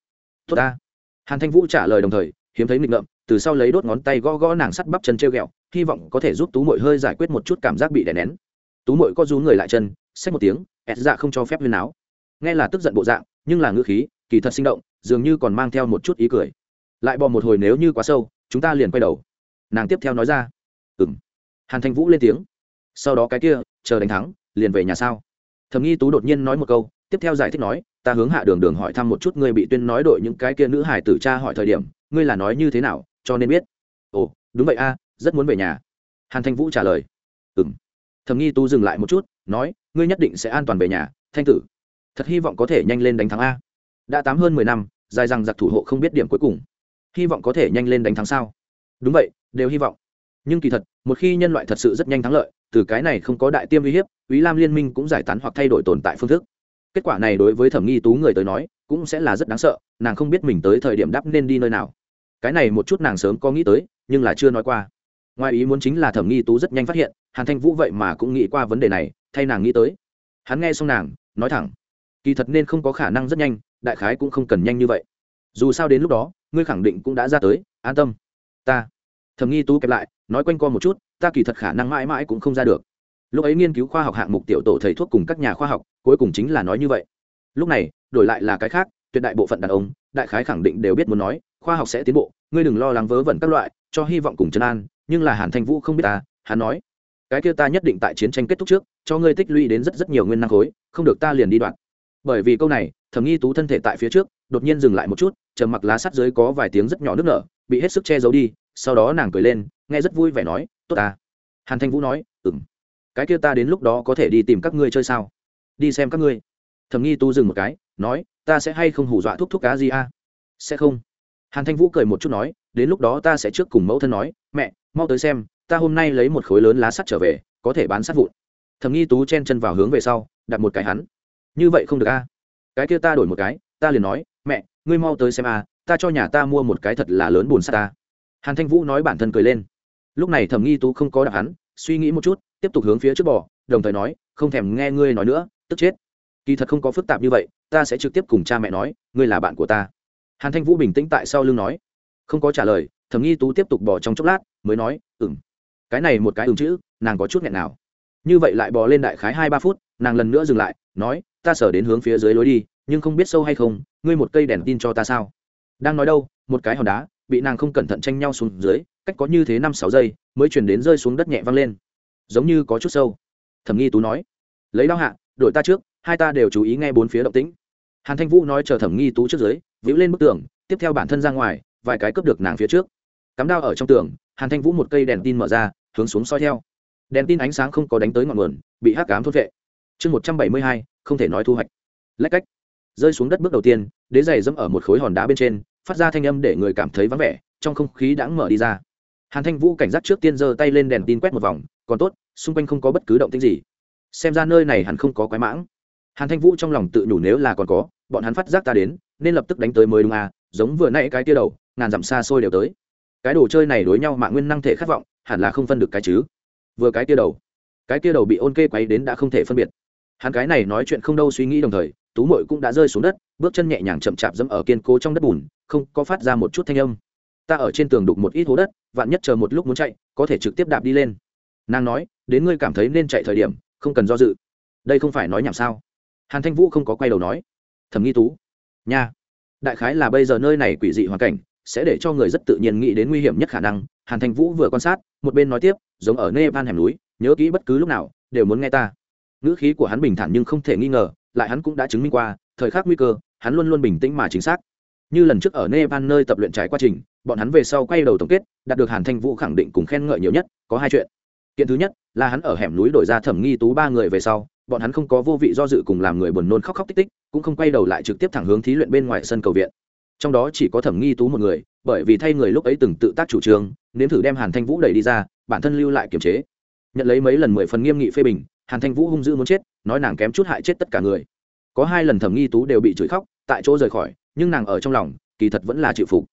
Tốt ta. Hàn thanh vũ trả lời đồng thời, hiếm thấy nghịch ngợm, từ sau lấy đốt ngón tay gõ gõ nàng sắt bắp chân treo ghẹo hy vọng có thể giúp tú mội hơi giải quyết một chút cảm giác bị đè nén. Tú mội có rú người lại chân, xách một tiếng, ẹt dạ không cho phép huyên áo nghe là tức giận bộ dạng, nhưng là ngữ khí, kỳ thật sinh động, dường như còn mang theo một chút ý cười. Lại bò một hồi nếu như quá sâu, chúng ta liền quay đầu. Nàng tiếp theo nói ra. Ừng hàn thanh vũ lên tiếng. Sau đó cái kia, chờ đánh thắng liền về nhà sao? Thầm nghi tú đột nhiên nói một câu, tiếp theo giải thích nói, ta hướng hạ đường đường hỏi thăm một chút ngươi bị tuyên nói đội những cái kia nữ hải tử cha hỏi thời điểm, ngươi là nói như thế nào, cho nên biết. Ồ, đúng vậy a, rất muốn về nhà. Hàn thanh vũ trả lời. Ừ m thầm nghi tú dừng lại một chút, nói, ngươi nhất định sẽ an toàn về nhà, thanh tử. Thật hy vọng có thể nhanh lên đánh thắng a. Đã tám hơn mười năm, dài rằng giặc thủ hộ không biết điểm cuối cùng. Hy vọng có thể nhanh lên đánh thắng sao? Đúng vậy, đều hy vọng. Nhưng kỳ thật, một khi nhân loại thật sự rất nhanh thắng lợi từ cái này không có đại tiêm uy hiếp ý lam liên minh cũng giải tán hoặc thay đổi tồn tại phương thức. Kết quả này đối với thẩm nghi tú người tới nói, cũng sẽ là rất đáng sợ, nàng không biết mình tới thời điểm đắp nên đi nơi nào. Cái này một chút nàng sớm có nghĩ tới, nhưng là chưa nói qua. Ngoài ý muốn chính là thẩm nghi tú rất nhanh phát hiện, hàn thanh vũ vậy mà cũng nghĩ qua vấn đề này, thay nàng nghĩ tới. Hắn nghe xong nàng, nói thẳng, kỳ thật nên không có khả năng rất nhanh, đại khái cũng không cần nhanh như vậy. Dù sao đến lúc đó, ngươi khẳng định cũng đã ra tới, an tâm. Ta. Thầm nghi tú kẹp lại, nói quanh co một chút ta kỳ thật khả năng mãi mãi cũng không ra được. Lúc ấy nghiên cứu khoa học hạng mục tiểu tổ thầy thuốc cùng các nhà khoa học, cuối cùng chính là nói như vậy. Lúc này, đổi lại là cái khác, tuyệt đại bộ phận đàn ông, đại khái khẳng định đều biết muốn nói, khoa học sẽ tiến bộ, ngươi đừng lo lắng vớ vẩn các loại, cho hy vọng cùng chân an, nhưng là hàn thanh vũ không biết ta, hắn nói, cái kia ta nhất định tại chiến tranh kết thúc trước, cho ngươi tích lũy đến rất rất nhiều nguyên năng khối, không được ta liền đi đoạn. Bởi vì câu này, thẩm nghi tú thân thể tại phía trước, đột nhiên dừng lại một chút, trầm mặc lá sắt dưới có vài tiếng rất nhỏ nước nở, bị hết sức che giấu đi, sau đó nàng cười lên, nghe rất vui vẻ nói tốt ta. Hàn thanh vũ nói ừng cái kia ta đến lúc đó có thể đi tìm các ngươi chơi sao? Đi xem các ngươi. Thầm nghi tu dừng một cái, nói, ta sẽ hay không hù dọa thúc thúc cá gì a? Sẽ không. Hàn thanh vũ cười một chút nói, đến lúc đó ta sẽ trước cùng mẫu thân nói, mẹ, mau tới xem, ta hôm nay lấy một khối lớn lá sắt trở về, có thể bán sắt vụn. Thầm nghi tú chen chân vào hướng về sau, đặt một cái hắn. Như vậy không được a. Cái kia ta đổi một cái. Ta liền nói, mẹ, ngươi mau tới xem a, ta cho nhà ta mua một cái thật là lớn buồn sắt ta hàn thanh vũ nói bản thân cười lên lúc này thẩm nghi tú không có đáp hắn suy nghĩ một chút tiếp tục hướng phía trước bỏ, đồng thời nói không thèm nghe ngươi nói nữa tức chết. Kỳ thật không có phức tạp như vậy ta sẽ trực tiếp cùng cha mẹ nói ngươi là bạn của ta. Hàn thanh vũ bình tĩnh tại sau lưng nói. Không có trả lời thẩm nghi tú tiếp tục bỏ trong chốc lát mới nói ừng cái này một cái ừng chữ nàng có chút nghẹn nào. Như vậy lại bò lên đại khái hai ba phút nàng lần nữa dừng lại nói ta sở đến hướng phía dưới lối đi nhưng không biết sâu hay không ngươi một cây đèn tin cho ta sao? Đang nói đâu một cái hòn đá bị nàng không cẩn thận tranh nhau xuống dưới cách có như thế năm sáu giây mới chuyển đến rơi xuống đất nhẹ văng lên. Giống như có chút sâu. Thẩm nghi tú nói, lấy đao hạ đội ta trước, hai ta đều chú ý nghe bốn phía động tĩnh. Hàn thanh vũ nói chờ thẩm nghi tú trước dưới vĩu lên bức tường, tiếp theo bản thân ra ngoài, vài cái cướp được nàng phía trước. Cắm đao ở trong tường, hàn thanh vũ một cây đèn tin mở ra, hướng xuống soi theo. Đèn tin ánh sáng không có đánh tới ngọn nguồn, bị hắc cám thốt vệ. Chương một trăm bảy mươi hai, không thể nói thu hoạch. Lách cách. Rơi xuống đất bước đầu tiên, đế giày dẫm ở một khối hòn đá bên trên, phát ra thanh âm để người cảm thấy vắng vẻ, trong không khí đã mở đi ra hàn thanh vũ cảnh giác trước tiên giơ tay lên đèn tin quét một vòng, còn tốt, xung quanh không có bất cứ động tĩnh gì. Xem ra nơi này hẳn không có quái mãng. Hàn thanh vũ trong lòng tự nhủ nếu là còn có, bọn hắn phát giác ta đến, nên lập tức đánh tới mới đúng à giống vừa nãy cái tia đầu, ngàn dặm xa xôi đều tới. Cái đồ chơi này đối nhau mạng nguyên năng thể khát vọng, hẳn là không phân được cái chứ. Vừa cái tia đầu, cái tia đầu bị ôn kê quấy đến đã không thể phân biệt. Hắn cái này nói chuyện không đâu suy nghĩ đồng thời, tú mội cũng đã rơi xuống đất, bước chân nhẹ nhàng chậm chạp dẫm ở kiên cố trong đất bùn, không có phát ra một chút thanh âm ta ở trên tường đục một ít hố đất, vạn nhất chờ một lúc muốn chạy, có thể trực tiếp đạp đi lên. Nàng nói, đến ngươi cảm thấy nên chạy thời điểm, không cần do dự. Đây không phải nói nhảm sao? Hàn thanh vũ không có quay đầu nói. Thầm nghi tú. Nha. Đại khái là bây giờ nơi này quỷ dị hoàn cảnh, sẽ để cho người rất tự nhiên nghĩ đến nguy hiểm nhất khả năng. Hàn thanh vũ vừa quan sát, một bên nói tiếp, giống ở nơi van hẻm núi, nhớ kỹ bất cứ lúc nào, đều muốn nghe ta. Ngữ khí của hắn bình thản nhưng không thể nghi ngờ, lại hắn cũng đã chứng minh qua, thời khắc nguy cơ, hắn luôn luôn bình tĩnh mà chính xác. Như lần trước ở nepal nơi tập luyện trải quá trình bọn hắn về sau quay đầu tổng kết, đạt được hàn thanh vũ khẳng định cùng khen ngợi nhiều nhất, có hai chuyện. Kiện thứ nhất, là hắn ở hẻm núi đổi ra thẩm nghi tú ba người về sau, bọn hắn không có vô vị do dự cùng làm người buồn nôn khóc khóc tích tích, cũng không quay đầu lại trực tiếp thẳng hướng thí luyện bên ngoài sân cầu viện. Trong đó chỉ có thẩm nghi tú một người, bởi vì thay người lúc ấy từng tự tác chủ trương, nếm thử đem hàn thanh vũ đẩy đi ra, bản thân lưu lại kiềm chế. Nhận lấy mấy lần mười phần nghiêm nghị phê bình, hàn thanh vũ hung dữ muốn chết, nói nàng kém chút hại chết tất cả người. Có hai lần thẩm nghi tú đều bị chửi khóc, tại chỗ rời khỏi, nhưng nàng ở trong lòng, kỳ thật vẫn là chịu phục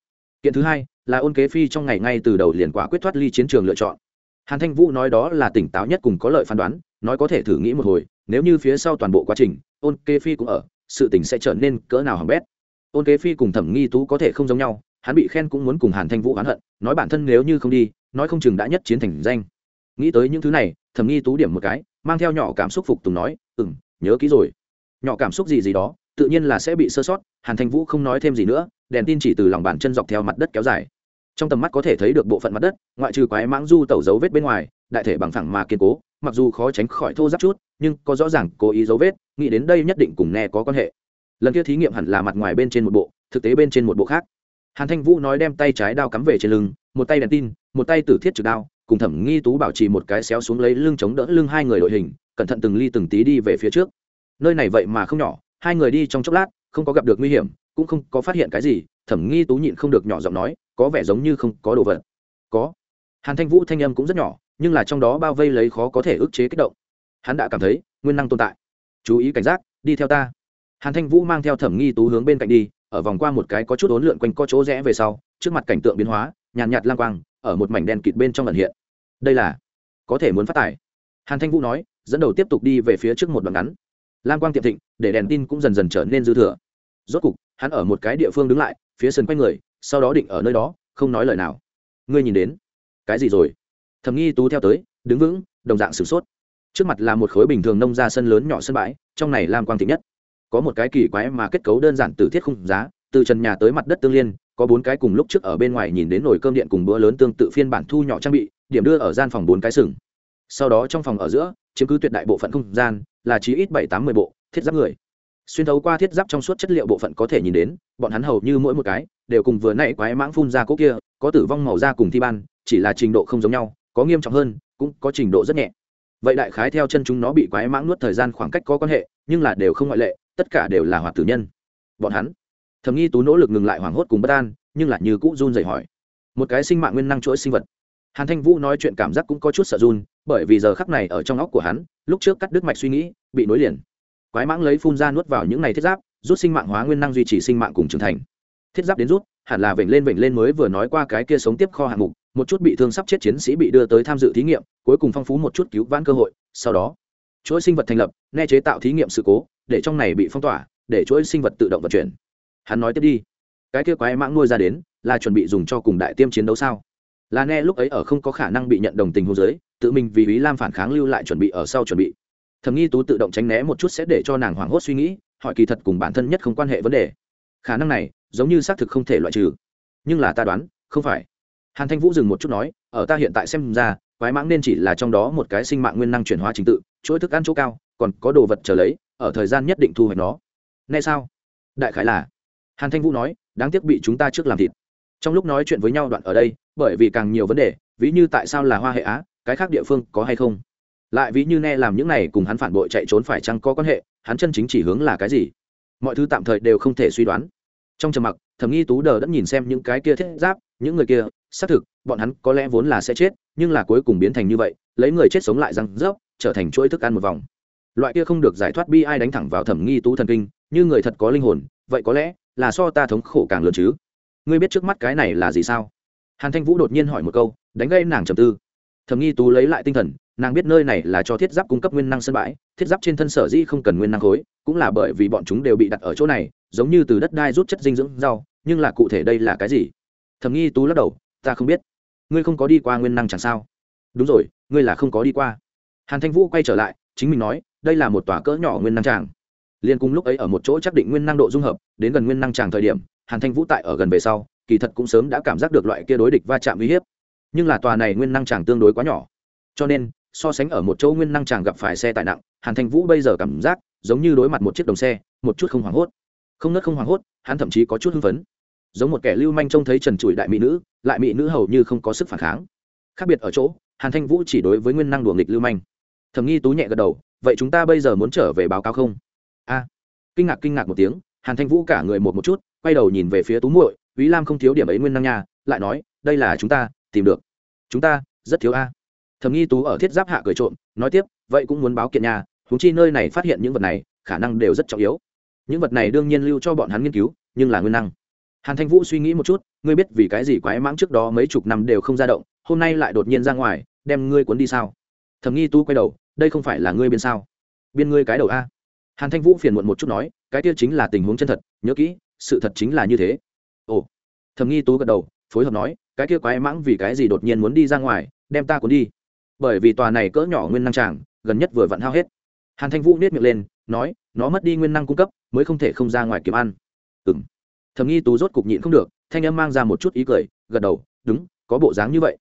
kiện thứ hai là ôn kế phi trong ngày ngay từ đầu liền quả quyết thoát ly chiến trường lựa chọn. Hàn thanh vũ nói đó là tỉnh táo nhất cùng có lợi phán đoán, nói có thể thử nghĩ một hồi, nếu như phía sau toàn bộ quá trình, ôn kế phi cũng ở, sự tình sẽ trở nên cỡ nào hỏng bét. Ôn kế phi cùng thẩm nghi tú có thể không giống nhau, hắn bị khen cũng muốn cùng hàn thanh vũ oán hận, nói bản thân nếu như không đi, nói không chừng đã nhất chiến thành danh. Nghĩ tới những thứ này, thẩm nghi tú điểm một cái, mang theo nhỏ cảm xúc phục tùng nói ừ m nhớ kỹ rồi. Nhỏ cảm xúc gì gì đó, tự nhiên là sẽ bị sơ sót, hàn thanh vũ không nói thêm gì nữa đèn tin chỉ từ lòng bàn chân dọc theo mặt đất kéo dài. Trong tầm mắt có thể thấy được bộ phận mặt đất, ngoại trừ quái mãng du tẩu dấu vết bên ngoài, đại thể bằng phẳng mà kiên cố, mặc dù khó tránh khỏi thô giáp chút, nhưng có rõ ràng cố ý dấu vết, nghĩ đến đây nhất định cùng nghe có quan hệ. Lần kia thí nghiệm hẳn là mặt ngoài bên trên một bộ, thực tế bên trên một bộ khác. Hàn thanh vũ nói đem tay trái đao cắm về trên lưng, một tay đèn tin, một tay tử thiết trực đao, cùng thẩm nghi tú bảo trì một cái xéo xuống lấy lưng chống đỡ lưng hai người đội hình, cẩn thận từng ly từng tí đi về phía trước. Nơi này vậy mà không nhỏ, hai người đi trong chốc lát, không có gặp được nguy hiểm cũng không có phát hiện cái gì thẩm nghi tú nhịn không được nhỏ giọng nói có vẻ giống như không có đồ vật. Có. Hàn thanh vũ thanh âm cũng rất nhỏ nhưng là trong đó bao vây lấy khó có thể ức chế kích động. Hắn đã cảm thấy nguyên năng tồn tại. Chú ý cảnh giác đi theo ta. Hàn thanh vũ mang theo thẩm nghi tú hướng bên cạnh đi ở vòng qua một cái có chút ốn lượn quanh co chỗ rẽ về sau trước mặt cảnh tượng biến hóa nhàn nhạt, nhạt lang quang ở một mảnh đen kịt bên trong lần hiện. Đây là có thể muốn phát tài hàn thanh vũ nói dẫn đầu tiếp tục đi về phía trước một đoạn ngắn. Lam quang tiệm thịnh để đèn tin cũng dần dần trở nên dư thừa. Rốt cục hắn ở một cái địa phương đứng lại, phía sân quanh người, sau đó định ở nơi đó, không nói lời nào. Ngươi nhìn đến. Cái gì rồi? Thầm nghi tú theo tới, đứng vững, đồng dạng sửng sốt. Trước mặt là một khối bình thường nông ra sân lớn nhỏ sân bãi, trong này lam quang thịnh nhất. Có một cái kỳ quái mà kết cấu đơn giản từ thiết khung giá, từ trần nhà tới mặt đất tương liên, có bốn cái cùng lúc trước ở bên ngoài nhìn đến nồi cơm điện cùng bữa lớn tương tự phiên bản thu nhỏ trang bị, điểm đưa ở gian phòng bốn cái sừng. Sau đó trong phòng ở giữa, chiếm cứ tuyệt đại bộ phận không gian, là chí ít bảy tám mươi bộ, thiết giáp người xuyên thấu qua thiết giáp trong suốt chất liệu bộ phận có thể nhìn đến, bọn hắn hầu như mỗi một cái đều cùng vừa nãy quái mãng phun ra cỗ kia, có tử vong màu da cùng thi ban, chỉ là trình độ không giống nhau, có nghiêm trọng hơn, cũng có trình độ rất nhẹ. Vậy đại khái theo chân chúng nó bị quái mãng nuốt thời gian khoảng cách có quan hệ, nhưng là đều không ngoại lệ, tất cả đều là hoạt tử nhân. Bọn hắn, thầm nghi tú nỗ lực ngừng lại hoảng hốt cùng bất an, nhưng là như cũ run dậy hỏi. Một cái sinh mạng nguyên năng chuỗi sinh vật. Hàn thanh vũ nói chuyện cảm giác cũng có chút sợ run, bởi vì giờ khắc này ở trong óc của hắn, lúc trước cắt đứt mạch suy nghĩ, bị nối liền quái mãng lấy phun ra nuốt vào những này thiết giáp, rút sinh mạng hóa nguyên năng duy trì sinh mạng cùng trưởng thành. Thiết giáp đến rút, hẳn là vểnh lên vểnh lên mới vừa nói qua cái kia sống tiếp kho hạng mục, một chút bị thương sắp chết chiến sĩ bị đưa tới tham dự thí nghiệm, cuối cùng phong phú một chút cứu vãn cơ hội, sau đó, chuỗi sinh vật thành lập, nghe chế tạo thí nghiệm sự cố, để trong này bị phong tỏa, để chuỗi sinh vật tự động vận chuyển. Hắn nói tiếp đi, cái kia quái mãng nuôi ra đến, là chuẩn bị dùng cho cùng đại tiêm chiến đấu sao? Là nghe lúc ấy ở không có khả năng bị nhận đồng tình hô giới, tự mình vì ý lam phản kháng lưu lại chuẩn bị ở sau chuẩn bị thầm nghi tú tự động tránh né một chút sẽ để cho nàng hoảng hốt suy nghĩ, hỏi kỳ thật cùng bản thân nhất không quan hệ vấn đề. Khả năng này, giống như xác thực không thể loại trừ. Nhưng là ta đoán, không phải. Hàn thanh vũ dừng một chút nói, ở ta hiện tại xem ra, quái mãng nên chỉ là trong đó một cái sinh mạng nguyên năng chuyển hóa trình tự, chuỗi thức ăn chỗ cao, còn có đồ vật trở lấy, ở thời gian nhất định thu hoạch nó. Nghe sao? Đại khái là. Hàn thanh vũ nói, đáng tiếc bị chúng ta trước làm thịt. Trong lúc nói chuyện với nhau đoạn ở đây, bởi vì càng nhiều vấn đề, ví như tại sao là hoa hệ á, cái khác địa phương có hay không? Lại ví như ne làm những này cùng hắn phản bội chạy trốn phải chăng có quan hệ, hắn chân chính chỉ hướng là cái gì? Mọi thứ tạm thời đều không thể suy đoán. Trong trầm mặc, thẩm nghi tú đờ đã nhìn xem những cái kia thiết giáp, những người kia, xác thực, bọn hắn có lẽ vốn là sẽ chết, nhưng là cuối cùng biến thành như vậy, lấy người chết sống lại răng rớp, trở thành chuỗi thức ăn một vòng. Loại kia không được giải thoát bi ai đánh thẳng vào thẩm nghi tú thần kinh, như người thật có linh hồn, vậy có lẽ là so ta thống khổ càng lớn chứ? Ngươi biết trước mắt cái này là gì sao? Hàn thanh vũ đột nhiên hỏi một câu, đánh gây nàng trầm tư. Thẩm nghi tú lấy lại tinh thần nàng biết nơi này là cho thiết giáp cung cấp nguyên năng sân bãi, thiết giáp trên thân sở dĩ không cần nguyên năng khối, cũng là bởi vì bọn chúng đều bị đặt ở chỗ này, giống như từ đất đai rút chất dinh dưỡng rau, nhưng là cụ thể đây là cái gì? Thầm nghi tú lắc đầu, ta không biết. Ngươi không có đi qua nguyên năng chẳng sao? Đúng rồi, ngươi là không có đi qua. Hàn thanh vũ quay trở lại, chính mình nói, đây là một tòa cỡ nhỏ nguyên năng tràng. Liên cùng lúc ấy ở một chỗ chắc định nguyên năng độ dung hợp, đến gần nguyên năng tràng thời điểm, hàn thanh vũ tại ở gần về sau, kỳ thật cũng sớm đã cảm giác được loại kia đối địch va chạm uy hiếp. Nhưng là tòa này nguyên năng tràng tương đối quá nhỏ. Cho nên so sánh ở một chỗ nguyên năng chàng gặp phải xe tải nặng hàn thanh vũ bây giờ cảm giác giống như đối mặt một chiếc đồng xe một chút không hoảng hốt. Không nớt không hoảng hốt hắn thậm chí có chút hưng phấn. Giống một kẻ lưu manh trông thấy trần trụi đại mỹ nữ lại mỹ nữ hầu như không có sức phản kháng. Khác biệt ở chỗ hàn thanh vũ chỉ đối với nguyên năng đùa nghịch lưu manh. Thầm nghi tú nhẹ gật đầu vậy chúng ta bây giờ muốn trở về báo cáo không? A. Kinh ngạc kinh ngạc một tiếng hàn thanh vũ cả người một một chút quay đầu nhìn về phía tú muội ý lam không thiếu điểm ấy nguyên năng nhà, lại nói đây là chúng ta tìm được. Chúng ta rất thiếu a thầm nghi tú ở thiết giáp hạ cười trộm, nói tiếp, vậy cũng muốn báo kiện nhà húng chi nơi này phát hiện những vật này, khả năng đều rất trọng yếu. Những vật này đương nhiên lưu cho bọn hắn nghiên cứu, nhưng là nguyên năng. Hàn thanh vũ suy nghĩ một chút, ngươi biết vì cái gì quái mãng trước đó mấy chục năm đều không ra động, hôm nay lại đột nhiên ra ngoài, đem ngươi cuốn đi sao? Thầm nghi tú quay đầu, đây không phải là ngươi biên sao? Biên ngươi cái đầu a. Hàn thanh vũ phiền muộn một chút nói, cái kia chính là tình huống chân thật, nhớ kỹ, sự thật chính là như thế. Ồ. Thầm nghi tú gật đầu, phối hợp nói, cái kia quái mãng vì cái gì đột nhiên muốn đi ra ngoài, đem ta cuốn đi? Bởi vì tòa này cỡ nhỏ nguyên năng tràng, gần nhất vừa vặn hao hết. Hàn thanh vũ nết miệng lên, nói, nó mất đi nguyên năng cung cấp, mới không thể không ra ngoài kiếm ăn. Ừng thầm nghi tú rốt cục nhịn không được, thanh âm mang ra một chút ý cười, gật đầu, đúng, có bộ dáng như vậy.